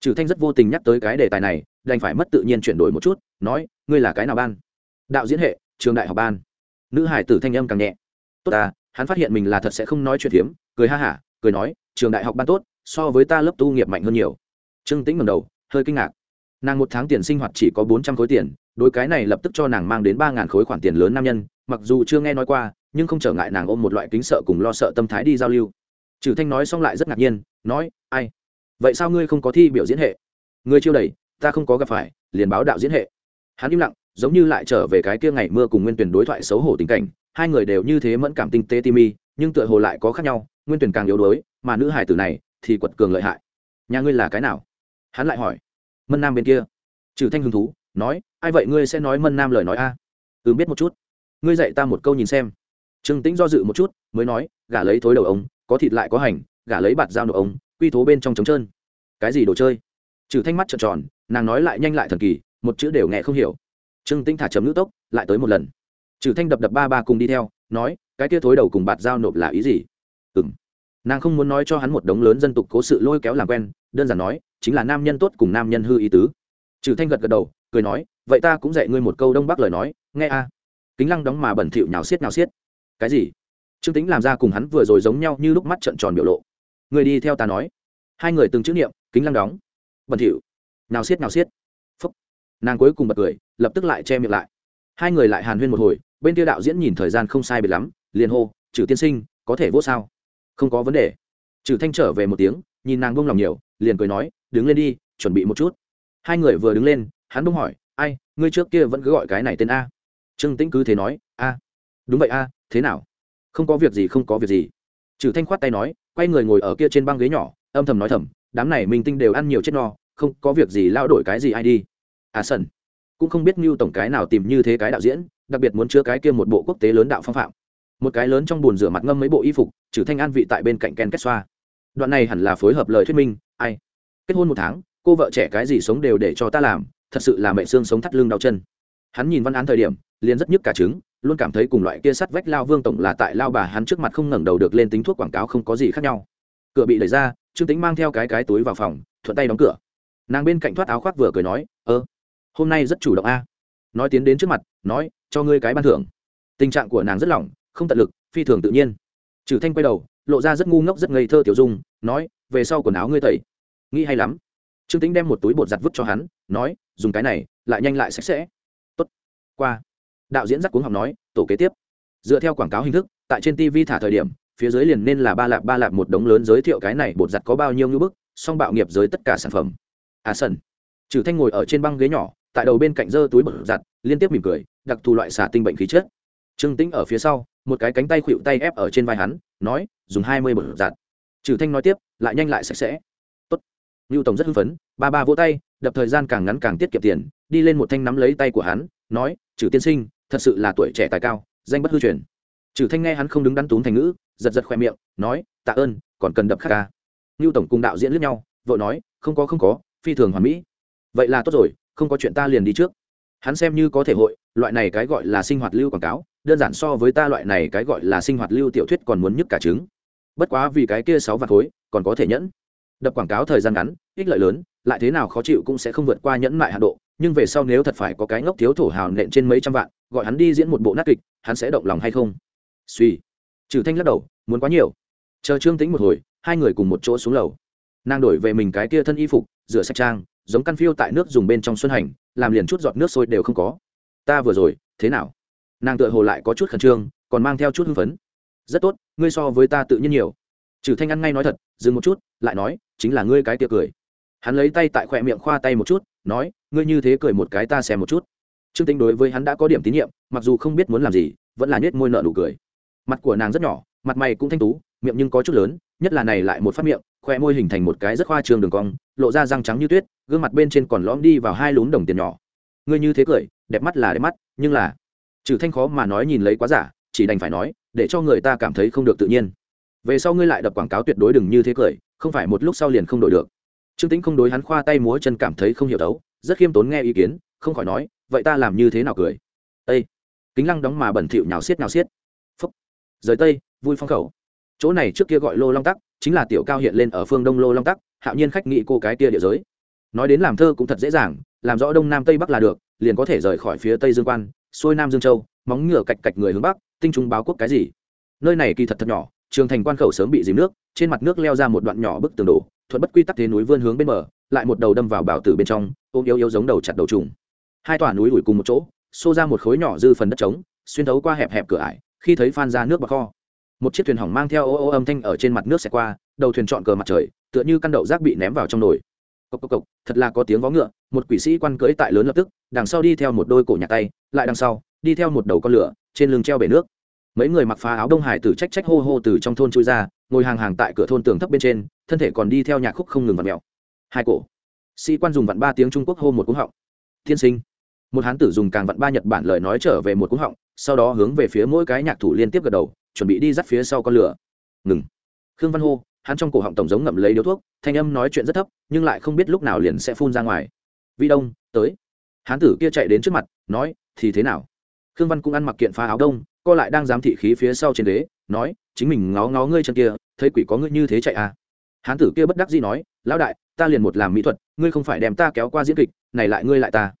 trừ thanh rất vô tình nhắc tới cái đề tài này, đành phải mất tự nhiên chuyển đổi một chút, nói, ngươi là cái nào ban? Đạo diễn hệ, trường đại học ban. Nữ hải tử thanh âm càng nhẹ. Tốt ta, hắn phát hiện mình là thật sẽ không nói chuyện hiếm cười ha hả, cười nói, trường đại học ban tốt, so với ta lớp tu nghiệp mạnh hơn nhiều trương tĩnh ngầm đầu, hơi kinh ngạc. Nàng một tháng tiền sinh hoạt chỉ có bốn trăm khối tiền đôi cái này lập tức cho nàng mang đến ba ngàn khối khoản tiền lớn nam nhân, mặc dù chưa nghe nói qua, nhưng không trở ngại nàng ôm một loại kính sợ cùng lo sợ tâm thái đi giao lưu. Trừ thanh nói xong lại rất ngạc nhiên, nói, ai? Vậy sao ngươi không có thi biểu diễn hệ? Ngươi chiêu đầy ta không có gặp phải, liền báo đạo diễn hệ. Hắn im lặng, giống như lại trở về cái kia ngày mưa cùng nguyên tuyển đối thoại xấu hổ tình cảnh, hai người đều như thế mẫn cảm tinh tế timi, nhưng tựa hồ lại có khác nhau, nguyên tuyển càng yếu đuối, mà nữ hải tử này thì quật cường lợi hại. Nhà ngươi là cái nào? Hắn lại hỏi, mân nam bên kia? Trừ thanh hứng thú, nói, ai vậy ngươi sẽ nói mân nam lời nói a? À? ừ biết một chút. Ngươi dạy ta một câu nhìn xem. Trương tĩnh do dự một chút, mới nói, gả lấy thối đầu ông, có thịt lại có hành, gả lấy bạt dao nổ ông, quy thố bên trong trống trơn. Cái gì đồ chơi? Trừ thanh mắt trợn tròn, nàng nói lại nhanh lại thần kỳ, một chữ đều nghe không hiểu. Trương tĩnh thả chấm nữ tốc, lại tới một lần. Trừ thanh đập đập ba ba cùng đi theo, nói, cái kia thối đầu cùng bạt dao nộp là ý gì? Ừng nàng không muốn nói cho hắn một đống lớn dân tục cố sự lôi kéo làm quen, đơn giản nói, chính là nam nhân tốt cùng nam nhân hư ý tứ. Trừ thanh gật gật đầu, cười nói, vậy ta cũng dạy ngươi một câu đông bắc lời nói, nghe a. Kính lăng đóng mà bẩn thỉu nhào xiết nhào xiết. Cái gì? Trương tính làm ra cùng hắn vừa rồi giống nhau như lúc mắt trận tròn biểu lộ. Người đi theo ta nói. Hai người từng chữ niệm, kính lăng đóng. Bẩn thỉu. Nhào xiết nhào xiết. Phúc. Nàng cuối cùng bật cười, lập tức lại che miệng lại. Hai người lại hàn huyên một hồi, bên kia đạo diễn nhìn thời gian không sai biệt lắm, liền hô, trừ tiên sinh, có thể vô sao? Không có vấn đề. Trừ thanh trở về một tiếng, nhìn nàng bông lòng nhiều, liền cười nói, đứng lên đi, chuẩn bị một chút. Hai người vừa đứng lên, hắn bông hỏi, ai, ngươi trước kia vẫn cứ gọi cái này tên a? Trương tĩnh cứ thế nói, a. Đúng vậy a, thế nào? Không có việc gì, không có việc gì. Trừ thanh khoát tay nói, quay người ngồi ở kia trên băng ghế nhỏ, âm thầm nói thầm, đám này minh tinh đều ăn nhiều chết no, không có việc gì lao đổi cái gì ai đi. À sần cũng không biết như tổng cái nào tìm như thế cái đạo diễn, đặc biệt muốn chứa cái kia một bộ quốc tế lớn đạo phong phạm một cái lớn trong bồn rửa mặt ngâm mấy bộ y phục, trừ thanh an vị tại bên cạnh ken kết xoa. Đoạn này hẳn là phối hợp lời thuyết minh, ai? Kết hôn một tháng, cô vợ trẻ cái gì sống đều để cho ta làm, thật sự là mẹ xương sống thắt lưng đau chân. Hắn nhìn văn án thời điểm, liền rất nhức cả trứng, luôn cảm thấy cùng loại kia sắt vách lao vương tổng là tại lao bà hắn trước mặt không ngẩng đầu được lên tính thuốc quảng cáo không có gì khác nhau. Cửa bị đẩy ra, trương tính mang theo cái cái túi vào phòng, thuận tay đóng cửa. Nàng bên cạnh thoát áo khoác vừa cười nói, ơ, hôm nay rất chủ động a. Nói tiến đến trước mặt, nói, cho ngươi cái ban thưởng. Tình trạng của nàng rất lỏng không tận lực, phi thường tự nhiên. Trừ thanh quay đầu, lộ ra rất ngu ngốc, rất ngây thơ tiểu dung, nói, về sau quần áo ngươi tẩy. Nghĩ hay lắm. Trương tính đem một túi bột giặt vứt cho hắn, nói, dùng cái này, lại nhanh lại sạch sẽ. Tốt. Qua. Đạo diễn dắt cuống học nói, tổ kế tiếp. Dựa theo quảng cáo hình thức, tại trên tv thả thời điểm, phía dưới liền nên là ba lạp ba lạp một đống lớn giới thiệu cái này bột giặt có bao nhiêu ngưỡng bức, song bạo nghiệp giới tất cả sản phẩm. À sân trừ thanh ngồi ở trên băng ghế nhỏ, tại đầu bên cạnh giơ túi bột giặt, liên tiếp mỉm cười, đặc thù loại xả tinh bệnh khí chết. trương tĩnh ở phía sau một cái cánh tay khuỵu tay ép ở trên vai hắn, nói, dùng hai mươi bột giặt. Trừ thanh nói tiếp, lại nhanh lại sạch sẽ. Tốt. Lưu tổng rất hưng phấn, ba ba vỗ tay, đập thời gian càng ngắn càng tiết kiệm tiền, đi lên một thanh nắm lấy tay của hắn, nói, trừ tiên sinh, thật sự là tuổi trẻ tài cao, danh bất hư truyền. Trừ thanh nghe hắn không đứng đắn tún thành ngữ, giật giật khoe miệng, nói, tạ ơn, còn cần đập khắc ca. Lưu tổng cùng đạo diễn lướt nhau vợ nói, không có không có, phi thường hoàn mỹ. Vậy là tốt rồi, không có chuyện ta liền đi trước. Hắn xem như có thể hội, loại này cái gọi là sinh hoạt lưu quảng cáo đơn giản so với ta loại này cái gọi là sinh hoạt lưu tiểu thuyết còn muốn nhức cả trứng. Bất quá vì cái kia sáu vạt khối, còn có thể nhẫn. Đập quảng cáo thời gian ngắn, ích lợi lớn, lại thế nào khó chịu cũng sẽ không vượt qua nhẫn mại hạ độ, nhưng về sau nếu thật phải có cái ngốc thiếu thổ hào nện trên mấy trăm vạn, gọi hắn đi diễn một bộ nát kịch, hắn sẽ động lòng hay không? Suy. Trừ thanh lắc đầu, muốn quá nhiều. Chờ trương tính một hồi, hai người cùng một chỗ xuống lầu. Nàng đổi về mình cái kia thân y phục, rửa sạch trang, giống căn phiêu tại nước dùng bên trong xuân hành, làm liền chút giọt nước sôi đều không có. Ta vừa rồi, thế nào? Nàng tựa hồ lại có chút khẩn trương, còn mang theo chút hưng phấn. Rất tốt, ngươi so với ta tự nhiên nhiều. Trừ thanh ăn ngay nói thật, dừng một chút, lại nói, chính là ngươi cái tiệc cười. Hắn lấy tay tại khoe miệng khoa tay một chút, nói, ngươi như thế cười một cái ta xem một chút. Trương tính đối với hắn đã có điểm tín nhiệm, mặc dù không biết muốn làm gì, vẫn là nết môi nợ nụ cười. Mặt của nàng rất nhỏ, mặt mày cũng thanh tú, miệng nhưng có chút lớn, nhất là này lại một phát miệng khoe môi hình thành một cái rất khoa trường đường cong, lộ ra răng trắng như tuyết, gương mặt bên trên còn lõm đi vào hai lún đồng tiền nhỏ. Ngươi như thế cười, đẹp mắt là đẹp mắt, nhưng là trừ thanh khó mà nói nhìn lấy quá giả, chỉ đành phải nói, để cho người ta cảm thấy không được tự nhiên. Về sau ngươi lại đập quảng cáo tuyệt đối đừng như thế cười, không phải một lúc sau liền không đổi được. Trương tĩnh không đối hắn khoa tay múa chân cảm thấy không hiểu đấu rất khiêm tốn nghe ý kiến, không khỏi nói, vậy ta làm như thế nào cười? Ây kính lăng đóng mà bẩn thỉu nhào xiết nhào xiết. Phúc! Rời tây, vui phong khẩu. Chỗ này trước kia gọi lô long tắc, chính là tiểu cao hiện lên ở phương đông lô long tắc, hạo nhiên khách nghị cô cái kia địa giới. Nói đến làm thơ cũng thật dễ dàng, làm rõ đông nam tây bắc là được, liền có thể rời khỏi phía tây dương quan xuôi nam dương châu, móng ngựa cạch cạch người hướng bắc, tinh trung báo quốc cái gì? Nơi này kỳ thật thật nhỏ, trường thành quan khẩu sớm bị dìm nước, trên mặt nước leo ra một đoạn nhỏ bức tường đổ, thuận bất quy tắc thế núi vươn hướng bên bờ, lại một đầu đâm vào bảo tử bên trong, ôm yếu yếu giống đầu chặt đầu trùng. Hai tòa núi ủi cùng một chỗ, xô ra một khối nhỏ dư phần đất trống, xuyên thấu qua hẹp hẹp cửa ải, khi thấy phan ra nước bạc kho. Một chiếc thuyền hỏng mang theo ô ô âm thanh ở trên mặt nước xẹt qua, đầu thuyền chọn cờ mặt trời, tựa như căn đậu rác bị ném vào trong nồi cộc cộc cộc, thật là có tiếng vó ngựa, một quỷ sĩ quan cưỡi tại lớn lập tức, đằng sau đi theo một đôi cổ nhà tay, lại đằng sau, đi theo một đầu con lửa, trên lưng treo bể nước. Mấy người mặc phá áo đông hải tử trách trách hô hô từ trong thôn chui ra, ngồi hàng hàng tại cửa thôn tường thấp bên trên, thân thể còn đi theo nhạc khúc không ngừng vặn mèo. Hai cổ. Sĩ quan dùng vặn ba tiếng trung quốc hô một cúng họng. Thiên sinh. Một hán tử dùng càng vặn ba nhật bản lời nói trở về một cúng họng, sau đó hướng về phía mỗi cái nhạc thủ liên tiếp gật đầu, chuẩn bị đi dắt phía sau con lửa. Ngừng. Khương văn hô hắn trong cổ họng tổng giống ngậm lấy điếu thuốc, thanh âm nói chuyện rất thấp, nhưng lại không biết lúc nào liền sẽ phun ra ngoài. Vi đông, tới. Hán tử kia chạy đến trước mặt, nói, thì thế nào? Khương văn cũng ăn mặc kiện phá áo đông, co lại đang giám thị khí phía sau trên đế, nói, chính mình ngó ngó ngươi chân kia, thấy quỷ có ngươi như thế chạy à? Hán tử kia bất đắc dĩ nói, lão đại, ta liền một làm mỹ thuật, ngươi không phải đem ta kéo qua diễn kịch, này lại ngươi lại ta.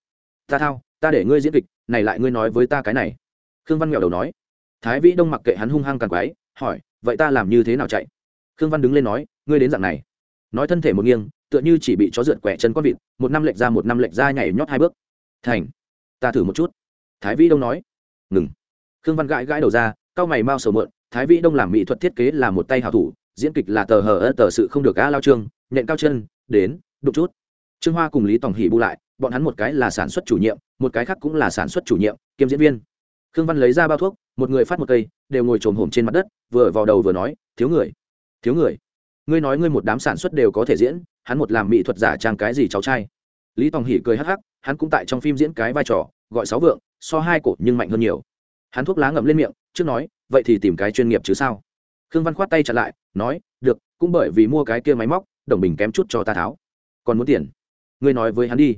Ta thao, ta để ngươi diễn kịch, này lại ngươi nói với ta cái này. Khương văn nghèo đầu nói. Thái vĩ đông mặc kệ hắn hung hăng càng quái, hỏi, vậy ta làm như thế nào chạy? Khương văn đứng lên nói, ngươi đến dạng này. Nói thân thể một nghiêng, tựa như chỉ bị chó rượt quẻ chân con vịt, một năm lệch ra, một năm lệch ra nhảy nhót hai bước. Thành, ta thử một chút. Thái vĩ đông nói. Ngừng. Khương văn gãi gãi đầu ra cao mày mau sầu mượn, thái vĩ đông làm mỹ thuật thiết kế là một tay hảo thủ, diễn kịch là tờ hờ ơ, tờ sự không được a lao trương, nhện cao chân, đến đục chút. Trương hoa cùng lý tòng hỉ bu lại, bọn hắn một cái là sản xuất chủ nhiệm, một cái khác cũng là sản xuất chủ nhiệm, kiêm diễn viên. Khương văn lấy ra bao thuốc, một người phát một cây, đều ngồi trồm hổm trên mặt đất, vừa vào đầu vừa nói, thiếu người thiếu người. Ngươi nói ngươi một đám sản xuất đều có thể diễn, hắn một làm mỹ thuật giả trang cái gì cháu trai? Lý tòng hỉ cười hắc hắc, hắn cũng tại trong phim diễn cái vai trò, gọi sáu vượng, so hai cổ nhưng mạnh hơn nhiều. Hắn thuốc lá ngậm lên miệng, trước nói, vậy thì tìm cái chuyên nghiệp chứ sao? Khương văn khoát tay chặn lại, nói, được, cũng bởi vì mua cái kia máy móc, đồng bình kém chút cho ta tháo. Còn muốn tiền? Ngươi nói với hắn đi.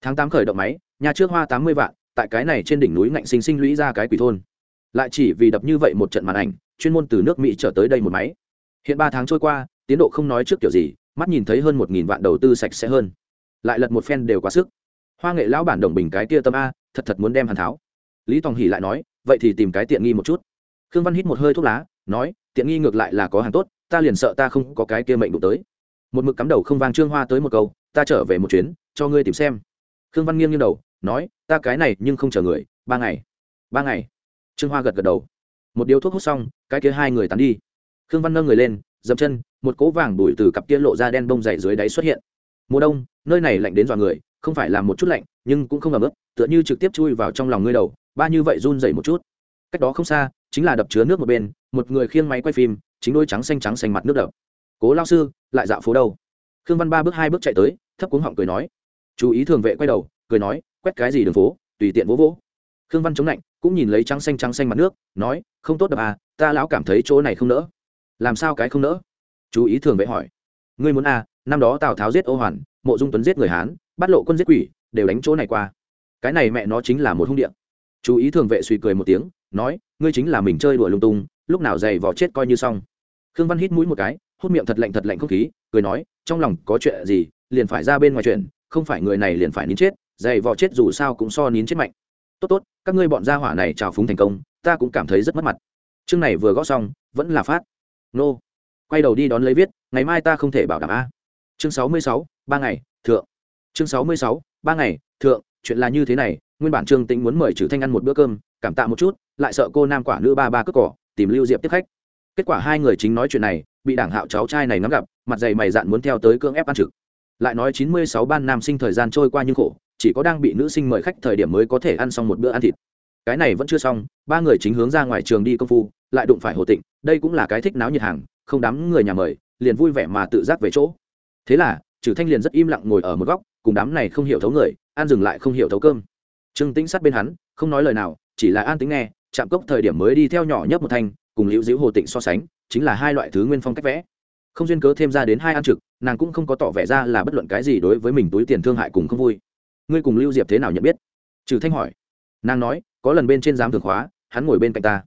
Tháng tám khởi động máy, nhà trước hoa tám mươi vạn, tại cái này trên đỉnh núi ngạnh sinh sinh lũy ra cái quỷ thôn. Lại chỉ vì đập như vậy một trận màn ảnh, chuyên môn từ nước mỹ trở tới đây một máy hiện ba tháng trôi qua, tiến độ không nói trước kiểu gì, mắt nhìn thấy hơn một nghìn vạn đầu tư sạch sẽ hơn. Lại lật một phen đều quá sức. Hoa nghệ lão bản đồng bình cái kia tâm a, thật thật muốn đem hàn tháo. Lý tòng hỉ lại nói, vậy thì tìm cái tiện nghi một chút. Khương văn hít một hơi thuốc lá, nói, tiện nghi ngược lại là có hàng tốt, ta liền sợ ta không có cái kia mệnh đụng tới. Một mực cắm đầu không vang trương hoa tới một câu, ta trở về một chuyến, cho ngươi tìm xem. Khương văn nghiêng nghiêng đầu, nói, ta cái này nhưng không chờ người, ba ngày. Ba ngày. Trương hoa gật gật đầu. Một điếu thuốc hút xong, cái kia hai người tán đi khương văn nâng người lên, dậm chân, một cỗ vàng đùi từ cặp kia lộ ra đen bông dày dưới đáy xuất hiện. Mùa đông, nơi này lạnh đến dọa người, không phải là một chút lạnh, nhưng cũng không ấm ức tựa như trực tiếp chui vào trong lòng ngươi đầu, ba như vậy run dày một chút. Cách đó không xa, chính là đập chứa nước một bên, một người khiêng máy quay phim, chính đôi trắng xanh trắng xanh mặt nước đập. Cố lao sư, lại dạo phố đâu? Khương văn ba bước hai bước chạy tới, thấp cuống họng cười nói. Chú ý thường vệ quay đầu, cười nói, quét cái gì đường phố, tùy tiện vỗ vỗ. Khương văn chống lạnh, cũng nhìn lấy trắng xanh trắng xanh mặt nước, nói, không tốt đập à ta lão cảm thấy chỗ này không nỡ làm sao cái không nỡ? Chú ý thường vệ hỏi. Ngươi muốn à năm đó tào tháo giết ô hoàn, mộ dung tuấn giết người hán, bắt lộ quân giết quỷ, đều đánh chỗ này qua. Cái này mẹ nó chính là một hung điện chú ý thường vệ suy cười một tiếng, nói, ngươi chính là mình chơi đùa lung tung, lúc nào dày vò chết coi như xong. Khương văn hít mũi một cái, hút miệng thật lạnh thật lạnh không khí, cười nói, trong lòng có chuyện gì, liền phải ra bên ngoài chuyện, không phải người này liền phải nín chết, dày vò chết dù sao cũng so nín chết mạnh. Tốt tốt, các ngươi bọn gia hỏa này trào phúng thành công, ta cũng cảm thấy rất mất mặt. Chương này vừa gõ xong, vẫn là phát nô. Quay đầu đi đón lấy viết, ngày mai ta không thể bảo đảm a. Chương sáu mươi sáu, ba ngày, thượng. Chương sáu mươi sáu, ba ngày, thượng, chuyện là như thế này, nguyên bản trương tĩnh muốn mời trừ thanh ăn một bữa cơm, cảm tạ một chút, lại sợ cô nam quả nữ ba ba cất cỏ, tìm lưu diệp tiếp khách. Kết quả hai người chính nói chuyện này, bị đảng hạo cháu trai này nắm gặp, mặt dày mày dạn muốn theo tới cưỡng ép ăn trực. Lại nói chín mươi sáu ban nam sinh thời gian trôi qua như khổ, chỉ có đang bị nữ sinh mời khách thời điểm mới có thể ăn xong một bữa ăn thịt cái này vẫn chưa xong, ba người chính hướng ra ngoài trường đi công phu, lại đụng phải hồ tịnh, đây cũng là cái thích náo nhiệt hàng, không đám người nhà mời, liền vui vẻ mà tự giác về chỗ. Thế là trừ thanh liền rất im lặng ngồi ở một góc, cùng đám này không hiểu thấu người, an dừng lại không hiểu thấu cơm. Trương tĩnh sát bên hắn, không nói lời nào, chỉ là an tính nghe, chạm cốc thời điểm mới đi theo nhỏ nhấp một thanh, cùng liễu diễu hồ tịnh so sánh, chính là hai loại thứ nguyên phong cách vẽ. Không duyên cớ thêm ra đến hai ăn trực, nàng cũng không có tỏ vẻ ra là bất luận cái gì đối với mình túi tiền thương hại cùng không vui. Ngươi cùng lưu diệp thế nào nhận biết? Trừ thanh hỏi. Nàng nói có lần bên trên giám thường khóa, hắn ngồi bên cạnh ta.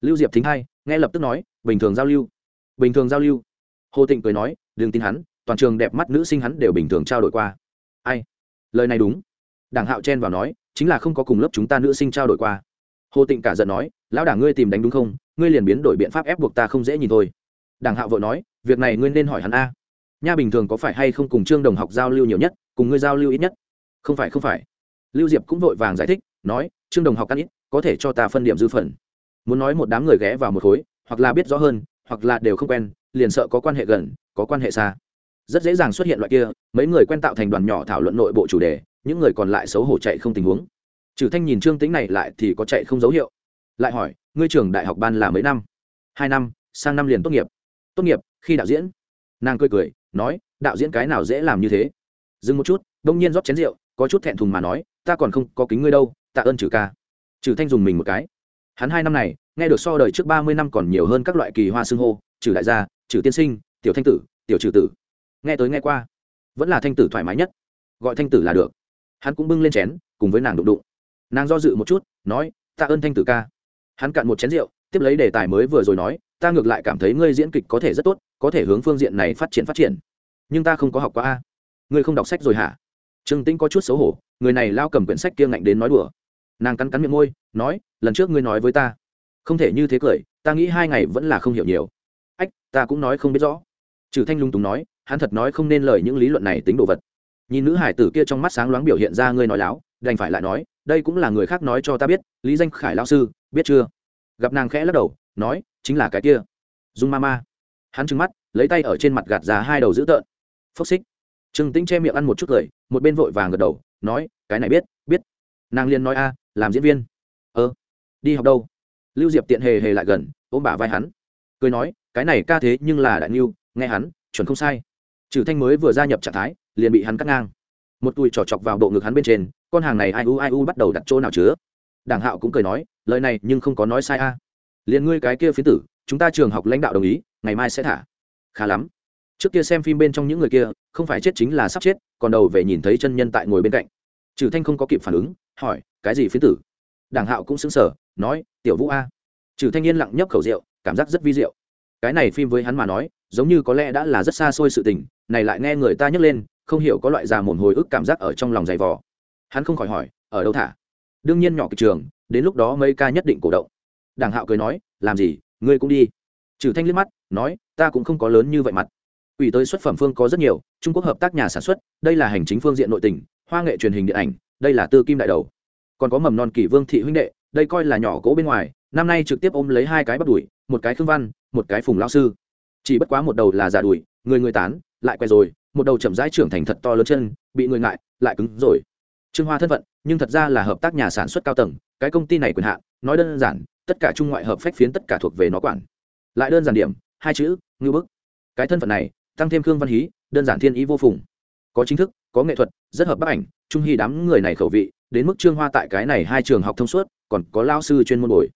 Lưu diệp thính hay nghe lập tức nói, bình thường giao lưu. Bình thường giao lưu. Hồ tịnh cười nói, đừng tin hắn, toàn trường đẹp mắt nữ sinh hắn đều bình thường trao đổi qua. Ai? Lời này đúng. Đảng hạo chen vào nói, chính là không có cùng lớp chúng ta nữ sinh trao đổi qua. Hồ tịnh cả giận nói, lão đảng ngươi tìm đánh đúng không? Ngươi liền biến đổi biện pháp ép buộc ta không dễ nhìn thôi. Đảng hạo vội nói, việc này ngươi nên hỏi hắn a. Nha bình thường có phải hay không cùng trương đồng học giao lưu nhiều nhất, cùng ngươi giao lưu ít nhất? Không phải không phải. Lưu diệp cũng vội vàng giải thích, nói trương đồng học ăn ít, có thể cho ta phân điểm dư phần. Muốn nói một đám người ghé vào một khối, hoặc là biết rõ hơn, hoặc là đều không quen, liền sợ có quan hệ gần, có quan hệ xa. Rất dễ dàng xuất hiện loại kia, mấy người quen tạo thành đoàn nhỏ thảo luận nội bộ chủ đề, những người còn lại xấu hổ chạy không tình huống. Trừ thanh nhìn trương tính này lại thì có chạy không dấu hiệu. Lại hỏi, ngươi trường đại học ban là mấy năm? Hai năm, sang năm liền tốt nghiệp. Tốt nghiệp, khi đạo diễn. Nàng cười cười, nói, đạo diễn cái nào dễ làm như thế? Dừng một chút, đông nhiên rót chén rượu, có chút thẹn thùng mà nói, ta còn không có kính ngươi đâu tạ ơn trừ ca. Trừ thanh dùng mình một cái. Hắn hai năm này, nghe được so đời trước ba mươi năm còn nhiều hơn các loại kỳ hoa xưng hô, trừ đại gia, trừ tiên sinh, tiểu thanh tử, tiểu trừ tử. Nghe tới nghe qua, vẫn là thanh tử thoải mái nhất. Gọi thanh tử là được. Hắn cũng bưng lên chén, cùng với nàng đụng đụng. Nàng do dự một chút, nói, tạ ơn thanh tử ca. Hắn cạn một chén rượu, tiếp lấy đề tài mới vừa rồi nói, ta ngược lại cảm thấy ngươi diễn kịch có thể rất tốt, có thể hướng phương diện này phát triển phát triển. Nhưng ta không có học qua a. Ngươi không đọc sách rồi hả? Trương tĩnh có chút xấu hổ, người này lao cầm quyển sách kia ngạnh đến nói đùa nàng cắn cắn miệng môi, nói, lần trước ngươi nói với ta, không thể như thế cười, ta nghĩ hai ngày vẫn là không hiểu nhiều. Ách, ta cũng nói không biết rõ. Trừ thanh lung túng nói, hắn thật nói không nên lời những lý luận này tính đồ vật. Nhìn nữ hải tử kia trong mắt sáng loáng biểu hiện ra ngươi nói láo, đành phải lại nói, đây cũng là người khác nói cho ta biết, lý danh khải lao sư, biết chưa? Gặp nàng khẽ lắc đầu, nói, chính là cái kia. Dung ma ma. Hắn trừng mắt, lấy tay ở trên mặt gạt ra hai đầu dữ tợn. Phốc xích. Trừng tĩnh che miệng ăn một chút cười, một bên vội vàng gật đầu, nói, cái này biết biết nàng liền nói, a, làm diễn viên. Ơ, đi học đâu? Lưu diệp tiện hề hề lại gần, ôm bả vai hắn. Cười nói, cái này ca thế nhưng là đại niu nghe hắn, chuẩn không sai. Trừ thanh mới vừa gia nhập trạng thái, liền bị hắn cắt ngang. Một tùi trò chọc vào bộ ngực hắn bên trên, con hàng này ai u ai u bắt đầu đặt chỗ nào chứa. Đảng hạo cũng cười nói, lời này nhưng không có nói sai a. Liền ngươi cái kia phía tử, chúng ta trường học lãnh đạo đồng ý, ngày mai sẽ thả. Khá lắm. Trước kia xem phim bên trong những người kia, không phải chết chính là sắp chết, còn đầu về nhìn thấy chân nhân tại ngồi bên cạnh trừ thanh không có kịp phản ứng, hỏi, cái gì phiến tử? Đảng hạo cũng xứng sở nói, tiểu vũ a. Trừ thanh yên lặng nhấp khẩu rượu, cảm giác rất vi diệu. Cái này phim với hắn mà nói, giống như có lẽ đã là rất xa xôi sự tình, này lại nghe người ta nhắc lên, không hiểu có loại già mồn hồi ức cảm giác ở trong lòng dày vò. Hắn không khỏi hỏi, ở đâu thả? Đương nhiên nhỏ kịch trường, đến lúc đó mấy ca nhất định cổ động. Đảng hạo cười nói, làm gì, ngươi cũng đi. Trừ thanh liếc mắt, nói, ta cũng không có lớn như vậy mặt. Ủy tới xuất phẩm phương có rất nhiều, trung quốc hợp tác nhà sản xuất, đây là hành chính phương diện nội tỉnh hoa nghệ truyền hình điện ảnh, đây là tư kim đại đầu. Còn có mầm non kỷ vương thị huynh đệ, đây coi là nhỏ cỗ bên ngoài, năm nay trực tiếp ôm lấy hai cái bắt đuổi một cái khương văn, một cái phùng lao sư. Chỉ bất quá một đầu là giả đuổi người người tán, lại quay rồi, một đầu chậm rãi trưởng thành thật to lớn chân, bị người ngại, lại cứng rồi. Trương hoa thân phận, nhưng thật ra là hợp tác nhà sản xuất cao tầng, cái công ty này quyền hạn, nói đơn giản, tất cả trung ngoại hợp phách phiến tất cả thuộc về nó quản. Lại đơn giản điểm, hai chữ ngư bức. Cái thân phận này, tăng thêm khương văn hí, đơn giản thiên ý vô phùng. Có chính thức có nghệ thuật, rất hợp bức ảnh, trung hy đám người này khẩu vị, đến mức trương hoa tại cái này hai trường học thông suốt, còn có lao sư chuyên môn bồi.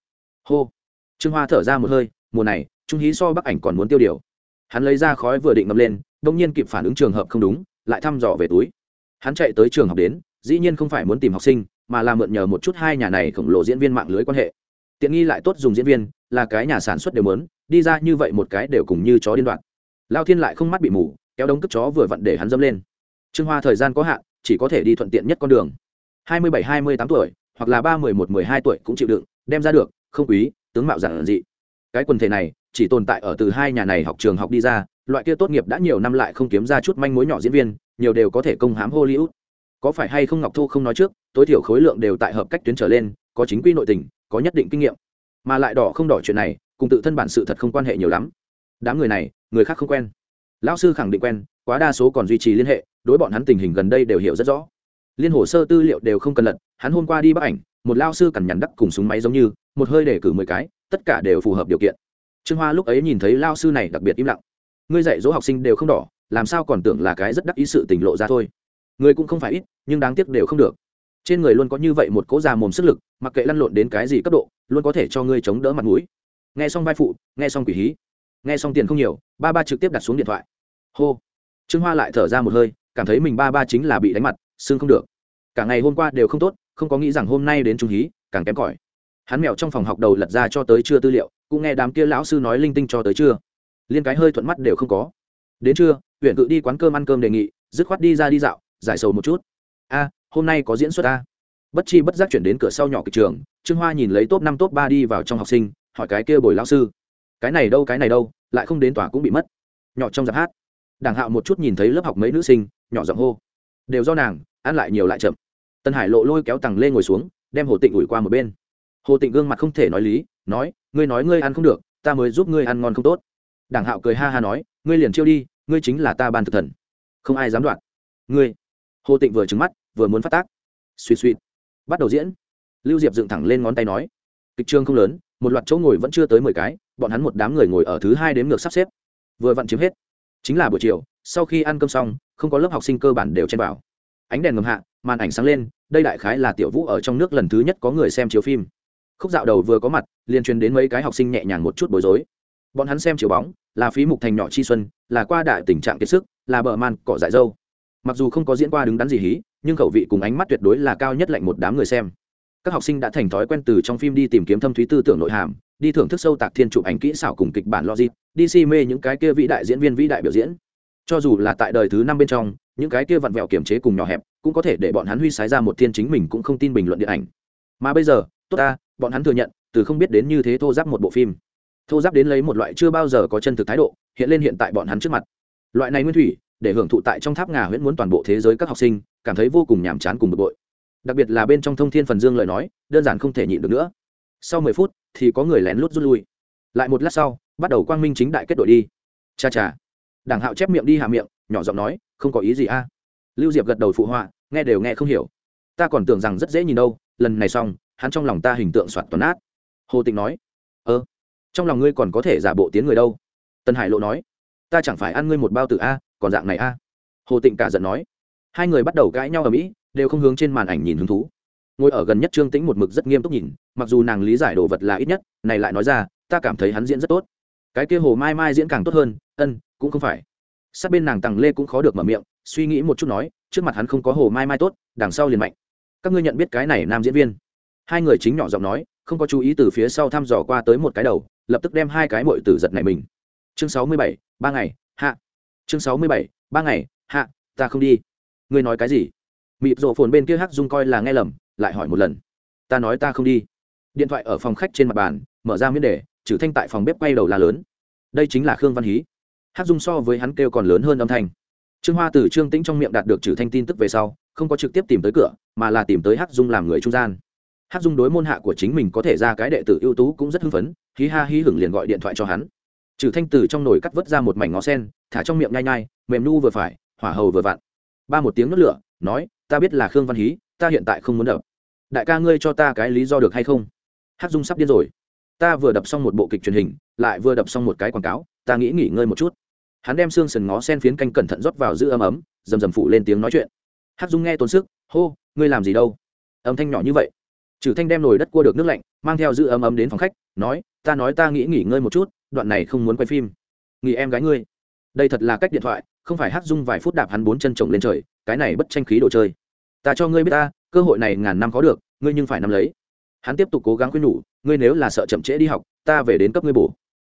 Hô. Trương hoa thở ra một hơi, mùa này, trung hí so bắc ảnh còn muốn tiêu điều. Hắn lấy ra khói vừa định ngập lên, đông nhiên kịp phản ứng trường hợp không đúng, lại thăm dò về túi. Hắn chạy tới trường học đến, dĩ nhiên không phải muốn tìm học sinh, mà là mượn nhờ một chút hai nhà này khổng lồ diễn viên mạng lưới quan hệ. Tiện nghi lại tốt dùng diễn viên, là cái nhà sản xuất đều mớn đi ra như vậy một cái đều cùng như chó điên đoạn. Lao thiên lại không mắt bị mù, kéo đống cất chó vừa vặn để hắn dâm lên trương hoa thời gian có hạn, chỉ có thể đi thuận tiện nhất con đường. Hai mươi bảy, hai mươi tám tuổi, hoặc là ba mười một, mười hai tuổi cũng chịu đựng, đem ra được, không quý, tướng mạo giản dị. Cái quần thể này, chỉ tồn tại ở từ hai nhà này học trường học đi ra, loại kia tốt nghiệp đã nhiều năm lại không kiếm ra chút manh mối nhỏ diễn viên, nhiều đều có thể công hám hollywood. Có phải hay không ngọc thu không nói trước, tối thiểu khối lượng đều tại hợp cách tuyến trở lên, có chính quy nội tình, có nhất định kinh nghiệm. Mà lại đỏ không đỏ chuyện này, cùng tự thân bản sự thật không quan hệ nhiều lắm. Đám người này, người khác không quen. Lão sư khẳng định quen, quá đa số còn duy trì liên hệ đối bọn hắn tình hình gần đây đều hiểu rất rõ. Liên hồ sơ tư liệu đều không cần lật, hắn hôm qua đi bắt ảnh, một lao sư cằn nhằn đắc cùng súng máy giống như, một hơi để cử mười cái, tất cả đều phù hợp điều kiện. Trương hoa lúc ấy nhìn thấy lao sư này đặc biệt im lặng. Ngươi dạy dỗ học sinh đều không đỏ, làm sao còn tưởng là cái rất đắc ý sự tình lộ ra thôi. Người cũng không phải ít, nhưng đáng tiếc đều không được. Trên người luôn có như vậy một cố già mồm sức lực, mặc kệ lăn lộn đến cái gì cấp độ, luôn có thể cho ngươi chống đỡ mặt mũi. Nghe xong vai phụ, nghe xong quỷ hí, nghe xong tiền không nhiều, ba ba trực tiếp đặt xuống điện thoại. Hô. Trương hoa lại thở ra một hơi cảm thấy mình ba ba chính là bị đánh mặt, xương không được. Cả ngày hôm qua đều không tốt, không có nghĩ rằng hôm nay đến trung hí, càng kém cỏi. Hắn mèo trong phòng học đầu lật ra cho tới trưa tư liệu, cũng nghe đám kia lão sư nói linh tinh cho tới trưa. Liên cái hơi thuận mắt đều không có. Đến trưa, huyện cự đi quán cơm ăn cơm đề nghị, dứt khoát đi ra đi dạo, giải sầu một chút. A, hôm nay có diễn xuất a. Bất chi bất giác chuyển đến cửa sau nhỏ kịch trường, trương hoa nhìn lấy top năm, top ba đi vào trong học sinh, hỏi cái kia bồi lão sư. Cái này đâu, cái này đâu, lại không đến tòa cũng bị mất. Nhỏ trong giáp hát. Đảng hạo một chút nhìn thấy lớp học mấy nữ sinh nhỏ giọng hô. Đều do nàng, ăn lại nhiều lại chậm. Tân hải lộ lôi kéo tằng lê ngồi xuống, đem hồ tịnh ủi qua một bên. Hồ tịnh gương mặt không thể nói lý, nói, ngươi nói ngươi ăn không được, ta mới giúp ngươi ăn ngon không tốt. Đảng hạo cười ha ha nói, ngươi liền chiêu đi, ngươi chính là ta ban thực thần. Không ai dám đoạt. Ngươi. Hồ tịnh vừa trứng mắt, vừa muốn phát tác. Suy suy bắt đầu diễn. Lưu diệp dựng thẳng lên ngón tay nói, kịch trương không lớn, một loạt chỗ ngồi vẫn chưa tới mười cái, bọn hắn một đám người ngồi ở thứ hai đếm ngược sắp xếp. Vừa vặn chiếm hết. Chính là buổi chiều sau khi ăn cơm xong, không có lớp học sinh cơ bản đều chen vào. Ánh đèn ngầm hạ, màn ảnh sáng lên, đây đại khái là tiểu vũ ở trong nước lần thứ nhất có người xem chiếu phim. Khúc dạo đầu vừa có mặt, liền truyền đến mấy cái học sinh nhẹ nhàng một chút bối rối. Bọn hắn xem chiều bóng, là phí mục thành nhỏ chi xuân, là qua đại tình trạng kiệt sức, là bờ man, cỏ dại dâu. Mặc dù không có diễn qua đứng đắn gì hí, nhưng khẩu vị cùng ánh mắt tuyệt đối là cao nhất lạnh một đám người xem. Các học sinh đã thành thói quen từ trong phim đi tìm kiếm thâm thúy tư tưởng nội hàm, đi thưởng thức sâu tạc thiên chụp ảnh kỹ xảo cùng kịch bản logic, đi si mê những cái kia vĩ đại diễn viên vĩ đại biểu diễn cho dù là tại đời thứ năm bên trong, những cái kia vặn vẹo kiểm chế cùng nhỏ hẹp, cũng có thể để bọn hắn huy sái ra một thiên chính mình cũng không tin bình luận điện ảnh. Mà bây giờ, tốt ta, bọn hắn thừa nhận, từ không biết đến như thế thô giáp một bộ phim. Thô giáp đến lấy một loại chưa bao giờ có chân thực thái độ, hiện lên hiện tại bọn hắn trước mặt. Loại này nguyên thủy, để hưởng thụ tại trong tháp ngà huyễn muốn toàn bộ thế giới các học sinh, cảm thấy vô cùng nhàm chán cùng bực bội. Đặc biệt là bên trong thông thiên phần dương lời nói, đơn giản không thể nhịn được nữa. Sau mười phút, thì có người lén lút rút lui. Lại một lát sau, bắt đầu quang minh chính đại kết đội đi. Cha cha đảng hạo chép miệng đi hạ miệng, nhỏ giọng nói, không có ý gì a. Lưu diệp gật đầu phụ họa, nghe đều nghe không hiểu. Ta còn tưởng rằng rất dễ nhìn đâu, lần này xong, hắn trong lòng ta hình tượng soạt tuấn át hồ tịnh nói, ơ, trong lòng ngươi còn có thể giả bộ tiếng người đâu? Tân hải lộ nói, ta chẳng phải ăn ngươi một bao tử a, còn dạng này a. Hồ tịnh cả giận nói, hai người bắt đầu cãi nhau ở mỹ, đều không hướng trên màn ảnh nhìn hứng thú. Ngồi ở gần nhất trương tĩnh một mực rất nghiêm túc nhìn, mặc dù nàng lý giải đồ vật là ít nhất, này lại nói ra, ta cảm thấy hắn diễn rất tốt. Cái kia hồ mai mai diễn càng tốt hơn, ân cũng không phải. Sát bên nàng tằng lê cũng khó được mở miệng, suy nghĩ một chút nói, trước mặt hắn không có hồ mai mai tốt, đằng sau liền mạnh. Các ngươi nhận biết cái này nam diễn viên? Hai người chính nhỏ giọng nói, không có chú ý từ phía sau thăm dò qua tới một cái đầu, lập tức đem hai cái mội tử giật này mình. Chương sáu mươi bảy, ba ngày, hạ. Chương sáu mươi bảy, ba ngày, hạ, ta không đi. Ngươi nói cái gì? Mịp rộ phồn bên kia hắc dung coi là nghe lầm, lại hỏi một lần. Ta nói ta không đi. Điện thoại ở phòng khách trên mặt bàn, mở ra miễn đề, trừ thanh tại phòng bếp quay đầu la lớn. Đây chính là khương văn hí. Hát dung so với hắn kêu còn lớn hơn âm thanh. Trương hoa từ trương tĩnh trong miệng đạt được trừ thanh tin tức về sau, không có trực tiếp tìm tới cửa, mà là tìm tới Hát dung làm người trung gian. Hát dung đối môn hạ của chính mình có thể ra cái đệ tử ưu tú cũng rất hưng phấn, hí ha hí hửng liền gọi điện thoại cho hắn. Trừ thanh từ trong nồi cắt vớt ra một mảnh ngó sen, thả trong miệng nhai nhai, mềm nu vừa phải, hỏa hầu vừa vặn. Ba một tiếng nước lửa, nói, ta biết là khương văn hí, ta hiện tại không muốn đập. Đại ca ngươi cho ta cái lý do được hay không? Hát dung sắp điên rồi. Ta vừa đập xong một bộ kịch truyền hình, lại vừa đập xong một cái quảng cáo ta nghĩ nghỉ ngơi một chút. Hắn đem xương sần ngó sen phiến canh cẩn thận rót vào giữ ấm ấm dầm dầm phụ lên tiếng nói chuyện. Hát dung nghe tốn sức, hô, ngươi làm gì đâu? Âm thanh nhỏ như vậy. Trừ thanh đem nồi đất cua được nước lạnh, mang theo giữ ấm ấm đến phòng khách, nói, ta nói ta nghĩ nghỉ ngơi một chút, đoạn này không muốn quay phim. Nghỉ em gái ngươi. Đây thật là cách điện thoại, không phải hát dung vài phút đạp hắn bốn chân trồng lên trời, cái này bất tranh khí đồ chơi. Ta cho ngươi biết ta, cơ hội này ngàn năm có được, ngươi nhưng phải nắm lấy. Hắn tiếp tục cố gắng khuyên nhủ, ngươi nếu là sợ chậm trễ đi học, ta về đến cấp ngươi bổ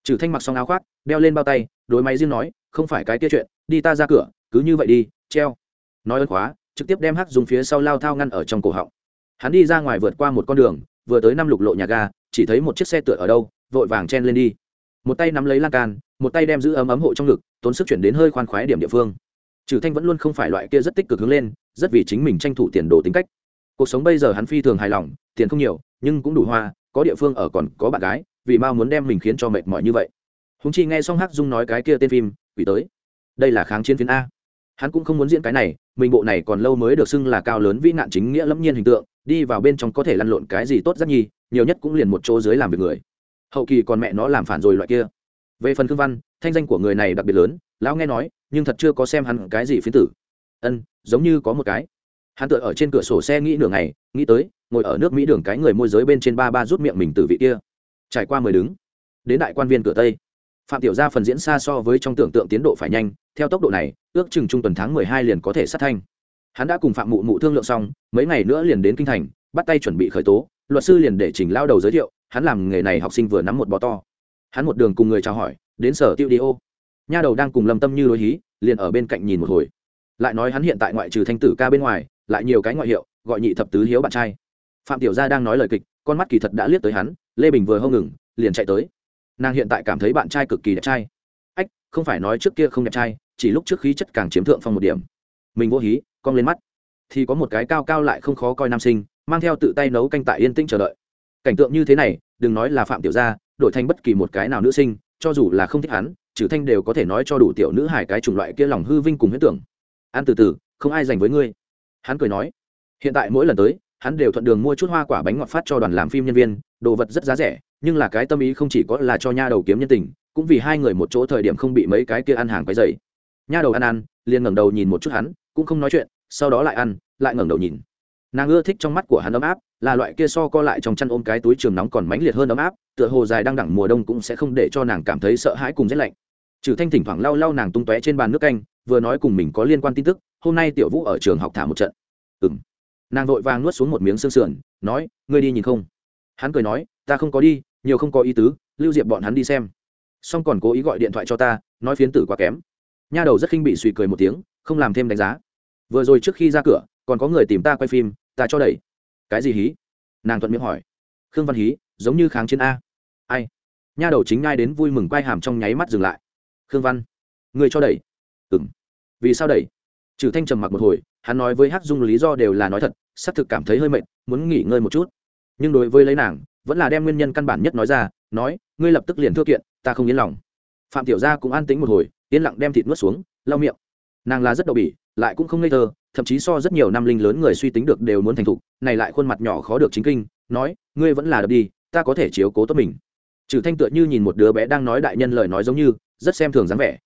trừ thanh mặc xong áo khoác, đeo lên bao tay, đối máy riêng nói, không phải cái kia chuyện, đi ta ra cửa, cứ như vậy đi, treo. Nói ơn khóa, trực tiếp đem hắc dùng phía sau lao thao ngăn ở trong cổ họng. Hắn đi ra ngoài vượt qua một con đường, vừa tới năm lục lộ nhà ga, chỉ thấy một chiếc xe tựa ở đâu, vội vàng chen lên đi. Một tay nắm lấy lan can, một tay đem giữ ấm ấm hộ trong ngực, tốn sức chuyển đến hơi khoan khoái điểm địa phương. Trừ thanh vẫn luôn không phải loại kia rất tích cực hướng lên, rất vì chính mình tranh thủ tiền đồ tính cách. Cuộc sống bây giờ hắn phi thường hài lòng, tiền không nhiều, nhưng cũng đủ hoa, có địa phương ở còn có bạn gái vì mao muốn đem mình khiến cho mệt mỏi như vậy. Húng chi nghe xong hắc dung nói cái kia tên phim, quỷ tới. Đây là kháng chiến phiến a. Hắn cũng không muốn diễn cái này, mình bộ này còn lâu mới được xưng là cao lớn vĩ nạn chính nghĩa lẫm nhiên hình tượng, đi vào bên trong có thể lăn lộn cái gì tốt rất nhi, nhiều nhất cũng liền một chỗ dưới làm việc người. Hậu kỳ còn mẹ nó làm phản rồi loại kia. Về phần khương văn, thanh danh của người này đặc biệt lớn, lão nghe nói, nhưng thật chưa có xem hắn cái gì phiến tử. Ân, giống như có một cái. Hắn tựa ở trên cửa sổ xe nghĩ nửa ngày, nghĩ tới, ngồi ở nước mỹ đường cái người môi giới bên trên ba ba rút miệng mình từ vị kia trải qua mười đứng. Đến đại quan viên cửa tây, phạm tiểu gia phần diễn xa so với trong tưởng tượng tiến độ phải nhanh, theo tốc độ này, ước chừng trung tuần tháng mười hai liền có thể sát thanh hắn đã cùng phạm mụ mụ thương lượng xong, mấy ngày nữa liền đến kinh thành, bắt tay chuẩn bị khởi tố, luật sư liền để trình lao đầu giới thiệu, hắn làm nghề này học sinh vừa nắm một bò to. Hắn một đường cùng người chào hỏi, đến sở tiêu đi ô. Nha đầu đang cùng lâm tâm như đối hí, liền ở bên cạnh nhìn một hồi. Lại nói hắn hiện tại ngoại trừ thanh tử ca bên ngoài, lại nhiều cái ngoại hiệu, gọi nhị thập tứ hiếu bạn trai. Phạm tiểu gia đang nói lời kịch con mắt kỳ thật đã liếc tới hắn, lê bình vừa hông ngừng, liền chạy tới. Nàng hiện tại cảm thấy bạn trai cực kỳ đẹp trai. Ách, không phải nói trước kia không đẹp trai, chỉ lúc trước khí chất càng chiếm thượng phong một điểm. Mình vô hí, cong lên mắt. Thì có một cái cao cao lại không khó coi nam sinh, mang theo tự tay nấu canh tại yên tĩnh chờ đợi. Cảnh tượng như thế này, đừng nói là phạm tiểu gia, đổi thành bất kỳ một cái nào nữ sinh, cho dù là không thích hắn, trừ thanh đều có thể nói cho đủ tiểu nữ hải cái chủng loại kia lòng hư vinh cùng huyết tưởng. Ăn từ từ, không ai dành với ngươi. Hắn cười nói, hiện tại mỗi lần tới hắn đều thuận đường mua chút hoa quả bánh ngọt phát cho đoàn làm phim nhân viên, đồ vật rất giá rẻ, nhưng là cái tâm ý không chỉ có là cho nha đầu kiếm nhân tình, cũng vì hai người một chỗ thời điểm không bị mấy cái kia ăn hàng cái dày nha đầu ăn ăn, liền ngẩng đầu nhìn một chút hắn, cũng không nói chuyện, sau đó lại ăn, lại ngẩng đầu nhìn. Nàng ưa thích trong mắt của hắn ấm áp, là loại kia so co lại trong chăn ôm cái túi trường nóng còn mãnh liệt hơn ấm áp, tựa hồ dài đang đẳng mùa đông cũng sẽ không để cho nàng cảm thấy sợ hãi cùng rét lạnh. Trừ thanh thỉnh thoảng lau lau nàng tung tóe trên bàn nước canh, vừa nói cùng mình có liên quan tin tức, hôm nay tiểu vũ ở trường học thả một trận. Ừng nàng vội vàng nuốt xuống một miếng xương sườn, nói, ngươi đi nhìn không? Hắn cười nói, ta không có đi, nhiều không có ý tứ, lưu diệp bọn hắn đi xem. Xong còn cố ý gọi điện thoại cho ta, nói phiến tử quá kém. Nha đầu rất khinh bị suy cười một tiếng, không làm thêm đánh giá. Vừa rồi trước khi ra cửa, còn có người tìm ta quay phim, ta cho đẩy. Cái gì hí? Nàng thuận miệng hỏi. Khương văn hí, giống như kháng chiến a. Ai? Nha đầu chính ngay đến vui mừng quay hàm trong nháy mắt dừng lại. Khương văn người cho đẩy. Ừng vì sao đẩy? Trừ thanh trầm mặc một hồi hắn nói với hắc dung lý do đều là nói thật, xác thực cảm thấy hơi mệt, muốn nghỉ ngơi một chút. Nhưng đối với lấy nàng, vẫn là đem nguyên nhân căn bản nhất nói ra, nói, ngươi lập tức liền thưa kiện, ta không yên lòng. Phạm tiểu gia cũng an tĩnh một hồi, yên lặng đem thịt nuốt xuống, lau miệng. Nàng là rất đậu bỉ, lại cũng không ngây thơ, thậm chí so rất nhiều năm linh lớn người suy tính được đều muốn thành thục, này lại khuôn mặt nhỏ khó được chính kinh, nói, ngươi vẫn là đập đi, ta có thể chiếu cố tốt mình. Trừ thanh tựa như nhìn một đứa bé đang nói đại nhân lời nói giống như, rất xem thường dáng vẻ.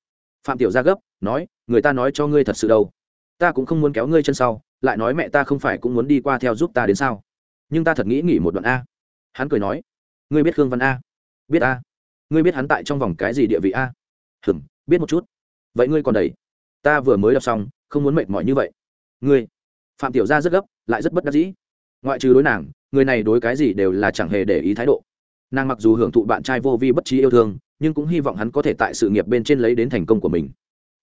Phạm tiểu gia gấp, nói, người ta nói cho ngươi thật sự đâu? Ta cũng không muốn kéo ngươi chân sau, lại nói mẹ ta không phải cũng muốn đi qua theo giúp ta đến sao? Nhưng ta thật nghĩ nghỉ một đoạn a. Hắn cười nói, ngươi biết khương văn a? Biết a. Ngươi biết hắn tại trong vòng cái gì địa vị a? Hừm, biết một chút. Vậy ngươi còn đầy ta vừa mới đọc xong, không muốn mệt mỏi như vậy. Ngươi. Phạm tiểu gia rất gấp, lại rất bất đắc dĩ. Ngoại trừ đối nàng, người này đối cái gì đều là chẳng hề để ý thái độ. Nàng mặc dù hưởng thụ bạn trai vô vi bất trí yêu thương, nhưng cũng hy vọng hắn có thể tại sự nghiệp bên trên lấy đến thành công của mình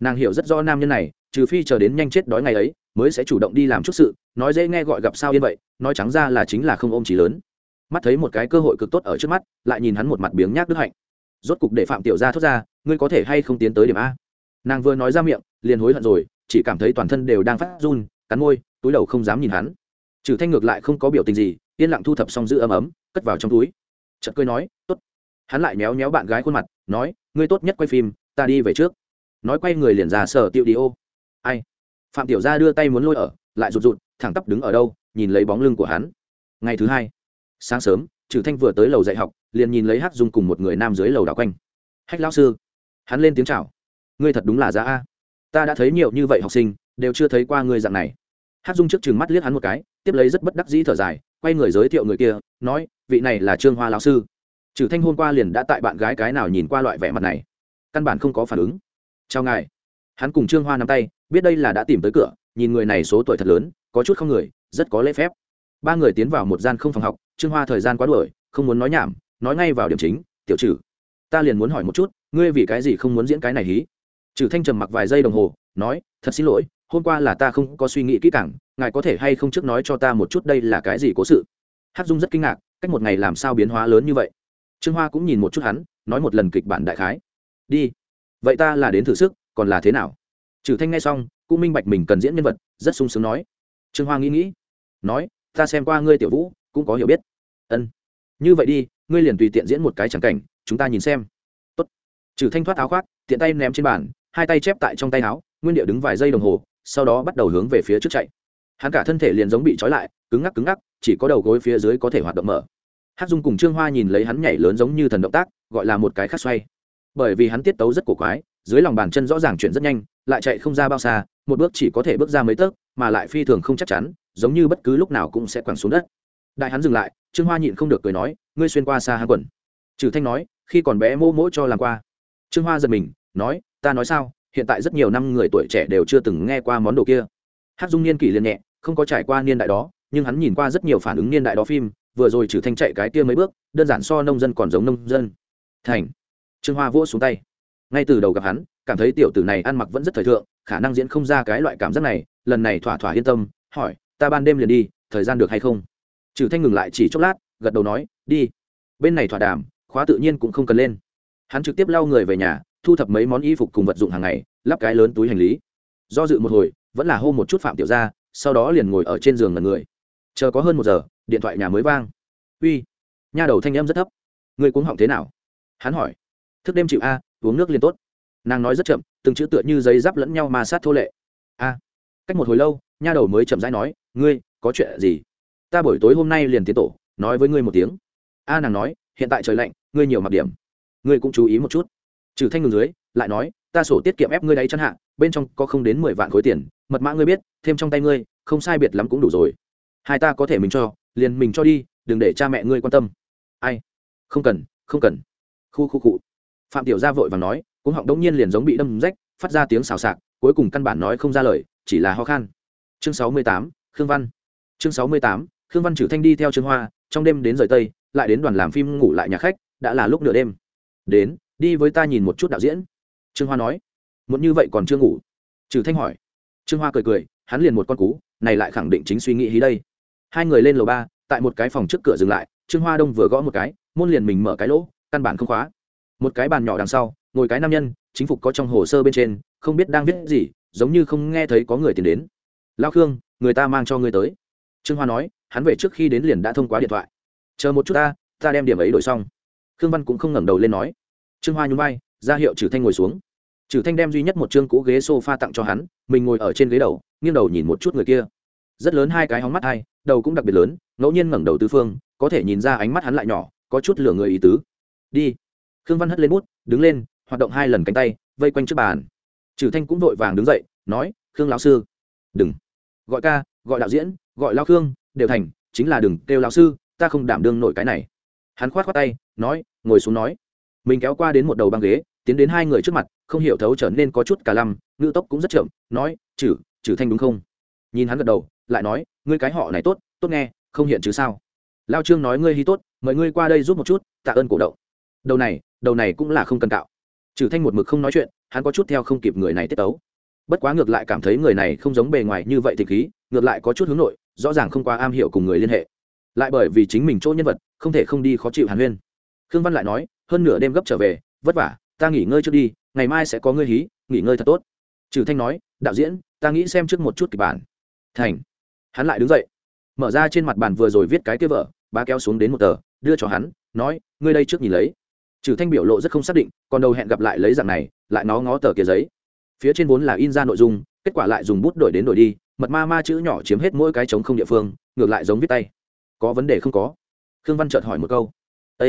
nàng hiểu rất rõ nam nhân này, trừ phi chờ đến nhanh chết đói ngày ấy, mới sẽ chủ động đi làm chút sự, nói dễ nghe gọi gặp sao yên vậy, nói trắng ra là chính là không ôm chỉ lớn. Mắt thấy một cái cơ hội cực tốt ở trước mắt, lại nhìn hắn một mặt biếng nhác đức hạnh. Rốt cục để phạm tiểu gia thốt ra, ngươi có thể hay không tiến tới điểm a? Nàng vừa nói ra miệng, liền hối hận rồi, chỉ cảm thấy toàn thân đều đang phát run, cắn môi, túi đầu không dám nhìn hắn. Trừ thanh ngược lại không có biểu tình gì, yên lặng thu thập xong giữ ấm ấm, cất vào trong túi. Chợt cười nói, tốt. Hắn lại méo méo bạn gái khuôn mặt, nói, ngươi tốt nhất quay phim, ta đi về trước nói quay người liền ra sở tiệu đi ô. Ai? Phạm tiểu gia đưa tay muốn lôi ở, lại rụt rụt, thẳng tắp đứng ở đâu, nhìn lấy bóng lưng của hắn. Ngày thứ hai, sáng sớm trừ thanh vừa tới lầu dạy học, liền nhìn lấy hắc dung cùng một người nam dưới lầu đảo quanh. Hách lão sư. Hắn lên tiếng chào. Ngươi thật đúng là giá a. Ta đã thấy nhiều như vậy học sinh, đều chưa thấy qua ngươi dạng này. Hắc dung trước chừng mắt liếc hắn một cái, tiếp lấy rất bất đắc dĩ thở dài, quay người giới thiệu người kia, nói, vị này là trương hoa lão sư. Trừ thanh hôm qua liền đã tại bạn gái cái nào nhìn qua loại vẻ mặt này. Căn bản không có phản ứng chào ngài. Hắn cùng trương hoa nắm tay, biết đây là đã tìm tới cửa, nhìn người này số tuổi thật lớn, có chút không người, rất có lễ phép. Ba người tiến vào một gian không phòng học, trương hoa thời gian quá đuổi, không muốn nói nhảm, nói ngay vào điểm chính, tiểu trừ, ta liền muốn hỏi một chút, ngươi vì cái gì không muốn diễn cái này hí? Trừ thanh trầm mặc vài giây đồng hồ, nói, thật xin lỗi, hôm qua là ta không có suy nghĩ kỹ càng, ngài có thể hay không trước nói cho ta một chút đây là cái gì cố sự? Hát dung rất kinh ngạc, cách một ngày làm sao biến hóa lớn như vậy? Trương hoa cũng nhìn một chút hắn, nói một lần kịch bản đại khái. Đi vậy ta là đến thử sức, còn là thế nào? Trừ thanh nghe xong, cũng minh bạch mình cần diễn nhân vật, rất sung sướng nói. Trương hoa nghĩ nghĩ, nói, ta xem qua ngươi tiểu vũ, cũng có hiểu biết. Ân. Như vậy đi, ngươi liền tùy tiện diễn một cái chẳng cảnh, chúng ta nhìn xem. Tốt. Trừ thanh thoát áo khoác, tiện tay ném trên bàn, hai tay chép tại trong tay áo, nguyên điệu đứng vài giây đồng hồ, sau đó bắt đầu hướng về phía trước chạy. Hắn cả thân thể liền giống bị trói lại, cứng ngắc cứng ngắc, chỉ có đầu gối phía dưới có thể hoạt động mở. Hát dung cùng trương hoa nhìn lấy hắn nhảy lớn giống như thần động tác, gọi là một cái khắc xoay bởi vì hắn tiết tấu rất cổ quái, dưới lòng bàn chân rõ ràng chuyển rất nhanh, lại chạy không ra bao xa, một bước chỉ có thể bước ra mấy tấc, mà lại phi thường không chắc chắn, giống như bất cứ lúc nào cũng sẽ quẳng xuống đất. Đại hắn dừng lại, trương hoa nhịn không được cười nói, ngươi xuyên qua xa hàng quần. Trừ thanh nói, khi còn bé mô mỗ cho làm qua. Trương hoa giật mình, nói, ta nói sao, hiện tại rất nhiều năm người tuổi trẻ đều chưa từng nghe qua món đồ kia. Hát dung niên kỷ liền nhẹ, không có trải qua niên đại đó, nhưng hắn nhìn qua rất nhiều phản ứng niên đại đó phim, vừa rồi trừ thanh chạy cái kia mấy bước, đơn giản so nông dân còn giống nông dân. Thành trương hoa vỗ xuống tay. Ngay từ đầu gặp hắn, cảm thấy tiểu tử này ăn mặc vẫn rất thời thượng, khả năng diễn không ra cái loại cảm giác này, lần này thỏa thỏa yên tâm, hỏi, ta ban đêm liền đi, thời gian được hay không? Trừ thanh ngừng lại chỉ chốc lát, gật đầu nói, đi. Bên này thỏa đàm, khóa tự nhiên cũng không cần lên. Hắn trực tiếp lau người về nhà, thu thập mấy món y phục cùng vật dụng hàng ngày, lắp cái lớn túi hành lý. Do dự một hồi, vẫn là hô một chút phạm tiểu ra sau đó liền ngồi ở trên giường ngần người. Chờ có hơn một giờ, điện thoại nhà mới vang. Uy, nha đầu thanh em rất thấp. Người cuống họng thế nào? Hắn hỏi thức đêm chịu a, uống nước liền tốt. Nàng nói rất chậm, từng chữ tựa như giấy giáp lẫn nhau mà sát thô lệ. A. Cách một hồi lâu, nha đầu mới chậm rãi nói, ngươi, có chuyện gì? Ta buổi tối hôm nay liền tiến tổ, nói với ngươi một tiếng. A nàng nói, hiện tại trời lạnh, ngươi nhiều mặc điểm. Ngươi cũng chú ý một chút. Trừ thanh ngừng dưới, lại nói, ta sổ tiết kiệm ép ngươi đấy chân hạ, bên trong có không đến mười vạn khối tiền, mật mã ngươi biết, thêm trong tay ngươi, không sai biệt lắm cũng đủ rồi. Hai ta có thể mình cho, liền mình cho đi, đừng để cha mẹ ngươi quan tâm. Ai? Không cần không cần. Khu khu cụ phạm tiểu gia vội và nói cũng họng đống nhiên liền giống bị đâm rách, phát ra tiếng xào xạc, cuối cùng căn bản nói không ra lời, chỉ là ho khan. Chương sáu mươi tám, khương văn. Chương sáu mươi tám, khương văn trừ thanh đi theo trương hoa, trong đêm đến rời tây, lại đến đoàn làm phim ngủ lại nhà khách, đã là lúc nửa đêm. Đến, đi với ta nhìn một chút đạo diễn. Trương hoa nói. Muốn như vậy còn chưa ngủ. Trừ thanh hỏi. Trương hoa cười cười, hắn liền một con cú, này lại khẳng định chính suy nghĩ hí đây. Hai người lên lầu ba, tại một cái phòng trước cửa dừng lại, trương hoa đông vừa gõ một cái, môn liền mình mở cái lỗ, căn bản không khóa một cái bàn nhỏ đằng sau, ngồi cái nam nhân, chính phục có trong hồ sơ bên trên, không biết đang viết gì, giống như không nghe thấy có người tìm đến. Lao khương, người ta mang cho ngươi tới. Trương hoa nói, hắn về trước khi đến liền đã thông qua điện thoại. Chờ một chút ta ta đem điểm ấy đổi xong. Khương văn cũng không ngẩng đầu lên nói. Trương hoa nhún vai, ra hiệu trừ thanh ngồi xuống. Trừ thanh đem duy nhất một chương cũ ghế s o f a tặng cho hắn, mình ngồi ở trên ghế đầu, nghiêng đầu nhìn một chút người kia. Rất lớn hai cái hóng mắt hai, đầu cũng đặc biệt lớn, ngẫu nhiên ngẩng đầu tư phương, có thể nhìn ra ánh mắt hắn lại nhỏ, có chút lửa người ý tứ. Đi khương văn hất lên bút, đứng lên, hoạt động hai lần cánh tay, vây quanh trước bàn. Trừ thanh cũng vội vàng đứng dậy, nói, khương lão sư. Đừng. Gọi ca, gọi đạo diễn, gọi lao khương, đều thành, chính là đừng kêu lão sư, ta không đảm đương nổi cái này. Hắn khoát khoát tay, nói, ngồi xuống nói. Mình kéo qua đến một đầu băng ghế, tiến đến hai người trước mặt, không hiểu thấu trở nên có chút cả lăm, ngữ tốc cũng rất chậm, nói chử chử thanh đúng không? Nhìn hắn gật đầu, lại nói, ngươi cái họ này tốt tốt nghe, không hiện chứ sao? Lao trương nói ngươi hy tốt, mời ngươi qua đây giúp một chút, tạ ơn cổ động đầu này đầu này cũng là không cần cạo. Trừ thanh một mực không nói chuyện, hắn có chút theo không kịp người này tiết tấu. Bất quá ngược lại cảm thấy người này không giống bề ngoài như vậy thì khí, ngược lại có chút hướng nội, rõ ràng không quá am hiểu cùng người liên hệ. Lại bởi vì chính mình chỗ nhân vật, không thể không đi khó chịu hàn huyên. Khương văn lại nói, hơn nửa đêm gấp trở về, vất vả, ta nghỉ ngơi trước đi, ngày mai sẽ có ngươi hí, nghỉ ngơi thật tốt. Trừ thanh nói, đạo diễn, ta nghĩ xem trước một chút kịch bản. Thành, hắn lại đứng dậy, mở ra trên mặt bàn vừa rồi viết cái kia vợ ba kéo xuống đến một tờ, đưa cho hắn, nói, ngươi đây trước nhìn lấy trừ thanh biểu lộ rất không xác định, còn đầu hẹn gặp lại lấy dạng này, lại nó ngó tờ kia giấy. Phía trên vốn là in ra nội dung, kết quả lại dùng bút đổi đến đổi đi, mật ma ma chữ nhỏ chiếm hết mỗi cái trống không địa phương, ngược lại giống viết tay. Có vấn đề không có? Khương văn chợt hỏi một câu. Â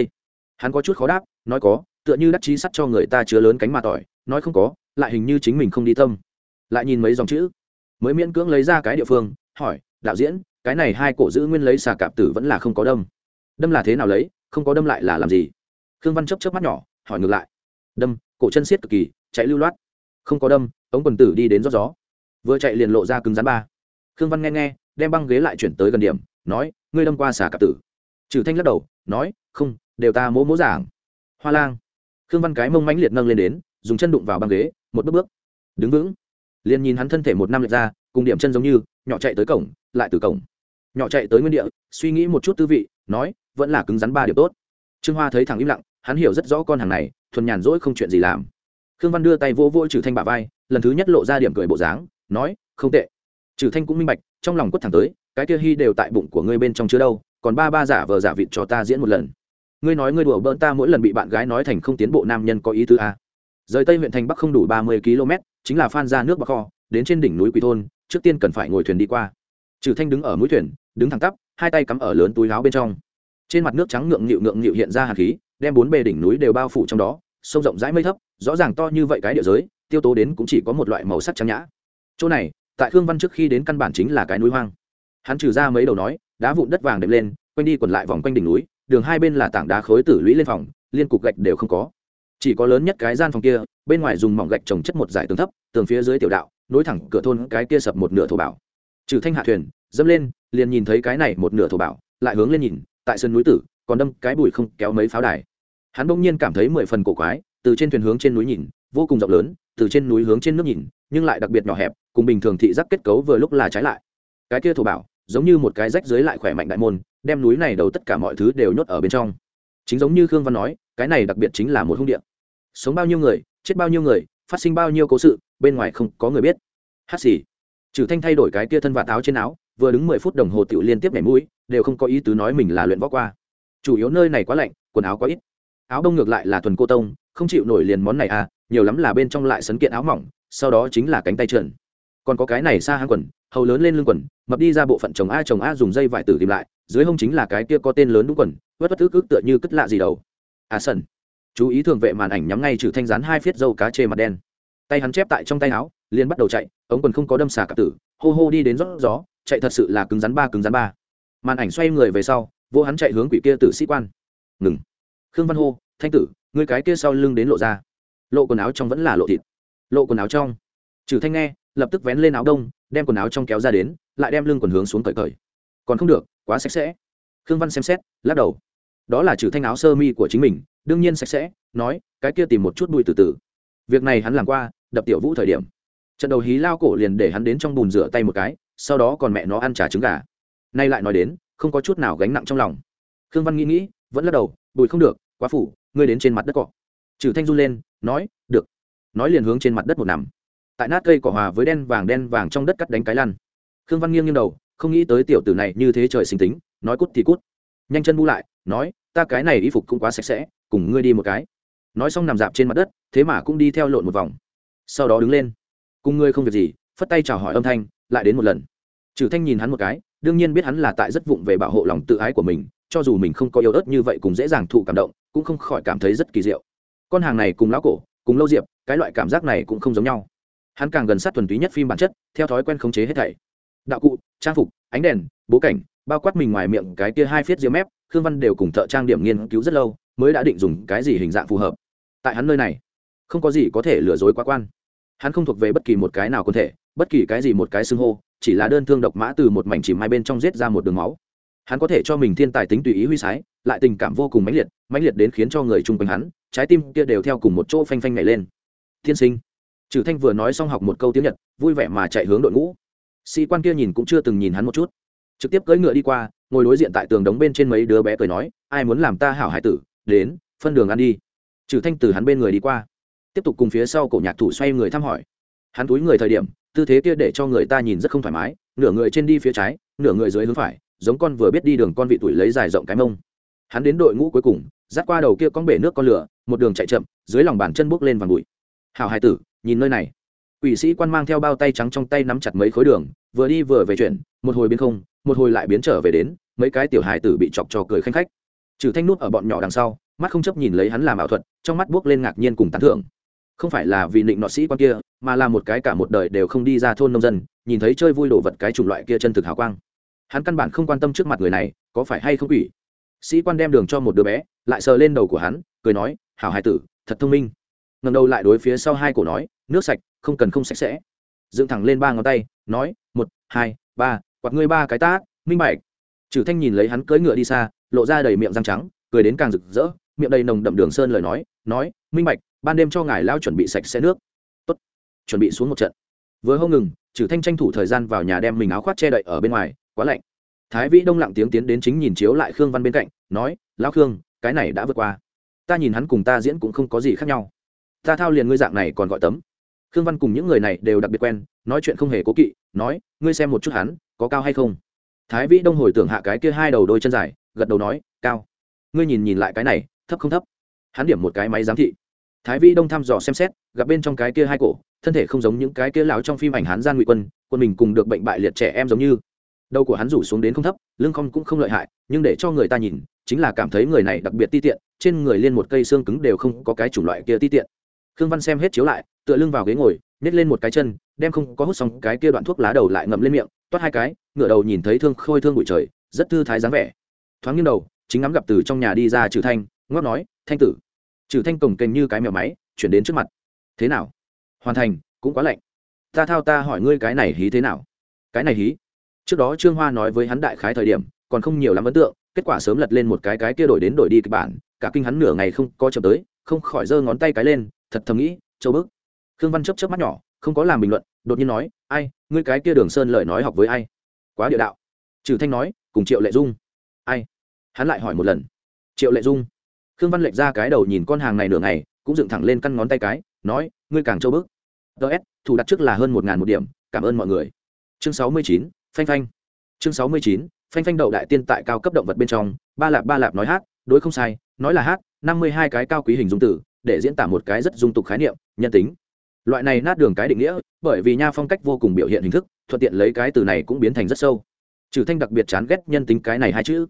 hắn có chút khó đáp, nói có, tựa như đắc chí sắt cho người ta chứa lớn cánh mà tỏi, nói không có, lại hình như chính mình không đi tâm. Lại nhìn mấy dòng chữ. Mới miễn cưỡng lấy ra cái địa phương, hỏi, đạo diễn, cái này hai cổ giữ nguyên lấy xà cạp tử vẫn là không có đâm. Đâm là thế nào lấy, không có đâm lại là làm gì? Khương văn chấp chấp mắt nhỏ, hỏi ngược lại. Đâm, cổ chân siết cực kỳ, chạy lưu loát. Không có đâm, ống quần tử đi đến rót gió. Vừa chạy liền lộ ra cứng rắn ba. Khương văn nghe nghe, đem băng ghế lại chuyển tới gần điểm, nói, ngươi đâm qua xà cạp tử. Trừ thanh lắc đầu, nói, không, đều ta mỗ mỗ giảng. Hoa lang. Khương văn cái mông mãnh liệt nâng lên đến, dùng chân đụng vào băng ghế, một bước bước. Đứng vững. Liền nhìn hắn thân thể một năm lệch ra, cùng điểm chân giống như, nhỏ chạy tới cổng, lại từ cổng. Nhỏ chạy tới nguyên địa, suy nghĩ một chút tư vị, nói, vẫn là cứng rắn ba điểm tốt. Trương hoa thấy thằng im lặng hắn hiểu rất rõ con hàng này, thuần nhàn rỗi không chuyện gì làm. Khương văn đưa tay vỗ vỗ trừ thanh bà vai, lần thứ nhất lộ ra điểm cười bộ dáng, nói, không tệ. Trừ thanh cũng minh bạch, trong lòng quất thẳng tới, cái kia hy đều tại bụng của ngươi bên trong chứa đâu, còn ba ba giả vờ giả vịt cho ta diễn một lần. Ngươi nói ngươi đùa bỡn ta mỗi lần bị bạn gái nói thành không tiến bộ nam nhân có ý tứ a. Rời tây huyện thành bắc không đủ ba mươi km chính là phan ra nước bắc kho, đến trên đỉnh núi quỳ thôn, trước tiên cần phải ngồi thuyền đi qua. Trừ thanh đứng ở mũi thuyền, đứng thẳng tắp, hai tay cắm ở lớn túi láo bên trong. Trên mặt nước trắng ngượng nghịu ngượng nghịu hiện ra hạt khí đem bốn bề đỉnh núi đều bao phủ trong đó, sông rộng rãi mây thấp, rõ ràng to như vậy cái địa giới, tiêu tố đến cũng chỉ có một loại màu sắc trắng nhã. Chỗ này, tại khương văn trước khi đến căn bản chính là cái núi hoang. Hắn trừ ra mấy đầu nói, đá vụn đất vàng đệm lên, quanh đi quẩn lại vòng quanh đỉnh núi, đường hai bên là tảng đá khối tử lũy lên phòng, liên cục gạch đều không có. Chỉ có lớn nhất cái gian phòng kia, bên ngoài dùng mỏng gạch trồng chất một dải tường thấp, tường phía dưới tiểu đạo, nối thẳng cửa thôn cái kia sập một nửa thổ bảo. Trừ thanh hạ thuyền, dẫm lên, liền nhìn thấy cái này một nửa thổ bảo, lại hướng lên nhìn, tại sân núi tử, còn đâm cái bụi không kéo mấy pháo đài hắn bỗng nhiên cảm thấy mười phần cổ quái, từ trên thuyền hướng trên núi nhìn, vô cùng rộng lớn, từ trên núi hướng trên nước nhìn, nhưng lại đặc biệt nhỏ hẹp, cùng bình thường thị giác kết cấu vừa lúc là trái lại. Cái kia thổ bảo, giống như một cái rách dưới lại khỏe mạnh đại môn, đem núi này đầu tất cả mọi thứ đều nhốt ở bên trong. Chính giống như khương văn nói, cái này đặc biệt chính là một hung điện sống bao nhiêu người, chết bao nhiêu người, phát sinh bao nhiêu cố sự, bên ngoài không có người biết. Hát xì. Trừ thanh thay đổi cái kia thân và táo trên áo, vừa đứng mười phút đồng hồ tiểu liên tiếp nhảy mũi, đều không có ý tứ nói mình là luyện võ qua. Chủ yếu nơi này quá lạnh, quần áo quá ít áo đông ngược lại là thuần cô tông, không chịu nổi liền món này à nhiều lắm là bên trong lại sấn kiện áo mỏng, sau đó chính là cánh tay trượn. Còn có cái này xa hang quần, hầu lớn lên lưng quần, mập đi ra bộ phận chồng a chồng a dùng dây vải tử tìm lại, dưới hông chính là cái kia có tên lớn đúng quần, vất vất ức ức tựa như cất lạ gì đầu. À sần. Chú ý thường vệ màn ảnh nhắm ngay trừ thanh rán hai phiết dâu cá chê mặt đen. Tay hắn chép tại trong tay áo, liền bắt đầu chạy, ống quần không có đâm xà cặp tử, hô hô đi đến rót gió, chạy thật sự là cứng rắn ba, cứng rắn ba. Màn ảnh xoay người về sau, vô hắn chạy hướng quỷ kia tử sĩ quan. Ngừng. Khương văn hô thanh tử người cái kia sau lưng đến lộ ra. Lộ quần áo trong vẫn là lộ thịt. Lộ quần áo trong. Trừ thanh nghe, lập tức vén lên áo đông, đem quần áo trong kéo ra đến, lại đem lưng quần hướng xuống cởi cởi. Còn không được, quá sạch sẽ. Khương văn xem xét, lắc đầu. Đó là trừ thanh áo sơ mi của chính mình, đương nhiên sạch sẽ, nói, cái kia tìm một chút bụi từ từ. Việc này hắn làm qua, đập tiểu vũ thời điểm. Trận đầu hí lao cổ liền để hắn đến trong bùn rửa tay một cái, sau đó còn mẹ nó ăn trà trứng gà. Nay lại nói đến, không có chút nào gánh nặng trong lòng. Khương văn nghĩ nghĩ, vẫn lắc đầu bùi không được quá phủ, ngươi đến trên mặt đất cọ. Trừ thanh run lên, nói, được. Nói liền hướng trên mặt đất một nằm. Tại nát cây cỏ hòa với đen vàng đen vàng trong đất cắt đánh cái lăn. Khương văn nghiêng nghiêng đầu, không nghĩ tới tiểu tử này như thế trời sinh tính, nói cút thì cút. Nhanh chân bu lại, nói, ta cái này y phục cũng quá sạch sẽ, cùng ngươi đi một cái. Nói xong nằm dạp trên mặt đất, thế mà cũng đi theo lộn một vòng. Sau đó đứng lên, cùng ngươi không việc gì, phất tay chào hỏi âm thanh, lại đến một lần. Trừ thanh nhìn hắn một cái, đương nhiên biết hắn là tại rất vụng về bảo hộ lòng tự ái của mình cho dù mình không có yếu ớt như vậy cũng dễ dàng thụ cảm động, cũng không khỏi cảm thấy rất kỳ diệu. Con hàng này cùng lão cổ, cùng lâu diệp, cái loại cảm giác này cũng không giống nhau. Hắn càng gần sát thuần túy nhất phim bản chất, theo thói quen khống chế hết thảy. Đạo cụ, trang phục, ánh đèn, bố cảnh, bao quát mình ngoài miệng cái kia hai phiết diêm mép, khương văn đều cùng thợ trang điểm nghiên cứu rất lâu, mới đã định dùng cái gì hình dạng phù hợp. Tại hắn nơi này, không có gì có thể lừa dối quá quan. Hắn không thuộc về bất kỳ một cái nào có thể, bất kỳ cái gì một cái xưng hô, chỉ là đơn thương độc mã từ một mảnh chìm hai bên trong giết ra một đường máu hắn có thể cho mình thiên tài tính tùy ý huy sái, lại tình cảm vô cùng mãnh liệt mãnh liệt đến khiến cho người chung quanh hắn, trái tim kia đều theo cùng một chỗ phanh phanh nhảy lên. Thiên sinh. Trừ thanh vừa nói xong học một câu tiếng nhật, vui vẻ mà chạy hướng đội ngũ. Sĩ quan kia nhìn cũng chưa từng nhìn hắn một chút. Trực tiếp cưỡi ngựa đi qua, ngồi đối diện tại tường đống bên trên mấy đứa bé cười nói, ai muốn làm ta hảo hải tử, đến, phân đường ăn đi. Trừ thanh từ hắn bên người đi qua. Tiếp tục cùng phía sau cổ nhạc thủ xoay người thăm hỏi. Hắn túi người thời điểm, tư thế kia để cho người ta nhìn rất không thoải mái, nửa người trên đi phía trái, nửa người dưới hướng phải giống con vừa biết đi đường con vị tuổi lấy dài rộng cái mông. Hắn đến đội ngũ cuối cùng, dắt qua đầu kia con bể nước con lửa, một đường chạy chậm, dưới lòng bàn chân bước lên vàng bụi. Hào hài tử, nhìn nơi này. Quỷ sĩ quan mang theo bao tay trắng trong tay nắm chặt mấy khối đường, vừa đi vừa về chuyển một hồi biến không, một hồi lại biến trở về đến, mấy cái tiểu hài tử bị chọc cho cười khanh khách. Trừ thanh nút ở bọn nhỏ đằng sau, mắt không chấp nhìn lấy hắn làm ảo thuật, trong mắt buốc lên ngạc nhiên cùng tán thưởng. Không phải là vì định nọ sĩ quan kia, mà là một cái cả một đời đều không đi ra thôn nông dân, nhìn thấy chơi vui đồ vật cái chủng loại kia chân thực hào quang hắn căn bản không quan tâm trước mặt người này, có phải hay không quỷ? Sĩ quan đem đường cho một đứa bé, lại sờ lên đầu của hắn, cười nói, hảo hai tử, thật thông minh. Ngầm đầu lại đối phía sau hai cổ nói, nước sạch, không cần không sạch sẽ. Dựng thẳng lên ba ngón tay, nói, một, hai, ba, quạt ngươi ba cái tác minh bạch. Trừ thanh nhìn lấy hắn cưỡi ngựa đi xa, lộ ra đầy miệng răng trắng, cười đến càng rực rỡ, miệng đầy nồng đậm đường sơn lời nói nói, minh bạch, ban đêm cho ngài lao chuẩn bị sạch sẽ nước. Tốt, chuẩn bị xuống một trận. Vừa hông ngừng trừ thanh tranh thủ thời gian vào nhà đem mình áo khoác che đậy ở bên ngoài quá lạnh. Thái vĩ đông lặng tiếng tiến đến chính nhìn chiếu lại khương văn bên cạnh, nói, lão khương, cái này đã vượt qua. Ta nhìn hắn cùng ta diễn cũng không có gì khác nhau. Ta thao liền ngươi dạng này còn gọi tấm. Khương văn cùng những người này đều đặc biệt quen, nói chuyện không hề cố kỵ, nói, ngươi xem một chút hắn, có cao hay không? Thái vĩ đông hồi tưởng hạ cái kia hai đầu đôi chân dài, gật đầu nói, cao. Ngươi nhìn nhìn lại cái này, thấp không thấp? Hắn điểm một cái máy giám thị. Thái vĩ đông thăm dò xem xét, gặp bên trong cái kia hai cổ, thân thể không giống những cái kia lão trong phim ảnh hán gian ngụy quân quân mình cùng được bệnh bại liệt trẻ em giống như đầu của hắn rủ xuống đến không thấp, lưng không cũng không lợi hại, nhưng để cho người ta nhìn, chính là cảm thấy người này đặc biệt ti tiện, trên người liên một cây xương cứng đều không có cái chủng loại kia ti tiện. Khương văn xem hết chiếu lại, tựa lưng vào ghế ngồi, nhét lên một cái chân, đem không có hút xong cái kia đoạn thuốc lá đầu lại ngậm lên miệng, toát hai cái ngựa đầu nhìn thấy thương khôi thương bụi trời, rất thư thái dáng vẻ. Thoáng nghiêng đầu, chính ngắm gặp từ trong nhà đi ra trừ thanh ngót nói, thanh tử. Trừ thanh cổng kềnh như cái mèo máy, chuyển đến trước mặt. Thế nào? Hoàn thành, cũng quá lạnh. Ta thao ta hỏi ngươi cái này hí thế nào? Cái này hí? Trước đó trương hoa nói với hắn đại khái thời điểm, còn không nhiều lắm ấn tượng, kết quả sớm lật lên một cái cái kia đổi đến đổi đi kịch bản, cả kinh hắn nửa ngày không có chậm tới, không khỏi giơ ngón tay cái lên, thật thầm nghĩ, châu bức. Khương văn chấp chấp mắt nhỏ, không có làm bình luận, đột nhiên nói, ai, ngươi cái kia đường sơn lời nói học với ai? Quá địa đạo. Trừ thanh nói, cùng triệu lệ dung. Ai? Hắn lại hỏi một lần. Triệu lệ dung. Khương văn lệch ra cái đầu nhìn con hàng này nửa ngày, cũng dựng thẳng lên căn ngón tay cái, nói, ngươi càng châu bức. Ts thủ đặt trước là hơn một ngàn một điểm, cảm ơn mọi người. Chương sáu mươi chín phanh phanh. Chương sáu mươi chín, phanh phanh đậu đại tiên tại cao cấp động vật bên trong. Ba lạp ba lạp nói hát, đối không sai, nói là hát, năm mươi hai cái cao quý hình dung tử, để diễn tả một cái rất dung tục khái niệm, nhân tính. Loại này nát đường cái định nghĩa, bởi vì nha phong cách vô cùng biểu hiện hình thức, thuận tiện lấy cái từ này cũng biến thành rất sâu. Trừ thanh đặc biệt chán ghét nhân tính cái này hai chữ.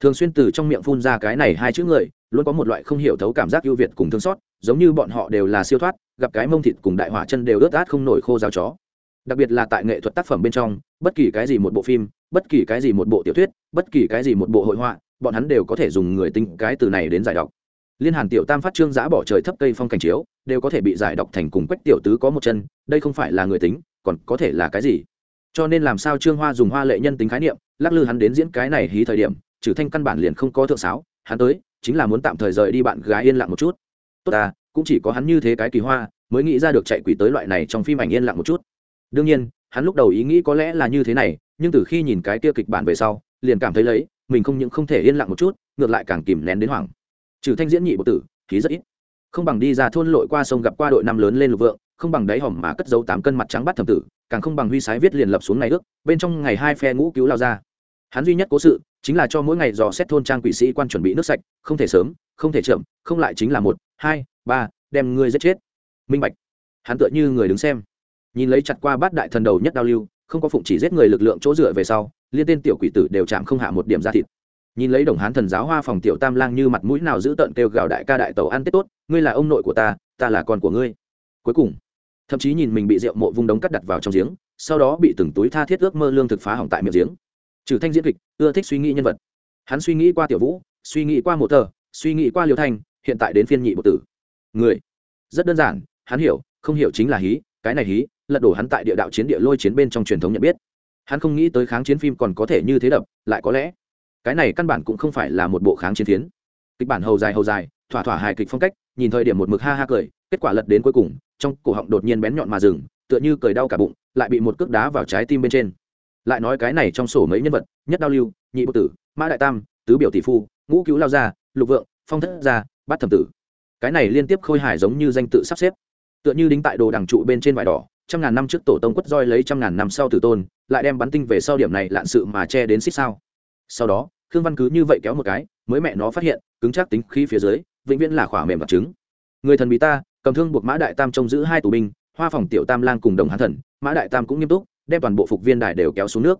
Thường xuyên từ trong miệng phun ra cái này hai chữ người, luôn có một loại không hiểu thấu cảm giác ưu việt cùng thương xót, giống như bọn họ đều là siêu thoát, gặp cái mông thịt cùng đại hỏa chân đều ướt át không nổi khô giáo chó đặc biệt là tại nghệ thuật tác phẩm bên trong, bất kỳ cái gì một bộ phim, bất kỳ cái gì một bộ tiểu thuyết, bất kỳ cái gì một bộ hội họa, bọn hắn đều có thể dùng người tính cái từ này đến giải đọc. Liên hàn tiểu tam phát trương giã bỏ trời thấp cây phong cảnh chiếu, đều có thể bị giải đọc thành cùng quách tiểu tứ có một chân, đây không phải là người tính, còn có thể là cái gì? Cho nên làm sao trương hoa dùng hoa lệ nhân tính khái niệm, lắc lư hắn đến diễn cái này hí thời điểm, trừ thanh căn bản liền không có thượng sáo, hắn tới, chính là muốn tạm thời rời đi bạn gái yên lặng một chút. Tốt ta, cũng chỉ có hắn như thế cái kỳ hoa, mới nghĩ ra được chạy quỷ tới loại này trong phim ảnh yên lặng một chút đương nhiên, hắn lúc đầu ý nghĩ có lẽ là như thế này, nhưng từ khi nhìn cái kia kịch bản về sau, liền cảm thấy lấy, mình không những không thể yên lặng một chút, ngược lại càng kìm nén đến hoảng. Trừ thanh diễn nhị bộ tử, khí rất ít. Không bằng đi ra thôn lội qua sông gặp qua đội năm lớn lên lục vượng, không bằng đáy hòm mà cất dấu tám cân mặt trắng bắt thầm tử, càng không bằng huy sái viết liền lập xuống ngày ước, bên trong ngày hai phe ngũ cứu lao ra. Hắn duy nhất cố sự, chính là cho mỗi ngày dò xét thôn trang quỷ sĩ quan chuẩn bị nước sạch, không thể sớm, không thể chậm, không lại chính là một, hai, ba, đem ngươi giết chết. Minh bạch. Hắn tựa như người đứng xem nhìn lấy chặt qua bát đại thần đầu nhất đao lưu, không có phụng chỉ giết người lực lượng chỗ dựa về sau, liên tên tiểu quỷ tử đều chạm không hạ một điểm ra thịt. Nhìn lấy đồng hán thần giáo hoa phòng tiểu tam lang như mặt mũi nào giữ tận kêu gào đại ca đại tàu ăn tết tốt, ngươi là ông nội của ta ta là con của ngươi. Cuối cùng, thậm chí nhìn mình bị rượu mộ vung đống cắt đặt vào trong giếng, sau đó bị từng túi tha thiết ước mơ lương thực phá hỏng tại miệng giếng. Trừ thanh diễn kịch, ưa thích suy nghĩ nhân vật. Hắn suy nghĩ qua tiểu vũ, suy nghĩ qua một tờ, suy nghĩ qua liêu thanh, hiện tại đến phiên nhị bộ tử. Người. Rất đơn giản, hắn hiểu, không hiểu chính là hí, cái này hí lật đổ hắn tại địa đạo chiến địa lôi chiến bên trong truyền thống nhận biết. Hắn không nghĩ tới kháng chiến phim còn có thể như thế đập, lại có lẽ cái này căn bản cũng không phải là một bộ kháng chiến phiến. Kịch bản hầu dài hầu dài, thỏa thỏa hài kịch phong cách, nhìn thời điểm một mực ha ha cười, kết quả lật đến cuối cùng, trong cổ họng đột nhiên bén nhọn mà dừng, tựa như cười đau cả bụng, lại bị một cước đá vào trái tim bên trên. Lại nói cái này trong sổ mấy nhân vật, nhất đao lưu, nhị bộ tử, mã đại tam, tứ biểu tỷ phu, ngũ cứu lao gia, lục vượng, phong thất gia, bát thẩm tử. Cái này liên tiếp khôi hài giống như danh tự sắp xếp, tựa như đính tại đồ đằng trụ bên trên vải đỏ trăm ngàn năm trước tổ tông quất roi lấy trăm ngàn năm sau tử tôn, lại đem bắn tinh về sau điểm này lạn sự mà che đến xích sao. Sau đó, khương văn cứ như vậy kéo một cái, mới mẹ nó phát hiện, cứng chắc tính khí phía dưới, vĩnh viễn là khỏa mềm vật trứng. Người thần bí ta, cầm thương buộc mã đại tam trông giữ hai tù binh, hoa phòng tiểu tam lang cùng đồng hán thần, mã đại tam cũng nghiêm túc, đem toàn bộ phục viên đài đều kéo xuống nước.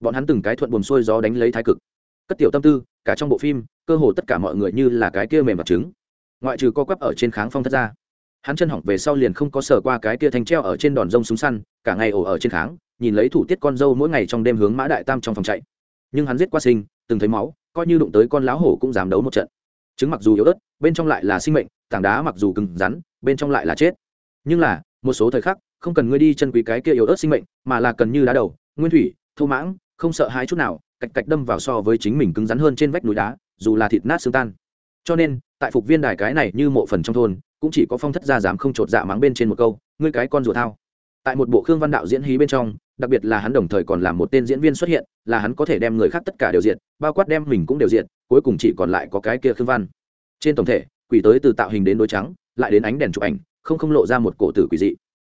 Bọn hắn từng cái thuận buồm xuôi gió đánh lấy thái cực. Cất tiểu tâm tư, cả trong bộ phim, cơ hồ tất cả mọi người như là cái kia mềm vật trứng. Ngoại trừ co quắp ở trên kháng phong thất ra hắn chân hỏng về sau liền không có sờ qua cái kia thanh treo ở trên đòn rông súng săn, cả ngày ổ ở trên kháng, nhìn lấy thủ tiết con dâu mỗi ngày trong đêm hướng mã đại tam trong phòng chạy. Nhưng hắn giết qua sinh, từng thấy máu, coi như đụng tới con lão hổ cũng dám đấu một trận. Trứng mặc dù yếu ớt, bên trong lại là sinh mệnh, tảng đá mặc dù cứng rắn, bên trong lại là chết. Nhưng là, một số thời khắc, không cần ngươi đi chân quý cái kia yếu ớt sinh mệnh, mà là cần như đá đầu, nguyên thủy, thô mãng, không sợ hãi chút nào, cạch cạch đâm vào so với chính mình cứng rắn hơn trên vách núi đá, dù là thịt nát xương tan. Cho nên tại phục viên đài cái này như mộ phần trong thôn, cũng chỉ có phong thất gia dám không chột dạ mắng bên trên một câu, ngươi cái con rùa thao. Tại một bộ khương văn đạo diễn hí bên trong, đặc biệt là hắn đồng thời còn là một tên diễn viên xuất hiện, là hắn có thể đem người khác tất cả đều diện bao quát đem mình cũng đều diện cuối cùng chỉ còn lại có cái kia khương văn. Trên tổng thể, quỷ tới từ tạo hình đến đôi trắng, lại đến ánh đèn chụp ảnh, không không lộ ra một cổ tử quỷ dị.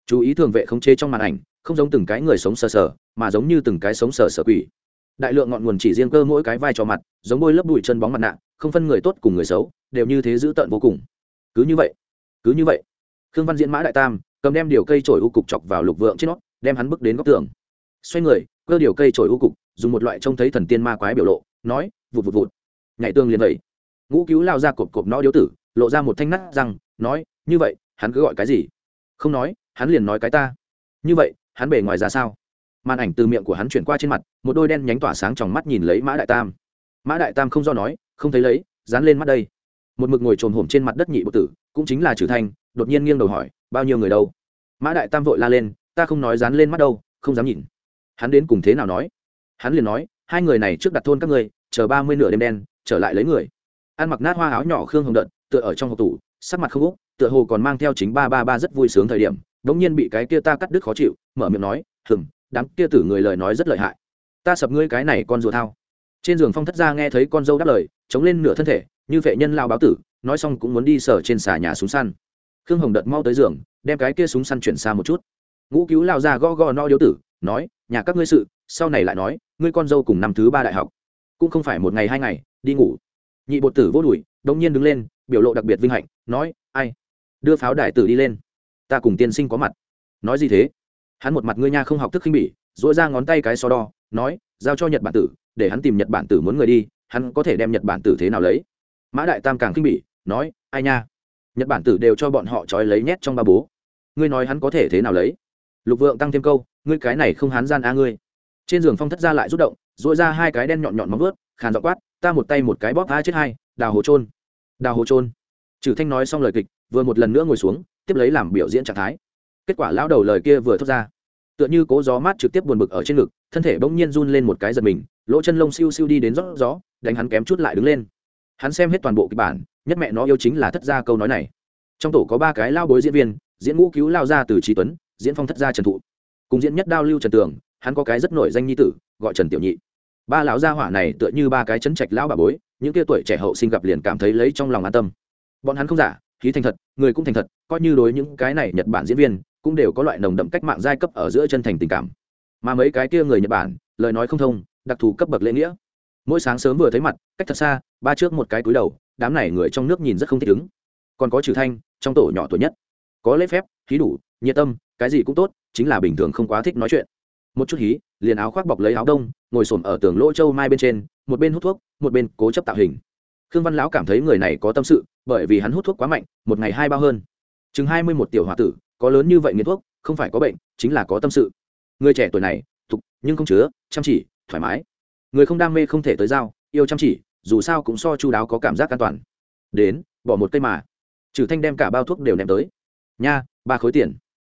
Chú ý thường vệ khống chế trong màn ảnh, không giống từng cái người sống sờ sờ, mà giống như từng cái sống sờ sờ quỷ đại lượng ngọn nguồn chỉ riêng cơ mỗi cái vai cho mặt, giống bôi lớp bụi chân bóng mặt nạ, không phân người tốt cùng người xấu, đều như thế giữ tợn vô cùng. Cứ như vậy, cứ như vậy, khương văn diễn mã đại tam, cầm đem điều cây trổi u cục chọc vào lục vượng trên nó, đem hắn bước đến góc tường. Xoay người, cơ điều cây trổi u cục, dùng một loại trông thấy thần tiên ma quái biểu lộ, nói, vụt vụt vụt. Nhảy tương liền vậy. Ngũ cứu lao ra cột cột nó điếu tử, lộ ra một thanh nát răng, nói, như vậy, hắn cứ gọi cái gì? Không nói, hắn liền nói cái ta. Như vậy, hắn bề ngoài ra sao? Màn ảnh từ miệng của hắn chuyển qua trên mặt, một đôi đen nhánh tỏa sáng trong mắt nhìn lấy mã đại tam. Mã đại tam không do nói, không thấy lấy, dán lên mắt đây. Một mực ngồi trồm hổm trên mặt đất nhị bộ tử, cũng chính là trừ thanh, đột nhiên nghiêng đầu hỏi, bao nhiêu người đâu? Mã đại tam vội la lên, ta không nói dán lên mắt đâu, không dám nhìn. Hắn đến cùng thế nào nói? Hắn liền nói, hai người này trước đặt thôn các ngươi, chờ ba mươi nửa đêm đen, trở lại lấy người. Ăn mặc nát hoa áo nhỏ khương hồng đợt, tựa ở trong hộp tủ, sắc mặt không úc, tựa hồ còn mang theo chính ba ba ba rất vui sướng thời điểm, đống nhiên bị cái kia ta cắt đứt khó chịu, mở miệng nói hừng đám kia tử người lời nói rất lợi hại. Ta sập ngươi cái này con rùa thao. Trên giường phong thất gia nghe thấy con dâu đáp lời, chống lên nửa thân thể, như vệ nhân lao báo tử, nói xong cũng muốn đi sở trên xà nhà súng săn. Khương hồng đợt mau tới giường, đem cái kia súng săn chuyển xa một chút. Ngũ cứu lao ra go go no điếu tử, nói, nhà các ngươi sự, sau này lại nói, ngươi con dâu cùng năm thứ ba đại học. Cũng không phải một ngày hai ngày, đi ngủ. Nhị bột tử vô đùi đông nhiên đứng lên, biểu lộ đặc biệt vinh hạnh, nói, ai? Đưa pháo đại tử đi lên. Ta cùng tiên sinh có mặt. Nói gì thế? Hắn một mặt ngươi nha không học thức khinh bỉ dỗi ra ngón tay cái so đo, nói, giao cho nhật bản tử, để hắn tìm nhật bản tử muốn người đi, hắn có thể đem nhật bản tử thế nào lấy? Mã đại tam càng khinh bỉ, nói, ai nha? Nhật bản tử đều cho bọn họ trói lấy nhét trong ba bố. Ngươi nói hắn có thể thế nào lấy? Lục vượng tăng thêm câu, ngươi cái này không hán gian a ngươi. Trên giường phong thất ra lại rút động dội ra hai cái đen nhọn nhọn móng vớt khàn dọ quát, ta một tay một cái bóp a chết hai, đào hồ trôn đào hồ trôn trừ thanh nói xong lời kịch, vừa một lần nữa ngồi xuống, tiếp lấy làm biểu diễn trạng thái kết quả lão đầu lời kia vừa thốt ra. Tựa như cố gió mát trực tiếp buồn bực ở trên ngực, thân thể bỗng nhiên run lên một cái giật mình, lỗ chân lông siêu siêu đi đến rót gió, đánh hắn kém chút lại đứng lên. Hắn xem hết toàn bộ kịch bản, nhất mẹ nó yêu chính là thất gia câu nói này. Trong tổ có ba cái lao bối diễn viên, diễn ngũ cứu lao ra từ trí tuấn, diễn phong thất gia trần thụ. Cùng diễn nhất đao lưu trần tường, hắn có cái rất nổi danh nhi tử, gọi trần tiểu nhị. Ba lão gia hỏa này tựa như ba cái chấn trạch lão bà bối, những kia tuổi trẻ hậu sinh gặp liền cảm thấy lấy trong lòng an tâm. Bọn hắn không giả, khí thành thật, người cũng thành thật, coi như đối những cái này nhật bản diễn viên cũng đều có loại nồng đậm cách mạng giai cấp ở giữa chân thành tình cảm. Mà mấy cái kia người nhật bản, lời nói không thông, đặc thù cấp bậc lễ nghĩa. Mỗi sáng sớm vừa thấy mặt, cách thật xa, ba trước một cái túi đầu, đám này người trong nước nhìn rất không thích ứng. Còn có trừ thanh, trong tổ nhỏ tuổi nhất. Có lễ phép, khí đủ, nhiệt tâm, cái gì cũng tốt, chính là bình thường không quá thích nói chuyện. Một chút hí, liền áo khoác bọc lấy áo đông, ngồi xổm ở tường lỗ châu mai bên trên, một bên hút thuốc, một bên cố chấp tạo hình. Khương văn lão cảm thấy người này có tâm sự, bởi vì hắn hút thuốc quá mạnh, một ngày hai bao hơn. Chừng hai mươi một tiểu h o a tử có lớn như vậy nghiện thuốc, không phải có bệnh, chính là có tâm sự. Người trẻ tuổi này, thục, nhưng không chứa, chăm chỉ, thoải mái. Người không đam mê không thể tới giao, yêu chăm chỉ, dù sao cũng so chu đáo có cảm giác an toàn. Đến, bỏ một cây mà. Trừ thanh đem cả bao thuốc đều ném tới. Nha, ba khối tiền.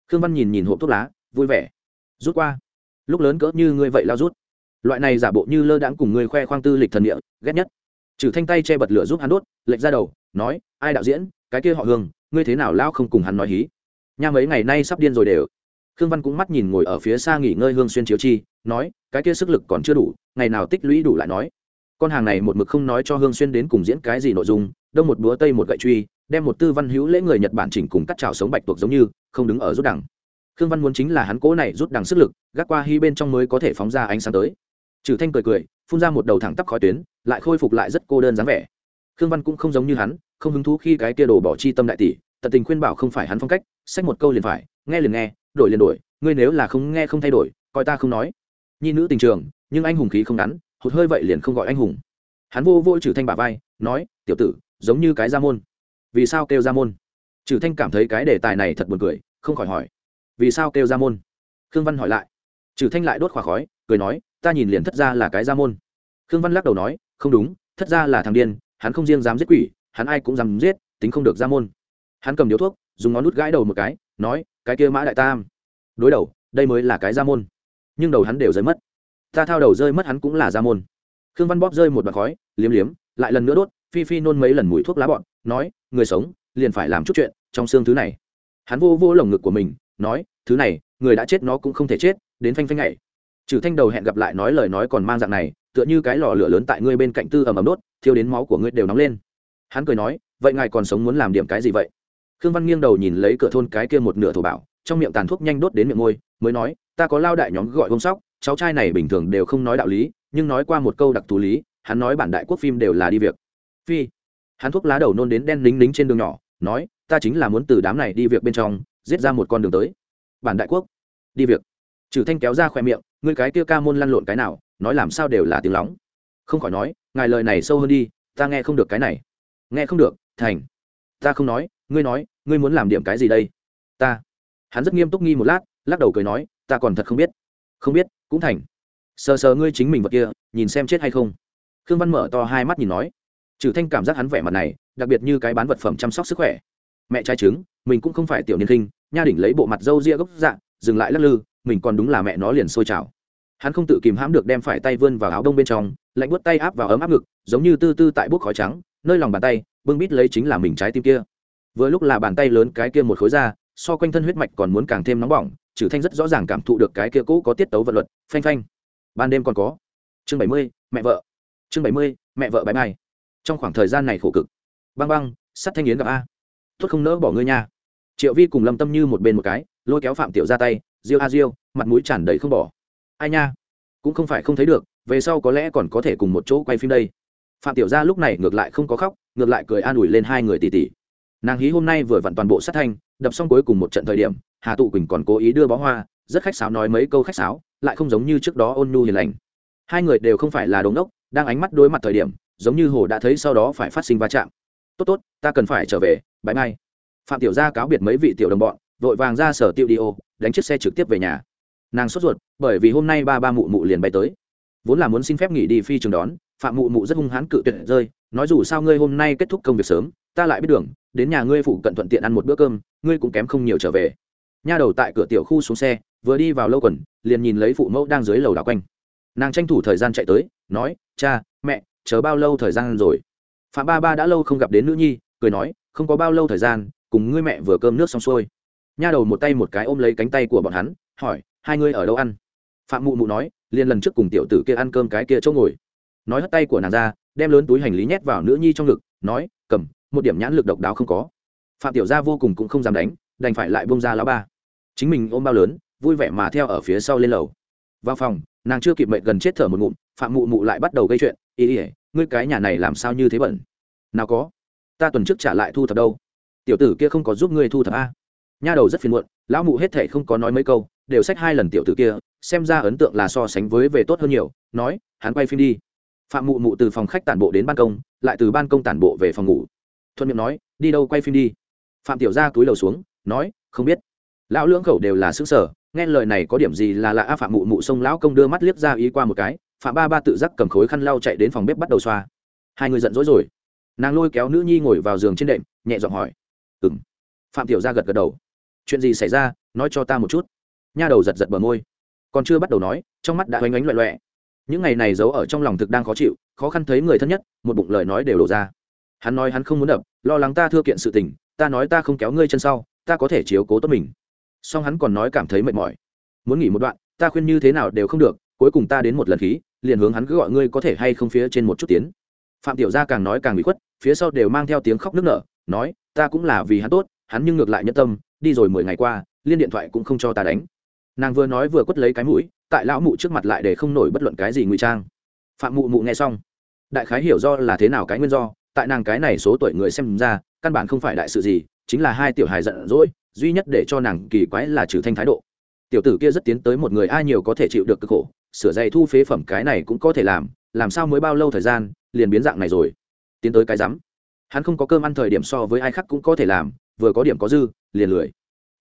Khương văn nhìn nhìn hộp thuốc lá, vui vẻ. Rút qua. Lúc lớn cỡ như ngươi vậy lao rút. Loại này giả bộ như lơ đãng cùng ngươi khoe khoang tư lịch thần địa, ghét nhất. Trừ thanh tay che bật lửa giúp hắn đốt, lệch ra đầu, nói, ai đạo diễn, cái kia họ hương, ngươi thế nào lao không cùng hắn nói hí? Nha mấy ngày nay sắp điên rồi đều. Khương văn cũng mắt nhìn ngồi ở phía xa nghỉ ngơi hương xuyên chiếu chi, nói, cái kia sức lực còn chưa đủ, ngày nào tích lũy đủ lại nói. Con hàng này một mực không nói cho hương xuyên đến cùng diễn cái gì nội dung, đông một búa tây một gậy truy, đem một tư văn hữu lễ người nhật bản chỉnh cùng cắt trào sống bạch tuộc giống như, không đứng ở rút đằng. Khương văn muốn chính là hắn cố này rút đằng sức lực, gác qua hy bên trong mới có thể phóng ra ánh sáng tới. Trừ thanh cười cười, phun ra một đầu thẳng tắp khói tuyến, lại khôi phục lại rất cô đơn dáng vẻ. Khương văn cũng không giống như hắn, không hứng thú khi cái kia đồ bỏ chi tâm đại tỷ, tận tình khuyên bảo không phải hắn phong cách xách một câu liền phải, nghe liền nghe, đổi liền đổi, ngươi nếu là không nghe không thay đổi, coi ta không nói. Nhi nữ tình trường, nhưng anh hùng khí không ngắn, hụt hơi vậy liền không gọi anh hùng. Hắn vô vô trừ thanh bà vai, nói, tiểu tử, giống như cái gia môn. Vì sao kêu gia môn? Trừ thanh cảm thấy cái đề tài này thật buồn cười, không khỏi hỏi. Vì sao kêu gia môn? Khương văn hỏi lại. Trừ thanh lại đốt khỏa khói, cười nói, ta nhìn liền thất ra là cái gia môn. Khương văn lắc đầu nói, không đúng, thất ra là thằng điên, hắn không riêng dám giết quỷ, hắn ai cũng dám giết, tính không được gia môn. Hắn cầm điếu thuốc dùng ngón nút gãi đầu một cái, nói, cái kia mã đại tam. Đối đầu, đây mới là cái ra môn. Nhưng đầu hắn đều rơi mất. Ta thao đầu rơi mất hắn cũng là ra môn. Khương văn bóp rơi một bạt khói, liếm liếm, lại lần nữa đốt, phi phi nôn mấy lần mùi thuốc lá bọn nói, người sống, liền phải làm chút chuyện trong xương thứ này. Hắn vô vô lồng ngực của mình, nói, thứ này, người đã chết nó cũng không thể chết, đến phanh phanh ngày trừ thanh đầu hẹn gặp lại nói lời nói còn mang dạng này, tựa như cái lò lửa lớn tại ngươi bên cạnh tư ầm ầm đốt, thiêu đến máu của ngươi đều nóng lên. Hắn cười nói, vậy ngài còn sống muốn làm điểm cái gì vậy? Khương văn nghiêng đầu nhìn lấy cửa thôn cái kia một nửa thổ bảo, trong miệng tàn thuốc nhanh đốt đến miệng môi, mới nói, ta có lao đại nhóm gọi bông sóc, cháu trai này bình thường đều không nói đạo lý, nhưng nói qua một câu đặc thù lý, hắn nói bản đại quốc phim đều là đi việc. Phi, hắn thuốc lá đầu nôn đến đen lính lính trên đường nhỏ, nói, ta chính là muốn từ đám này đi việc bên trong, giết ra một con đường tới. Bản đại quốc, đi việc. Trừ thanh kéo ra khoe miệng, ngươi cái kia ca môn lăn lộn cái nào, nói làm sao đều là tiếng lóng. Không khỏi nói, ngài lời này sâu hơn đi, ta nghe không được cái này. Nghe không được, thành. Ta không nói ngươi nói ngươi muốn làm điểm cái gì đây? Ta. Hắn rất nghiêm túc nghi một lát lắc đầu cười nói ta còn thật không biết. Không biết cũng thành. Sờ sờ ngươi chính mình vật kia nhìn xem chết hay không. Khương văn mở to hai mắt nhìn nói. Trừ thanh cảm giác hắn vẻ mặt này đặc biệt như cái bán vật phẩm chăm sóc sức khỏe. Mẹ trai trứng mình cũng không phải tiểu niên kinh, nha đỉnh lấy bộ mặt râu ria gốc dạng, dừng lại lắc lư mình còn đúng là mẹ nó liền sôi trào hắn không tự kìm hãm được đem phải tay vươn vào áo đông bên trong lạnh buốt tay áp vào ấm áp ngực giống như tư tư tại bút khói trắng nơi lòng bàn tay bưng bít lấy chính là mình trái tim kia vừa lúc là bàn tay lớn cái kia một khối da so quanh thân huyết mạch còn muốn càng thêm nóng bỏng trừ thanh rất rõ ràng cảm thụ được cái kia cũ có tiết tấu vật luật, phanh phanh. Ban đêm còn có. Chương bảy mươi, mẹ vợ. Chương bảy mươi, mẹ vợ bãi mai. Trong khoảng thời gian này khổ cực. Băng băng, sắt thanh yến gặp a. Tuất không nỡ bỏ ngươi nha. Triệu vi cùng lâm tâm như một bên một cái, lôi kéo phạm tiểu ra tay diêu a diêu mặt mũi tràn đầy không bỏ. Ai nha? Cũng không phải không thấy được, về sau có lẽ còn có thể cùng một chỗ quay phim đây. Phạm tiểu gia lúc này ngược lại không có khóc, ngược lại cười an ủi lên hai người tỷ tỷ nàng hí hôm nay vừa vặn toàn bộ sát thanh, đập xong cuối cùng một trận thời điểm, hà tụ quỳnh còn cố ý đưa bó hoa, rất khách sáo nói mấy câu khách sáo, lại không giống như trước đó ôn nhu hiền lành. Hai người đều không phải là đống đốc đang ánh mắt đối mặt thời điểm, giống như hồ đã thấy sau đó phải phát sinh va chạm. Tốt tốt, ta cần phải trở về bãi mai phạm tiểu gia cáo biệt mấy vị tiểu đồng bọn, vội vàng ra sở tiêu đi ô, đánh chiếc xe trực tiếp về nhà. Nàng sốt ruột, bởi vì hôm nay ba ba mụ mụ liền bay tới. Vốn là muốn xin phép nghỉ đi phi trường đón, phạm mụ mụ rất hung hãn cự tuyệt rơi, nói dù sao ngươi hôm nay kết thúc công việc sớm, ta lại biết đường đến nhà ngươi phụ cận thuận tiện ăn một bữa cơm, ngươi cũng kém không nhiều trở về. Nha đầu tại cửa tiểu khu xuống xe, vừa đi vào lâu quần, liền nhìn lấy phụ mẫu đang dưới lầu đảo quanh. Nàng tranh thủ thời gian chạy tới, nói, cha, mẹ, chờ bao lâu thời gian rồi? Phạm ba ba đã lâu không gặp đến nữ nhi, cười nói, không có bao lâu thời gian, cùng ngươi mẹ vừa cơm nước xong xuôi. Nha đầu một tay một cái ôm lấy cánh tay của bọn hắn, hỏi, hai ngươi ở đâu ăn? Phạm mụ mụ nói liền lần trước cùng tiểu tử kia ăn cơm cái kia chỗ ngồi. Nói hất tay của nàng ra, đem lớn túi hành lý nhét vào nữ nhi trong ngực, nói, cầm một điểm nhãn lực độc đáo không có. Phạm tiểu gia vô cùng cũng không dám đánh, đành phải lại bông ra lão ba. Chính mình ôm bao lớn, vui vẻ mà theo ở phía sau lên lầu. Vào phòng, nàng chưa kịp mệnh gần chết thở một ngụm, phạm mụ mụ lại bắt đầu gây chuyện. Ý ỉa ngươi cái nhà này làm sao như thế bẩn nào có, ta tuần trước trả lại thu thập đâu. Tiểu tử kia không có giúp ngươi thu thập a. Nha đầu rất phiền muộn, lão mụ hết thể không có nói mấy câu, đều xách hai lần tiểu tử kia, xem ra ấn tượng là so sánh với về tốt hơn nhiều, nói, hắn quay phim đi. Phạm mụ mụ từ phòng khách tản bộ đến ban công, lại từ ban công tản bộ về phòng ngủ thuận miệng nói, đi đâu quay phim đi? Phạm tiểu gia túi đầu xuống, nói, không biết. Lão lưỡng khẩu đều là xứ sở nghe lời này có điểm gì là lạ a phạm mụ mụ xông lão công đưa mắt liếc ra ý qua một cái, phạm ba ba tự giác cầm khối khăn lau chạy đến phòng bếp bắt đầu xoa. Hai người giận dỗi rồi. Nàng lôi kéo nữ nhi ngồi vào giường trên đệm, nhẹ giọng hỏi ừ m phạm tiểu gia gật gật đầu, chuyện gì xảy ra? Nói cho ta một chút. Nha đầu giật giật bờ môi, còn chưa bắt đầu nói, trong mắt đã hoành ánh loẹ loẹ. Những ngày này giấu ở trong lòng thực đang khó chịu, khó khăn thấy người thân nhất, một bụng lời nói đều đổ ra hắn nói hắn không muốn đập, lo lắng ta thưa kiện sự tình, ta nói ta không kéo ngươi chân sau, ta có thể chiếu cố tốt mình. Song hắn còn nói cảm thấy mệt mỏi. Muốn nghỉ một đoạn, ta khuyên như thế nào đều không được, cuối cùng ta đến một lần khí, liền hướng hắn cứ gọi ngươi có thể hay không phía trên một chút tiến. Phạm tiểu gia càng nói càng bị khuất, phía sau đều mang theo tiếng khóc nức nở, nói, ta cũng là vì hắn tốt, hắn nhưng ngược lại nhẫn tâm, đi rồi mười ngày qua, liên điện thoại cũng không cho ta đánh. Nàng vừa nói vừa quất lấy cái mũi, tại lão mụ trước mặt lại để không nổi bất luận cái gì ngụy trang. Phạm mụ mụ nghe xong, đại khái hiểu do là thế nào cái nguyên do tại nàng cái này số tuổi người xem ra, căn bản không phải đại sự gì, chính là hai tiểu hài giận dỗi, duy nhất để cho nàng kỳ quái là trừ thanh thái độ. Tiểu tử kia rất tiến tới một người ai nhiều có thể chịu được cực khổ, sửa dạy thu phế phẩm cái này cũng có thể làm làm sao mới bao lâu thời gian, liền biến dạng này rồi. Tiến tới cái rắm. Hắn không có cơm ăn thời điểm so với ai khác cũng có thể làm, vừa có điểm có dư, liền lười.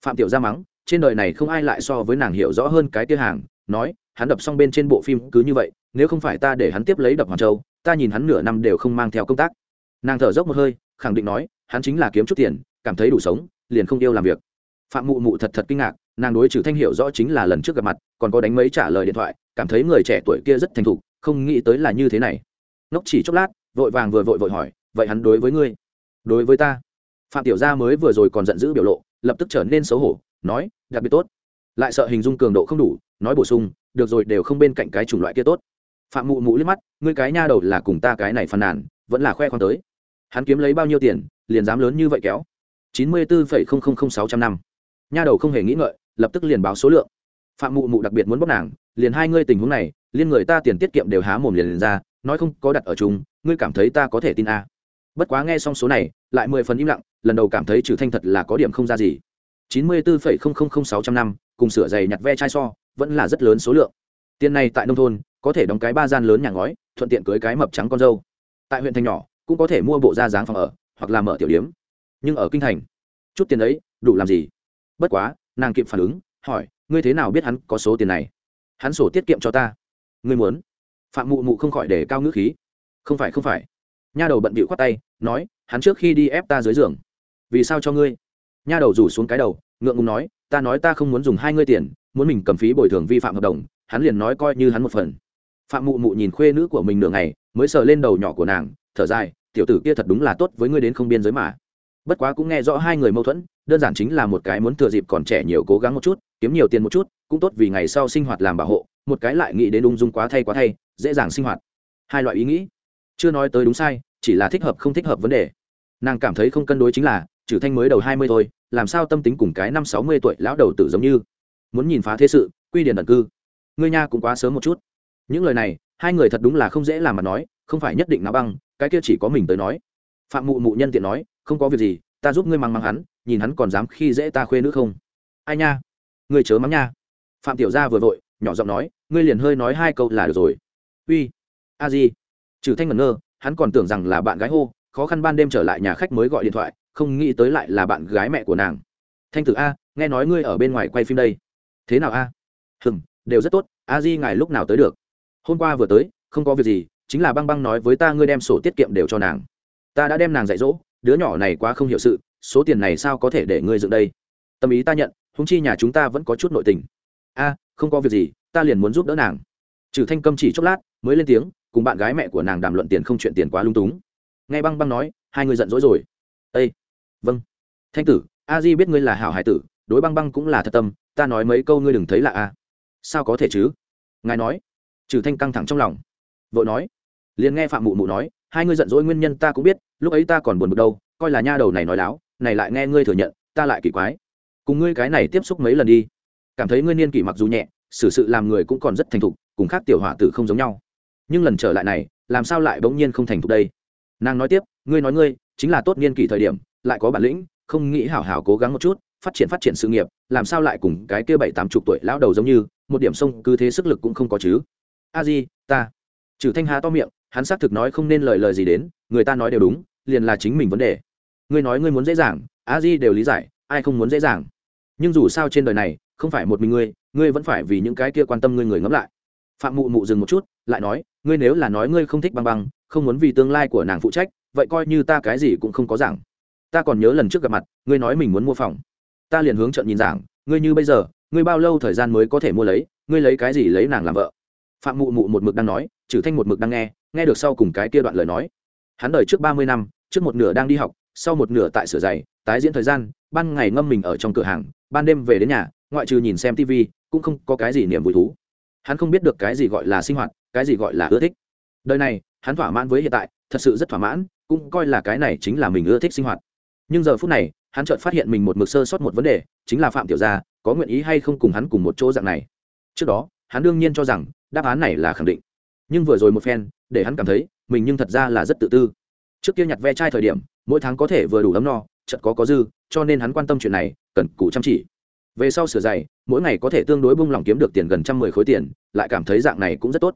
Phạm tiểu ra mắng, trên đời này không ai lại so với nàng hiểu rõ hơn cái kia hàng, nói, hắn đập xong bên trên bộ phim cứ như vậy, nếu không phải ta để hắn tiếp lấy đập hoàng châu, ta nhìn hắn nửa năm đều không mang theo công tác nàng thở dốc một hơi, khẳng định nói, hắn chính là kiếm chút tiền, cảm thấy đủ sống, liền không yêu làm việc. Phạm mụ mụ thật thật kinh ngạc, nàng đối trừ thanh hiểu rõ chính là lần trước gặp mặt, còn có đánh mấy trả lời điện thoại, cảm thấy người trẻ tuổi kia rất thành thục, không nghĩ tới là như thế này. Ngốc chỉ chốc lát, vội vàng vừa vội vội hỏi, vậy hắn đối với ngươi? Đối với ta. Phạm tiểu gia mới vừa rồi còn giận dữ biểu lộ, lập tức trở nên xấu hổ, nói, đặc biệt tốt. Lại sợ hình dung cường độ không đủ, nói bổ sung, được rồi, đều không bên cạnh cái chủng loại kia tốt. Phạm mụ mụ liếc mắt, ngươi cái nha đầu là cùng ta cái này phàn nàn vẫn là khoe khoang tới. Hắn kiếm lấy bao nhiêu tiền liền dám lớn như vậy kéo. chín mươi bốn sáu trăm năm. Nha đầu không hề nghĩ ngợi lập tức liền báo số lượng. Phạm mụ mụ đặc biệt muốn bóc nàng liền hai ngươi tình huống này liên người ta tiền tiết kiệm đều há mồm liền, liền ra nói không có đặt ở chung ngươi cảm thấy ta có thể tin a? À. bất quá nghe xong số này lại mười phần im lặng lần đầu cảm thấy trừ thanh thật là có điểm không ra gì. chín mươi bốn sáu trăm năm cùng sửa giày nhặt ve chai so vẫn là rất lớn số lượng. Tiền này tại nông thôn có thể đóng cái ba gian lớn nhà ngói thuận tiện cưới cái mập trắng con dâu tại huyện thành nhỏ cũng có thể mua bộ da dáng phòng ở hoặc là mở tiểu điếm. Nhưng ở kinh thành, chút tiền ấy đủ làm gì? Bất quá, nàng kịp phản ứng, hỏi, ngươi thế nào biết hắn có số tiền này? Hắn sổ tiết kiệm cho ta. Ngươi muốn? Phạm mụ mụ không khỏi để cao ngữ khí. Không phải không phải. Nha đầu bận bịu khoát tay, nói, hắn trước khi đi ép ta dưới giường. Vì sao cho ngươi? Nha đầu rủ xuống cái đầu, ngượng ngùng nói, ta nói ta không muốn dùng hai ngươi tiền, muốn mình cầm phí bồi thường vi phạm hợp đồng, hắn liền nói coi như hắn một phần phạm mụ mụ nhìn khuê nữ của mình nửa ngày, mới sờ lên đầu nhỏ của nàng, thở dài, tiểu tử kia thật đúng là tốt, với ngươi đến không biên giới mà. Bất quá cũng nghe rõ hai người mâu thuẫn, đơn giản chính là một cái muốn thừa dịp còn trẻ nhiều cố gắng một chút, kiếm nhiều tiền một chút, cũng tốt vì ngày sau sinh hoạt làm bảo hộ, một cái lại nghĩ đến ung dung quá thay quá thay, dễ dàng sinh hoạt. Hai loại ý nghĩ. Chưa nói tới đúng sai, chỉ là thích hợp không thích hợp vấn đề. Nàng cảm thấy không cân đối chính là, trừ thanh mới đầu hai mươi thôi, làm sao tâm tính cùng cái năm sáu mươi tuổi lão đầu tử giống như. Muốn nhìn phá thế sự, quy điển ẩn cư. Ngươi nha cũng quá sớm một chút những lời này, hai người thật đúng là không dễ làm mà nói, không phải nhất định nó băng, cái kia chỉ có mình tới nói. Phạm mụ mụ nhân tiện nói, không có việc gì, ta giúp ngươi mắng mắng hắn, nhìn hắn còn dám khi dễ ta khuê nữ không? Ai nha? Ngươi chớ mắng nha. Phạm tiểu gia vừa vội, nhỏ giọng nói, ngươi liền hơi nói hai câu là được rồi. Uy, a di. Trừ thanh ngẩn ngơ, hắn còn tưởng rằng là bạn gái hô, khó khăn ban đêm trở lại nhà khách mới gọi điện thoại, không nghĩ tới lại là bạn gái mẹ của nàng. Thanh tử a, nghe nói ngươi ở bên ngoài quay phim đây. Thế nào a? Hừng đều rất tốt, a di ngài lúc nào tới được? Hôm qua vừa tới, không có việc gì, chính là băng băng nói với ta ngươi đem sổ tiết kiệm đều cho nàng. Ta đã đem nàng dạy dỗ, đứa nhỏ này quá không hiểu sự, số tiền này sao có thể để ngươi dựng đây? Tâm ý ta nhận húng chi nhà chúng ta vẫn có chút nội tình. A, không có việc gì, ta liền muốn giúp đỡ nàng. Trừ thanh câm chỉ chốc lát, mới lên tiếng, cùng bạn gái mẹ của nàng đàm luận tiền không chuyện tiền quá lung túng. Nghe băng băng nói, hai người giận dỗi rồi. Ây vâng. Thanh tử, a di biết ngươi là hảo hải tử, đối băng băng cũng là thật tâm, ta nói mấy câu ngươi đừng thấy là a. Sao có thể chứ? Ngài nói trừ thanh căng thẳng trong lòng, vội nói, liền nghe phạm mụ mụ nói, hai ngươi giận dỗi nguyên nhân ta cũng biết, lúc ấy ta còn buồn bực đâu, coi là nha đầu này nói láo, này lại nghe ngươi thừa nhận, ta lại kỳ quái. Cùng ngươi cái này tiếp xúc mấy lần đi. Cảm thấy ngươi niên kỷ mặc dù nhẹ, xử sự làm người cũng còn rất thành thục, cùng khác tiểu hỏa tử không giống nhau. Nhưng lần trở lại này, làm sao lại bỗng nhiên không thành thục đây? Nàng nói tiếp, ngươi nói ngươi, chính là tốt niên kỷ thời điểm, lại có bản lĩnh, không nghĩ hảo hảo cố gắng một chút, phát triển phát triển sự nghiệp, làm sao lại cùng cái kia bảy tám chục tuổi lão đầu giống như, một điểm sông cứ thế sức lực cũng không có chứ? A di, ta. Trừ thanh hà to miệng, hắn xác thực nói không nên lời lời gì đến, người ta nói đều đúng, liền là chính mình vấn đề. Ngươi nói ngươi muốn dễ dàng, a di đều lý giải, ai không muốn dễ dàng. Nhưng dù sao trên đời này, không phải một mình ngươi ngươi vẫn phải vì những cái kia quan tâm ngươi người ngẫm lại. Phạm mụ mụ dừng một chút, lại nói, ngươi nếu là nói ngươi không thích băng băng, không muốn vì tương lai của nàng phụ trách, vậy coi như ta cái gì cũng không có giảng. Ta còn nhớ lần trước gặp mặt, ngươi nói mình muốn mua phòng. Ta liền hướng trận nhìn giảng, ngươi như bây giờ, ngươi bao lâu thời gian mới có thể mua lấy, ngươi lấy cái gì lấy nàng làm vợ? Phạm mụ mụ một mực đang nói trừ thanh một mực đang nghe nghe được sau cùng cái kia đoạn lời nói. Hắn đời trước ba mươi năm, trước một nửa đang đi học, sau một nửa tại sửa giày, tái diễn thời gian, ban ngày ngâm mình ở trong cửa hàng, ban đêm về đến nhà, ngoại trừ nhìn xem tv cũng không có cái gì niềm vui thú. Hắn không biết được cái gì gọi là sinh hoạt, cái gì gọi là ưa thích. Đời này, hắn thỏa mãn với hiện tại, thật sự rất thỏa mãn, cũng coi là cái này chính là mình ưa thích sinh hoạt. Nhưng giờ phút này, hắn chợt phát hiện mình một mực sơ sót một vấn đề, chính là phạm tiểu gia, có nguyện ý hay không cùng hắn cùng một chỗ dạng này. Trước đó, hắn đương nhiên cho rằng đáp án này là khẳng định. Nhưng vừa rồi một phen, để hắn cảm thấy, mình nhưng thật ra là rất tự tư. Trước kia nhặt ve chai thời điểm, mỗi tháng có thể vừa đủ ấm no chật có có dư, cho nên hắn quan tâm chuyện này, cần cù chăm chỉ. Về sau sửa giày, mỗi ngày có thể tương đối bung lòng kiếm được tiền gần trăm mười khối tiền, lại cảm thấy dạng này cũng rất tốt.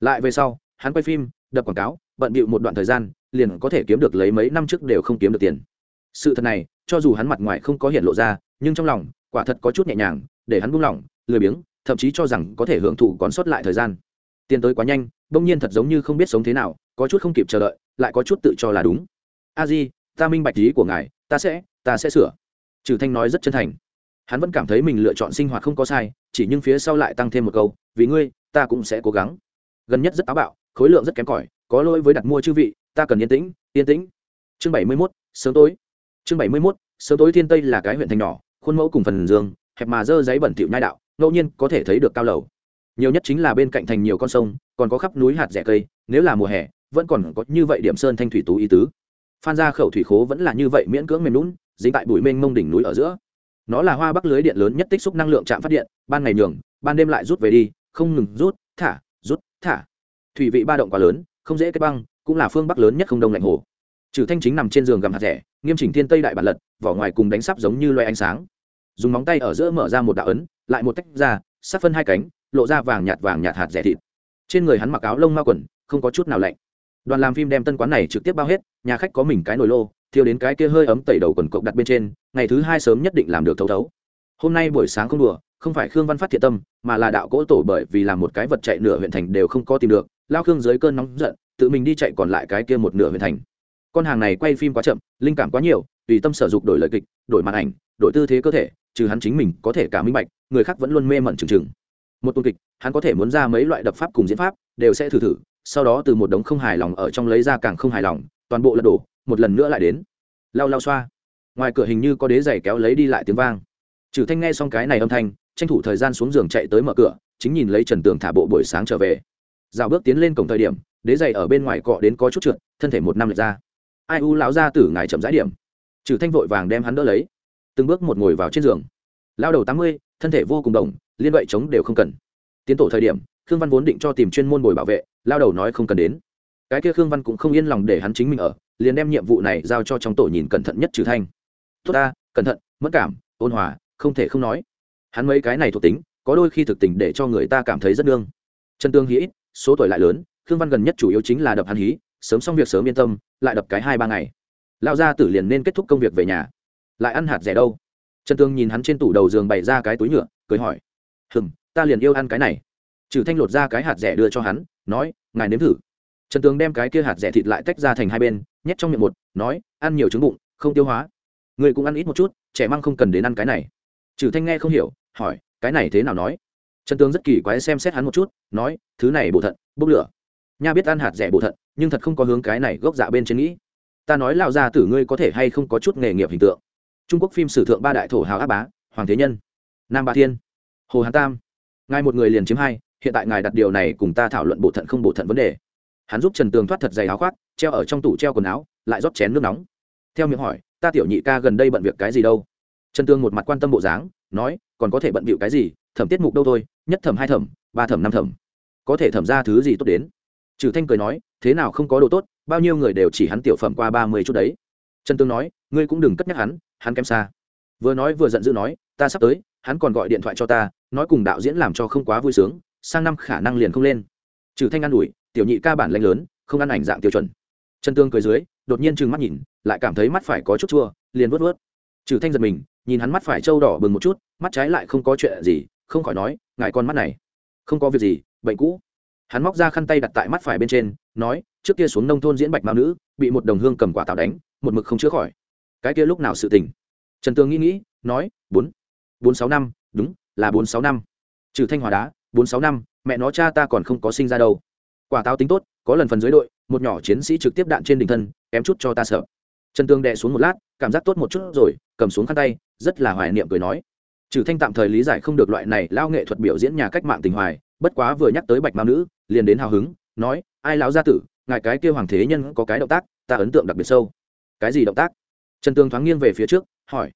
Lại về sau, hắn quay phim, đập quảng cáo, bận bịu một đoạn thời gian, liền có thể kiếm được lấy mấy năm trước đều không kiếm được tiền. Sự thật này, cho dù hắn mặt ngoài không có hiện lộ ra, nhưng trong lòng, quả thật có chút nhẹ nhàng, để hắn buông lỏng, lười biếng thậm chí cho rằng có thể hưởng thụ còn sót lại thời gian. Tiền tới quá nhanh, bỗng nhiên thật giống như không biết sống thế nào, có chút không kịp chờ đợi, lại có chút tự cho là đúng. A di, ta minh bạch ý của ngài, ta sẽ ta sẽ sửa. Trừ thanh nói rất chân thành. Hắn vẫn cảm thấy mình lựa chọn sinh hoạt không có sai, chỉ nhưng phía sau lại tăng thêm một câu, vì ngươi, ta cũng sẽ cố gắng. Gần nhất rất táo bạo, khối lượng rất kém cỏi, có lỗi với đặt mua chư vị, ta cần yên tĩnh yên tĩnh. Chương bảy mươi mốt, sớm tối. Chương bảy mươi mốt, sớm tối thiên tây là cái huyện thành nhỏ, khuôn mẫu cùng phần dương hẹp mà dơ giấy bẩn thỉu nhai đạo ngẫu nhiên có thể thấy được cao lầu. Nhiều nhất chính là bên cạnh thành nhiều con sông, còn có khắp núi hạt rẻ cây, nếu là mùa hè, vẫn còn có như vậy điểm sơn thanh thủy tú ý tứ. Phan ra khẩu thủy khố vẫn là như vậy miễn cưỡng mềm lún dính tại bụi mênh mông đỉnh núi ở giữa. Nó là hoa bắc lưới điện lớn nhất tích xúc năng lượng chạm phát điện, ban ngày nhường, ban đêm lại rút về đi, không ngừng rút, thả rút, thả. Thủy vị ba động quá lớn, không dễ kết băng, cũng là phương bắc lớn nhất không đông lạnh hồ. Trừ thanh chính nằm trên giường gầm hạt rẻ, nghiêm chỉnh thiên tây đại bản lật, vỏ ngoài cùng đánh sắp giống như loài ánh sáng dùng móng tay ở giữa mở ra một đạo ấn, lại một tách ra sát phân hai cánh, lộ ra vàng nhạt vàng nhạt hạt rẻ thịt. Trên người hắn mặc áo lông ma quần, không có chút nào lạnh. Đoàn làm phim đem tân quán này trực tiếp bao hết, nhà khách có mình cái nồi lô, thiêu đến cái kia hơi ấm tẩy đầu quần cộc đặt bên trên, ngày thứ hai sớm nhất định làm được thấu thấu. Hôm nay buổi sáng không đùa, không phải khương văn phát thiện tâm, mà là đạo cỗ tổ bởi vì làm một cái vật chạy nửa huyện thành đều không có tìm được, lao khương dưới cơn nóng giận, tự mình đi chạy còn lại cái kia một nửa huyện thành. Con hàng này quay phim quá chậm, linh cảm quá nhiều, tùy tâm sở dục đổi lời kịch, đổi màn ảnh, đổi tư thế cơ thể trừ hắn chính mình có thể cả minh bạch, người khác vẫn luôn mê mẩn trừng trừng. Một tuần kịch, hắn có thể muốn ra mấy loại đập pháp cùng diễn pháp, đều sẽ thử thử, sau đó từ một đống không hài lòng ở trong lấy ra càng không hài lòng, toàn bộ lật đổ, một lần nữa lại đến. Lao lao xoa. Ngoài cửa hình như có đế giày kéo lấy đi lại tiếng vang. Trừ thanh nghe xong cái này âm thanh, tranh thủ thời gian xuống giường chạy tới mở cửa, chính nhìn lấy trần tường thả bộ buổi sáng trở về. Dạo bước tiến lên cổng thời điểm, đế giày ở bên ngoài cọ đến có chút trượt, thân thể một năm lệch ra. Ai u lão ra tử ngài chậm rãi điểm. Trừ thanh vội vàng đem hắn đỡ lấy từng bước một ngồi vào trên giường. Lao đầu tám mươi, thân thể vô cùng đồng, liên vậy chống đều không cần. Tiến tổ thời điểm, khương văn vốn định cho tìm chuyên môn bồi bảo vệ, lao đầu nói không cần đến. Cái kia khương văn cũng không yên lòng để hắn chính mình ở, liền đem nhiệm vụ này giao cho trong tổ nhìn cẩn thận nhất trừ thanh. Tốt ta, cẩn thận, mất cảm, ôn hòa, không thể không nói. Hắn mấy cái này thuộc tính, có đôi khi thực tình để cho người ta cảm thấy rất đương. trần tương hí số tuổi lại lớn, khương văn gần nhất chủ yếu chính là đập hắn hí, sớm xong việc sớm yên tâm, lại đập cái hai ba ngày. Lao ra tử liền nên kết thúc công việc về nhà lại ăn hạt rẻ đâu? Trần tương nhìn hắn trên tủ đầu giường bày ra cái túi nhựa, cười hỏi. Hừng ta liền yêu ăn cái này. Trừ thanh lột ra cái hạt rẻ đưa cho hắn, nói, ngài nếm thử. Trần tương đem cái kia hạt rẻ thịt lại tách ra thành hai bên, nhét trong miệng một, nói, ăn nhiều trứng bụng, không tiêu hóa. Người cũng ăn ít một chút, trẻ măng không cần đến ăn cái này. Trừ thanh nghe không hiểu, hỏi, cái này thế nào nói? Trần tương rất kỳ quái xem xét hắn một chút, nói, thứ này bổ thận, bốc lửa. Nha biết ăn hạt rẻ bổ thận, nhưng thật không có hướng cái này gốc dạ bên trên nghĩ. Ta nói lao ra tử ngươi có thể hay không có chút nghề nghiệp hình tượng trung quốc phim sử thượng ba đại thổ hào Á bá, hoàng thế nhân, nam ba thiên, hồ hán tam. Ngài một người liền chiếm hai, hiện tại ngài đặt điều này cùng ta thảo luận bộ thận không bộ thận vấn đề. Hắn giúp trần tường thoát thật dày áo khoác, treo ở trong tủ treo quần áo, lại rót chén nước nóng. Theo miệng hỏi, ta tiểu nhị ca gần đây bận việc cái gì đâu? Trần tường một mặt quan tâm bộ dáng, nói, còn có thể bận bịu cái gì, thẩm tiết mục đâu thôi, nhất thẩm hai thẩm, ba thẩm năm thẩm. Có thể thẩm ra thứ gì tốt đến? Trừ thanh cười nói, thế nào không có đồ tốt, bao nhiêu người đều chỉ hắn tiểu phẩm qua ba mươi chút đấy. Trần tương nói, ngươi cũng đừng cất nhắc hắn hắn kém xa. Vừa nói vừa giận dữ nói, ta sắp tới, hắn còn gọi điện thoại cho ta, nói cùng đạo diễn làm cho không quá vui sướng, sang năm khả năng liền không lên. Trừ thanh an ủi, tiểu nhị ca bản lanh lớn, không ăn ảnh dạng tiêu chuẩn. Trần tương cười dưới, đột nhiên trừng mắt nhìn, lại cảm thấy mắt phải có chút chua, liền vớt vớt trừ thanh giật mình, nhìn hắn mắt phải trâu đỏ bừng một chút, mắt trái lại không có chuyện gì, không khỏi nói, ngài con mắt này, không có việc gì, bệnh cũ. Hắn móc ra khăn tay đặt tại mắt phải bên trên, nói, trước kia xuống nông thôn diễn bạch mao nữ, bị một đồng hương cầm quả táo đánh, một mực không chữa khỏi cái kia lúc nào sự tình. Trần tường nghĩ nghĩ, nói, bốn bốn sáu năm, đúng, là bốn sáu năm. Trừ thanh hòa đá, bốn sáu năm, mẹ nó cha ta còn không có sinh ra đâu. Quả táo tính tốt, có lần phần dưới đội, một nhỏ chiến sĩ trực tiếp đạn trên đỉnh thân, kém chút cho ta sợ. Trần tường đè xuống một lát, cảm giác tốt một chút rồi, cầm xuống khăn tay, rất là hoài niệm cười nói. Trừ thanh tạm thời lý giải không được loại này lao nghệ thuật biểu diễn nhà cách mạng tình hoài, bất quá vừa nhắc tới bạch mao nữ, liền đến hào hứng, nói, ai lão gia tử, ngài cái kia hoàng thế nhân có cái động tác, ta ấn tượng đặc biệt sâu. Cái gì động tác? Trần tường thoáng nghiêng về phía trước, hỏi,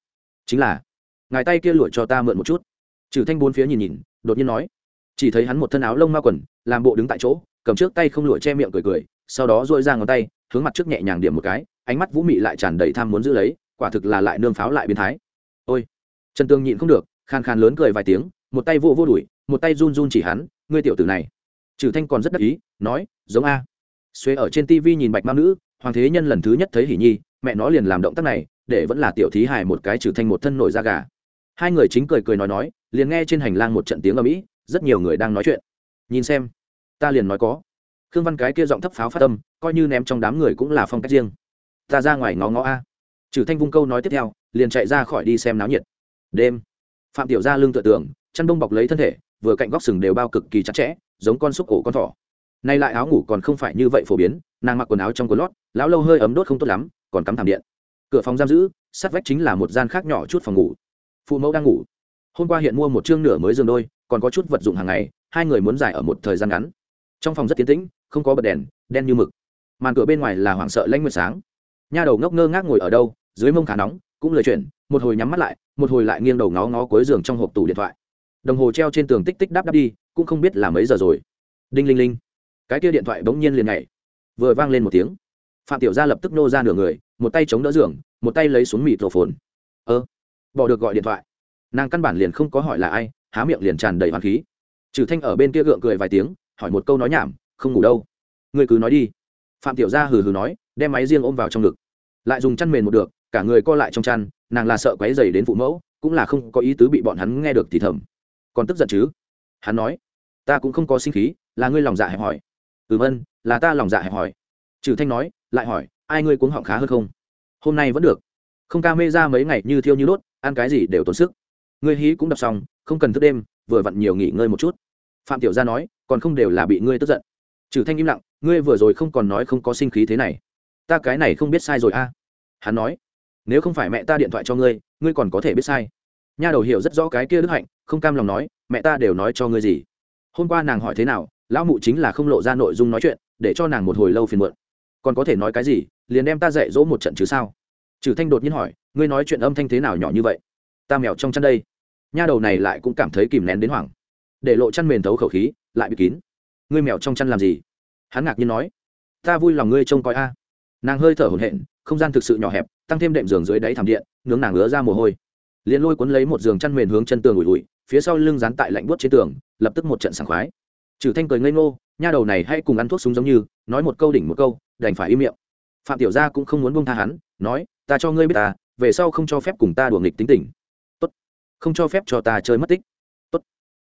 chính là, ngài tay kia lụa cho ta mượn một chút. Trừ thanh bốn phía nhìn nhìn, đột nhiên nói, chỉ thấy hắn một thân áo lông ma quần, làm bộ đứng tại chỗ, cầm trước tay không lụa che miệng cười cười, sau đó dội ra ngón tay, hướng mặt trước nhẹ nhàng điểm một cái, ánh mắt vũ mị lại tràn đầy tham muốn giữ lấy, quả thực là lại nương pháo lại biến thái. Ôi! Trần tường nhịn không được, khan khan lớn cười vài tiếng, một tay vô vô đuổi một tay run run chỉ hắn, ngươi tiểu tử này. Trừ thanh còn rất đắc ý, nói, giống a. Xuế ở trên tv nhìn bạch mao nữ hoàng thế nhân lần thứ nhất thấy hỉ nhi, mẹ nó liền làm động tác này, để vẫn là tiểu thí hài một cái trừ thanh một thân nổi da gà. Hai người chính cười cười nói nói, liền nghe trên hành lang một trận tiếng ở mỹ rất nhiều người đang nói chuyện. Nhìn xem, ta liền nói có. Khương văn cái kia giọng thấp pháo phát tâm coi như ném trong đám người cũng là phong cách riêng. Ta ra ngoài ngó ngó a. Trừ thanh vung câu nói tiếp theo, liền chạy ra khỏi đi xem náo nhiệt. Đêm, phạm tiểu ra lưng tựa tường, chăn bông bọc lấy thân thể, vừa cạnh góc sừng đều bao cực kỳ chặt chẽ, giống con xúc cổ con thỏ nay lại áo ngủ còn không phải như vậy phổ biến, nàng mặc quần áo trong quần lót, lão lâu hơi ấm đốt không tốt lắm, còn cắm thảm điện. Cửa phòng giam giữ, sát vách chính là một gian khác nhỏ chút phòng ngủ. Phụ mẫu đang ngủ. Hôm qua hiện mua một chương nửa mới giường đôi, còn có chút vật dụng hàng ngày, hai người muốn giải ở một thời gian ngắn. Trong phòng rất tiến tĩnh, không có bật đèn, đen như mực. Màn cửa bên ngoài là hoảng sợ lanh nguyệt sáng. Nha đầu ngốc ngơ ngác ngồi ở đâu, dưới mông khá nóng, cũng lời chuyển, một hồi nhắm mắt lại, một hồi lại nghiêng đầu ngó ngó cuối giường trong hộp tủ điện thoại. Đồng hồ treo trên tường tích tích đáp đáp đi, cũng không biết là mấy giờ rồi. Đinh linh linh cái kia điện thoại bỗng nhiên liền nhảy, vừa vang lên một tiếng. Phạm tiểu gia lập tức nô ra nửa người, một tay chống đỡ giường, một tay lấy xuống mịt rổ phồn ơ, bỏ được gọi điện thoại. Nàng căn bản liền không có hỏi là ai, há miệng liền tràn đầy hoàn khí. Trừ thanh ở bên kia gượng cười vài tiếng, hỏi một câu nói nhảm, không ngủ đâu? Ngươi cứ nói đi. Phạm tiểu gia hừ hừ nói, đem máy riêng ôm vào trong ngực. Lại dùng chăn mền một được, cả người co lại trong chăn, nàng là sợ quấy dày đến phụ mẫu, cũng là không có ý tứ bị bọn hắn nghe được thì thầm. Còn tức giận chứ? Hắn nói, ta cũng không có sinh khí, là ngươi lòng dạ hẹp hỏi ừm ân là ta lòng dạ hẹp hỏi. Trừ thanh nói, lại hỏi, ai ngươi cuống họng khá hơn không? Hôm nay vẫn được. Không ca mê ra mấy ngày như thiêu như đốt, ăn cái gì đều tốn sức. Ngươi hí cũng đọc xong, không cần thức đêm, vừa vặn nhiều nghỉ ngơi một chút. Phạm tiểu gia nói, còn không đều là bị ngươi tức giận. Trừ thanh im lặng, ngươi vừa rồi không còn nói không có sinh khí thế này. Ta cái này không biết sai rồi a. Hắn nói, nếu không phải mẹ ta điện thoại cho ngươi ngươi còn có thể biết sai. Nha đầu hiểu rất rõ cái kia đức hạnh, không cam lòng nói, mẹ ta đều nói cho ngươi gì. Hôm qua nàng hỏi thế nào lão mụ chính là không lộ ra nội dung nói chuyện, để cho nàng một hồi lâu phiền muộn. Còn có thể nói cái gì, liền đem ta dạy dỗ một trận chứ sao? Trừ thanh đột nhiên hỏi, ngươi nói chuyện âm thanh thế nào nhỏ như vậy? Ta mèo trong chăn đây. Nha đầu này lại cũng cảm thấy kìm nén đến hoảng. Để lộ chăn mền thấu khẩu khí, lại bị kín. Ngươi mèo trong chăn làm gì? Hắn ngạc nhiên nói, ta vui lòng ngươi trông coi a. Nàng hơi thở hổn hển, không gian thực sự nhỏ hẹp, tăng thêm đệm giường dưới đáy thảm điện, nướng nàng ứa ra mồ hôi. Liền lôi cuốn lấy một giường chăn mền hướng chân tường ủi ủi, phía sau lưng dán tại lạnh buốt trên tường, lập tức một trận sảng khoái trừ thanh cười ngây ngô, nha đầu này hay cùng ăn thuốc súng giống như, nói một câu đỉnh một câu, đành phải im miệng. Phạm tiểu gia cũng không muốn buông tha hắn, nói, ta cho ngươi biết ta, về sau không cho phép cùng ta đùa nghịch tính tình. Tốt. Không cho phép cho ta chơi mất tích. Tốt.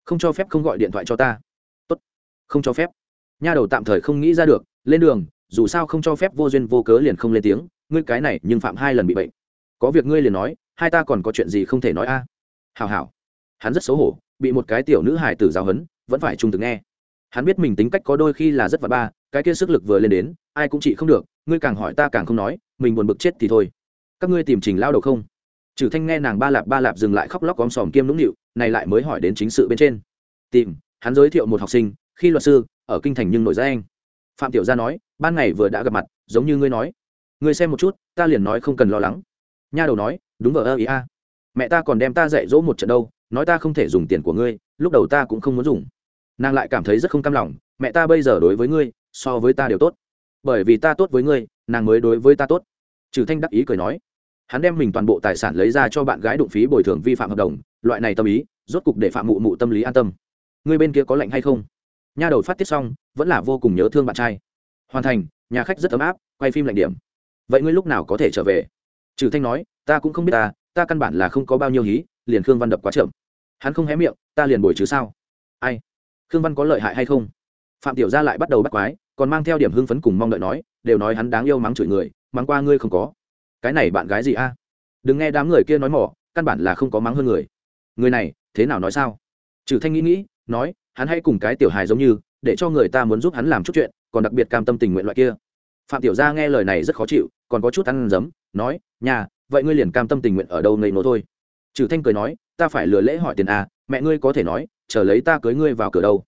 Không cho phép không gọi điện thoại cho ta. Tốt. Không cho phép. Nha đầu tạm thời không nghĩ ra được, lên đường, dù sao không cho phép vô duyên vô cớ liền không lên tiếng, ngươi cái này nhưng phạm hai lần bị bệnh. Có việc ngươi liền nói, hai ta còn có chuyện gì không thể nói a. À? hào hào hắn rất xấu hổ, bị một cái tiểu nữ hải tử giáo hấn vẫn phải trung thực nghe hắn biết mình tính cách có đôi khi là rất vật ba, cái kia sức lực vừa lên đến, ai cũng chỉ không được, ngươi càng hỏi ta càng không nói, mình buồn bực chết thì thôi. Các ngươi tìm trình lao đầu không? Trừ thanh nghe nàng ba lạp ba lạp dừng lại khóc lóc gom sòm kiêm nũng nịu, này lại mới hỏi đến chính sự bên trên. Tìm, hắn giới thiệu một học sinh, khi luật sư, ở kinh thành nhưng nổi ra anh phạm tiểu gia nói, ban ngày vừa đã gặp mặt, giống như ngươi nói. Ngươi xem một chút, ta liền nói không cần lo lắng. Nha đầu nói, đúng vợ ơ, ý a. Mẹ ta còn đem ta dạy dỗ một trận đâu, nói ta không thể dùng tiền của ngươi, lúc đầu ta cũng không muốn dùng nàng lại cảm thấy rất không cam lòng, mẹ ta bây giờ đối với ngươi, so với ta đều tốt. Bởi vì ta tốt với ngươi, nàng mới đối với ta tốt. Trừ thanh đắc ý cười nói. Hắn đem mình toàn bộ tài sản lấy ra cho bạn gái đụng phí bồi thường vi phạm hợp đồng, loại này tâm ý, rốt cục để phạm mụ mụ tâm lý an tâm. Ngươi bên kia có lạnh hay không? Nha đầu phát tiết xong, vẫn là vô cùng nhớ thương bạn trai. Hoàn thành, nhà khách rất ấm áp, quay phim lạnh điểm. Vậy ngươi lúc nào có thể trở về? Trừ thanh nói, ta cũng không biết ta ta căn bản là không có bao nhiêu hí, liền khương văn đập quá chậm. Hắn không hé miệng, ta liền bồi chứ sao? Ai? Khương văn có lợi hại hay không? Phạm tiểu gia lại bắt đầu bắt quái, còn mang theo điểm hưng phấn cùng mong đợi nói, đều nói hắn đáng yêu mắng chửi người, mắng qua ngươi không có. Cái này bạn gái gì a? Đừng nghe đám người kia nói mỏ, căn bản là không có mắng hơn người. Người này, thế nào nói sao? Trừ thanh nghĩ nghĩ, nói, hắn hay cùng cái tiểu hài giống như, để cho người ta muốn giúp hắn làm chút chuyện, còn đặc biệt cam tâm tình nguyện loại kia. Phạm tiểu gia nghe lời này rất khó chịu, còn có chút ăn dấm, nói, nhà, vậy ngươi liền cam tâm tình nguyện ở đâu ngây nô thôi? Trừ thanh cười nói, ta phải lừa lễ hỏi tiền à mẹ ngươi có thể nói chờ lấy ta cưới ngươi vào cửa đâu?